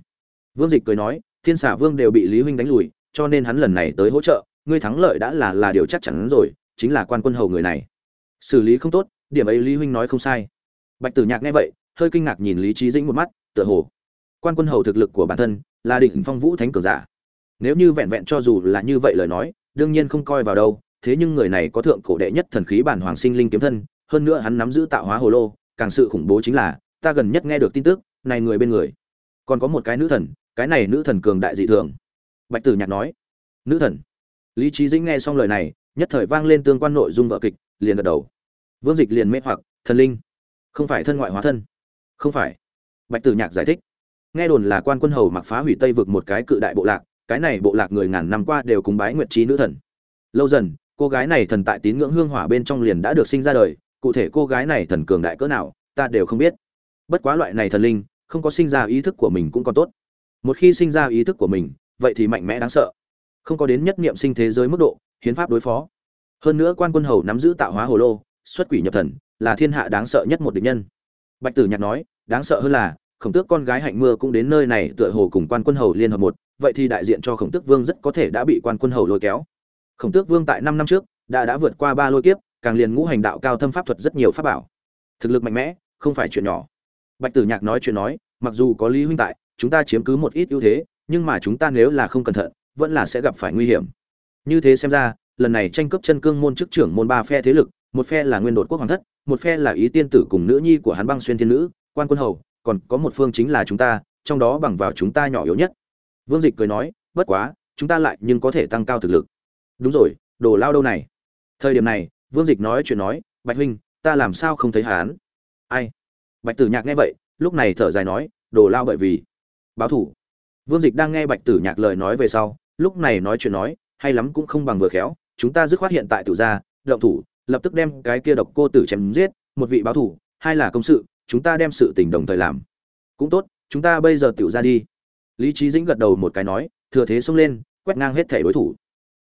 Vương dịch cười nói, thiên xả vương đều bị lý huynh đánh lùi, cho nên hắn lần này tới hỗ trợ, ngươi thắng lợi đã là là điều chắc chắn rồi chính là quan quân hầu người này. Xử lý không tốt, điểm ấy lý huynh nói không sai. Bạch tử nhạc nghe vậy, hơi kinh ngạc nhìn lý trí dĩnh một mắt, tựa hồ, quan quân hầu thực lực của bản thân là đỉnh phong vũ thánh cường giả. Nếu như vẹn vẹn cho dù là như vậy lời nói, đương nhiên không coi vào đâu, thế nhưng người này có thượng cổ đệ nhất thần khí bản hoàng sinh linh kiếm thân, hơn nữa hắn nắm giữ tạo hóa hồ lô, càng sự khủng bố chính là, ta gần nhất nghe được tin tức, này người bên người, còn có một cái nữ thần, cái này nữ thần cường đại dị thường. Bạch tử nhạc nói, nữ thần? Lý trí dĩnh nghe xong lời này nhất thời vang lên tương quan nội dung vợ kịch, liền gật đầu. Vương dịch liền mê hoặc, thần linh. Không phải thân ngoại hóa thân. Không phải. Bạch tử nhạc giải thích. Nghe đồn là quan quân hầu mặc phá hủy tây vực một cái cự đại bộ lạc, cái này bộ lạc người ngàn năm qua đều cúng bái nguyệt trí nữ thần. Lâu dần, cô gái này thần tại tín ngưỡng hương hỏa bên trong liền đã được sinh ra đời, cụ thể cô gái này thần cường đại cỡ nào, ta đều không biết. Bất quá loại này thần linh, không có sinh ra ý thức của mình cũng còn tốt. Một khi sinh ra ý thức của mình, vậy thì mạnh mẽ đáng sợ. Không có đến nhất niệm sinh thế giới mức độ hiến pháp đối phó. Hơn nữa quan quân hầu nắm giữ tạo hóa hồ lô, xuất quỷ nhập thần, là thiên hạ đáng sợ nhất một địch nhân. Bạch tử nhạc nói, đáng sợ hơn là, khổng tước con gái hạnh mưa cũng đến nơi này tựa hồ cùng quan quân hầu liên hợp một, vậy thì đại diện cho khổng tước vương rất có thể đã bị quan quân hầu lôi kéo. Khổng tước vương tại năm năm trước, đã đã vượt qua ba lôi kiếp, càng liền ngũ hành đạo cao thâm pháp thuật rất nhiều pháp bảo. Thực lực mạnh mẽ, không phải chuyện nhỏ. Bạch tử nhạc nói chuyện nói, mặc dù có lý huynh tại, chúng ta chiếm cứ một ít ưu thế, nhưng mà chúng ta nếu là không cẩn thận, vẫn là sẽ gặp phải nguy hiểm như thế xem ra, lần này tranh cướp chân cương môn chức trưởng môn ba phe thế lực, một phe là nguyên đột quốc hoàng thất, một phe là ý tiên tử cùng nữ nhi của hắn băng xuyên thiên nữ, quan quân hầu, còn có một phương chính là chúng ta, trong đó bằng vào chúng ta nhỏ yếu nhất. Vương dịch cười nói, bất quá, chúng ta lại nhưng có thể tăng cao thực lực. Đúng rồi, đồ lao đâu này? Thời điểm này, vương dịch nói chuyện nói, bạch huynh, ta làm sao không thấy hán ai? Bạch tử nhạc nghe vậy, lúc này thở dài nói, đồ lao bởi vì. Báo thủ. Vương dịch đang nghe bạch tử nhạc lời nói về sau, lúc này nói chuyện nói hay lắm cũng không bằng vừa khéo, chúng ta dứt khoát hiện tại tử gia động thủ, lập tức đem cái kia độc cô tử chém giết, một vị báo thủ, hai là công sự, chúng ta đem sự tình đồng thời làm. Cũng tốt, chúng ta bây giờ tiểu ra đi. Lý trí dĩnh gật đầu một cái nói, thừa thế xông lên, quét ngang hết thể đối thủ.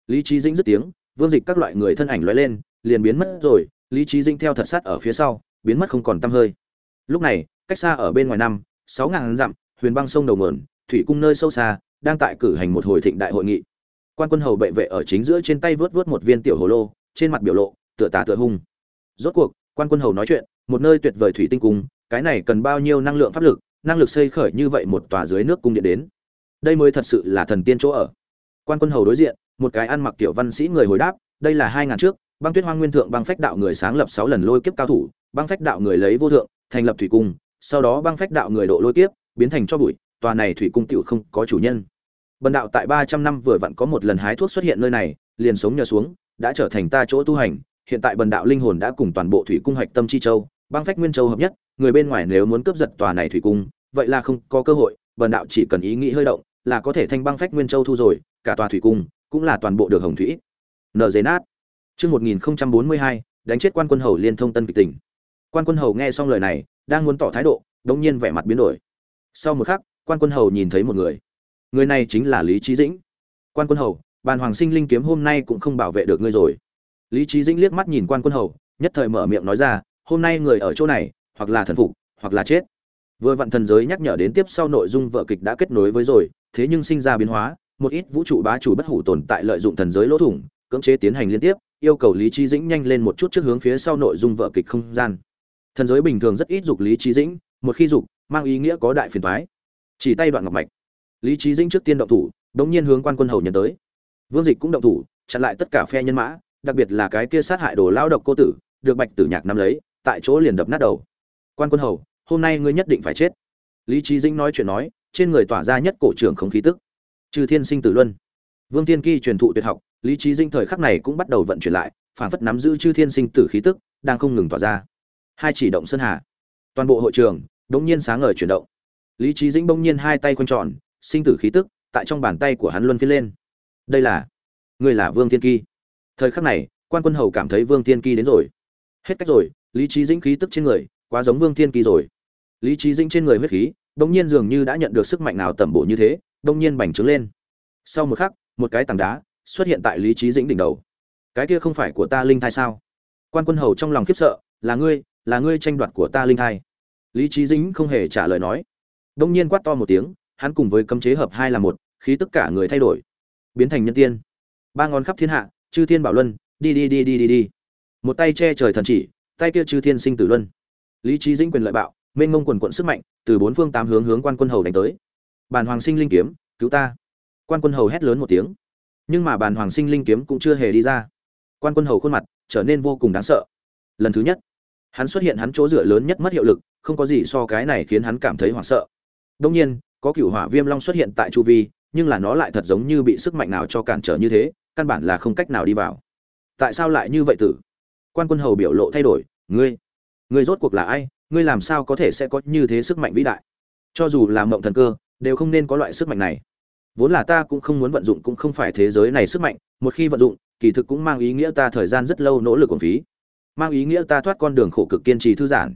Lý trí dĩnh dứt tiếng, vương dịch các loại người thân ảnh lóe lên, liền biến mất rồi, lý trí dĩnh theo thật sát ở phía sau, biến mất không còn tăm hơi. Lúc này, cách xa ở bên ngoài năm, sáu ngàn dặm, huyền băng sông đầu mườn thủy cung nơi sâu xa, đang tại cử hành một hồi thịnh đại hội nghị quan quân hầu bệ vệ ở chính giữa trên tay vớt vớt một viên tiểu hồ lô, trên mặt biểu lộ, tựa tà tựa hung. Rốt cuộc, quan quân hầu nói chuyện, một nơi tuyệt vời thủy tinh cung, cái này cần bao nhiêu năng lượng pháp lực, năng lực xây khởi như vậy một tòa dưới nước cung điện đến. Đây mới thật sự là thần tiên chỗ ở. Quan quân hầu đối diện, một cái ăn mặc tiểu văn sĩ người hồi đáp, đây là hai ngàn trước, băng tuyết hoang nguyên thượng băng phách đạo người sáng lập sáu lần lôi kiếp cao thủ, băng phách đạo người lấy vô thượng, thành lập thủy cung, sau đó băng phách đạo người độ lôi kiếp, biến thành cho bụi, tòa này thủy cung tiểu không có chủ nhân bần đạo tại ba trăm năm vừa vặn có một lần hái thuốc xuất hiện nơi này liền sống nhờ xuống đã trở thành ta chỗ tu hành hiện tại bần đạo linh hồn đã cùng toàn bộ thủy cung hoạch tâm chi châu băng phách nguyên châu hợp nhất người bên ngoài nếu muốn cướp giật tòa này thủy cung vậy là không có cơ hội bần đạo chỉ cần ý nghĩ hơi động là có thể thanh băng phách nguyên châu thu rồi cả tòa thủy cung cũng là toàn bộ được hồng thủy nở giấy nát Chương 1042, đánh chết quan quân hầu liên thông tân kịch tỉnh. Quan quân hầu nghe xong lời này, đang muốn tỏ thái độ, đột nhiên vẻ mặt biến đổi. Sau một khắc, quan quân hầu nhìn thấy một người. Người này chính là Lý trí Dĩnh. Quan quân hầu, bàn hoàng sinh linh kiếm hôm nay cũng không bảo vệ được ngươi rồi. lý trí dĩnh liếc mắt nhìn quan quân hầu nhất thời mở miệng nói ra hôm nay người ở chỗ này hoặc là thần phục hoặc là chết vừa vặn thần giới nhắc nhở đến tiếp sau nội dung vợ kịch đã kết nối với rồi thế nhưng sinh ra biến hóa một ít vũ trụ bá chủ bất hủ tồn tại lợi dụng thần giới lỗ thủng cưỡng chế tiến hành liên tiếp yêu cầu lý trí dĩnh nhanh lên một chút trước hướng phía sau nội dung vợ kịch không gian thần giới bình thường rất ít dục lý trí dĩnh một khi dục mang ý nghĩa có đại phiền thoái chỉ tay đoạn ngọc mạch lý trí dĩnh trước tiên động thủ, đống nhiên hướng quan quân hầu nhận tới. Vương dịch cũng động thủ, chặn lại tất cả phe nhân mã, đặc biệt là cái kia sát hại đồ lao độc cô tử, được bạch tử nhạc nắm lấy, tại chỗ liền đập nát đầu. Quan quân hầu, hôm nay ngươi nhất định phải chết. Lý trí dĩnh nói chuyện nói, trên người tỏa ra nhất cổ trưởng không khí tức. Trừ thiên sinh tử luân, vương tiên kỳ truyền thụ tuyệt học, lý trí dĩnh thời khắc này cũng bắt đầu vận chuyển lại, phản phất nắm giữ chư thiên sinh tử khí tức, đang không ngừng tỏa ra. Hai chỉ động sơn hà, toàn bộ hội trường, đống nhiên sáng ngời chuyển động. Lý trí dĩnh bỗng nhiên hai tay quanh tròn sinh tử khí tức tại trong bàn tay của hắn luân phiên lên. Đây là người là vương thiên kỳ thời khắc này, quan quân hầu cảm thấy vương thiên kỳ đến rồi. Hết cách rồi, lý trí dĩnh khí tức trên người, quá giống vương thiên kỳ rồi. Lý trí dĩnh trên người huyết khí, bỗng nhiên dường như đã nhận được sức mạnh nào tẩm bổ như thế, bỗng nhiên bành trướng lên. Sau một khắc, một cái tảng đá xuất hiện tại lý trí dĩnh đỉnh đầu. Cái kia không phải của ta linh thai sao? Quan quân hầu trong lòng khiếp sợ, là ngươi là ngươi tranh đoạt của ta linh thai. Lý trí dĩnh không hề trả lời nói. Đông nhiên quát to một tiếng hắn cùng với cấm chế hợp hai là một, khí tất cả người thay đổi, biến thành nhân tiên. Ba ngón khắp thiên hạ, chư thiên bảo luân, đi đi đi đi đi đi. Một tay che trời thần chỉ, tay kia chư thiên sinh tử luân. Lý trí dĩnh quyền lợi bạo, mênh mông quần quận sức mạnh, từ bốn phương tám hướng hướng quan quân hầu đánh tới. Bàn hoàng sinh linh kiếm, cứu ta. Quan quân hầu hét lớn một tiếng. Nhưng mà bàn hoàng sinh linh kiếm cũng chưa hề đi ra. Quan quân hầu khuôn mặt trở nên vô cùng đáng sợ. Lần thứ nhất, hắn xuất hiện hắn chỗ dựa lớn nhất mất hiệu lực, không có gì so cái này khiến hắn cảm thấy hoảng sợ. Đông nhiên có cựu hỏa viêm long xuất hiện tại chu vi, nhưng là nó lại thật giống như bị sức mạnh nào cho cản trở như thế, căn bản là không cách nào đi vào. Tại sao lại như vậy tử? Quan quân hầu biểu lộ thay đổi, ngươi ngươi rốt cuộc là ai? Ngươi làm sao có thể sẽ có như thế sức mạnh vĩ đại? Cho dù là mộng thần cơ, đều không nên có loại sức mạnh này. Vốn là ta cũng không muốn vận dụng cũng không phải thế giới này sức mạnh, một khi vận dụng, kỳ thực cũng mang ý nghĩa ta thời gian rất lâu nỗ lực còn phí. Mang ý nghĩa ta thoát con đường khổ cực kiên trì thư giãn.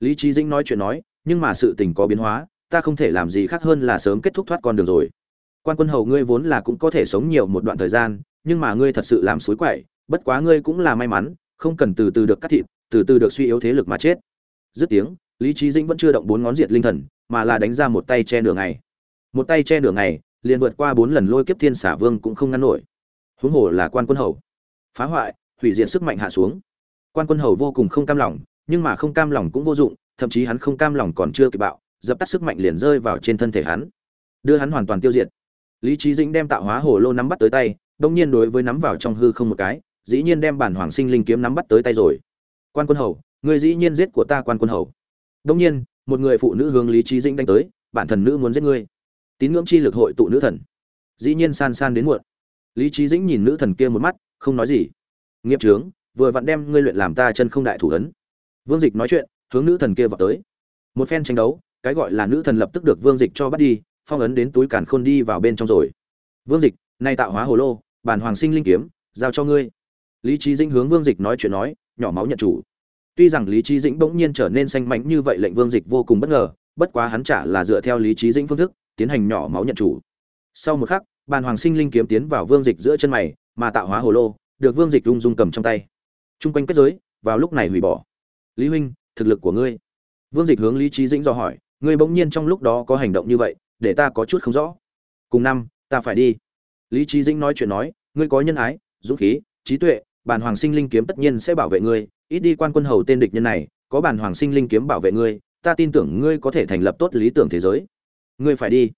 Lý trí dĩnh nói chuyện nói, nhưng mà sự tình có biến hóa ta không thể làm gì khác hơn là sớm kết thúc thoát con đường rồi. Quan quân hầu ngươi vốn là cũng có thể sống nhiều một đoạn thời gian, nhưng mà ngươi thật sự làm suối quậy, bất quá ngươi cũng là may mắn, không cần từ từ được cắt thịt, từ từ được suy yếu thế lực mà chết. Dứt tiếng, lý trí dĩnh vẫn chưa động bốn ngón diệt linh thần, mà là đánh ra một tay che nửa ngày. Một tay che nửa ngày, liền vượt qua bốn lần lôi kiếp thiên xả vương cũng không ngăn nổi. Huống hồ là quan quân hầu. Phá hoại, hủy diện sức mạnh hạ xuống. Quan quân hầu vô cùng không cam lòng, nhưng mà không cam lòng cũng vô dụng, thậm chí hắn không cam lòng còn chưa kịp bạo dập tắt sức mạnh liền rơi vào trên thân thể hắn. Đưa hắn hoàn toàn tiêu diệt. Lý trí dĩnh đem tạo hóa hồ lô nắm bắt tới tay, đông nhiên đối với nắm vào trong hư không một cái, dĩ nhiên đem bản hoàng sinh linh kiếm nắm bắt tới tay rồi. Quan quân hầu, người dĩ nhiên giết của ta quan quân hầu. Đông nhiên, một người phụ nữ hướng lý trí dĩnh đánh tới, bản thần nữ muốn giết ngươi. Tín ngưỡng chi lực hội tụ nữ thần. Dĩ nhiên san san đến muộn. Lý trí dĩnh nhìn nữ thần kia một mắt, không nói gì. Nghiệp trướng vừa vặn đem ngươi luyện làm ta chân không đại thủ ấn. Vương dịch nói chuyện, hướng nữ thần kia vào tới. Một phen tranh đấu cái gọi là nữ thần lập tức được vương dịch cho bắt đi, phong ấn đến túi càn khôn đi vào bên trong rồi. Vương dịch, nay tạo hóa hồ lô, bản hoàng sinh linh kiếm, giao cho ngươi. Lý trí dĩnh hướng vương dịch nói chuyện nói, nhỏ máu nhận chủ. Tuy rằng lý trí dĩnh bỗng nhiên trở nên xanh mảnh như vậy, lệnh vương dịch vô cùng bất ngờ, bất quá hắn trả là dựa theo lý trí dĩnh phương thức, tiến hành nhỏ máu nhận chủ. Sau một khắc bàn hoàng sinh linh kiếm tiến vào vương dịch giữa chân mày, mà tạo hóa hồ lô, được vương dịch rung rung cầm trong tay. Trung quanh kết giới, vào lúc này hủy bỏ. Lý huynh, thực lực của ngươi. Vương dịch hướng lý trí dĩnh do hỏi ngươi bỗng nhiên trong lúc đó có hành động như vậy, để ta có chút không rõ. Cùng năm, ta phải đi. Lý trí dĩnh nói chuyện nói, ngươi có nhân ái, dũng khí, trí tuệ, bản hoàng sinh linh kiếm tất nhiên sẽ bảo vệ ngươi. Ít đi quan quân hầu tên địch nhân này, có bản hoàng sinh linh kiếm bảo vệ ngươi, ta tin tưởng ngươi có thể thành lập tốt lý tưởng thế giới. Ngươi phải đi.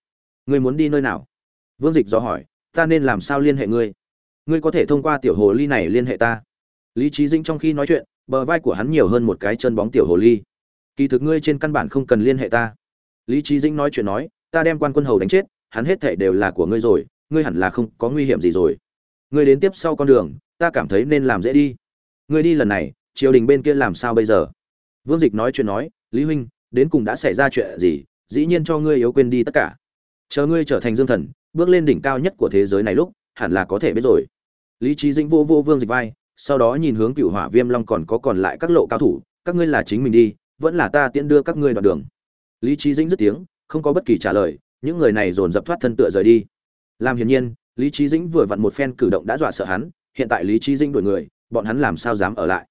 Ngươi muốn đi nơi nào? Vương dịch do hỏi, ta nên làm sao liên hệ ngươi? Ngươi có thể thông qua tiểu hồ ly này liên hệ ta. Lý trí dĩnh trong khi nói chuyện, bờ vai của hắn nhiều hơn một cái chân bóng tiểu hồ ly kỳ thực ngươi trên căn bản không cần liên hệ ta. Lý trí dĩnh nói chuyện nói, ta đem quan quân hầu đánh chết, hắn hết thể đều là của ngươi rồi, ngươi hẳn là không có nguy hiểm gì rồi. Ngươi đến tiếp sau con đường, ta cảm thấy nên làm dễ đi. Ngươi đi lần này, triều đình bên kia làm sao bây giờ? Vương dịch nói chuyện nói, lý huynh, đến cùng đã xảy ra chuyện gì? Dĩ nhiên cho ngươi yếu quên đi tất cả. Chờ ngươi trở thành dương thần, bước lên đỉnh cao nhất của thế giới này lúc, hẳn là có thể biết rồi. Lý trí dĩnh vô vô vương dịch vai, sau đó nhìn hướng cựu hỏa viêm long còn có còn lại các lộ cao thủ, các ngươi là chính mình đi vẫn là ta tiễn đưa các ngươi đoạn đường. Lý trí dĩnh dứt tiếng, không có bất kỳ trả lời, những người này dồn dập thoát thân tựa rời đi. Làm hiển nhiên, lý trí dĩnh vừa vặn một phen cử động đã dọa sợ hắn, hiện tại lý trí dĩnh đuổi người, bọn hắn làm sao dám ở lại?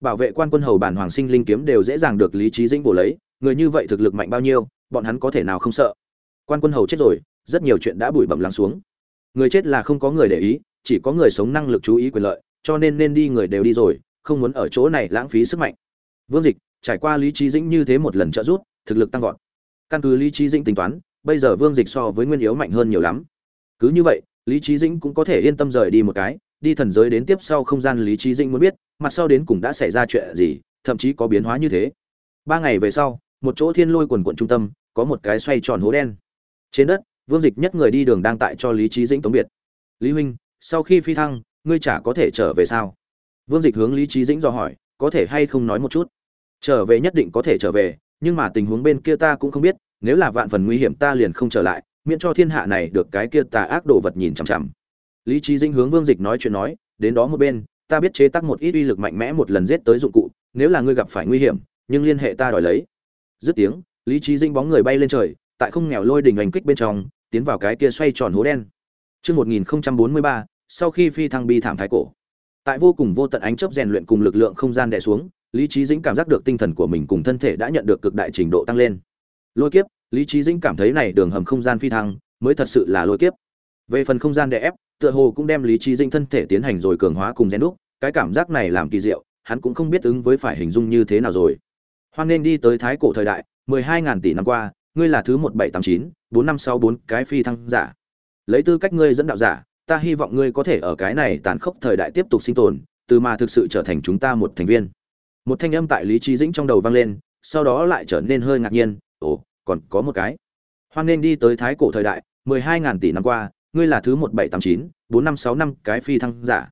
Bảo vệ quan quân hầu bản hoàng sinh linh kiếm đều dễ dàng được lý trí dĩnh bổ lấy, người như vậy thực lực mạnh bao nhiêu, bọn hắn có thể nào không sợ? Quan quân hầu chết rồi, rất nhiều chuyện đã bụi bẩm lắng xuống. Người chết là không có người để ý, chỉ có người sống năng lực chú ý quyền lợi, cho nên nên đi người đều đi rồi, không muốn ở chỗ này lãng phí sức mạnh. Vương dịch trải qua lý trí dĩnh như thế một lần trợ giúp, thực lực tăng vọt. Căn cứ lý trí dĩnh tính toán, bây giờ vương dịch so với nguyên yếu mạnh hơn nhiều lắm. Cứ như vậy, lý trí dĩnh cũng có thể yên tâm rời đi một cái, đi thần giới đến tiếp sau không gian lý trí dĩnh muốn biết, mặt sau đến cùng đã xảy ra chuyện gì, thậm chí có biến hóa như thế. Ba ngày về sau, một chỗ thiên lôi quần quận trung tâm, có một cái xoay tròn hố đen. Trên đất, vương dịch nhất người đi đường đang tại cho lý trí dĩnh tống biệt. Lý huynh, sau khi phi thăng, ngươi chả có thể trở về sao? Vương dịch hướng lý trí dĩnh dò hỏi, có thể hay không nói một chút? Trở về nhất định có thể trở về nhưng mà tình huống bên kia ta cũng không biết nếu là vạn phần nguy hiểm ta liền không trở lại miễn cho thiên hạ này được cái kia tà ác đồ vật nhìn chằm chằm. Lý trí dinh hướng vương dịch nói chuyện nói đến đó một bên ta biết chế tác một ít uy lực mạnh mẽ một lần giết tới dụng cụ nếu là ngươi gặp phải nguy hiểm nhưng liên hệ ta đòi lấy. Dứt tiếng lý trí dinh bóng người bay lên trời tại không nghèo lôi đình hành kích bên trong tiến vào cái kia xoay tròn hố đen. Trước 1043, sau khi phi thăng bi thảm thái cổ. Tại vô cùng vô tận ánh chớp rèn luyện cùng lực lượng không gian đè xuống, Lý trí Dĩnh cảm giác được tinh thần của mình cùng thân thể đã nhận được cực đại trình độ tăng lên. Lôi kiếp, Lý trí Dĩnh cảm thấy này đường hầm không gian phi thăng mới thật sự là lôi kiếp. Về phần không gian đè ép, tựa hồ cũng đem Lý trí Dĩnh thân thể tiến hành rồi cường hóa cùng rèn đúc, cái cảm giác này làm kỳ diệu, hắn cũng không biết ứng với phải hình dung như thế nào rồi. Hoan nên đi tới thái cổ thời đại, 12000 tỷ năm qua, ngươi là thứ 1789, 4564 cái phi thăng giả. Lấy tư cách ngươi dẫn đạo giả, ta hy vọng ngươi có thể ở cái này tàn khốc thời đại tiếp tục sinh tồn, từ mà thực sự trở thành chúng ta một thành viên. Một thanh âm tại Lý trí Dĩnh trong đầu vang lên, sau đó lại trở nên hơi ngạc nhiên, ồ, còn có một cái. Hoan nên đi tới thái cổ thời đại, 12000 tỷ năm qua, ngươi là thứ 1789, 4565 cái phi thăng giả.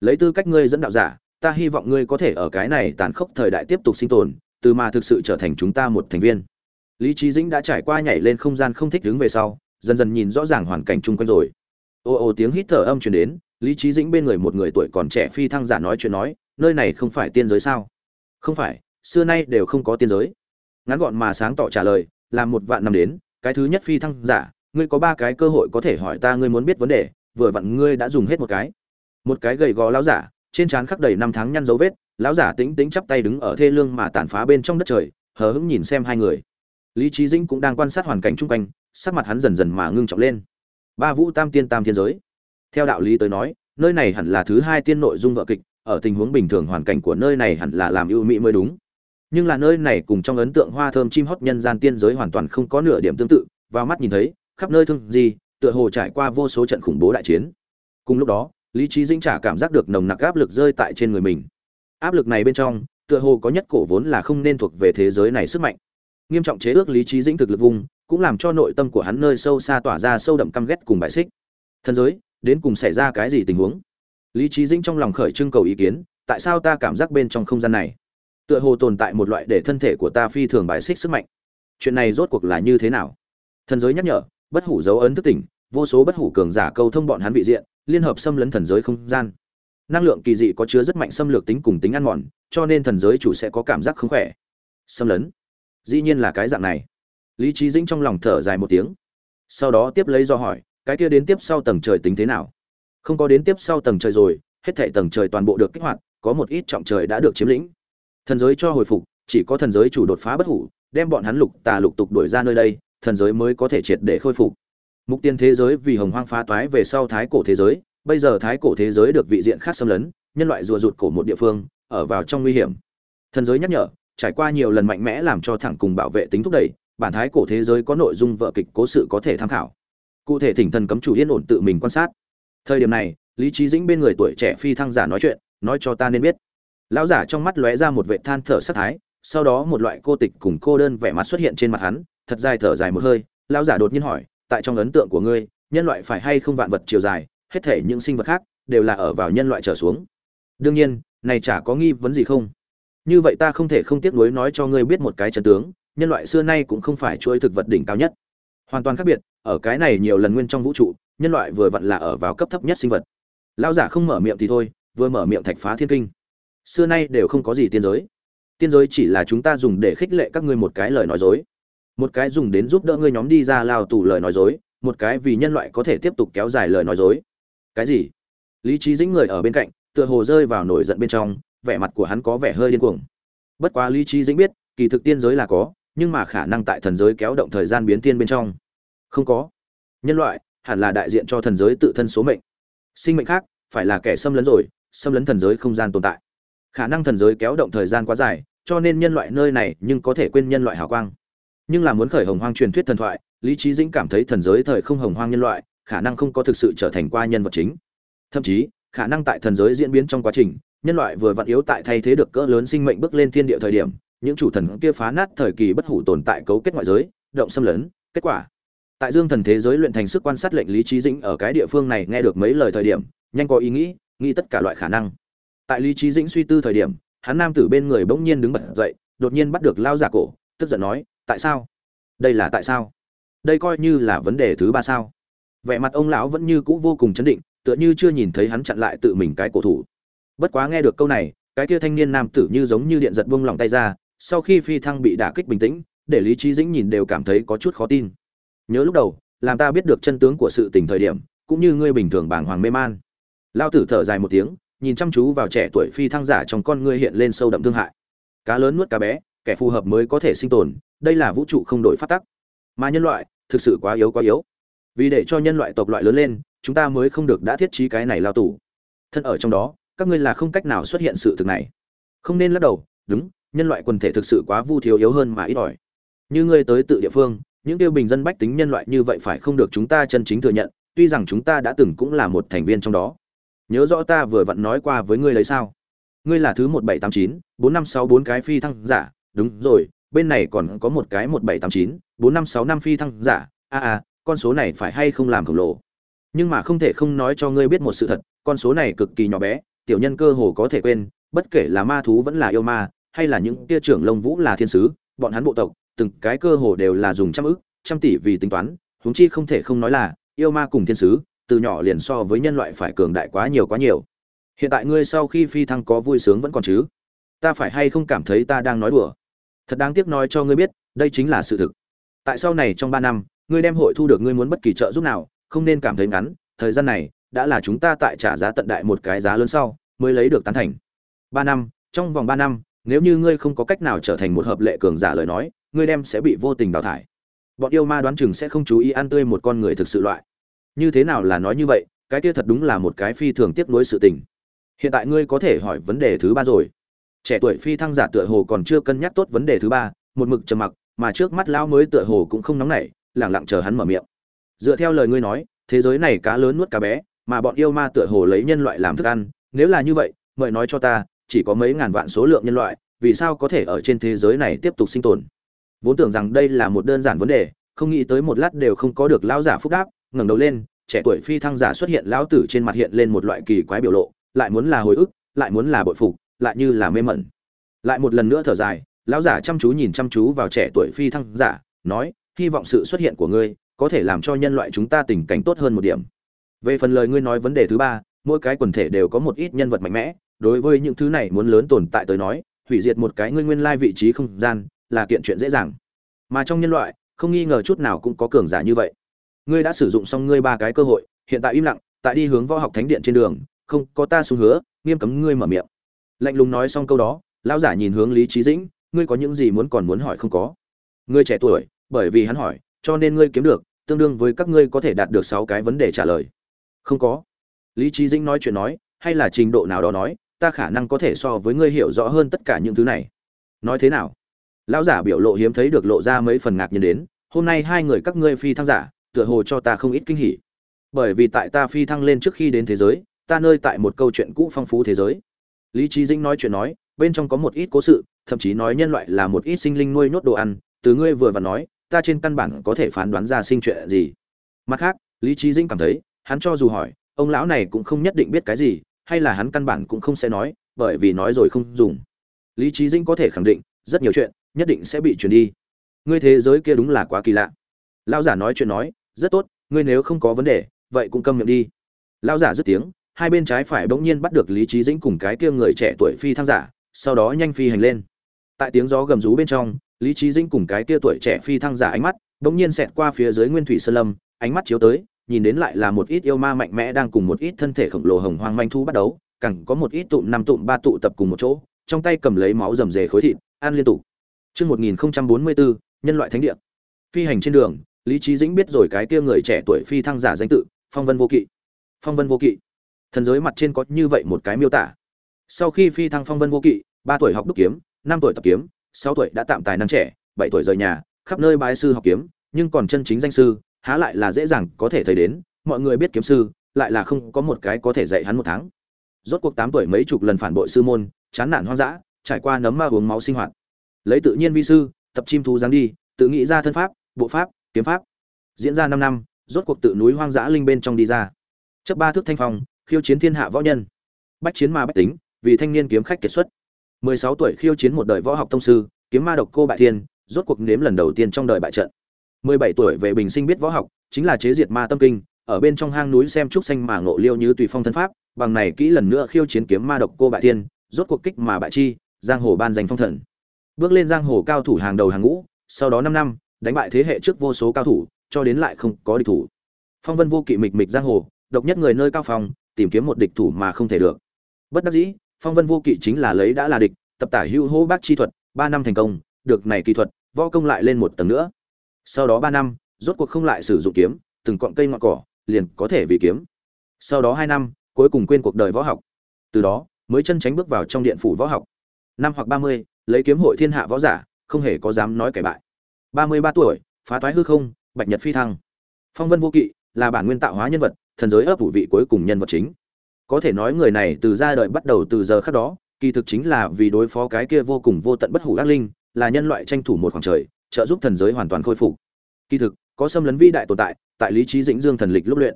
Lấy tư cách ngươi dẫn đạo giả, ta hy vọng ngươi có thể ở cái này tàn khốc thời đại tiếp tục sinh tồn, từ mà thực sự trở thành chúng ta một thành viên. Lý trí Dĩnh đã trải qua nhảy lên không gian không thích đứng về sau, dần dần nhìn rõ ràng hoàn cảnh chung quanh rồi ồ ồ tiếng hít thở âm truyền đến lý trí dĩnh bên người một người tuổi còn trẻ phi thăng giả nói chuyện nói nơi này không phải tiên giới sao không phải, xưa nay đều không có tiên giới. Ngắn gọn mà sáng tỏ trả lời làm một vạn năm đến, cái thứ nhất phi thăng giả, ngươi có ba cái cơ hội có thể hỏi ta ngươi muốn biết vấn đề, vừa vặn ngươi đã dùng hết một cái. Một cái gầy gò lão giả, trên trán khắc đầy năm tháng nhăn dấu vết, lão giả tĩnh tĩnh chắp tay đứng ở thê lương mà tàn phá bên trong đất trời, hờ hững nhìn xem hai người. Lý trí dĩnh cũng đang quan sát hoàn cảnh chung quanh, sắc mặt hắn dần dần mà ngưng trọng lên. Ba vũ tam tiên tam thiên giới. Theo đạo lý tới nói, nơi này hẳn là thứ hai tiên nội dung vợ kịch ở tình huống bình thường hoàn cảnh của nơi này hẳn là làm ưu mỹ mới đúng. Nhưng là nơi này cùng trong ấn tượng hoa thơm chim hót nhân gian tiên giới hoàn toàn không có nửa điểm tương tự, vào mắt nhìn thấy, khắp nơi thương gì tựa hồ trải qua vô số trận khủng bố đại chiến. Cùng lúc đó, lý trí dĩnh trả cảm giác được nồng nặc áp lực rơi tại trên người mình. Áp lực này bên trong, tựa hồ có nhất cổ vốn là không nên thuộc về thế giới này sức mạnh. Nghiêm trọng chế ước lý trí dĩnh thực lực vùng, cũng làm cho nội tâm của hắn nơi sâu xa tỏa ra sâu đậm căm ghét cùng bại xích. Thân giới, đến cùng xảy ra cái gì tình huống? Lý trí dĩnh trong lòng khởi trưng cầu ý kiến, tại sao ta cảm giác bên trong không gian này? Tựa hồ tồn tại một loại để thân thể của ta phi thường bài xích sức mạnh. Chuyện này rốt cuộc là như thế nào? Thần giới nhắc nhở, bất hủ dấu ấn thức tỉnh, vô số bất hủ cường giả câu thông bọn hắn vị diện, liên hợp xâm lấn thần giới không gian. Năng lượng kỳ dị có chứa rất mạnh xâm lược tính cùng tính ăn mòn, cho nên thần giới chủ sẽ có cảm giác không khỏe. Xâm lấn? Dĩ nhiên là cái dạng này. Lý trí dĩnh trong lòng thở dài một tiếng. Sau đó tiếp lấy do hỏi, cái kia đến tiếp sau tầng trời tính thế nào? Không có đến tiếp sau tầng trời rồi, hết thảy tầng trời toàn bộ được kích hoạt, có một ít trọng trời đã được chiếm lĩnh. Thần giới cho hồi phục, chỉ có thần giới chủ đột phá bất hủ, đem bọn hắn lục tà lục tục đuổi ra nơi đây, thần giới mới có thể triệt để khôi phục. Mục tiên thế giới vì hồng hoang phá toái về sau thái cổ thế giới, bây giờ thái cổ thế giới được vị diện khác xâm lấn, nhân loại rùa rụt cổ một địa phương, ở vào trong nguy hiểm. Thần giới nhắc nhở, trải qua nhiều lần mạnh mẽ làm cho thẳng cùng bảo vệ tính thúc đẩy, bản thái cổ thế giới có nội dung vợ kịch cố sự có thể tham khảo. Cụ thể thỉnh thần cấm chủ yên ổn tự mình quan sát thời điểm này, lý trí dĩnh bên người tuổi trẻ phi thăng giả nói chuyện, nói cho ta nên biết. Lão giả trong mắt lóe ra một vệ than thở sắc thái, sau đó một loại cô tịch cùng cô đơn vẻ mặt xuất hiện trên mặt hắn, thật dài thở dài một hơi, lão giả đột nhiên hỏi, tại trong ấn tượng của ngươi, nhân loại phải hay không vạn vật chiều dài, hết thể những sinh vật khác đều là ở vào nhân loại trở xuống. Đương nhiên, này chả có nghi vấn gì không? Như vậy ta không thể không tiếc nuối nói cho ngươi biết một cái chân tướng, nhân loại xưa nay cũng không phải chuỗi thực vật đỉnh cao nhất. Hoàn toàn khác biệt ở cái này nhiều lần nguyên trong vũ trụ, nhân loại vừa vặn là ở vào cấp thấp nhất sinh vật. Lão giả không mở miệng thì thôi, vừa mở miệng thạch phá thiên kinh. Xưa nay đều không có gì tiên giới. Tiên giới chỉ là chúng ta dùng để khích lệ các ngươi một cái lời nói dối. Một cái dùng đến giúp đỡ ngươi nhóm đi ra lao tù lời nói dối, một cái vì nhân loại có thể tiếp tục kéo dài lời nói dối. Cái gì? Lý trí dĩnh người ở bên cạnh, tựa hồ rơi vào nổi giận bên trong, vẻ mặt của hắn có vẻ hơi điên cuồng. Bất quá lý trí dĩnh biết, kỳ thực tiên giới là có, nhưng mà khả năng tại thần giới kéo động thời gian biến tiên bên trong không có. Nhân loại hẳn là đại diện cho thần giới tự thân số mệnh. Sinh mệnh khác phải là kẻ xâm lấn rồi, xâm lấn thần giới không gian tồn tại. Khả năng thần giới kéo động thời gian quá dài, cho nên nhân loại nơi này nhưng có thể quên nhân loại hào quang. Nhưng là muốn khởi hồng hoang truyền thuyết thần thoại, lý trí dĩnh cảm thấy thần giới thời không hồng hoang nhân loại, khả năng không có thực sự trở thành qua nhân vật chính. Thậm chí, khả năng tại thần giới diễn biến trong quá trình, nhân loại vừa vặn yếu tại thay thế được cỡ lớn sinh mệnh bước lên thiên địa thời điểm, những chủ thần kia phá nát thời kỳ bất hủ tồn tại cấu kết ngoại giới, động xâm lấn, kết quả tại dương thần thế giới luyện thành sức quan sát lệnh lý trí dĩnh ở cái địa phương này nghe được mấy lời thời điểm, nhanh có ý nghĩ nghĩ tất cả loại khả năng. Tại lý trí dĩnh suy tư thời điểm, hắn nam tử bên người bỗng nhiên đứng bật dậy, đột nhiên bắt được lao giả cổ, tức giận nói, tại sao? Đây là tại sao? Đây coi như là vấn đề thứ ba sao? Vẻ mặt ông lão vẫn như cũ vô cùng chấn định, tựa như chưa nhìn thấy hắn chặn lại tự mình cái cổ thủ. Bất quá nghe được câu này, cái kia thanh niên nam tử như giống như điện giật buông lòng tay ra, sau khi phi thăng bị đả kích bình tĩnh, để lý trí dĩnh nhìn đều cảm thấy có chút khó tin nhớ lúc đầu, làm ta biết được chân tướng của sự tình thời điểm, cũng như ngươi bình thường bàng hoàng mê man. Lao tử thở dài một tiếng, nhìn chăm chú vào trẻ tuổi phi thăng giả trong con ngươi hiện lên sâu đậm thương hại. Cá lớn nuốt cá bé, kẻ phù hợp mới có thể sinh tồn, đây là vũ trụ không đổi phát tắc. Mà nhân loại, thực sự quá yếu quá yếu. Vì để cho nhân loại tộc loại lớn lên, chúng ta mới không được đã thiết trí cái này lao tù. Thân ở trong đó, các ngươi là không cách nào xuất hiện sự thực này. Không nên lắc đầu, đúng, nhân loại quần thể thực sự quá vu thiếu yếu hơn mà ít ỏi. Như ngươi tới tự địa phương những tiêu bình dân bách tính nhân loại như vậy phải không được chúng ta chân chính thừa nhận, tuy rằng chúng ta đã từng cũng là một thành viên trong đó. Nhớ rõ ta vừa vặn nói qua với ngươi lấy sao? Ngươi là thứ một bảy tám chín, bốn năm sáu bốn cái phi thăng giả. Đúng rồi, bên này còn có một cái một bảy tám chín, bốn năm sáu năm phi thăng giả. A a, con số này phải hay không làm khổng lồ? Nhưng mà không thể không nói cho ngươi biết một sự thật, con số này cực kỳ nhỏ bé, tiểu nhân cơ hồ có thể quên, bất kể là ma thú vẫn là yêu ma, hay là những tia trưởng lông vũ là thiên sứ, bọn hắn bộ tộc từng cái cơ hồ đều là dùng trăm ức, trăm tỷ vì tính toán, huống chi không thể không nói là, yêu ma cùng thiên sứ, từ nhỏ liền so với nhân loại phải cường đại quá nhiều quá nhiều. Hiện tại ngươi sau khi phi thăng có vui sướng vẫn còn chứ? Ta phải hay không cảm thấy ta đang nói đùa? Thật đáng tiếc nói cho ngươi biết, đây chính là sự thực. Tại sau này trong ba năm, ngươi đem hội thu được ngươi muốn bất kỳ trợ giúp nào, không nên cảm thấy ngắn, thời gian này, đã là chúng ta tại trả giá tận đại một cái giá lớn sau, mới lấy được tán thành. Ba năm, trong vòng ba năm, nếu như ngươi không có cách nào trở thành một hợp lệ cường giả lời nói ngươi đem sẽ bị vô tình đào thải. Bọn yêu ma đoán chừng sẽ không chú ý ăn tươi một con người thực sự loại. Như thế nào là nói như vậy, cái kia thật đúng là một cái phi thường tiếp nối sự tình. Hiện tại ngươi có thể hỏi vấn đề thứ ba rồi. Trẻ tuổi phi thăng giả tựa hồ còn chưa cân nhắc tốt vấn đề thứ ba, một mực trầm mặc, mà trước mắt lão mới tựa hồ cũng không nóng nảy lẳng lặng chờ hắn mở miệng. Dựa theo lời ngươi nói, thế giới này cá lớn nuốt cá bé, mà bọn yêu ma tựa hồ lấy nhân loại làm thức ăn, nếu là như vậy, mời nói cho ta, chỉ có mấy ngàn vạn số lượng nhân loại, vì sao có thể ở trên thế giới này tiếp tục sinh tồn? Vốn tưởng rằng đây là một đơn giản vấn đề, không nghĩ tới một lát đều không có được lão giả phúc đáp, ngẩng đầu lên, trẻ tuổi phi thăng giả xuất hiện lão tử trên mặt hiện lên một loại kỳ quái biểu lộ, lại muốn là hồi ức, lại muốn là bội phục, lại như là mê mẩn. Lại một lần nữa thở dài, lão giả chăm chú nhìn chăm chú vào trẻ tuổi phi thăng giả, nói, hy vọng sự xuất hiện của ngươi có thể làm cho nhân loại chúng ta tình cảnh tốt hơn một điểm. Về phần lời ngươi nói vấn đề thứ ba, mỗi cái quần thể đều có một ít nhân vật mạnh mẽ, đối với những thứ này muốn lớn tồn tại tới nói, hủy diệt một cái ngươi nguyên lai vị trí không gian là kiện chuyện dễ dàng. Mà trong nhân loại, không nghi ngờ chút nào cũng có cường giả như vậy. Ngươi đã sử dụng xong ngươi ba cái cơ hội, hiện tại im lặng, tại đi hướng võ học thánh điện trên đường, không, có ta xuống hứa, nghiêm cấm ngươi mở miệng. Lạnh lùng nói xong câu đó, lão giả nhìn hướng lý trí dĩnh, ngươi có những gì muốn còn muốn hỏi không có. Ngươi trẻ tuổi, bởi vì hắn hỏi, cho nên ngươi kiếm được, tương đương với các ngươi có thể đạt được sáu cái vấn đề trả lời. Không có. Lý trí dĩnh nói chuyện nói, hay là trình độ nào đó nói, ta khả năng có thể so với ngươi hiểu rõ hơn tất cả những thứ này. Nói thế nào? Lão giả biểu lộ hiếm thấy được lộ ra mấy phần ngạc nhiên đến, hôm nay hai người các ngươi phi thăng giả, tựa hồ cho ta không ít kinh hỉ. Bởi vì tại ta phi thăng lên trước khi đến thế giới, ta nơi tại một câu chuyện cũ phong phú thế giới. Lý trí dĩnh nói chuyện nói, bên trong có một ít cố sự, thậm chí nói nhân loại là một ít sinh linh nuôi nhốt đồ ăn, từ ngươi vừa và nói, ta trên căn bản có thể phán đoán ra sinh chuyện gì. Mặt khác, lý trí dĩnh cảm thấy, hắn cho dù hỏi, ông lão này cũng không nhất định biết cái gì, hay là hắn căn bản cũng không sẽ nói, bởi vì nói rồi không dùng. Lý trí dĩnh có thể khẳng định, rất nhiều chuyện nhất định sẽ bị truyền đi. Ngươi thế giới kia đúng là quá kỳ lạ. Lão giả nói chuyện nói, rất tốt, ngươi nếu không có vấn đề, vậy cũng câm miệng đi. Lão giả dứt tiếng, hai bên trái phải bỗng nhiên bắt được lý trí dĩnh cùng cái kia người trẻ tuổi phi thăng giả, sau đó nhanh phi hành lên. Tại tiếng gió gầm rú bên trong, lý trí dĩnh cùng cái kia tuổi trẻ phi thăng giả ánh mắt bỗng nhiên xẹt qua phía dưới nguyên thủy sơn lâm, ánh mắt chiếu tới, nhìn đến lại là một ít yêu ma mạnh mẽ đang cùng một ít thân thể khổng lồ hồng hoang manh thu bắt đấu càng có một ít tụm năm tụm ba tụ tập cùng một chỗ, trong tay cầm lấy máu rầm rề khối thịt, ăn liên tục. Trước 1044, nhân loại thánh địa. Phi hành trên đường, Lý Chí Dĩnh biết rồi cái kia người trẻ tuổi phi thăng giả danh tự, Phong Vân Vô Kỵ. Phong Vân Vô Kỵ. Thần giới mặt trên có như vậy một cái miêu tả. Sau khi phi thăng Phong Vân Vô Kỵ, 3 tuổi học đúc kiếm, 5 tuổi tập kiếm, 6 tuổi đã tạm tài năng trẻ, 7 tuổi rời nhà, khắp nơi bái sư học kiếm, nhưng còn chân chính danh sư, há lại là dễ dàng có thể thấy đến, mọi người biết kiếm sư, lại là không có một cái có thể dạy hắn một tháng. Rốt cuộc 8 tuổi mấy chục lần phản bội sư môn, chán nản hoang dã, trải qua nấm ma uống máu sinh hoạt. Lấy tự nhiên vi sư, tập chim thú dáng đi, tự nghĩ ra thân pháp, bộ pháp, kiếm pháp. Diễn ra năm năm, rốt cuộc tự núi hoang dã linh bên trong đi ra. Chấp ba thước thanh phong, khiêu chiến thiên hạ võ nhân. Bách chiến ma bách tính, vì thanh niên kiếm khách kiệt xuất. 16 tuổi khiêu chiến một đời võ học tông sư, kiếm ma độc cô bại thiên, rốt cuộc nếm lần đầu tiên trong đời bại trận. 17 tuổi về bình sinh biết võ học, chính là chế diệt ma tâm kinh, ở bên trong hang núi xem trúc xanh mà ngộ liêu như tùy phong thân pháp, bằng này kỹ lần nữa khiêu chiến kiếm ma độc cô bại thiên, rốt cuộc kích mà bại chi, giang hồ ban danh phong thần. Bước lên giang hồ cao thủ hàng đầu hàng ngũ, sau đó 5 năm, đánh bại thế hệ trước vô số cao thủ, cho đến lại không có địch thủ. Phong Vân vô kỵ mịch mịch giang hồ, độc nhất người nơi cao phòng, tìm kiếm một địch thủ mà không thể được. Bất đắc dĩ, Phong Vân vô kỵ chính là lấy đã là địch, tập tả hưu hô bác chi thuật, 3 năm thành công, được này kỹ thuật, võ công lại lên một tầng nữa. Sau đó 3 năm, rốt cuộc không lại sử dụng kiếm, từng cọng cây ngọn cỏ, liền có thể vì kiếm. Sau đó 2 năm, cuối cùng quên cuộc đời võ học. Từ đó, mới chân tránh bước vào trong điện phủ võ học. Năm hoặc 30, lấy kiếm hội thiên hạ võ giả, không hề có dám nói kẻ bại. 33 tuổi, phá toái hư không, bạch nhật phi thăng. Phong Vân vô kỵ, là bản nguyên tạo hóa nhân vật, thần giới ấp vũ vị cuối cùng nhân vật chính. Có thể nói người này từ ra đời bắt đầu từ giờ khắc đó, kỳ thực chính là vì đối phó cái kia vô cùng vô tận bất hủ ác linh, là nhân loại tranh thủ một khoảng trời, trợ giúp thần giới hoàn toàn khôi phục. Kỳ thực, có xâm lấn vĩ đại tồn tại, tại lý trí dĩnh dương thần lịch lúc luyện.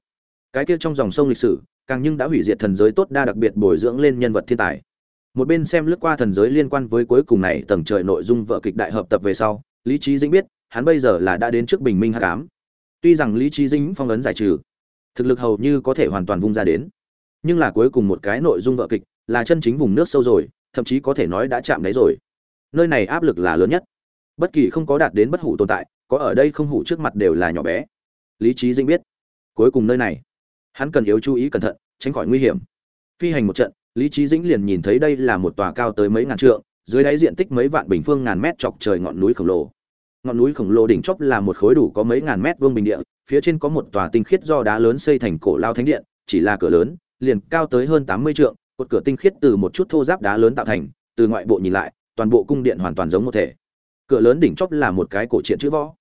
Cái kia trong dòng sông lịch sử, càng nhưng đã hủy diệt thần giới tốt đa đặc biệt bồi dưỡng lên nhân vật thiên tài. Một bên xem lướt qua thần giới liên quan với cuối cùng này tầng trời nội dung vợ kịch đại hợp tập về sau, lý trí dĩnh biết, hắn bây giờ là đã đến trước bình minh hắc cám Tuy rằng lý trí dĩnh phong ấn giải trừ, thực lực hầu như có thể hoàn toàn vung ra đến, nhưng là cuối cùng một cái nội dung vợ kịch là chân chính vùng nước sâu rồi, thậm chí có thể nói đã chạm đáy rồi. Nơi này áp lực là lớn nhất. Bất kỳ không có đạt đến bất hủ tồn tại, có ở đây không hủ trước mặt đều là nhỏ bé. Lý trí dĩnh biết, cuối cùng nơi này, hắn cần yếu chú ý cẩn thận, tránh khỏi nguy hiểm. Phi hành một trận, Lý trí dĩnh liền nhìn thấy đây là một tòa cao tới mấy ngàn trượng, dưới đáy diện tích mấy vạn bình phương ngàn mét chọc trời ngọn núi khổng lồ. Ngọn núi khổng lồ đỉnh chóp là một khối đủ có mấy ngàn mét vuông bình địa phía trên có một tòa tinh khiết do đá lớn xây thành cổ lao thánh điện chỉ là cửa lớn liền cao tới hơn tám mươi trượng cột cửa tinh khiết từ một chút thô giáp đá lớn tạo thành từ ngoại bộ nhìn lại toàn bộ cung điện hoàn toàn giống một thể. Cửa lớn đỉnh chóp là một cái cổ truyện chữ võ.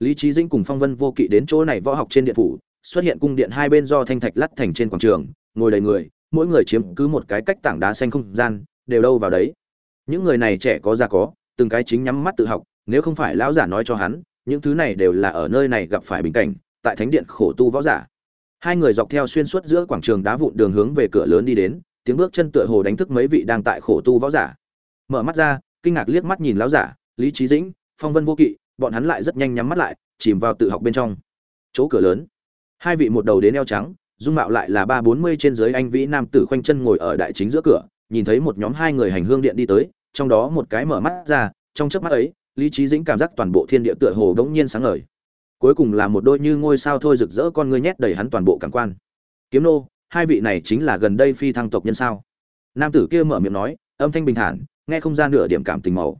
Lý trí dĩnh cùng phong vân vô kỵ đến chỗ này võ học trên điện phủ xuất hiện cung điện hai bên do thanh thạch lắt thành trên quảng trường ngồi đầy người mỗi người chiếm cứ một cái cách tảng đá xanh không gian, đều đâu vào đấy. Những người này trẻ có già có, từng cái chính nhắm mắt tự học, nếu không phải lão giả nói cho hắn, những thứ này đều là ở nơi này gặp phải bình cảnh, tại thánh điện khổ tu võ giả. Hai người dọc theo xuyên suốt giữa quảng trường đá vụn đường hướng về cửa lớn đi đến, tiếng bước chân tựa hồ đánh thức mấy vị đang tại khổ tu võ giả. Mở mắt ra, kinh ngạc liếc mắt nhìn lão giả, lý trí dĩnh, phong vân vô kỵ, bọn hắn lại rất nhanh nhắm mắt lại, chìm vào tự học bên trong. Chỗ cửa lớn, hai vị một đầu đến eo trắng dung mạo lại là ba bốn mươi trên dưới anh vĩ nam tử khoanh chân ngồi ở đại chính giữa cửa, nhìn thấy một nhóm hai người hành hương điện đi tới, trong đó một cái mở mắt ra, trong chớp mắt ấy, lý trí dĩnh cảm giác toàn bộ thiên địa tựa hồ đống nhiên sáng ngời. Cuối cùng là một đôi như ngôi sao thôi rực rỡ con ngươi nhét đầy hắn toàn bộ cảm quan. Kiếm nô, hai vị này chính là gần đây phi thăng tộc nhân sao? Nam tử kia mở miệng nói, âm thanh bình thản, nghe không ra nửa điểm cảm tình màu.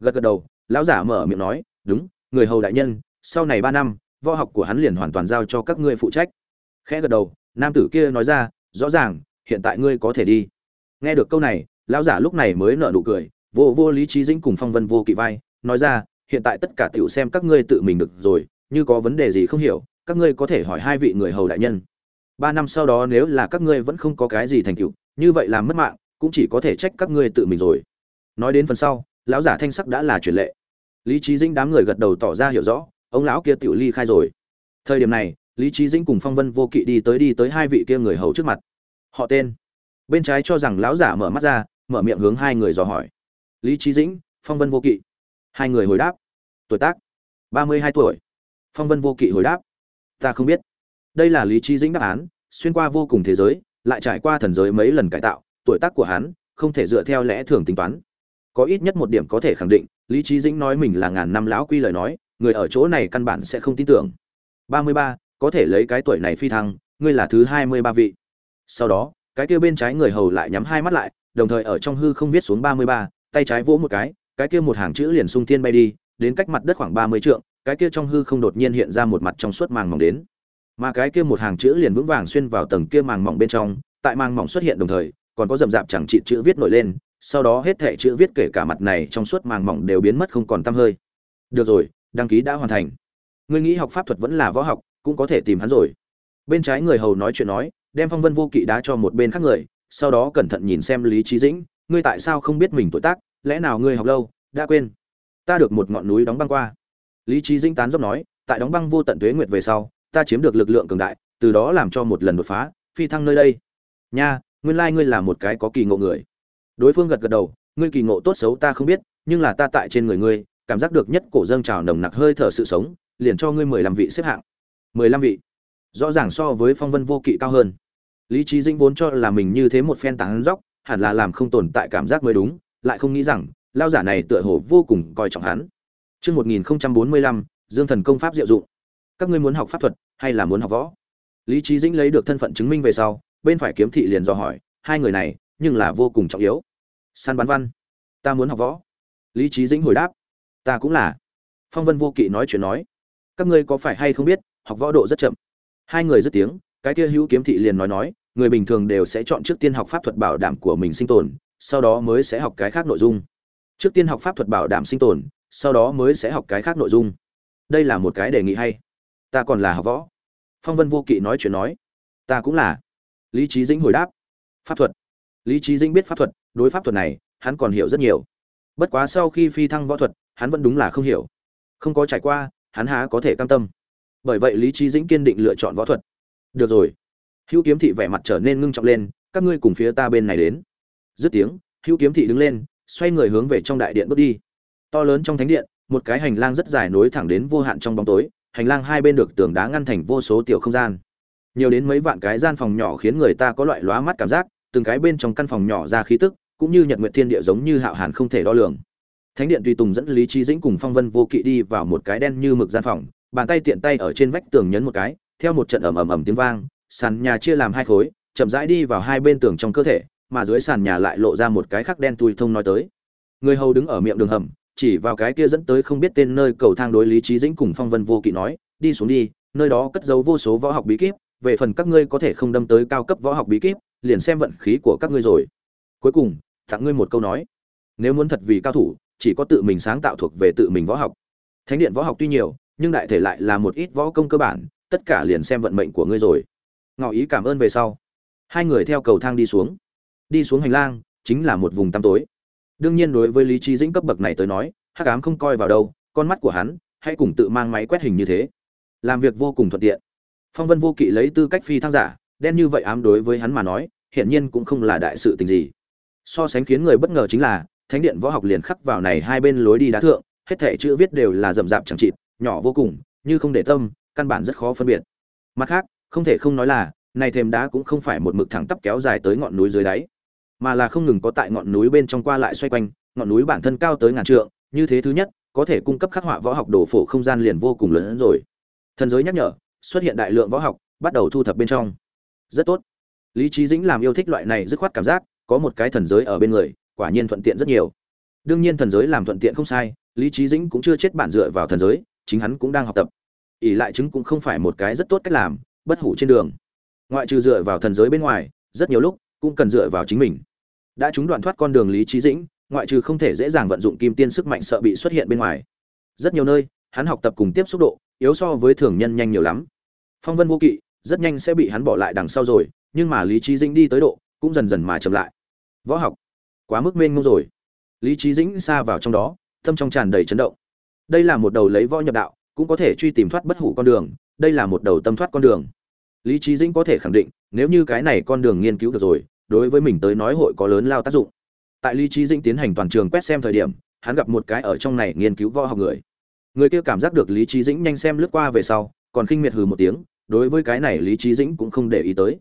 Gật gật đầu, lão giả mở miệng nói, đúng, người hầu đại nhân, sau này ba năm, võ học của hắn liền hoàn toàn giao cho các ngươi phụ trách. Khẽ gật đầu nam tử kia nói ra, rõ ràng, hiện tại ngươi có thể đi. Nghe được câu này, lão giả lúc này mới nở nụ cười, vô vô lý trí dĩnh cùng phong vân vô kỵ vai, nói ra, hiện tại tất cả tiểu xem các ngươi tự mình được rồi, như có vấn đề gì không hiểu, các ngươi có thể hỏi hai vị người hầu đại nhân. Ba năm sau đó nếu là các ngươi vẫn không có cái gì thành tựu, như vậy làm mất mạng, cũng chỉ có thể trách các ngươi tự mình rồi. Nói đến phần sau, lão giả thanh sắc đã là truyền lệ. Lý trí dĩnh đám người gật đầu tỏ ra hiểu rõ, ông lão kia tiểu ly khai rồi. Thời điểm này lý trí dĩnh cùng phong vân vô kỵ đi tới đi tới hai vị kia người hầu trước mặt. Họ tên. Bên trái cho rằng lão giả mở mắt ra, mở miệng hướng hai người dò hỏi. Lý trí dĩnh, phong vân vô kỵ. Hai người hồi đáp. Tuổi tác? ba mươi hai tuổi. Phong vân vô kỵ hồi đáp. Ta không biết. Đây là lý trí dĩnh đáp án, xuyên qua vô cùng thế giới, lại trải qua thần giới mấy lần cải tạo, tuổi tác của hắn không thể dựa theo lẽ thường tính toán. Có ít nhất một điểm có thể khẳng định, lý trí dĩnh nói mình là ngàn năm lão quy lời nói, người ở chỗ này căn bản sẽ không tin tưởng. ba mươi ba có thể lấy cái tuổi này phi thăng, ngươi là thứ hai mươi ba vị. Sau đó, cái kia bên trái người hầu lại nhắm hai mắt lại, đồng thời ở trong hư không viết xuống ba mươi ba, tay trái vỗ một cái cái kia một hàng chữ liền sung thiên bay đi, đến cách mặt đất khoảng ba mươi trượng, cái kia trong hư không đột nhiên hiện ra một mặt trong suốt màng mỏng đến. Mà cái kia một hàng chữ liền vững vàng xuyên vào tầng kia màng mỏng bên trong, tại màng mỏng xuất hiện đồng thời, còn có rậm rạp chẳng trị chữ viết nổi lên, sau đó hết thảy chữ viết kể cả mặt này trong suốt màng mỏng đều biến mất không còn tăm hơi. Được rồi, đăng ký đã hoàn thành. Ngươi nghĩ học pháp thuật vẫn là võ học cũng có thể tìm hắn rồi. Bên trái người hầu nói chuyện nói, đem phong vân vô kỵ đá cho một bên khác người, sau đó cẩn thận nhìn xem lý trí dĩnh, ngươi tại sao không biết mình tuổi tác, lẽ nào ngươi học lâu, đã quên? Ta được một ngọn núi đóng băng qua. Lý trí dĩnh tán dốc nói, tại đóng băng vô tận tuế nguyệt về sau, ta chiếm được lực lượng cường đại, từ đó làm cho một lần đột phá, phi thăng nơi đây. Nha, nguyên lai ngươi là một cái có kỳ ngộ người. Đối phương gật gật đầu, ngươi kỳ ngộ tốt xấu ta không biết, nhưng là ta tại trên người ngươi, cảm giác được nhất cổ dâng trào nồng nặc hơi thở sự sống, liền cho ngươi mười lăm vị xếp hạng mười lăm vị rõ ràng so với phong vân vô kỵ cao hơn lý trí dĩnh vốn cho là mình như thế một phen tán dóc hẳn là làm không tồn tại cảm giác mới đúng lại không nghĩ rằng lao giả này tựa hồ vô cùng coi trọng hắn Trước 1045, Dương Thần công pháp diệu dụng. Các ngươi muốn học pháp thuật hay là muốn học võ? Lý Chí Dĩnh lấy được thân phận chứng minh về sau, bên phải kiếm thị liền dò hỏi, hai người này, nhưng là vô cùng trọng yếu. San bán văn, ta muốn học võ. Lý Chí Dĩnh hồi đáp, ta cũng là. Phong Vân Vô Kỵ nói chuyện nói, các ngươi có phải hay không biết, học võ độ rất chậm. Hai người dứt tiếng, cái kia hữu kiếm thị liền nói nói, người bình thường đều sẽ chọn trước tiên học pháp thuật bảo đảm của mình sinh tồn, sau đó mới sẽ học cái khác nội dung. Trước tiên học pháp thuật bảo đảm sinh tồn, sau đó mới sẽ học cái khác nội dung. Đây là một cái đề nghị hay. Ta còn là học võ. Phong Vân Vô Kỵ nói chuyện nói, ta cũng là. Lý Chí Dĩnh hồi đáp, pháp thuật. Lý Chí Dĩnh biết pháp thuật, đối pháp thuật này, hắn còn hiểu rất nhiều. Bất quá sau khi phi thăng võ thuật, hắn vẫn đúng là không hiểu. Không có trải qua, hắn há có thể cam tâm. Bởi vậy Lý trí Dĩnh kiên định lựa chọn võ thuật. Được rồi. Hữu Kiếm thị vẻ mặt trở nên ngưng trọng lên, các ngươi cùng phía ta bên này đến. Dứt tiếng, Hữu Kiếm thị đứng lên, xoay người hướng về trong đại điện bước đi. To lớn trong thánh điện, một cái hành lang rất dài nối thẳng đến vô hạn trong bóng tối, hành lang hai bên được tường đá ngăn thành vô số tiểu không gian. Nhiều đến mấy vạn cái gian phòng nhỏ khiến người ta có loại lóa mắt cảm giác, từng cái bên trong căn phòng nhỏ ra khí tức, cũng như nhật nguyệt thiên địa giống như hạo hàn không thể đo lường. Thánh điện tùy tùng dẫn Lý trí Dĩnh cùng Phong Vân vô kỵ đi vào một cái đen như mực gian phòng, bàn tay tiện tay ở trên vách tường nhấn một cái, theo một trận ầm ầm ầm tiếng vang, sàn nhà chia làm hai khối, chậm rãi đi vào hai bên tường trong cơ thể, mà dưới sàn nhà lại lộ ra một cái khắc đen tui thông nói tới. Người hầu đứng ở miệng đường hầm, chỉ vào cái kia dẫn tới không biết tên nơi cầu thang đối lý trí dĩnh cùng phong vân vô kỵ nói đi xuống đi nơi đó cất giấu vô số võ học bí kíp về phần các ngươi có thể không đâm tới cao cấp võ học bí kíp liền xem vận khí của các ngươi rồi cuối cùng tặng ngươi một câu nói nếu muốn thật vì cao thủ chỉ có tự mình sáng tạo thuộc về tự mình võ học thánh điện võ học tuy nhiều nhưng đại thể lại là một ít võ công cơ bản, tất cả liền xem vận mệnh của ngươi rồi. Ngỏ ý cảm ơn về sau. Hai người theo cầu thang đi xuống. Đi xuống hành lang, chính là một vùng tăm tối. Đương nhiên đối với lý trí dĩnh cấp bậc này tới nói, hắc ám không coi vào đâu, con mắt của hắn, hãy cùng tự mang máy quét hình như thế. Làm việc vô cùng thuận tiện. Phong vân vô kỵ lấy tư cách phi thăng giả, đen như vậy ám đối với hắn mà nói, hiển nhiên cũng không là đại sự tình gì. So sánh khiến người bất ngờ chính là, thánh điện võ học liền khắc vào này hai bên lối đi đá thượng, hết thảy chữ viết đều là rậm rạp chẳng chịt nhỏ vô cùng, như không để tâm, căn bản rất khó phân biệt. Mặt khác, không thể không nói là, này thềm đá cũng không phải một mực thẳng tắp kéo dài tới ngọn núi dưới đáy, mà là không ngừng có tại ngọn núi bên trong qua lại xoay quanh, ngọn núi bản thân cao tới ngàn trượng, như thế thứ nhất, có thể cung cấp khắc họa võ học đồ phổ không gian liền vô cùng lớn hơn rồi. Thần giới nhắc nhở, xuất hiện đại lượng võ học, bắt đầu thu thập bên trong. Rất tốt. Lý trí dĩnh làm yêu thích loại này dứt khoát cảm giác, có một cái thần giới ở bên người, quả nhiên thuận tiện rất nhiều. Đương nhiên thần giới làm thuận tiện không sai, lý trí dĩnh cũng chưa chết bản dựa vào thần giới chính hắn cũng đang học tập. Ỷ lại chứng cũng không phải một cái rất tốt cách làm, bất hủ trên đường. Ngoại trừ dựa vào thần giới bên ngoài, rất nhiều lúc cũng cần dựa vào chính mình. Đã chúng đoạn thoát con đường lý trí dĩnh, ngoại trừ không thể dễ dàng vận dụng kim tiên sức mạnh sợ bị xuất hiện bên ngoài. Rất nhiều nơi, hắn học tập cùng tiếp xúc độ yếu so với thường nhân nhanh nhiều lắm. Phong vân vô kỵ rất nhanh sẽ bị hắn bỏ lại đằng sau rồi, nhưng mà lý trí dĩnh đi tới độ cũng dần dần mà chậm lại. Võ học quá mức mênh mông rồi. Lý trí dĩnh xa vào trong đó, tâm trong tràn đầy chấn động đây là một đầu lấy võ nhập đạo, cũng có thể truy tìm thoát bất hủ con đường, đây là một đầu tâm thoát con đường. Lý trí dĩnh có thể khẳng định, nếu như cái này con đường nghiên cứu được rồi, đối với mình tới nói hội có lớn lao tác dụng. Tại lý trí dĩnh tiến hành toàn trường quét xem thời điểm, hắn gặp một cái ở trong này nghiên cứu võ học người. Người kia cảm giác được lý trí dĩnh nhanh xem lướt qua về sau, còn khinh miệt hừ một tiếng, đối với cái này lý trí dĩnh cũng không để ý tới.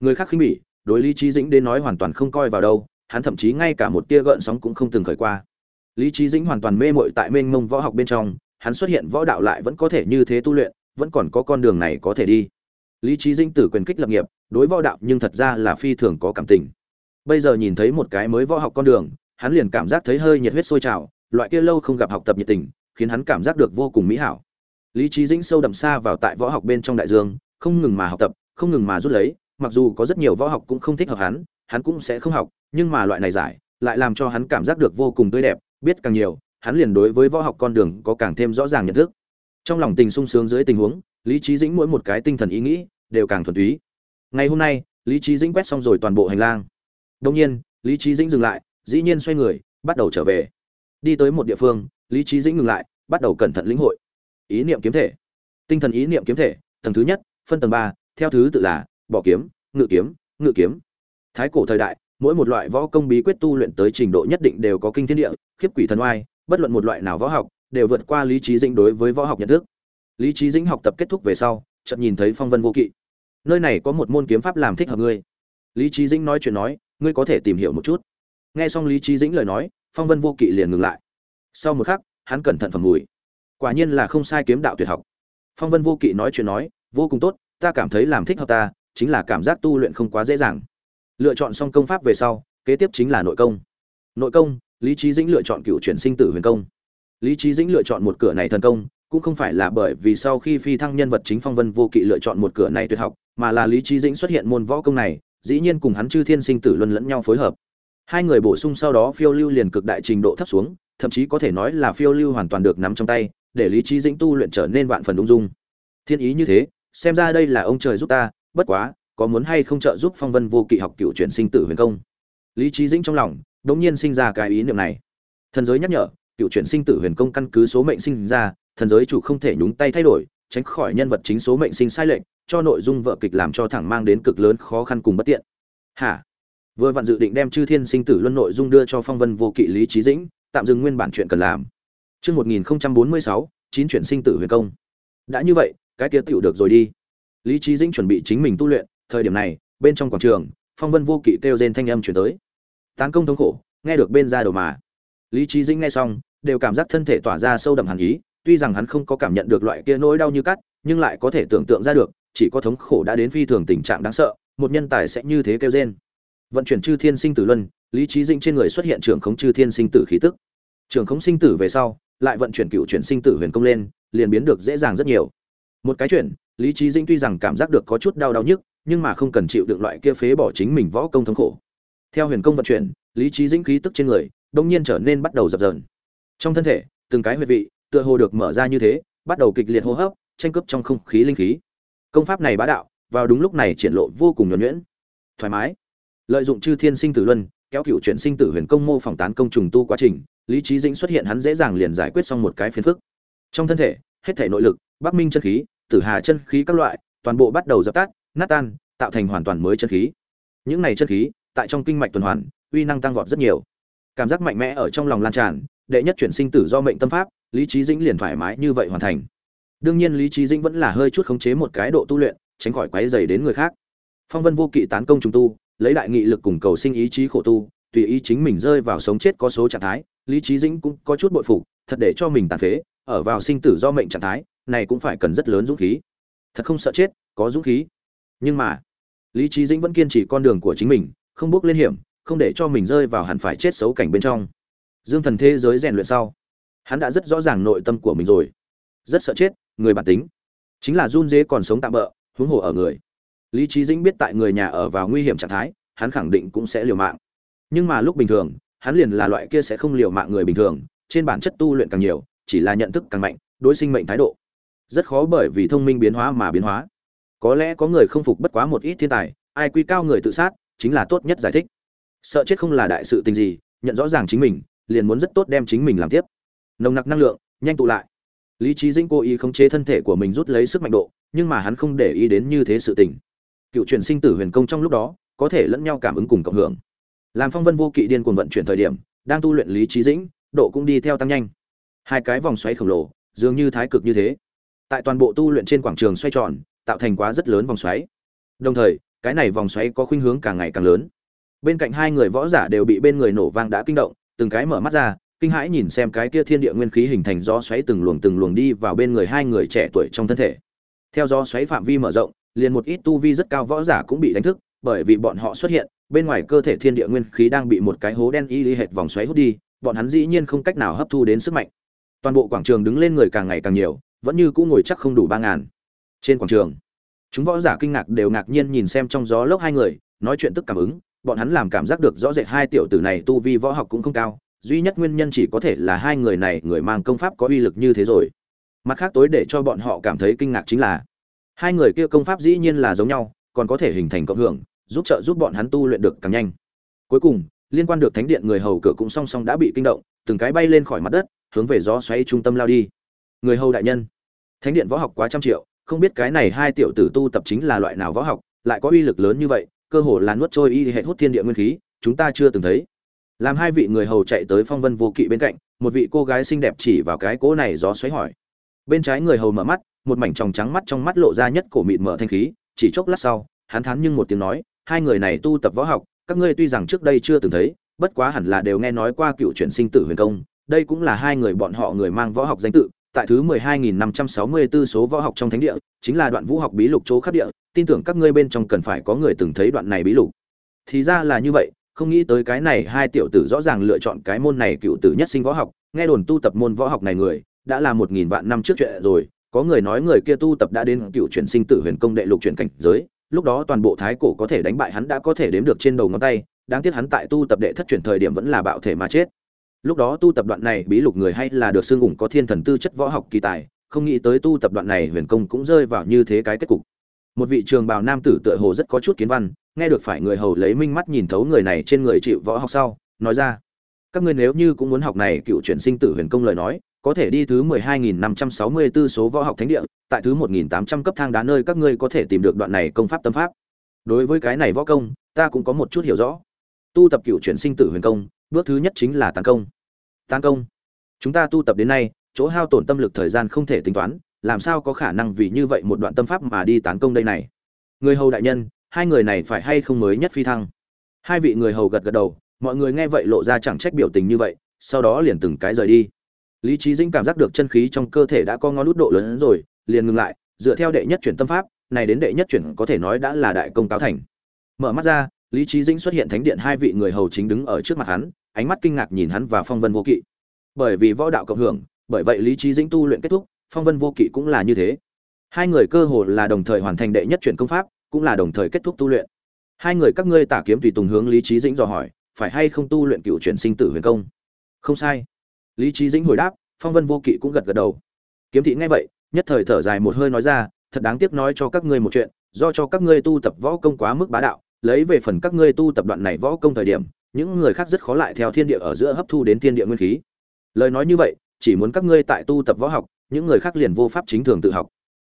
Người khác khinh bỉ, đối lý trí dĩnh đến nói hoàn toàn không coi vào đâu, hắn thậm chí ngay cả một tia gợn sóng cũng không từng khởi qua lý trí dĩnh hoàn toàn mê mội tại mênh mông võ học bên trong, hắn xuất hiện võ đạo lại vẫn có thể như thế tu luyện, vẫn còn có con đường này có thể đi. Lý trí dĩnh tử quyền kích lập nghiệp, đối võ đạo nhưng thật ra là phi thường có cảm tình. Bây giờ nhìn thấy một cái mới võ học con đường, hắn liền cảm giác thấy hơi nhiệt huyết sôi trào, loại kia lâu không gặp học tập nhiệt tình, khiến hắn cảm giác được vô cùng mỹ hảo. Lý trí dĩnh sâu đậm xa vào tại võ học bên trong đại dương, không ngừng mà học tập, không ngừng mà rút lấy, mặc dù có rất nhiều võ học cũng không thích hợp hắn hắn cũng sẽ không học, nhưng mà loại này giải lại làm cho hắn cảm giác được vô cùng tươi đẹp biết càng nhiều, hắn liền đối với võ học con đường có càng thêm rõ ràng nhận thức. Trong lòng tình sung sướng dưới tình huống, lý trí dĩnh mỗi một cái tinh thần ý nghĩ đều càng thuần túy. Ngày hôm nay, lý trí dĩnh quét xong rồi toàn bộ hành lang. Đông nhiên, lý trí dĩnh dừng lại, dĩ nhiên xoay người, bắt đầu trở về. Đi tới một địa phương, lý trí dĩnh ngừng lại, bắt đầu cẩn thận lĩnh hội. Ý niệm kiếm thể. Tinh thần ý niệm kiếm thể, tầng thứ nhất, phân tầng ba, theo thứ tự là bỏ kiếm, ngự kiếm ngự kiếm. Thái cổ thời đại mỗi một loại võ công bí quyết tu luyện tới trình độ nhất định đều có kinh thiên địa, khiếp quỷ thần oai, bất luận một loại nào võ học, đều vượt qua lý trí dĩnh đối với võ học nhận thức. Lý trí dĩnh học tập kết thúc về sau, chợt nhìn thấy phong vân vô kỵ. Nơi này có một môn kiếm pháp làm thích hợp ngươi. Lý trí dĩnh nói chuyện nói, ngươi có thể tìm hiểu một chút. Nghe xong lý trí dĩnh lời nói, phong vân vô kỵ liền ngừng lại. Sau một khắc, hắn cẩn thận phẩm mùi. Quả nhiên là không sai kiếm đạo tuyệt học. Phong vân vô kỵ nói chuyện nói, vô cùng tốt, ta cảm thấy làm thích hợp ta, chính là cảm giác tu luyện không quá dễ dàng lựa chọn xong công pháp về sau, kế tiếp chính là nội công. Nội công, lý trí dĩnh lựa chọn cựu chuyển sinh tử huyền công. Lý trí dĩnh lựa chọn một cửa này thần công, cũng không phải là bởi vì sau khi phi thăng nhân vật chính phong vân vô kỵ lựa chọn một cửa này tuyệt học, mà là lý trí dĩnh xuất hiện môn võ công này, dĩ nhiên cùng hắn chư thiên sinh tử luân lẫn nhau phối hợp. Hai người bổ sung sau đó phiêu lưu liền cực đại trình độ thấp xuống, thậm chí có thể nói là phiêu lưu hoàn toàn được nắm trong tay, để lý trí dĩnh tu luyện trở nên vạn phần ung dung. Thiên ý như thế, xem ra đây là ông trời giúp ta, bất quá có muốn hay không trợ giúp phong vân vô kỵ học cựu chuyển sinh tử huyền công? Lý trí dĩnh trong lòng đống nhiên sinh ra cái ý niệm này. Thần giới nhắc nhở cựu chuyển sinh tử huyền công căn cứ số mệnh sinh ra thần giới chủ không thể nhúng tay thay đổi tránh khỏi nhân vật chính số mệnh sinh sai lệch cho nội dung vợ kịch làm cho thẳng mang đến cực lớn khó khăn cùng bất tiện. Hả? Vừa vặn dự định đem chư thiên sinh tử luân nội dung đưa cho phong vân vô kỵ lý trí dĩnh tạm dừng nguyên bản chuyện cần làm. Trước 1046, chín chuyển sinh tử huyền công. Đã như vậy, cái kia tiểu được rồi đi. Lý Trí Dĩnh chuẩn bị chính mình tu luyện, thời điểm này, bên trong quảng trường, Phong Vân vô kỵ kêu rên thanh âm truyền tới. Tán công thống khổ, nghe được bên ra đầu mà. Lý Trí Dĩnh nghe xong, đều cảm giác thân thể tỏa ra sâu đậm hàn ý, tuy rằng hắn không có cảm nhận được loại kia nỗi đau như cắt, nhưng lại có thể tưởng tượng ra được, chỉ có thống khổ đã đến phi thường tình trạng đáng sợ, một nhân tài sẽ như thế kêu rên. Vận chuyển chư thiên sinh tử luân, Lý Trí Dĩnh trên người xuất hiện trường khống chư thiên sinh tử khí tức. trường khống sinh tử về sau, lại vận chuyển cựu chuyển sinh tử huyền công lên, liền biến được dễ dàng rất nhiều. Một cái chuyển, Lý Trí Dĩnh tuy rằng cảm giác được có chút đau đau nhức, nhưng mà không cần chịu đựng loại kia phế bỏ chính mình võ công thống khổ. Theo huyền công vận chuyển, Lý Trí Dĩnh khí tức trên người, đông nhiên trở nên bắt đầu dập dờn. Trong thân thể, từng cái huyệt vị, tựa hồ được mở ra như thế, bắt đầu kịch liệt hô hấp, tranh cướp trong không khí linh khí. Công pháp này bá đạo, vào đúng lúc này triển lộ vô cùng nhuần nhuyễn, thoải mái. Lợi dụng chư thiên sinh tử luân, kéo cựu chuyển sinh tử huyền công mô phỏng tán công trùng tu quá trình, lý trí dĩnh xuất hiện hắn dễ dàng liền giải quyết xong một cái phiền phức trong thân thể hết thể nội lực bắc minh chân khí tử hà chân khí các loại toàn bộ bắt đầu dập tắt nát tan, tạo thành hoàn toàn mới chân khí. Những này chân khí, tại trong kinh mạch tuần hoàn, uy năng tăng vọt rất nhiều. Cảm giác mạnh mẽ ở trong lòng lan tràn, đệ nhất chuyển sinh tử do mệnh tâm pháp, lý trí dĩnh liền thoải mái như vậy hoàn thành. Đương nhiên lý trí dĩnh vẫn là hơi chút khống chế một cái độ tu luyện, tránh khỏi quấy dày đến người khác. Phong vân vô kỵ tán công trùng tu, lấy đại nghị lực cùng cầu sinh ý chí khổ tu, tùy ý chính mình rơi vào sống chết có số trạng thái, lý trí dĩnh cũng có chút bội phục, thật để cho mình tàn phế, ở vào sinh tử do mệnh trạng thái, này cũng phải cần rất lớn dũng khí. Thật không sợ chết, có dũng khí nhưng mà lý trí dĩnh vẫn kiên trì con đường của chính mình không bước lên hiểm không để cho mình rơi vào hẳn phải chết xấu cảnh bên trong. Dương thần thế giới rèn luyện sau hắn đã rất rõ ràng nội tâm của mình rồi. Rất sợ chết người bản tính. Chính là run dế còn sống tạm bỡ huống hồ ở người. Lý trí dĩnh biết tại người nhà ở vào nguy hiểm trạng thái hắn khẳng định cũng sẽ liều mạng. Nhưng mà lúc bình thường hắn liền là loại kia sẽ không liều mạng người bình thường, trên bản chất tu luyện càng nhiều, chỉ là nhận thức càng mạnh, đối sinh mệnh thái độ. Rất khó bởi vì thông minh biến hóa mà biến hóa. Có lẽ có người không phục bất quá một ít thiên tài, ai quy cao người tự sát, chính là tốt nhất giải thích. Sợ chết không là đại sự tình gì, nhận rõ ràng chính mình, liền muốn rất tốt đem chính mình làm tiếp. Nồng nặc năng lượng, nhanh tụ lại. Lý trí Dĩnh cố ý khống chế thân thể của mình rút lấy sức mạnh độ, nhưng mà hắn không để ý đến như thế sự tình. Cựu truyền sinh tử huyền công trong lúc đó, có thể lẫn nhau cảm ứng cùng cộng hưởng làm phong vân vô kỵ điên cuồng vận chuyển thời điểm đang tu luyện lý trí dĩnh độ cũng đi theo tăng nhanh hai cái vòng xoáy khổng lồ dường như thái cực như thế tại toàn bộ tu luyện trên quảng trường xoay tròn tạo thành quá rất lớn vòng xoáy. Đồng thời, cái này vòng xoáy có khuynh hướng càng ngày càng lớn. Bên cạnh hai người võ giả đều bị bên người nổ vang đã kinh động, từng cái mở mắt ra, kinh hãi nhìn xem cái kia thiên địa nguyên khí hình thành gió xoáy từng luồng từng luồng đi vào bên người hai người trẻ tuổi trong thân thể. Theo gió xoáy phạm vi mở rộng, liền một ít tu vi rất cao võ giả cũng bị đánh thức, bởi vì bọn họ xuất hiện, bên ngoài cơ thể thiên địa nguyên khí đang bị một cái hố đen y lý hệt vòng xoáy hút đi, bọn hắn dĩ nhiên không cách nào hấp thu đến sức mạnh. Toàn bộ quảng trường đứng lên người càng ngày càng nhiều, vẫn như cũ ngồi chắc không đủ ba ngàn trên quảng trường, chúng võ giả kinh ngạc đều ngạc nhiên nhìn xem trong gió lốc hai người, nói chuyện tức cảm ứng, bọn hắn làm cảm giác được rõ rệt hai tiểu tử này tu vi võ học cũng không cao, duy nhất nguyên nhân chỉ có thể là hai người này người mang công pháp có uy lực như thế rồi. Mặt khác tối để cho bọn họ cảm thấy kinh ngạc chính là, hai người kia công pháp dĩ nhiên là giống nhau, còn có thể hình thành cộng hưởng, giúp trợ giúp bọn hắn tu luyện được càng nhanh. Cuối cùng, liên quan được thánh điện người hầu cửa cũng song song đã bị kinh động, từng cái bay lên khỏi mặt đất, hướng về gió xoáy trung tâm lao đi. Người hầu đại nhân, thánh điện võ học quá trăm triệu không biết cái này hai tiểu tử tu tập chính là loại nào võ học, lại có uy lực lớn như vậy, cơ hồ là nuốt trôi y hệ hút thiên địa nguyên khí, chúng ta chưa từng thấy. Làm hai vị người hầu chạy tới phong vân vô kỵ bên cạnh, một vị cô gái xinh đẹp chỉ vào cái cỗ này gió xoáy hỏi. Bên trái người hầu mở mắt, một mảnh tròng trắng mắt trong mắt lộ ra nhất cổ mịt mở thanh khí, chỉ chốc lát sau, hắn thán nhưng một tiếng nói, hai người này tu tập võ học, các ngươi tuy rằng trước đây chưa từng thấy, bất quá hẳn là đều nghe nói qua cựu chuyển sinh tử huyền công, đây cũng là hai người bọn họ người mang võ học danh tự tại thứ mười hai nghìn năm trăm sáu mươi 12564 số võ học trong thánh địa, chính là đoạn vũ học bí lục chỗ khắp địa, tin tưởng các ngươi bên trong cần phải có người từng thấy đoạn này bí lục. Thì ra là như vậy, không nghĩ tới cái này hai tiểu tử rõ ràng lựa chọn cái môn này cựu tử nhất sinh võ học, nghe đồn tu tập môn võ học này người, đã là một nghìn vạn năm trước chuyện rồi, có người nói người kia tu tập đã đến cựu chuyển sinh tử huyền công đệ lục chuyển cảnh giới, lúc đó toàn bộ thái cổ có thể đánh bại hắn đã có thể đếm được trên đầu ngón tay, đáng tiếc hắn tại tu tập đệ thất chuyển thời điểm vẫn là bạo thể mà chết lúc đó tu tập đoạn này bí lục người hay là được xương ủng có thiên thần tư chất võ học kỳ tài không nghĩ tới tu tập đoạn này huyền công cũng rơi vào như thế cái kết cục một vị trường bào nam tử tựa hồ rất có chút kiến văn nghe được phải người hầu lấy minh mắt nhìn thấu người này trên người chịu võ học sau nói ra các ngươi nếu như cũng muốn học này cựu chuyển sinh tử huyền công lời nói có thể đi thứ 12.564 số võ học thánh địa, tại thứ 1.800 cấp thang đá nơi các ngươi có thể tìm được đoạn này công pháp tâm pháp. Đối với cái này võ công, ta cũng có một chút hiểu rõ. Tu tập cựu chuyển sinh tử huyền công, bước thứ nhất chính là tấn công. Tấn công. Chúng ta tu tập đến nay, chỗ hao tổn tâm lực thời gian không thể tính toán, làm sao có khả năng vì như vậy một đoạn tâm pháp mà đi tấn công đây này. Người hầu đại nhân, hai người này phải hay không mới nhất phi thăng? Hai vị người hầu gật gật đầu, mọi người nghe vậy lộ ra chẳng trách biểu tình như vậy, sau đó liền từng cái rời đi lý Chí dĩnh cảm giác được chân khí trong cơ thể đã có ngón lút độ lớn hơn rồi liền ngừng lại dựa theo đệ nhất chuyển tâm pháp này đến đệ nhất chuyển có thể nói đã là đại công cáo thành mở mắt ra lý trí dĩnh xuất hiện thánh điện hai vị người hầu chính đứng ở trước mặt hắn, ánh mắt kinh ngạc nhìn hắn và phong vân vô kỵ. Bởi vì võ đạo cộng hưởng, bởi vậy lý trí dĩnh tu luyện kết thúc, phong vân vô kỵ cũng là như thế. Hai người cơ hồ là đồng thời hoàn thành đệ nhất chuyển công pháp, cũng là đồng thời kết thúc tu luyện. Hai người các ngươi tả kiếm tùy tùng hướng lý trí dĩnh dò hỏi, phải hay không tu luyện cựu chuyển sinh tử huyền công? Không sai. Lý trí dĩnh hồi đáp, phong vân vô kỵ cũng gật gật đầu. Kiếm thị nghe vậy, nhất thời thở dài một hơi nói ra, thật đáng tiếc nói cho các ngươi một chuyện, do cho các ngươi tu tập võ công quá mức bá đạo lấy về phần các ngươi tu tập đoạn này võ công thời điểm những người khác rất khó lại theo thiên địa ở giữa hấp thu đến thiên địa nguyên khí lời nói như vậy chỉ muốn các ngươi tại tu tập võ học những người khác liền vô pháp chính thường tự học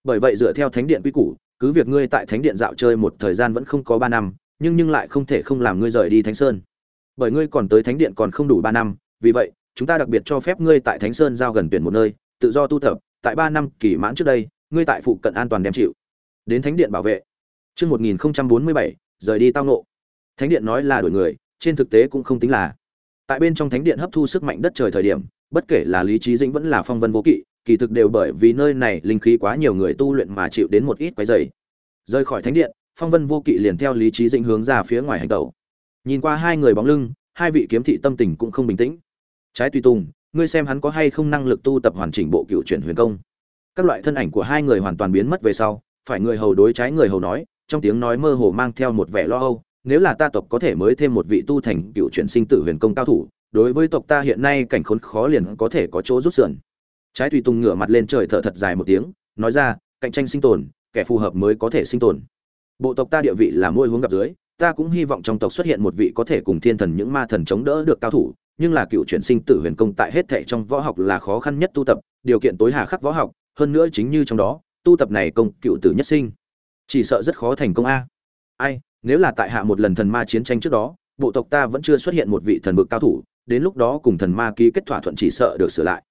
bởi vậy dựa theo thánh điện quy củ cứ việc ngươi tại thánh điện dạo chơi một thời gian vẫn không có ba năm nhưng nhưng lại không thể không làm ngươi rời đi thánh sơn bởi ngươi còn tới thánh điện còn không đủ ba năm vì vậy chúng ta đặc biệt cho phép ngươi tại Thánh Sơn giao gần tuyển một nơi, tự do tu tập, tại ba năm kỳ mãn trước đây, ngươi tại phụ cận an toàn đem chịu. Đến Thánh điện bảo vệ. Chương 1047, rời đi tao nộ. Thánh điện nói là đổi người, trên thực tế cũng không tính là. Tại bên trong Thánh điện hấp thu sức mạnh đất trời thời điểm, bất kể là Lý Chí Dĩnh vẫn là Phong Vân Vô Kỵ, kỳ thực đều bởi vì nơi này linh khí quá nhiều người tu luyện mà chịu đến một ít quấy rầy. Rời khỏi Thánh điện, Phong Vân Vô Kỵ liền theo Lý Chí Dĩnh hướng ra phía ngoài hành tẩu. Nhìn qua hai người bóng lưng, hai vị kiếm thị tâm tình cũng không bình tĩnh trái tùy tùng ngươi xem hắn có hay không năng lực tu tập hoàn chỉnh bộ cựu chuyển huyền công các loại thân ảnh của hai người hoàn toàn biến mất về sau phải người hầu đối trái người hầu nói trong tiếng nói mơ hồ mang theo một vẻ lo âu nếu là ta tộc có thể mới thêm một vị tu thành cựu chuyển sinh tử huyền công cao thủ đối với tộc ta hiện nay cảnh khốn khó liền có thể có chỗ rút sườn. Trái tùy tùng ngửa mặt lên trời thở thật dài một tiếng nói ra cạnh tranh sinh tồn kẻ phù hợp mới có thể sinh tồn. Bộ tộc ta địa vị là môi hướng gặp dưới ta cũng hy vọng trong tộc xuất hiện một vị có thể cùng thiên thần những ma thần chống đỡ được cao thủ nhưng là cựu chuyển sinh tử huyền công tại hết thệ trong võ học là khó khăn nhất tu tập, điều kiện tối hà khắc võ học, hơn nữa chính như trong đó, tu tập này công cựu tử nhất sinh, chỉ sợ rất khó thành công a. Ai, nếu là tại hạ một lần thần ma chiến tranh trước đó, bộ tộc ta vẫn chưa xuất hiện một vị thần vực cao thủ, đến lúc đó cùng thần ma ký kết thỏa thuận chỉ sợ được sửa lại.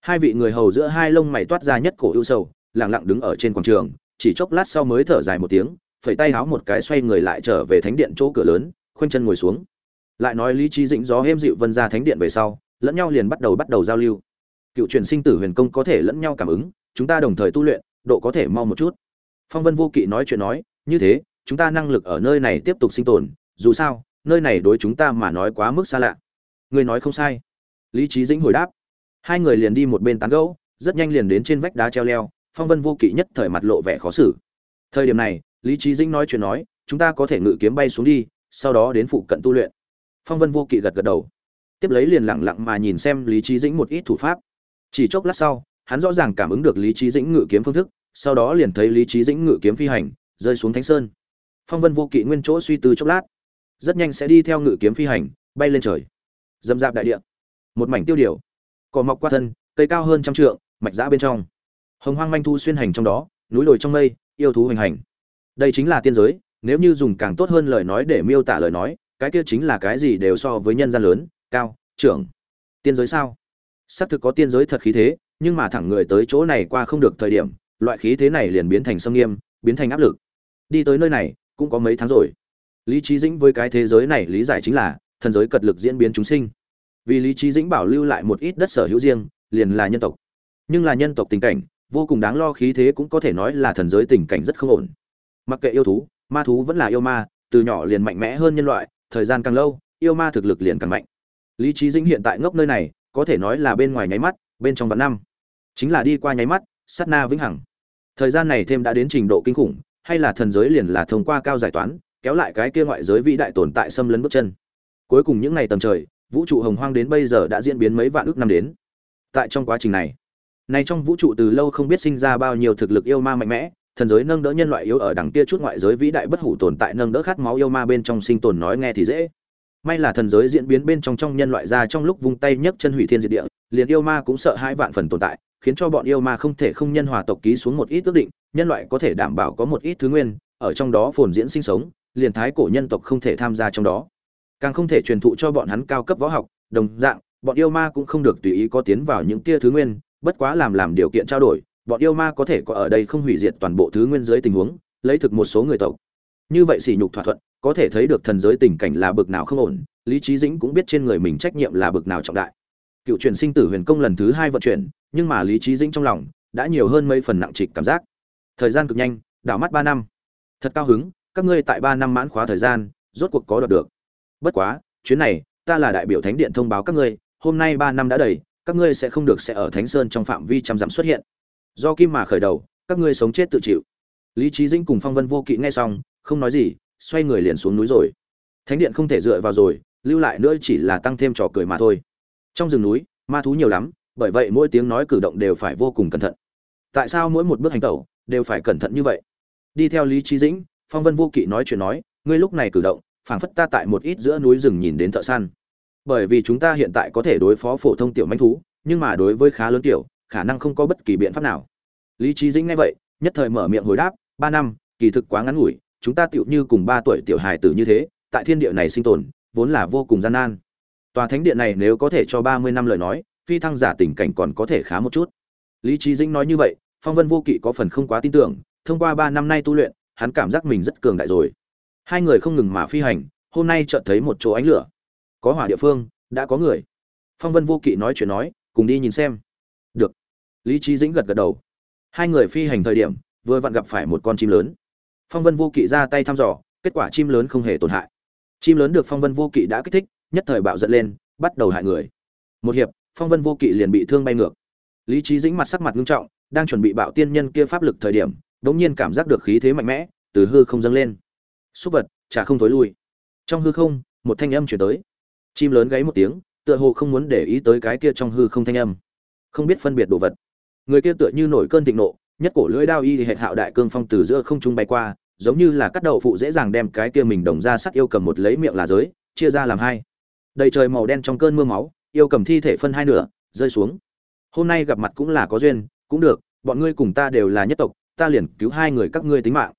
Hai vị người hầu giữa hai lông mày toát ra nhất cổ ưu sầu, lặng lặng đứng ở trên quảng trường, chỉ chốc lát sau mới thở dài một tiếng, phẩy tay háo một cái xoay người lại trở về thánh điện chỗ cửa lớn, khoanh chân ngồi xuống lại nói lý trí dĩnh gió êm dịu vân ra thánh điện về sau lẫn nhau liền bắt đầu bắt đầu giao lưu cựu truyền sinh tử huyền công có thể lẫn nhau cảm ứng chúng ta đồng thời tu luyện độ có thể mau một chút phong vân vô kỵ nói chuyện nói, như thế, chúng ta năng lực ở nơi này tiếp tục sinh tồn, dù sao, nơi này đối chúng ta mà nói quá mức xa lạ. Người nói không sai. Lý trí dĩnh hồi đáp. Hai người liền đi một bên tán gẫu, rất nhanh liền đến trên vách đá treo leo, phong vân vô kỵ nhất thời mặt lộ vẻ khó xử. Thời điểm này, lý trí dĩnh nói chuyện nói, chúng ta có thể ngự kiếm bay xuống đi, sau đó đến phụ cận tu luyện. Phong vân vô kỵ gật gật đầu. Tiếp lấy liền lặng lặng mà nhìn xem lý trí dĩnh một ít thủ pháp. Chỉ chốc lát sau, hắn rõ ràng cảm ứng được lý trí dĩnh ngự kiếm phương thức sau đó liền thấy lý trí dĩnh ngự kiếm phi hành, rơi xuống thánh sơn. Phong vân vô kỵ nguyên chỗ suy tư chốc lát, rất nhanh sẽ đi theo ngự kiếm phi hành, bay lên trời. Dâm dạp đại địa, một mảnh tiêu điều. Cỏ mọc qua thân, cây cao hơn trăm trượng, mạch giã bên trong. Hồng hoang manh thu xuyên hành trong đó, núi đồi trong mây, yêu thú hoành hành. Đây chính là tiên giới, nếu như dùng càng tốt hơn lời nói để miêu tả lời nói, cái kia chính là cái gì đều so với nhân gian lớn, cao, trưởng. Tiên giới sao? Xác thực có tiên giới thật khí thế, nhưng mà thẳng người tới chỗ này qua không được thời điểm loại khí thế này liền biến thành sâm nghiêm, biến thành áp lực. Đi tới nơi này, cũng có mấy tháng rồi. Lý trí dĩnh với cái thế giới này lý giải chính là, thần giới cật lực diễn biến chúng sinh. Vì lý trí dĩnh bảo lưu lại một ít đất sở hữu riêng, liền là nhân tộc. Nhưng là nhân tộc tình cảnh, vô cùng đáng lo khí thế cũng có thể nói là thần giới tình cảnh rất không ổn. Mặc kệ yêu thú, ma thú vẫn là yêu ma, từ nhỏ liền mạnh mẽ hơn nhân loại, thời gian càng lâu, yêu ma thực lực liền càng mạnh. Lý trí dĩnh hiện tại ngốc nơi này, có thể nói là bên ngoài nháy mắt, bên trong vạn năm. Chính là đi qua nháy mắt, sát na vĩnh hằng thời gian này thêm đã đến trình độ kinh khủng, hay là thần giới liền là thông qua cao giải toán, kéo lại cái kia ngoại giới vĩ đại tồn tại xâm lấn bước chân. Cuối cùng những ngày tầm trời, vũ trụ hồng hoang đến bây giờ đã diễn biến mấy vạn ước năm đến. Tại trong quá trình này này trong vũ trụ từ lâu không biết sinh ra bao nhiêu thực lực yêu ma mạnh mẽ, thần giới nâng đỡ nhân loại yếu ở đằng kia chút ngoại giới vĩ đại bất hủ tồn tại nâng đỡ khát máu yêu ma bên trong sinh tồn nói nghe thì dễ. May là thần giới diễn biến bên trong trong nhân loại ra trong lúc vung tay nhấc chân hủy thiên diệt địa, liền yêu ma cũng sợ hai vạn phần tồn tại khiến cho bọn yêu ma không thể không nhân hòa tộc ký xuống một ít ước định, nhân loại có thể đảm bảo có một ít thứ nguyên, ở trong đó phồn diễn sinh sống, liền thái cổ nhân tộc không thể tham gia trong đó. Càng không thể truyền thụ cho bọn hắn cao cấp võ học, đồng dạng, bọn yêu ma cũng không được tùy ý có tiến vào những tia thứ nguyên, bất quá làm làm điều kiện trao đổi, bọn yêu ma có thể có ở đây không hủy diệt toàn bộ thứ nguyên dưới tình huống, lấy thực một số người tộc. Như vậy sỉ nhục thỏa thuận, có thể thấy được thần giới tình cảnh là bực nào không ổn, lý trí dĩnh cũng biết trên người mình trách nhiệm là bực nào trọng đại cựu truyền sinh tử huyền công lần thứ hai vận chuyển, nhưng mà lý trí dĩnh trong lòng đã nhiều hơn mấy phần nặng trịch cảm giác. Thời gian cực nhanh, đảo mắt ba năm. Thật cao hứng, các ngươi tại ba năm mãn khóa thời gian, rốt cuộc có đoạt được. Bất quá, chuyến này, ta là đại biểu thánh điện thông báo các ngươi, hôm nay ba năm đã đầy, các ngươi sẽ không được sẽ ở thánh sơn trong phạm vi trăm dặm xuất hiện. Do kim mà khởi đầu, các ngươi sống chết tự chịu. Lý trí dĩnh cùng phong vân vô kỵ nghe xong, không nói gì, xoay người liền xuống núi rồi. Thánh điện không thể dựa vào rồi, lưu lại nữa chỉ là tăng thêm trò cười mà thôi trong rừng núi, ma thú nhiều lắm, bởi vậy mỗi tiếng nói cử động đều phải vô cùng cẩn thận. Tại sao mỗi một bước hành tẩu đều phải cẩn thận như vậy? Đi theo lý trí dĩnh, phong vân vô kỵ nói chuyện nói, ngươi lúc này cử động, phảng phất ta tại một ít giữa núi rừng nhìn đến thợ săn. Bởi vì chúng ta hiện tại có thể đối phó phổ thông tiểu manh thú, nhưng mà đối với khá lớn tiểu, khả năng không có bất kỳ biện pháp nào. Lý trí dĩnh nghe vậy, nhất thời mở miệng hồi đáp, ba năm, kỳ thực quá ngắn ngủi, chúng ta tựu như cùng ba tuổi tiểu hài tử như thế, tại thiên địa này sinh tồn, vốn là vô cùng gian nan tòa thánh điện này nếu có thể cho ba mươi năm lời nói, phi thăng giả tình cảnh còn có thể khá một chút. Lý Chí dĩnh nói như vậy, phong vân vô kỵ có phần không quá tin tưởng, thông qua ba năm nay tu luyện, hắn cảm giác mình rất cường đại rồi. Hai người không ngừng mà phi hành, hôm nay chợt thấy một chỗ ánh lửa. Có hỏa địa phương, đã có người. Phong vân vô kỵ nói chuyện nói, cùng đi nhìn xem. Được. Lý Chí dĩnh gật gật đầu. Hai người phi hành thời điểm, vừa vặn gặp phải một con chim lớn. Phong vân vô kỵ ra tay thăm dò, kết quả chim lớn không hề tổn hại. Chim lớn được phong vân vô kỵ đã kích thích nhất thời bạo giận lên, bắt đầu hại người. Một hiệp, phong vân vô kỵ liền bị thương bay ngược. Lý Chí dĩnh mặt sắc mặt nghiêm trọng, đang chuẩn bị bạo tiên nhân kia pháp lực thời điểm, đống nhiên cảm giác được khí thế mạnh mẽ, từ hư không dâng lên. Súc vật, chả không thối lui. Trong hư không, một thanh âm truyền tới. Chim lớn gáy một tiếng, tựa hồ không muốn để ý tới cái kia trong hư không thanh âm. Không biết phân biệt đồ vật. Người kia tựa như nổi cơn thịnh nộ, nhất cổ lưỡi đao y hệt hạo đại cương phong từ giữa không trung bay qua, giống như là cắt đậu phụ dễ dàng đem cái kia mình đồng ra sắt yêu cầm một lấy miệng là giới, chia ra làm hai đầy trời màu đen trong cơn mưa máu, yêu cầm thi thể phân hai nửa, rơi xuống. Hôm nay gặp mặt cũng là có duyên, cũng được, bọn ngươi cùng ta đều là nhất tộc, ta liền cứu hai người các ngươi tính mạng.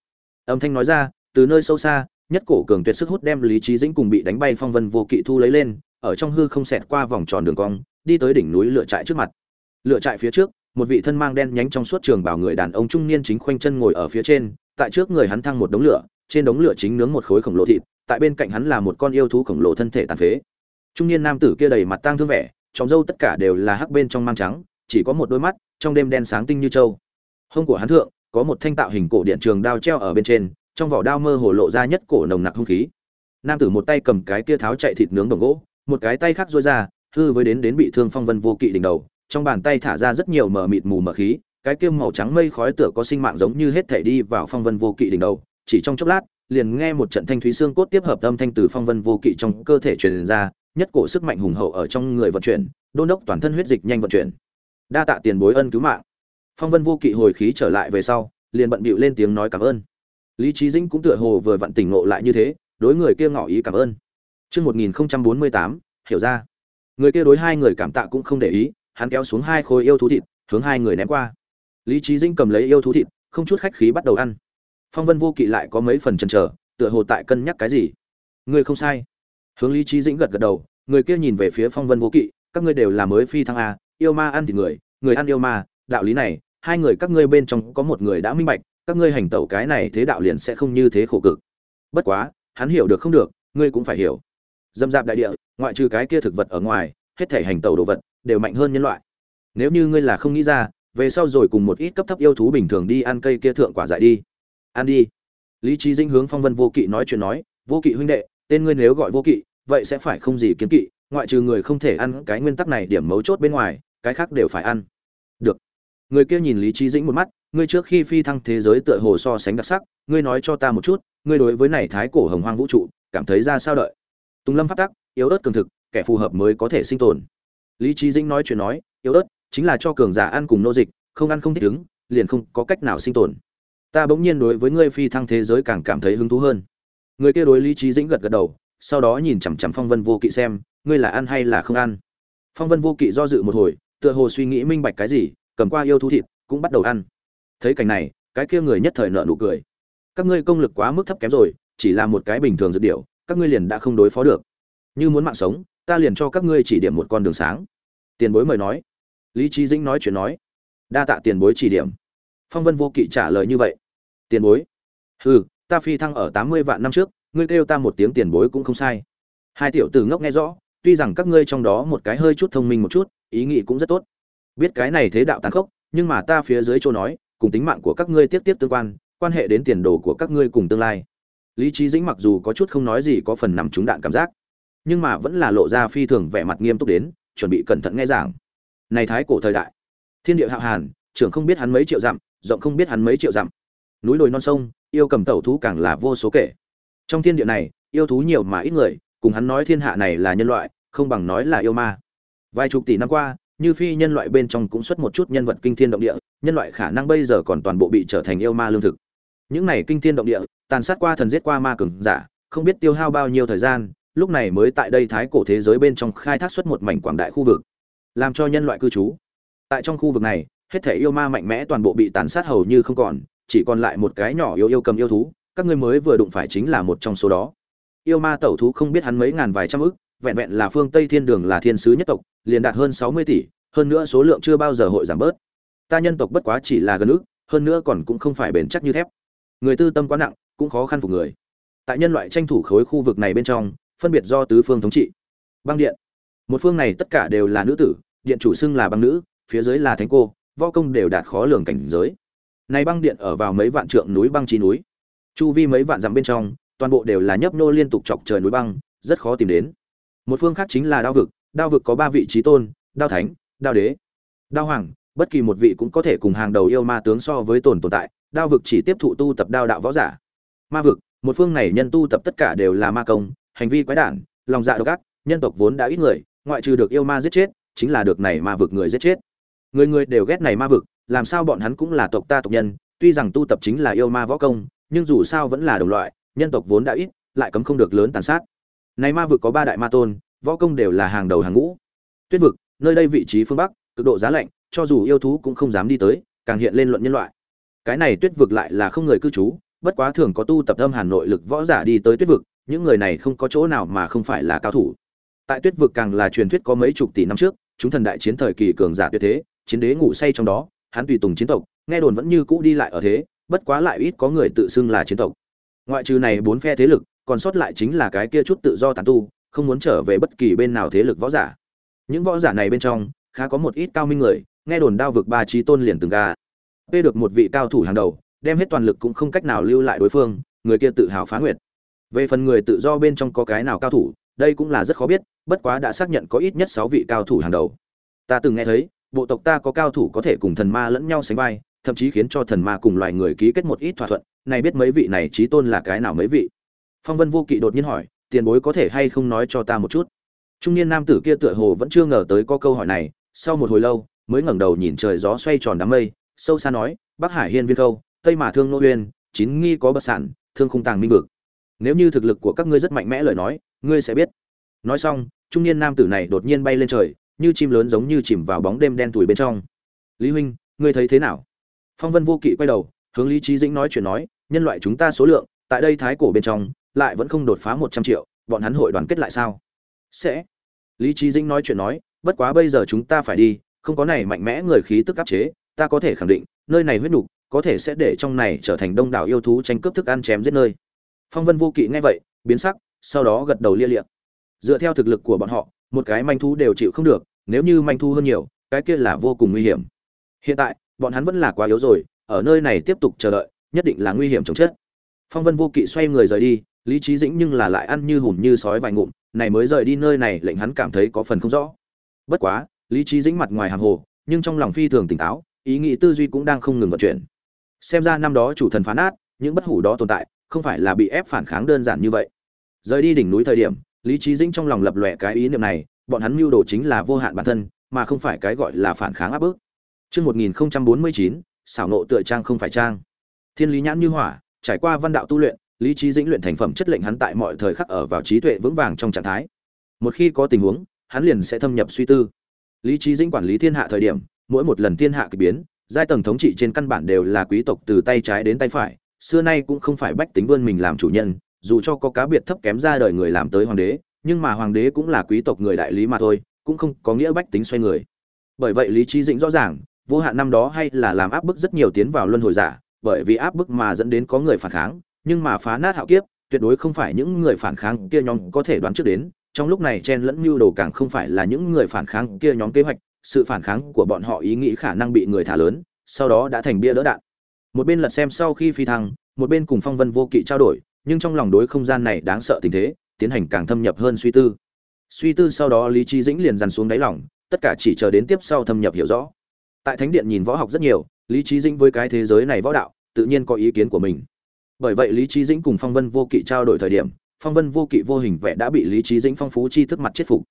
Âm thanh nói ra, từ nơi sâu xa, nhất cổ cường tuyệt sức hút đem lý trí dĩnh cùng bị đánh bay phong vân vô kỵ thu lấy lên, ở trong hư không xẹt qua vòng tròn đường cong, đi tới đỉnh núi lựa trại trước mặt. Lựa trại phía trước, một vị thân mang đen nhánh trong suốt trường bảo người đàn ông trung niên chính khoanh chân ngồi ở phía trên, tại trước người hắn thăng một đống lửa, trên đống lửa chính nướng một khối khổng lồ thịt, tại bên cạnh hắn là một con yêu thú khổng lồ thân thể tàn phế trung niên nam tử kia đầy mặt tang thương vẻ trong râu tất cả đều là hắc bên trong mang trắng, chỉ có một đôi mắt, trong đêm đen sáng tinh như trâu hông của hắn thượng, có một thanh tạo hình cổ điện trường đao treo ở bên trên, trong vỏ đao mơ hồ lộ ra nhất cổ nồng nặc hung khí. Nam tử một tay cầm cái kia tháo chạy thịt nướng đồng gỗ, một cái tay khác duỗi ra, hư với đến đến bị thương phong vân vô kỵ đỉnh đầu, trong bàn tay thả ra rất nhiều mờ mịt mù mờ khí, cái kia màu trắng mây khói tựa có sinh mạng giống như hết thể đi vào phong vân vô kỵ đỉnh đầu, chỉ trong chốc lát, liền nghe một trận thanh thúy xương cốt tiếp hợp âm thanh từ phong vân vô kỵ trong cơ thể truyền ra nhất cổ sức mạnh hùng hậu ở trong người vận chuyển đôn đốc toàn thân huyết dịch nhanh vận chuyển đa tạ tiền bối ân cứu mạng phong vân vô kỵ hồi khí trở lại về sau liền bận bịu lên tiếng nói cảm ơn lý trí dĩnh cũng tựa hồ vừa vặn tỉnh ngộ lại như thế đối người kia ngỏ ý cảm ơn Trước 1048, hiểu ra. Người kia đối hai người cảm tạ cũng không để ý, hắn kéo xuống hai khối yêu thú thịt, hướng hai người ném qua. Lý Chí Dĩnh cầm lấy yêu thú thịt, không chút khách khí bắt đầu ăn. Phong Vân Vô Kỵ lại có mấy phần chần chờ, tựa hồ tại cân nhắc cái gì. Người không sai. Hướng Lý trí Dĩnh gật gật đầu, người kia nhìn về phía Phong Vân Vô Kỵ, các ngươi đều là mới phi thăng a, yêu ma ăn thì người, người ăn yêu ma, đạo lý này, hai người các ngươi bên trong có một người đã minh bạch, các ngươi hành tẩu cái này thế đạo liền sẽ không như thế khổ cực. Bất quá, hắn hiểu được không được, ngươi cũng phải hiểu. Dâm dạp đại địa, ngoại trừ cái kia thực vật ở ngoài, hết thể hành tẩu đồ vật đều mạnh hơn nhân loại. Nếu như ngươi là không nghĩ ra, về sau rồi cùng một ít cấp thấp yêu thú bình thường đi ăn cây kia thượng quả dại đi. Ăn đi. Lý trí Dĩnh hướng Phong Vân Vô Kỵ nói chuyện nói, "Vô Kỵ huynh đệ, tên ngươi nếu gọi Vô Kỵ, vậy sẽ phải không gì kiến kỵ, ngoại trừ người không thể ăn cái nguyên tắc này điểm mấu chốt bên ngoài, cái khác đều phải ăn." Được. Người kia nhìn Lý trí Dĩnh một mắt, ngươi trước khi phi thăng thế giới tựa hồ so sánh đặc sắc, ngươi nói cho ta một chút, ngươi đối với này thái cổ hồng hoang vũ trụ, cảm thấy ra sao đợi? Tùng Lâm phát tắc, yếu ớt cường thực, kẻ phù hợp mới có thể sinh tồn. Lý trí Dĩnh nói chuyện nói, yếu ớt chính là cho cường giả ăn cùng nô dịch, không ăn không thích ứng, liền không có cách nào sinh tồn. Ta bỗng nhiên đối với ngươi phi thăng thế giới càng cảm thấy hứng thú hơn. Người kia đối Lý trí Dĩnh gật gật đầu, sau đó nhìn chằm chằm Phong Vân Vô Kỵ xem, ngươi là ăn hay là không ăn. Phong Vân Vô Kỵ do dự một hồi, tựa hồ suy nghĩ minh bạch cái gì, cầm qua yêu thú thịt, cũng bắt đầu ăn. Thấy cảnh này, cái kia người nhất thời nở nụ cười. Các ngươi công lực quá mức thấp kém rồi, chỉ là một cái bình thường dự điệu các ngươi liền đã không đối phó được. Như muốn mạng sống, ta liền cho các ngươi chỉ điểm một con đường sáng. Tiền bối mời nói. Lý Chí Dĩnh nói chuyện nói. Đa tạ tiền bối chỉ điểm. Phong Vân Vô Kỵ trả lời như vậy. Tiền bối? Hừ, ta phi thăng ở 80 vạn năm trước, ngươi kêu ta một tiếng tiền bối cũng không sai. Hai tiểu tử ngốc nghe rõ, tuy rằng các ngươi trong đó một cái hơi chút thông minh một chút, ý nghĩ cũng rất tốt. Biết cái này thế đạo tàn khốc, nhưng mà ta phía dưới chỗ nói, cùng tính mạng của các ngươi tiếp tiếp tương quan, quan hệ đến tiền đồ của các ngươi cùng tương lai. Lý Chí Dĩnh mặc dù có chút không nói gì có phần nằm trúng đạn cảm giác, nhưng mà vẫn là lộ ra phi thường vẻ mặt nghiêm túc đến, chuẩn bị cẩn thận nghe giảng. Này thái cổ thời đại, thiên địa hạo hàn, trưởng không biết hắn mấy triệu dặm, rộng không biết hắn mấy triệu dặm. Núi đồi non sông, yêu cầm tẩu thú càng là vô số kể. Trong thiên địa này, yêu thú nhiều mà ít người, cùng hắn nói thiên hạ này là nhân loại, không bằng nói là yêu ma. Vài chục tỷ năm qua, như phi nhân loại bên trong cũng xuất một chút nhân vật kinh thiên động địa, nhân loại khả năng bây giờ còn toàn bộ bị trở thành yêu ma lương thực. Những này kinh thiên động địa, tàn sát qua thần giết qua ma cường giả, không biết tiêu hao bao nhiêu thời gian, lúc này mới tại đây thái cổ thế giới bên trong khai thác xuất một mảnh quảng đại khu vực, làm cho nhân loại cư trú. Tại trong khu vực này, hết thể yêu ma mạnh mẽ toàn bộ bị tàn sát hầu như không còn, chỉ còn lại một cái nhỏ yêu yêu cầm yêu thú, các ngươi mới vừa đụng phải chính là một trong số đó. Yêu ma tẩu thú không biết hắn mấy ngàn vài trăm ức, vẹn vẹn là phương Tây Thiên Đường là thiên sứ nhất tộc, liền đạt hơn 60 tỷ, hơn nữa số lượng chưa bao giờ hội giảm bớt. Ta nhân tộc bất quá chỉ là gần ức, hơn nữa còn cũng không phải bền chắc như thép. Người tư tâm quá nặng, cũng khó khăn phục người. Tại nhân loại tranh thủ khối khu vực này bên trong, phân biệt do tứ phương thống trị. Băng điện. Một phương này tất cả đều là nữ tử, điện chủ xưng là băng nữ, phía dưới là thánh cô, võ công đều đạt khó lường cảnh giới. Này băng điện ở vào mấy vạn trượng núi băng chi núi. Chu vi mấy vạn dặm bên trong, toàn bộ đều là nhấp nô liên tục chọc trời núi băng, rất khó tìm đến. Một phương khác chính là đao vực, đao vực có ba vị trí tôn, đao thánh, đao đế, đao hoàng, bất kỳ một vị cũng có thể cùng hàng đầu yêu ma tướng so với tồn tồn tại, đao vực chỉ tiếp thụ tu tập đao đạo võ giả. Ma vực, một phương này nhân tu tập tất cả đều là ma công, hành vi quái đản, lòng dạ độc ác, nhân tộc vốn đã ít người, ngoại trừ được yêu ma giết chết, chính là được này ma vực người giết chết. Người người đều ghét này ma vực, làm sao bọn hắn cũng là tộc ta tộc nhân, tuy rằng tu tập chính là yêu ma võ công, nhưng dù sao vẫn là đồng loại, nhân tộc vốn đã ít, lại cấm không được lớn tàn sát. Này ma vực có ba đại ma tôn, võ công đều là hàng đầu hàng ngũ. Tuyết vực, nơi đây vị trí phương bắc, cực độ giá lạnh, cho dù yêu thú cũng không dám đi tới, càng hiện lên luận nhân loại. Cái này Tuyết vực lại là không người cư trú, bất quá thường có tu tập âm hàn nội lực võ giả đi tới Tuyết vực, những người này không có chỗ nào mà không phải là cao thủ. Tại Tuyết vực càng là truyền thuyết có mấy chục tỷ năm trước, chúng thần đại chiến thời kỳ cường giả tuyệt thế, chiến đế ngủ say trong đó, hắn tùy tùng chiến tộc, nghe đồn vẫn như cũ đi lại ở thế, bất quá lại ít có người tự xưng là chiến tộc. Ngoại trừ này bốn phe thế lực, còn sót lại chính là cái kia chút tự do tán tu, không muốn trở về bất kỳ bên nào thế lực võ giả. Những võ giả này bên trong, khá có một ít cao minh người, nghe đồn đao vực ba chí tôn liền từng ga. p được một vị cao thủ hàng đầu đem hết toàn lực cũng không cách nào lưu lại đối phương người kia tự hào phá nguyệt về phần người tự do bên trong có cái nào cao thủ đây cũng là rất khó biết bất quá đã xác nhận có ít nhất sáu vị cao thủ hàng đầu ta từng nghe thấy bộ tộc ta có cao thủ có thể cùng thần ma lẫn nhau sánh vai thậm chí khiến cho thần ma cùng loài người ký kết một ít thỏa thuận này biết mấy vị này trí tôn là cái nào mấy vị? Phong vân vô kỵ đột nhiên hỏi, tiền bối có thể hay không nói cho ta một chút? Trung niên nam tử kia tựa hồ vẫn chưa ngờ tới có câu hỏi này, sau một hồi lâu, mới ngẩng đầu nhìn trời gió xoay tròn đám mây, sâu xa nói, bắc hải hiên viên câu tây mà thương nô uyên, chín nghi có bất sản, thương khung tàng minh vực. Nếu như thực lực của các ngươi rất mạnh mẽ lời nói, ngươi sẽ biết. Nói xong, trung niên nam tử này đột nhiên bay lên trời, như chim lớn giống như chìm vào bóng đêm đen tủi bên trong. Lý huynh, ngươi thấy thế nào? Phong vân vô kỵ quay đầu, hướng lý trí dĩnh nói chuyện nói, nhân loại chúng ta số lượng, tại đây thái cổ bên trong, lại vẫn không đột phá một trăm triệu, bọn hắn hội đoàn kết lại sao? Sẽ. Lý trí dĩnh nói chuyện nói, bất quá bây giờ chúng ta phải đi, không có này mạnh mẽ người khí tức áp chế, ta có thể khẳng định, nơi này huyết nục, có thể sẽ để trong này trở thành đông đảo yêu thú tranh cướp thức ăn chém giết nơi. Phong vân vô kỵ nghe vậy, biến sắc, sau đó gật đầu lia liệm dựa theo thực lực của bọn họ, một cái manh thú đều chịu không được, nếu như manh thu hơn nhiều, cái kia là vô cùng nguy hiểm. Hiện tại bọn hắn vẫn là quá yếu rồi, ở nơi này tiếp tục chờ đợi, nhất định là nguy hiểm chống chết. Phong vân vô kỵ xoay người rời đi, lý trí dĩnh nhưng là lại ăn như hùm như sói vài ngụm, này mới rời đi nơi này lệnh hắn cảm thấy có phần không rõ. Bất quá, lý trí dĩnh mặt ngoài hàng hồ, nhưng trong lòng phi thường tỉnh táo, ý nghĩ tư duy cũng đang không ngừng vận chuyển. Xem ra năm đó chủ thần phá nát, những bất hủ đó tồn tại, không phải là bị ép phản kháng đơn giản như vậy. Rời đi đỉnh núi thời điểm, lý trí dĩnh trong lòng lập lòe cái ý niệm này, bọn hắn mưu đồ chính là vô hạn bản thân, mà không phải cái gọi là phản kháng áp bức. Trước 1049, xảo nộ tựa trang không phải trang. Thiên lý nhãn như hỏa, trải qua văn đạo tu luyện, lý trí dĩnh luyện thành phẩm chất lệnh hắn tại mọi thời khắc ở vào trí tuệ vững vàng trong trạng thái. Một khi có tình huống, hắn liền sẽ thâm nhập suy tư. Lý trí dĩnh quản lý thiên hạ thời điểm, mỗi một lần thiên hạ kỳ biến, giai tầng thống trị trên căn bản đều là quý tộc từ tay trái đến tay phải, xưa nay cũng không phải bách tính vươn mình làm chủ nhân, dù cho có cá biệt thấp kém ra đời người làm tới hoàng đế, nhưng mà hoàng đế cũng là quý tộc người đại lý mà thôi, cũng không có nghĩa bách tính xoay người. Bởi vậy lý trí dĩnh rõ ràng, vô hạn năm đó hay là làm áp bức rất nhiều tiến vào luân hồi giả, bởi vì áp bức mà dẫn đến có người phản kháng, nhưng mà phá nát hạo kiếp, tuyệt đối không phải những người phản kháng kia nhóm có thể đoán trước đến, trong lúc này chen lẫn mưu đồ càng không phải là những người phản kháng kia nhóm kế hoạch, sự phản kháng của bọn họ ý nghĩ khả năng bị người thả lớn, sau đó đã thành bia đỡ đạn. Một bên lật xem sau khi phi thăng, một bên cùng Phong Vân Vô Kỵ trao đổi, nhưng trong lòng đối không gian này đáng sợ tình thế, tiến hành càng thâm nhập hơn suy tư. Suy tư sau đó Lý trí Dĩnh liền dằn xuống đáy lòng, tất cả chỉ chờ đến tiếp sau thâm nhập hiểu rõ. Tại Thánh điện nhìn võ học rất nhiều, Lý trí Dĩnh với cái thế giới này võ đạo, tự nhiên có ý kiến của mình. Bởi vậy Lý trí Dĩnh cùng Phong Vân Vô Kỵ trao đổi thời điểm, Phong Vân Vô Kỵ vô hình vẽ đã bị Lý trí Dĩnh phong phú chi thức mặt chết phục.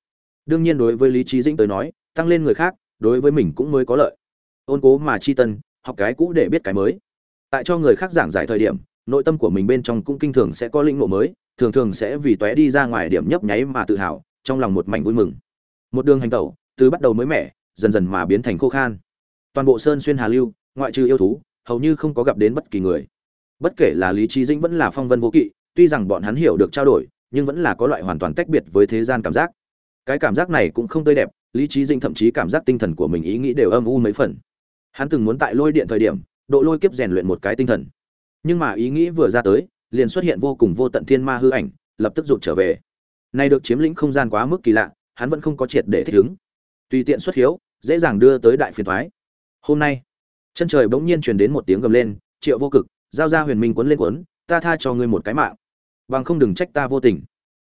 Đương nhiên đối với Lý trí Dĩnh tới nói, tăng lên người khác, đối với mình cũng mới có lợi. Ôn cố mà chi tân, học cái cũ để biết cái mới. Tại cho người khác giảng giải thời điểm, nội tâm của mình bên trong cũng kinh thường sẽ có linh ngộ mới, thường thường sẽ vì tóe đi ra ngoài điểm nhấp nháy mà tự hào, trong lòng một mảnh vui mừng. Một đường hành tẩu, từ bắt đầu mới mẻ, dần dần mà biến thành khô khan. Toàn bộ sơn xuyên hà lưu, ngoại trừ yêu thú, hầu như không có gặp đến bất kỳ người. Bất kể là Lý trí Dĩnh vẫn là Phong Vân Vô Kỵ, tuy rằng bọn hắn hiểu được trao đổi, nhưng vẫn là có loại hoàn toàn tách biệt với thế gian cảm giác. Cái cảm giác này cũng không tươi đẹp, Lý trí Dĩnh thậm chí cảm giác tinh thần của mình ý nghĩ đều âm u mấy phần. Hắn từng muốn tại lôi điện thời điểm, độ lôi kiếp rèn luyện một cái tinh thần. Nhưng mà ý nghĩ vừa ra tới, liền xuất hiện vô cùng vô tận thiên ma hư ảnh, lập tức rụt trở về. Nay được chiếm lĩnh không gian quá mức kỳ lạ, hắn vẫn không có triệt để thích ứng. Tùy tiện xuất hiếu, dễ dàng đưa tới đại phiền thoái Hôm nay, chân trời bỗng nhiên truyền đến một tiếng gầm lên, Triệu Vô Cực, giao ra Huyền Minh cuốn lên cuốn, ta tha cho ngươi một cái mạng. Bằng không đừng trách ta vô tình.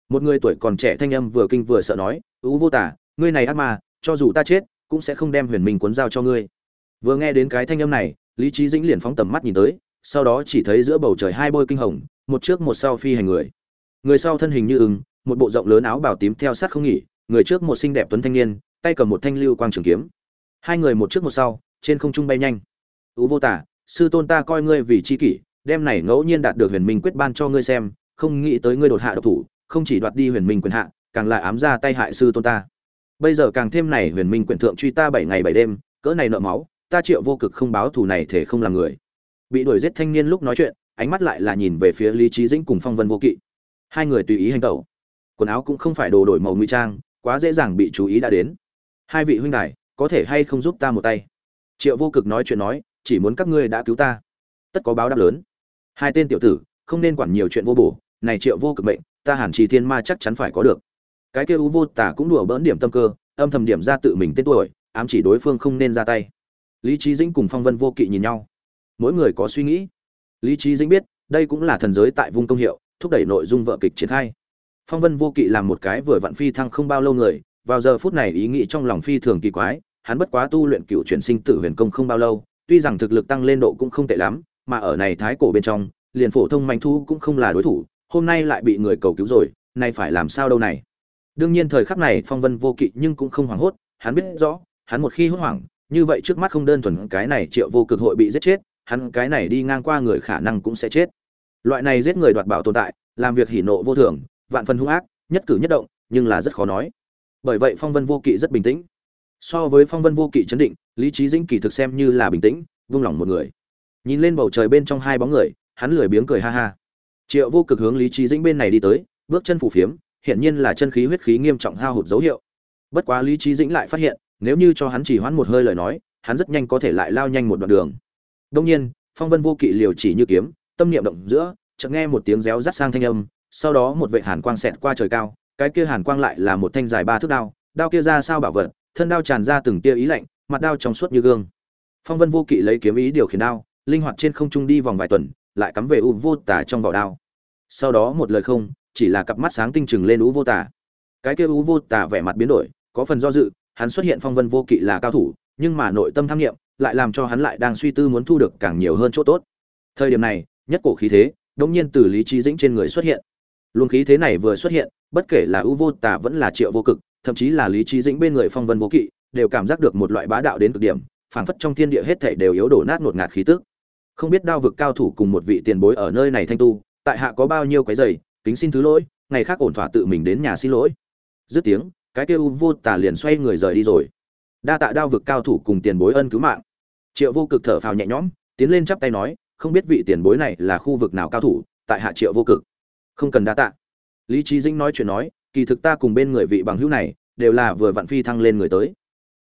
Một người tuổi còn trẻ thanh âm vừa kinh vừa sợ nói, "Ú vô tả, ngươi này ác mà, cho dù ta chết, cũng sẽ không đem Huyền Minh cuốn giao cho ngươi." Vừa nghe đến cái thanh âm này, Lý Chí Dĩnh liền phóng tầm mắt nhìn tới, sau đó chỉ thấy giữa bầu trời hai bôi kinh hồng, một trước một sau phi hành người. Người sau thân hình như ưng, một bộ rộng lớn áo bào tím theo sát không nghỉ, người trước một xinh đẹp tuấn thanh niên, tay cầm một thanh lưu quang trường kiếm. Hai người một trước một sau, trên không trung bay nhanh. "Ú vô tả, sư tôn ta coi ngươi vì chi kỷ, đem này ngẫu nhiên đạt được Huyền Minh quyết ban cho ngươi xem, không nghĩ tới ngươi đột hạ độc thủ, không chỉ đoạt đi Huyền Minh quyền hạ, càng lại ám ra tay hại sư tôn ta. Bây giờ càng thêm này Huyền Minh quyền thượng truy ta bảy ngày bảy đêm, cỡ này nợ máu, ta Triệu Vô Cực không báo thù này thể không làm người." Bị đuổi giết thanh niên lúc nói chuyện, ánh mắt lại là nhìn về phía Lý Chí Dĩnh cùng Phong Vân Vô Kỵ. Hai người tùy ý hành động. Quần áo cũng không phải đồ đổi màu nguy trang, quá dễ dàng bị chú ý đã đến. Hai vị huynh đài, có thể hay không giúp ta một tay? Triệu Vô Cực nói chuyện nói, chỉ muốn các ngươi đã cứu ta, tất có báo đáp lớn. Hai tên tiểu tử, không nên quản nhiều chuyện vô bổ, này Triệu Vô Cực mệnh, ta hẳn Trì Thiên Ma chắc chắn phải có được. Cái kia U Vô Tả cũng đùa bỡn điểm tâm cơ, âm thầm điểm ra tự mình tên tuổi, ám chỉ đối phương không nên ra tay. Lý Chí Dĩnh cùng Phong Vân Vô Kỵ nhìn nhau. mỗi người có suy nghĩ lý trí dĩnh biết đây cũng là thần giới tại vùng công hiệu thúc đẩy nội dung vợ kịch triển khai phong vân vô kỵ làm một cái vừa vặn phi thăng không bao lâu người vào giờ phút này ý nghĩ trong lòng phi thường kỳ quái hắn bất quá tu luyện cựu chuyển sinh tử huyền công không bao lâu, tuy rằng thực lực tăng lên độ cũng không tệ lắm, mà ở này thái cổ bên trong, liền phổ thông manh thu cũng không là đối thủ, hôm nay lại bị người cầu cứu rồi, nay phải làm sao đâu này? Đương nhiên thời khắc này phong vân vô kỵ nhưng cũng không hoảng hốt, hắn biết rõ, hắn một khi hốt hoảng, như vậy trước mắt không đơn thuần cái này triệu vô cực hội bị giết chết, hắn cái này đi ngang qua người khả năng cũng sẽ chết. Loại này giết người đoạt bảo tồn tại, làm việc hỉ nộ vô thường, vạn phần hung ác, nhất cử nhất động, nhưng là rất khó nói. Bởi vậy phong vân vô kỵ rất bình tĩnh so với phong vân vô kỵ chấn định, lý trí dĩnh kỳ thực xem như là bình tĩnh, vung lòng một người. Nhìn lên bầu trời bên trong hai bóng người, hắn lười biếng cười ha ha. Triệu vô cực hướng lý trí dĩnh bên này đi tới, bước chân phủ phiếm hiện nhiên là chân khí huyết khí nghiêm trọng hao hụt dấu hiệu. Bất quá lý trí dĩnh lại phát hiện, nếu như cho hắn chỉ hoãn một hơi lời nói, hắn rất nhanh có thể lại lao nhanh một đoạn đường. Đông nhiên, phong vân vô kỵ liều chỉ như kiếm, tâm niệm động giữa, chợt nghe một tiếng réo rắt sang thanh âm, sau đó một vệ hàn quang xẹt qua trời cao, cái kia hàn quang lại là một thanh dài ba thước đao đao kia ra sao bảo vật thân đao tràn ra từng tia ý lạnh, mặt đao trong suốt như gương. Phong vân vô kỵ lấy kiếm ý điều khiển đao, linh hoạt trên không trung đi vòng vài tuần, lại cắm về u vô tả trong vỏ đao. Sau đó một lời không, chỉ là cặp mắt sáng tinh trừng lên u vô tả cái kia u vô tả vẻ mặt biến đổi, có phần do dự, hắn xuất hiện phong vân vô kỵ là cao thủ, nhưng mà nội tâm tham nghiệm, lại làm cho hắn lại đang suy tư muốn thu được càng nhiều hơn chỗ tốt. Thời điểm này, nhất cổ khí thế, đống nhiên từ lý trí dĩnh trên người xuất hiện. Luồng khí thế này vừa xuất hiện, bất kể là u vô tả vẫn là triệu vô cực thậm chí là lý trí dĩnh bên người phong vân vô kỵ, đều cảm giác được một loại bá đạo đến cực điểm, phảng phất trong thiên địa hết thảy đều yếu đổ nát ngột ngạt khí tức. Không biết đao vực cao thủ cùng một vị tiền bối ở nơi này thanh tu, tại hạ có bao nhiêu cái giày kính xin thứ lỗi, ngày khác ổn thỏa tự mình đến nhà xin lỗi. Dứt tiếng, cái kêu vô tả liền xoay người rời đi rồi. Đa tạ đao vực cao thủ cùng tiền bối ân cứu mạng. Triệu vô cực thở phào nhẹ nhõm, tiến lên chắp tay nói, không biết vị tiền bối này là khu vực nào cao thủ, tại hạ triệu vô cực. Không cần đa tạ. Lý trí dĩnh nói chuyện nói kỳ thực ta cùng bên người vị bằng hữu này, đều là vừa vặn phi thăng lên người tới.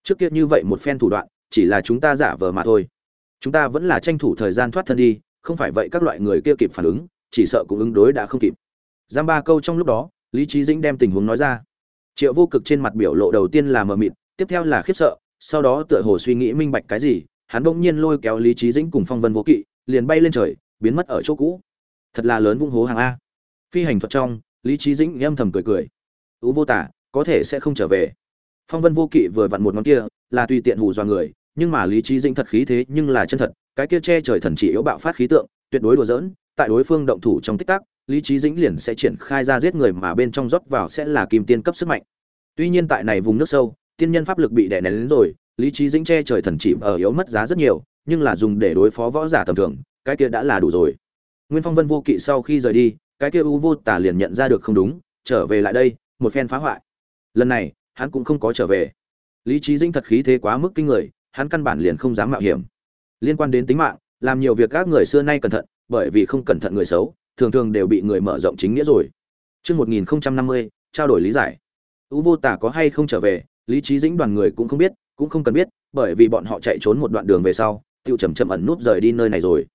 Trước kia như vậy một phen thủ đoạn, chỉ là chúng ta giả vờ mà thôi. Chúng ta vẫn là tranh thủ thời gian thoát thân đi, không phải vậy các loại người kia kịp phản ứng, chỉ sợ cũng ứng đối đã không kịp. Giam ba câu trong lúc đó, lý trí dĩnh đem tình huống nói ra. Triệu vô cực trên mặt biểu lộ đầu tiên là mờ mịt, tiếp theo là khiếp sợ, sau đó tựa hồ suy nghĩ minh bạch cái gì, hắn bỗng nhiên lôi kéo lý trí dĩnh cùng phong vân vô kỵ, liền bay lên trời, biến mất ở chỗ cũ. Thật là lớn vung hố hàng a. Phi hành thuật trong, lý trí dĩnh âm thầm cười cười ú vô tả, có thể sẽ không trở về. Phong vân vô kỵ vừa vặn một ngón kia, là tùy tiện hù dọa người, nhưng mà lý trí dĩnh thật khí thế nhưng là chân thật, cái kia che trời thần chỉ yếu bạo phát khí tượng, tuyệt đối đùa giỡn, tại đối phương động thủ trong tích tắc, lý trí dĩnh liền sẽ triển khai ra giết người mà bên trong rót vào sẽ là kim tiên cấp sức mạnh. Tuy nhiên tại này vùng nước sâu, tiên nhân pháp lực bị đè nén đến rồi, lý trí dĩnh che trời thần chỉ ở yếu mất giá rất nhiều, nhưng là dùng để đối phó võ giả tầm thường, cái kia đã là đủ rồi. Nguyên phong vân vô kỵ sau khi rời đi, cái kia u vô tả liền nhận ra được không đúng, trở về lại đây một phen phá hoại lần này hắn cũng không có trở về lý trí dĩnh thật khí thế quá mức kinh người hắn căn bản liền không dám mạo hiểm liên quan đến tính mạng làm nhiều việc các người xưa nay cẩn thận bởi vì không cẩn thận người xấu thường thường đều bị người mở rộng chính nghĩa rồi Trước 1050, trao đổi lý giải. U vô tả có hay không trở về, lý trí dĩnh đoàn người cũng không biết, cũng không cần biết, bởi vì bọn họ chạy trốn một đoạn đường về sau, tiêu chậm chậm ẩn núp rời đi nơi này rồi.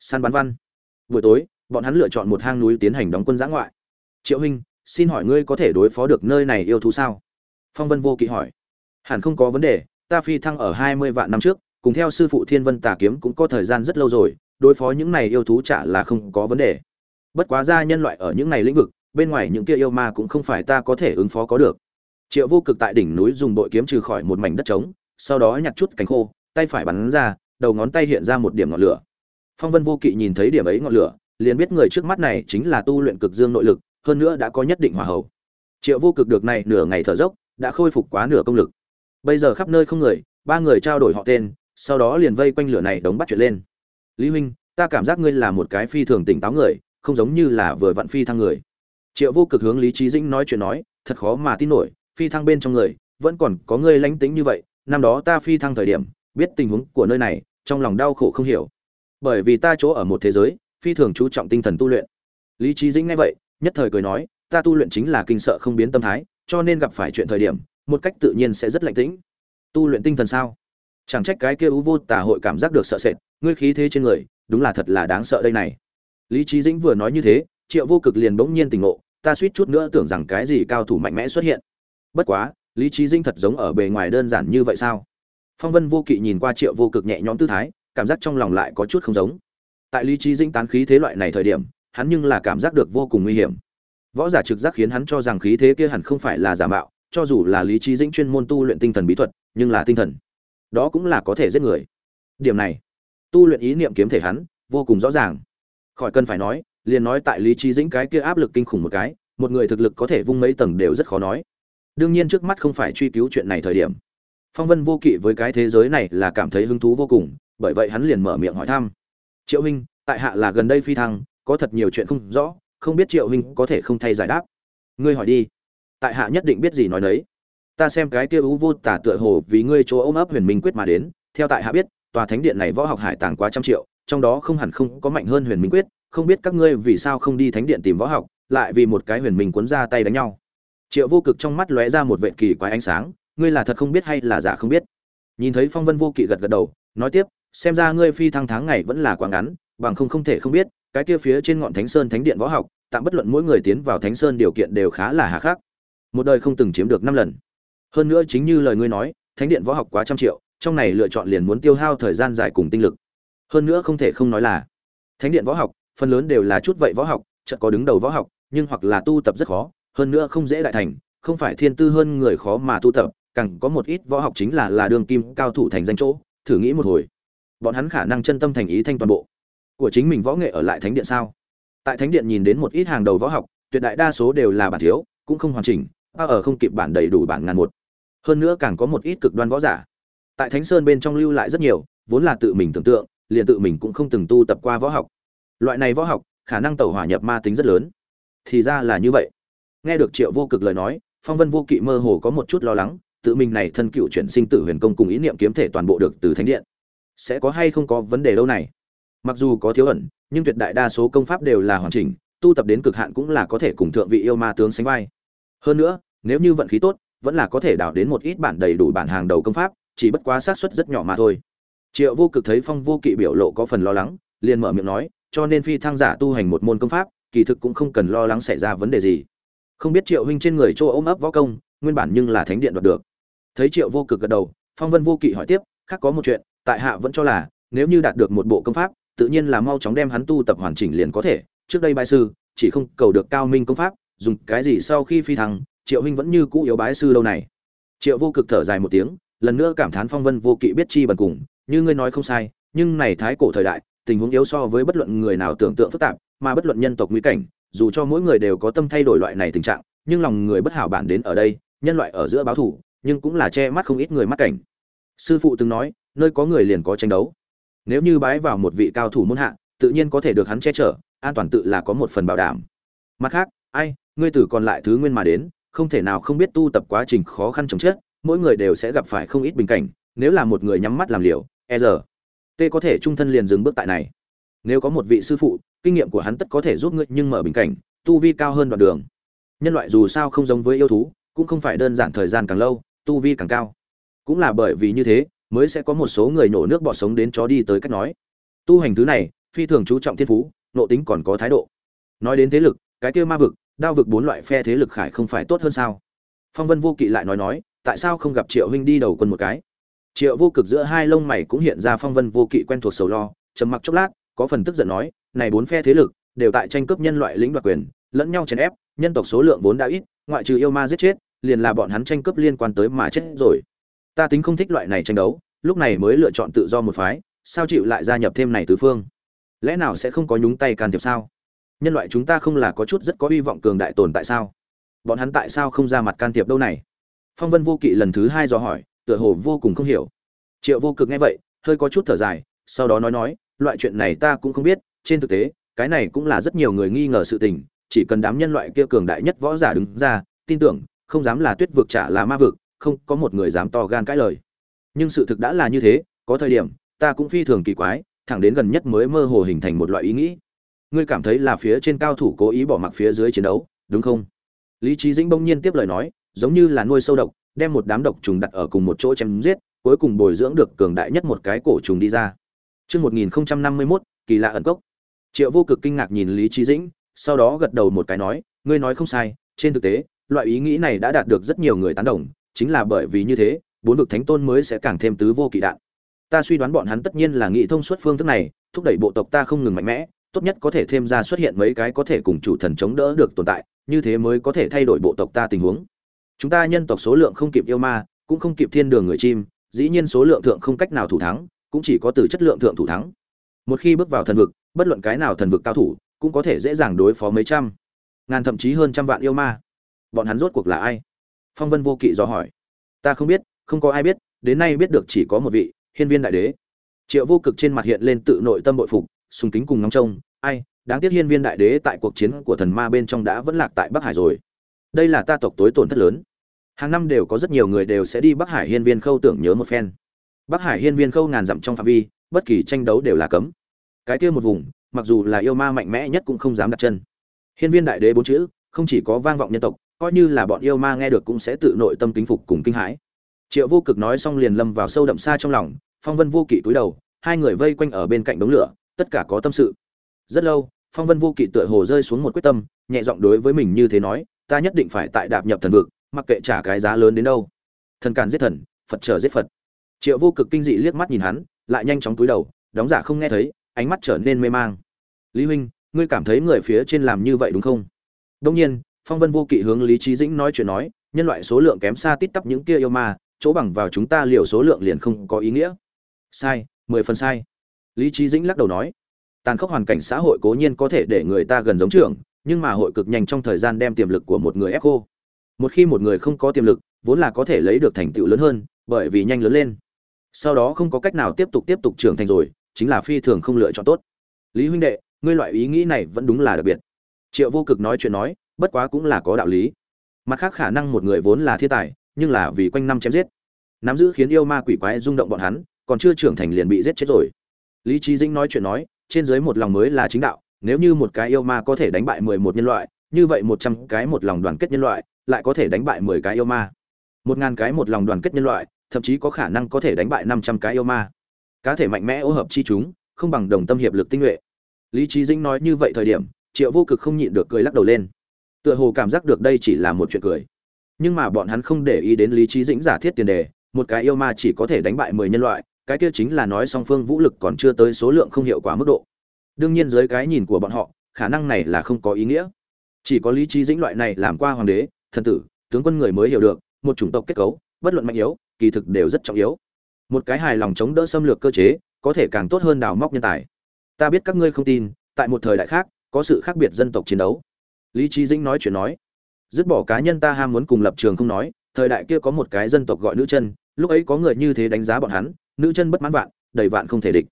San bắn văn. Buổi tối, bọn hắn lựa chọn một hang núi tiến hành đóng quân giã ngoại. Triệu huynh, xin hỏi ngươi có thể đối phó được nơi này yêu thú sao? Phong Vân vô kỵ hỏi. Hẳn không có vấn đề, ta phi thăng ở 20 vạn năm trước, cùng theo sư phụ Thiên Vân Tà kiếm cũng có thời gian rất lâu rồi, đối phó những này yêu thú chả là không có vấn đề bất quá ra nhân loại ở những này lĩnh vực bên ngoài những kia yêu ma cũng không phải ta có thể ứng phó có được triệu vô cực tại đỉnh núi dùng bội kiếm trừ khỏi một mảnh đất trống sau đó nhặt chút cánh khô tay phải bắn ra đầu ngón tay hiện ra một điểm ngọn lửa phong vân vô kỵ nhìn thấy điểm ấy ngọn lửa liền biết người trước mắt này chính là tu luyện cực dương nội lực hơn nữa đã có nhất định hòa hậu triệu vô cực được này nửa ngày thở dốc, đã khôi phục quá nửa công lực. Bây giờ khắp nơi không người, ba người trao đổi họ tên, sau đó liền vây quanh lửa này đống bắt chuyện lên. Lý huynh, ta cảm giác ngươi là một cái phi thường tỉnh táo người, không giống như là vừa vặn phi thăng người. Triệu vô cực hướng lý trí dĩnh nói chuyện nói, thật khó mà tin nổi, phi thăng bên trong người, vẫn còn có ngươi lánh tính như vậy, năm đó ta phi thăng thời điểm, biết tình huống của nơi này, trong lòng đau khổ không hiểu. Bởi vì ta chỗ ở một thế giới, phi thường chú trọng tinh thần tu luyện. Lý trí dĩnh nghe vậy nhất thời cười nói, ta tu luyện chính là kinh sợ không biến tâm thái, cho nên gặp phải chuyện thời điểm, một cách tự nhiên sẽ rất lạnh tĩnh. Tu luyện tinh thần sao? Chẳng trách cái kia ú vô tà hội cảm giác được sợ sệt, ngươi khí thế trên người, đúng là thật là đáng sợ đây này. Lý trí dĩnh vừa nói như thế, triệu vô cực liền bỗng nhiên tỉnh ngộ, ta suýt chút nữa tưởng rằng cái gì cao thủ mạnh mẽ xuất hiện. Bất quá, lý trí dĩnh thật giống ở bề ngoài đơn giản như vậy sao? Phong vân vô kỵ nhìn qua triệu vô cực nhẹ nhõm tư thái, cảm giác trong lòng lại có chút không giống. Tại lý trí dĩnh tán khí thế loại này thời điểm hắn nhưng là cảm giác được vô cùng nguy hiểm. Võ giả trực giác khiến hắn cho rằng khí thế kia hẳn không phải là giả mạo, cho dù là lý trí dĩnh chuyên môn tu luyện tinh thần bí thuật, nhưng là tinh thần. Đó cũng là có thể giết người. Điểm này, tu luyện ý niệm kiếm thể hắn, vô cùng rõ ràng. Khỏi cần phải nói, liền nói tại lý trí dĩnh cái kia áp lực kinh khủng một cái, một người thực lực có thể vung mấy tầng đều rất khó nói. Đương nhiên trước mắt không phải truy cứu chuyện này thời điểm. Phong vân vô kỵ với cái thế giới này là cảm thấy hứng thú vô cùng, bởi vậy hắn liền mở miệng hỏi thăm. Triệu minh, tại hạ là gần đây phi thăng có thật nhiều chuyện không rõ, không biết triệu huynh có thể không thay giải đáp. Ngươi hỏi đi. Tại hạ nhất định biết gì nói nấy. Ta xem cái kia ú vô tả tựa hồ vì ngươi chỗ ôm ấp huyền minh quyết mà đến, theo tại hạ biết, tòa thánh điện này võ học hải tàng quá trăm triệu, trong đó không hẳn không có mạnh hơn huyền minh quyết, không biết các ngươi vì sao không đi thánh điện tìm võ học, lại vì một cái huyền minh cuốn ra tay đánh nhau. Triệu vô cực trong mắt lóe ra một vệ kỳ quái ánh sáng, ngươi là thật không biết hay là giả không biết. Nhìn thấy phong vân vô kỵ gật gật đầu, nói tiếp, xem ra ngươi phi thăng tháng ngày vẫn là quá ngắn, bằng không không thể không biết cái kia phía trên ngọn thánh sơn thánh điện võ học, tạm bất luận mỗi người tiến vào thánh sơn điều kiện đều khá là hà khắc. Một đời không từng chiếm được năm lần. Hơn nữa chính như lời ngươi nói, thánh điện võ học quá trăm triệu, trong này lựa chọn liền muốn tiêu hao thời gian dài cùng tinh lực. Hơn nữa không thể không nói là, thánh điện võ học, phần lớn đều là chút vậy võ học, chợt có đứng đầu võ học, nhưng hoặc là tu tập rất khó, hơn nữa không dễ đại thành, không phải thiên tư hơn người khó mà tu tập, càng có một ít võ học chính là là đường kim cao thủ thành danh chỗ, thử nghĩ một hồi. Bọn hắn khả năng chân tâm thành ý thanh toàn bộ của chính mình võ nghệ ở lại thánh điện sao? Tại thánh điện nhìn đến một ít hàng đầu võ học, tuyệt đại đa số đều là bản thiếu, cũng không hoàn chỉnh ba ở không kịp bản đầy đủ bản ngàn một. Hơn nữa càng có một ít cực đoan võ giả. Tại thánh sơn bên trong lưu lại rất nhiều, vốn là tự mình tưởng tượng, liền tự mình cũng không từng tu tập qua võ học. Loại này võ học, khả năng tẩu hỏa nhập ma tính rất lớn. Thì ra là như vậy. Nghe được triệu vô cực lời nói, phong vân vô kỵ mơ hồ có một chút lo lắng, tự mình này thân cựu chuyển sinh tử huyền công cùng ý niệm kiếm thể toàn bộ được từ thánh điện. Sẽ có hay không có vấn đề đâu này? Mặc dù có thiếu ẩn, nhưng tuyệt đại đa số công pháp đều là hoàn chỉnh, tu tập đến cực hạn cũng là có thể cùng thượng vị yêu ma tướng sánh vai. Hơn nữa, nếu như vận khí tốt, vẫn là có thể đào đến một ít bản đầy đủ bản hàng đầu công pháp, chỉ bất quá xác suất rất nhỏ mà thôi. Triệu vô cực thấy phong vô kỵ biểu lộ có phần lo lắng, liền mở miệng nói, cho nên phi thăng giả tu hành một môn công pháp, kỳ thực cũng không cần lo lắng xảy ra vấn đề gì. Không biết triệu huynh trên người chỗ ôm ấp võ công, nguyên bản nhưng là thánh điện đoạt được. Thấy triệu vô cực gật đầu, phong vân vô kỵ hỏi tiếp, khác có một chuyện, tại hạ vẫn cho là, nếu như đạt được một bộ công pháp tự nhiên là mau chóng đem hắn tu tập hoàn chỉnh liền có thể. Trước đây bái sư, chỉ không cầu được cao minh công pháp, dùng cái gì sau khi phi thăng, triệu huynh vẫn như cũ yếu bái sư lâu này. Triệu vô cực thở dài một tiếng, lần nữa cảm thán phong vân vô kỵ biết chi bần cùng, như ngươi nói không sai, nhưng này thái cổ thời đại, tình huống yếu so với bất luận người nào tưởng tượng phức tạp, mà bất luận nhân tộc nguy cảnh, dù cho mỗi người đều có tâm thay đổi loại này tình trạng, nhưng lòng người bất hảo bản đến ở đây, nhân loại ở giữa báo thủ nhưng cũng là che mắt không ít người mắc cảnh. Sư phụ từng nói, nơi có người liền có tranh đấu nếu như bái vào một vị cao thủ môn hạ, tự nhiên có thể được hắn che chở, an toàn tự là có một phần bảo đảm. Mặt khác, ai, ngươi tử còn lại thứ nguyên mà đến, không thể nào không biết tu tập quá trình khó khăn chồng chết, mỗi người đều sẽ gặp phải không ít bình cảnh, nếu là một người nhắm mắt làm liều e giờ, t có thể trung thân liền dừng bước tại này. Nếu có một vị sư phụ, kinh nghiệm của hắn tất có thể giúp ngươi nhưng mở bình cảnh, tu vi cao hơn đoạn đường. Nhân loại dù sao không giống với yêu thú, cũng không phải đơn giản thời gian càng lâu, tu vi càng cao. Cũng là bởi vì như thế mới sẽ có một số người nổ nước bọt sống đến chó đi tới cách nói. Tu hành thứ này, phi thường chú trọng thiên phú, nộ tính còn có thái độ. Nói đến thế lực, cái kia ma vực, đao vực bốn loại phe thế lực khải không phải tốt hơn sao? Phong vân vô kỵ lại nói nói, tại sao không gặp triệu huynh đi đầu quân một cái? Triệu vô cực giữa hai lông mày cũng hiện ra phong vân vô kỵ quen thuộc sầu lo, trầm mặc chốc lát, có phần tức giận nói, này bốn phe thế lực, đều tại tranh cướp nhân loại lĩnh đoạt quyền, lẫn nhau chèn ép, nhân tộc số lượng vốn đã ít, ngoại trừ yêu ma giết chết, liền là bọn hắn tranh cướp liên quan tới mà chết rồi. Ta tính không thích loại này tranh đấu lúc này mới lựa chọn tự do một phái, sao chịu lại gia nhập thêm này tứ phương? Lẽ nào sẽ không có nhúng tay can thiệp sao? Nhân loại chúng ta không là có chút rất có hy vọng cường đại tồn tại sao? Bọn hắn tại sao không ra mặt can thiệp đâu này? Phong vân vô kỵ lần thứ hai dò hỏi, tựa hồ vô cùng không hiểu. Triệu vô cực nghe vậy, hơi có chút thở dài, sau đó nói nói, loại chuyện này ta cũng không biết, trên thực tế, cái này cũng là rất nhiều người nghi ngờ sự tình, chỉ cần đám nhân loại kia cường đại nhất võ giả đứng ra, tin tưởng, không dám là tuyết vực trả là ma vực, không có một người dám to gan cãi lời nhưng sự thực đã là như thế có thời điểm ta cũng phi thường kỳ quái thẳng đến gần nhất mới mơ hồ hình thành một loại ý nghĩ. Ngươi cảm thấy là phía trên cao thủ cố ý bỏ mặc phía dưới chiến đấu đúng không? Lý trí dĩnh bỗng nhiên tiếp lời nói giống như là nuôi sâu độc đem một đám độc trùng đặt ở cùng một chỗ chém giết cuối cùng bồi dưỡng được cường đại nhất một cái cổ trùng đi ra. Trước 1051, kỳ lạ ẩn cốc. Triệu vô cực kinh ngạc nhìn Lý Trí Dĩnh, sau đó gật đầu một cái nói, ngươi nói không sai, trên thực tế, loại ý nghĩ này đã đạt được rất nhiều người tán đồng, chính là bởi vì như thế, bốn vực thánh tôn mới sẽ càng thêm tứ vô kỵ đạn. ta suy đoán bọn hắn tất nhiên là nghị thông suốt phương thức này, thúc đẩy bộ tộc ta không ngừng mạnh mẽ, tốt nhất có thể thêm ra xuất hiện mấy cái có thể cùng chủ thần chống đỡ được tồn tại, như thế mới có thể thay đổi bộ tộc ta tình huống. Chúng ta nhân tộc số lượng không kịp yêu ma, cũng không kịp thiên đường người chim, dĩ nhiên số lượng thượng không cách nào thủ thắng, cũng chỉ có từ chất lượng thượng thủ thắng. Một khi bước vào thần vực, bất luận cái nào thần vực cao thủ, cũng có thể dễ dàng đối phó mấy trăm, ngàn thậm chí hơn trăm vạn yêu ma. Bọn hắn rốt cuộc là ai? Phong vân vô kỵ do hỏi. Ta không biết không có ai biết, đến nay biết được chỉ có một vị, hiên viên đại đế. Triệu vô cực trên mặt hiện lên tự nội tâm bội phục, sùng kính cùng ngóng trông. Ai, đáng tiếc hiên viên đại đế tại cuộc chiến của thần ma bên trong đã vẫn lạc tại bắc hải rồi. Đây là ta tộc tối tổn thất lớn. Hàng năm đều có rất nhiều người đều sẽ đi bắc hải hiên viên khâu tưởng nhớ một phen. Bắc hải hiên viên khâu ngàn dặm trong phạm vi, bất kỳ tranh đấu đều là cấm. Cái kia một vùng, mặc dù là yêu ma mạnh mẽ nhất cũng không dám đặt chân. Hiên viên đại đế bốn chữ, không chỉ có vang vọng nhân tộc, coi như là bọn yêu ma nghe được cũng sẽ tự nội tâm kính phục cùng kinh hãi triệu vô cực nói xong liền lâm vào sâu đậm xa trong lòng, phong vân vô kỵ túi đầu, hai người vây quanh ở bên cạnh đống lửa, tất cả có tâm sự. Rất lâu, phong vân vô kỵ tựa hồ rơi xuống một quyết tâm, nhẹ giọng đối với mình như thế nói, ta nhất định phải tại đạp nhập thần vực, mặc kệ trả cái giá lớn đến đâu. Thần càn giết thần, phật trở giết phật. Triệu vô cực kinh dị liếc mắt nhìn hắn, lại nhanh chóng túi đầu, đóng giả không nghe thấy, ánh mắt trở nên mê mang. Lý huynh, ngươi cảm thấy người phía trên làm như vậy đúng không? Đông nhiên, phong vân vô kỵ hướng lý trí dĩnh nói chuyện nói, nhân loại số lượng kém xa tít tắp những kia yêu ma chỗ bằng vào chúng ta liều số lượng liền không có ý nghĩa. Sai, mười phần sai. Lý trí dĩnh lắc đầu nói, tàn khốc hoàn cảnh xã hội cố nhiên có thể để người ta gần giống trưởng nhưng mà hội cực nhanh trong thời gian đem tiềm lực của một người ép cô một khi một người không có tiềm lực, vốn là có thể lấy được thành tựu lớn hơn, bởi vì nhanh lớn lên. Sau đó không có cách nào tiếp tục tiếp tục trưởng thành rồi, chính là phi thường không lựa chọn tốt. Lý huynh đệ, ngươi loại ý nghĩ này vẫn đúng là đặc biệt. Triệu vô cực nói chuyện nói, bất quá cũng là có đạo lý. Mặt khác khả năng một người vốn là thiên tài nhưng là vì quanh năm chém giết. Nắm giữ khiến yêu ma quỷ quái rung động bọn hắn, còn chưa trưởng thành liền bị giết chết rồi. Lý trí dĩnh nói chuyện nói, trên dưới một lòng mới là chính đạo, nếu như một cái yêu ma có thể đánh bại mười một nhân loại, như vậy một trăm cái một lòng đoàn kết nhân loại, lại có thể đánh bại mười cái yêu ma. Một ngàn cái một lòng đoàn kết nhân loại, thậm chí có khả năng có thể đánh bại năm trăm cái yêu ma. Cá thể mạnh mẽ ô hợp chi chúng, không bằng đồng tâm hiệp lực tinh nhuệ. Lý trí dĩnh nói như vậy thời điểm, triệu vô cực không nhịn được cười lắc đầu lên. Tựa hồ cảm giác được đây chỉ là một chuyện cười nhưng mà bọn hắn không để ý đến lý trí dĩnh giả thiết tiền đề, một cái yêu ma chỉ có thể đánh bại mười nhân loại, cái kia chính là nói song phương vũ lực còn chưa tới số lượng không hiệu quả mức độ. Đương nhiên dưới cái nhìn của bọn họ, khả năng này là không có ý nghĩa. Chỉ có lý trí dĩnh loại này làm qua hoàng đế, thần tử, tướng quân người mới hiểu được, một chủng tộc kết cấu, bất luận mạnh yếu, kỳ thực đều rất trọng yếu. Một cái hài lòng chống đỡ xâm lược cơ chế, có thể càng tốt hơn đào móc nhân tài. Ta biết các ngươi không tin, tại một thời đại khác, có sự khác biệt dân tộc chiến đấu. Lý trí dĩnh nói chuyện nói dứt bỏ cá nhân ta ham muốn cùng lập trường không nói, thời đại kia có một cái dân tộc gọi nữ chân, lúc ấy có người như thế đánh giá bọn hắn, nữ chân bất mãn vạn, đầy vạn không thể địch.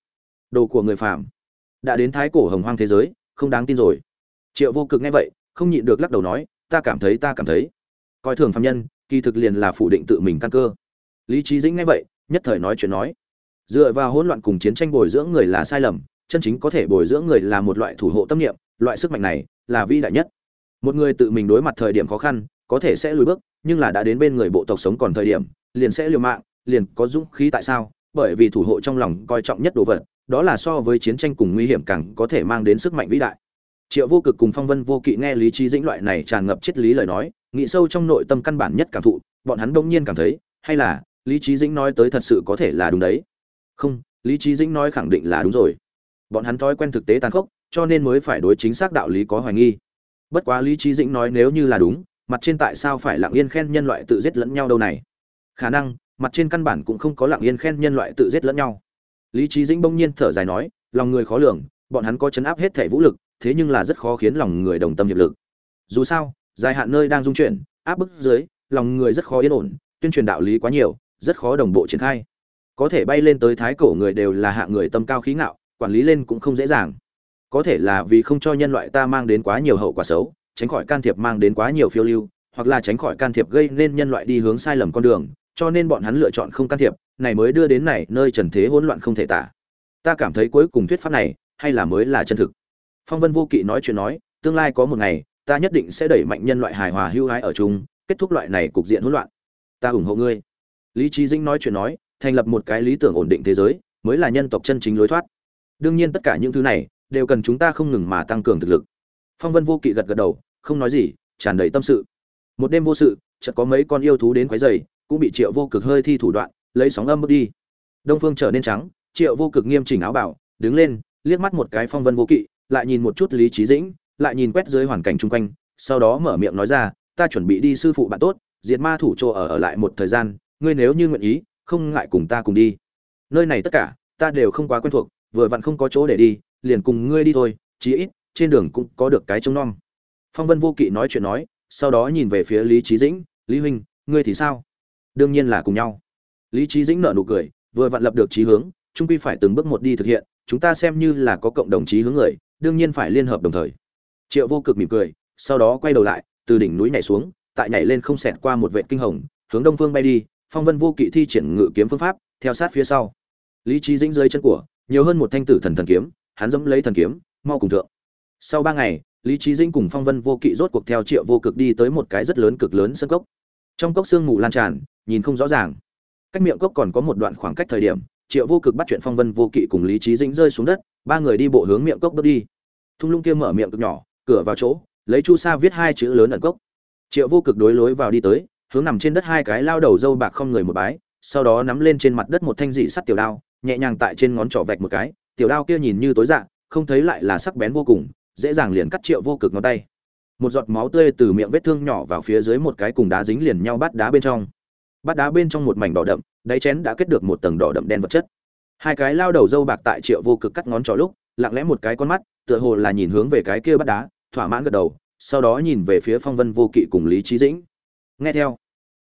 Đồ của người phàm, đã đến thái cổ hồng hoang thế giới, không đáng tin rồi. Triệu vô cực nghe vậy, không nhịn được lắc đầu nói, ta cảm thấy, ta cảm thấy. Coi thường phạm nhân, kỳ thực liền là phủ định tự mình căn cơ. Lý trí dĩnh nghe vậy, nhất thời nói chuyện nói, dựa vào hỗn loạn cùng chiến tranh bồi dưỡng người là sai lầm, chân chính có thể bồi dưỡng người là một loại thủ hộ tâm niệm, loại sức mạnh này là vĩ đại nhất một người tự mình đối mặt thời điểm khó khăn, có thể sẽ lùi bước, nhưng là đã đến bên người bộ tộc sống còn thời điểm, liền sẽ liều mạng, liền có dũng khí tại sao? Bởi vì thủ hộ trong lòng coi trọng nhất đồ vật, đó là so với chiến tranh cùng nguy hiểm càng có thể mang đến sức mạnh vĩ đại. Triệu vô cực cùng phong vân vô kỵ nghe lý trí dĩnh loại này tràn ngập triết lý lời nói, nghĩ sâu trong nội tâm căn bản nhất cảm thụ, bọn hắn đông nhiên cảm thấy, hay là lý trí dĩnh nói tới thật sự có thể là đúng đấy. Không, lý trí dĩnh nói khẳng định là đúng rồi. Bọn hắn thói quen thực tế tàn khốc, cho nên mới phải đối chính xác đạo lý có hoài nghi bất quá lý trí dĩnh nói nếu như là đúng, mặt trên tại sao phải lặng yên khen nhân loại tự giết lẫn nhau đâu này? Khả năng, mặt trên căn bản cũng không có lặng yên khen nhân loại tự giết lẫn nhau. Lý trí dĩnh bỗng nhiên thở dài nói, lòng người khó lường, bọn hắn có chấn áp hết thể vũ lực, thế nhưng là rất khó khiến lòng người đồng tâm hiệp lực. Dù sao, dài hạn nơi đang dung chuyển, áp bức dưới, lòng người rất khó yên ổn, tuyên truyền đạo lý quá nhiều, rất khó đồng bộ triển khai. Có thể bay lên tới thái cổ người đều là hạ người tâm cao khí ngạo, quản lý lên cũng không dễ dàng có thể là vì không cho nhân loại ta mang đến quá nhiều hậu quả xấu, tránh khỏi can thiệp mang đến quá nhiều phiêu lưu, hoặc là tránh khỏi can thiệp gây nên nhân loại đi hướng sai lầm con đường, cho nên bọn hắn lựa chọn không can thiệp, này mới đưa đến này, nơi trần thế hỗn loạn không thể tả. Ta cảm thấy cuối cùng thuyết pháp này, hay là mới là chân thực. Phong vân vô kỵ nói chuyện nói, tương lai có một ngày, ta nhất định sẽ đẩy mạnh nhân loại hài hòa hưu hái ở chung, kết thúc loại này cục diện hỗn loạn. Ta ủng hộ ngươi. Lý trí dĩnh nói chuyện nói, thành lập một cái lý tưởng ổn định thế giới, mới là nhân tộc chân chính lối thoát. Đương nhiên tất cả những thứ này đều cần chúng ta không ngừng mà tăng cường thực lực. Phong vân vô kỵ gật gật đầu, không nói gì, tràn đầy tâm sự. Một đêm vô sự, chợt có mấy con yêu thú đến quấy rầy, cũng bị triệu vô cực hơi thi thủ đoạn, lấy sóng âm bước đi. Đông phương trở nên trắng, triệu vô cực nghiêm chỉnh áo bảo, đứng lên, liếc mắt một cái phong vân vô kỵ, lại nhìn một chút lý trí dĩnh, lại nhìn quét dưới hoàn cảnh chung quanh, sau đó mở miệng nói ra, ta chuẩn bị đi sư phụ bạn tốt, diệt ma thủ chỗ ở ở lại một thời gian, ngươi nếu như nguyện ý, không ngại cùng ta cùng đi. Nơi này tất cả, ta đều không quá quen thuộc, vừa vặn không có chỗ để đi liền cùng ngươi đi thôi, chí ít, trên đường cũng có được cái trông nom. Phong vân vô kỵ nói chuyện nói, sau đó nhìn về phía lý trí dĩnh, lý huynh, ngươi thì sao? Đương nhiên là cùng nhau. Lý trí dĩnh nở nụ cười, vừa vặn lập được trí hướng trung quy phải từng bước một đi thực hiện, chúng ta xem như là có cộng đồng chí hướng người, đương nhiên phải liên hợp đồng thời. Triệu vô cực mỉm cười, sau đó quay đầu lại, từ đỉnh núi nhảy xuống, tại nhảy lên không xẹt qua một vệ kinh hồng, hướng đông phương bay đi, phong vân vô kỵ thi triển ngự kiếm phương pháp, theo sát phía sau. Lý trí dĩnh dưới chân của, nhiều hơn một thanh tử thần thần kiếm hắn dẫm lấy thần kiếm, mau cùng thượng. Sau ba ngày, lý trí dĩnh cùng phong vân vô kỵ rốt cuộc theo triệu vô cực đi tới một cái rất lớn cực lớn sân cốc. Trong cốc sương mù lan tràn, nhìn không rõ ràng. Cách miệng cốc còn có một đoạn khoảng cách thời điểm, triệu vô cực bắt chuyện phong vân vô kỵ cùng lý trí dĩnh rơi xuống đất, ba người đi bộ hướng miệng cốc bước đi. Thung lũng kia mở miệng cực nhỏ, cửa vào chỗ, lấy chu sa viết hai chữ lớn ẩn cốc. Triệu vô cực đối lối vào đi tới, hướng nằm trên đất hai cái lao đầu dâu bạc không người một bái, sau đó nắm lên trên mặt đất một thanh dị sắt tiểu đao, nhẹ nhàng tại trên ngón trỏ vạch một cái tiểu đao kia nhìn như tối dạng không thấy lại là sắc bén vô cùng, dễ dàng liền cắt triệu vô cực ngón tay. Một giọt máu tươi từ miệng vết thương nhỏ vào phía dưới một cái cùng đá dính liền nhau bát đá bên trong. Bát đá bên trong một mảnh đỏ đậm, đáy chén đã kết được một tầng đỏ đậm đen vật chất. Hai cái lao đầu dâu bạc tại triệu vô cực cắt ngón trỏ lúc, lặng lẽ một cái con mắt, tựa hồ là nhìn hướng về cái kia bát đá, thỏa mãn gật đầu, sau đó nhìn về phía phong vân vô kỵ cùng lý trí dĩnh. Nghe theo,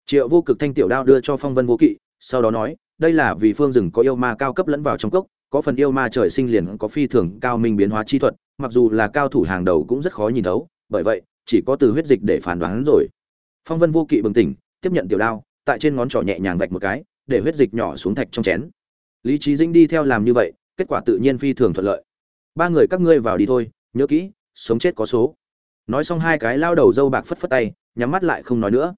triệu vô cực thanh tiểu đao đưa cho phong vân vô kỵ, sau đó nói, đây là vì phương rừng có yêu ma cao cấp lẫn vào trong cốc có phần yêu ma trời sinh liền có phi thường cao minh biến hóa chi thuật, mặc dù là cao thủ hàng đầu cũng rất khó nhìn thấu, bởi vậy, chỉ có từ huyết dịch để phán đoán rồi. Phong vân vô kỵ bừng tỉnh, tiếp nhận tiểu đao, tại trên ngón trỏ nhẹ nhàng vạch một cái, để huyết dịch nhỏ xuống thạch trong chén. Lý trí dĩnh đi theo làm như vậy, kết quả tự nhiên phi thường thuận lợi. Ba người các ngươi vào đi thôi, nhớ kỹ, sống chết có số. Nói xong hai cái lao đầu dâu bạc phất phất tay, nhắm mắt lại không nói nữa.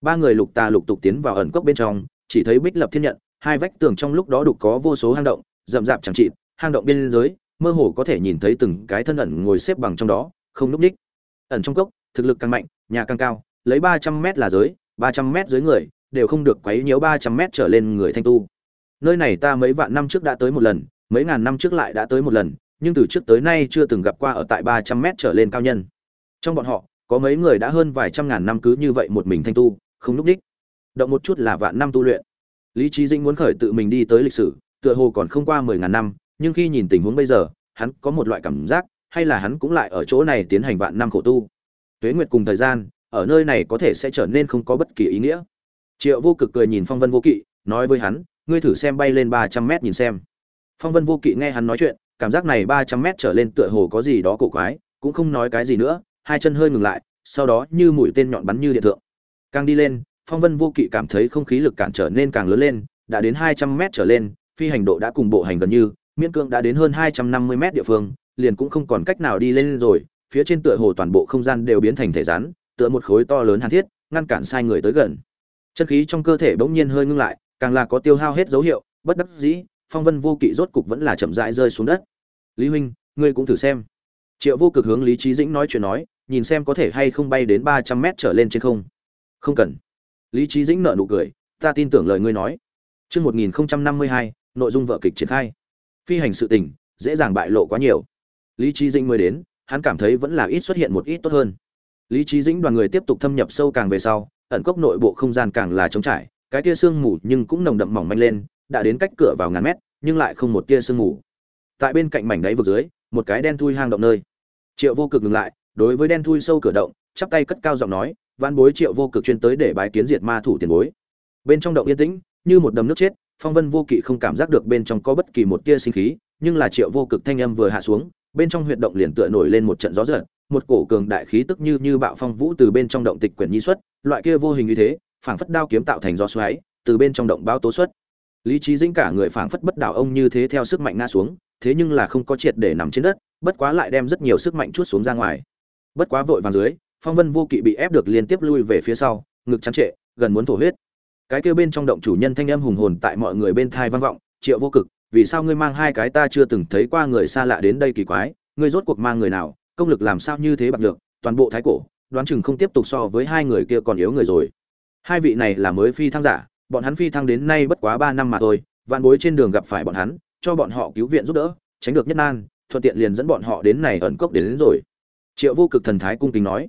Ba người lục tà lục tục tiến vào ẩn cốc bên trong, chỉ thấy bích lập thiên nhận, hai vách tường trong lúc đó đục có vô số hang động rậm rạp chẳng trị hang động biên giới, mơ hồ có thể nhìn thấy từng cái thân ẩn ngồi xếp bằng trong đó, không núp ních. Ẩn trong cốc, thực lực càng mạnh, nhà càng cao, lấy ba trăm mét là giới, ba trăm mét dưới người, đều không được quấy nhiễu ba trăm mét trở lên người thanh tu. Nơi này ta mấy vạn năm trước đã tới một lần, mấy ngàn năm trước lại đã tới một lần, nhưng từ trước tới nay chưa từng gặp qua ở tại ba trăm mét trở lên cao nhân. Trong bọn họ, có mấy người đã hơn vài trăm ngàn năm cứ như vậy một mình thanh tu, không núp ních. Động một chút là vạn năm tu luyện. Lý trí dĩnh muốn khởi tự mình đi tới lịch sử tựa hồ còn không qua mười ngàn năm, nhưng khi nhìn tình huống bây giờ, hắn có một loại cảm giác, hay là hắn cũng lại ở chỗ này tiến hành vạn năm khổ tu. Tuế nguyệt cùng thời gian, ở nơi này có thể sẽ trở nên không có bất kỳ ý nghĩa. Triệu vô cực cười nhìn phong vân vô kỵ, nói với hắn, ngươi thử xem bay lên ba trăm mét nhìn xem. Phong vân vô kỵ nghe hắn nói chuyện, cảm giác này ba trăm mét trở lên tựa hồ có gì đó cổ quái, cũng không nói cái gì nữa, hai chân hơi ngừng lại, sau đó như mũi tên nhọn bắn như điện tượng càng đi lên, phong vân vô kỵ cảm thấy không khí lực cản trở nên càng lớn lên, đã đến hai trăm mét trở lên phi hành độ đã cùng bộ hành gần như miễn cưỡng đã đến hơn 250 mét địa phương, liền cũng không còn cách nào đi lên rồi, phía trên tựa hồ toàn bộ không gian đều biến thành thể rắn, tựa một khối to lớn hàn thiết, ngăn cản sai người tới gần. Chất khí trong cơ thể bỗng nhiên hơi ngưng lại, càng là có tiêu hao hết dấu hiệu, bất đắc dĩ, Phong Vân Vô Kỵ rốt cục vẫn là chậm rãi rơi xuống đất. Lý huynh, ngươi cũng thử xem. Triệu Vô Cực hướng Lý Chí Dĩnh nói chuyện nói, nhìn xem có thể hay không bay đến 300 mét trở lên trên không. Không cần. Lý Chí Dĩnh nở nụ cười, ta tin tưởng lời ngươi nói. Chương 1052, nội dung vở kịch triển khai. Phi hành sự tình, dễ dàng bại lộ quá nhiều. Lý trí dĩnh mới đến, hắn cảm thấy vẫn là ít xuất hiện một ít tốt hơn. Lý trí dĩnh đoàn người tiếp tục thâm nhập sâu càng về sau, ẩn cốc nội bộ không gian càng là trống trải, cái tia sương mù nhưng cũng nồng đậm mỏng manh lên, đã đến cách cửa vào ngàn mét, nhưng lại không một tia sương mù. Tại bên cạnh mảnh đáy vực dưới, một cái đen thui hang động nơi. Triệu vô cực ngừng lại, đối với đen thui sâu cửa động, chắp tay cất cao giọng nói van bối triệu vô cực chuyên tới để bái kiến diệt ma thủ tiền bối. Bên trong động yên tĩnh, như một đầm nước chết phong vân vô kỵ không cảm giác được bên trong có bất kỳ một tia sinh khí, nhưng là triệu vô cực thanh âm vừa hạ xuống, bên trong huyệt động liền tựa nổi lên một trận gió giật, một cổ cường đại khí tức như như bạo phong vũ từ bên trong động tịch quyển nhi xuất, loại kia vô hình như thế, phảng phất đao kiếm tạo thành gió xoáy, từ bên trong động bao tố xuất. Lý trí dĩnh cả người phảng phất bất đảo ông như thế theo sức mạnh ngã xuống, thế nhưng là không có triệt để nằm trên đất, bất quá lại đem rất nhiều sức mạnh chút xuống ra ngoài. Bất quá vội vàng dưới, phong vân vô kỵ bị ép được liên tiếp lui về phía sau, ngực chắn trệ, gần muốn thổ huyết cái kêu bên trong động chủ nhân thanh âm hùng hồn tại mọi người bên thai vang vọng triệu vô cực vì sao ngươi mang hai cái ta chưa từng thấy qua người xa lạ đến đây kỳ quái? Ngươi rốt cuộc mang người nào? Công lực làm sao như thế bạc được? Toàn bộ thái cổ đoán chừng không tiếp tục so với hai người kia còn yếu người rồi. Hai vị này là mới phi thăng giả bọn hắn phi thăng đến nay bất quá ba năm mà thôi vạn bối trên đường gặp phải bọn hắn cho bọn họ cứu viện giúp đỡ tránh được nhất nan thuận tiện liền dẫn bọn họ đến này ẩn cốc đến, đến rồi. Triệu vô cực thần thái cung kính nói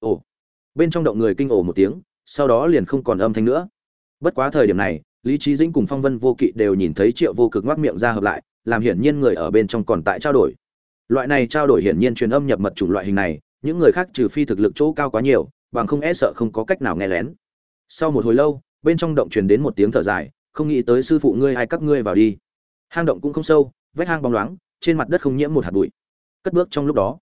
ồ. Bên trong động người kinh ồ một tiếng sau đó liền không còn âm thanh nữa bất quá thời điểm này, lý trí dĩnh cùng phong vân vô kỵ đều nhìn thấy triệu vô cực ngoác miệng ra hợp lại, làm hiển nhiên người ở bên trong còn tại trao đổi. Loại này trao đổi hiển nhiên truyền âm nhập mật chủng loại hình này, những người khác trừ phi thực lực chỗ cao quá nhiều, bằng không e sợ không có cách nào nghe lén. Sau một hồi lâu, bên trong động truyền đến một tiếng thở dài, không nghĩ tới sư phụ ngươi hay các ngươi vào đi. Hang động cũng không sâu, vách hang bóng loáng, trên mặt đất không nhiễm một hạt bụi. Cất bước trong lúc đó,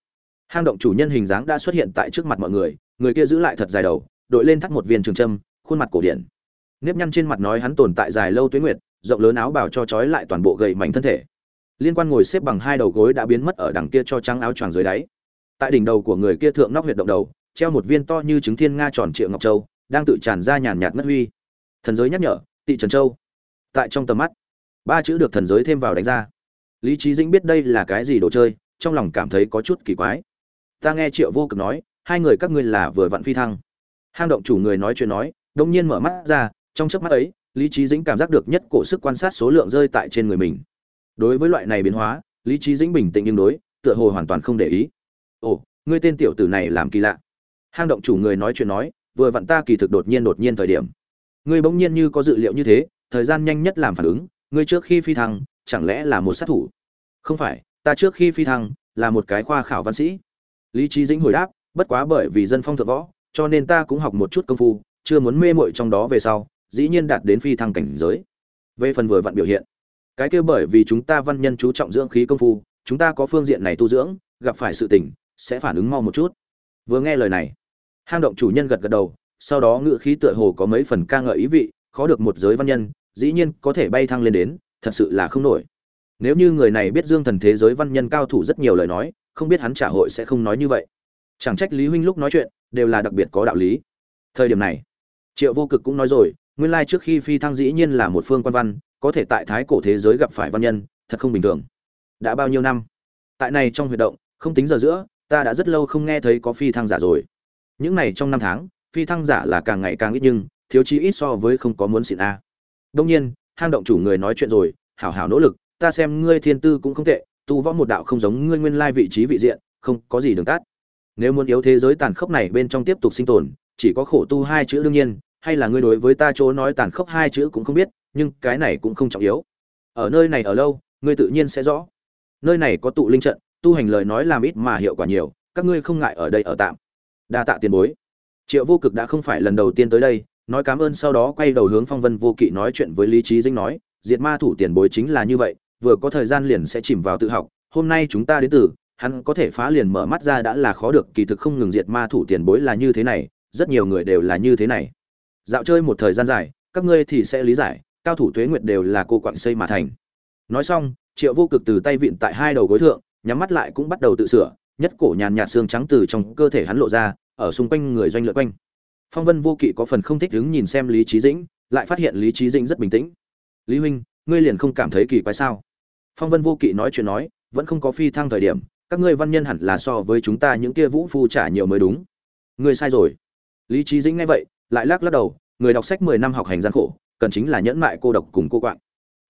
hang động chủ nhân hình dáng đã xuất hiện tại trước mặt mọi người người kia giữ lại thật dài đầu, đội lên thắt một viên trường trâm khuôn mặt cổ điển nếp nhăn trên mặt nói hắn tồn tại dài lâu tuyến nguyệt, rộng lớn áo bào cho trói lại toàn bộ gầy mảnh thân thể. Liên quan ngồi xếp bằng hai đầu gối đã biến mất ở đằng kia cho trắng áo choàng dưới đáy. Tại đỉnh đầu của người kia thượng nóc huyệt động đầu, treo một viên to như trứng thiên nga tròn triệu ngọc châu, đang tự tràn ra nhàn nhạt ngất huy. Thần giới nhắc nhở, tị trần châu. Tại trong tầm mắt, ba chữ được thần giới thêm vào đánh ra. Lý trí dĩnh biết đây là cái gì đồ chơi, trong lòng cảm thấy có chút kỳ quái. Ta nghe triệu vô cực nói, hai người các ngươi là vừa vặn phi thăng. Hang động chủ người nói chuyện nói đông nhiên mở mắt ra trong chớp mắt ấy, lý trí dĩnh cảm giác được nhất cổ sức quan sát số lượng rơi tại trên người mình. Đối với loại này biến hóa, lý trí dĩnh bình tĩnh nhưng đối, tựa hồ hoàn toàn không để ý. Ồ, ngươi tên tiểu tử này làm kỳ lạ. Hang động chủ người nói chuyện nói, vừa vặn ta kỳ thực đột nhiên đột nhiên thời điểm. Ngươi bỗng nhiên như có dự liệu như thế, thời gian nhanh nhất làm phản ứng, ngươi trước khi phi thăng, chẳng lẽ là một sát thủ? Không phải, ta trước khi phi thăng, là một cái khoa khảo văn sĩ. Lý trí dĩnh hồi đáp, bất quá bởi vì dân phong thượng võ, cho nên ta cũng học một chút công phu, chưa muốn mê mội trong đó về sau dĩ nhiên đạt đến phi thăng cảnh giới. Về phần vừa vặn biểu hiện, cái kia bởi vì chúng ta văn nhân chú trọng dưỡng khí công phu, chúng ta có phương diện này tu dưỡng, gặp phải sự tình, sẽ phản ứng mau một chút. Vừa nghe lời này, hang động chủ nhân gật gật đầu, sau đó ngự khí tựa hồ có mấy phần ca ngợi ý vị, khó được một giới văn nhân, dĩ nhiên có thể bay thăng lên đến, thật sự là không nổi. Nếu như người này biết dương thần thế giới văn nhân cao thủ rất nhiều lời nói, không biết hắn trả hội sẽ không nói như vậy. Chẳng trách lý huynh lúc nói chuyện, đều là đặc biệt có đạo lý. Thời điểm này, triệu vô cực cũng nói rồi nguyên lai trước khi phi thăng dĩ nhiên là một phương quan văn, có thể tại thái cổ thế giới gặp phải văn nhân, thật không bình thường. Đã bao nhiêu năm? Tại này trong huy động, không tính giờ giữa, ta đã rất lâu không nghe thấy có phi thăng giả rồi. Những này trong năm tháng, phi thăng giả là càng ngày càng ít nhưng, thiếu chí ít so với không có muốn xịn a. Đông nhiên, hang động chủ người nói chuyện rồi, hảo hảo nỗ lực, ta xem ngươi thiên tư cũng không tệ, tu võ một đạo không giống ngươi nguyên lai vị trí vị diện, không có gì đường tắt. Nếu muốn yếu thế giới tàn khốc này bên trong tiếp tục sinh tồn, chỉ có khổ tu hai chữ đương nhiên hay là ngươi đối với ta chỗ nói tàn khốc hai chữ cũng không biết, nhưng cái này cũng không trọng yếu. Ở nơi này ở lâu, ngươi tự nhiên sẽ rõ. Nơi này có tụ linh trận, tu hành lời nói làm ít mà hiệu quả nhiều, các ngươi không ngại ở đây ở tạm. Đa tạ tiền bối. Triệu vô cực đã không phải lần đầu tiên tới đây, nói cảm ơn sau đó quay đầu hướng phong vân vô kỵ nói chuyện với lý trí dinh nói, diệt ma thủ tiền bối chính là như vậy, vừa có thời gian liền sẽ chìm vào tự học, hôm nay chúng ta đến từ, hắn có thể phá liền mở mắt ra đã là khó được, kỳ thực không ngừng diệt ma thủ tiền bối là như thế này, rất nhiều người đều là như thế này dạo chơi một thời gian dài, các ngươi thì sẽ lý giải, cao thủ tuế nguyệt đều là cô quặng xây mà thành. Nói xong, triệu vô cực từ tay vịn tại hai đầu gối thượng, nhắm mắt lại cũng bắt đầu tự sửa, nhất cổ nhàn nhạt xương trắng từ trong cơ thể hắn lộ ra, ở xung quanh người doanh lượn quanh. Phong vân vô kỵ có phần không thích đứng nhìn xem lý trí dĩnh, lại phát hiện lý trí dĩnh rất bình tĩnh. Lý huynh, ngươi liền không cảm thấy kỳ quái sao? Phong vân vô kỵ nói chuyện nói, vẫn không có phi thăng thời điểm, các ngươi văn nhân hẳn là so với chúng ta những kia vũ phu trả nhiều mới đúng. Ngươi sai rồi. Lý trí dĩnh nghe vậy lại lắc lắc đầu, người đọc sách mười năm học hành gian khổ, cần chính là nhẫn mại cô độc cùng cô quạng.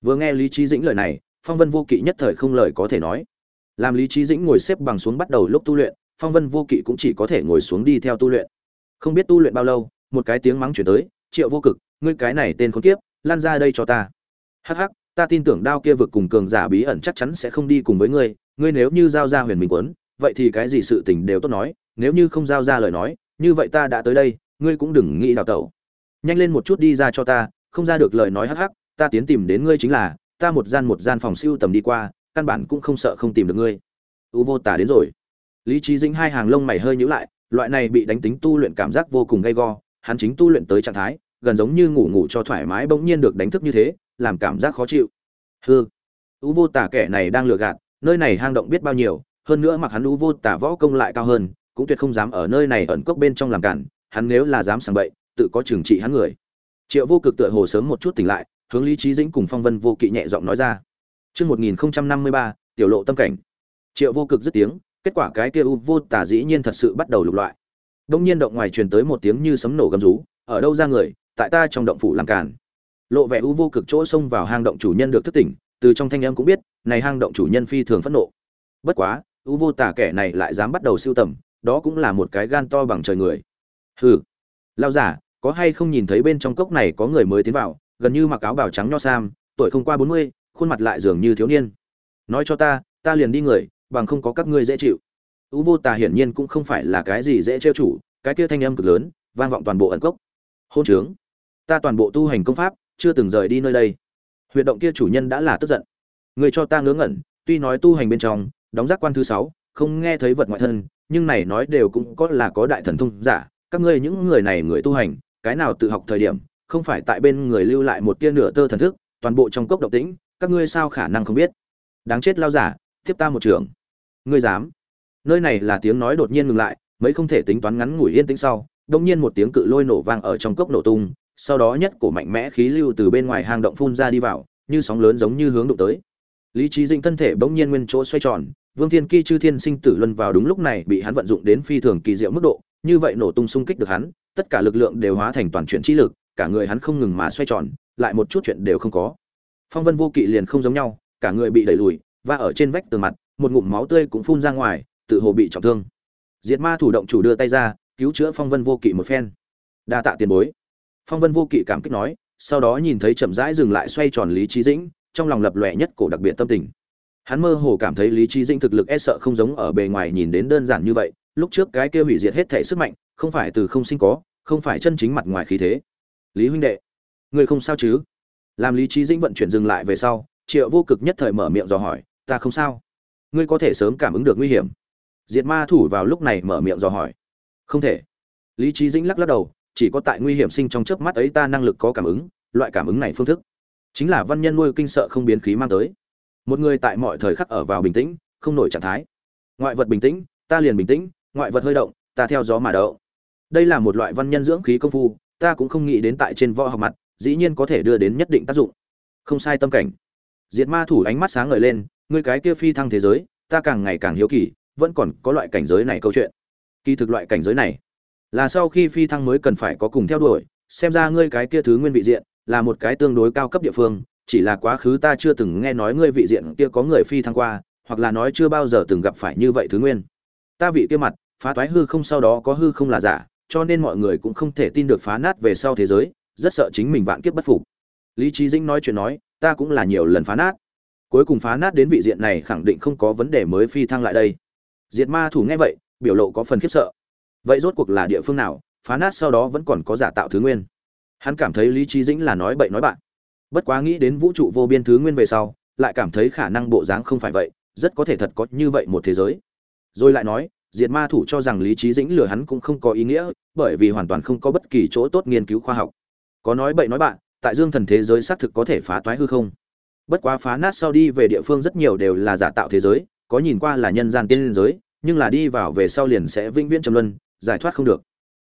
Vừa nghe lý trí dĩnh lời này, phong vân vô kỵ nhất thời không lời có thể nói. Làm lý trí dĩnh ngồi xếp bằng xuống bắt đầu lúc tu luyện, phong vân vô kỵ cũng chỉ có thể ngồi xuống đi theo tu luyện. Không biết tu luyện bao lâu, một cái tiếng mắng chuyển tới, triệu vô cực, ngươi cái này tên khốn kiếp, lan ra đây cho ta. Hắc hắc, ta tin tưởng đao kia vực cùng cường giả bí ẩn chắc chắn sẽ không đi cùng với ngươi ngươi nếu như giao ra huyền minh quấn, vậy thì cái gì sự tình đều tốt nói, nếu như không giao ra lời nói, như vậy ta đã tới đây ngươi cũng đừng nghĩ đào tẩu. Nhanh lên một chút đi ra cho ta, không ra được lời nói hắc hắc, ta tiến tìm đến ngươi chính là, ta một gian một gian phòng siêu tầm đi qua, căn bản cũng không sợ không tìm được ngươi. U vô tả đến rồi. Lý trí dĩnh hai hàng lông mày hơi nhíu lại, loại này bị đánh tính tu luyện cảm giác vô cùng gay go, hắn chính tu luyện tới trạng thái, gần giống như ngủ ngủ cho thoải mái bỗng nhiên được đánh thức như thế, làm cảm giác khó chịu. Hư u vô tả kẻ này đang lừa gạt, nơi này hang động biết bao nhiêu, hơn nữa mặc hắn u vô tả võ công lại cao hơn, cũng tuyệt không dám ở nơi này ẩn cốc bên trong làm cản hắn nếu là dám sảng bậy tự có trừng trị hắn người triệu vô cực tựa hồ sớm một chút tỉnh lại hướng lý trí dĩnh cùng phong vân vô kỵ nhẹ giọng nói ra Trước 1053, tiểu lộ tâm cảnh. Triệu vô cực dứt tiếng, kết quả cái kia u vô tả dĩ nhiên thật sự bắt đầu lục loại. Đông nhiên động ngoài truyền tới một tiếng như sấm nổ gầm rú, ở đâu ra người, tại ta trong động phủ làm cản. lộ vẻ u vô cực chỗ xông vào hang động chủ nhân được thức tỉnh từ trong thanh âm cũng biết này hang động chủ nhân phi thường phẫn nộ bất quá u vô tả kẻ này lại dám bắt đầu siêu tầm đó cũng là một cái gan to bằng trời người hừ. Lao giả, có hay không nhìn thấy bên trong cốc này có người mới tiến vào, gần như mặc áo bào trắng nho sam, tuổi không qua bốn mươi, khuôn mặt lại dường như thiếu niên. Nói cho ta ta liền đi người, bằng không có các ngươi dễ chịu. U vô tà hiển nhiên cũng không phải là cái gì dễ trêu chủ cái kia thanh âm cực lớn, vang vọng toàn bộ ẩn cốc. Hôn trướng. Ta toàn bộ tu hành công pháp, chưa từng rời đi nơi đây. Huyệt động kia chủ nhân đã là tức giận. Người cho ta ngớ ngẩn, tuy nói tu hành bên trong, đóng giác quan thứ sáu, không nghe thấy vật ngoại thân, nhưng này nói đều cũng có là có đại thần thông giả các ngươi những người này người tu hành, cái nào tự học thời điểm, không phải tại bên người lưu lại một tia nửa tơ thần thức, toàn bộ trong cốc động tĩnh, các ngươi sao khả năng không biết? Đáng chết lao giả tiếp ta một trường ngươi dám? Nơi này là tiếng nói đột nhiên ngừng lại, mấy không thể tính toán ngắn ngủi yên tĩnh sau đông nhiên một tiếng cự lôi nổ vang ở trong cốc nổ tung, sau đó nhất cổ mạnh mẽ khí lưu từ bên ngoài hang động phun ra đi vào, như sóng lớn giống như hướng đụng tới. Lý trí dinh thân thể bỗng nhiên nguyên chỗ xoay tròn, vương thiên kỳ chư thiên sinh tử luân vào đúng lúc này bị hắn vận dụng đến phi thường kỳ diệu mức độ như vậy nổ tung xung kích được hắn, tất cả lực lượng đều hóa thành toàn chuyển chi lực, cả người hắn không ngừng mà xoay tròn, lại một chút chuyện đều không có. Phong vân vô kỵ liền không giống nhau, cả người bị đẩy lùi và ở trên vách tường mặt, một ngụm máu tươi cũng phun ra ngoài, tự hồ bị trọng thương. Diệt ma thủ động chủ đưa tay ra, cứu chữa phong vân vô kỵ một phen. Đa tạ tiền bối. Phong vân vô kỵ cảm kích nói, sau đó nhìn thấy chậm rãi dừng lại xoay tròn lý trí dĩnh, trong lòng lập lòe nhất cổ đặc biệt tâm tình. Hắn mơ hồ cảm thấy lý trí dĩnh thực lực e sợ không giống ở bề ngoài nhìn đến đơn giản như vậy lúc trước cái kia hủy diệt hết thể sức mạnh, không phải từ không sinh có, không phải chân chính mặt ngoài khí thế. Lý huynh đệ, người không sao chứ? Làm lý trí dĩnh vận chuyển dừng lại về sau, triệu vô cực nhất thời mở miệng dò hỏi, ta không sao. Ngươi có thể sớm cảm ứng được nguy hiểm. Diệt ma thủ vào lúc này mở miệng dò hỏi, không thể. Lý trí dĩnh lắc lắc đầu, chỉ có tại nguy hiểm sinh trong chớp mắt ấy ta năng lực có cảm ứng, loại cảm ứng này phương thức. Chính là văn nhân nuôi kinh sợ không biến khí mang tới. Một người tại mọi thời khắc ở vào bình tĩnh, không nổi trạng thái. Ngoại vật bình tĩnh, ta liền bình tĩnh ngoại vật hơi động, ta theo gió mà đậu. Đây là một loại văn nhân dưỡng khí công phu, ta cũng không nghĩ đến tại trên võ học mặt, dĩ nhiên có thể đưa đến nhất định tác dụng. Không sai tâm cảnh. Diệt ma thủ ánh mắt sáng ngời lên, ngươi cái kia phi thăng thế giới, ta càng ngày càng hiếu kỳ, vẫn còn có loại cảnh giới này câu chuyện. Kỳ thực loại cảnh giới này là sau khi phi thăng mới cần phải có cùng theo đuổi, xem ra ngươi cái kia thứ nguyên vị diện là một cái tương đối cao cấp địa phương, chỉ là quá khứ ta chưa từng nghe nói ngươi vị diện kia có người phi thăng qua, hoặc là nói chưa bao giờ từng gặp phải như vậy thứ nguyên. Ta vị kia mặt phá toái hư không sau đó có hư không là giả, cho nên mọi người cũng không thể tin được phá nát về sau thế giới, rất sợ chính mình vạn kiếp bất phục. Lý trí dĩnh nói chuyện nói, ta cũng là nhiều lần phá nát. Cuối cùng phá nát đến vị diện này khẳng định không có vấn đề mới phi thăng lại đây. Diệt ma thủ nghe vậy, biểu lộ có phần khiếp sợ. Vậy rốt cuộc là địa phương nào, phá nát sau đó vẫn còn có giả tạo thứ nguyên? Hắn cảm thấy lý trí dĩnh là nói bậy nói bạn. Bất quá nghĩ đến vũ trụ vô biên thứ nguyên về sau, lại cảm thấy khả năng bộ dáng không phải vậy, rất có thể thật có như vậy một thế giới. Rồi lại nói diệt ma thủ cho rằng lý trí dĩnh lừa hắn cũng không có ý nghĩa, bởi vì hoàn toàn không có bất kỳ chỗ tốt nghiên cứu khoa học. Có nói bậy nói bạn, tại dương thần thế giới xác thực có thể phá toái hư không. Bất quá phá nát sau đi về địa phương rất nhiều đều là giả tạo thế giới, có nhìn qua là nhân gian tiên liên giới, nhưng là đi vào về sau liền sẽ vĩnh viễn trầm luân, giải thoát không được.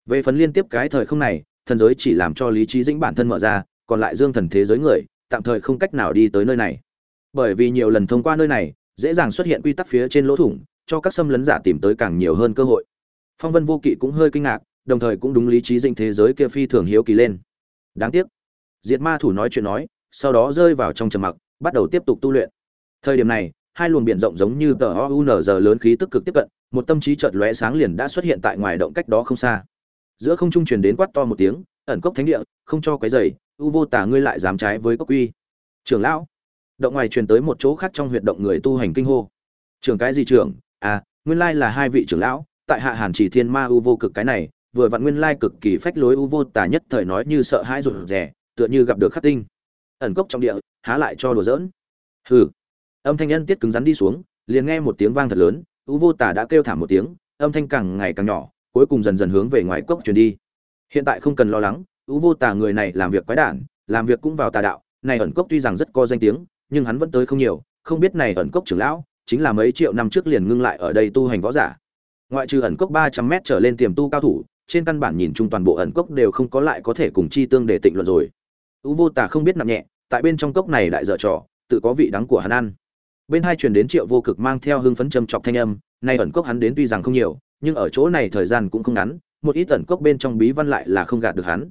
Về phần liên tiếp cái thời không này, thần giới chỉ làm cho lý trí dĩnh bản thân mở ra, còn lại dương thần thế giới người, tạm thời không cách nào đi tới nơi này. Bởi vì nhiều lần thông qua nơi này, dễ dàng xuất hiện quy tắc phía trên lỗ thủng cho các xâm lấn giả tìm tới càng nhiều hơn cơ hội. Phong vân vô kỵ cũng hơi kinh ngạc, đồng thời cũng đúng lý trí dinh thế giới kia phi thường hiếu kỳ lên. Đáng tiếc, diệt ma thủ nói chuyện nói, sau đó rơi vào trong trầm mặc, bắt đầu tiếp tục tu luyện. Thời điểm này, hai luồng biển rộng giống như tờ ounz lớn khí tức cực tiếp cận, một tâm trí chợt lóe sáng liền đã xuất hiện tại ngoài động cách đó không xa. Giữa không trung truyền đến quát to một tiếng, ẩn cốc thánh địa, không cho quấy rầy, u vô tả ngươi lại dám trái với cốc quy. Trưởng lão, động ngoài truyền tới một chỗ khác trong huyệt động người tu hành kinh hô. Trưởng cái gì trưởng? À nguyên lai là hai vị trưởng lão, tại hạ hàn chỉ thiên ma u vô cực cái này, vừa vặn nguyên lai cực kỳ phách lối u vô tà nhất thời nói như sợ hãi rụt rè, tựa như gặp được khắc tinh. Ẩn cốc trong địa, há lại cho đùa giỡn. Hừ. Âm thanh nhân tiết cứng rắn đi xuống, liền nghe một tiếng vang thật lớn, u vô tà đã kêu thảm một tiếng, âm thanh càng ngày càng nhỏ, cuối cùng dần dần hướng về ngoài cốc truyền đi. Hiện tại không cần lo lắng, u vô tà người này làm việc quái đản, làm việc cũng vào tà đạo, này ẩn cốc tuy rằng rất có danh tiếng, nhưng hắn vẫn tới không nhiều, không biết này ẩn cốc trưởng lão chính là mấy triệu năm trước liền ngưng lại ở đây tu hành võ giả. Ngoại trừ ẩn cốc ba trăm mét trở lên tiềm tu cao thủ, trên căn bản nhìn chung toàn bộ ẩn cốc đều không có lại có thể cùng chi tương để tịnh luận rồi. U vô tả không biết nặng nhẹ, tại bên trong cốc này lại dở trò, tự có vị đắng của hắn ăn. Bên hai truyền đến triệu vô cực mang theo hưng phấn châm chọc thanh âm, nay ẩn cốc hắn đến tuy rằng không nhiều, nhưng ở chỗ này thời gian cũng không ngắn, một ít ẩn cốc bên trong bí văn lại là không gạt được hắn.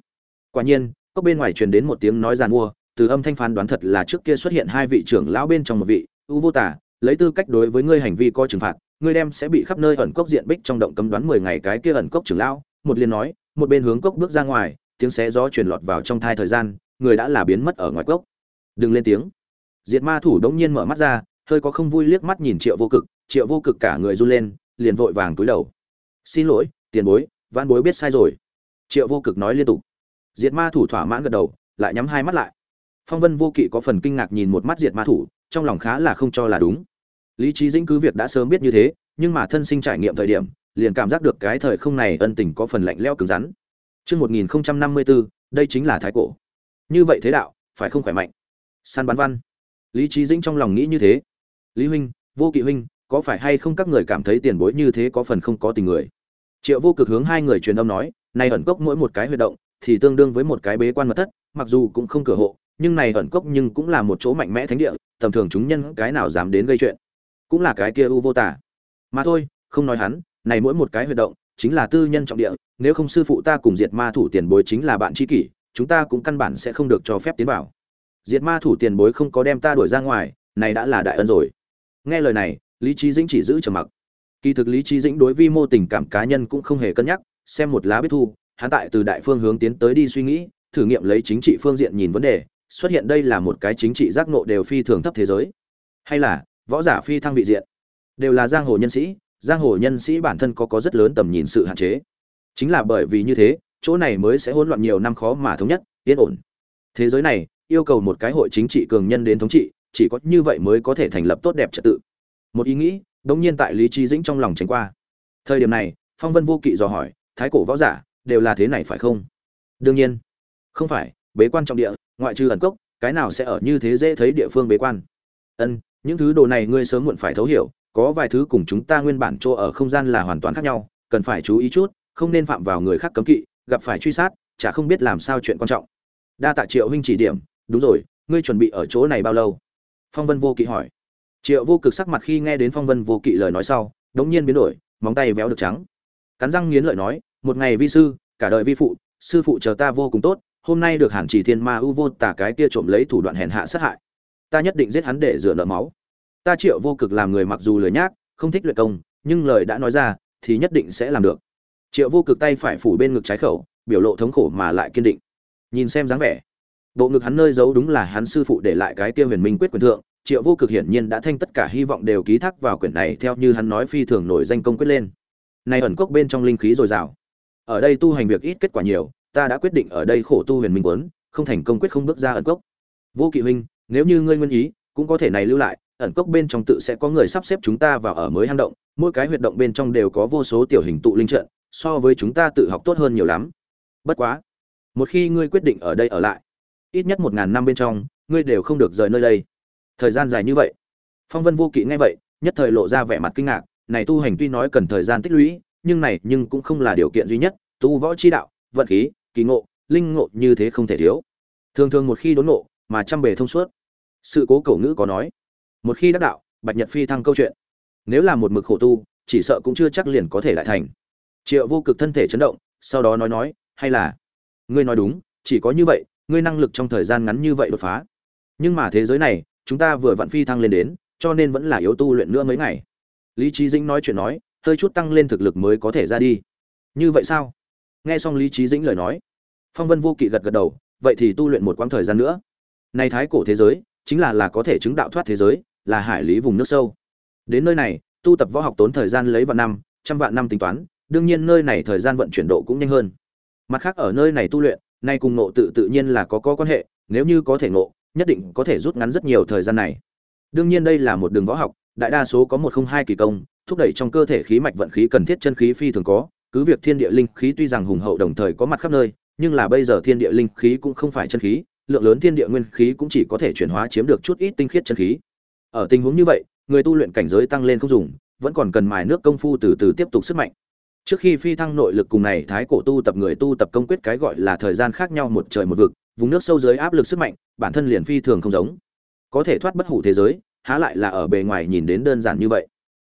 Quả nhiên, cốc bên ngoài truyền đến một tiếng nói giàn mua, từ âm thanh phán đoán thật là trước kia xuất hiện hai vị trưởng lão bên trong một vị, u vô tả lấy tư cách đối với ngươi hành vi có trừng phạt, ngươi đem sẽ bị khắp nơi ẩn cốc diện bích trong động cấm đoán mười ngày cái kia ẩn cốc trưởng lão, một liền nói, một bên hướng cốc bước ra ngoài, tiếng xé gió truyền lọt vào trong thai thời gian, người đã là biến mất ở ngoài cốc. Đừng lên tiếng. Diệt ma thủ đống nhiên mở mắt ra, hơi có không vui liếc mắt nhìn triệu vô cực, triệu vô cực cả người run lên, liền vội vàng túi đầu. Xin lỗi, tiền bối văn bối biết sai rồi. Triệu vô cực nói liên tục. Diệt ma thủ thỏa mãn gật đầu, lại nhắm hai mắt lại. Phong vân vô kỵ có phần kinh ngạc nhìn một mắt diệt ma thủ, trong lòng khá là không cho là đúng lý trí dĩnh cứ việc đã sớm biết như thế nhưng mà thân sinh trải nghiệm thời điểm liền cảm giác được cái thời không này ân tình có phần lạnh lẽo cứng rắn Trước 1054, đây chính là thái cổ. Như vậy thế đạo, phải không khỏe mạnh. San bán văn. Lý trí dĩnh trong lòng nghĩ như thế. Lý huynh, vô kỵ huynh, có phải hay không các người cảm thấy tiền bối như thế có phần không có tình người? Triệu vô cực hướng hai người truyền âm nói, này ẩn cốc mỗi một cái huy động, thì tương đương với một cái bế quan mật thất, mặc dù cũng không cửa hộ, nhưng này ẩn cốc nhưng cũng là một chỗ mạnh mẽ thánh địa, tầm thường chúng nhân cái nào dám đến gây chuyện. Cũng là cái kia u vô tả. Mà thôi, không nói hắn, này mỗi một cái huy động, chính là tư nhân trọng địa, nếu không sư phụ ta cùng diệt ma thủ tiền bối chính là bạn tri kỷ, chúng ta cũng căn bản sẽ không được cho phép tiến vào. Diệt ma thủ tiền bối không có đem ta đuổi ra ngoài, này đã là đại ân rồi. Nghe lời này, Lý trí Dĩnh chỉ giữ trầm mặc. Kỳ thực Lý trí Dĩnh đối vi mô tình cảm cá nhân cũng không hề cân nhắc, xem một lá biết thu, hắn tại từ đại phương hướng tiến tới đi suy nghĩ, thử nghiệm lấy chính trị phương diện nhìn vấn đề, xuất hiện đây là một cái chính trị giác ngộ đều phi thường thấp thế giới. Hay là, võ giả phi thăng vị diện, đều là giang hồ nhân sĩ, giang hồ nhân sĩ bản thân có có rất lớn tầm nhìn sự hạn chế. Chính là bởi vì như thế, chỗ này mới sẽ hỗn loạn nhiều năm khó mà thống nhất, yên ổn. Thế giới này yêu cầu một cái hội chính trị cường nhân đến thống trị, chỉ có như vậy mới có thể thành lập tốt đẹp trật tự. Một ý nghĩ, đống nhiên tại Lý trí Dĩnh trong lòng tránh qua. Thời điểm này, Phong Vân Vô Kỵ dò hỏi, thái cổ võ giả đều là thế này phải không? Đương nhiên, không phải, bế quan trọng địa, ngoại trừ ẩn cốc, cái nào sẽ ở như thế dễ thấy địa phương bế quan. Ân, những thứ đồ này ngươi sớm muộn phải thấu hiểu, có vài thứ cùng chúng ta nguyên bản chỗ ở không gian là hoàn toàn khác nhau, cần phải chú ý chút, không nên phạm vào người khác cấm kỵ, gặp phải truy sát, chả không biết làm sao chuyện quan trọng. Đa tạ Triệu huynh chỉ điểm, đúng rồi, ngươi chuẩn bị ở chỗ này bao lâu? Phong Vân Vô Kỵ hỏi. Triệu Vô Cực sắc mặt khi nghe đến Phong Vân Vô Kỵ lời nói sau, đống nhiên biến đổi, móng tay véo được trắng. Cắn răng nghiến lợi nói, một ngày vi sư, cả đời vi phụ, sư phụ chờ ta vô cùng tốt, hôm nay được Hàn Chỉ Thiên Ma U vô tả cái kia trộm lấy thủ đoạn hèn hạ sát hại. Ta nhất định giết hắn để rửa nợ máu. Ta Triệu Vô Cực làm người mặc dù lười nhác, không thích luyện công, nhưng lời đã nói ra thì nhất định sẽ làm được. Triệu Vô Cực tay phải phủ bên ngực trái khẩu, biểu lộ thống khổ mà lại kiên định. Nhìn xem dáng vẻ, bộ ngực hắn nơi giấu đúng là hắn sư phụ để lại cái kia huyền minh quyết quyền thượng, triệu vô cực hiển nhiên đã thanh tất cả hy vọng đều ký thác vào quyển này theo như hắn nói phi thường nổi danh công quyết lên này ẩn cốc bên trong linh khí dồi dào ở đây tu hành việc ít kết quả nhiều ta đã quyết định ở đây khổ tu huyền minh quấn không thành công quyết không bước ra ẩn cốc vô kỵ huynh nếu như ngươi nguyên ý, cũng có thể này lưu lại, ẩn cốc bên trong tự sẽ có người sắp xếp chúng ta vào ở mới hang động, mỗi cái huyệt động bên trong đều có vô số tiểu hình tụ linh trận, so với chúng ta tự học tốt hơn nhiều lắm. Bất quá, một khi ngươi quyết định ở đây ở lại, ít nhất một ngàn năm bên trong, ngươi đều không được rời nơi đây. Thời gian dài như vậy. Phong vân vô kỵ nghe vậy, nhất thời lộ ra vẻ mặt kinh ngạc, này tu hành tuy nói cần thời gian tích lũy, nhưng này nhưng cũng không là điều kiện duy nhất, tu võ chi đạo, vận khí, kỳ ngộ, linh ngộ như thế không thể thiếu. Thường thường một khi đốn ngộ mà trăm bề thông suốt. Sự cố cầu ngữ có nói, một khi đắc đạo, bạch nhật phi thăng câu chuyện. Nếu là một mực khổ tu, chỉ sợ cũng chưa chắc liền có thể lại thành. Triệu vô cực thân thể chấn động, sau đó nói nói, hay là, ngươi nói đúng, chỉ có như vậy, ngươi năng lực trong thời gian ngắn như vậy đột phá. Nhưng mà thế giới này, chúng ta vừa vặn phi thăng lên đến, cho nên vẫn là yếu tu luyện nữa mấy ngày. Lý trí dĩnh nói chuyện nói, hơi chút tăng lên thực lực mới có thể ra đi. Như vậy sao? Nghe xong lý trí dĩnh lời nói, phong vân vô kỵ gật gật đầu, vậy thì tu luyện một quãng thời gian nữa nay thái cổ thế giới, chính là là có thể chứng đạo thoát thế giới, là hải lý vùng nước sâu. Đến nơi này, tu tập võ học tốn thời gian lấy vạn năm, trăm vạn năm tính toán, đương nhiên nơi này thời gian vận chuyển độ cũng nhanh hơn. Mặt khác ở nơi này tu luyện, nay cùng nộ tự tự nhiên là có có quan hệ, nếu như có thể nộ nhất định có thể rút ngắn rất nhiều thời gian này. Đương nhiên đây là một đường võ học, đại đa số có một không hai kỳ công, thúc đẩy trong cơ thể khí mạch vận khí cần thiết chân khí phi thường có, cứ việc thiên địa linh khí tuy rằng hùng hậu đồng thời có mặt khắp nơi, nhưng là bây giờ thiên địa linh khí cũng không phải chân khí lượng lớn thiên địa nguyên khí cũng chỉ có thể chuyển hóa chiếm được chút ít tinh khiết chân khí. Ở tình huống như vậy, người tu luyện cảnh giới tăng lên không dùng, vẫn còn cần mài nước công phu từ từ tiếp tục sức mạnh. Trước khi phi thăng nội lực cùng này, thái cổ tu tập người tu tập công quyết cái gọi là thời gian khác nhau một trời một vực, vùng nước sâu dưới áp lực sức mạnh, bản thân liền phi thường không giống. Có thể thoát bất hủ thế giới, há lại là ở bề ngoài nhìn đến đơn giản như vậy.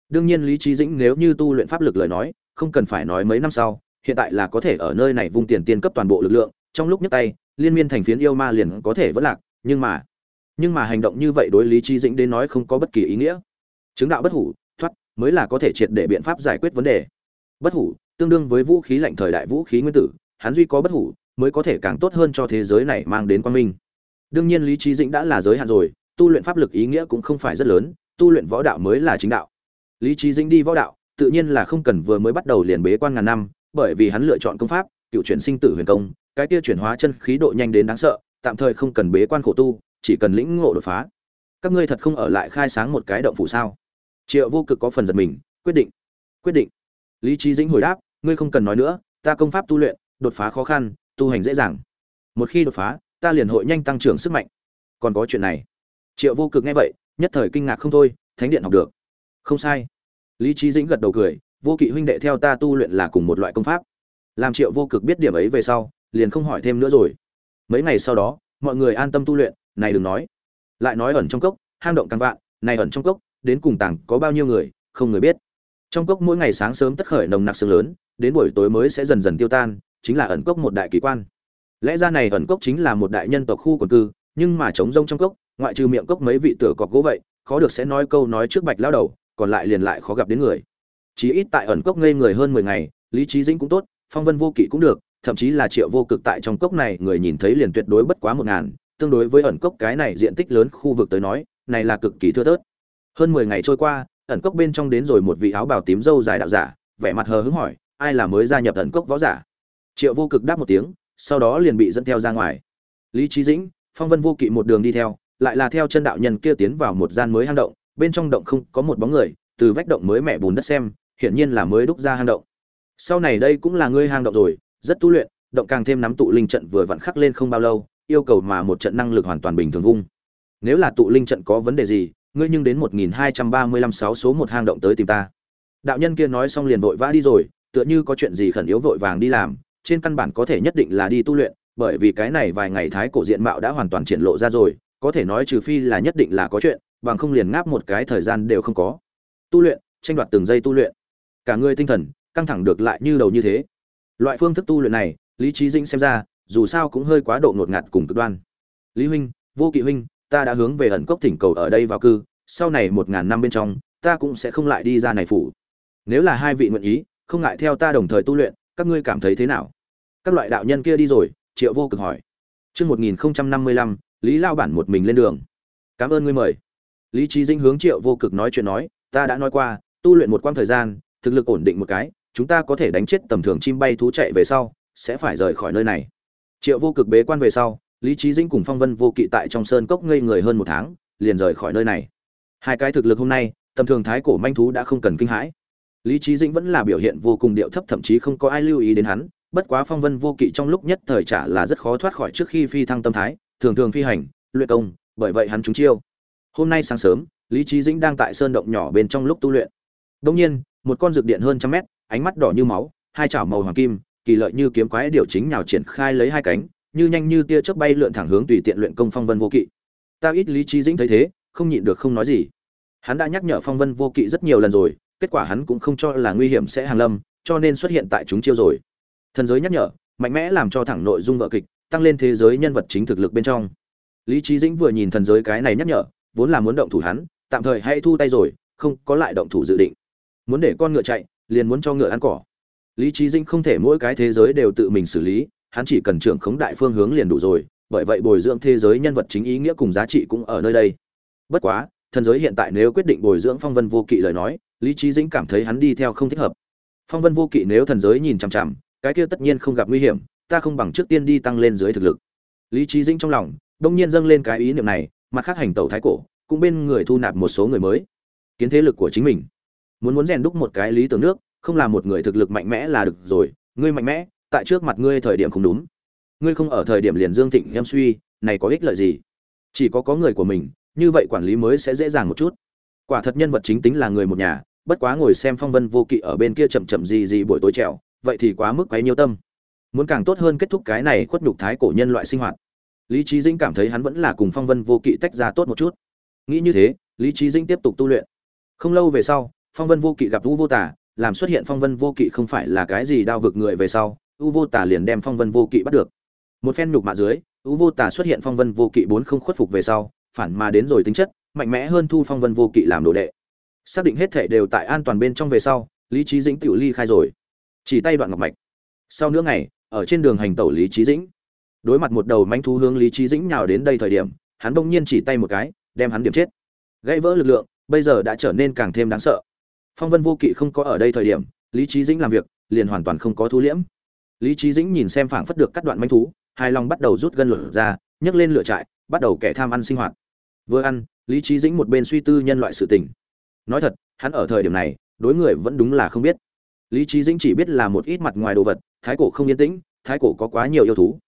Đương nhiên lý trí dĩnh nếu như tu luyện pháp lực lời nói, không cần phải nói mấy năm sau, hiện tại là có thể ở nơi này vung tiền tiên cấp toàn bộ lực lượng, trong lúc nhấc tay liên miên thành phiến yêu ma liền có thể vẫn lạc, nhưng mà nhưng mà hành động như vậy đối lý trí dĩnh đến nói không có bất kỳ ý nghĩa. Chứng đạo bất hủ, thoát, mới là có thể triệt để biện pháp giải quyết vấn đề. Bất hủ, tương đương với vũ khí lạnh thời đại vũ khí nguyên tử, hắn duy có bất hủ, mới có thể càng tốt hơn cho thế giới này mang đến quang minh. Đương nhiên lý trí dĩnh đã là giới hạn rồi, tu luyện pháp lực ý nghĩa cũng không phải rất lớn, tu luyện võ đạo mới là chính đạo. Lý trí dĩnh đi võ đạo, tự nhiên là không cần vừa mới bắt đầu liền bế quan ngàn năm, bởi vì hắn lựa chọn công pháp, cựu chuyển sinh tử huyền công cái kia chuyển hóa chân khí độ nhanh đến đáng sợ, tạm thời không cần bế quan khổ tu, chỉ cần lĩnh ngộ đột phá. Các ngươi thật không ở lại khai sáng một cái động phủ sao? Triệu vô cực có phần giật mình, quyết định quyết định. Lý trí dĩnh hồi đáp, ngươi không cần nói nữa, ta công pháp tu luyện, đột phá khó khăn, tu hành dễ dàng. Một khi đột phá, ta liền hội nhanh tăng trưởng sức mạnh. Còn có chuyện này. Triệu vô cực nghe vậy, nhất thời kinh ngạc không thôi, thánh điện học được. Không sai. Lý trí dĩnh gật đầu cười, vô kỵ huynh đệ theo ta tu luyện là cùng một loại công pháp. Làm triệu vô cực biết điểm ấy về sau liền không hỏi thêm nữa rồi. Mấy ngày sau đó, mọi người an tâm tu luyện, này đừng nói. Lại nói ẩn trong cốc, hang động càng vạn, này ẩn trong cốc, đến cùng tàng có bao nhiêu người, không người biết. Trong cốc mỗi ngày sáng sớm tất khởi nồng nặc sương lớn, đến buổi tối mới sẽ dần dần tiêu tan, chính là ẩn cốc một đại kỳ quan. Lẽ ra này ẩn cốc chính là một đại nhân tộc khu quần cư, nhưng mà trống rông trong cốc, ngoại trừ miệng cốc mấy vị tựa cọc gỗ vậy, khó được sẽ nói câu nói trước bạch lao đầu, còn lại liền lại khó gặp đến người. Chỉ ít tại ẩn cốc ngây người hơn mười ngày, lý trí dĩnh cũng tốt, phong vân vô kỵ cũng được thậm chí là triệu vô cực tại trong cốc này, người nhìn thấy liền tuyệt đối bất quá một ngàn. Tương đối với ẩn cốc cái này diện tích lớn khu vực tới nói, này là cực kỳ thưa thớt. Hơn mười ngày trôi qua, ẩn cốc bên trong đến rồi một vị áo bào tím râu dài đạo giả, vẻ mặt hờ hững hỏi, ai là mới gia nhập ẩn cốc võ giả? Triệu vô cực đáp một tiếng, sau đó liền bị dẫn theo ra ngoài. Lý trí dĩnh, phong vân vô kỵ một đường đi theo, lại là theo chân đạo nhân kia tiến vào một gian mới hang động, bên trong động không có một bóng người, từ vách động mới mẹ bùn đất xem, hiển nhiên là mới đúc ra hang động. Sau này đây cũng là ngươi hang động rồi rất tu luyện, động càng thêm nắm tụ linh trận vừa vặn khắc lên không bao lâu, yêu cầu mà một trận năng lực hoàn toàn bình thường vung. Nếu là tụ linh trận có vấn đề gì, ngươi nhưng đến một nghìn hai trăm ba mươi lăm sáu số một hang động tới tìm ta. Đạo nhân kia nói xong liền vội vã đi rồi, tựa như có chuyện gì khẩn yếu vội vàng đi làm, trên căn bản có thể nhất định là đi tu luyện, bởi vì cái này vài ngày thái cổ diện mạo đã hoàn toàn triển lộ ra rồi, có thể nói trừ phi là nhất định là có chuyện, bằng không liền ngáp một cái thời gian đều không có. Tu luyện, tranh đoạt từng giây tu luyện. Cả người tinh thần, căng thẳng được lại như đầu như thế loại phương thức tu luyện này lý trí dĩnh xem ra dù sao cũng hơi quá độ ngột ngạt cùng cực đoan lý huynh vô kỵ huynh ta đã hướng về ẩn cốc thỉnh cầu ở đây vào cư sau này một ngàn năm bên trong ta cũng sẽ không lại đi ra này phủ nếu là hai vị nguyện ý không ngại theo ta đồng thời tu luyện các ngươi cảm thấy thế nào các loại đạo nhân kia đi rồi triệu vô cực hỏi chương một nghìn năm mươi lăm Lý Lao Bản một mình lên đường. Cảm ơn ngươi mời. Lý Trí Dĩnh hướng Triệu Vô Cực nói chuyện nói, ta đã nói qua, tu luyện một quãng thời gian, thực lực ổn định một cái, chúng ta có thể đánh chết tầm thường chim bay thú chạy về sau, sẽ phải rời khỏi nơi này. Triệu Vô Cực bế quan về sau, Lý Trí Dĩnh cùng Phong Vân Vô Kỵ tại trong sơn cốc ngây người hơn một tháng, liền rời khỏi nơi này. Hai cái thực lực hôm nay, tầm thường thái cổ manh thú đã không cần kinh hãi. Lý Trí Dĩnh vẫn là biểu hiện vô cùng điệu thấp thậm chí không có ai lưu ý đến hắn, bất quá Phong Vân Vô Kỵ trong lúc nhất thời trả là rất khó thoát khỏi trước khi phi thăng tâm thái, thường thường phi hành, luyện công, bởi vậy hắn trúng chiêu. Hôm nay sáng sớm, Lý trí Dĩnh đang tại sơn động nhỏ bên trong lúc tu luyện. đông nhiên, một con rực điện hơn trăm mét, ánh mắt đỏ như máu, hai chảo màu hoàng kim, kỳ lợi như kiếm quái điều chính nhào triển khai lấy hai cánh, như nhanh như tia chớp bay lượn thẳng hướng tùy tiện luyện công phong vân vô kỵ. Ta ít Lý trí Dĩnh thấy thế, không nhịn được không nói gì. Hắn đã nhắc nhở phong vân vô kỵ rất nhiều lần rồi, kết quả hắn cũng không cho là nguy hiểm sẽ hàng lâm, cho nên xuất hiện tại chúng chiêu rồi. Thần giới nhắc nhở, mạnh mẽ làm cho thẳng nội dung vở kịch, tăng lên thế giới nhân vật chính thực lực bên trong lý trí dĩnh vừa nhìn thần giới cái này nhắc nhở vốn là muốn động thủ hắn tạm thời hãy thu tay rồi không có lại động thủ dự định muốn để con ngựa chạy liền muốn cho ngựa ăn cỏ. Lý trí dĩnh không thể mỗi cái thế giới đều tự mình xử lý, hắn chỉ cần trưởng khống đại phương hướng liền đủ rồi, bởi vậy bồi dưỡng thế giới nhân vật chính ý nghĩa cùng giá trị cũng ở nơi đây. Bất quá, thần giới hiện tại nếu quyết định bồi dưỡng phong vân vô kỵ lời nói, lý trí dĩnh cảm thấy hắn đi theo không thích hợp. Phong vân vô kỵ nếu thần giới nhìn chằm chằm, cái kia tất nhiên không gặp nguy hiểm, ta không bằng trước tiên đi tăng lên dưới thực lực. Lý trí dĩnh trong lòng, đông nhiên dâng lên cái ý niệm này, mặt khác hành tẩu thái cổ, cũng bên người thu nạp một số người mới. Kiến thế lực của chính mình muốn muốn rèn đúc một cái lý tưởng nước, không là một người thực lực mạnh mẽ là được rồi. Ngươi mạnh mẽ, tại trước mặt ngươi thời điểm không đúng. Ngươi không ở thời điểm liền dương thịnh em suy, này có ích lợi gì? Chỉ có có người của mình, như vậy quản lý mới sẽ dễ dàng một chút. Quả thật nhân vật chính tính là người một nhà, bất quá ngồi xem phong vân vô kỵ ở bên kia chậm chậm gì gì buổi tối trèo, vậy thì quá mức quấy nhiêu tâm. Muốn càng tốt hơn kết thúc cái này khuất nhục thái cổ nhân loại sinh hoạt. Lý trí dĩnh cảm thấy hắn vẫn là cùng phong vân vô kỵ tách ra tốt một chút. Nghĩ như thế, lý trí dĩnh tiếp tục tu luyện. Không lâu về sau phong vân vô kỵ gặp u vô tả làm xuất hiện phong vân vô kỵ không phải là cái gì đao vực người về sau, u vô tả liền đem phong vân vô kỵ bắt được. Một phen nhục mạ dưới, u vô tả xuất hiện phong vân vô kỵ bốn không khuất phục về sau, phản mà đến rồi tính chất, mạnh mẽ hơn thu phong vân vô kỵ làm đồ đệ. Xác định hết thể đều tại an toàn bên trong về sau, lý trí dĩnh tiểu ly khai rồi. Chỉ tay đoạn ngọc mạch. Sau nửa ngày, ở trên đường hành tẩu lý trí dĩnh. Đối mặt một đầu manh thú hướng lý trí dĩnh nhào đến đây thời điểm, hắn bỗng nhiên chỉ tay một cái, đem hắn điểm chết. Gãy vỡ lực lượng, bây giờ đã trở nên càng thêm đáng sợ phong vân vô kỵ không có ở đây thời điểm, lý trí dĩnh làm việc, liền hoàn toàn không có thu liễm. Lý trí dĩnh nhìn xem phảng phất được cắt đoạn manh thú, hài lòng bắt đầu rút gân lửa ra, nhấc lên lửa trại, bắt đầu kẻ tham ăn sinh hoạt. Vừa ăn, lý trí dĩnh một bên suy tư nhân loại sự tình. Nói thật, hắn ở thời điểm này, đối người vẫn đúng là không biết. Lý trí dĩnh chỉ biết là một ít mặt ngoài đồ vật, thái cổ không yên tĩnh, thái cổ có quá nhiều yêu thú.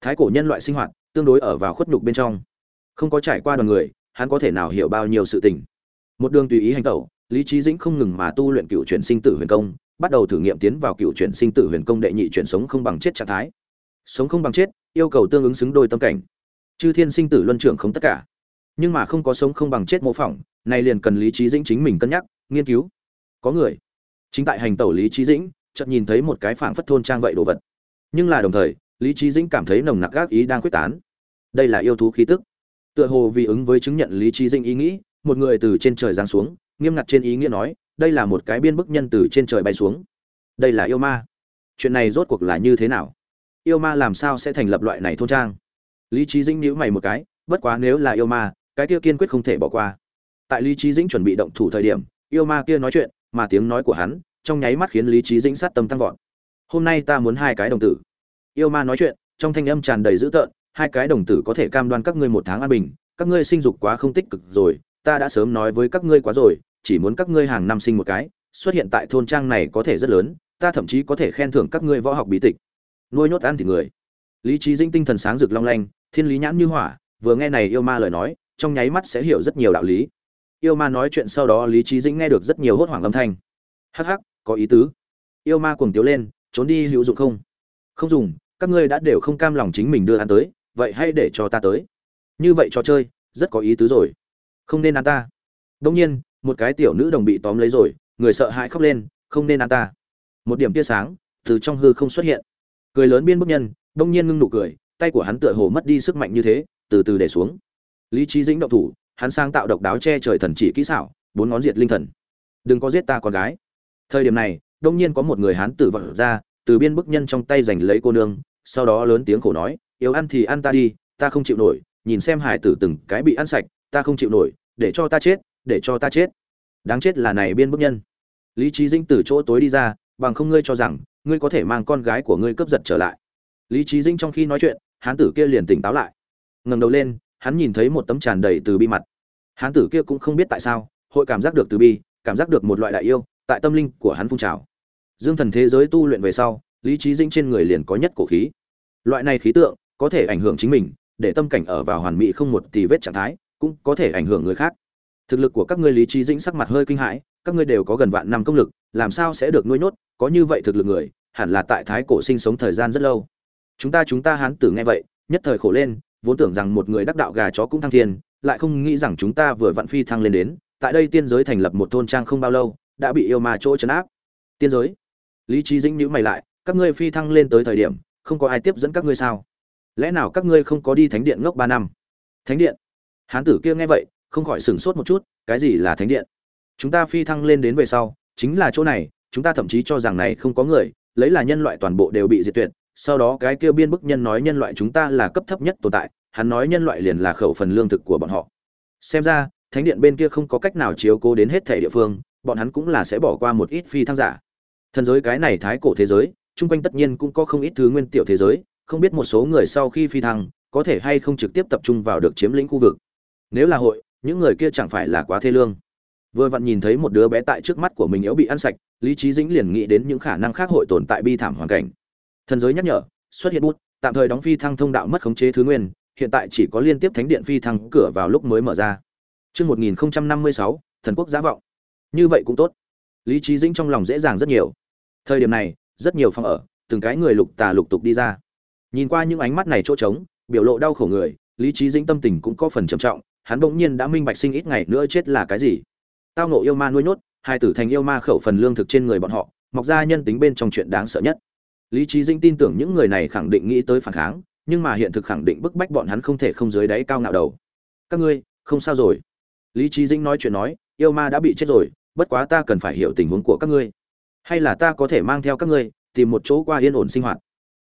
Thái cổ nhân loại sinh hoạt, tương đối ở vào khuất nhục bên trong. Không có trải qua đoàn người, hắn có thể nào hiểu bao nhiêu sự tình. Một đường tùy ý hành tẩu lý trí dĩnh không ngừng mà tu luyện cựu chuyển sinh tử huyền công, bắt đầu thử nghiệm tiến vào cựu chuyển sinh tử huyền công đệ nhị chuyển sống không bằng chết trạng thái. Sống không bằng chết, yêu cầu tương ứng xứng đôi tâm cảnh. Chư thiên sinh tử luân trưởng không tất cả. Nhưng mà không có sống không bằng chết mô phỏng này liền cần lý trí dĩnh chính mình cân nhắc, nghiên cứu. Có người. Chính tại hành tẩu lý trí dĩnh, chợt nhìn thấy một cái phảng phất thôn trang vậy đồ vật. Nhưng là đồng thời, lý trí dĩnh cảm thấy nồng nặc gác ý đang quyết tán. Đây là yêu thú khí tức. Tựa hồ vì ứng với chứng nhận lý trí dĩnh ý nghĩ, một người từ trên trời giáng xuống nghiêm ngặt trên ý nghĩa nói, đây là một cái biên bức nhân từ trên trời bay xuống. Đây là yêu ma. Chuyện này rốt cuộc là như thế nào? Yêu ma làm sao sẽ thành lập loại này thôn trang? Lý trí dĩnh nhíu mày một cái, bất quá nếu là yêu ma, cái kia kiên quyết không thể bỏ qua. Tại lý trí dĩnh chuẩn bị động thủ thời điểm, yêu ma kia nói chuyện, mà tiếng nói của hắn trong nháy mắt khiến lý trí dĩnh sát tâm tăng vọt. Hôm nay ta muốn hai cái đồng tử. Yêu ma nói chuyện, trong thanh âm tràn đầy dữ tợn, hai cái đồng tử có thể cam đoan các ngươi một tháng an bình, các ngươi sinh dục quá không tích cực rồi, ta đã sớm nói với các ngươi quá rồi chỉ muốn các ngươi hàng năm sinh một cái, xuất hiện tại thôn trang này có thể rất lớn, ta thậm chí có thể khen thưởng các ngươi võ học bí tịch. Nuôi nhốt ăn thì người. Lý trí dĩnh tinh thần sáng rực long lanh, thiên lý nhãn như hỏa, vừa nghe này yêu ma lời nói, trong nháy mắt sẽ hiểu rất nhiều đạo lý. Yêu ma nói chuyện sau đó lý trí dĩnh nghe được rất nhiều hốt hoảng âm thanh. Hắc hắc, có ý tứ. Yêu ma cuồng tiếu lên, trốn đi, hữu dụng không? Không dùng, các ngươi đã đều không cam lòng chính mình đưa ăn tới, vậy hãy để cho ta tới. Như vậy trò chơi, rất có ý tứ rồi. Không nên ăn ta. Đông nhiên một cái tiểu nữ đồng bị tóm lấy rồi, người sợ hãi khóc lên, không nên ăn ta. Một điểm tia sáng từ trong hư không xuất hiện. Cười lớn biên bức nhân, đông nhiên ngưng nụ cười, tay của hắn tựa hồ mất đi sức mạnh như thế, từ từ để xuống. Lý trí dĩnh động thủ, hắn sang tạo độc đáo che trời thần chỉ kỹ xảo, bốn ngón diệt linh thần. Đừng có giết ta con gái. Thời điểm này, đông nhiên có một người hán tử vật ra, từ biên bức nhân trong tay giành lấy cô nương, sau đó lớn tiếng khổ nói yếu ăn thì ăn ta đi, ta không chịu nổi, nhìn xem hải tử từng cái bị ăn sạch, ta không chịu nổi, để cho ta chết để cho ta chết. Đáng chết là này biên bức nhân. Lý trí dĩnh từ chỗ tối đi ra, bằng không ngươi cho rằng, ngươi có thể mang con gái của ngươi cướp giật trở lại. Lý trí dĩnh trong khi nói chuyện, hán tử kia liền tỉnh táo lại. Ngẩng đầu lên, hắn nhìn thấy một tấm tràn đầy từ bi mặt. Hán tử kia cũng không biết tại sao, hội cảm giác được từ bi, cảm giác được một loại đại yêu, tại tâm linh của hắn phun trào. Dương thần thế giới tu luyện về sau, lý trí dĩnh trên người liền có nhất cổ khí. Loại này khí tượng, có thể ảnh hưởng chính mình, để tâm cảnh ở vào hoàn mỹ không một tì vết trạng thái, cũng có thể ảnh hưởng người khác thực lực của các ngươi lý trí dĩnh sắc mặt hơi kinh hãi, các ngươi đều có gần vạn năm công lực, làm sao sẽ được nuôi nhốt, có như vậy thực lực người, hẳn là tại thái cổ sinh sống thời gian rất lâu. Chúng ta chúng ta hán tử nghe vậy, nhất thời khổ lên, vốn tưởng rằng một người đắc đạo gà chó cũng thăng thiên, lại không nghĩ rằng chúng ta vừa vặn phi thăng lên đến, tại đây tiên giới thành lập một thôn trang không bao lâu, đã bị yêu ma chỗ chấn áp. Tiên giới. Lý trí dĩnh nhữ mày lại, các ngươi phi thăng lên tới thời điểm, không có ai tiếp dẫn các ngươi sao? Lẽ nào các ngươi không có đi thánh điện ngốc ba năm? Thánh điện. Hán tử kia nghe vậy không khỏi sửng sốt một chút, cái gì là thánh điện? Chúng ta phi thăng lên đến về sau, chính là chỗ này, chúng ta thậm chí cho rằng này không có người, lấy là nhân loại toàn bộ đều bị diệt tuyệt, sau đó cái kia biên bức nhân nói nhân loại chúng ta là cấp thấp nhất tồn tại, hắn nói nhân loại liền là khẩu phần lương thực của bọn họ. Xem ra, thánh điện bên kia không có cách nào chiếu cố đến hết thể địa phương, bọn hắn cũng là sẽ bỏ qua một ít phi thăng giả. Thần giới cái này thái cổ thế giới, chung quanh tất nhiên cũng có không ít thứ nguyên tiểu thế giới, không biết một số người sau khi phi thăng, có thể hay không trực tiếp tập trung vào được chiếm lĩnh khu vực. Nếu là hội những người kia chẳng phải là quá thê lương vừa vặn nhìn thấy một đứa bé tại trước mắt của mình yếu bị ăn sạch lý trí dĩnh liền nghĩ đến những khả năng khác hội tồn tại bi thảm hoàn cảnh thần giới nhắc nhở xuất hiện bút tạm thời đóng phi thăng thông đạo mất khống chế thứ nguyên hiện tại chỉ có liên tiếp thánh điện phi thăng cửa vào lúc mới mở ra Trước 1056, thần quốc giá vọng. Như vậy cũng tốt. Lý trí dĩnh trong lòng dễ dàng rất nhiều. Thời điểm này, rất nhiều phòng ở, từng cái người lục tà lục tục đi ra. Nhìn qua những ánh mắt này chỗ trống, biểu lộ đau khổ người, Lý trí dĩnh tâm tình cũng có phần trầm trọng, hắn bỗng nhiên đã minh bạch sinh ít ngày nữa chết là cái gì. Tao nộ yêu ma nuôi nhốt, hai tử thành yêu ma khẩu phần lương thực trên người bọn họ, mọc ra nhân tính bên trong chuyện đáng sợ nhất. Lý trí dĩnh tin tưởng những người này khẳng định nghĩ tới phản kháng nhưng mà hiện thực khẳng định bức bách bọn hắn không thể không dưới đáy cao ngạo đầu. Các ngươi không sao rồi. Lý trí dĩnh nói chuyện nói yêu ma đã bị chết rồi bất quá ta cần phải hiểu tình huống của các ngươi. Hay là ta có thể mang theo các ngươi tìm một chỗ qua yên ổn sinh hoạt.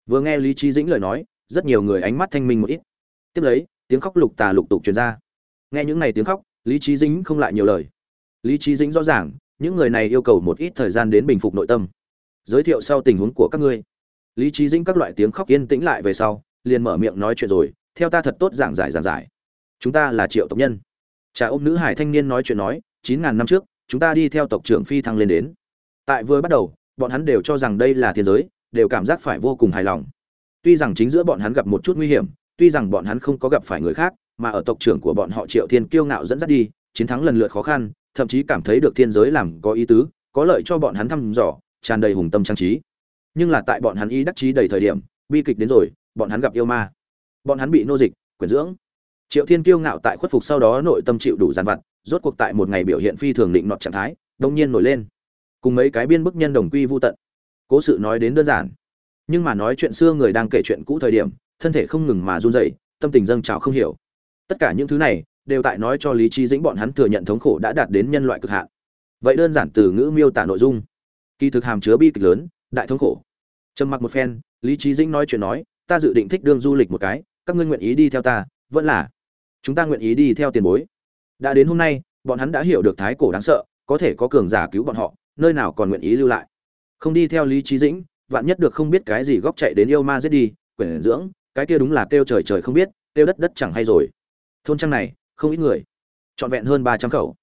Vừa nghe lý trí dĩnh lời nói rất nhiều người ánh mắt thanh minh một ít. Tiếp lấy tiếng khóc lục tà lục tục truyền ra nghe những này tiếng khóc, lý trí dĩnh không lại nhiều lời. Lý trí dĩnh rõ ràng, những người này yêu cầu một ít thời gian đến bình phục nội tâm. Giới thiệu sau tình huống của các ngươi. Lý trí dĩnh các loại tiếng khóc yên tĩnh lại về sau, liền mở miệng nói chuyện rồi, theo ta thật tốt giảng giải giảng giải. Chúng ta là triệu tộc nhân. Cha ôm nữ hải thanh niên nói chuyện nói, chín ngàn năm trước, chúng ta đi theo tộc trưởng phi thăng lên đến. Tại vừa bắt đầu, bọn hắn đều cho rằng đây là thiên giới, đều cảm giác phải vô cùng hài lòng. Tuy rằng chính giữa bọn hắn gặp một chút nguy hiểm, tuy rằng bọn hắn không có gặp phải người khác mà ở tộc trưởng của bọn họ triệu thiên kiêu ngạo dẫn dắt đi, chiến thắng lần lượt khó khăn, thậm chí cảm thấy được thiên giới làm có ý tứ, có lợi cho bọn hắn thăm dò, tràn đầy hùng tâm trang trí. Nhưng là tại bọn hắn ý đắc chí đầy thời điểm, bi kịch đến rồi, bọn hắn gặp yêu ma. Bọn hắn bị nô dịch quyển dưỡng. Triệu thiên kiêu ngạo tại khuất phục sau đó nội tâm chịu đủ giàn vặt, rốt cuộc tại một ngày biểu hiện phi thường định nọt trạng thái, đông nhiên nổi lên. Cùng mấy cái biên bức nhân đồng quy vu tận. Cố sự nói đến đơn giản. Nhưng mà nói chuyện xưa người đang kể chuyện cũ thời điểm, thân thể không ngừng mà run rẩy, tâm tình dâng trào không hiểu tất cả những thứ này đều tại nói cho lý trí dĩnh bọn hắn thừa nhận thống khổ đã đạt đến nhân loại cực hạn. Vậy đơn giản từ ngữ miêu tả nội dung. Kỳ thực hàm chứa bi kịch lớn, đại thống khổ. Trầm mặc một phen, lý trí dĩnh nói chuyện nói, ta dự định thích đương du lịch một cái, các ngươi nguyện ý đi theo ta, vẫn là chúng ta nguyện ý đi theo tiền bối. Đã đến hôm nay, bọn hắn đã hiểu được thái cổ đáng sợ, có thể có cường giả cứu bọn họ, nơi nào còn nguyện ý lưu lại. Không đi theo lý trí dĩnh, vạn nhất được không biết cái gì góc chạy đến yêu ma giết đi quyển dưỡng, cái kia đúng là kêu trời trời không biết, kêu đất đất chẳng hay rồi thôn trang này, không ít người. Trọn vẹn hơn ba trăm khẩu.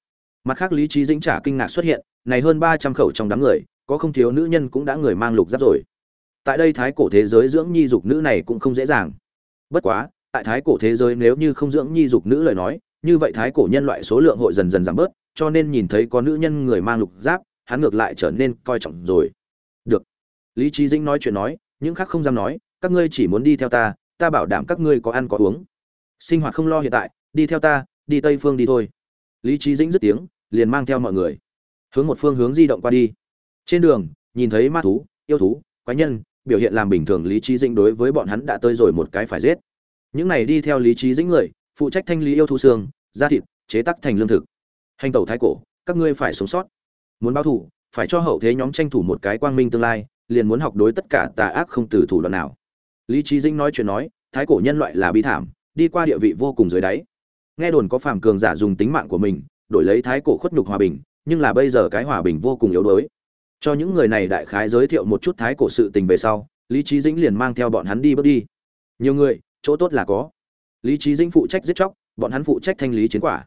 Mặt khác, lý trí dĩnh trả kinh ngạc xuất hiện, này hơn ba trăm khẩu trong đám người, có không thiếu nữ nhân cũng đã người mang lục giáp rồi. Tại đây thái cổ thế giới dưỡng nhi dục nữ này cũng không dễ dàng. Bất quá, tại thái cổ thế giới nếu như không dưỡng nhi dục nữ lời nói, như vậy thái cổ nhân loại số lượng hội dần dần giảm bớt, cho nên nhìn thấy có nữ nhân người mang lục giáp, hắn ngược lại trở nên coi trọng rồi. Được. Lý trí dĩnh nói chuyện nói, những khác không dám nói, các ngươi chỉ muốn đi theo ta ta bảo đảm các ngươi có ăn có uống sinh hoạt không lo hiện tại, đi theo ta, đi tây phương đi thôi. Lý trí dĩnh dứt tiếng, liền mang theo mọi người, hướng một phương hướng di động qua đi. Trên đường, nhìn thấy ma thú, yêu thú, quái nhân, biểu hiện làm bình thường lý trí dĩnh đối với bọn hắn đã tới rồi một cái phải giết. Những này đi theo lý trí dĩnh người, phụ trách thanh lý yêu thú xương, da thịt, chế tắc thành lương thực. Hành tẩu thái cổ, các ngươi phải sống sót. Muốn báo thủ phải cho hậu thế nhóm tranh thủ một cái quang minh tương lai, liền muốn học đối tất cả tà ác không từ thủ đoạn nào. Lý trí dĩnh nói chuyện nói, thái cổ nhân loại là bi thảm đi qua địa vị vô cùng dưới đáy. Nghe đồn có phàm cường giả dùng tính mạng của mình, đổi lấy thái cổ khuất nhục hòa bình, nhưng là bây giờ cái hòa bình vô cùng yếu đuối. Cho những người này đại khái giới thiệu một chút thái cổ sự tình về sau, lý trí dĩnh liền mang theo bọn hắn đi bước đi. Nhiều người, chỗ tốt là có. Lý trí dĩnh phụ trách giết chóc, bọn hắn phụ trách thanh lý chiến quả.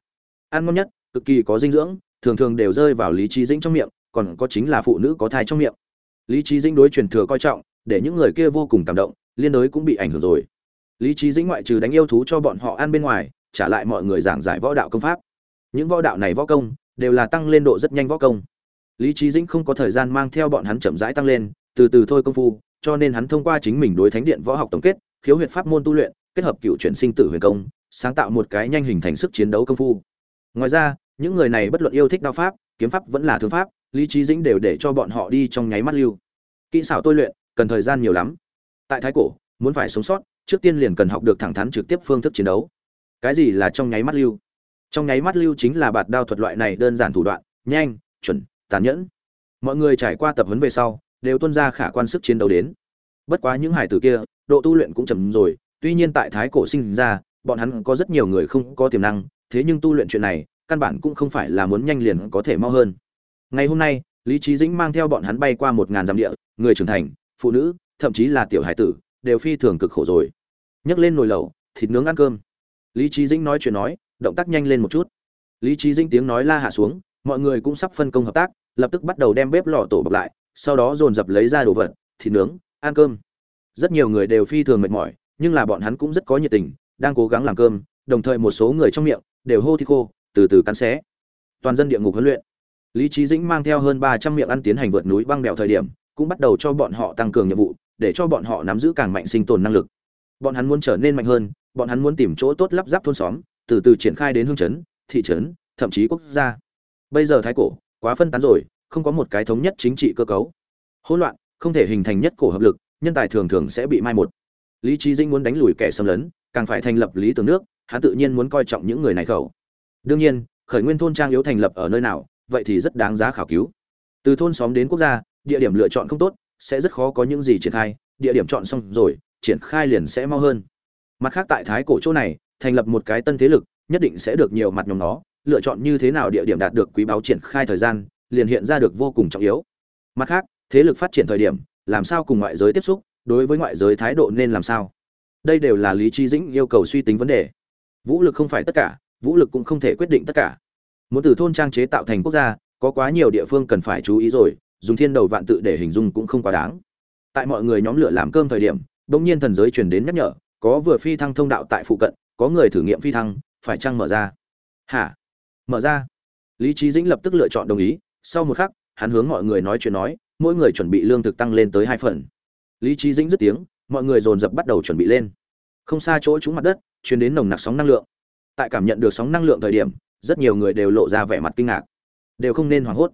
Ăn ngon nhất, cực kỳ có dinh dưỡng, thường thường đều rơi vào lý trí dĩnh trong miệng, còn có chính là phụ nữ có thai trong miệng. Lý trí dĩnh đối truyền thừa coi trọng, để những người kia vô cùng cảm động, liên đối cũng bị ảnh hưởng rồi lý trí dĩnh ngoại trừ đánh yêu thú cho bọn họ ăn bên ngoài, trả lại mọi người giảng giải võ đạo công pháp. Những võ đạo này võ công, đều là tăng lên độ rất nhanh võ công. Lý trí dĩnh không có thời gian mang theo bọn hắn chậm rãi tăng lên, từ từ thôi công phu, cho nên hắn thông qua chính mình đối thánh điện võ học tổng kết, khiếu huyệt pháp môn tu luyện, kết hợp cựu chuyển sinh tử huyền công, sáng tạo một cái nhanh hình thành sức chiến đấu công phu. Ngoài ra, những người này bất luận yêu thích đao pháp, kiếm pháp vẫn là thương pháp, lý trí dĩnh đều để cho bọn họ đi trong nháy mắt lưu. Kỹ xảo tôi luyện, cần thời gian nhiều lắm. Tại thái cổ, muốn phải sống sót trước tiên liền cần học được thẳng thắn trực tiếp phương thức chiến đấu. Cái gì là trong nháy mắt lưu? Trong nháy mắt lưu chính là bạt đao thuật loại này đơn giản thủ đoạn, nhanh, chuẩn, tàn nhẫn. Mọi người trải qua tập huấn về sau, đều tuân ra khả quan sức chiến đấu đến. Bất quá những hải tử kia, độ tu luyện cũng chậm rồi, tuy nhiên tại thái cổ sinh ra, bọn hắn có rất nhiều người không có tiềm năng, thế nhưng tu luyện chuyện này, căn bản cũng không phải là muốn nhanh liền có thể mau hơn. Ngày hôm nay, lý trí dĩnh mang theo bọn hắn bay qua một ngàn dặm địa, người trưởng thành, phụ nữ, thậm chí là tiểu hải tử, đều phi thường cực khổ rồi nhấc lên nồi lẩu, thịt nướng ăn cơm. Lý trí dĩnh nói chuyện nói, động tác nhanh lên một chút. Lý trí dĩnh tiếng nói la hạ xuống, mọi người cũng sắp phân công hợp tác, lập tức bắt đầu đem bếp lò tổ bọc lại, sau đó dồn dập lấy ra đồ vật, thịt nướng, ăn cơm. Rất nhiều người đều phi thường mệt mỏi, nhưng là bọn hắn cũng rất có nhiệt tình, đang cố gắng làm cơm, đồng thời một số người trong miệng đều hô thịt khô, từ từ cắn xé. Toàn dân địa ngục huấn luyện. Lý trí dĩnh mang theo hơn ba trăm miệng ăn tiến hành vượt núi băng đèo thời điểm, cũng bắt đầu cho bọn họ tăng cường nhiệm vụ, để cho bọn họ nắm giữ càng mạnh sinh tồn năng lực bọn hắn muốn trở nên mạnh hơn, bọn hắn muốn tìm chỗ tốt lắp ráp thôn xóm, từ từ triển khai đến hương chấn, thị trấn, thậm chí quốc gia. Bây giờ thái cổ quá phân tán rồi, không có một cái thống nhất chính trị cơ cấu. Hỗn loạn, không thể hình thành nhất cổ hợp lực, nhân tài thường thường sẽ bị mai một. Lý trí Dinh muốn đánh lùi kẻ xâm lấn, càng phải thành lập lý tưởng nước, hắn tự nhiên muốn coi trọng những người này khẩu. Đương nhiên, khởi nguyên thôn trang yếu thành lập ở nơi nào, vậy thì rất đáng giá khảo cứu. Từ thôn xóm đến quốc gia, địa điểm lựa chọn không tốt, sẽ rất khó có những gì triển khai. Địa điểm chọn xong rồi triển khai liền sẽ mau hơn. Mặt khác tại thái cổ chỗ này, thành lập một cái tân thế lực, nhất định sẽ được nhiều mặt nhóm nó, lựa chọn như thế nào địa điểm đạt được quý báo triển khai thời gian, liền hiện ra được vô cùng trọng yếu. Mặt khác, thế lực phát triển thời điểm, làm sao cùng ngoại giới tiếp xúc, đối với ngoại giới thái độ nên làm sao? Đây đều là lý trí dĩnh yêu cầu suy tính vấn đề. Vũ lực không phải tất cả, vũ lực cũng không thể quyết định tất cả. Muốn từ thôn trang chế tạo thành quốc gia, có quá nhiều địa phương cần phải chú ý rồi, dùng thiên đầu vạn tự để hình dung cũng không quá đáng. Tại mọi người nhóm lửa làm cơm thời điểm đông nhiên thần giới truyền đến nhắc nhở, có vừa phi thăng thông đạo tại phụ cận, có người thử nghiệm phi thăng, phải chăng mở ra? Hả? Mở ra. Lý trí dĩnh lập tức lựa chọn đồng ý, sau một khắc, hắn hướng mọi người nói chuyện nói, mỗi người chuẩn bị lương thực tăng lên tới hai phần. Lý trí dĩnh dứt tiếng, mọi người dồn dập bắt đầu chuẩn bị lên. Không xa chỗ trúng mặt đất, truyền đến nồng nặc sóng năng lượng. Tại cảm nhận được sóng năng lượng thời điểm, rất nhiều người đều lộ ra vẻ mặt kinh ngạc. Đều không nên hoảng hốt.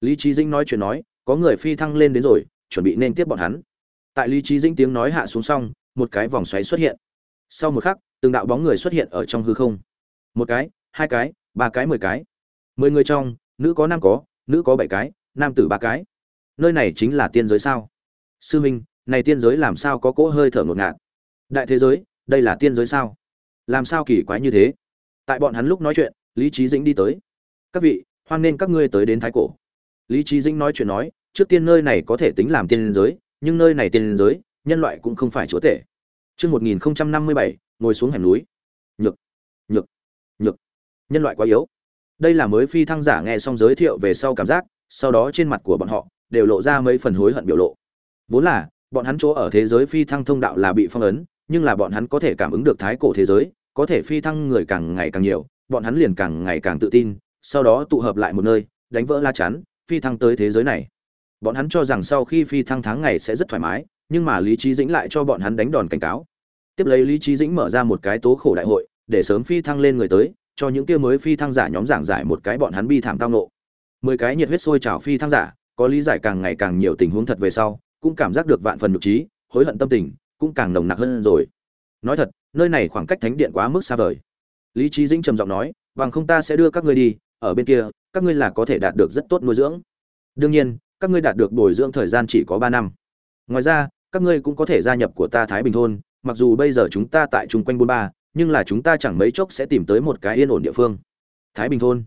Lý trí dĩnh nói chuyện nói, có người phi thăng lên đến rồi, chuẩn bị nên tiếp bọn hắn tại lý trí dĩnh tiếng nói hạ xuống xong, một cái vòng xoáy xuất hiện. Sau một khắc, từng đạo bóng người xuất hiện ở trong hư không. Một cái, hai cái, ba cái, mười cái. Mười người trong, nữ có năm có, nữ có bảy cái, nam tử ba cái. Nơi này chính là tiên giới sao? Sư minh, này tiên giới làm sao có cỗ hơi thở ngột ngạt? Đại thế giới, đây là tiên giới sao? Làm sao kỳ quái như thế? Tại bọn hắn lúc nói chuyện, lý trí dĩnh đi tới. Các vị, hoan nên các ngươi tới đến thái cổ. Lý trí dĩnh nói chuyện nói, trước tiên nơi này có thể tính làm tiên giới nhưng nơi này tiên giới nhân loại cũng không phải chúa tể Trước 1057, ngồi xuống hẻm núi. Nhược, nhược, nhược. Nhân loại quá yếu. Đây là mới phi thăng giả nghe xong giới thiệu về sau cảm giác, sau đó trên mặt của bọn họ đều lộ ra mấy phần hối hận biểu lộ. Vốn là, bọn hắn chỗ ở thế giới phi thăng thông đạo là bị phong ấn, nhưng là bọn hắn có thể cảm ứng được thái cổ thế giới, có thể phi thăng người càng ngày càng nhiều, bọn hắn liền càng ngày càng tự tin, sau đó tụ hợp lại một nơi, đánh vỡ la chắn, phi thăng tới thế giới này. Bọn hắn cho rằng sau khi phi thăng tháng ngày sẽ rất thoải mái, nhưng mà Lý trí Dĩnh lại cho bọn hắn đánh đòn cảnh cáo. Tiếp lấy Lý trí Dĩnh mở ra một cái tố khổ đại hội, để sớm phi thăng lên người tới, cho những kia mới phi thăng giả nhóm giảng giải một cái bọn hắn bi thảm tao nộ. Mười cái nhiệt huyết sôi trào phi thăng giả, có lý giải càng ngày càng nhiều tình huống thật về sau, cũng cảm giác được vạn phần nhục trí, hối hận tâm tình cũng càng nồng nặc hơn rồi. Nói thật, nơi này khoảng cách thánh điện quá mức xa vời. Lý trí Dĩnh trầm giọng nói, "Bằng không ta sẽ đưa các ngươi đi, ở bên kia, các ngươi là có thể đạt được rất tốt nuôi dưỡng. Đương nhiên, các ngươi đạt được bồi dưỡng thời gian chỉ có ba năm. Ngoài ra, các ngươi cũng có thể gia nhập của ta Thái Bình thôn, mặc dù bây giờ chúng ta tại chung quanh bốn ba, nhưng là chúng ta chẳng mấy chốc sẽ tìm tới một cái yên ổn địa phương." Thái Bình thôn.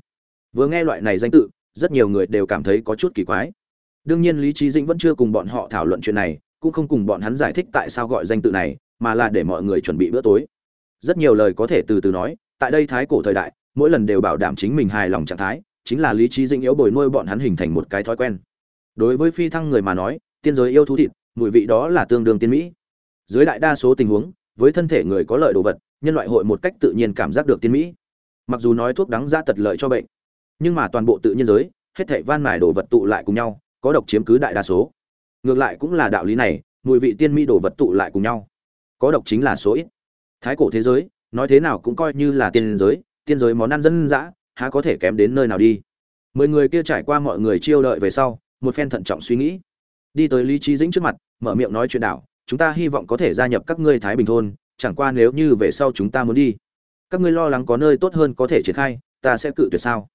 Vừa nghe loại này danh tự, rất nhiều người đều cảm thấy có chút kỳ quái. Đương nhiên Lý Chí Dĩnh vẫn chưa cùng bọn họ thảo luận chuyện này, cũng không cùng bọn hắn giải thích tại sao gọi danh tự này, mà là để mọi người chuẩn bị bữa tối. Rất nhiều lời có thể từ từ nói, tại đây thái cổ thời đại, mỗi lần đều bảo đảm chính mình hài lòng trạng thái, chính là lý trí dĩnh yếu bồi nuôi bọn hắn hình thành một cái thói quen. Đối với phi thăng người mà nói, tiên giới yêu thú thịt, mùi vị đó là tương đương tiên mỹ. Dưới đại đa số tình huống, với thân thể người có lợi đồ vật, nhân loại hội một cách tự nhiên cảm giác được tiên mỹ. Mặc dù nói thuốc đắng ra tật lợi cho bệnh, nhưng mà toàn bộ tự nhiên giới, hết thảy van mài đồ vật tụ lại cùng nhau, có độc chiếm cứ đại đa số. Ngược lại cũng là đạo lý này, mùi vị tiên mỹ đồ vật tụ lại cùng nhau, có độc chính là số ít. Thái cổ thế giới, nói thế nào cũng coi như là tiên giới, tiên giới món ăn dân dã, há có thể kém đến nơi nào đi. Mười người kia trải qua mọi người chiêu đợi về sau, một phen thận trọng suy nghĩ, đi tới Lý trí Dĩnh trước mặt, mở miệng nói chuyện đảo, chúng ta hy vọng có thể gia nhập các ngươi Thái Bình thôn, chẳng qua nếu như về sau chúng ta muốn đi, các ngươi lo lắng có nơi tốt hơn có thể triển khai, ta sẽ cự tuyệt sao?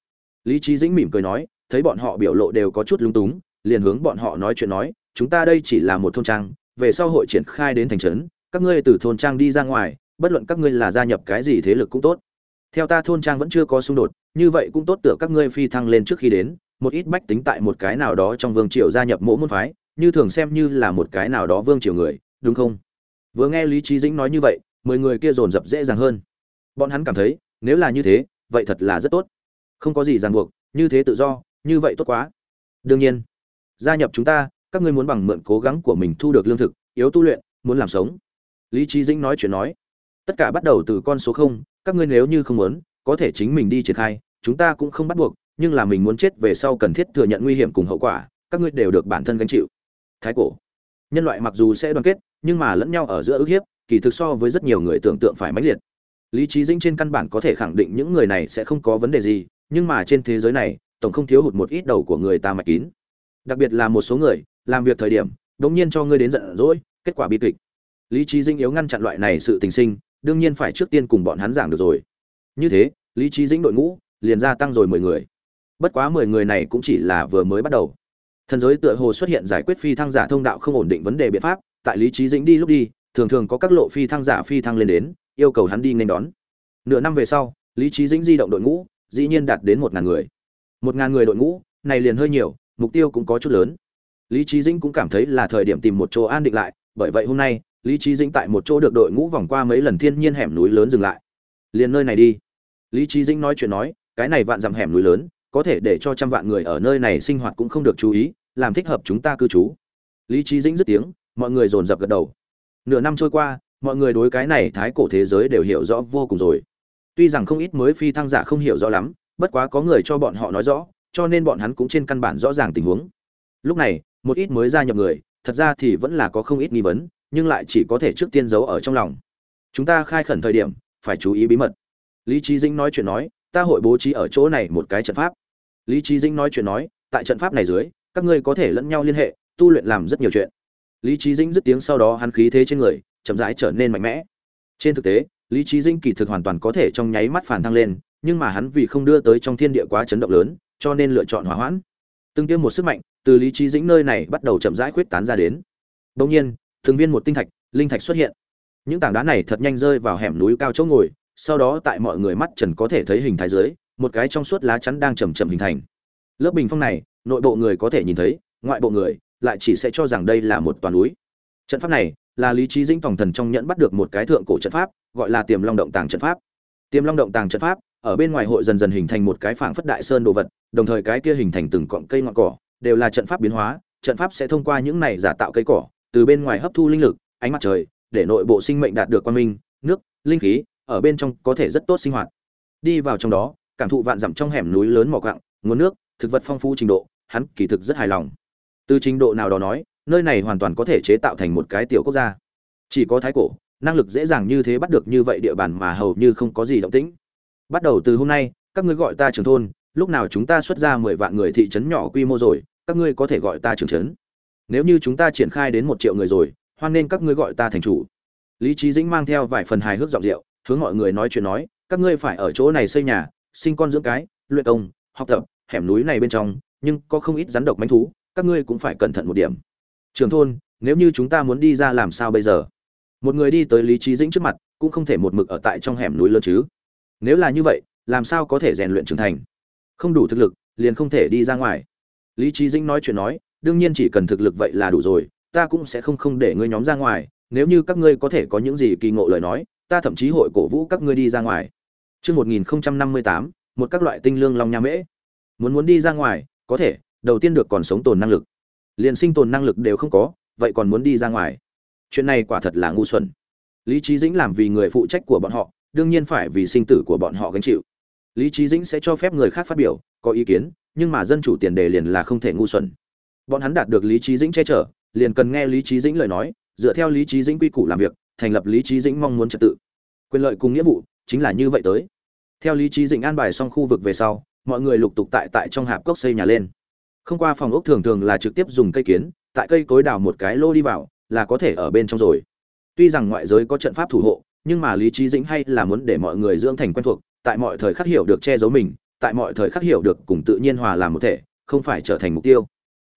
Lý trí Dĩnh mỉm cười nói, thấy bọn họ biểu lộ đều có chút lung túng, liền hướng bọn họ nói chuyện nói, chúng ta đây chỉ là một thôn trang, về sau hội triển khai đến thành trấn, các ngươi từ thôn trang đi ra ngoài, bất luận các ngươi là gia nhập cái gì thế lực cũng tốt. Theo ta thôn trang vẫn chưa có xung đột, như vậy cũng tốt tựa các ngươi phi thăng lên trước khi đến, một ít bách tính tại một cái nào đó trong vương triều gia nhập mỗ môn phái, như thường xem như là một cái nào đó vương triều người, đúng không? Vừa nghe Lý trí Dĩnh nói như vậy, mười người kia dồn dập dễ dàng hơn. Bọn hắn cảm thấy, nếu là như thế, vậy thật là rất tốt. Không có gì ràng buộc, như thế tự do, như vậy tốt quá. Đương nhiên, gia nhập chúng ta, các ngươi muốn bằng mượn cố gắng của mình thu được lương thực, yếu tu luyện, muốn làm sống. Lý trí Dĩnh nói chuyện nói, tất cả bắt đầu từ con số không các ngươi nếu như không muốn có thể chính mình đi triển khai chúng ta cũng không bắt buộc nhưng là mình muốn chết về sau cần thiết thừa nhận nguy hiểm cùng hậu quả, các ngươi đều được bản thân gánh chịu. Thái cổ. Nhân loại mặc dù sẽ đoàn kết, nhưng mà lẫn nhau ở giữa ức hiếp, kỳ thực so với rất nhiều người tưởng tượng phải mãnh liệt. Lý trí dĩnh trên căn bản có thể khẳng định những người này sẽ không có vấn đề gì, nhưng mà trên thế giới này, tổng không thiếu hụt một ít đầu của người ta mạch kín. Đặc biệt là một số người, làm việc thời điểm, đống nhiên cho ngươi đến giận dỗi, kết quả bi kịch. Lý trí dĩnh yếu ngăn chặn loại này sự tình sinh, đương nhiên phải trước tiên cùng bọn hắn giảng được rồi. Như thế, lý trí dĩnh đội ngũ liền gia tăng rồi mười người bất quá mười người này cũng chỉ là vừa mới bắt đầu. Thần giới tựa hồ xuất hiện giải quyết phi thăng giả thông đạo không ổn định vấn đề biện pháp, tại lý trí dĩnh đi lúc đi, thường thường có các lộ phi thăng giả phi thăng lên đến, yêu cầu hắn đi nên đón. Nửa năm về sau, lý trí dĩnh di động đội ngũ, dĩ nhiên đạt đến một ngàn người. Một ngàn người đội ngũ, này liền hơi nhiều, mục tiêu cũng có chút lớn. Lý trí dĩnh cũng cảm thấy là thời điểm tìm một chỗ an định lại, bởi vậy hôm nay, lý trí dĩnh tại một chỗ được đội ngũ vòng qua mấy lần thiên nhiên hẻm núi lớn dừng lại. Liền nơi này đi. Lý trí dĩnh nói chuyện nói, cái này vạn dặm hẻm núi lớn có thể để cho trăm vạn người ở nơi này sinh hoạt cũng không được chú ý, làm thích hợp chúng ta cư trú. Lý trí dĩnh dứt tiếng, mọi người dồn dập gật đầu. Nửa năm trôi qua, mọi người đối cái này thái cổ thế giới đều hiểu rõ vô cùng rồi. Tuy rằng không ít mới phi thăng giả không hiểu rõ lắm, bất quá có người cho bọn họ nói rõ, cho nên bọn hắn cũng trên căn bản rõ ràng tình huống. Lúc này, một ít mới gia nhập người, thật ra thì vẫn là có không ít nghi vấn, nhưng lại chỉ có thể trước tiên giấu ở trong lòng. Chúng ta khai khẩn thời điểm, phải chú ý bí mật. Lý trí dĩnh nói chuyện nói, ta hội bố trí ở chỗ này một cái trận pháp lý trí dĩnh nói chuyện nói, tại trận pháp này dưới, các ngươi có thể lẫn nhau liên hệ, tu luyện làm rất nhiều chuyện. Lý trí dĩnh dứt tiếng sau đó hắn khí thế trên người, chậm rãi trở nên mạnh mẽ. Trên thực tế, lý trí dĩnh kỳ thực hoàn toàn có thể trong nháy mắt phản thăng lên, nhưng mà hắn vì không đưa tới trong thiên địa quá chấn động lớn, cho nên lựa chọn hỏa hoãn. Từng tiêm một sức mạnh, từ lý trí dĩnh nơi này bắt đầu chậm rãi khuyết tán ra đến. Đông nhiên, thường viên một tinh thạch, linh thạch xuất hiện. Những tảng đá này thật nhanh rơi vào hẻm núi cao chỗ ngồi, sau đó tại mọi người mắt trần có thể thấy hình thái dưới một cái trong suốt lá chắn đang chầm chậm hình thành. Lớp bình phong này, nội bộ người có thể nhìn thấy, ngoại bộ người lại chỉ sẽ cho rằng đây là một toàn núi. Trận pháp này là lý trí dĩnh tổng thần trong nhẫn bắt được một cái thượng cổ trận pháp, gọi là tiềm long động tàng trận pháp. Tiềm long động tàng trận pháp, ở bên ngoài hội dần dần hình thành một cái phảng phất đại sơn đồ vật, đồng thời cái kia hình thành từng cọng cây ngọn cỏ, đều là trận pháp biến hóa. Trận pháp sẽ thông qua những này giả tạo cây cỏ, từ bên ngoài hấp thu linh lực, ánh mặt trời, để nội bộ sinh mệnh đạt được quan minh, nước, linh khí, ở bên trong có thể rất tốt sinh hoạt. Đi vào trong đó cảm thụ vạn dặm trong hẻm núi lớn mỏ quặng, nguồn nước, thực vật phong phú trình độ, hắn kỳ thực rất hài lòng. Từ trình độ nào đó nói, nơi này hoàn toàn có thể chế tạo thành một cái tiểu quốc gia. Chỉ có thái cổ, năng lực dễ dàng như thế bắt được như vậy địa bàn mà hầu như không có gì động tĩnh. Bắt đầu từ hôm nay, các ngươi gọi ta trưởng thôn, lúc nào chúng ta xuất ra mười vạn người thị trấn nhỏ quy mô rồi, các ngươi có thể gọi ta trưởng trấn. Nếu như chúng ta triển khai đến một triệu người rồi, hoan nên các ngươi gọi ta thành chủ. Lý trí dĩnh mang theo vài phần hài hước giọng rượu hướng mọi người nói chuyện nói, các ngươi phải ở chỗ này xây nhà sinh con dưỡng cái, luyện công, học tập, hẻm núi này bên trong, nhưng có không ít rắn độc manh thú, các ngươi cũng phải cẩn thận một điểm. Trường thôn, nếu như chúng ta muốn đi ra làm sao bây giờ? Một người đi tới lý trí dĩnh trước mặt, cũng không thể một mực ở tại trong hẻm núi lớn chứ. Nếu là như vậy, làm sao có thể rèn luyện trưởng thành? Không đủ thực lực, liền không thể đi ra ngoài. Lý trí dĩnh nói chuyện nói, đương nhiên chỉ cần thực lực vậy là đủ rồi, ta cũng sẽ không không để ngươi nhóm ra ngoài, nếu như các ngươi có thể có những gì kỳ ngộ lời nói, ta thậm chí hội cổ vũ các ngươi đi ra ngoài. Trước 1058, một các loại tinh lương long nha mễ. Muốn muốn đi ra ngoài, có thể, đầu tiên được còn sống tồn năng lực. Liền sinh tồn năng lực đều không có, vậy còn muốn đi ra ngoài. Chuyện này quả thật là ngu xuẩn. Lý Chí Dĩnh làm vì người phụ trách của bọn họ, đương nhiên phải vì sinh tử của bọn họ gánh chịu. Lý Chí Dĩnh sẽ cho phép người khác phát biểu, có ý kiến, nhưng mà dân chủ tiền đề liền là không thể ngu xuẩn. Bọn hắn đạt được Lý Chí Dĩnh che chở, liền cần nghe Lý Chí Dĩnh lời nói, dựa theo Lý Chí Dĩnh quy củ làm việc, thành lập Lý Chí Dĩnh mong muốn trật tự. Quyền lợi cùng nghĩa vụ, chính là như vậy tới. Theo Lý trí Dĩnh an bài xong khu vực về sau, mọi người lục tục tại tại trong hạp cốc xây nhà lên. Không qua phòng ốc thường thường là trực tiếp dùng cây kiến, tại cây cối đào một cái lô đi vào, là có thể ở bên trong rồi. Tuy rằng ngoại giới có trận pháp thủ hộ, nhưng mà Lý trí Dĩnh hay là muốn để mọi người dưỡng thành quen thuộc, tại mọi thời khắc hiểu được che giấu mình, tại mọi thời khắc hiểu được cùng tự nhiên hòa làm một thể, không phải trở thành mục tiêu.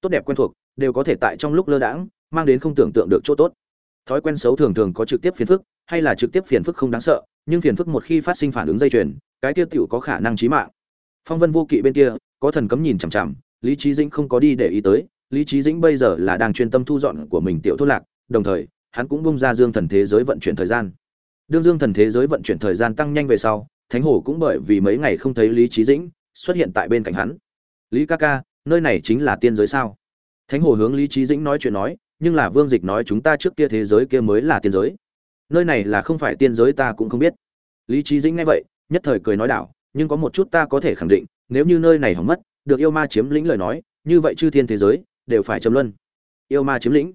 Tốt đẹp quen thuộc, đều có thể tại trong lúc lơ đãng mang đến không tưởng tượng được chỗ tốt. Thói quen xấu thường thường có trực tiếp phiền phức, hay là trực tiếp phiền phức không đáng sợ, nhưng phiền phức một khi phát sinh phản ứng dây chuyền, cái kia tiểu có khả năng chí mạng. Phong Vân Vô Kỵ bên kia, có thần cấm nhìn chằm chằm, Lý Chí Dĩnh không có đi để ý tới, Lý Chí Dĩnh bây giờ là đang chuyên tâm thu dọn của mình tiểu thu lạc, đồng thời, hắn cũng bung ra Dương Thần thế giới vận chuyển thời gian. Đương Dương Thần thế giới vận chuyển thời gian tăng nhanh về sau, Thánh Hổ cũng bởi vì mấy ngày không thấy Lý Chí Dĩnh, xuất hiện tại bên cạnh hắn. "Lý ca ca, nơi này chính là tiên giới sao?" Thánh Hổ hướng Lý Chí Dĩnh nói chuyện nói, nhưng là Vương Dịch nói chúng ta trước kia thế giới kia mới là tiên giới. Nơi này là không phải tiên giới ta cũng không biết. Lý trí Dĩnh nghe vậy, nhất thời cười nói đảo, nhưng có một chút ta có thể khẳng định, nếu như nơi này hỏng mất, được yêu ma chiếm lĩnh lời nói, như vậy chư thiên thế giới đều phải chấm luân. Yêu ma chiếm lĩnh.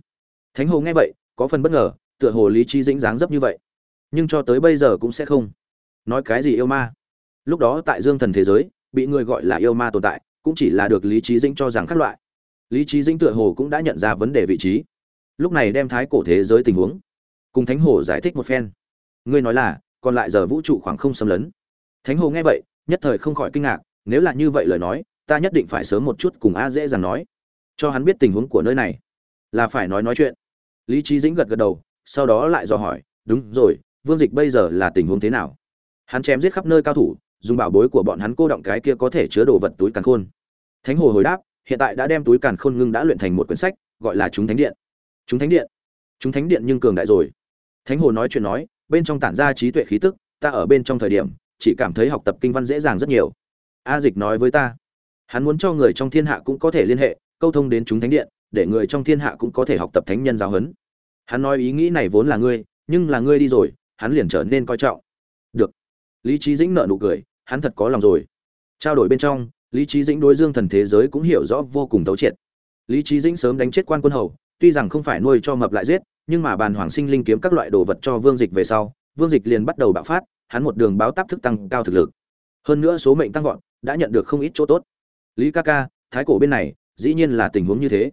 Thánh Hồ nghe vậy, có phần bất ngờ, tựa hồ Lý trí Dĩnh dáng dấp như vậy, nhưng cho tới bây giờ cũng sẽ không. Nói cái gì yêu ma? Lúc đó tại Dương Thần thế giới, bị người gọi là yêu ma tồn tại, cũng chỉ là được Lý trí Dĩnh cho rằng khác loại. Lý trí Dĩnh tựa hồ cũng đã nhận ra vấn đề vị trí. Lúc này đem thái cổ thế giới tình huống cùng thánh hồ giải thích một phen. Ngươi nói là, còn lại giờ vũ trụ khoảng không xâm lấn. Thánh hồ nghe vậy, nhất thời không khỏi kinh ngạc, nếu là như vậy lời nói, ta nhất định phải sớm một chút cùng a dễ dàng nói. Cho hắn biết tình huống của nơi này. Là phải nói nói chuyện. Lý trí dĩnh gật gật đầu, sau đó lại dò hỏi, đúng rồi, vương dịch bây giờ là tình huống thế nào? Hắn chém giết khắp nơi cao thủ, dùng bảo bối của bọn hắn cô động cái kia có thể chứa đồ vật túi càn khôn. Thánh hồ hồi đáp, hiện tại đã đem túi càn khôn ngưng đã luyện thành một quyển sách, gọi là chúng thánh điện. Chúng thánh điện. Chúng thánh điện nhưng cường đại rồi thánh hồ nói chuyện nói, bên trong tản ra trí tuệ khí tức, ta ở bên trong thời điểm, chỉ cảm thấy học tập kinh văn dễ dàng rất nhiều. A dịch nói với ta, hắn muốn cho người trong thiên hạ cũng có thể liên hệ, câu thông đến chúng thánh điện, để người trong thiên hạ cũng có thể học tập thánh nhân giáo huấn. Hắn nói ý nghĩ này vốn là ngươi, nhưng là ngươi đi rồi, hắn liền trở nên coi trọng. Được. Lý trí dĩnh nợ nụ cười, hắn thật có lòng rồi. Trao đổi bên trong, lý trí dĩnh đối dương thần thế giới cũng hiểu rõ vô cùng tấu triệt. Lý trí dĩnh sớm đánh chết quan quân hầu, tuy rằng không phải nuôi cho mập lại giết nhưng mà bàn hoàng sinh linh kiếm các loại đồ vật cho vương dịch về sau, vương dịch liền bắt đầu bạo phát, hắn một đường báo táp thức tăng cao thực lực. Hơn nữa số mệnh tăng vọt, đã nhận được không ít chỗ tốt. Lý ca ca, thái cổ bên này, dĩ nhiên là tình huống như thế.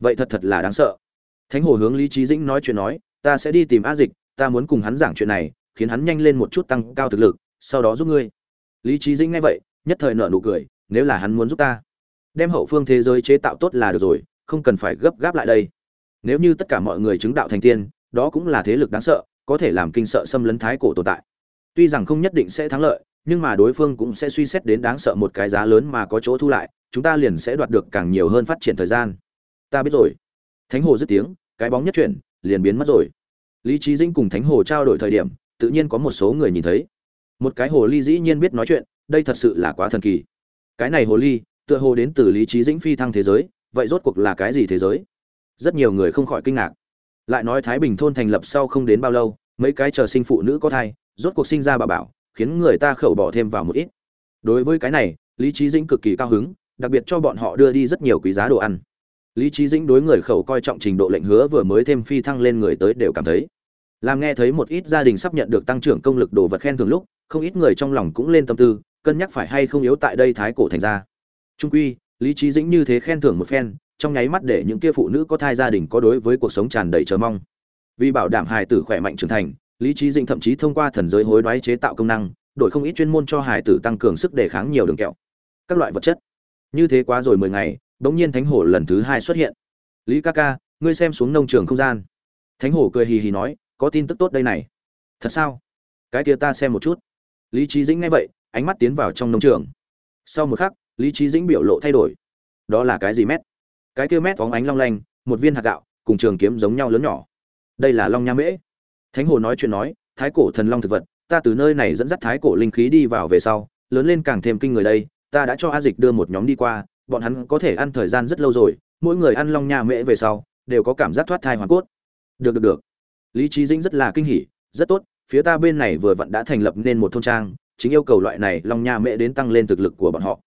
Vậy thật thật là đáng sợ. Thánh hồ hướng lý trí dĩnh nói chuyện nói, ta sẽ đi tìm a dịch, ta muốn cùng hắn giảng chuyện này, khiến hắn nhanh lên một chút tăng cao thực lực, sau đó giúp ngươi. Lý trí dĩnh nghe vậy, nhất thời nợ nụ cười, nếu là hắn muốn giúp ta, đem hậu phương thế giới chế tạo tốt là được rồi, không cần phải gấp gáp lại đây nếu như tất cả mọi người chứng đạo thành tiên, đó cũng là thế lực đáng sợ, có thể làm kinh sợ xâm lấn thái cổ tồn tại. Tuy rằng không nhất định sẽ thắng lợi, nhưng mà đối phương cũng sẽ suy xét đến đáng sợ một cái giá lớn mà có chỗ thu lại, chúng ta liền sẽ đoạt được càng nhiều hơn phát triển thời gian. Ta biết rồi. Thánh hồ dứt tiếng, cái bóng nhất chuyển, liền biến mất rồi. Lý trí dĩnh cùng thánh hồ trao đổi thời điểm, tự nhiên có một số người nhìn thấy. Một cái hồ ly dĩ nhiên biết nói chuyện, đây thật sự là quá thần kỳ. Cái này hồ ly, tựa hồ đến từ lý trí dĩnh phi thăng thế giới, vậy rốt cuộc là cái gì thế giới? Rất nhiều người không khỏi kinh ngạc. Lại nói thái bình thôn thành lập sau không đến bao lâu, mấy cái chờ sinh phụ nữ có thai, rốt cuộc sinh ra bà bảo, khiến người ta khẩu bỏ thêm vào một ít. Đối với cái này, lý trí dĩnh cực kỳ cao hứng, đặc biệt cho bọn họ đưa đi rất nhiều quý giá đồ ăn. Lý trí dĩnh đối người khẩu coi trọng trình độ lệnh hứa vừa mới thêm phi thăng lên người tới đều cảm thấy. Làm nghe thấy một ít gia đình sắp nhận được tăng trưởng công lực đồ vật khen thường lúc, không ít người trong lòng cũng lên tâm tư, cân nhắc phải hay không yếu tại đây thái cổ thành ra. Trung quy, lý trí dĩnh như thế khen thưởng một phen trong nháy mắt để những kia phụ nữ có thai gia đình có đối với cuộc sống tràn đầy chờ mong. Vì bảo đảm hài tử khỏe mạnh trưởng thành, lý trí dĩnh thậm chí thông qua thần giới hối đoái chế tạo công năng, đổi không ít chuyên môn cho hài tử tăng cường sức đề kháng nhiều đường kẹo. Các loại vật chất. Như thế quá rồi mười ngày, bỗng nhiên thánh hổ lần thứ hai xuất hiện. Lý ca ca, ngươi xem xuống nông trường không gian. Thánh hổ cười hì hì nói, có tin tức tốt đây này. Thật sao? Cái kia ta xem một chút. Lý trí dĩnh nghe vậy, ánh mắt tiến vào trong nông trường. Sau một khắc, lý trí dĩnh biểu lộ thay đổi. Đó là cái gì mét? Cái kia mét phóng ánh long lanh, một viên hạt gạo, cùng trường kiếm giống nhau lớn nhỏ. Đây là long nha mễ. Thánh hồ nói chuyện nói, thái cổ thần long thực vật, ta từ nơi này dẫn dắt thái cổ linh khí đi vào về sau, lớn lên càng thêm kinh người đây, ta đã cho a dịch đưa một nhóm đi qua, bọn hắn có thể ăn thời gian rất lâu rồi, mỗi người ăn long nha mễ về sau, đều có cảm giác thoát thai hoàn cốt. Được được được. Lý trí dĩnh rất là kinh hỉ, rất tốt, phía ta bên này vừa vặn đã thành lập nên một thôn trang, chính yêu cầu loại này long nha mễ đến tăng lên thực lực của bọn họ.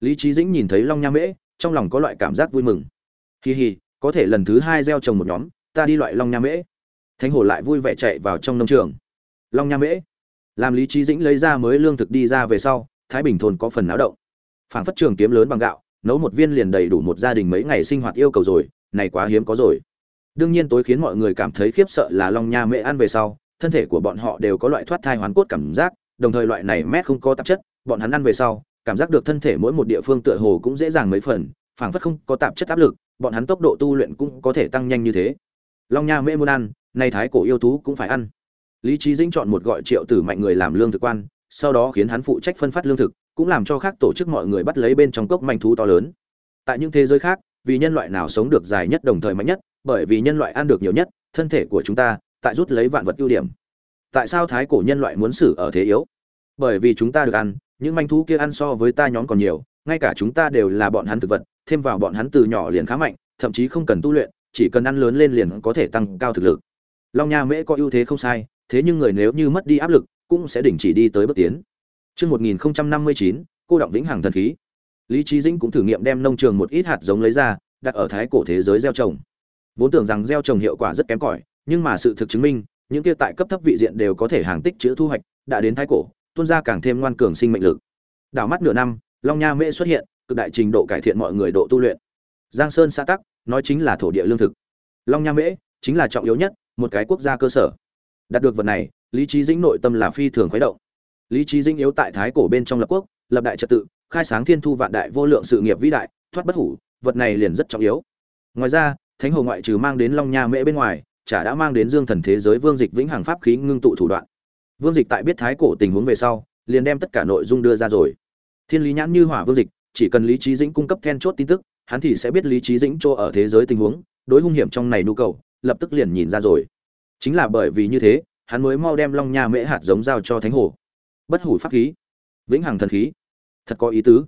Lý trí dĩnh nhìn thấy long nha mễ trong lòng có loại cảm giác vui mừng. Hì hì có thể lần thứ hai gieo trồng một nhóm, ta đi loại long nha mễ. Thánh hồ lại vui vẻ chạy vào trong nông trường. Long nha mễ. Làm lý trí dĩnh lấy ra mới lương thực đi ra về sau, thái bình thôn có phần náo động. Phảng phất trường kiếm lớn bằng gạo, nấu một viên liền đầy đủ một gia đình mấy ngày sinh hoạt yêu cầu rồi, này quá hiếm có rồi. Đương nhiên tối khiến mọi người cảm thấy khiếp sợ là long nha mễ ăn về sau, thân thể của bọn họ đều có loại thoát thai hoán cốt cảm giác, đồng thời loại này mét không có tạp chất, bọn hắn ăn về sau cảm giác được thân thể mỗi một địa phương tựa hồ cũng dễ dàng mấy phần, phảng phất không có tạp chất áp lực, bọn hắn tốc độ tu luyện cũng có thể tăng nhanh như thế. Long nha mễ muốn ăn, nay thái cổ yêu thú cũng phải ăn. Lý trí dĩnh chọn một gọi triệu tử mạnh người làm lương thực quan, sau đó khiến hắn phụ trách phân phát lương thực, cũng làm cho khác tổ chức mọi người bắt lấy bên trong cốc manh thú to lớn. Tại những thế giới khác, vì nhân loại nào sống được dài nhất đồng thời mạnh nhất, bởi vì nhân loại ăn được nhiều nhất, thân thể của chúng ta tại rút lấy vạn vật ưu điểm. Tại sao thái cổ nhân loại muốn xử ở thế yếu? Bởi vì chúng ta được ăn những manh thú kia ăn so với ta nhóm còn nhiều ngay cả chúng ta đều là bọn hắn thực vật thêm vào bọn hắn từ nhỏ liền khá mạnh thậm chí không cần tu luyện chỉ cần ăn lớn lên liền có thể tăng cao thực lực long nha mễ có ưu thế không sai thế nhưng người nếu như mất đi áp lực cũng sẽ đình chỉ đi tới bước tiến Trước 1059, cô động vĩnh hằng thần khí. Lý Chí Dĩnh cũng thử nghiệm đem nông trường một ít hạt giống lấy ra, đặt ở thái cổ thế giới gieo trồng. Vốn tưởng rằng gieo trồng hiệu quả rất kém cỏi, nhưng mà sự thực chứng minh, những kia tại cấp thấp vị diện đều có thể hàng tích chữ thu hoạch, đã đến thái cổ, tuôn ra càng thêm ngoan cường sinh mệnh lực. Đảo mắt nửa năm, Long Nha Mễ xuất hiện, cực đại trình độ cải thiện mọi người độ tu luyện. Giang Sơn xã tắc, nói chính là thổ địa lương thực. Long Nha Mễ chính là trọng yếu nhất, một cái quốc gia cơ sở. đạt được vật này lý trí dĩnh nội tâm là phi thường khuấy động lý trí dĩnh yếu tại thái cổ bên trong lập quốc lập đại trật tự khai sáng thiên thu vạn đại vô lượng sự nghiệp vĩ đại thoát bất hủ vật này liền rất trọng yếu ngoài ra thánh hồ ngoại trừ mang đến long nha mễ bên ngoài chả đã mang đến dương thần thế giới vương dịch vĩnh hằng pháp khí ngưng tụ thủ đoạn vương dịch tại biết thái cổ tình huống về sau, liền đem tất cả nội dung đưa ra rồi. Thiên lý nhãn như hỏa vương dịch, chỉ cần lý Chí dĩnh cung cấp then chốt tin tức, hắn thì sẽ biết lý Chí dĩnh chỗ ở thế giới tình huống, đối hung hiểm trong này nhu cầu, lập tức liền nhìn ra rồi. Chính là bởi vì như thế, hắn mới mau đem long nha mễ hạt giống giao cho thánh hồ. Bất hủ pháp khí, vĩnh hằng thần khí. Thật có ý tứ.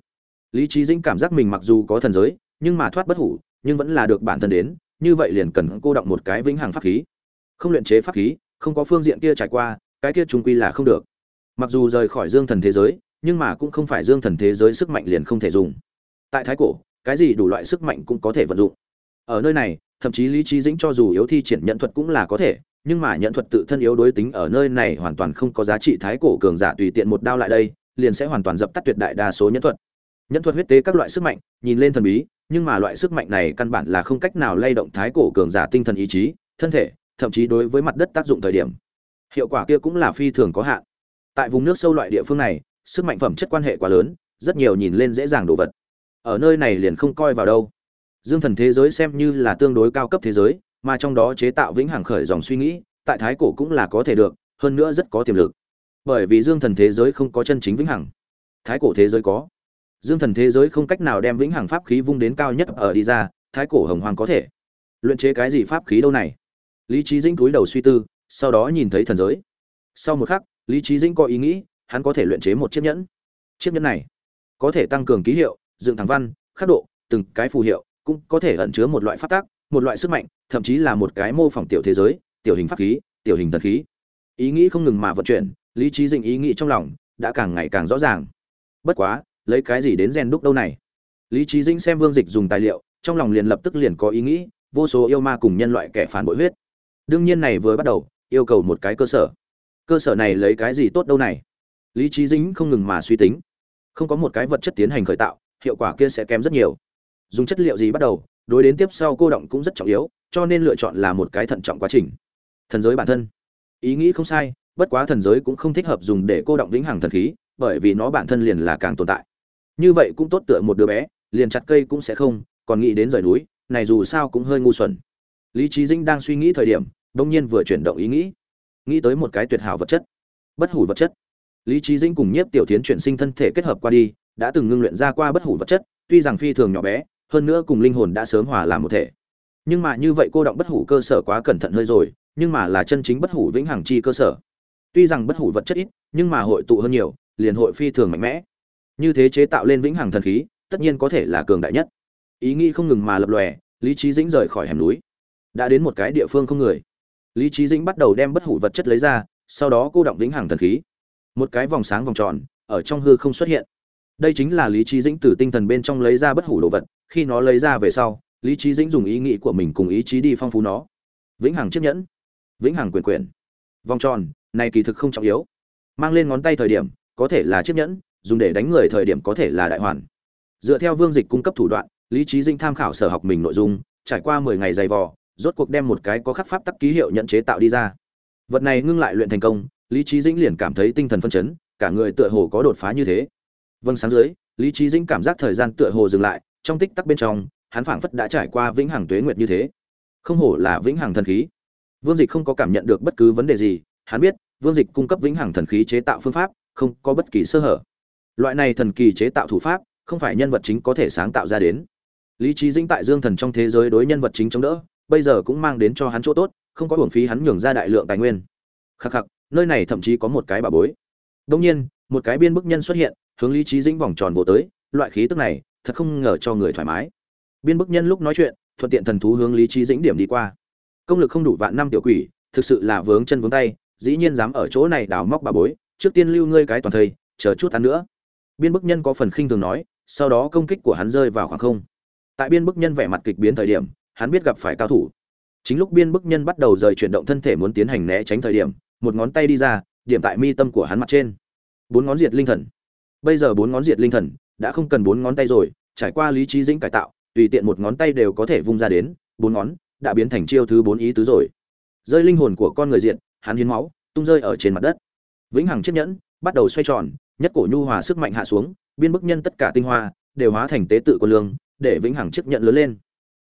Lý Chí dĩnh cảm giác mình mặc dù có thần giới, nhưng mà thoát bất hủ, nhưng vẫn là được bản thân đến, như vậy liền cần cô động một cái vĩnh hằng pháp khí. Không luyện chế pháp khí, không có phương diện kia trải qua cái kia trung quy là không được. Mặc dù rời khỏi dương thần thế giới, nhưng mà cũng không phải dương thần thế giới sức mạnh liền không thể dùng. Tại thái cổ, cái gì đủ loại sức mạnh cũng có thể vận dụng. Ở nơi này, thậm chí lý trí dĩnh cho dù yếu thi triển nhận thuật cũng là có thể, nhưng mà nhận thuật tự thân yếu đối tính ở nơi này hoàn toàn không có giá trị. Thái cổ cường giả tùy tiện một đao lại đây, liền sẽ hoàn toàn dập tắt tuyệt đại đa số nhẫn thuật. Nhẫn thuật huyết tế các loại sức mạnh, nhìn lên thần bí, nhưng mà loại sức mạnh này căn bản là không cách nào lay động thái cổ cường giả tinh thần ý chí, thân thể, thậm chí đối với mặt đất tác dụng thời điểm hiệu quả kia cũng là phi thường có hạn. Tại vùng nước sâu loại địa phương này, sức mạnh phẩm chất quan hệ quá lớn, rất nhiều nhìn lên dễ dàng đồ vật. Ở nơi này liền không coi vào đâu. Dương thần thế giới xem như là tương đối cao cấp thế giới, mà trong đó chế tạo vĩnh hằng khởi dòng suy nghĩ, tại thái cổ cũng là có thể được, hơn nữa rất có tiềm lực. Bởi vì dương thần thế giới không có chân chính vĩnh hằng. Thái cổ thế giới có. Dương thần thế giới không cách nào đem vĩnh hằng pháp khí vung đến cao nhất ở đi ra, thái cổ hồng hoàng có thể. Luyện chế cái gì pháp khí đâu này? Lý trí dĩnh túi đầu suy tư sau đó nhìn thấy thần giới. Sau một khắc, lý trí dĩnh có ý nghĩ, hắn có thể luyện chế một chiếc nhẫn. Chiếc nhẫn này có thể tăng cường ký hiệu, dựng thẳng văn, khắc độ, từng cái phù hiệu, cũng có thể ẩn chứa một loại phát tác một loại sức mạnh, thậm chí là một cái mô phỏng tiểu thế giới, tiểu hình pháp khí, tiểu hình thần khí. Ý nghĩ không ngừng mà vận chuyển, lý trí dĩnh ý nghĩ trong lòng đã càng ngày càng rõ ràng. Bất quá, lấy cái gì đến rèn đúc đâu này? Lý trí dĩnh xem vương dịch dùng tài liệu, trong lòng liền lập tức liền có ý nghĩ, vô số yêu ma cùng nhân loại kẻ phản bội huyết. Đương nhiên này vừa bắt đầu yêu cầu một cái cơ sở. Cơ sở này lấy cái gì tốt đâu này? Lý trí dĩnh không ngừng mà suy tính. Không có một cái vật chất tiến hành khởi tạo, hiệu quả kia sẽ kém rất nhiều. Dùng chất liệu gì bắt đầu, đối đến tiếp sau cô động cũng rất trọng yếu, cho nên lựa chọn là một cái thận trọng quá trình. Thần giới bản thân. Ý nghĩ không sai, bất quá thần giới cũng không thích hợp dùng để cô động vĩnh hằng thần khí, bởi vì nó bản thân liền là càng tồn tại. Như vậy cũng tốt tựa một đứa bé, liền chặt cây cũng sẽ không, còn nghĩ đến rời núi, này dù sao cũng hơi ngu xuẩn. Lý trí dĩnh đang suy nghĩ thời điểm đông nhiên vừa chuyển động ý nghĩ. Nghĩ tới một cái tuyệt hảo vật chất. Bất hủ vật chất. Lý trí dĩnh cùng nhiếp tiểu tiến chuyển sinh thân thể kết hợp qua đi, đã từng ngưng luyện ra qua bất hủ vật chất, tuy rằng phi thường nhỏ bé, hơn nữa cùng linh hồn đã sớm hòa làm một thể. Nhưng mà như vậy cô động bất hủ cơ sở quá cẩn thận hơi rồi, nhưng mà là chân chính bất hủ vĩnh hằng chi cơ sở. Tuy rằng bất hủ vật chất ít, nhưng mà hội tụ hơn nhiều, liền hội phi thường mạnh mẽ. Như thế chế tạo lên vĩnh hằng thần khí, tất nhiên có thể là cường đại nhất. Ý nghĩ không ngừng mà lập lòe, lý trí dĩnh rời khỏi hẻm núi. Đã đến một cái địa phương không người lý trí dĩnh bắt đầu đem bất hủ vật chất lấy ra, sau đó cô động vĩnh hằng thần khí. Một cái vòng sáng vòng tròn, ở trong hư không xuất hiện. Đây chính là lý trí dĩnh từ tinh thần bên trong lấy ra bất hủ đồ vật, khi nó lấy ra về sau, lý trí dĩnh dùng ý nghĩ của mình cùng ý chí đi phong phú nó. Vĩnh hằng chiếc nhẫn, vĩnh hằng quyền quyền vòng tròn, này kỳ thực không trọng yếu. Mang lên ngón tay thời điểm, có thể là chiếc nhẫn, dùng để đánh người thời điểm có thể là đại hoàn. Dựa theo vương dịch cung cấp thủ đoạn, lý trí dĩnh tham khảo sở học mình nội dung, trải qua mười ngày dày vò rốt cuộc đem một cái có khắc pháp tắc ký hiệu nhận chế tạo đi ra. Vật này ngưng lại luyện thành công, lý trí dĩnh liền cảm thấy tinh thần phân chấn, cả người tựa hồ có đột phá như thế. Vâng sáng dưới, lý trí dĩnh cảm giác thời gian tựa hồ dừng lại, trong tích tắc bên trong, hắn phảng phất đã trải qua vĩnh hằng tuế nguyệt như thế. Không hổ là vĩnh hằng thần khí. Vương dịch không có cảm nhận được bất cứ vấn đề gì, hắn biết, vương dịch cung cấp vĩnh hằng thần khí chế tạo phương pháp, không có bất kỳ sơ hở. Loại này thần kỳ chế tạo thủ pháp, không phải nhân vật chính có thể sáng tạo ra đến. Lý trí dĩnh tại dương thần trong thế giới đối nhân vật chính chống đỡ bây giờ cũng mang đến cho hắn chỗ tốt, không có hưởng phí hắn nhường ra đại lượng tài nguyên. Khắc khắc, nơi này thậm chí có một cái bà bối. Đông nhiên, một cái biên bức nhân xuất hiện, hướng lý trí dĩnh vòng tròn vô tới, loại khí tức này, thật không ngờ cho người thoải mái. Biên bức nhân lúc nói chuyện, thuận tiện thần thú hướng lý trí dĩnh điểm đi qua. Công lực không đủ vạn năm tiểu quỷ, thực sự là vướng chân vướng tay, dĩ nhiên dám ở chỗ này đào móc bà bối, trước tiên lưu ngươi cái toàn thây, chờ chút ăn nữa. Biên bức nhân có phần khinh thường nói, sau đó công kích của hắn rơi vào khoảng không. Tại biên bức nhân vẻ mặt kịch biến thời điểm hắn biết gặp phải cao thủ. Chính lúc biên bức nhân bắt đầu rời chuyển động thân thể muốn tiến hành né tránh thời điểm, một ngón tay đi ra, điểm tại mi tâm của hắn mặt trên. Bốn ngón diệt linh thần. Bây giờ bốn ngón diệt linh thần, đã không cần bốn ngón tay rồi, trải qua lý trí dĩnh cải tạo, tùy tiện một ngón tay đều có thể vung ra đến, bốn ngón, đã biến thành chiêu thứ bốn ý tứ rồi. Rơi linh hồn của con người diện hắn hiến máu, tung rơi ở trên mặt đất. Vĩnh hằng chiếc nhẫn, bắt đầu xoay tròn, nhất cổ nhu hòa sức mạnh hạ xuống, biên bức nhân tất cả tinh hoa, đều hóa thành tế tự của lương, để vĩnh hằng chiếc nhẫn lớn lên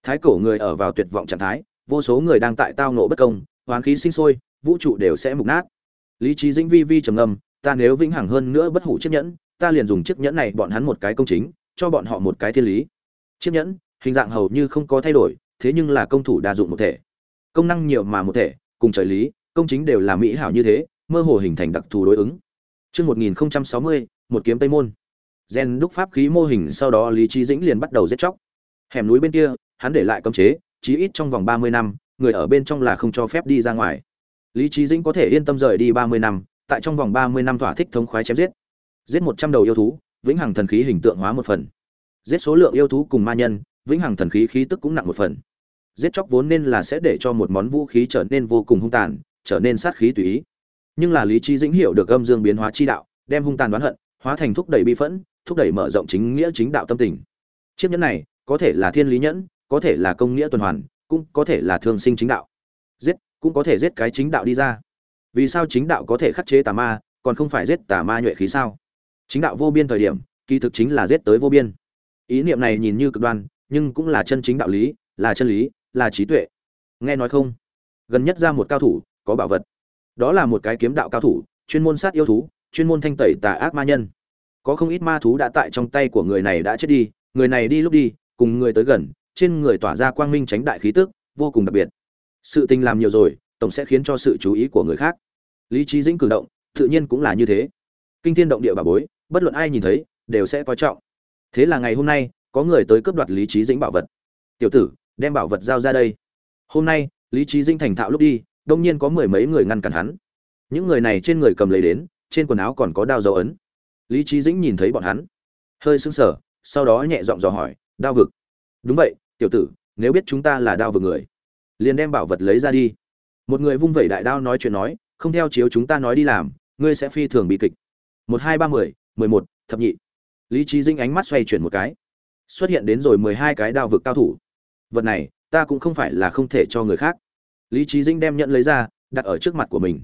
thái cổ người ở vào tuyệt vọng trạng thái vô số người đang tại tao nộ bất công hoán khí sinh sôi vũ trụ đều sẽ mục nát lý trí dĩnh vi vi trầm ngâm ta nếu vĩnh hằng hơn nữa bất hủ chiếc nhẫn ta liền dùng chiếc nhẫn này bọn hắn một cái công chính cho bọn họ một cái thiên lý chiếc nhẫn hình dạng hầu như không có thay đổi thế nhưng là công thủ đa dụng một thể công năng nhiều mà một thể cùng trời lý công chính đều là mỹ hảo như thế mơ hồ hình thành đặc thù đối ứng Trước 1060, một kiếm Tây Môn. Gen đúc pháp khí mô hình sau đó Lý Trí Dĩnh liền bắt đầu giết chóc. Hẻm núi bên kia, hắn để lại cấm chế, chí ít trong vòng 30 năm, người ở bên trong là không cho phép đi ra ngoài. Lý Trí Dĩnh có thể yên tâm rời đi 30 năm, tại trong vòng 30 năm thỏa thích thống khoái chém giết. Giết 100 đầu yêu thú, vĩnh hằng thần khí hình tượng hóa một phần. Giết số lượng yêu thú cùng ma nhân, vĩnh hằng thần khí khí tức cũng nặng một phần. Giết chóc vốn nên là sẽ để cho một món vũ khí trở nên vô cùng hung tàn, trở nên sát khí tùy ý. Nhưng là Lý Trí Dĩnh hiểu được âm dương biến hóa chi đạo, đem hung tàn đoán hận, hóa thành thúc đẩy bi phẫn, thúc đẩy mở rộng chính nghĩa chính đạo tâm tình. Chiếc nhẫn này, có thể là thiên lý nhẫn, có thể là công nghĩa tuần hoàn, cũng có thể là thương sinh chính đạo. Giết, cũng có thể giết cái chính đạo đi ra. Vì sao chính đạo có thể khắc chế tà ma, còn không phải giết tà ma nhuệ khí sao? Chính đạo vô biên thời điểm, kỳ thực chính là giết tới vô biên. Ý niệm này nhìn như cực đoan, nhưng cũng là chân chính đạo lý, là chân lý, là trí tuệ. Nghe nói không? Gần nhất ra một cao thủ, có bảo vật. Đó là một cái kiếm đạo cao thủ, chuyên môn sát yêu thú, chuyên môn thanh tẩy tà ác ma nhân. Có không ít ma thú đã tại trong tay của người này đã chết đi, người này đi lúc đi, cùng người tới gần, trên người tỏa ra quang minh tránh đại khí tức, vô cùng đặc biệt. Sự tình làm nhiều rồi, tổng sẽ khiến cho sự chú ý của người khác. Lý trí dĩnh cử động, tự nhiên cũng là như thế. Kinh thiên động địa bà bối, bất luận ai nhìn thấy, đều sẽ coi trọng. Thế là ngày hôm nay, có người tới cướp đoạt Lý trí dĩnh bảo vật. "Tiểu tử, đem bảo vật giao ra đây." Hôm nay, Lý trí dĩnh thành thạo lúc đi, đông nhiên có mười mấy người ngăn cản hắn. Những người này trên người cầm lấy đến, trên quần áo còn có đao dấu ấn. Lý trí dĩnh nhìn thấy bọn hắn, hơi sững sờ, sau đó nhẹ giọng dò hỏi, "Đao vực?" "Đúng vậy, tiểu tử, nếu biết chúng ta là đao vừa người, liền đem bảo vật lấy ra đi." Một người vung vẩy đại đao nói chuyện nói, "Không theo chiếu chúng ta nói đi làm, ngươi sẽ phi thường bị kịch." Một hai ba mười, mười một, thập nhị. Lý trí Dinh ánh mắt xoay chuyển một cái, xuất hiện đến rồi mười hai cái đao vực cao thủ. Vật này, ta cũng không phải là không thể cho người khác lý trí dinh đem nhẫn lấy ra đặt ở trước mặt của mình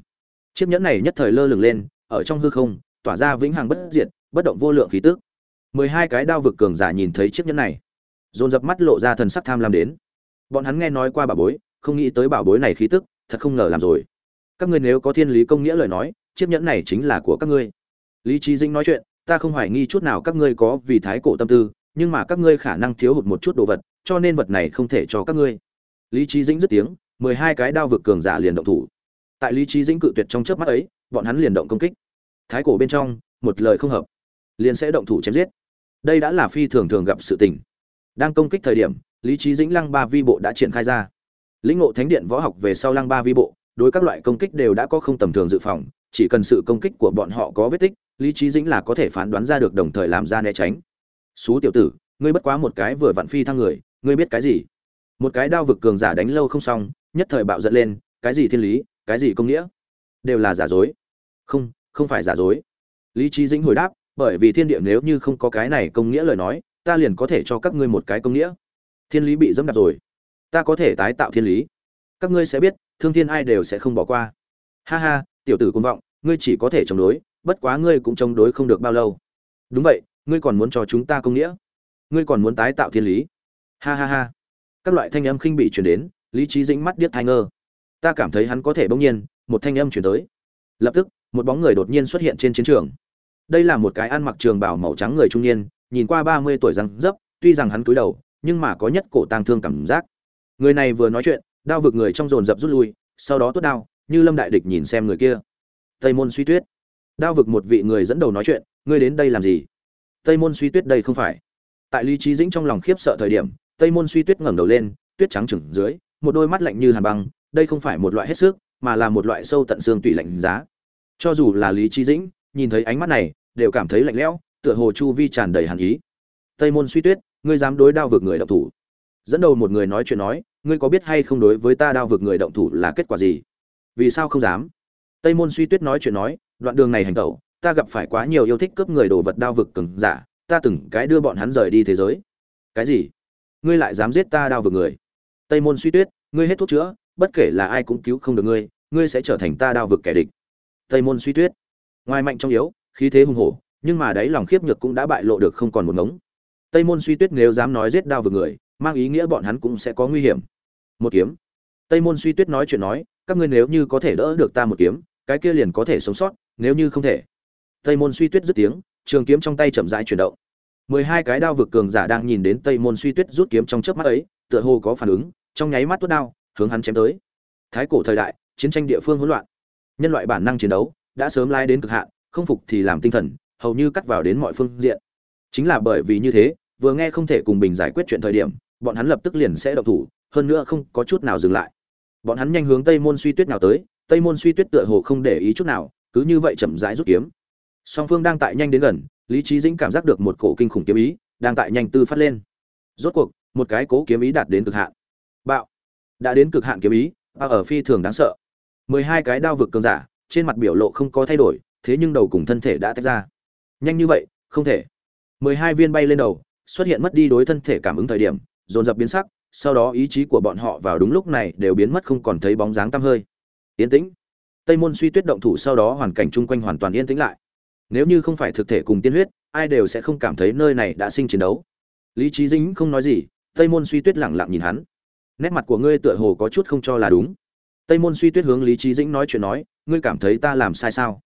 chiếc nhẫn này nhất thời lơ lửng lên ở trong hư không tỏa ra vĩnh hằng bất diệt bất động vô lượng khí tức mười hai cái đao vực cường giả nhìn thấy chiếc nhẫn này dồn dập mắt lộ ra thần sắc tham lam đến. Bọn hắn nghe nói qua bảo bối, không nghĩ tới bảo bối này khí tức, thật không ngờ làm rồi. Các ngươi nếu có thiên lý công nghĩa lời nói, chiếc nhẫn này chính là của các ngươi. Lý trí dinh nói chuyện, ta không hoài nghi chút nào các ngươi có vì thái cổ tâm tư, nhưng mà các ngươi khả năng thiếu hụt một chút đồ vật, cho nên vật này không thể cho các ngươi. Lý trí dĩnh dứt tiếng, mười hai cái đao vực cường giả liền động thủ. Tại lý trí dĩnh cự tuyệt trong chớp mắt ấy, bọn hắn liền động công kích. Thái cổ bên trong, một lời không hợp, liền sẽ động thủ chém giết. Đây đã là phi thường thường gặp sự tình đang công kích thời điểm, lý trí dĩnh lăng ba vi bộ đã triển khai ra. Lĩnh ngộ thánh điện võ học về sau lăng ba vi bộ, đối các loại công kích đều đã có không tầm thường dự phòng, chỉ cần sự công kích của bọn họ có vết tích, lý trí dĩnh là có thể phán đoán ra được đồng thời làm ra né tránh. Xú tiểu tử, ngươi bất quá một cái vừa vặn phi thăng người, ngươi biết cái gì? Một cái đao vực cường giả đánh lâu không xong, nhất thời bạo giận lên, cái gì thiên lý, cái gì công nghĩa? Đều là giả dối. Không không phải giả dối. Lý trí dĩnh hồi đáp, bởi vì thiên địa nếu như không có cái này công nghĩa lời nói ta liền có thể cho các ngươi một cái công nghĩa. Thiên lý bị dẫm đạp rồi. Ta có thể tái tạo thiên lý. Các ngươi sẽ biết, thương thiên ai đều sẽ không bỏ qua. Ha ha, tiểu tử côn vọng, ngươi chỉ có thể chống đối, bất quá ngươi cũng chống đối không được bao lâu. Đúng vậy, ngươi còn muốn cho chúng ta công nghĩa. Ngươi còn muốn tái tạo thiên lý. Ha ha ha. Các loại thanh âm khinh bị truyền đến, lý trí dĩnh mắt điếc thai ngơ. Ta cảm thấy hắn có thể bỗng nhiên, một thanh âm chuyển tới. Lập tức, một bóng người đột nhiên xuất hiện trên chiến trường. Đây là một cái ăn mặc trường bảo màu trắng người trung niên nhìn qua ba mươi tuổi răng dấp, tuy rằng hắn cúi đầu, nhưng mà có nhất cổ tang thương cảm giác. Người này vừa nói chuyện, đao vực người trong dồn dập rút lui, sau đó tuốt đao, như lâm đại địch nhìn xem người kia. Tây môn suy tuyết. Đao vực một vị người dẫn đầu nói chuyện, ngươi đến đây làm gì? Tây môn suy tuyết đây không phải. Tại lý trí dĩnh trong lòng khiếp sợ thời điểm, tây môn suy tuyết ngẩng đầu lên, tuyết trắng trừng dưới, một đôi mắt lạnh như hàn băng, đây không phải một loại hết sức, mà là một loại sâu tận xương tủy lạnh giá. Cho dù là lý trí dĩnh, nhìn thấy ánh mắt này, đều cảm thấy lạnh lẽo tựa hồ chu vi tràn đầy hàn ý. Tây môn suy tuyết, ngươi dám đối đao vực người động thủ? Dẫn đầu một người nói chuyện nói, ngươi có biết hay không đối với ta đao vực người động thủ là kết quả gì? Vì sao không dám? Tây môn suy tuyết nói chuyện nói, đoạn đường này hành tẩu, ta gặp phải quá nhiều yêu thích cướp người đồ vật đao vực cứng giả, ta từng cái đưa bọn hắn rời đi thế giới. Cái gì? Ngươi lại dám giết ta đao vực người? Tây môn suy tuyết, ngươi hết thuốc chữa, bất kể là ai cũng cứu không được ngươi ngươi sẽ trở thành ta đao vực kẻ địch. Tây môn suy tuyết, ngoài mạnh trong yếu, khí thế hùng hổ nhưng mà đáy lòng khiếp nhược cũng đã bại lộ được không còn một ngống. Tây môn suy tuyết nếu dám nói giết đao vực người, mang ý nghĩa bọn hắn cũng sẽ có nguy hiểm. Một kiếm. Tây môn suy tuyết nói chuyện nói, các ngươi nếu như có thể đỡ được ta một kiếm, cái kia liền có thể sống sót, nếu như không thể. Tây môn suy tuyết dứt tiếng, trường kiếm trong tay chậm rãi chuyển động. Mười hai cái đao vực cường giả đang nhìn đến tây môn suy tuyết rút kiếm trong chớp mắt ấy, tựa hồ có phản ứng, trong nháy mắt tuốt đao, hướng hắn chém tới. Thái cổ thời đại, chiến tranh địa phương hỗn loạn. Nhân loại bản năng chiến đấu, đã sớm lai đến cực hạn, không phục thì làm tinh thần hầu như cắt vào đến mọi phương diện. Chính là bởi vì như thế, vừa nghe không thể cùng bình giải quyết chuyện thời điểm, bọn hắn lập tức liền sẽ động thủ, hơn nữa không có chút nào dừng lại. Bọn hắn nhanh hướng tây môn suy tuyết nào tới, tây môn suy tuyết tựa hồ không để ý chút nào, cứ như vậy chậm rãi rút kiếm. Song phương đang tại nhanh đến gần, lý trí dĩnh cảm giác được một cổ kinh khủng kiếm ý đang tại nhanh tư phát lên. Rốt cuộc, một cái cố kiếm ý đạt đến cực hạn. Bạo. Đã đến cực hạn kiếm ý, và ở phi thường đáng sợ. Mười hai cái đao vực cường giả, trên mặt biểu lộ không có thay đổi, thế nhưng đầu cùng thân thể đã tách ra nhanh như vậy, không thể. Mười hai viên bay lên đầu, xuất hiện mất đi đối thân thể cảm ứng thời điểm, dồn dập biến sắc, sau đó ý chí của bọn họ vào đúng lúc này đều biến mất không còn thấy bóng dáng tăm hơi. Yên tĩnh. Tây môn suy tuyết động thủ sau đó hoàn cảnh chung quanh hoàn toàn yên tĩnh lại. Nếu như không phải thực thể cùng tiên huyết, ai đều sẽ không cảm thấy nơi này đã sinh chiến đấu. Lý trí dính không nói gì, tây môn suy tuyết lẳng lặng nhìn hắn. Nét mặt của ngươi tựa hồ có chút không cho là đúng. Tây môn suy tuyết hướng lý trí dĩnh nói chuyện nói, ngươi cảm thấy ta làm sai sao?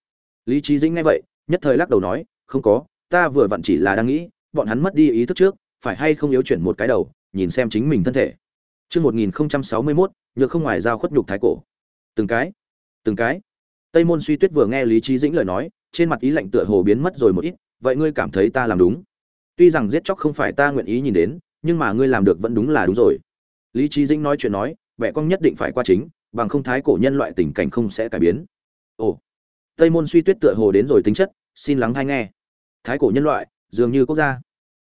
Lý trí dĩnh nghe vậy, nhất thời lắc đầu nói không có ta vừa vặn chỉ là đang nghĩ bọn hắn mất đi ý thức trước phải hay không yếu chuyển một cái đầu nhìn xem chính mình thân thể Trước 1061, nhược không ngoài giao khuất nhục thái cổ. Từng cái, từng cái. Tây môn suy tuyết vừa nghe Lý Trí Dĩnh lời nói, trên mặt ý lạnh tựa hồ biến mất rồi một ít, vậy ngươi cảm thấy ta làm đúng? Tuy rằng giết chóc không phải ta nguyện ý nhìn đến, nhưng mà ngươi làm được vẫn đúng là đúng rồi. Lý Trí Dĩnh nói chuyện nói, vẻ con nhất định phải qua chính, bằng không thái cổ nhân loại tình cảnh không sẽ cải biến. Ồ. Tây môn suy tuyết tựa hồ đến rồi tính chất, xin lắng hay nghe. Thái cổ nhân loại, dường như quốc gia.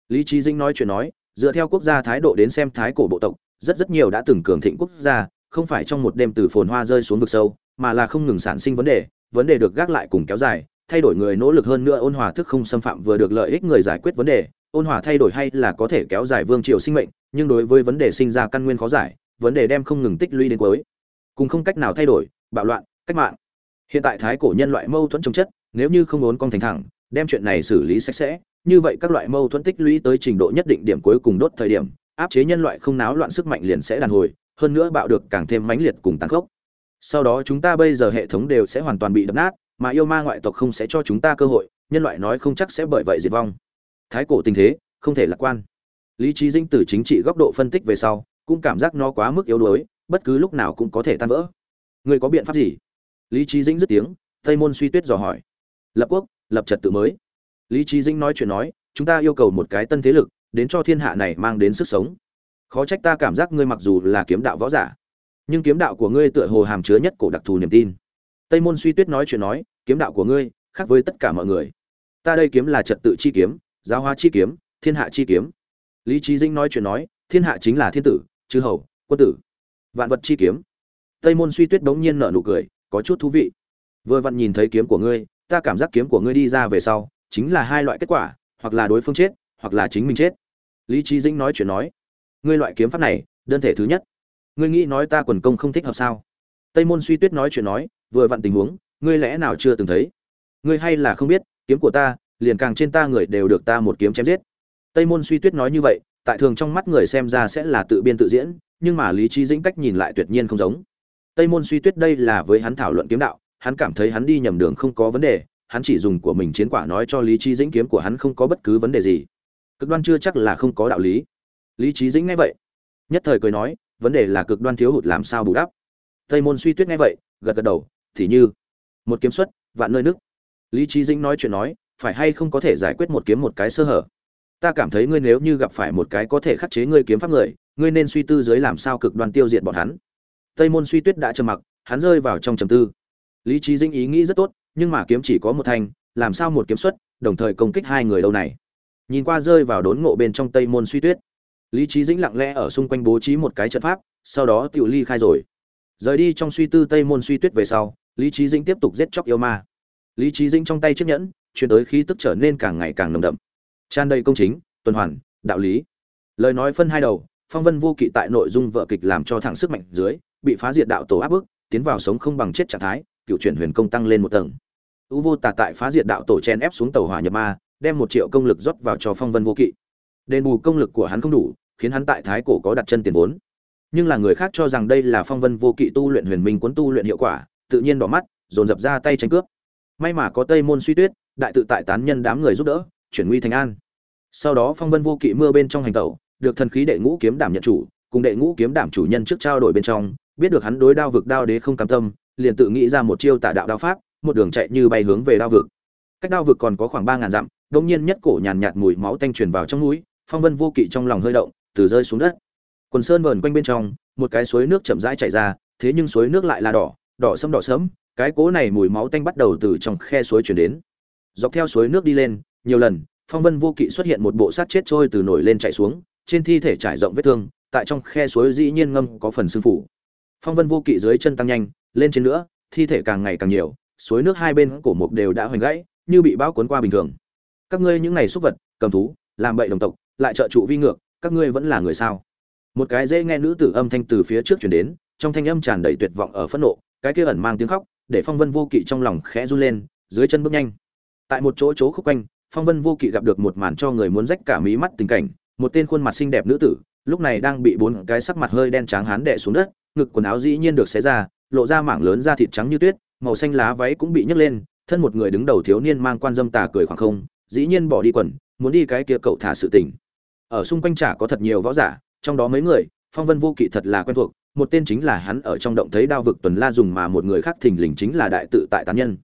Lý Trí dinh nói chuyện nói, dựa theo quốc gia thái độ đến xem thái cổ bộ tộc rất rất nhiều đã từng cường thịnh quốc gia không phải trong một đêm từ phồn hoa rơi xuống vực sâu mà là không ngừng sản sinh vấn đề vấn đề được gác lại cùng kéo dài thay đổi người nỗ lực hơn nữa ôn hòa thức không xâm phạm vừa được lợi ích người giải quyết vấn đề ôn hòa thay đổi hay là có thể kéo dài vương triều sinh mệnh nhưng đối với vấn đề sinh ra căn nguyên khó giải vấn đề đem không ngừng tích lũy đến cuối cùng không cách nào thay đổi bạo loạn cách mạng hiện tại thái cổ nhân loại mâu thuẫn chống chất nếu như không muốn con thành thẳng đem chuyện này xử lý sạch sẽ, như vậy các loại mâu thuẫn tích lũy tới trình độ nhất định điểm cuối cùng đốt thời điểm, áp chế nhân loại không náo loạn sức mạnh liền sẽ đàn hồi, hơn nữa bạo được càng thêm mãnh liệt cùng tàn khốc. Sau đó chúng ta bây giờ hệ thống đều sẽ hoàn toàn bị đập nát, mà yêu ma ngoại tộc không sẽ cho chúng ta cơ hội, nhân loại nói không chắc sẽ bởi vậy diệt vong. Thái cổ tình thế, không thể lạc quan. Lý trí dinh từ chính trị góc độ phân tích về sau, cũng cảm giác nó quá mức yếu đuối, bất cứ lúc nào cũng có thể tan vỡ. Người có biện pháp gì? Lý trí dĩnh dứt tiếng, tây môn suy tuyết dò hỏi. Lập quốc lập trật tự mới. Lý trí dĩnh nói chuyện nói, chúng ta yêu cầu một cái tân thế lực, đến cho thiên hạ này mang đến sức sống. Khó trách ta cảm giác ngươi mặc dù là kiếm đạo võ giả, nhưng kiếm đạo của ngươi tựa hồ hàm chứa nhất cổ đặc thù niềm tin. Tây môn suy tuyết nói chuyện nói, kiếm đạo của ngươi, khác với tất cả mọi người. Ta đây kiếm là trật tự chi kiếm, giáo hóa chi kiếm, thiên hạ chi kiếm. Lý trí dĩnh nói chuyện nói, thiên hạ chính là thiên tử, chư hầu, quân tử, vạn vật chi kiếm. Tây môn suy tuyết bỗng nhiên nở nụ cười, có chút thú vị. Vừa vặn nhìn thấy kiếm của ngươi ta cảm giác kiếm của ngươi đi ra về sau, chính là hai loại kết quả, hoặc là đối phương chết, hoặc là chính mình chết. Lý trí dĩnh nói chuyện nói, ngươi loại kiếm pháp này, đơn thể thứ nhất. Ngươi nghĩ nói ta quần công không thích hợp sao? Tây môn suy tuyết nói chuyện nói, vừa vặn tình huống, ngươi lẽ nào chưa từng thấy? Ngươi hay là không biết, kiếm của ta, liền càng trên ta người đều được ta một kiếm chém giết. Tây môn suy tuyết nói như vậy, tại thường trong mắt người xem ra sẽ là tự biên tự diễn, nhưng mà lý trí dĩnh cách nhìn lại tuyệt nhiên không giống. Tây môn suy tuyết đây là với hắn thảo luận kiếm đạo hắn cảm thấy hắn đi nhầm đường không có vấn đề, hắn chỉ dùng của mình chiến quả nói cho lý Chí dĩnh kiếm của hắn không có bất cứ vấn đề gì. Cực đoan chưa chắc là không có đạo lý. Lý Chí dĩnh nghe vậy, nhất thời cười nói, vấn đề là cực đoan thiếu hụt làm sao bù đắp. Tây môn suy tuyết nghe vậy, gật gật đầu, thì như, một kiếm xuất, vạn nơi nước lý Chí dĩnh nói chuyện nói, phải hay không có thể giải quyết một kiếm một cái sơ hở? Ta cảm thấy ngươi nếu như gặp phải một cái có thể khắc chế ngươi kiếm pháp người, ngươi nên suy tư dưới làm sao cực đoan tiêu diệt bọn hắn. Tây môn suy tuyết đã trầm mặc, hắn rơi vào trong trầm tư lý trí dĩnh ý nghĩ rất tốt, nhưng mà kiếm chỉ có một thanh làm sao một kiếm xuất, đồng thời công kích hai người đâu này? Nhìn qua rơi vào đốn ngộ bên trong tây môn suy tuyết, lý trí dĩnh lặng lẽ ở xung quanh bố trí một cái trận pháp, sau đó tự ly khai rồi. Rời đi trong suy tư tây môn suy tuyết về sau, lý trí dĩnh tiếp tục giết chóc yêu ma. Lý trí dĩnh trong tay chiếc nhẫn, chuyển tới khí tức trở nên càng ngày càng nồng đậm. Tràn đầy công chính, tuần hoàn, đạo lý. Lời nói phân hai đầu, phong vân vô kỵ tại nội dung vợ kịch làm cho thẳng sức mạnh dưới, bị phá diệt đạo tổ áp bức, tiến vào sống không bằng chết trạng thái cựu chuyển huyền công tăng lên một tầng. U vô tà tại phá diệt đạo tổ chen ép xuống tàu hỏa nhập ma, đem một triệu công lực rót vào cho phong vân vô kỵ. Đền bù công lực của hắn không đủ, khiến hắn tại thái cổ có đặt chân tiền vốn. Nhưng là người khác cho rằng đây là phong vân vô kỵ tu luyện huyền minh cuốn tu luyện hiệu quả, tự nhiên đỏ mắt, dồn dập ra tay tranh cướp. May mà có tây môn suy tuyết, đại tự tại tán nhân đám người giúp đỡ, chuyển nguy thành an. Sau đó phong vân vô kỵ mưa bên trong hành tẩu, được thần khí đệ ngũ kiếm đảm nhận chủ, cùng đệ ngũ kiếm đảm chủ nhân trước trao đổi bên trong, biết được hắn đối đao vực đao đế không cam tâm liền tự nghĩ ra một chiêu tả đạo đao pháp, một đường chạy như bay hướng về đao vực. Cách đao vực còn có khoảng ba ngàn dặm, đột nhiên nhất cổ nhàn nhạt mùi máu tanh truyền vào trong núi, phong vân vô kỵ trong lòng hơi động, từ rơi xuống đất. Quần sơn vờn quanh bên trong, một cái suối nước chậm rãi chảy ra, thế nhưng suối nước lại là đỏ đỏ sẫm đỏ sẫm, cái cố này mùi máu tanh bắt đầu từ trong khe suối chuyển đến. Dọc theo suối nước đi lên, nhiều lần, phong vân vô kỵ xuất hiện một bộ sát chết trôi từ nổi lên chạy xuống, trên thi thể trải rộng vết thương, tại trong khe suối dĩ nhiên ngâm có phần xương phủ phong vân vô kỵ dưới chân tăng nhanh, lên trên nữa, thi thể càng ngày càng nhiều, suối nước hai bên cổ mục đều đã hoành gãy, như bị bão cuốn qua bình thường. Các ngươi những này xúc vật, cầm thú, làm bậy đồng tộc, lại trợ trụ vi ngược, các ngươi vẫn là người sao? Một cái dễ nghe nữ tử âm thanh từ phía trước chuyển đến, trong thanh âm tràn đầy tuyệt vọng ở phẫn nộ, cái kia ẩn mang tiếng khóc, để phong vân vô kỵ trong lòng khẽ run lên, dưới chân bước nhanh. Tại một chỗ chỗ khúc quanh, phong vân vô kỵ gặp được một màn cho người muốn rách cả mí mắt tình cảnh, một tên khuôn mặt xinh đẹp nữ tử, lúc này đang bị bốn cái sắc mặt hơi đen trắng hán đè xuống đất ngực quần áo dĩ nhiên được xé ra, lộ ra mảng lớn da thịt trắng như tuyết, màu xanh lá váy cũng bị nhấc lên, thân một người đứng đầu thiếu niên mang quan dâm tà cười khoảng không, dĩ nhiên bỏ đi quần, muốn đi cái kia cậu thả sự tình. Ở xung quanh chả có thật nhiều võ giả, trong đó mấy người, phong vân vô kỵ thật là quen thuộc, một tên chính là hắn ở trong động thấy đao vực tuần la dùng mà một người khác thình lình chính là đại tự tại tán nhân.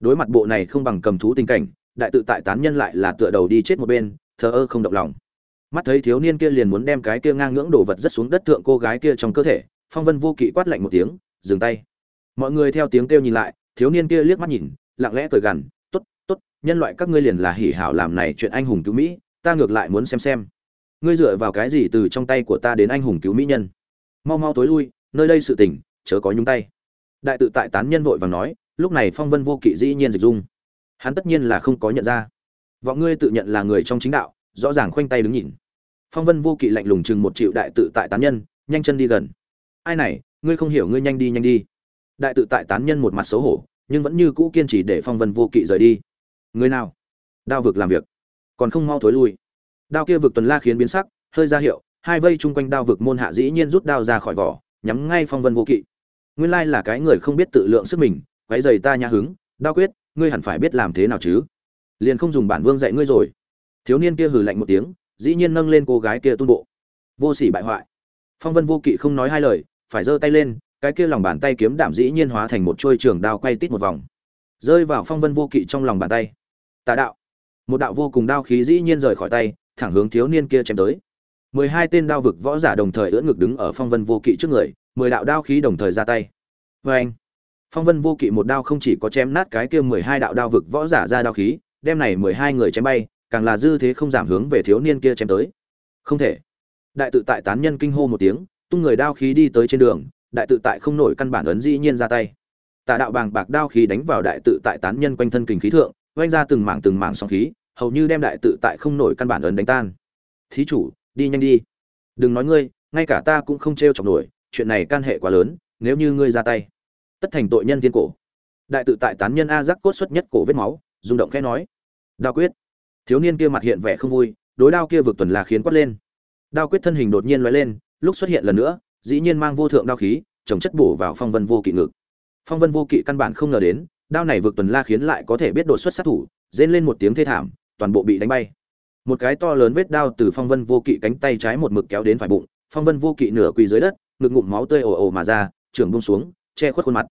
Đối mặt bộ này không bằng cầm thú tình cảnh, đại tự tại tán nhân lại là tựa đầu đi chết một bên, thờ ơ không động lòng. Mắt thấy thiếu niên kia liền muốn đem cái kia ngang ngưỡng đồ vật rất xuống đất thượng cô gái kia trong cơ thể phong vân vô kỵ quát lạnh một tiếng dừng tay. Mọi người theo tiếng kêu nhìn lại thiếu niên kia liếc mắt nhìn lặng lẽ cười gằn tốt tốt nhân loại các ngươi liền là hỉ hảo làm này chuyện anh hùng cứu mỹ ta ngược lại muốn xem xem. Ngươi dựa vào cái gì từ trong tay của ta đến anh hùng cứu mỹ nhân? Mau mau tối lui nơi đây sự tỉnh, chớ có nhúng tay. Đại tự tại tán nhân vội vàng nói lúc này phong vân vô kỵ dĩ nhiên dịch dung. Hắn tất nhiên là không có nhận ra. Vọng ngươi tự nhận là người trong chính đạo rõ ràng khoanh tay đứng nhìn. Phong vân vô kỵ lạnh lùng chừng một triệu đại tự tại tán nhân nhanh chân đi gần ai này, ngươi không hiểu ngươi nhanh đi nhanh đi. Đại tự tại tán nhân một mặt xấu hổ, nhưng vẫn như cũ kiên trì để phong vân vô kỵ rời đi. Người nào? Đao vực làm việc. Còn không mau thối lui. Đao kia vực tuần la khiến biến sắc, hơi ra hiệu, hai vây chung quanh đao vực môn hạ dĩ nhiên rút đao ra khỏi vỏ, nhắm ngay phong vân vô kỵ. Nguyên lai là cái người không biết tự lượng sức mình, quấy dày ta nhã hứng, đao quyết, ngươi hẳn phải biết làm thế nào chứ? Liền không dùng bản vương dạy ngươi rồi. Thiếu niên kia hừ lạnh một tiếng, dĩ nhiên nâng lên cô gái kia tung bộ. Vô sỉ bại hoại. Phong vân vô kỵ không nói hai lời phải giơ tay lên, cái kia lòng bàn tay kiếm đảm dĩ nhiên hóa thành một chuôi trường đao quay tít một vòng. Rơi vào phong vân vô kỵ trong lòng bàn tay. Tà đạo. Một đạo vô cùng đao khí dĩ nhiên rời khỏi tay, thẳng hướng thiếu niên kia chém tới. Mười hai tên đao vực võ giả đồng thời ưỡn ngực đứng ở phong vân vô kỵ trước người, mười đạo đao khí đồng thời ra tay. Vê anh, phong vân vô kỵ một đao không chỉ có chém nát cái kia mười hai đạo đao vực võ giả ra đao khí, đem này mười hai người chém bay, càng là dư thế không giảm hướng về thiếu niên kia chém tới. Không thể. Đại tự tại tán nhân kinh hô một tiếng tung người đao khí đi tới trên đường, đại tự tại không nổi căn bản ấn dĩ nhiên ra tay. Tà đạo bàng bạc đao khí đánh vào đại tự tại tán nhân quanh thân kình khí thượng oanh ra từng mảng từng mảng sóng khí, hầu như đem đại tự tại không nổi căn bản ấn đánh tan. Thí chủ, đi nhanh đi. Đừng nói ngươi, ngay cả ta cũng không t r e o chọc nổi, chuyện này can hệ quá lớn, nếu như ngươi ra tay, tất thành tội nhân thiên cổ. Đại tự tại tán nhân a giác cốt xuất nhất cổ vết máu, rung động khẽ nói. Đao quyết. Thiếu niên kia mặt hiện vẻ không vui, đối đao kia vực tuần là khiến quát lên. Đao quyết thân hình đột nhiên l lên lúc xuất hiện lần nữa, dĩ nhiên mang vô thượng đao khí chống chất bổ vào phong vân vô kỵ ngực. Phong vân vô kỵ căn bản không ngờ đến, đao này vượt tuần la khiến lại có thể biết đột xuất sát thủ, rên lên một tiếng thê thảm, toàn bộ bị đánh bay. Một cái to lớn vết đao từ phong vân vô kỵ cánh tay trái một mực kéo đến phải bụng, phong vân vô kỵ nửa quỳ dưới đất, ngực ngụm máu tươi ồ ồ mà ra, trưởng bông xuống, che khuất khuôn mặt.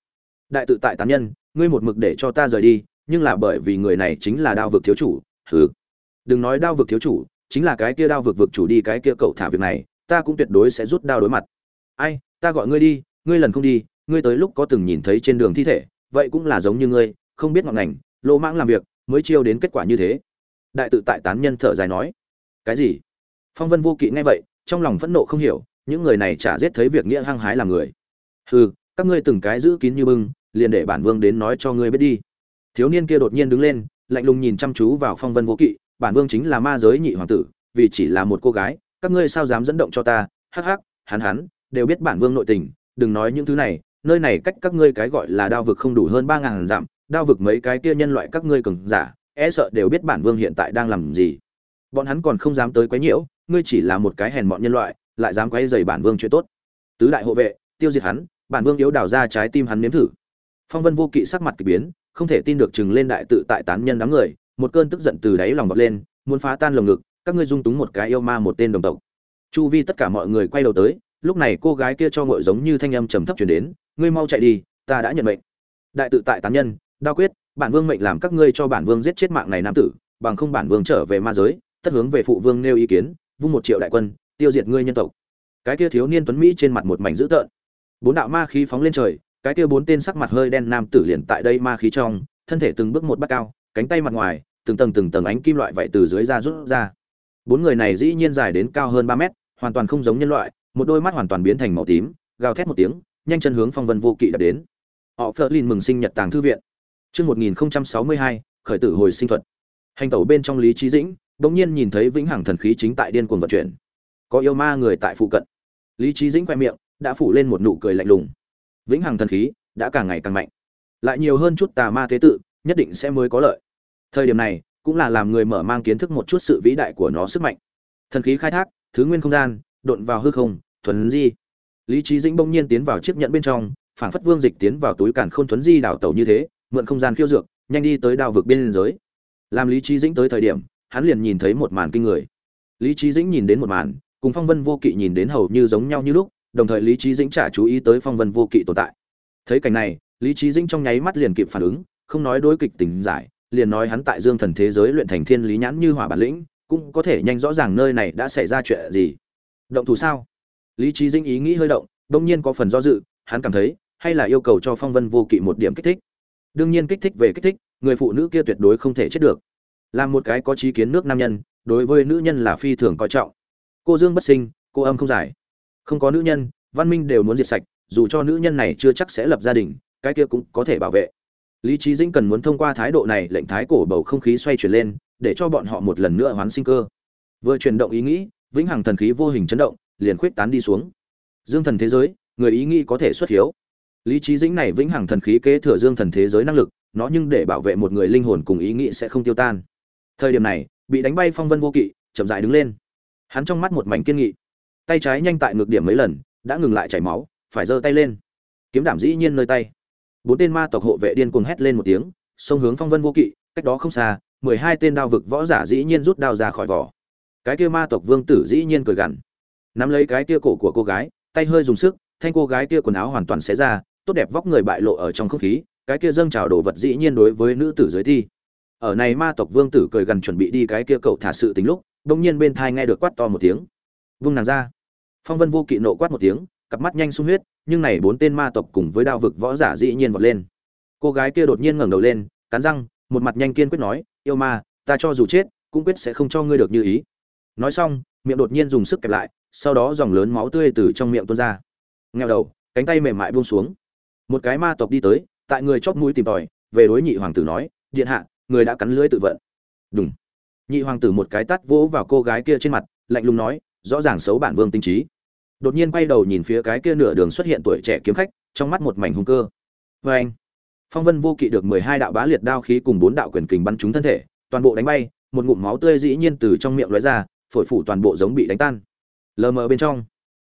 Đại tự tại tán nhân, ngươi một mực để cho ta rời đi, nhưng là bởi vì người này chính là đao vực thiếu chủ, hừ. Đừng nói đao vực thiếu chủ, chính là cái kia đao vực vực chủ đi cái kia cậu thả việc này ta cũng tuyệt đối sẽ rút đao đối mặt. Ai, ta gọi ngươi đi, ngươi lần không đi, ngươi tới lúc có từng nhìn thấy trên đường thi thể, vậy cũng là giống như ngươi, không biết ngọn ngành, lỗ mãng làm việc, mới chiêu đến kết quả như thế. Đại tự tại tán nhân thở dài nói. Cái gì? Phong vân vô kỵ nghe vậy, trong lòng phẫn nộ không hiểu, những người này chả giết thấy việc nghĩa hăng hái làm người. Hừ, các ngươi từng cái giữ kín như bưng, liền để bản vương đến nói cho ngươi biết đi. Thiếu niên kia đột nhiên đứng lên, lạnh lùng nhìn chăm chú vào phong vân vô kỵ, bản vương chính là ma giới nhị hoàng tử, vì chỉ là một cô gái các ngươi sao dám dẫn động cho ta? Hắc hắc, hắn hắn, đều biết bản vương nội tình, đừng nói những thứ này, nơi này cách các ngươi cái gọi là đao vực không đủ hơn ba ngàn dặm, đao vực mấy cái kia nhân loại các ngươi cường giả e sợ đều biết bản vương hiện tại đang làm gì. Bọn hắn còn không dám tới quấy nhiễu, ngươi chỉ là một cái hèn mọn nhân loại, lại dám quấy dày bản vương chuyện tốt. Tứ đại hộ vệ, tiêu diệt hắn, bản vương yếu đào ra trái tim hắn nếm thử. Phong vân vô kỵ sắc mặt kỳ biến, không thể tin được chừng lên đại tự tại tán nhân đám người, một cơn tức giận từ đáy lòng vọt lên, muốn phá tan lồng ngực các ngươi dung túng một cái yêu ma một tên đồng tộc. Chu vi tất cả mọi người quay đầu tới, lúc này cô gái kia cho ngội giống như thanh âm trầm thấp chuyển đến, ngươi mau chạy đi, ta đã nhận mệnh. Đại tự tại tán nhân đa quyết, bản vương mệnh làm các ngươi cho bản vương giết chết mạng này nam tử, bằng không bản vương trở về ma giới, tất hướng về phụ vương nêu ý kiến, vung một triệu đại quân, tiêu diệt ngươi nhân tộc. Cái kia thiếu niên tuấn mỹ trên mặt một mảnh dữ tợn. Bốn đạo ma khí phóng lên trời, cái kia bốn tên sắc mặt hơi đen nam tử liền tại đây ma khí trong, thân thể từng bước một bắt cao, cánh tay mặt ngoài, từng tầng từng tầng ánh kim loại vậy từ dưới ra rút ra bốn người này dĩ nhiên dài đến cao hơn ba mét hoàn toàn không giống nhân loại một đôi mắt hoàn toàn biến thành màu tím gào thét một tiếng nhanh chân hướng phong vân vô kỵ đã đến họ phớt lên mừng sinh nhật tàng thư viện Trước 1062, khởi tử hồi sinh thuật. Hành tẩu bên trong Lý Trí Dĩnh, đống nhiên nhìn thấy vĩnh hằng thần khí chính tại điên cuồng vận chuyển. Có yêu ma người tại phụ cận. Lý Trí Dĩnh quay miệng, đã phủ lên một nụ cười lạnh lùng. Vĩnh hằng thần khí đã càng ngày càng mạnh. Lại nhiều hơn chút tà ma thế tự, nhất định sẽ mới có lợi. Thời điểm này, cũng là làm người mở mang kiến thức một chút sự vĩ đại của nó sức mạnh. Thần khí khai thác, thứ nguyên không gian, độn vào hư không, thuần di. Lý Trí Dĩnh bỗng nhiên tiến vào chiếc nhẫn bên trong, phảng phất vương dịch tiến vào túi càn khôn thuấn di đảo tẩu như thế, mượn không gian khiêu dược, nhanh đi tới đao vực biên giới. Làm Lý Chí Dĩnh tới thời điểm, hắn liền nhìn thấy một màn kinh người. Lý Chí Dĩnh nhìn đến một màn, cùng Phong Vân Vô Kỵ nhìn đến hầu như giống nhau như lúc, đồng thời Lý Chí Dĩnh trả chú ý tới Phong Vân Vô Kỵ tồn tại. Thấy cảnh này, Lý Chí Dĩnh trong nháy mắt liền kịp phản ứng, không nói đối kịch tình giải, liền nói hắn tại Dương Thần thế giới luyện thành thiên lý nhãn như hỏa bản lĩnh, cũng có thể nhanh rõ ràng nơi này đã xảy ra chuyện gì. Động thủ sao? Lý Chí Dĩnh ý nghĩ hơi động, đột nhiên có phần do dự, hắn cảm thấy, hay là yêu cầu cho Phong Vân Vô Kỵ một điểm kích thích. Đương nhiên kích thích về kích thích người phụ nữ kia tuyệt đối không thể chết được. Làm một cái có trí kiến nước nam nhân đối với nữ nhân là phi thường coi trọng. Cô dương bất sinh cô âm không giải. Không có nữ nhân văn minh đều muốn diệt sạch dù cho nữ nhân này chưa chắc sẽ lập gia đình cái kia cũng có thể bảo vệ lý trí dĩnh cần muốn thông qua thái độ này lệnh thái cổ bầu không khí xoay chuyển lên, để cho bọn họ một lần nữa hoán sinh cơ. Vừa chuyển động ý nghĩ, vĩnh hằng thần khí vô hình chấn động, liền khuyết tán đi xuống. Dương thần thế giới, người ý nghĩ có thể xuất hiếu. Lý trí dĩnh này vĩnh hằng thần khí kế thừa dương thần thế giới năng lực, nó nhưng để bảo vệ một người linh hồn cùng ý nghĩ sẽ không tiêu tan. Thời điểm này, bị đánh bay phong vân vô kỵ, chậm dại đứng lên. Hắn trong mắt một mảnh kiên nghị. Tay trái nhanh tại ngược điểm mấy lần, đã ngừng lại chảy máu, phải giơ tay lên. Kiếm đảm dĩ nhiên nơi tay bốn tên ma tộc hộ vệ điên cuồng hét lên một tiếng xông hướng phong vân vô kỵ, cách đó không xa, mười hai tên đao vực võ giả dĩ nhiên rút đao ra khỏi vỏ. Cái kia ma tộc vương tử dĩ nhiên cười gằn. Nắm lấy cái kia cổ của cô gái, tay hơi dùng sức, thanh cô gái kia quần áo hoàn toàn xé ra, tốt đẹp vóc người bại lộ ở trong không khí, cái kia dâng trào đồ vật dĩ nhiên đối với nữ tử dưới thi. Ở này ma tộc vương tử cười gằn chuẩn bị đi cái kia cậu thả sự tính lúc đông nhiên bên thai nghe được quát to một tiếng. Vung nàng ra. Phong vân vô kỵ nộ quát một tiếng, cặp mắt nhanh sung huyết nhưng này bốn tên ma tộc cùng với đao vực võ giả dĩ nhiên vọt lên. Cô gái kia đột nhiên ngẩng đầu lên, cắn răng, một mặt nhanh kiên quyết nói, yêu ma, ta cho dù chết, cũng quyết sẽ không cho ngươi được như ý. Nói xong, miệng đột nhiên dùng sức kẹp lại, sau đó dòng lớn máu tươi từ trong miệng tuôn ra. Ngheo đầu, cánh tay mềm mại buông xuống. Một cái ma tộc đi tới, tại người chóp mũi tìm tòi, về đối nhị hoàng tử nói, điện hạ, người đã cắn lưỡi tự vận. Đúng nhị hoàng tử một cái tát vỗ vào cô gái kia trên mặt, lạnh lùng nói, rõ ràng xấu bản vương tinh trí đột nhiên quay đầu nhìn phía cái kia nửa đường xuất hiện tuổi trẻ kiếm khách, trong mắt một mảnh hung cơ. Vê anh, phong vân vô kỵ được mười hai đạo bá liệt đao khí cùng bốn đạo quyền kình bắn trúng thân thể, toàn bộ đánh bay, một ngụm máu tươi dĩ nhiên từ trong miệng lóe ra, phổi phủ toàn bộ giống bị đánh tan. Lờ mờ bên trong,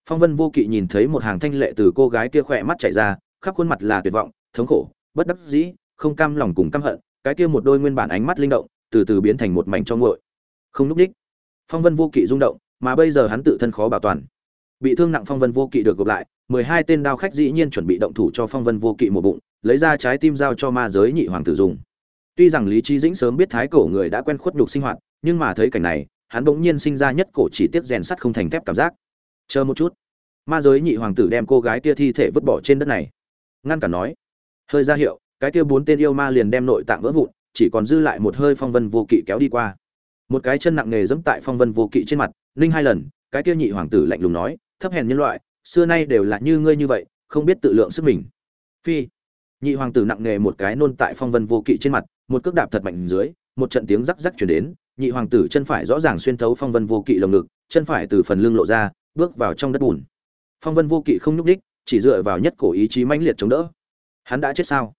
phong vân vô kỵ nhìn thấy một hàng thanh lệ từ cô gái kia khỏe mắt chảy ra, khắp khuôn mặt là tuyệt vọng, thống khổ, bất đắc dĩ, không cam lòng cùng căm hận, cái kia một đôi nguyên bản ánh mắt linh động, từ từ biến thành một mảnh cho nguội. Không núp đích. Phong vân vô kỵ rung động, mà bây giờ hắn tự thân khó bảo toàn bị thương nặng phong vân vô kỵ được gộp lại, mười hai tên đao khách dĩ nhiên chuẩn bị động thủ cho phong vân vô kỵ một bụng, lấy ra trái tim giao cho ma giới nhị hoàng tử dùng. Tuy rằng lý trí dĩnh sớm biết thái cổ người đã quen khuất nhục sinh hoạt, nhưng mà thấy cảnh này, hắn bỗng nhiên sinh ra nhất cổ chỉ tiếc rèn sắt không thành thép cảm giác. Chờ một chút. Ma giới nhị hoàng tử đem cô gái kia thi thể vứt bỏ trên đất này. Ngăn cản nói. Hơi ra hiệu, cái kia bốn tên yêu ma liền đem nội tạng vỡ vụn, chỉ còn dư lại một hơi phong vân vô kỵ kéo đi qua. Một cái chân nặng nề dẫm tại phong vân vô kỵ trên mặt, ninh hai lần, cái kia nhị hoàng tử lạnh lùng nói thấp hèn nhân loại, xưa nay đều là như ngươi như vậy, không biết tự lượng sức mình. Phi, nhị hoàng tử nặng nề một cái nôn tại phong vân vô kỵ trên mặt, một cước đạp thật mạnh dưới, một trận tiếng rắc rắc chuyển đến, nhị hoàng tử chân phải rõ ràng xuyên thấu phong vân vô kỵ lồng ngực, chân phải từ phần lưng lộ ra, bước vào trong đất bùn. Phong vân vô kỵ không nhúc đích chỉ dựa vào nhất cổ ý chí mãnh liệt chống đỡ. Hắn đã chết sao?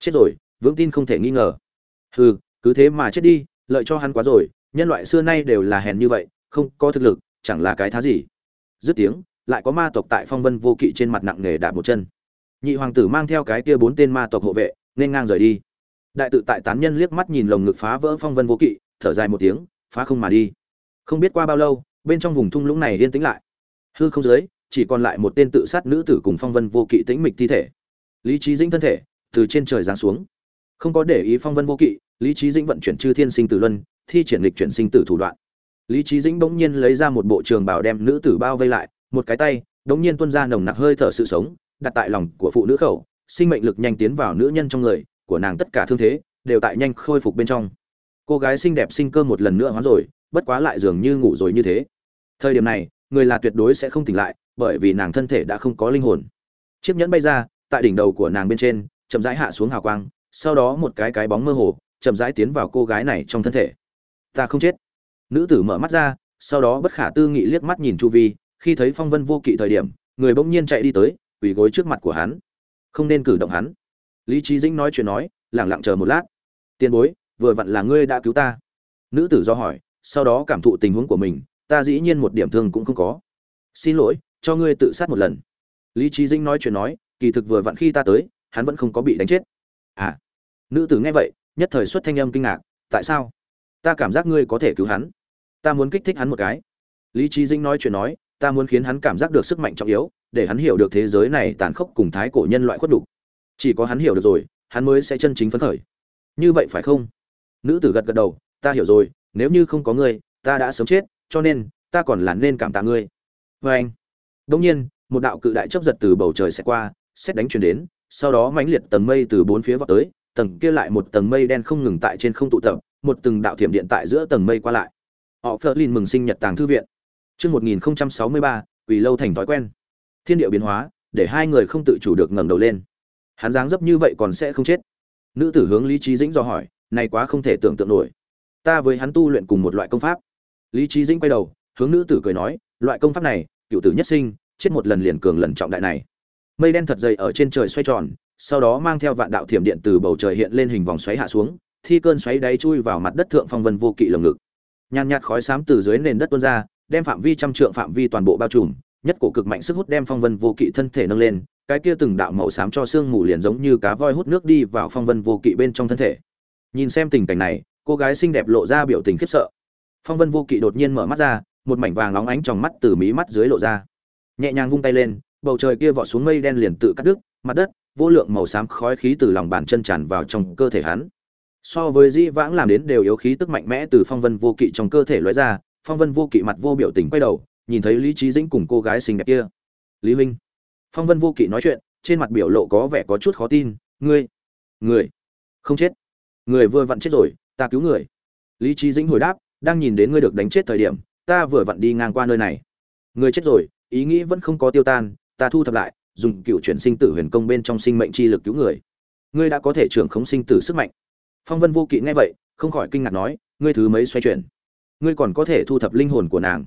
Chết rồi, vững tin không thể nghi ngờ. Hừ, cứ thế mà chết đi, lợi cho hắn quá rồi, nhân loại xưa nay đều là hèn như vậy, không có thực lực, chẳng là cái thá gì dứt tiếng, lại có ma tộc tại phong vân vô kỵ trên mặt nặng nề đạp một chân. Nhị hoàng tử mang theo cái kia bốn tên ma tộc hộ vệ, nên ngang rời đi. Đại tự tại tán nhân liếc mắt nhìn lồng ngực phá vỡ phong vân vô kỵ, thở dài một tiếng, phá không mà đi. Không biết qua bao lâu, bên trong vùng thung lũng này yên tĩnh lại. Hư không dưới, chỉ còn lại một tên tự sát nữ tử cùng phong vân vô kỵ tĩnh mịch thi thể. Lý trí dĩnh thân thể, từ trên trời giáng xuống. Không có để ý phong vân vô kỵ, lý trí dĩnh vận chuyển chư thiên sinh tử luân, thi triển lịch chuyển sinh tử thủ đoạn lý trí dĩnh bỗng nhiên lấy ra một bộ trường bảo đem nữ tử bao vây lại, một cái tay, bỗng nhiên tuôn ra nồng nặc hơi thở sự sống, đặt tại lòng của phụ nữ khẩu, sinh mệnh lực nhanh tiến vào nữ nhân trong người, của nàng tất cả thương thế, đều tại nhanh khôi phục bên trong. Cô gái xinh đẹp sinh cơ một lần nữa hoán rồi, bất quá lại dường như ngủ rồi như thế. Thời điểm này, người là tuyệt đối sẽ không tỉnh lại, bởi vì nàng thân thể đã không có linh hồn. Chiếc nhẫn bay ra, tại đỉnh đầu của nàng bên trên, chậm rãi hạ xuống hào quang, sau đó một cái cái bóng mơ hồ, chậm rãi tiến vào cô gái này trong thân thể. Ta không chết nữ tử mở mắt ra, sau đó bất khả tư nghị liếc mắt nhìn chu vi, khi thấy phong vân vô kỵ thời điểm, người bỗng nhiên chạy đi tới, quỳ gối trước mặt của hắn. Không nên cử động hắn. Lý trí dĩnh nói chuyện nói lẳng lặng chờ một lát. Tiền bối, vừa vặn là ngươi đã cứu ta. Nữ tử do hỏi, sau đó cảm thụ tình huống của mình, ta dĩ nhiên một điểm thương cũng không có. Xin lỗi, cho ngươi tự sát một lần. Lý trí dĩnh nói chuyện nói, kỳ thực vừa vặn khi ta tới, hắn vẫn không có bị đánh chết. À. Nữ tử nghe vậy, nhất thời xuất thanh âm kinh ngạc, tại sao? Ta cảm giác ngươi có thể cứu hắn ta muốn kích thích hắn một cái. Lý trí dĩnh nói chuyện nói, ta muốn khiến hắn cảm giác được sức mạnh trọng yếu, để hắn hiểu được thế giới này tàn khốc cùng thái cổ nhân loại khuất đục. Chỉ có hắn hiểu được rồi, hắn mới sẽ chân chính phấn khởi. Như vậy phải không? Nữ tử gật gật đầu, ta hiểu rồi, nếu như không có ngươi, ta đã sớm chết, cho nên, ta còn là nên cảm tạ ngươi. Vê anh đông nhiên, một đạo cự đại chấp giật từ bầu trời sẽ qua, xét đánh truyền đến, sau đó mãnh liệt tầng mây từ bốn phía vọt tới, tầng kia lại một tầng mây đen không ngừng tại trên không tụ tập, một từng đạo thiểm điện tại giữa tầng mây qua lại họ phớt lên mừng sinh nhật tàng thư viện. Chương một nghìn sáu mươi ba vì lâu thành thói quen. Thiên địa biến hóa, để hai người không tự chủ được ngẩng đầu lên. Hắn dáng dấp như vậy còn sẽ không chết. Nữ tử hướng lý trí dĩnh do hỏi, này quá không thể tưởng tượng nổi. Ta với hắn tu luyện cùng một loại công pháp. Lý trí dĩnh quay đầu, hướng nữ tử cười nói, loại công pháp này, cựu tử nhất sinh, chết một lần liền cường lần trọng đại này. Mây đen thật dày ở trên trời xoay tròn, sau đó mang theo vạn đạo thiểm điện từ bầu trời hiện lên hình vòng xoáy hạ xuống, thi cơn xoáy đáy chui vào mặt đất thượng phong vân vô kỵ lồng ngực nhàn nhạt khói xám từ dưới nền đất tuôn ra, đem phạm vi trăm trượng phạm vi toàn bộ bao trùm, nhất cổ cực mạnh sức hút đem phong vân vô kỵ thân thể nâng lên, cái kia từng đạo màu xám cho xương mù liền giống như cá voi hút nước đi vào phong vân vô kỵ bên trong thân thể. Nhìn xem tình cảnh này, cô gái xinh đẹp lộ ra biểu tình khiếp sợ. Phong vân vô kỵ đột nhiên mở mắt ra, một mảnh vàng óng ánh trong mắt từ mí mắt dưới lộ ra. Nhẹ nhàng vung tay lên, bầu trời kia vọt xuống mây đen liền tự cắt đứt, mặt đất, vô lượng màu xám khói khí từ lòng bàn chân tràn vào trong cơ thể hắn so với di vãng làm đến đều yếu khí tức mạnh mẽ từ phong vân vô kỵ trong cơ thể lóe ra, phong vân vô kỵ mặt vô biểu tình quay đầu, nhìn thấy lý trí dĩnh cùng cô gái xinh đẹp kia. Lý huynh. Phong vân vô kỵ nói chuyện, trên mặt biểu lộ có vẻ có chút khó tin, ngươi, người, không chết. Người vừa vặn chết rồi, ta cứu người. Lý trí dĩnh hồi đáp, đang nhìn đến ngươi được đánh chết thời điểm, ta vừa vặn đi ngang qua nơi này. Người chết rồi, ý nghĩ vẫn không có tiêu tan, ta thu thập lại, dùng cựu chuyển sinh tử huyền công bên trong sinh mệnh chi lực cứu người. Ngươi đã có thể trưởng khống sinh tử sức mạnh phong vân vô kỵ nghe vậy, không khỏi kinh ngạc nói, ngươi thứ mấy xoay chuyển? Ngươi còn có thể thu thập linh hồn của nàng.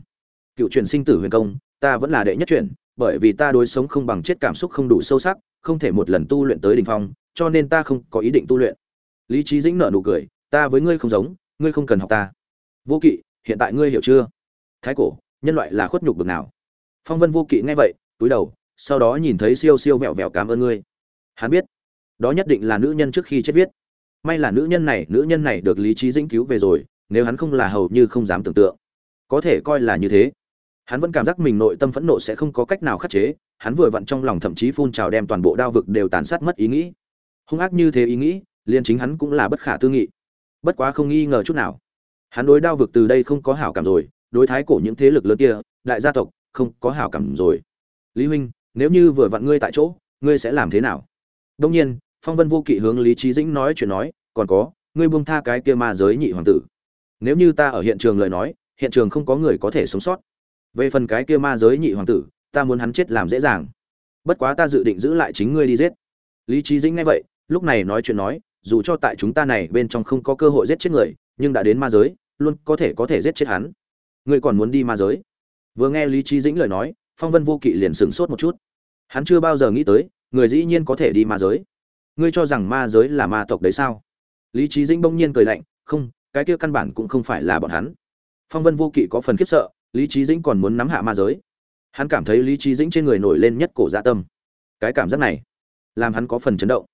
Cựu truyền sinh tử huyền công, ta vẫn là đệ nhất chuyển bởi vì ta đối sống không bằng chết cảm xúc không đủ sâu sắc, không thể một lần tu luyện tới đỉnh phong, cho nên ta không có ý định tu luyện. Lý trí dĩnh nở nụ cười, ta với ngươi không giống, ngươi không cần học ta. Vô kỵ, hiện tại ngươi hiểu chưa? Thái cổ, nhân loại là khuất nhục bực nào? Phong vân vô kỵ nghe vậy, túi đầu, sau đó nhìn thấy siêu siêu vẹo vẹo cảm ơn ngươi. Hắn biết, đó nhất định là nữ nhân trước khi chết viết may là nữ nhân này, nữ nhân này được lý trí dĩnh cứu về rồi, nếu hắn không là hầu như không dám tưởng tượng. Có thể coi là như thế. Hắn vẫn cảm giác mình nội tâm phẫn nộ sẽ không có cách nào khắc chế. Hắn vừa vặn trong lòng thậm chí phun trào đem toàn bộ đao vực đều tàn sát mất ý nghĩ. Hung ác như thế ý nghĩ, liền chính hắn cũng là bất khả tư nghị. Bất quá không nghi ngờ chút nào. Hắn đối đao vực từ đây không có hảo cảm rồi, đối thái cổ những thế lực lớn kia, đại gia tộc, không có hảo cảm rồi. Lý huynh, nếu như vừa vặn ngươi tại chỗ, ngươi sẽ làm thế nào? Đông nhiên phong vân vô kỵ hướng lý trí dĩnh nói chuyện nói, còn có, ngươi buông tha cái kia ma giới nhị hoàng tử. Nếu như ta ở hiện trường lời nói, hiện trường không có người có thể sống sót. Về phần cái kia ma giới nhị hoàng tử, ta muốn hắn chết làm dễ dàng. Bất quá ta dự định giữ lại chính ngươi đi giết. Lý trí dĩnh nghe vậy, lúc này nói chuyện nói, dù cho tại chúng ta này bên trong không có cơ hội giết chết người, nhưng đã đến ma giới, luôn có thể có thể giết chết hắn. Ngươi còn muốn đi ma giới? Vừa nghe lý trí dĩnh lời nói, phong vân vô kỵ liền sửng sốt một chút. Hắn chưa bao giờ nghĩ tới, người dĩ nhiên có thể đi ma giới ngươi cho rằng ma giới là ma tộc đấy sao? Lý trí dĩnh bỗng nhiên cười lạnh, không, cái kia căn bản cũng không phải là bọn hắn. Phong vân vô kỵ có phần khiếp sợ, lý trí dĩnh còn muốn nắm hạ ma giới. Hắn cảm thấy lý trí dĩnh trên người nổi lên nhất cổ dạ tâm. Cái cảm giác này, làm hắn có phần chấn động.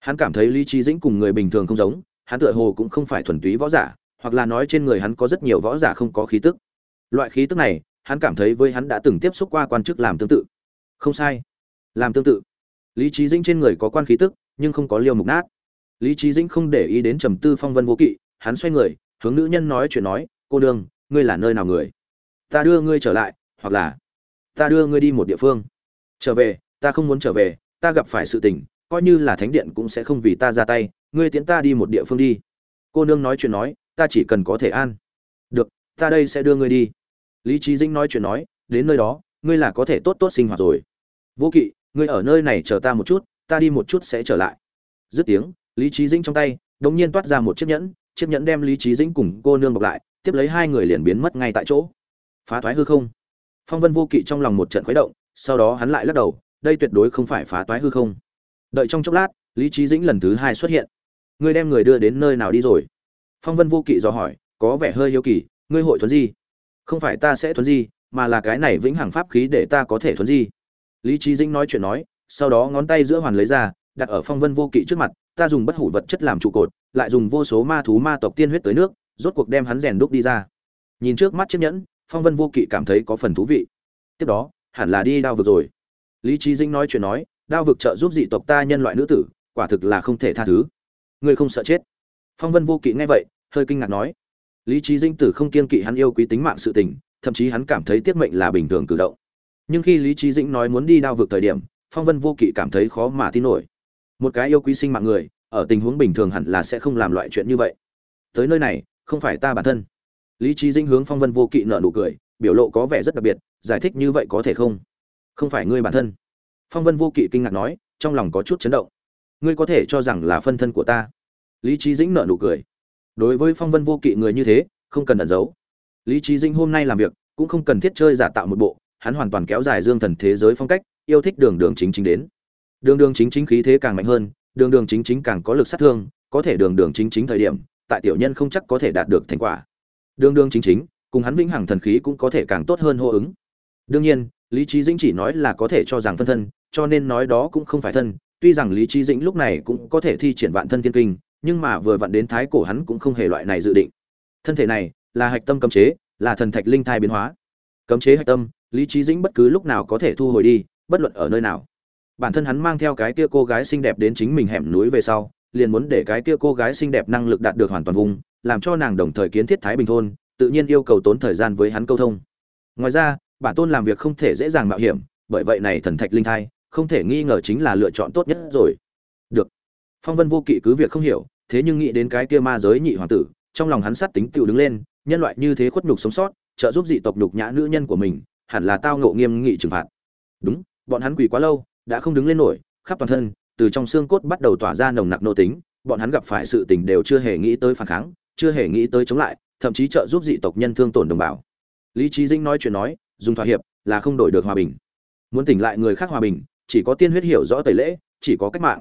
Hắn cảm thấy lý trí dĩnh cùng người bình thường không giống, hắn tựa hồ cũng không phải thuần túy võ giả, hoặc là nói trên người hắn có rất nhiều võ giả không có khí tức. Loại khí tức này, hắn cảm thấy với hắn đã từng tiếp xúc qua quan chức làm tương tự. Không sai. Làm tương tự. Lý trí dĩnh trên người có quan khí tức nhưng không có liêu mục nát. Lý trí dĩnh không để ý đến trầm tư phong vân vô kỵ, hắn xoay người, hướng nữ nhân nói chuyện nói, cô đương ngươi là nơi nào người? Ta đưa ngươi trở lại, hoặc là ta đưa ngươi đi một địa phương. Trở về, ta không muốn trở về, ta gặp phải sự tình, coi như là thánh điện cũng sẽ không vì ta ra tay, ngươi tiễn ta đi một địa phương đi. Cô nương nói chuyện nói, ta chỉ cần có thể an. Được, ta đây sẽ đưa ngươi đi. Lý trí dĩnh nói chuyện nói, đến nơi đó, ngươi là có thể tốt tốt sinh hoạt rồi. Vô kỵ, ngươi ở nơi này chờ ta một chút ta đi một chút sẽ trở lại. Dứt tiếng, lý trí dĩnh trong tay đột nhiên toát ra một chiếc nhẫn chiếc nhẫn đem lý trí dĩnh cùng cô nương bọc lại, tiếp lấy hai người liền biến mất ngay tại chỗ. Phá toái hư không. Phong vân vô kỵ trong lòng một trận khuấy động, sau đó hắn lại lắc đầu, đây tuyệt đối không phải phá toái hư không. Đợi trong chốc lát, lý trí dĩnh lần thứ hai xuất hiện. Ngươi đem người đưa đến nơi nào đi rồi? Phong vân vô kỵ dò hỏi, có vẻ hơi yêu kỳ, ngươi hội thuấn di? Không phải ta sẽ thuấn di, mà là cái này vĩnh hằng pháp khí để ta có thể thuấn di. Lý trí dĩnh nói chuyện nói sau đó ngón tay giữa hoàn lấy ra, đặt ở phong vân vô kỵ trước mặt, ta dùng bất hủ vật chất làm trụ cột, lại dùng vô số ma thú ma tộc tiên huyết tới nước, rốt cuộc đem hắn rèn đúc đi ra. Nhìn trước mắt chiếc nhẫn, phong vân vô kỵ cảm thấy có phần thú vị. Tiếp đó, hẳn là đi đao vực rồi. Lý trí dĩnh nói chuyện nói, đao vực trợ giúp dị tộc ta nhân loại nữ tử, quả thực là không thể tha thứ. Ngươi không sợ chết. Phong vân vô kỵ nghe vậy, hơi kinh ngạc nói. Lý trí dĩnh tử không kiên kỵ hắn yêu quý tính mạng sự tình, thậm chí hắn cảm thấy tiết mệnh là bình thường cử động. Nhưng khi lý trí dĩnh nói muốn đi đao vực thời điểm phong vân vô kỵ cảm thấy khó mà tin nổi. Một cái yêu quý sinh mạng người, ở tình huống bình thường hẳn là sẽ không làm loại chuyện như vậy. Tới nơi này, không phải ta bản thân. Lý trí dĩnh hướng phong vân vô kỵ nợ nụ cười, biểu lộ có vẻ rất đặc biệt, giải thích như vậy có thể không? Không phải ngươi bản thân. Phong vân vô kỵ kinh ngạc nói, trong lòng có chút chấn động. Ngươi có thể cho rằng là phân thân của ta. Lý trí dĩnh nợ nụ cười. Đối với phong vân vô kỵ người như thế, không cần ẩn giấu. Lý trí dĩnh hôm nay làm việc, cũng không cần thiết chơi giả tạo một bộ, hắn hoàn toàn kéo dài dương thần thế giới phong cách yêu thích đường đường chính chính đến. Đường đường chính chính khí thế càng mạnh hơn, đường đường chính chính càng có lực sát thương, có thể đường đường chính chính thời điểm, tại tiểu nhân không chắc có thể đạt được thành quả. Đường đường chính chính, cùng hắn vĩnh hằng thần khí cũng có thể càng tốt hơn hô ứng. Đương nhiên, lý trí dĩnh chỉ nói là có thể cho rằng phân thân, cho nên nói đó cũng không phải thân. Tuy rằng lý trí dĩnh lúc này cũng có thể thi triển vạn thân thiên kinh, nhưng mà vừa vặn đến thái cổ hắn cũng không hề loại này dự định. Thân thể này, là hạch tâm cấm chế, là thần thạch linh thai biến hóa. Cấm chế hạch tâm, lý trí dĩnh bất cứ lúc nào có thể thu hồi đi bất luận ở nơi nào. Bản thân hắn mang theo cái kia cô gái xinh đẹp đến chính mình hẻm núi về sau, liền muốn để cái kia cô gái xinh đẹp năng lực đạt được hoàn toàn vùng, làm cho nàng đồng thời kiến thiết thái bình thôn, tự nhiên yêu cầu tốn thời gian với hắn câu thông. Ngoài ra, bản tôn làm việc không thể dễ dàng mạo hiểm, bởi vậy này thần thạch linh thai, không thể nghi ngờ chính là lựa chọn tốt nhất rồi. Được. Phong vân vô kỵ cứ việc không hiểu, thế nhưng nghĩ đến cái kia ma giới nhị hoàng tử, trong lòng hắn sát tính tựu đứng lên, nhân loại như thế khuất nhục sống sót, trợ giúp dị tộc nhục nhã nữ nhân của mình, hẳn là tao ngộ nghiêm nghị trừng phạt. Đúng bọn hắn quỳ quá lâu, đã không đứng lên nổi, khắp toàn thân, từ trong xương cốt bắt đầu tỏa ra nồng nặc nô tính. Bọn hắn gặp phải sự tình đều chưa hề nghĩ tới phản kháng, chưa hề nghĩ tới chống lại, thậm chí trợ giúp dị tộc nhân thương tổn đồng bào. Lý trí dinh nói chuyện nói, dùng thỏa hiệp là không đổi được hòa bình. Muốn tỉnh lại người khác hòa bình, chỉ có tiên huyết hiểu rõ tẩy lễ, chỉ có cách mạng.